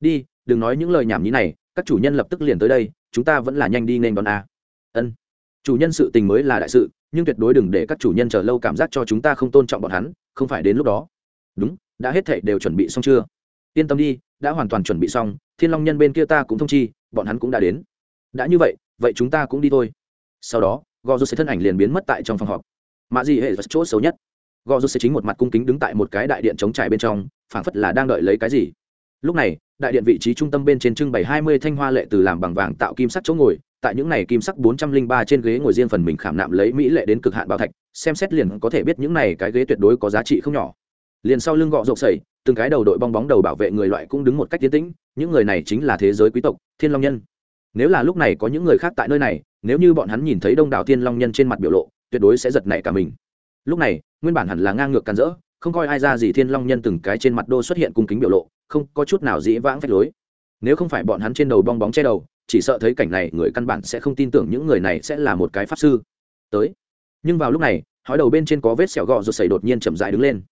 Đi, đừng nói những lời nhảm nhí này, các chủ nhân lập tức liền tới đây, chúng ta vẫn là nhanh đi nên đón a. Ân. Chủ nhân sự tình mới là đại sự, nhưng tuyệt đối đừng để các chủ nhân chờ lâu cảm giác cho chúng ta không tôn trọng bọn hắn, không phải đến lúc đó. Đúng, đã hết thảy đều chuẩn bị xong chưa? Yên tâm đi, đã hoàn toàn chuẩn bị xong, thiên long nhân bên kia ta cũng thông chi, bọn hắn cũng đã đến. Đã như vậy vậy chúng ta cũng đi thôi. Sau đó gò rô sẽ thân ảnh liền biến mất tại trong phòng họp mạ gì hệ vật chỗ xấu nhất. Gò rút sẽ chính một mặt cung kính đứng tại một cái đại điện chống trải bên trong, phảng phất là đang đợi lấy cái gì. Lúc này, đại điện vị trí trung tâm bên trên trưng bày hai mươi thanh hoa lệ từ làm bằng vàng tạo kim sắc chỗ ngồi, tại những này kim sắc bốn trăm linh ba trên ghế ngồi riêng phần mình khảm nạm lấy mỹ lệ đến cực hạn bảo thạch, xem xét liền có thể biết những này cái ghế tuyệt đối có giá trị không nhỏ. Liền sau lưng gọ rộng sẩy, từng cái đầu đội bong bóng đầu bảo vệ người loại cũng đứng một cách tiến tĩnh, những người này chính là thế giới quý tộc, thiên long nhân. Nếu là lúc này có những người khác tại nơi này, nếu như bọn hắn nhìn thấy đông đảo thiên long nhân trên mặt biểu lộ tuyệt đối sẽ giật nảy cả mình. Lúc này, nguyên bản hẳn là ngang ngược càn rỡ, không coi ai ra gì thiên long nhân từng cái trên mặt đô xuất hiện cung kính biểu lộ, không có chút nào dĩ vãng phách lối. Nếu không phải bọn hắn trên đầu bong bóng che đầu, chỉ sợ thấy cảnh này người căn bản sẽ không tin tưởng những người này sẽ là một cái pháp sư. Tới. Nhưng vào lúc này, hói đầu bên trên có vết sẹo gọ rồi xảy đột nhiên chậm dại đứng lên.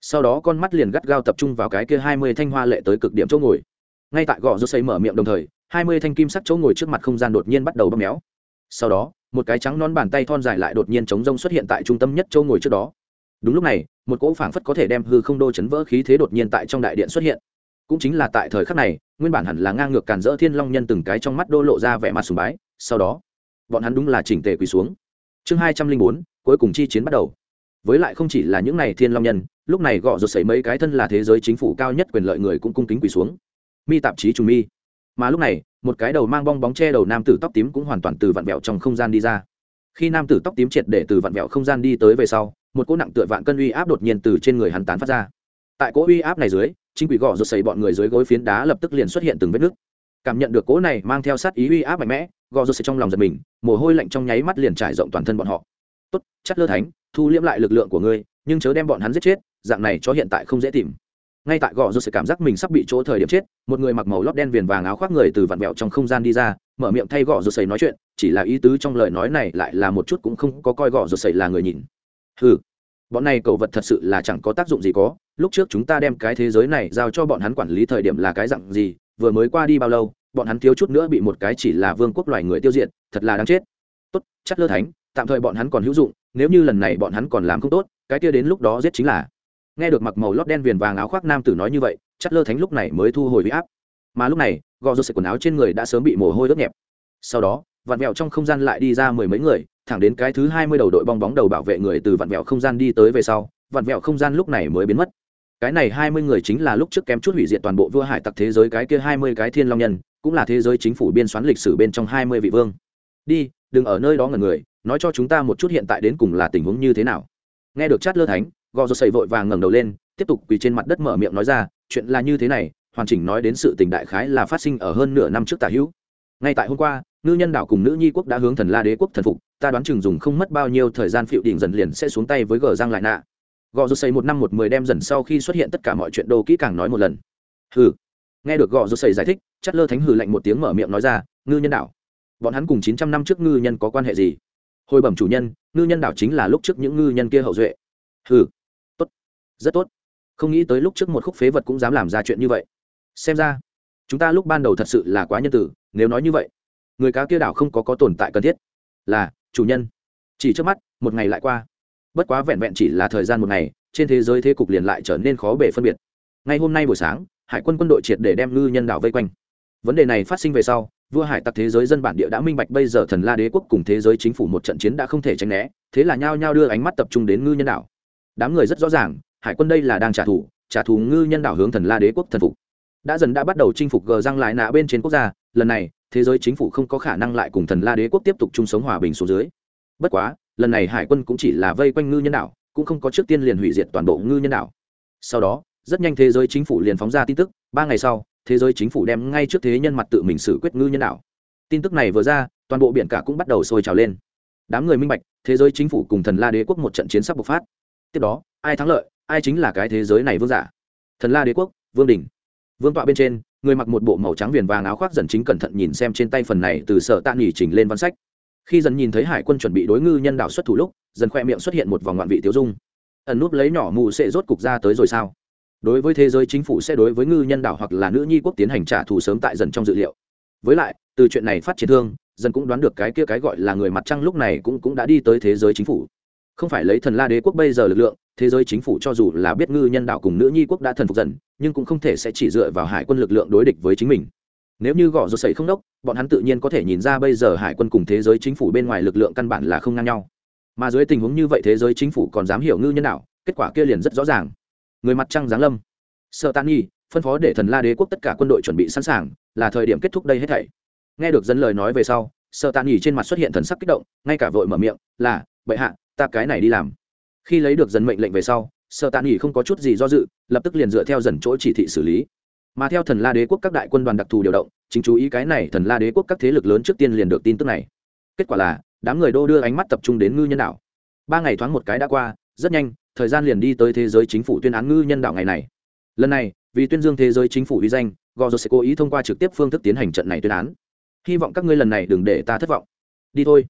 Sau đó con mắt liền gắt gao tập trung vào cái kia hai mươi thanh hoa lệ tới cực điểm chỗ ngồi. Ngay tại gò rô xây mở miệng đồng thời, hai mươi thanh kim sắc chỗ ngồi trước mặt không gian đột nhiên bắt đầu bóp méo. Sau đó một cái trắng non bàn tay thon dài lại đột nhiên chống rông xuất hiện tại trung tâm nhất châu ngồi trước đó. Đúng lúc này, một cỗ phảng phất có thể đem hư không đô chấn vỡ khí thế đột nhiên tại trong đại điện xuất hiện. Cũng chính là tại thời khắc này, nguyên bản hẳn là ngang ngược càn rỡ thiên long nhân từng cái trong mắt đô lộ ra vẻ mặt sùng bái, sau đó, bọn hắn đúng là chỉnh tề quỳ xuống. Chương hai trăm linh bốn, cuối cùng chi chiến bắt đầu. Với lại không chỉ là những này thiên long nhân, lúc này gọ rột xảy mấy cái thân là thế giới chính phủ cao nhất quyền lợi người cũng cung kính quỳ xuống. Mi tạp chí trùng mi. Mà lúc này một cái đầu mang bong bóng che đầu nam tử tóc tím cũng hoàn toàn từ vặn vẹo trong không gian đi ra. Khi nam tử tóc tím triệt để từ vặn vẹo không gian đi tới về sau, một cỗ nặng tựa vạn cân uy áp đột nhiên từ trên người hắn tán phát ra. Tại cỗ uy áp này dưới, chính quỷ gò rột xầy bọn người dưới gối phiến đá lập tức liền xuất hiện từng vết nứt. Cảm nhận được cỗ này mang theo sát ý uy áp mạnh mẽ, gò rột xầy trong lòng giật mình, mồ hôi lạnh trong nháy mắt liền trải rộng toàn thân bọn họ. Tốt, chắc lơ thánh, thu liễm lại lực lượng của ngươi, nhưng chớ đem bọn hắn giết chết, dạng này cho hiện tại không dễ tìm ngay tại gò rột xầy cảm giác mình sắp bị chỗ thời điểm chết, một người mặc màu lót đen viền vàng áo khoác người từ vặn vẹo trong không gian đi ra, mở miệng thay gò rột sầy nói chuyện, chỉ là ý tứ trong lời nói này lại là một chút cũng không có coi gò rột sầy là người nhìn. Ừ bọn này cầu vật thật sự là chẳng có tác dụng gì có, lúc trước chúng ta đem cái thế giới này giao cho bọn hắn quản lý thời điểm là cái dặn gì, vừa mới qua đi bao lâu, bọn hắn thiếu chút nữa bị một cái chỉ là vương quốc loài người tiêu diệt, thật là đáng chết. Tốt, chắc lơ thánh, tạm thời bọn hắn còn hữu dụng, nếu như lần này bọn hắn còn làm không tốt, cái kia đến lúc đó giết chính là nghe được mặc màu lót đen viền vàng áo khoác nam tử nói như vậy, chất lơ thánh lúc này mới thu hồi huy áp. Mà lúc này, gò rô sạch quần áo trên người đã sớm bị mồ hôi ướt nhẹp. Sau đó, vặn vẹo trong không gian lại đi ra mười mấy người, thẳng đến cái thứ hai mươi đầu đội bong bóng đầu bảo vệ người từ vặn vẹo không gian đi tới về sau, vặn vẹo không gian lúc này mới biến mất. Cái này hai mươi người chính là lúc trước kém chút hủy diệt toàn bộ vua hải tặc thế giới cái kia hai mươi cái thiên long nhân, cũng là thế giới chính phủ biên soán lịch sử bên trong hai mươi vị vương. Đi, đừng ở nơi đó ngần người, nói cho chúng ta một chút hiện tại đến cùng là tình huống như thế nào. Nghe được chát lơ thánh gò rột sầy vội vàng ngẩng đầu lên, tiếp tục quỳ trên mặt đất mở miệng nói ra, chuyện là như thế này, hoàn chỉnh nói đến sự tình đại khái là phát sinh ở hơn nửa năm trước tả hữu. Ngay tại hôm qua, ngư nhân đảo cùng nữ nhi quốc đã hướng thần la đế quốc thần phục, ta đoán chừng dùng không mất bao nhiêu thời gian phiệu đỉnh dần liền sẽ xuống tay với gờ giang lại nạ. Gò rột sầy một năm một mười đem dần sau khi xuất hiện tất cả mọi chuyện đồ kỹ càng nói một lần. Hừ. Nghe được gò rột sầy giải thích, chất lơ thánh hừ lạnh một tiếng mở miệng nói ra, ngư nhân đảo, bọn hắn cùng chín trăm năm trước ngư nhân có quan hệ gì? Hồi bẩm chủ nhân, ngư nhân đảo chính là lúc trước những ngư nhân kia hậu duệ. Hừ rất tốt. Không nghĩ tới lúc trước một khúc phế vật cũng dám làm ra chuyện như vậy. Xem ra, chúng ta lúc ban đầu thật sự là quá nhân tử, nếu nói như vậy, người cá kia đảo không có có tồn tại cần thiết. Là, chủ nhân. Chỉ trước mắt, một ngày lại qua. Bất quá vẹn vẹn chỉ là thời gian một ngày, trên thế giới thế cục liền lại trở nên khó bể phân biệt. Ngay hôm nay buổi sáng, hải quân quân đội triệt để đem ngư nhân đảo vây quanh. Vấn đề này phát sinh về sau, vua hải tặc thế giới dân bản địa đã minh bạch bây giờ thần la đế quốc cùng thế giới chính phủ một trận chiến đã không thể tránh né, thế là nhao nhao đưa ánh mắt tập trung đến ngư nhân đảo. Đám người rất rõ ràng hải quân đây là đang trả thù trả thù ngư nhân đảo hướng thần la đế quốc thần phục. Đã dần đã bắt đầu chinh phục gờ răng lại nạ bên trên quốc gia, lần này, thế giới chính phủ không có khả năng lại cùng thần la đế quốc tiếp tục chung sống hòa bình xuống dưới. Bất quá, lần này hải quân cũng chỉ là vây quanh ngư nhân đảo, cũng không có trước tiên liền hủy diệt toàn bộ ngư nhân đảo. Sau đó, rất nhanh thế giới chính phủ liền phóng ra tin tức, ba ngày sau, thế giới chính phủ đem ngay trước thế nhân mặt tự mình xử quyết ngư nhân đảo. Tin tức này vừa ra, toàn bộ biển cả cũng bắt đầu sôi trào lên. Đám người minh bạch, thế giới chính phủ cùng thần la đế quốc một trận chiến sắp bộc phát. Tiếp đó, ai thắng lợi ai chính là cái thế giới này vương giả? Thần la đế quốc, vương đình. Vương tọa bên trên, người mặc một bộ màu trắng viền vàng áo khoác dần chính cẩn thận nhìn xem trên tay phần này từ sở tạ nghỉ chỉnh lên văn sách. Khi dần nhìn thấy hải quân chuẩn bị đối ngư nhân đạo xuất thủ lúc, dần khoe miệng xuất hiện một vòng ngoạn vị tiêu dung. Ẩn núp lấy nhỏ mù sẽ rốt cục ra tới rồi sao? Đối với thế giới chính phủ sẽ đối với ngư nhân đảo hoặc là nữ nhi quốc tiến hành trả thù sớm tại dần trong dự liệu. Với lại, từ chuyện này phát triển thương, dần cũng đoán được cái kia cái gọi là người mặt trăng lúc này cũng cũng đã đi tới thế giới chính phủ không phải lấy thần la đế quốc bây giờ lực lượng, thế giới chính phủ cho dù là biết ngư nhân đạo cùng nữ nhi quốc đã thần phục dần, nhưng cũng không thể sẽ chỉ dựa vào hải quân lực lượng đối địch với chính mình. Nếu như gõ rột sẩy không đốc, bọn hắn tự nhiên có thể nhìn ra bây giờ hải quân cùng thế giới chính phủ bên ngoài lực lượng căn bản là không ngang nhau. Mà dưới tình huống như vậy thế giới chính phủ còn dám hiểu ngư nhân đạo, kết quả kia liền rất rõ ràng. Người mặt trăng giáng lâm. Sợ tan nhi, phân phó để thần la đế quốc tất cả quân đội chuẩn bị sẵn sàng, là thời điểm kết thúc đây hết thảy. Nghe được dân lời nói về sau, sợ tan nhi trên mặt xuất hiện thần sắc kích động, ngay cả vội mở miệng, là, bệ hạ ta cái này đi làm. Khi lấy được dần mệnh lệnh về sau sợ tạ nghỉ không có chút gì do dự, lập tức liền dựa theo dần chỗ chỉ thị xử lý. Mà theo thần la đế quốc các đại quân đoàn đặc thù điều động, chính chú ý cái này thần la đế quốc các thế lực lớn trước tiên liền được tin tức này. Kết quả là, đám người đô đưa ánh mắt tập trung đến ngư nhân đảo. Ba ngày thoáng một cái đã qua, rất nhanh, thời gian liền đi tới thế giới chính phủ tuyên án ngư nhân đảo ngày này. Lần này, vì tuyên dương thế giới chính phủ uy danh gò sẽ cố ý thông qua trực tiếp phương thức tiến hành trận này tuyên án. Hy vọng các ngươi lần này đừng để ta thất vọng. Đi thôi.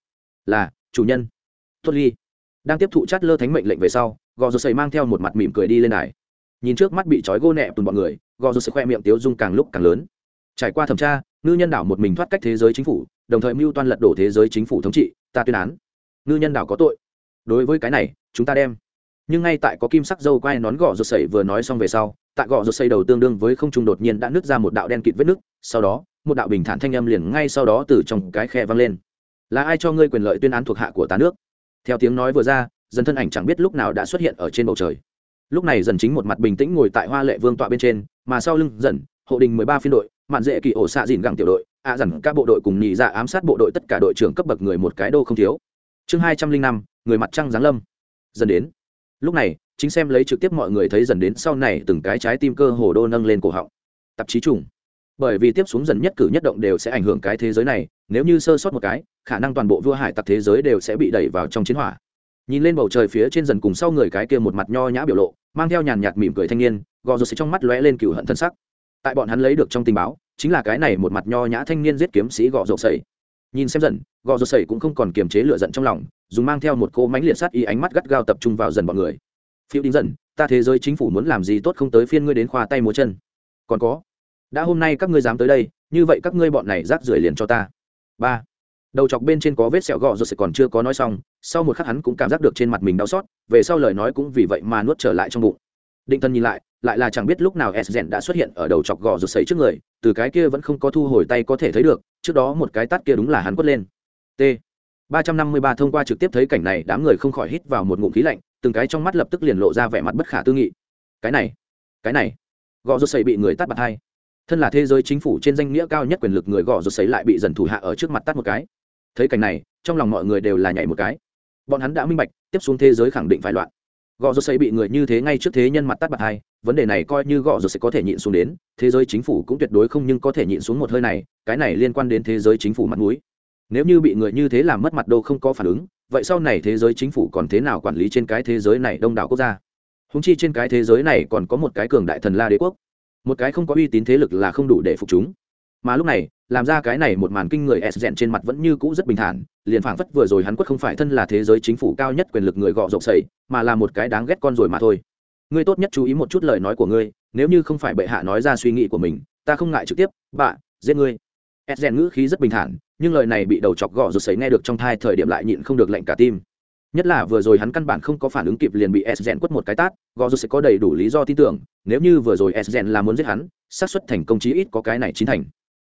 Là, chủ nhân. Tuất ly đang tiếp thụ chát lơ thánh mệnh lệnh về sau, gò rô xây mang theo một mặt mỉm cười đi lên đài. Nhìn trước mắt bị trói gô nẹ tùn bọn người, gò rô xây khoe miệng tiếu dung càng lúc càng lớn. Trải qua thẩm tra, ngư nhân đảo một mình thoát cách thế giới chính phủ, đồng thời mưu toan lật đổ thế giới chính phủ thống trị, ta tuyên án. Ngư nhân đảo có tội. Đối với cái này, chúng ta đem. Nhưng ngay tại có kim sắc dâu quai nón gò rột sầy vừa nói xong về sau, tại gò rột sầy đầu tương đương với không trung đột nhiên đã nứt ra một đạo đen kịt vết nứt, sau đó, một đạo bình thản thanh âm liền ngay sau đó từ trong cái khe vang lên. Là ai cho ngươi quyền lợi tuyên án thuộc hạ của tá nước? Theo tiếng nói vừa ra, dần thân ảnh chẳng biết lúc nào đã xuất hiện ở trên bầu trời. Lúc này dần chính một mặt bình tĩnh ngồi tại hoa lệ vương tọa bên trên, mà sau lưng dần, hộ đình mười ba phiên đội, mạn dễ kỳ ổ xạ dìn gẳng tiểu đội, ạ à dần các bộ đội cùng nhị dạ ám sát bộ đội tất cả đội trưởng cấp bậc người một cái đô không thiếu. Chương hai trăm linh năm, người mặt trăng giáng lâm. Dần đến. Lúc này, chính xem lấy trực tiếp mọi người thấy dần đến sau này từng cái trái tim cơ hồ đô nâng lên cổ họng. Tạp chí trùng bởi vì tiếp xuống dần nhất cử nhất động đều sẽ ảnh hưởng cái thế giới này, nếu như sơ sót một cái, khả năng toàn bộ vua hải tặc thế giới đều sẽ bị đẩy vào trong chiến hỏa. Nhìn lên bầu trời phía trên dần cùng sau người cái kia một mặt nho nhã biểu lộ, mang theo nhàn nhạt mỉm cười thanh niên, gò rột trong mắt lóe lên cựu hận thân sắc. Tại bọn hắn lấy được trong tình báo, chính là cái này một mặt nho nhã thanh niên giết kiếm sĩ gò rột sẩy. Nhìn xem dần, gò rột sẩy cũng không còn kiềm chế lựa giận trong lòng, dùng mang theo một cô mánh liệt sát y ánh mắt gắt gao tập trung vào dần bọn người. Phiêu đinh dần, ta thế giới chính phủ muốn làm gì tốt không tới phiên ngươi đến khoa tay múa chân. Còn có đã hôm nay các ngươi dám tới đây, như vậy các ngươi bọn này rác rưởi liền cho ta. Ba. Đầu chọc bên trên có vết sẹo gọ rồi sẽ còn chưa có nói xong, sau một khắc hắn cũng cảm giác được trên mặt mình đau xót, về sau lời nói cũng vì vậy mà nuốt trở lại trong bụng. Định thân nhìn lại lại là chẳng biết lúc nào s rèn đã xuất hiện ở đầu chọc gò rụt sấy trước người, từ cái kia vẫn không có thu hồi tay có thể thấy được, trước đó một cái tát kia đúng là hắn quất lên. T. ba trăm năm mươi ba thông qua trực tiếp thấy cảnh này, đám người không khỏi hít vào một ngụm khí lạnh, từng cái trong mắt lập tức liền lộ ra vẻ mặt bất khả tư nghị. Cái này cái này. Gò rụt sấy bị người tát bạt hai thân là thế giới chính phủ trên danh nghĩa cao nhất quyền lực người gò rột sấy lại bị dần thủ hạ ở trước mặt tắt một cái. Thấy cảnh này, trong lòng mọi người đều là nhảy một cái. Bọn hắn đã minh bạch, tiếp xuống thế giới khẳng định phải loạn. Gò rột sấy bị người như thế ngay trước thế nhân mặt tắt bạc hai, vấn đề này coi như gò rột sẽ có thể nhịn xuống đến, thế giới chính phủ cũng tuyệt đối không nhưng có thể nhịn xuống một hơi này, cái này liên quan đến thế giới chính phủ mặt mũi. Nếu như bị người như thế làm mất mặt đô không có phản ứng, vậy sau này thế giới chính phủ còn thế nào quản lý trên cái thế giới này đông đảo quốc gia? Húng chi trên cái thế giới này còn có một cái cường đại thần la đế quốc một cái không có uy tín thế lực là không đủ để phục chúng. Mà lúc này, làm ra cái này một màn kinh người s dẹn trên mặt vẫn như cũ rất bình thản, liền phảng phất vừa rồi hắn quất không phải thân là thế giới chính phủ cao nhất quyền lực người gọ rộng sầy, mà là một cái đáng ghét con rồi mà thôi. Ngươi tốt nhất chú ý một chút lời nói của ngươi, nếu như không phải bệ hạ nói ra suy nghĩ của mình, ta không ngại trực tiếp, bạ, giết ngươi. S dẹn ngữ khí rất bình thản, nhưng lời này bị đầu chọc gọ rột sấy nghe được trong thai thời điểm lại nhịn không được lệnh cả tim nhất là vừa rồi hắn căn bản không có phản ứng kịp liền bị s rèn quất một cái tát gò dù sẽ có đầy đủ lý do tin tưởng, nếu như vừa rồi s rèn là muốn giết hắn, xác suất thành công chí ít có cái này chín thành.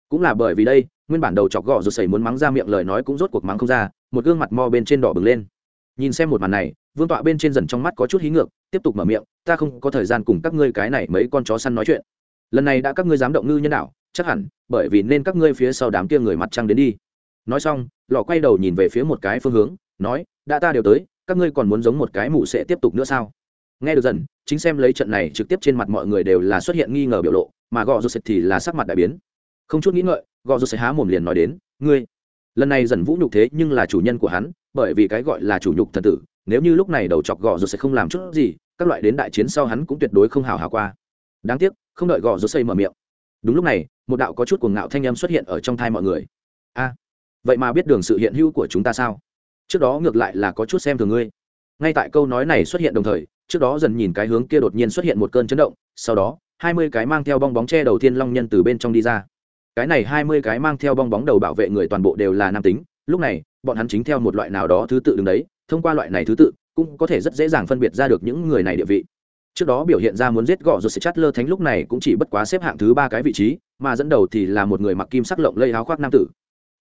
Cũng là bởi vì đây, nguyên bản đầu chọc gò dù sẩy muốn mắng ra miệng lời nói cũng rốt cuộc mắng không ra, một gương mặt mo bên trên đỏ bừng lên. Nhìn xem một màn này, vương tọa bên trên dần trong mắt có chút hí ngược, tiếp tục mở miệng, ta không có thời gian cùng các ngươi cái này mấy con chó săn nói chuyện. Lần này đã các ngươi dám động ngư nhân đạo chắc hẳn, bởi vì nên các ngươi phía sau đám kia người mặt trăng đến đi. Nói xong, lò quay đầu nhìn về phía một cái phương hướng nói, đã ta đều tới, các ngươi còn muốn giống một cái mụ sẽ tiếp tục nữa sao? Nghe được dần, chính xem lấy trận này trực tiếp trên mặt mọi người đều là xuất hiện nghi ngờ biểu lộ, mà gọ rột thì là sắc mặt đại biến. Không chút nghĩ ngợi gò rô sẽ há mồm liền nói đến, ngươi, lần này dần vũ nhục thế nhưng là chủ nhân của hắn, bởi vì cái gọi là chủ nhục thần tử, nếu như lúc này đầu chọc gò rô sẽ không làm chút gì, các loại đến đại chiến sau hắn cũng tuyệt đối không hào hào qua. Đáng tiếc, không đợi gò rô xây mở miệng. Đúng lúc này, một đạo có chút cuồng ngạo thanh âm xuất hiện ở trong thai mọi người. A, vậy mà biết đường sự hiện hữu của chúng ta sao? Trước đó ngược lại là có chút xem thường ngươi. Ngay tại câu nói này xuất hiện đồng thời, trước đó dần nhìn cái hướng kia đột nhiên xuất hiện một cơn chấn động, sau đó, hai mươi cái mang theo bong bóng che đầu tiên long nhân từ bên trong đi ra. Cái này hai mươi cái mang theo bong bóng đầu bảo vệ người toàn bộ đều là nam tính, lúc này, bọn hắn chính theo một loại nào đó thứ tự đứng đấy, thông qua loại này thứ tự, cũng có thể rất dễ dàng phân biệt ra được những người này địa vị. Trước đó biểu hiện ra muốn giết gọ rồi sẽ chát lơ thánh lúc này cũng chỉ bất quá xếp hạng thứ ba cái vị trí, mà dẫn đầu thì là một người mặc kim sắc lộng lây áo khoác nam tử.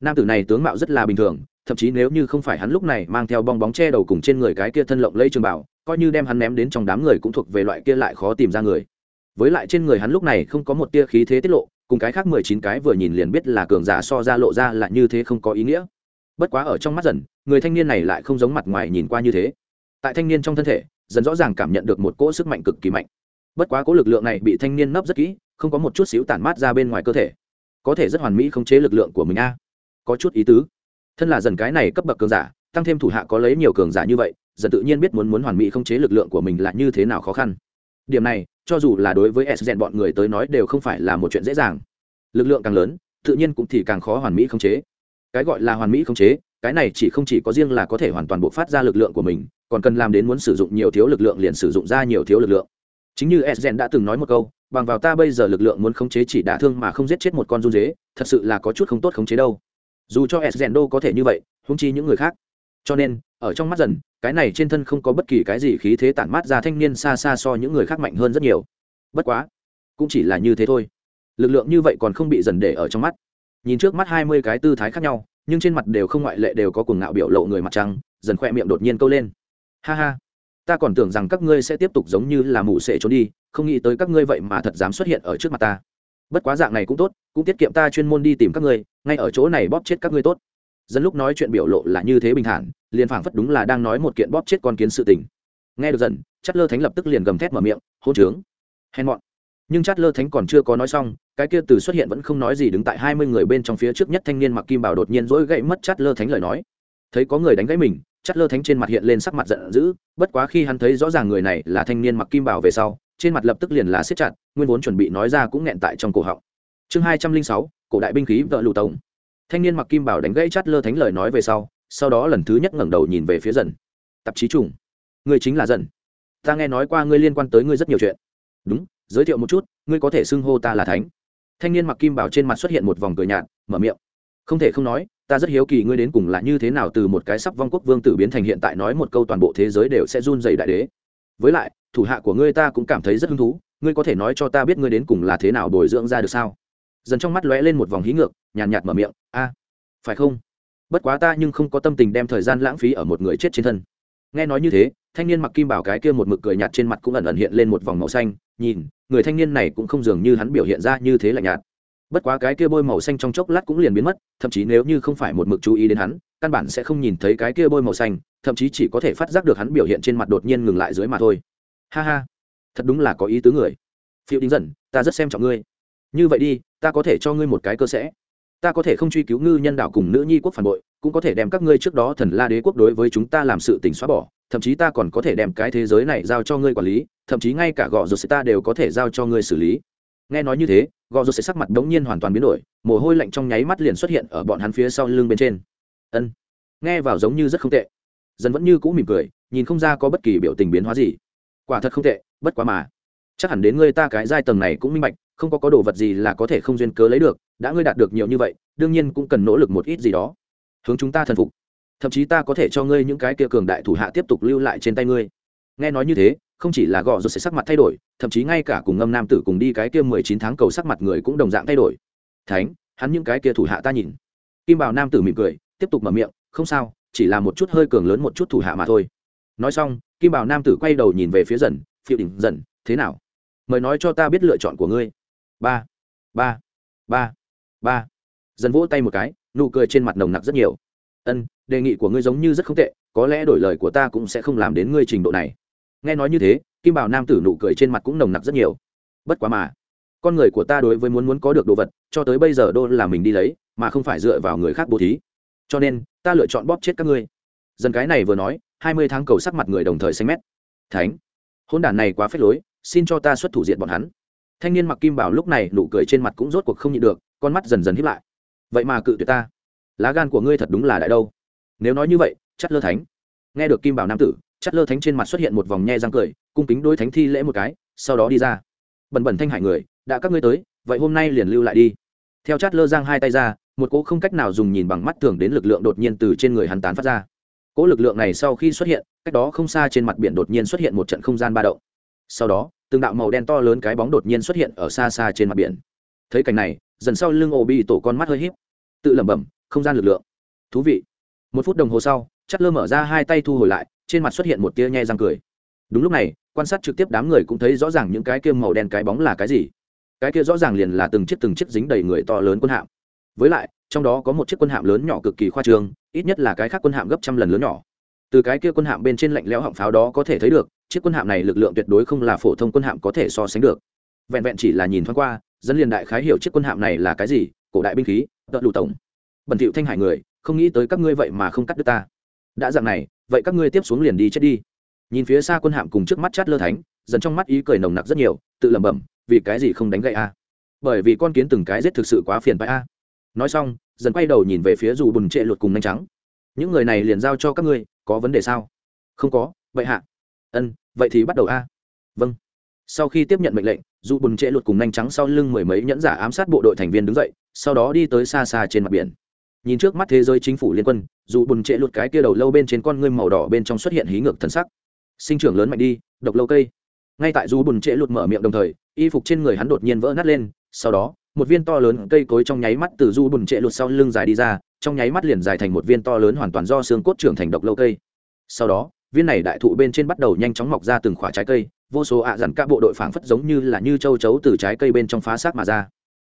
Nam tử này tướng mạo rất là bình thường thậm chí nếu như không phải hắn lúc này mang theo bong bóng che đầu cùng trên người cái kia thân lộng lây trường bảo, coi như đem hắn ném đến trong đám người cũng thuộc về loại kia lại khó tìm ra người. Với lại trên người hắn lúc này không có một tia khí thế tiết lộ, cùng cái khác mười chín cái vừa nhìn liền biết là cường giả so ra lộ ra là như thế không có ý nghĩa. Bất quá ở trong mắt dần, người thanh niên này lại không giống mặt ngoài nhìn qua như thế. Tại thanh niên trong thân thể, dần rõ ràng cảm nhận được một cỗ sức mạnh cực kỳ mạnh. Bất quá cỗ lực lượng này bị thanh niên nấp rất kỹ, không có một chút xíu tản mát ra bên ngoài cơ thể. Có thể rất hoàn mỹ khống chế lực lượng của mình a. Có chút ý tứ thân là dần cái này cấp bậc cường giả, tăng thêm thủ hạ có lấy nhiều cường giả như vậy, dần tự nhiên biết muốn muốn hoàn mỹ không chế lực lượng của mình là như thế nào khó khăn. Điểm này, cho dù là đối với s rèn bọn người tới nói đều không phải là một chuyện dễ dàng. Lực lượng càng lớn, tự nhiên cũng thì càng khó hoàn mỹ không chế. Cái gọi là hoàn mỹ không chế, cái này chỉ không chỉ có riêng là có thể hoàn toàn bộc phát ra lực lượng của mình, còn cần làm đến muốn sử dụng nhiều thiếu lực lượng liền sử dụng ra nhiều thiếu lực lượng. Chính như s đã từng nói một câu, bằng vào ta bây giờ lực lượng muốn khống chế chỉ đả thương mà không giết chết một con run dế, thật sự là có chút không tốt khống chế đâu dù cho esgendo có thể như vậy húng chi những người khác. Cho nên, ở trong mắt dần, cái này trên thân không có bất kỳ cái gì khí thế tản mát ra thanh niên xa xa so những người khác mạnh hơn rất nhiều. Bất quá, cũng chỉ là như thế thôi. Lực lượng như vậy còn không bị dần để ở trong mắt. Nhìn trước mắt hai mươi cái tư thái khác nhau, nhưng trên mặt đều không ngoại lệ đều có cuồng ngạo biểu lộ người mặt trăng, dần khoe miệng đột nhiên câu lên. Ha ha, ta còn tưởng rằng các ngươi sẽ tiếp tục giống như là mụ sệ trốn đi, không nghĩ tới các ngươi vậy mà thật dám xuất hiện ở trước mặt ta bất quá dạng này cũng tốt, cũng tiết kiệm ta chuyên môn đi tìm các ngươi, ngay ở chỗ này bóp chết các ngươi tốt. Dân lúc nói chuyện biểu lộ là như thế bình thản, liền phảng phất đúng là đang nói một kiện bóp chết con kiến sự tình. Nghe được dần chất lơ thánh lập tức liền gầm thét mở miệng hôn trướng! Hèn mọn! Nhưng chát lơ thánh còn chưa có nói xong, cái kia từ xuất hiện vẫn không nói gì đứng tại hai mươi người bên trong phía trước nhất thanh niên mặc kim bảo đột nhiên dỗi gậy mất chát lơ thánh lời nói. Thấy có người đánh gãy mình, chát lơ thánh trên mặt hiện lên sắc mặt giận dữ, bất quá khi hắn thấy rõ ràng người này là thanh niên mặc kim bảo về sau trên mặt lập tức liền là siết chặt, nguyên vốn chuẩn bị nói ra cũng nghẹn tại trong cổ họng. Chương hai trăm linh sáu, cổ đại binh khí vợ lụ tổng. Thanh niên mặc kim bảo đánh gãy chát lơ thánh lời nói về sau sau đó lần thứ nhất ngẩng đầu nhìn về phía dần. Tạp chí trùng. Người chính là dần. Ta nghe nói qua ngươi liên quan tới ngươi rất nhiều chuyện. Đúng, giới thiệu một chút, ngươi có thể xưng hô ta là thánh. Thanh niên mặc kim bảo trên mặt xuất hiện một vòng cười nhạt, mở miệng. Không thể không nói, ta rất hiếu kỳ ngươi đến cùng là như thế nào từ một cái sắp vong quốc vương tử biến thành hiện tại nói một câu toàn bộ thế giới đều sẽ run dày đại đế. Với lại thủ hạ của ngươi ta cũng cảm thấy rất hứng thú, ngươi có thể nói cho ta biết ngươi đến cùng là thế nào bồi dưỡng ra được sao? Dần trong mắt lóe lên một vòng hí ngược, nhàn nhạt mở miệng, a, phải không? Bất quá ta nhưng không có tâm tình đem thời gian lãng phí ở một người chết trên thân. Nghe nói như thế, thanh niên mặc kim bảo cái kia một mực cười nhạt trên mặt cũng ẩn ẩn hiện lên một vòng màu xanh, nhìn, người thanh niên này cũng không dường như hắn biểu hiện ra như thế lạnh nhạt. Bất quá cái kia bôi màu xanh trong chốc lát cũng liền biến mất, thậm chí nếu như không phải một mực chú ý đến hắn, căn bản sẽ không nhìn thấy cái kia bôi màu xanh, thậm chí chỉ có thể phát giác được hắn biểu hiện trên mặt đột nhiên ngừng lại dưới mà thôi ha ha. Thật đúng là có ý tứ người. Phiêu đính dần, ta rất xem trọng ngươi. Như vậy đi, ta có thể cho ngươi một cái cơ sẽ. Ta có thể không truy cứu ngư nhân đạo cùng nữ nhi quốc phản bội, cũng có thể đem các ngươi trước đó thần la đế quốc đối với chúng ta làm sự tình xóa bỏ, thậm chí ta còn có thể đem cái thế giới này giao cho ngươi quản lý, thậm chí ngay cả gò rột sẽ ta đều có thể giao cho ngươi xử lý. Nghe nói như thế, gò rột sẽ sắc mặt đống nhiên hoàn toàn biến đổi, mồ hôi lạnh trong nháy mắt liền xuất hiện ở bọn hắn phía sau lưng bên trên. Ân, nghe vào giống như rất không tệ. Dân vẫn như cũ mỉm cười, nhìn không ra có bất kỳ biểu tình biến hóa gì quả thật không tệ, bất quá mà. Chắc hẳn đến ngươi ta cái giai tầng này cũng minh bạch, không có có đồ vật gì là có thể không duyên cớ lấy được, đã ngươi đạt được nhiều như vậy, đương nhiên cũng cần nỗ lực một ít gì đó. Hướng chúng ta thần phục. Thậm chí ta có thể cho ngươi những cái kia cường đại thủ hạ tiếp tục lưu lại trên tay ngươi. Nghe nói như thế, không chỉ là gò rồi sẽ sắc mặt thay đổi, thậm chí ngay cả cùng ngâm nam tử cùng đi cái kia mười chín tháng cầu sắc mặt người cũng đồng dạng thay đổi. Thánh, hắn những cái kia thủ hạ ta nhìn. Kim bảo nam tử mỉm cười, tiếp tục mở miệng, không sao, chỉ là một chút hơi cường lớn một chút thủ hạ mà thôi nói xong, kim bảo nam tử quay đầu nhìn về phía dần, phiêu đỉnh dần, thế nào? Mời nói cho ta biết lựa chọn của ngươi. Ba ba ba ba. Dần vỗ tay một cái, nụ cười trên mặt nồng nặc rất nhiều. Ân, đề nghị của ngươi giống như rất không tệ, có lẽ đổi lời của ta cũng sẽ không làm đến ngươi trình độ này. Nghe nói như thế, kim bảo nam tử nụ cười trên mặt cũng nồng nặc rất nhiều. Bất quá mà, con người của ta đối với muốn muốn có được đồ vật, cho tới bây giờ đô là mình đi lấy, mà không phải dựa vào người khác bố thí. Cho nên, ta lựa chọn bóp chết các ngươi dân cái này vừa nói, hai mươi tháng cầu sắc mặt người đồng thời xanh mét. Thánh hôn đản này quá phết lối, xin cho ta xuất thủ diện bọn hắn. Thanh niên mặc kim bảo lúc này nụ cười trên mặt cũng rốt cuộc không nhịn được, con mắt dần dần hiếp lại. Vậy mà cự tuyệt ta. Lá gan của ngươi thật đúng là đại đâu. Nếu nói như vậy, chắt lơ thánh. Nghe được kim bảo nam tử, chắt lơ thánh trên mặt xuất hiện một vòng nhe răng cười, cung kính đôi thánh thi lễ một cái, sau đó đi ra. Bẩn bẩn thanh hải người, đã các ngươi tới, vậy hôm nay liền lưu lại đi. Theo chát lơ giang hai tay ra, một cỗ không cách nào dùng nhìn bằng mắt thường đến lực lượng đột nhiên từ trên người hắn tán phát ra cỗ lực lượng này sau khi xuất hiện, cách đó không xa trên mặt biển đột nhiên xuất hiện một trận không gian ba động. Sau đó, từng đạo màu đen to lớn cái bóng đột nhiên xuất hiện ở xa xa trên mặt biển. Thấy cảnh này, dần sau lưng ổ bị tổ con mắt hơi híp. Tự lẩm bẩm, không gian lực lượng. Thú vị. Một phút đồng hồ sau chắt lơ mở ra hai tay thu hồi lại, trên mặt xuất hiện một tia nhe răng cười. Đúng lúc này, quan sát trực tiếp đám người cũng thấy rõ ràng những cái kia màu đen cái bóng là cái gì. Cái kia rõ ràng liền là từng chiếc từng chiếc dính đầy người to lớn quân hạm. Với lại, trong đó có một chiếc quân hạm lớn nhỏ cực kỳ khoa trương ít nhất là cái khác quân hạm gấp trăm lần lớn nhỏ. Từ cái kia quân hạm bên trên lạnh lẽo họng pháo đó có thể thấy được, chiếc quân hạm này lực lượng tuyệt đối không là phổ thông quân hạm có thể so sánh được. Vẹn vẹn chỉ là nhìn thoáng qua, dân liền đại khái hiểu chiếc quân hạm này là cái gì, cổ đại binh khí, tợ lụ tổng. Bẩn thiệu thanh hải người, không nghĩ tới các ngươi vậy mà không cắt đứt ta. Đã dạng này, vậy các ngươi tiếp xuống liền đi chết đi. Nhìn phía xa quân hạm cùng trước mắt chát lơ thánh, dần trong mắt ý cười nồng nặc rất nhiều, tự lẩm bẩm, vì cái gì không đánh gậy a? Bởi vì con kiến từng cái giết thực sự quá phiền bại a nói xong, dần quay đầu nhìn về phía dù bùn trệ luật cùng nhanh trắng. Những người này liền giao cho các ngươi, có vấn đề sao? Không có, vậy hạ. Ân, vậy thì bắt đầu a. Vâng. Sau khi tiếp nhận mệnh lệnh, dù bùn trệ luật cùng nhanh trắng sau lưng mười mấy nhẫn giả ám sát bộ đội thành viên đứng dậy, sau đó đi tới xa xa trên mặt biển. Nhìn trước mắt thế giới chính phủ liên quân, dù bùn trệ luật cái kia đầu lâu bên trên con ngươi màu đỏ bên trong xuất hiện hí ngược thân sắc. Sinh trưởng lớn mạnh đi, độc lâu cây. Ngay tại dù bùn trệ luật mở miệng đồng thời, y phục trên người hắn đột nhiên vỡ nát lên, sau đó một viên to lớn cây cối trong nháy mắt từ du bùn trệ lụt sau lưng dài đi ra, trong nháy mắt liền dài thành một viên to lớn hoàn toàn do xương cốt trưởng thành độc lâu cây. Sau đó, viên này đại thụ bên trên bắt đầu nhanh chóng mọc ra từng khoả trái cây, vô số ạ à dặn các bộ đội phảng phất giống như là như châu chấu từ trái cây bên trong phá xác mà ra.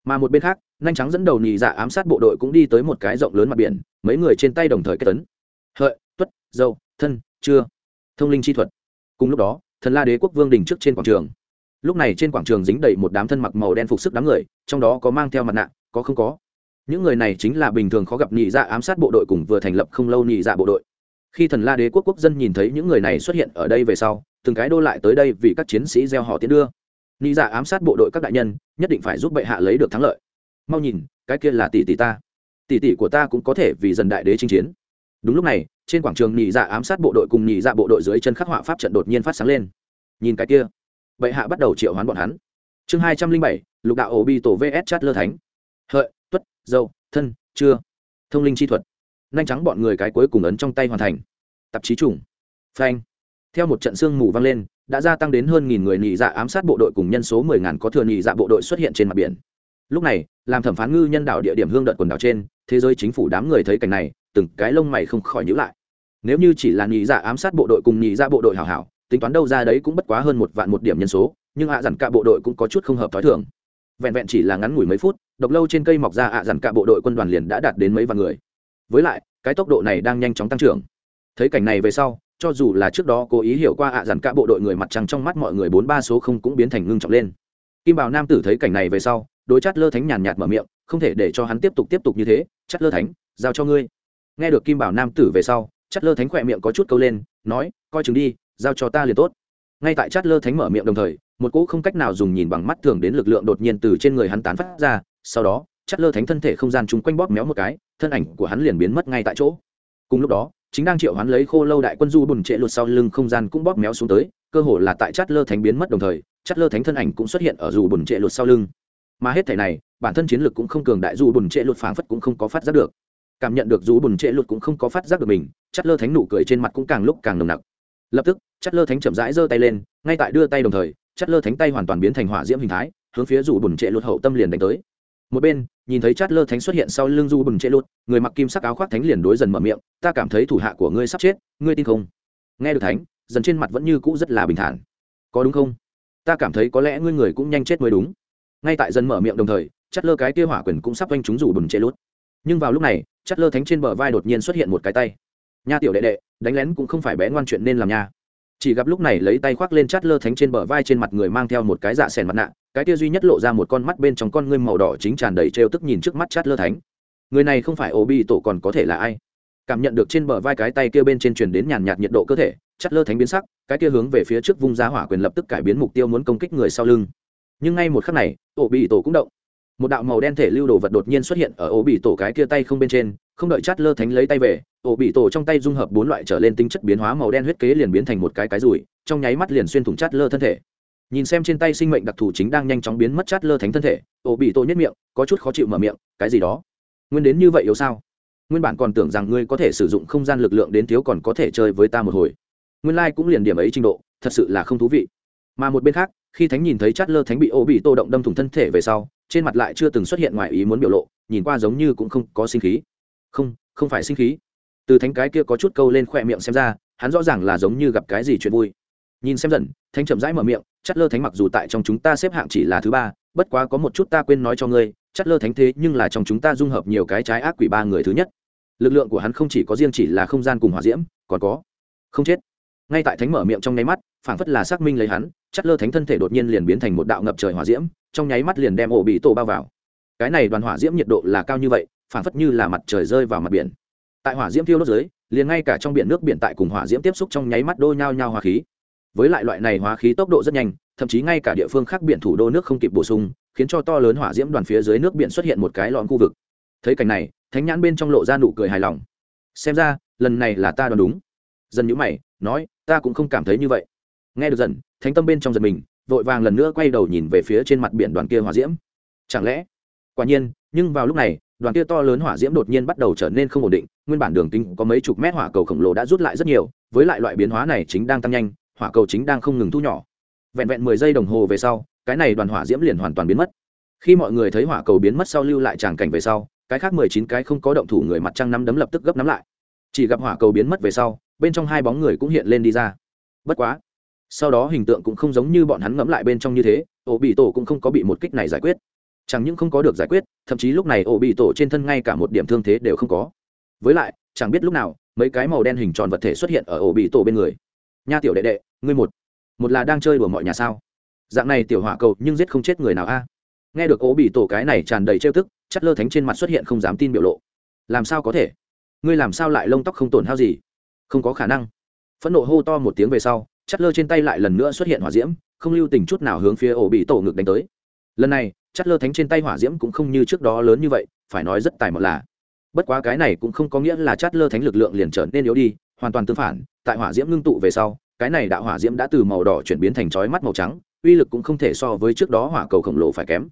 Mà một bên khác, nhanh trắng dẫn đầu nhì dạ ám sát bộ đội cũng đi tới một cái rộng lớn mặt biển, mấy người trên tay đồng thời kết tấn. Hợi, tuất, dâu, thân, chưa. Thông linh chi thuật. Cùng lúc đó, thần la đế quốc vương đình trước trên quảng trường lúc này trên quảng trường dính đầy một đám thân mặc màu đen phục sức đám người, trong đó có mang theo mặt nạ, có không có. Những người này chính là bình thường khó gặp nhị dạ ám sát bộ đội cùng vừa thành lập không lâu nhị dạ bộ đội. Khi thần la đế quốc quốc dân nhìn thấy những người này xuất hiện ở đây về sau, từng cái đô lại tới đây vì các chiến sĩ gieo họ tiến đưa. Nhị dạ ám sát bộ đội các đại nhân, nhất định phải giúp bệ hạ lấy được thắng lợi. Mau nhìn, cái kia là tỷ tỷ ta. Tỷ tỷ của ta cũng có thể vì dần đại đế chinh chiến. Đúng lúc này, trên quảng trường nhị dạ ám sát bộ đội cùng nhị dạ bộ đội dưới chân khắc họa pháp trận đột nhiên phát sáng lên. Nhìn cái kia bệ hạ bắt đầu triệu hoán bọn hắn. Chương hai trăm linh bảy, lục đạo ổ bi tổ vs chát lơ thánh. Hợi, tuất, dâu, thân, chưa. Thông linh chi thuật. Nhanh trắng bọn người cái cuối cùng ấn trong tay hoàn thành. Tạp chí chủng phanh. Theo một trận sương mù vang lên, đã gia tăng đến hơn nghìn người nhị dạ ám sát bộ đội cùng nhân số mười ngàn có thừa nhị dạ bộ đội xuất hiện trên mặt biển. Lúc này, làm thẩm phán ngư nhân đảo địa điểm hương đợt quần đảo trên, thế giới chính phủ đám người thấy cảnh này, từng cái lông mày không khỏi nhữ lại. Nếu như chỉ là nhị dạ ám sát bộ đội cùng nhị dạ bộ đội hảo hảo tính toán đâu ra đấy cũng bất quá hơn một vạn một điểm nhân số, nhưng ạ dặn cả bộ đội cũng có chút không hợp t h ó i thường. Vẹn vẹn chỉ là ngắn ngủi mấy phút, độc lâu trên cây mọc ra ạ dặn cả bộ đội quân đoàn liền đã đạt đến mấy vạn người. Với lại, cái tốc độ này đang nhanh chóng tăng trưởng. Thấy cảnh này về sau, cho dù là trước đó cố ý hiểu qua ạ dặn cả bộ đội người mặt trăng trong mắt mọi người bốn ba số không cũng biến thành ngưng trọng lên. Kim bảo nam tử thấy cảnh này về sau, đối chát lơ thánh nhàn nhạt mở miệng, không thể để cho hắn tiếp tục tiếp tục như thế, chát lơ thánh, giao cho ngươi. Nghe được kim bảo nam tử về sau, chát lơ thánh khỏe miệng có chút câu lên, nói, coi chừng đi giao cho ta liền tốt. Ngay tại chát lơ thánh mở miệng đồng thời, một cỗ không cách nào dùng nhìn bằng mắt thường đến lực lượng đột nhiên từ trên người hắn tán phát ra, sau đó, chát lơ thánh thân thể không gian chung quanh bóp méo một cái, thân ảnh của hắn liền biến mất ngay tại chỗ. Cùng lúc đó, chính đang triệu hắn lấy khô lâu đại quân du bùn trệ lụt sau lưng không gian cũng bóp méo xuống tới, cơ hồ là tại chát lơ thánh biến mất đồng thời, chát lơ thánh thân ảnh cũng xuất hiện ở dù bùn trệ lụt sau lưng. Mà hết thể này, bản thân chiến lực cũng không cường đại dù bùn trệ lụt phảng phất cũng không có phát giác được. Cảm nhận được dù bùn trệ lụt cũng không có phát giác được mình, chát lơ thánh nụ cười trên mặt cũng càng lúc càng nồng nặc lập tức chất lơ thánh chậm rãi giơ tay lên, ngay tại đưa tay đồng thời chất lơ thánh tay hoàn toàn biến thành hỏa diễm hình thái, hướng phía dù bùn trệ lụt hậu tâm liền đánh tới. Một bên, nhìn thấy chát lơ thánh xuất hiện sau lưng du bùn trệ lụt, người mặc kim sắc áo khoác thánh liền đối dần mở miệng, ta cảm thấy thủ hạ của ngươi sắp chết, ngươi tin không? Nghe được thánh, dần trên mặt vẫn như cũ rất là bình thản. Có đúng không? Ta cảm thấy có lẽ ngươi người cũng nhanh chết mới đúng. Ngay tại dần mở miệng đồng thời, chát lơ cái kia hỏa quyền cũng sắp quanh chúng rủ bùn trệ lụt. Nhưng vào lúc này, chát lơ thánh trên bờ vai đột nhiên xuất hiện một cái tay. Nha tiểu đệ đệ đánh lén cũng không phải bé ngoan chuyện nên làm nha. Chỉ gặp lúc này lấy tay khoác lên chát lơ thánh trên bờ vai trên mặt người mang theo một cái dạ sèn mặt nạ, cái kia duy nhất lộ ra một con mắt bên trong con ngươi màu đỏ chính tràn đầy trêu tức nhìn trước mắt chát lơ thánh. Người này không phải ô bi tổ còn có thể là ai? Cảm nhận được trên bờ vai cái tay kia bên trên truyền đến nhàn nhạt nhiệt độ cơ thể, chát lơ thánh biến sắc, cái kia hướng về phía trước vung giá hỏa quyền lập tức cải biến mục tiêu muốn công kích người sau lưng. Nhưng ngay một khắc này ô bi tổ cũng động một đạo màu đen thể lưu đồ vật đột nhiên xuất hiện ở ổ bị tổ cái kia tay không bên trên, không đợi chát lơ thánh lấy tay về ổ bị tổ trong tay dung hợp bốn loại trở lên tinh chất biến hóa màu đen huyết kế liền biến thành một cái cái rùi, trong nháy mắt liền xuyên thủng chát lơ thân thể. Nhìn xem trên tay sinh mệnh đặc thù chính đang nhanh chóng biến mất chát lơ thánh thân thể ổ bị tổ nhất miệng, có chút khó chịu mở miệng, cái gì đó? Nguyên đến như vậy yếu sao? Nguyên bản còn tưởng rằng ngươi có thể sử dụng không gian lực lượng đến thiếu còn có thể chơi với ta một hồi. Nguyên lai、like、cũng liền điểm ấy trình độ, thật sự là không thú vị. Mà một bên khác, khi thánh nhìn thấy chát lơ thánh bị ô bị tô động đâm thủng thân thể về sau trên mặt lại chưa từng xuất hiện ngoài ý muốn biểu lộ, nhìn qua giống như cũng không có sinh khí. Không không phải sinh khí. Từ thánh cái kia có chút câu lên khỏe miệng xem ra, hắn rõ ràng là giống như gặp cái gì chuyện vui. Nhìn xem dần, thánh chậm rãi mở miệng chắt lơ thánh mặc dù tại trong chúng ta xếp hạng chỉ là thứ ba, bất quá có một chút ta quên nói cho ngươi chắt lơ thánh thế nhưng là trong chúng ta dung hợp nhiều cái trái ác quỷ ba người thứ nhất. Lực lượng của hắn không chỉ có riêng chỉ là không gian cùng hỏa diễm, còn có không chết. Ngay tại thánh mở miệng trong nháy mắt, phảng phất là xác minh lấy hắn chất lơ thánh thân thể đột nhiên liền biến thành một đạo ngập trời hỏa diễm, trong nháy mắt liền đem ổ bị tổ bao vào. Cái này đoàn hỏa diễm nhiệt độ là cao như vậy phảng phất như là mặt trời rơi vào mặt biển. Tại hỏa diễm thiêu đốt dưới, liền ngay cả trong biển nước biển tại cùng hỏa diễm tiếp xúc trong nháy mắt đôi nhau nhau hỏa khí. Với lại loại này hóa khí tốc độ rất nhanh, thậm chí ngay cả địa phương khác biển thủ đô nước không kịp bổ sung, khiến cho to lớn hỏa diễm đoàn phía dưới nước biển xuất hiện một cái lọn khu vực. Thấy cảnh này, thánh nhãn bên trong lộ ra nụ cười hài lòng. Xem ra, lần này là ta đoán đúng. Dần nhữ mày, nói, ta cũng không cảm thấy như vậy nghe được dần thánh tâm bên trong giật mình, vội vàng lần nữa quay đầu nhìn về phía trên mặt biển đoàn kia hỏa diễm. Chẳng lẽ? Quả nhiên, nhưng vào lúc này, đoàn kia to lớn hỏa diễm đột nhiên bắt đầu trở nên không ổn định, nguyên bản đường kính có mấy chục mét hỏa cầu khổng lồ đã rút lại rất nhiều, với lại loại biến hóa này chính đang tăng nhanh, hỏa cầu chính đang không ngừng thu nhỏ. Vẹn vẹn mười giây đồng hồ về sau, cái này đoàn hỏa diễm liền hoàn toàn biến mất. Khi mọi người thấy hỏa cầu biến mất sau lưu lại tràng cảnh về sau, cái khác mười chín cái không có động thủ người mặt trăng nắm đấm lập tức gấp nắm lại. Chỉ gặp hỏa cầu biến mất về sau, bên trong hai bóng người cũng hiện lên đi ra. Bất quá sau đó hình tượng cũng không giống như bọn hắn ngẫm lại bên trong như thế, ổ bị tổ cũng không có bị một kích này giải quyết. Chẳng những không có được giải quyết, thậm chí lúc này ổ bị tổ trên thân ngay cả một điểm thương thế đều không có. Với lại, chẳng biết lúc nào, mấy cái màu đen hình tròn vật thể xuất hiện ở ổ bị tổ bên người. Nha tiểu đệ đệ, ngươi một một là đang chơi đùa mọi nhà sao? Dạng này tiểu hỏa cầu nhưng giết không chết người nào a? Nghe được ổ bị tổ cái này tràn đầy trêu tức, chất lơ thánh trên mặt xuất hiện không dám tin biểu lộ. Làm sao có thể? Ngươi làm sao lại lông tóc không tổn hao gì? Không có khả năng. Phẫn nộ hô to một tiếng về sau Chát lơ trên tay lại lần nữa xuất hiện hỏa diễm, không lưu tình chút nào hướng phía ổ bị tổ ngực đánh tới. Lần này, Chát lơ thánh trên tay hỏa diễm cũng không như trước đó lớn như vậy, phải nói rất tài mật là. Bất quá cái này cũng không có nghĩa là Chát lơ thánh lực lượng liền trở nên yếu đi, hoàn toàn tương phản, tại hỏa diễm ngưng tụ về sau, cái này đạo hỏa diễm đã từ màu đỏ chuyển biến thành chói mắt màu trắng, uy lực cũng không thể so với trước đó hỏa cầu khổng lồ phải kém.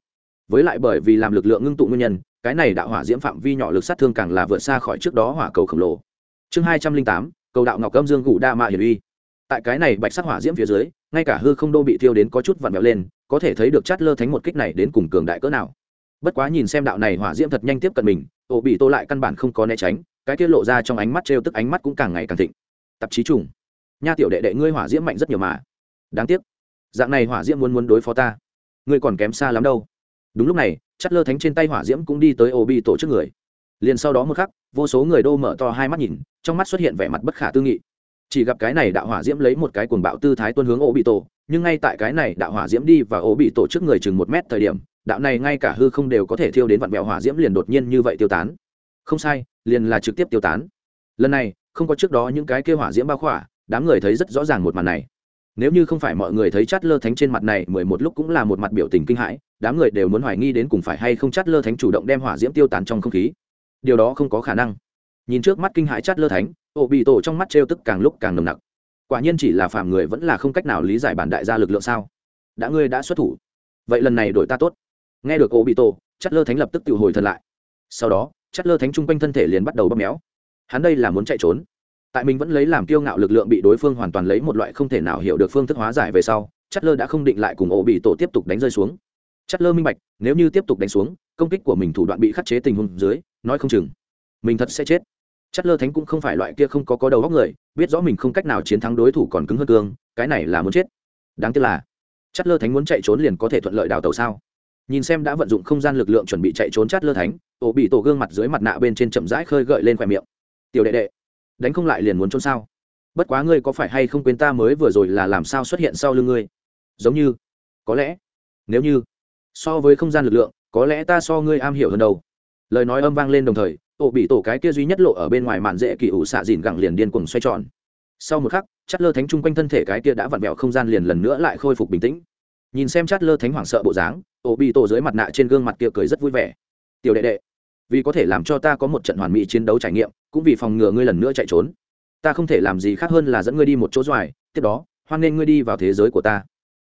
Với lại bởi vì làm lực lượng ngưng tụ nguyên nhân, cái này đạo hỏa diễm phạm vi nhỏ lực sát thương càng là vượt xa khỏi trước đó hỏa cầu khổng lồ. Chương hai trăm linh tám, cầu đạo ngọc âm dương gù đa mạ hiển uy tại cái này bạch sắc hỏa diễm phía dưới, ngay cả hư không đô bị thiêu đến có chút vặn vẹo lên, có thể thấy được chát lơ thánh một kích này đến cùng cường đại cỡ nào. Bất quá nhìn xem đạo này hỏa diễm thật nhanh tiếp cận mình ổ bị tô lại căn bản không có né tránh, cái tiết lộ ra trong ánh mắt trêu tức ánh mắt cũng càng ngày càng thịnh. Tạp chí trùng. Nha tiểu đệ đệ ngươi hỏa diễm mạnh rất nhiều mà. Đáng tiếc. Dạng này hỏa diễm muốn muốn đối phó ta. Ngươi còn kém xa lắm đâu. Đúng lúc này chất lơ thánh trên tay hỏa diễm cũng đi tới ô bị tổ trước người. Liền sau đó một khắc, vô số người đô mở to hai mắt nhìn, trong mắt xuất hiện vẻ mặt bất khả tư nghị chỉ gặp cái này đạo hỏa diễm lấy một cái cuồng bạo tư thái tuân hướng ổ bị tổ, nhưng ngay tại cái này đạo hỏa diễm đi và ổ bị tổ trước người chừng một mét thời điểm, đạo này ngay cả hư không đều có thể thiêu đến vạn vẹo hỏa diễm liền đột nhiên như vậy tiêu tán. Không sai, liền là trực tiếp tiêu tán. Lần này, không có trước đó những cái kêu hỏa diễm bao khỏa, đám người thấy rất rõ ràng một màn này. Nếu như không phải mọi người thấy chát lơ thánh trên mặt này, mười một lúc cũng là một mặt biểu tình kinh hãi, đám người đều muốn hoài nghi đến cùng phải hay không chát lơ thánh chủ động đem hỏa diễm tiêu tán trong không khí. Điều đó không có khả năng. Nhìn trước mắt kinh hãi chát lơ thánh ổ bị tổ trong mắt trêu tức càng lúc càng nồng nặc. Quả nhiên chỉ là phàm người vẫn là không cách nào lý giải bản đại gia lực lượng sao? Đã ngươi đã xuất thủ, vậy lần này đổi ta tốt. Nghe được ổ bị tổ Chất lơ thánh lập tức tự hồi thật lại. Sau đó Chất lơ thánh chung quanh thân thể liền bắt đầu bóp méo. Hắn đây là muốn chạy trốn. Tại mình vẫn lấy làm kiêu ngạo lực lượng bị đối phương hoàn toàn lấy một loại không thể nào hiểu được phương thức hóa giải về sau chất lơ đã không định lại cùng ổ bị tổ tiếp tục đánh rơi xuống. Chất lơ minh bạch, nếu như tiếp tục đánh xuống, công kích của mình thủ đoạn bị khắc chế tình huống dưới, nói không chừng, mình thật sẽ chết chất lơ thánh cũng không phải loại kia không có có đầu góc người, biết rõ mình không cách nào chiến thắng đối thủ còn cứng hơn cương, cái này là muốn chết. Đáng tiếc là, chất lơ thánh muốn chạy trốn liền có thể thuận lợi đào tàu sao? Nhìn xem đã vận dụng không gian lực lượng chuẩn bị chạy trốn Chất lơ thánh, ổ bị tổ gương mặt dưới mặt nạ bên trên chậm rãi khơi gợi lên khoe miệng. Tiểu đệ đệ, đánh không lại liền muốn trốn sao? Bất quá ngươi có phải hay không quên ta mới vừa rồi là làm sao xuất hiện sau lưng ngươi? Giống như, có lẽ, nếu như, so với không gian lực lượng, có lẽ ta so ngươi am hiểu hơn đâu. Lời nói âm vang lên đồng thời ổ bị tổ cái kia duy nhất lộ ở bên ngoài màn dễ kỳ ủ xạ dìn gẳng liền điên cuồng xoay tròn. Sau một khắc, chát lơ thánh chung quanh thân thể cái kia đã vặn vẹo không gian liền lần nữa lại khôi phục bình tĩnh. Nhìn xem chát lơ thánh hoảng sợ bộ dáng ổ bị tổ dưới mặt nạ trên gương mặt kia cười rất vui vẻ. Tiểu đệ đệ, vì có thể làm cho ta có một trận hoàn mỹ chiến đấu trải nghiệm, cũng vì phòng ngừa ngươi lần nữa chạy trốn. Ta không thể làm gì khác hơn là dẫn ngươi đi một chỗ doài, tiếp đó, hoan nghênh ngươi đi vào thế giới của ta.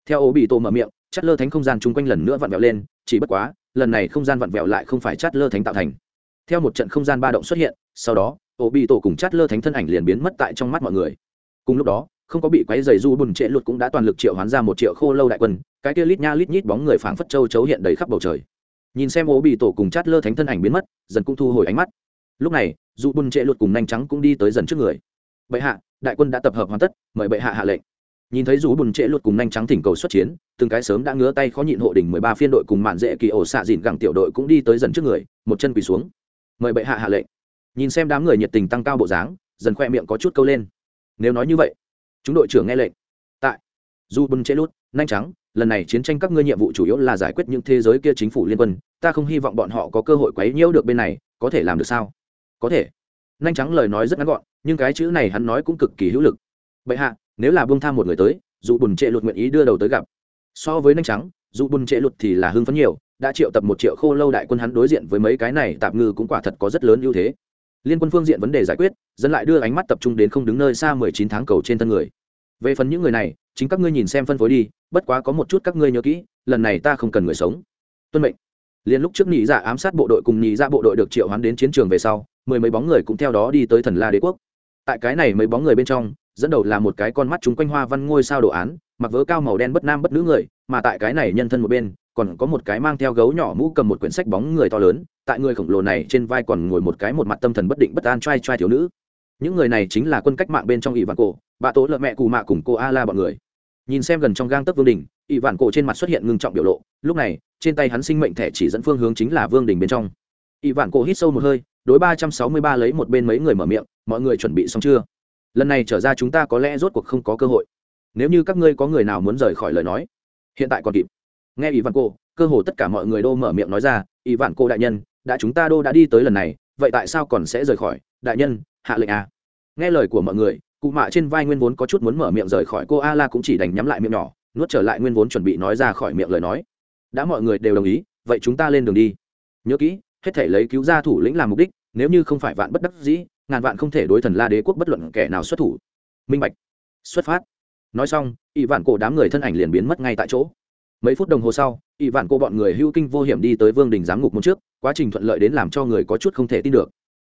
Theo ổ bị tổ mở miệng, chát lơ thánh không gian chung quanh lần nữa vặn vẹo lên, chỉ bất quá, lần này không gian vặn vẹo lại không phải chát lơ thánh tạo thành theo một trận không gian ba động xuất hiện, sau đó ổ bị tổ cùng chát lơ thánh thân ảnh liền biến mất tại trong mắt mọi người. Cùng lúc đó, không có bị quấy dày du bùn trệ luật cũng đã toàn lực triệu hoán ra một triệu khô lâu đại quân, cái kia lít nha lít nhít bóng người phảng phất châu chấu hiện đầy khắp bầu trời. Nhìn xem ố bị tổ cùng chát lơ thánh thân ảnh biến mất, dần cũng thu hồi ánh mắt. Lúc này du bùn trệ luật cùng nhanh trắng cũng đi tới dần trước người. Bệ hạ, đại quân đã tập hợp hoàn tất, mời bệ hạ hạ lệnh. Nhìn thấy rú bùn trễ luật cùng nhanh trắng thỉnh cầu xuất chiến, từng cái sớm đã ngứa tay khó nhịn hộ đỉnh mười ba phiên đội cùng mạn dễ kỳ ổ xạ dìn gẳng tiểu đội cũng đi tới dần trước người, một chân quỳ xuống mời bệ hạ hạ lệnh. Nhìn xem đám người nhiệt tình tăng cao bộ dáng, dần khoe miệng có chút câu lên. Nếu nói như vậy, chúng đội trưởng nghe lệnh. Tại, dù bùn trễ lút, nhanh trắng lần này chiến tranh các ngươi nhiệm vụ chủ yếu là giải quyết những thế giới kia chính phủ liên quân, ta không hy vọng bọn họ có cơ hội quấy nhiễu được bên này, có thể làm được sao? Có thể. Nhanh trắng lời nói rất ngắn gọn, nhưng cái chữ này hắn nói cũng cực kỳ hữu lực. Bệ hạ, nếu là buông tham một người tới, dù bùn trệ luật nguyện ý đưa đầu tới gặp. So với nhanh trắng dù bùn trệ luật thì là hưng phấn nhiều đã triệu tập một triệu khô lâu đại quân hắn đối diện với mấy cái này tạm ngư cũng quả thật có rất lớn ưu thế. Liên quân phương diện vấn đề giải quyết, dân lại đưa ánh mắt tập trung đến không đứng nơi xa mười chín tháng cầu trên thân người. Về phần những người này, chính các ngươi nhìn xem phân phối đi, bất quá có một chút các ngươi nhớ kỹ, lần này ta không cần người sống. Tuân mệnh. Liên lúc trước nhị dạ ám sát bộ đội cùng nhị dạ bộ đội được triệu hoán đến chiến trường về sau, mười mấy bóng người cũng theo đó đi tới thần la đế quốc. Tại cái này mấy bóng người bên trong, dẫn đầu là một cái con mắt chúng quanh hoa văn ngôi sao đồ án, mặc vớ cao màu đen bất nam bất nữ người, mà tại cái này nhân thân một bên còn có một cái mang theo gấu nhỏ mũ cầm một quyển sách bóng người to lớn, tại người khổng lồ này trên vai còn ngồi một cái một mặt tâm thần bất định bất an trai trai thiếu nữ. Những người này chính là quân cách mạng bên trong ỷ vạn cổ, bà tố lợ mẹ cù mạ cùng cô a la bọn người. Nhìn xem gần trong gang tấc vương đình, ỷ vạn cổ trên mặt xuất hiện ngưng trọng biểu lộ, lúc này, trên tay hắn sinh mệnh thẻ chỉ dẫn phương hướng chính là vương đình bên trong. Ỷ vạn cổ hít sâu một hơi, đối ba trăm sáu mươi ba lấy một bên mấy người mở miệng, mọi người chuẩn bị xong chưa? Lần này trở ra chúng ta có lẽ rốt cuộc không có cơ hội. Nếu như các ngươi có người nào muốn rời khỏi lời nói, hiện tại còn kịp nghe ỷ vạn cô cơ hồ tất cả mọi người đô mở miệng nói ra, ỷ vạn cô đại nhân, đã chúng ta đô đã đi tới lần này, vậy tại sao còn sẽ rời khỏi? Đại nhân, hạ lệnh à. Nghe lời của mọi người, cụ mạ trên vai nguyên vốn có chút muốn mở miệng rời khỏi, cô a la cũng chỉ đành nhắm lại miệng nhỏ, nuốt trở lại nguyên vốn chuẩn bị nói ra khỏi miệng lời nói. Đã mọi người đều đồng ý, vậy chúng ta lên đường đi. Nhớ kỹ, hết thể lấy cứu ra thủ lĩnh làm mục đích, nếu như không phải vạn bất đắc dĩ, ngàn vạn không thể đối thần la đế quốc bất luận kẻ nào xuất thủ. Minh bạch. Xuất phát. Nói xong y vạn cổ đám người thân ảnh liền biến mất ngay tại chỗ mấy phút đồng hồ sau ỵ vạn cô bọn người hưu kinh vô hiểm đi tới vương đình giám ngục môn trước, quá trình thuận lợi đến làm cho người có chút không thể tin được.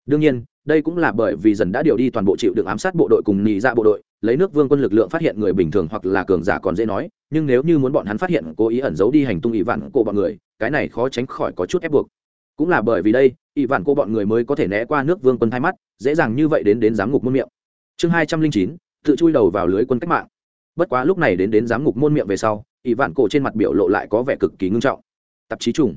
Đương nhiên, đây cũng là bởi vì dần đã điều đi toàn bộ chịu được ám sát bộ đội cùng nhị ra dạ bộ đội, lấy nước vương quân lực lượng phát hiện người bình thường hoặc là cường giả còn dễ nói, nhưng nếu như muốn bọn hắn phát hiện cố ý ẩn giấu đi hành tung ỵ vạn cô bọn người, cái này khó tránh khỏi có chút ép buộc. Cũng là bởi vì đây ỵ vạn cô bọn người mới có thể né qua nước vương quân thay mắt, dễ dàng như vậy đến đến giám ngục môn miệng. Chương hai trăm linh chín, tự chui đầu vào lưới quân cách mạng. Bất quá lúc này đến đến giám ngục môn miệng về sau ỷ vạn cổ trên mặt biểu lộ lại có vẻ cực kỳ ngưng trọng. Tạp chí trùng.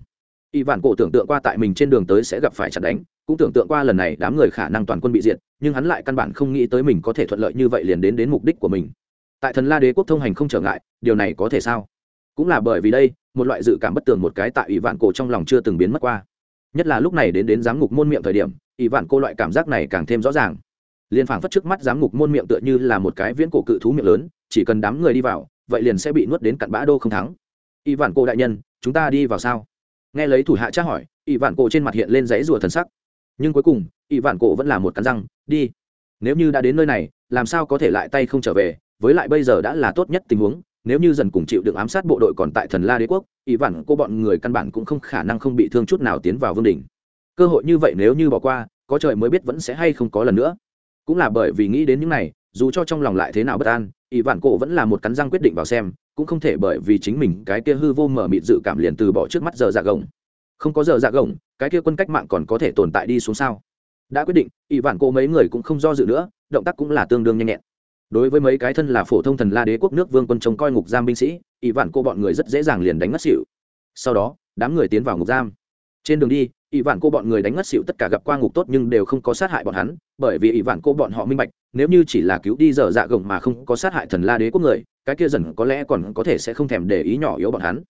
Ỷ vạn cổ tưởng tượng qua tại mình trên đường tới sẽ gặp phải chặt đánh, cũng tưởng tượng qua lần này đám người khả năng toàn quân bị diệt, nhưng hắn lại căn bản không nghĩ tới mình có thể thuận lợi như vậy liền đến đến mục đích của mình. Tại thần la đế quốc thông hành không trở ngại, điều này có thể sao? Cũng là bởi vì đây, một loại dự cảm bất tường một cái tại ỷ vạn cổ trong lòng chưa từng biến mất qua. Nhất là lúc này đến đến giám ngục môn miệng thời điểm, ỷ vạn cô loại cảm giác này càng thêm rõ ràng. Liền phảng phất trước mắt giám ngục môn miệng tựa như là một cái viễn cổ cự thú miệng lớn, chỉ cần đám người đi vào vậy liền sẽ bị nuốt đến cặn bã đô không thắng. Y vạn cô đại nhân, chúng ta đi vào sao? Nghe lấy thủ hạ tra hỏi, y vạn cô trên mặt hiện lên dãy rùa thần sắc. Nhưng cuối cùng, y vạn cô vẫn là một cắn răng, đi. Nếu như đã đến nơi này, làm sao có thể lại tay không trở về? Với lại bây giờ đã là tốt nhất tình huống, nếu như dần cùng chịu được ám sát bộ đội còn tại thần la đế quốc ỷ vạn cô bọn người căn bản cũng không khả năng không bị thương chút nào tiến vào vương đình cơ hội như vậy nếu như bỏ qua, có trời mới biết vẫn sẽ hay không có lần nữa. Cũng là bởi vì nghĩ đến những này, dù cho trong lòng lại thế nào bất an ỷ vạn cổ vẫn là một cắn răng quyết định vào xem, cũng không thể bởi vì chính mình cái kia hư vô mở mịt dự cảm liền từ bỏ trước mắt giờ dạ gồng. Không có giờ dạ gồng, cái kia quân cách mạng còn có thể tồn tại đi xuống sao? Đã quyết định, ỷ vạn cổ mấy người cũng không do dự nữa, động tác cũng là tương đương nhanh nhẹn. Đối với mấy cái thân là phổ thông thần la đế quốc nước vương quân trông coi ngục giam binh sĩ, ỷ vạn cô bọn người rất dễ dàng liền đánh ngất xỉu. Sau đó, đám người tiến vào ngục giam trên đường đi, ỷ vạn cô bọn người đánh ngất xịu tất cả gặp qua ngục tốt nhưng đều không có sát hại bọn hắn, bởi vì ỷ vạn cô bọn họ minh bạch, nếu như chỉ là cứu đi dở dạ gồng mà không có sát hại thần la đế quốc người, cái kia dần có lẽ còn có thể sẽ không thèm để ý nhỏ yếu bọn hắn.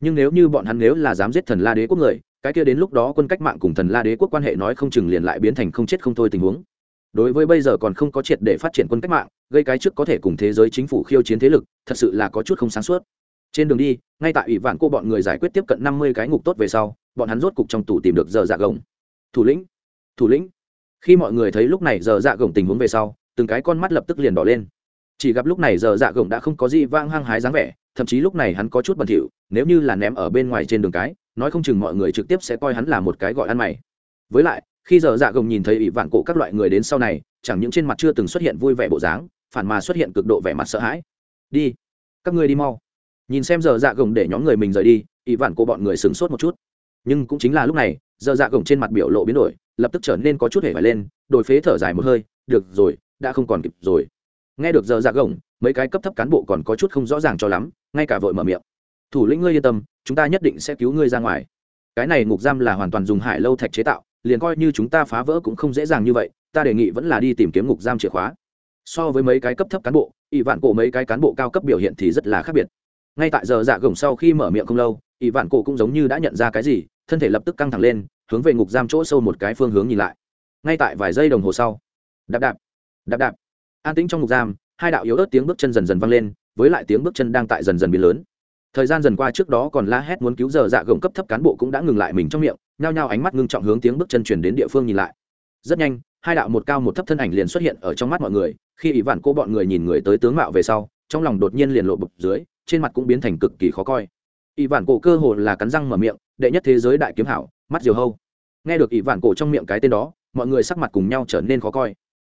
Nhưng nếu như bọn hắn nếu là dám giết thần la đế quốc người, cái kia đến lúc đó quân cách mạng cùng thần la đế quốc quan hệ nói không chừng liền lại biến thành không chết không thôi tình huống. Đối với bây giờ còn không có triệt để phát triển quân cách mạng, gây cái trước có thể cùng thế giới chính phủ khiêu chiến thế lực, thật sự là có chút không sáng suốt trên đường đi, ngay tại ủy vạn cô bọn người giải quyết tiếp cận năm mươi cái ngục tốt về sau, bọn hắn rốt cục trong tủ tìm được giờ dạ gồng. Thủ lĩnh thủ lĩnh. Khi mọi người thấy lúc này giờ dạ gồng tình huống về sau, từng cái con mắt lập tức liền đỏ lên. Chỉ gặp lúc này giờ dạ gồng đã không có gì vang hăng hái dáng vẻ, thậm chí lúc này hắn có chút bẩn thỉu, nếu như là ném ở bên ngoài trên đường cái, nói không chừng mọi người trực tiếp sẽ coi hắn là một cái gọi ăn mày. Với lại, khi giờ dạ gồng nhìn thấy ủy vạn cổ các loại người đến sau này, chẳng những trên mặt chưa từng xuất hiện vui vẻ bộ dáng, phản mà xuất hiện cực độ vẻ mặt sợ hãi. Đi, các ngươi đi mau nhìn xem giờ dạ gồng để nhóm người mình rời đi, ỷ vạn cô bọn người sửng sốt một chút. Nhưng cũng chính là lúc này, giờ dạ gồng trên mặt biểu lộ biến đổi, lập tức trở nên có chút hề phải lên, đổi phế thở dài một hơi, được rồi, đã không còn kịp rồi. Nghe được giờ dạ gồng, mấy cái cấp thấp cán bộ còn có chút không rõ ràng cho lắm, ngay cả vội mở miệng. Thủ lĩnh ngươi yên tâm, chúng ta nhất định sẽ cứu ngươi ra ngoài. Cái này ngục giam là hoàn toàn dùng hải lâu thạch chế tạo, liền coi như chúng ta phá vỡ cũng không dễ dàng như vậy, ta đề nghị vẫn là đi tìm kiếm ngục giam chìa khóa. So với mấy cái cấp thấp cán bộ, ỷ vạn cổ mấy cái cán bộ cao cấp biểu hiện thì rất là khác biệt ngay tại giờ dạ gồng sau khi mở miệng không lâu, ỷ vạn cổ cũng giống như đã nhận ra cái gì, thân thể lập tức căng thẳng lên, hướng về ngục giam chỗ sâu một cái phương hướng nhìn lại. Ngay tại vài giây đồng hồ sau, đạp đạp đạp đạp. An tĩnh trong ngục giam, hai đạo yếu ớt tiếng bước chân dần dần vang lên, với lại tiếng bước chân đang tại dần dần biến lớn. Thời gian dần qua trước đó còn la hét muốn cứu giờ dạ gồng cấp thấp cán bộ cũng đã ngừng lại mình trong miệng, nhao nhao ánh mắt ngưng trọng hướng tiếng bước chân chuyển đến địa phương nhìn lại. Rất nhanh, hai đạo một cao một thấp thân ảnh liền xuất hiện ở trong mắt mọi người, khi ỷ vạn cô bọn người nhìn người tới tướng mạo về sau, trong lòng đột nhiên liền lộ bục dưới trên mặt cũng biến thành cực kỳ khó coi. Ỷ vạn cổ cơ hồ là cắn răng mở miệng, đệ nhất thế giới đại kiếm hảo, mắt diều hâu. Nghe được ỷ vạn cổ trong miệng cái tên đó, mọi người sắc mặt cùng nhau trở nên khó coi.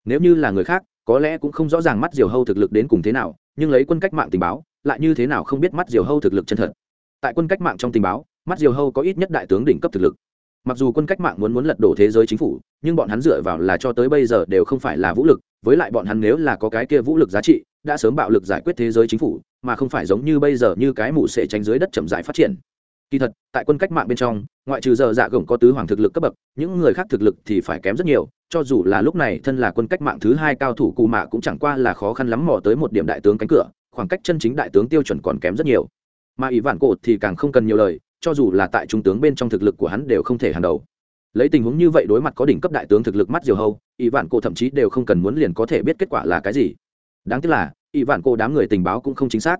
Nếu như là người khác, có lẽ cũng không rõ ràng mắt diều hâu thực lực đến cùng thế nào, nhưng lấy quân cách mạng tình báo, lại như thế nào không biết mắt diều hâu thực lực chân thật. Tại quân cách mạng trong tình báo, mắt diều hâu có ít nhất đại tướng đỉnh cấp thực lực. Mặc dù quân cách mạng muốn muốn lật đổ thế giới chính phủ, nhưng bọn hắn dựa vào là cho tới bây giờ đều không phải là vũ lực, với lại bọn hắn nếu là có cái kia vũ lực giá trị, đã sớm bạo lực giải quyết thế giới chính phủ mà không phải giống như bây giờ như cái mụ sệ tránh dưới đất chậm rãi phát triển. Kỳ thật, tại quân cách mạng bên trong, ngoại trừ giờ dạ gồng có tứ hoàng thực lực cấp bậc, những người khác thực lực thì phải kém rất nhiều, cho dù là lúc này thân là quân cách mạng thứ hai cao thủ cù mạ cũng chẳng qua là khó khăn lắm mò tới một điểm đại tướng cánh cửa, khoảng cách chân chính đại tướng tiêu chuẩn còn kém rất nhiều. Mà ỷ vạn cổ thì càng không cần nhiều lời, cho dù là tại trung tướng bên trong thực lực của hắn đều không thể hàng đầu. Lấy tình huống như vậy đối mặt có đỉnh cấp đại tướng thực lực mắt diều hâu ỷ vạn cổ thậm chí đều không cần muốn liền có thể biết kết quả là cái gì. Đáng tiếc là ỷ vạn cổ đám người tình báo cũng không chính xác.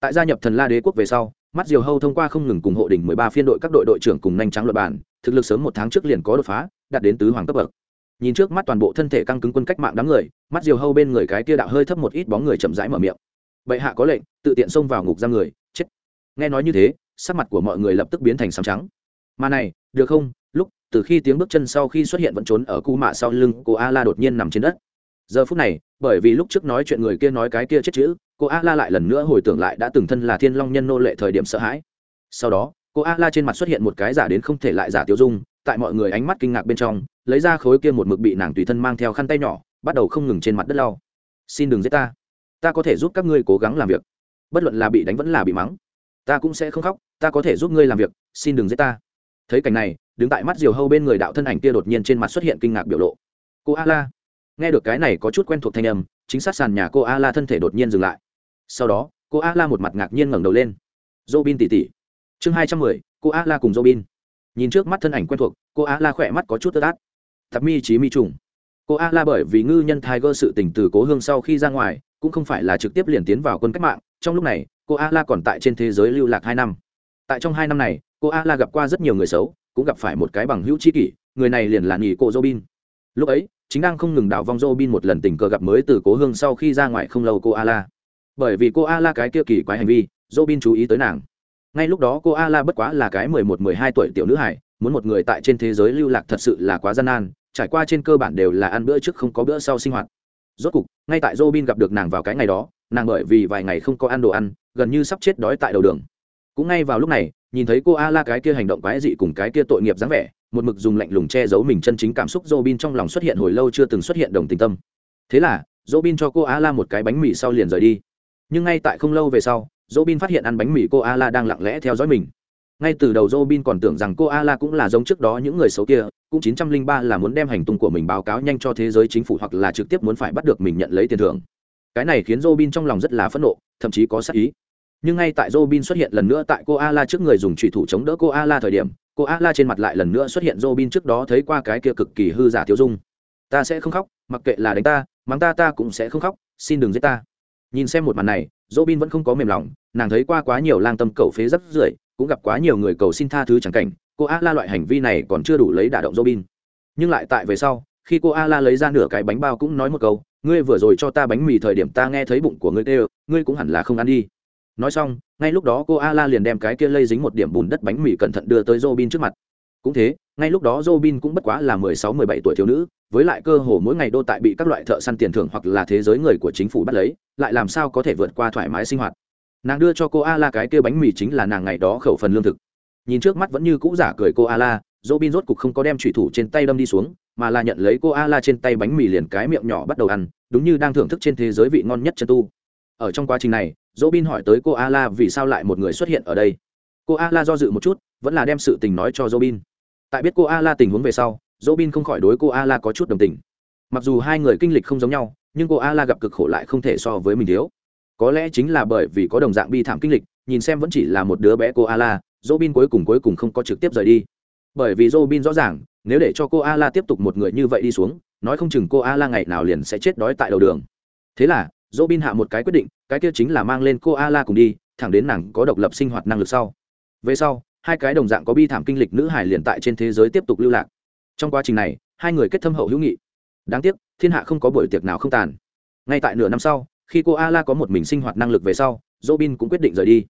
Tại gia nhập thần la đế quốc về sau, mắt diều hâu thông qua không ngừng cùng hộ đỉnh mười ba phiên đội các đội đội trưởng cùng nhanh trắng luật bản thực lực sớm một tháng trước liền có đột phá, đạt đến tứ hoàng cấp bậc. Nhìn trước mắt toàn bộ thân thể căng cứng quân cách mạng đám người, mắt diều hâu bên người cái tia đạo hơi thấp một ít bóng người chậm rãi mở miệng. Bệ hạ có lệnh, tự tiện xông vào ngục giam người, chết. Nghe nói như thế, sắc mặt của mọi người lập tức biến thành sám trắng. Mà này, được không? Lúc, từ khi tiếng bước chân sau khi xuất hiện vẫn trốn ở cu mạ sau lưng, cô a la đột nhiên nằm trên đất giờ phút này, bởi vì lúc trước nói chuyện người kia nói cái kia chết chữ, cô a la lại lần nữa hồi tưởng lại đã từng thân là thiên long nhân nô lệ thời điểm sợ hãi. Sau đó, cô a la trên mặt xuất hiện một cái giả đến không thể lại giả tiêu dung, tại mọi người ánh mắt kinh ngạc bên trong, lấy ra khối kia một mực bị nàng tùy thân mang theo khăn tay nhỏ, bắt đầu không ngừng trên mặt đất lau. Xin đừng giết ta. Ta có thể giúp các ngươi cố gắng làm việc. Bất luận là bị đánh vẫn là bị mắng. Ta cũng sẽ không khóc. Ta có thể giúp ngươi làm việc. Xin đừng giết ta. Thấy cảnh này, đứng tại mắt diều hâu bên người đạo thân ảnh kia đột nhiên trên mặt xuất hiện kinh ngạc biểu lộ. Cô a la nghe được cái này có chút quen thuộc thanh âm, chính xác sàn nhà cô a la thân thể đột nhiên dừng lại. Sau đó, cô a la một mặt ngạc nhiên ngẩng đầu lên. Dô bin tỉ tỉ. Chương hai trăm mười, cô a la cùng dô bin nhìn trước mắt thân ảnh quen thuộc, cô a la khỏe mắt có chút tơ tát. Thập mi trí mi trùng. Cô a la bởi vì ngư nhân thai gơ sự tình từ cố hương sau khi ra ngoài, cũng không phải là trực tiếp liền tiến vào quân cách mạng, trong lúc này, cô a la còn tại trên thế giới lưu lạc hai năm. Tại trong hai năm này, cô a la gặp qua rất nhiều người xấu, cũng gặp phải một cái bằng hữu tri kỷ, người này liền là nghỉ cô robin. Lúc ấy chính đang không ngừng đảo vong robin một lần tình cờ gặp mới từ cố hương sau khi ra ngoài không lâu cô ala bởi vì cô ala cái kia kỳ quái hành vi, robin chú ý tới nàng. Ngay lúc đó cô ala bất quá là cái mười một, mười hai tuổi tiểu nữ hài, muốn một người tại trên thế giới lưu lạc thật sự là quá gian nan, trải qua trên cơ bản đều là ăn bữa trước không có bữa sau sinh hoạt. Rốt cục, ngay tại robin gặp được nàng vào cái ngày đó, nàng bởi vì vài ngày không có ăn đồ ăn, gần như sắp chết đói tại đầu đường. Cũng ngay vào lúc này, nhìn thấy cô ala cái kia hành động quái dị cùng cái kia tội nghiệp dáng vẻ một mực dùng lạnh lùng che giấu mình chân chính cảm xúc, robin trong lòng xuất hiện hồi lâu chưa từng xuất hiện đồng tình tâm. Thế là, robin cho cô a la một cái bánh mì sau liền rời đi. Nhưng ngay tại không lâu về sau, robin phát hiện ăn bánh mì cô a la đang lặng lẽ theo dõi mình. Ngay từ đầu robin còn tưởng rằng cô a la cũng là giống trước đó những người xấu kia, cũng chín trăm linh ba là muốn đem hành tung của mình báo cáo nhanh cho thế giới chính phủ hoặc là trực tiếp muốn phải bắt được mình nhận lấy tiền thưởng. Cái này khiến robin trong lòng rất là phẫn nộ, thậm chí có sắc ý. Nhưng ngay tại robin xuất hiện lần nữa tại cô a la trước người dùng trùy thủ chống đỡ cô a la thời điểm cô a la trên mặt lại lần nữa xuất hiện robin trước đó thấy qua cái kia cực kỳ hư giả tiêu dung. Ta sẽ không khóc, mặc kệ là đánh ta, mắng ta ta cũng sẽ không khóc, xin đừng giết ta. Nhìn xem một màn này, robin vẫn không có mềm lòng, nàng thấy qua quá nhiều lang tâm cầu phế rất rưởi, cũng gặp quá nhiều người cầu xin tha thứ chẳng cảnh, cô a la loại hành vi này còn chưa đủ lấy đả động robin. Nhưng lại tại về sau, khi cô a la lấy ra nửa cái bánh bao cũng nói một câu, ngươi vừa rồi cho ta bánh mì thời điểm ta nghe thấy bụng của ngươi tê ngươi cũng hẳn là không ăn đi nói xong, ngay lúc đó cô a la liền đem cái kia lây dính một điểm bùn đất bánh mì cẩn thận đưa tới robin trước mặt. Cũng thế, ngay lúc đó robin cũng bất quá là mười sáu, mười bảy tuổi thiếu nữ, với lại cơ hồ mỗi ngày đô tại bị các loại thợ săn tiền thưởng hoặc là thế giới người của chính phủ bắt lấy, lại làm sao có thể vượt qua thoải mái sinh hoạt. Nàng đưa cho cô a la cái kia bánh mì chính là nàng ngày đó khẩu phần lương thực. Nhìn trước mắt vẫn như cũ giả cười cô a la dỗ bin rốt cục không có đem thủy thủ trên tay đâm đi xuống, mà là nhận lấy cô a la trên tay bánh mì liền cái miệng nhỏ bắt đầu ăn, đúng như đang thưởng thức trên thế giới vị ngon nhất chân tu. Ở trong quá trình này dỗ bin hỏi tới cô a la vì sao lại một người xuất hiện ở đây. Cô a la do dự một chút, vẫn là đem sự tình nói cho dỗ bin. Tại biết cô a la tình huống về sau, dỗ bin không khỏi đối cô a la có chút đồng tình. Mặc dù hai người kinh lịch không giống nhau, nhưng cô a la gặp cực khổ lại không thể so với mình thiếu. Có lẽ chính là bởi vì có đồng dạng bi thảm kinh lịch, nhìn xem vẫn chỉ là một đứa bé cô a la, dỗ bin cuối cùng cuối cùng không có trực tiếp rời đi. Bởi vì dỗ bin rõ ràng, nếu để cho cô a la tiếp tục một người như vậy đi xuống, nói không chừng cô a la ngày nào liền sẽ chết đói tại đầu đường. Thế là dỗ bin hạ một cái quyết định, cái kia chính là mang lên cô a la cùng đi, thẳng đến nàng có độc lập sinh hoạt năng lực sau. Về sau, hai cái đồng dạng có bi thảm kinh lịch nữ hải liền tại trên thế giới tiếp tục lưu lạc. Trong quá trình này, hai người kết thâm hậu hữu nghị. Đáng tiếc, thiên hạ không có buổi tiệc nào không tàn. Ngay tại nửa năm sau, khi cô a la có một mình sinh hoạt năng lực về sau dỗ bin cũng quyết định rời đi.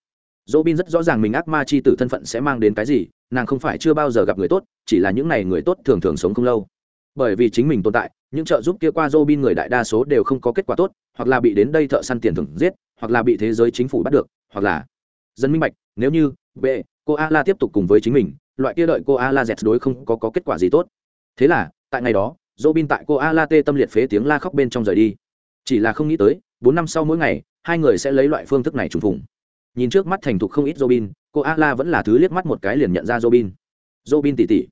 Dỗ bin rất rõ ràng mình ác ma c h i tử thân phận sẽ mang đến cái gì, nàng không phải chưa bao giờ gặp người tốt, chỉ là những n à y người tốt thường thường sống không lâu. Bởi vì chính mình tồn tại những trợ giúp kia qua Robin người đại đa số đều không có kết quả tốt hoặc là bị đến đây thợ săn tiền thưởng giết hoặc là bị thế giới chính phủ bắt được hoặc là dân minh bạch nếu như b cô Ala tiếp tục cùng với chính mình loại kia đợi cô Ala dẹt đối không có, có kết quả gì tốt. Thế là tại ngày đó Robin tại cô Ala tê tâm liệt phế tiếng la khóc bên trong rời đi. Chỉ là không nghĩ tới bốn năm sau mỗi ngày hai người sẽ lấy loại phương thức này trùng phùng. Nhìn trước mắt thành thục không ít robin cô Ala vẫn là thứ liếc mắt một cái liền nhận ra robin. Robin tỷ tỷ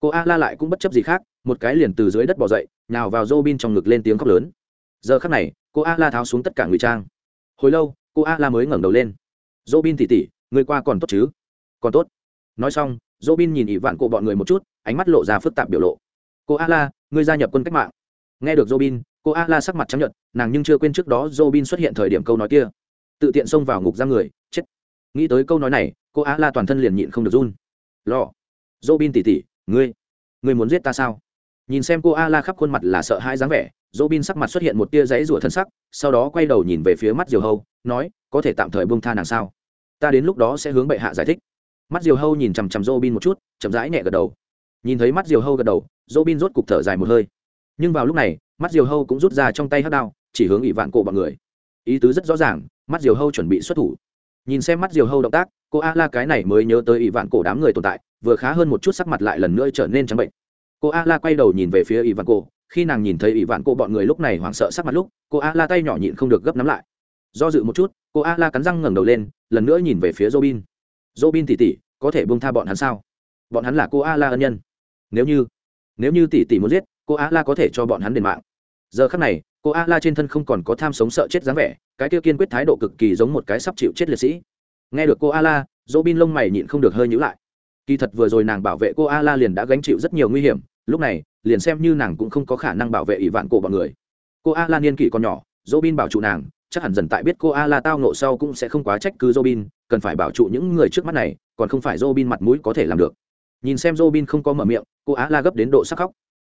cô a la lại cũng bất chấp gì khác, một cái liền từ dưới đất bỏ dậy nào vào robin trong ngực lên tiếng khóc lớn. Giờ khắc này, cô a la tháo xuống tất cả ngụy trang. Hồi lâu, cô a la mới ngẩng đầu lên. Robin tỉ tỉ, người qua còn tốt chứ? Còn tốt. Nói xong, robin nhìn ỷ vạn cổ bọn người một chút, ánh mắt lộ ra phức tạp biểu lộ. Cô a la ngươi gia nhập quân cách mạng. Nghe được robin, cô a la sắc mặt trắng nhợt, nàng nhưng chưa quên trước đó robin xuất hiện thời điểm câu nói kia. Tự tiện xông vào ngục giam người, chết. Nghĩ tới câu nói này, cô a la toàn thân liền nhịn không được run. Lo. Robin tỉ tỉ ngươi ngươi muốn giết ta sao? Nhìn xem cô a la khắp khuôn mặt là sợ hãi dáng vẻ, robin sắc mặt xuất hiện một tia giấy rủa thân sắc, sau đó quay đầu nhìn về phía mắt diều hâu, nói, có thể tạm thời buông tha nàng sao? Ta đến lúc đó sẽ hướng bệ hạ giải thích. Mắt diều hâu nhìn chằm chằm robin một chút, chậm rãi nhẹ gật đầu. Nhìn thấy mắt diều hâu gật đầu, robin rốt cục thở dài một hơi. Nhưng vào lúc này, mắt diều hâu cũng rút ra trong tay hát đao, chỉ hướng ỷ vạn cổ bọn người. Ý tứ rất rõ ràng, mắt diều hâu chuẩn bị xuất thủ. Nhìn xem mắt diều hâu động tác, cô a la cái này mới nhớ tới ỷ vạn cổ đám người tồn tại vừa khá hơn một chút sắc mặt lại lần nữa trở nên trắng bệnh. Cô a la quay đầu nhìn về phía ỷ vạn cổ khi nàng nhìn thấy ỷ vạn cổ bọn người lúc này hoảng sợ sắc mặt lúc, cô a la tay nhỏ nhịn không được gấp nắm lại. Do dự một chút, cô a la cắn răng ngẩng đầu lên, lần nữa nhìn về phía robin. Robin tỉ tỉ, có thể buông tha bọn hắn sao? Bọn hắn là cô a la ân nhân. Nếu như nếu như tỷ tỷ muốn giết, cô a la có thể cho bọn hắn đền mạng. Giờ khắc này, cô a la trên thân không còn có tham sống sợ chết dáng vẻ, cái kia kiên quyết thái độ cực kỳ giống một cái sắp chịu chết liệt sĩ. Nghe được cô a la dỗ bin lông mày nhịn không được hơi nhữ lại kỳ thật vừa rồi nàng bảo vệ cô a la liền đã gánh chịu rất nhiều nguy hiểm, lúc này, liền xem như nàng cũng không có khả năng bảo vệ ỷ vạn cổ bọn người. Cô a la niên kỷ còn nhỏ dỗ bin bảo trụ nàng, chắc hẳn dần tại biết cô a la tao nộ sau cũng sẽ không quá trách cứ dỗ bin cần phải bảo trụ những người trước mắt này, còn không phải dỗ bin mặt mũi có thể làm được. Nhìn xem dỗ bin không có mở miệng, cô a la gấp đến độ sắc khóc.